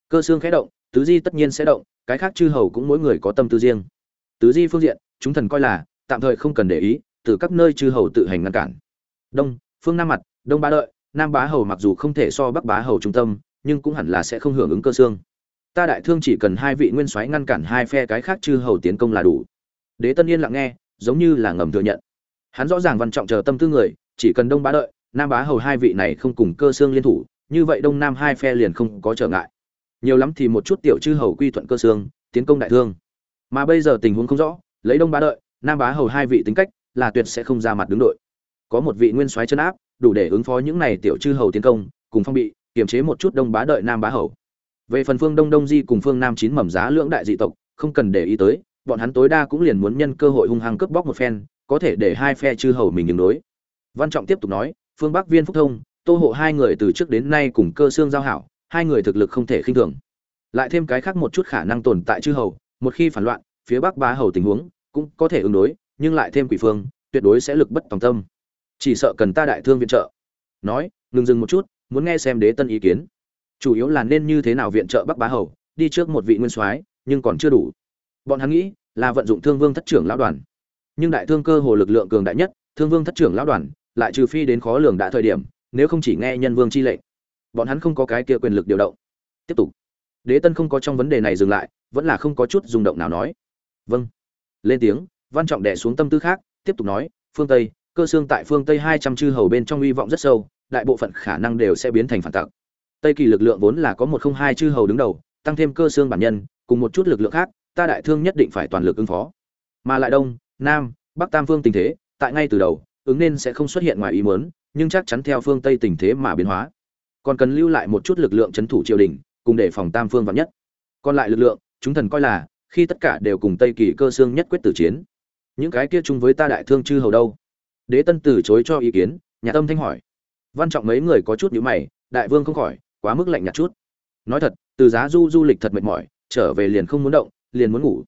Cơ xương khẽ động, tứ di tất nhiên sẽ động, cái khác chư hầu cũng mỗi người có tâm tư riêng. Tứ di phương diện chúng thần coi là, tạm thời không cần để ý, từ các nơi chư hầu tự hành ngăn cản. Đông, phương nam mặt, đông bá đợi, nam bá hầu mặc dù không thể so bắc bá hầu trung tâm, nhưng cũng hẳn là sẽ không hưởng ứng cơ xương. Ta đại thương chỉ cần hai vị nguyên soái ngăn cản hai phe cái khác chư hầu tiến công là đủ. Đế tân yên lặng nghe, giống như là ngầm thừa nhận. Hắn rõ ràng văn trọng chờ tâm tư người, chỉ cần đông bá đợi, nam bá hầu hai vị này không cùng cơ xương liên thủ, như vậy đông nam hai phe liền không có trở ngại. Nhiều lắm thì một chút tiểu chư hầu quy thuận cơ xương, tiến công đại thương. Mà bây giờ tình huống không rõ lấy đông bá đợi, nam bá hầu hai vị tính cách, là tuyệt sẽ không ra mặt đứng đội. Có một vị nguyên soái chân áp, đủ để ứng phó những này tiểu chư hầu tiến công, cùng phong bị, kiềm chế một chút đông bá đợi nam bá hầu. Về phần phương đông đông di cùng phương nam chín mầm giá lưỡng đại dị tộc, không cần để ý tới, bọn hắn tối đa cũng liền muốn nhân cơ hội hung hăng cướp bóc một phen, có thể để hai phe chư hầu mình đứng đối. Văn trọng tiếp tục nói, phương bắc viên phúc thông, tô hộ hai người từ trước đến nay cùng cơ xương giao hảo, hai người thực lực không thể khinh thường. Lại thêm cái khác một chút khả năng tồn tại chư hầu, một khi phản loạn phía bắc bá hầu tình huống cũng có thể ứng đối, nhưng lại thêm quỷ phương, tuyệt đối sẽ lực bất tòng tâm. Chỉ sợ cần ta đại thương viện trợ. Nói, ngừng dừng một chút, muốn nghe xem đế tân ý kiến. Chủ yếu là nên như thế nào viện trợ bắc bá hầu, đi trước một vị nguyên soái, nhưng còn chưa đủ. Bọn hắn nghĩ là vận dụng thương vương thất trưởng lão đoàn. Nhưng đại thương cơ hồ lực lượng cường đại nhất, thương vương thất trưởng lão đoàn, lại trừ phi đến khó lường đã thời điểm, nếu không chỉ nghe nhân vương chi lệnh. Bọn hắn không có cái kia quyền lực điều động. Tiếp tục. Đế tân không có trong vấn đề này dừng lại, vẫn là không có chút rung động nào nói vâng. Lên tiếng, văn trọng đẻ xuống tâm tư khác, tiếp tục nói, phương tây, cơ xương tại phương tây hai trăm chư hầu bên trong hy vọng rất sâu, đại bộ phận khả năng đều sẽ biến thành phản tặc. Tây kỳ lực lượng vốn là có một không hai chư hầu đứng đầu, tăng thêm cơ xương bản nhân, cùng một chút lực lượng khác, ta đại thương nhất định phải toàn lực ứng phó. Mà lại đông, nam, bắc tam phương tình thế, tại ngay từ đầu, ứng nên sẽ không xuất hiện ngoài ý muốn, nhưng chắc chắn theo phương tây tình thế mà biến hóa. Còn cần lưu lại một chút lực lượng chấn thủ triều đình, cùng để phòng tam phương vạn nhất. Còn lại lực lượng, chúng thần coi là khi tất cả đều cùng tây kỳ cơ xương nhất quyết tử chiến. Những cái kia chung với ta đại thương chư hầu đâu? Đế tân từ chối cho ý kiến, nhà tâm thanh hỏi. Văn trọng mấy người có chút nhữ mày, đại vương không khỏi, quá mức lạnh nhạt chút. Nói thật, từ giá du du lịch thật mệt mỏi, trở về liền không muốn động, liền muốn ngủ.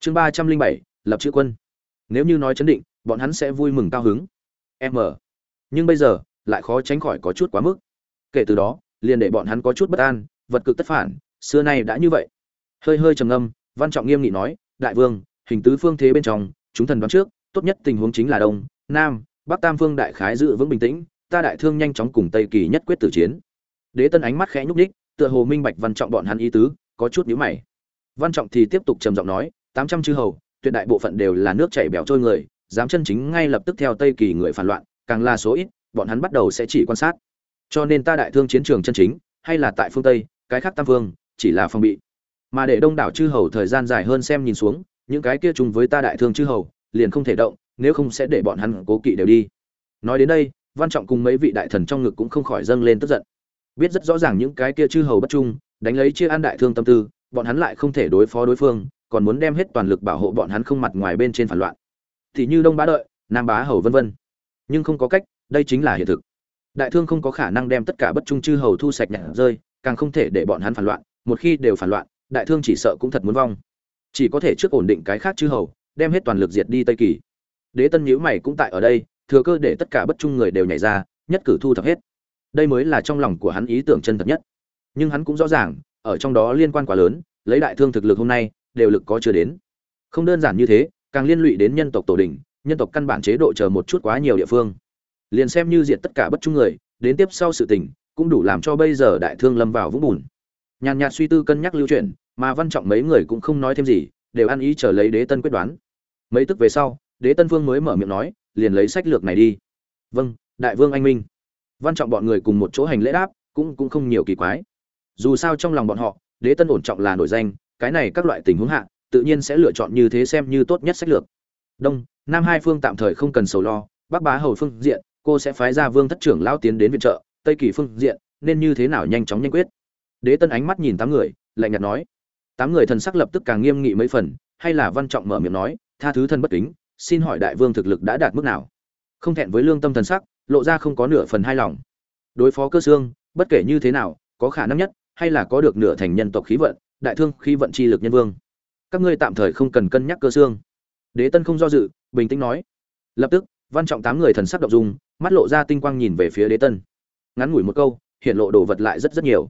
Chương ba trăm linh bảy, lập chữ quân. Nếu như nói chấn định, bọn hắn sẽ vui mừng cao hứng. M. Nhưng bây giờ, lại khó tránh khỏi có chút quá mức. Kể từ đó, liền để bọn hắn có chút bất an, vật cực tất phản, xưa nay đã như vậy. Hơi hơi trầm ngâm văn trọng nghiêm nghị nói đại vương hình tứ phương thế bên trong chúng thần đoán trước tốt nhất tình huống chính là đông nam bắc tam phương đại khái giữ vững bình tĩnh ta đại thương nhanh chóng cùng tây kỳ nhất quyết tử chiến. Đế tân ánh mắt khẽ nhúc ních, tựa hồ minh bạch văn trọng bọn hắn ý tứ có chút nhíu mày. Văn trọng thì tiếp tục trầm giọng nói tám trăm chư hầu tuyệt đại bộ phận đều là nước chảy bẻo trôi người dám chân chính ngay lập tức theo tây kỳ người phản loạn càng là số ít bọn hắn bắt đầu sẽ chỉ quan sát. Cho nên ta đại thương chiến trường chân chính hay là tại phương tây cái khác tam phương chỉ là phòng bị mà để đông đảo chư hầu thời gian dài hơn xem nhìn xuống, những cái kia chung với ta đại thương chư hầu, liền không thể động, nếu không sẽ để bọn hắn cố kỵ đều đi. Nói đến đây, văn trọng cùng mấy vị đại thần trong ngực cũng không khỏi dâng lên tức giận. Biết rất rõ ràng những cái kia chư hầu bất trung, đánh lấy chia ăn đại thương tâm tư, bọn hắn lại không thể đối phó đối phương, còn muốn đem hết toàn lực bảo hộ bọn hắn không mặt ngoài bên trên phản loạn. Thì như đông bá đợi, nam bá hầu vân vân. Nhưng không có cách, đây chính là hiện thực. Đại thương không có khả năng đem tất cả bất trung chư hầu thu sạch nhặt rơi, càng không thể để bọn hắn phản loạn, một khi đều phản loạn đại thương chỉ sợ cũng thật muốn vong. Chỉ có thể trước ổn định cái khác chư hầu, đem hết toàn lực diệt đi tây kỳ. Đế tân nhữ mày cũng tại ở đây, thừa cơ để tất cả bất trung người đều nhảy ra, nhất cử thu thập hết. Đây mới là trong lòng của hắn ý tưởng chân thật nhất. Nhưng hắn cũng rõ ràng, ở trong đó liên quan quá lớn, lấy đại thương thực lực hôm nay, đều lực có chưa đến. Không đơn giản như thế, càng liên lụy đến nhân tộc tổ đình nhân tộc căn bản chế độ chờ một chút quá nhiều địa phương. Liền xem như diệt tất cả bất trung người, đến tiếp sau sự tình, cũng đủ làm cho bây giờ đại thương lâm vào vũng bùn nhàn nhạt suy tư cân nhắc lưu chuyển, mà văn trọng mấy người cũng không nói thêm gì, đều ăn ý chờ lấy đế tân quyết đoán. Mấy tức về sau, đế tân vương mới mở miệng nói, liền lấy sách lược này đi. Vâng đại vương anh minh. Văn trọng bọn người cùng một chỗ hành lễ đáp, cũng cũng không nhiều kỳ quái. Dù sao trong lòng bọn họ, đế tân ổn trọng là nổi danh, cái này các loại tình huống hạ, tự nhiên sẽ lựa chọn như thế xem như tốt nhất sách lược. Đông, nam hai phương tạm thời không cần sầu lo, bắc bá hầu phương diện, cô sẽ phái ra vương thất trưởng lao tiến đến viện trợ, tây kỳ phương diện, nên như thế nào nhanh chóng nhanh quyết đế tân ánh mắt nhìn tám người, lạnh nhạt nói. Tám người thần sắc lập tức càng nghiêm nghị mấy phần, hay là văn trọng mở miệng nói, tha thứ thân bất kính, xin hỏi đại vương thực lực đã đạt mức nào? Không thẹn với lương tâm thần sắc, lộ ra không có nửa phần hai lòng. Đối phó cơ xương, bất kể như thế nào, có khả năng nhất, hay là có được nửa thành nhân tộc khí vận, đại thương khí vận chi lực nhân vương. Các ngươi tạm thời không cần cân nhắc cơ xương. Đế tân không do dự, bình tĩnh nói. Lập tức, văn trọng tám người thần sắc động dung, mắt lộ ra tinh quang nhìn về phía đế tân. Ngắn ngủi một câu, hiện lộ đồ vật lại rất rất nhiều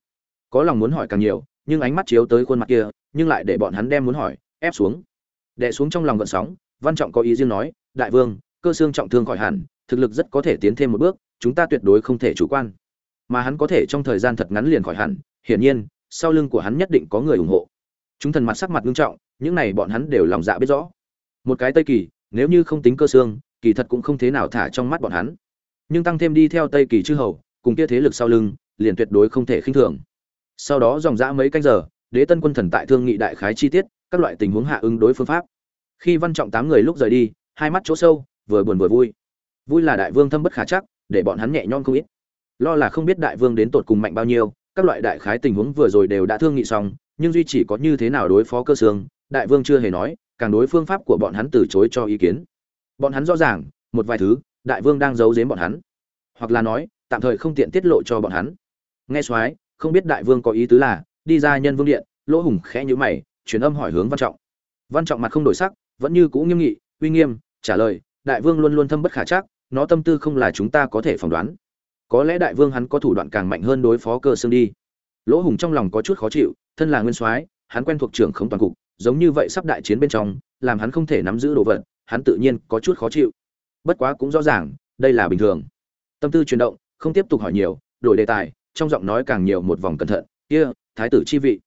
có lòng muốn hỏi càng nhiều, nhưng ánh mắt chiếu tới khuôn mặt kia, nhưng lại để bọn hắn đem muốn hỏi, ép xuống. Đè xuống trong lòng gợn sóng, văn trọng có ý riêng nói, đại vương, cơ xương trọng thương khỏi hẳn, thực lực rất có thể tiến thêm một bước, chúng ta tuyệt đối không thể chủ quan. Mà hắn có thể trong thời gian thật ngắn liền khỏi hẳn, hiển nhiên, sau lưng của hắn nhất định có người ủng hộ. Chúng thần mặt sắc mặt nghiêm trọng, những này bọn hắn đều lòng dạ biết rõ. Một cái tây kỳ, nếu như không tính cơ xương, kỳ thật cũng không thế nào thả trong mắt bọn hắn. Nhưng tăng thêm đi theo tây kỳ chư hầu, cùng kia thế lực sau lưng, liền tuyệt đối không thể khinh thường sau đó dòng dã mấy canh giờ, đế tân quân thần tại thương nghị đại khái chi tiết, các loại tình huống hạ ứng đối phương pháp. Khi văn trọng tám người lúc rời đi, hai mắt chỗ sâu, vừa buồn vừa vui. Vui là đại vương thâm bất khả chắc, để bọn hắn nhẹ nhõm không ít. Lo là không biết đại vương đến tột cùng mạnh bao nhiêu, các loại đại khái tình huống vừa rồi đều đã thương nghị xong, nhưng duy chỉ có như thế nào đối phó cơ xương, đại vương chưa hề nói, càng đối phương pháp của bọn hắn từ chối cho ý kiến. Bọn hắn rõ ràng, một vài thứ, đại vương đang giấu giếm bọn hắn. Hoặc là nói, tạm thời không tiện tiết lộ cho bọn hắn. Nghe soái không biết đại vương có ý tứ là, đi ra nhân vương điện, lỗ hùng khẽ nhíu mày, truyền âm hỏi hướng văn trọng. Văn trọng mặt không đổi sắc, vẫn như cũ nghiêm nghị, uy nghiêm, trả lời, đại vương luôn luôn thâm bất khả chắc, nó tâm tư không là chúng ta có thể phỏng đoán. Có lẽ đại vương hắn có thủ đoạn càng mạnh hơn đối phó cơ xương đi. Lỗ hùng trong lòng có chút khó chịu, thân là nguyên soái, hắn quen thuộc trưởng không toàn cục, giống như vậy sắp đại chiến bên trong, làm hắn không thể nắm giữ đồ vật, hắn tự nhiên có chút khó chịu. Bất quá cũng rõ ràng, đây là bình thường. Tâm tư chuyển động, không tiếp tục hỏi nhiều, đổi đề tài trong giọng nói càng nhiều một vòng cẩn thận. Kia thái tử chi vị.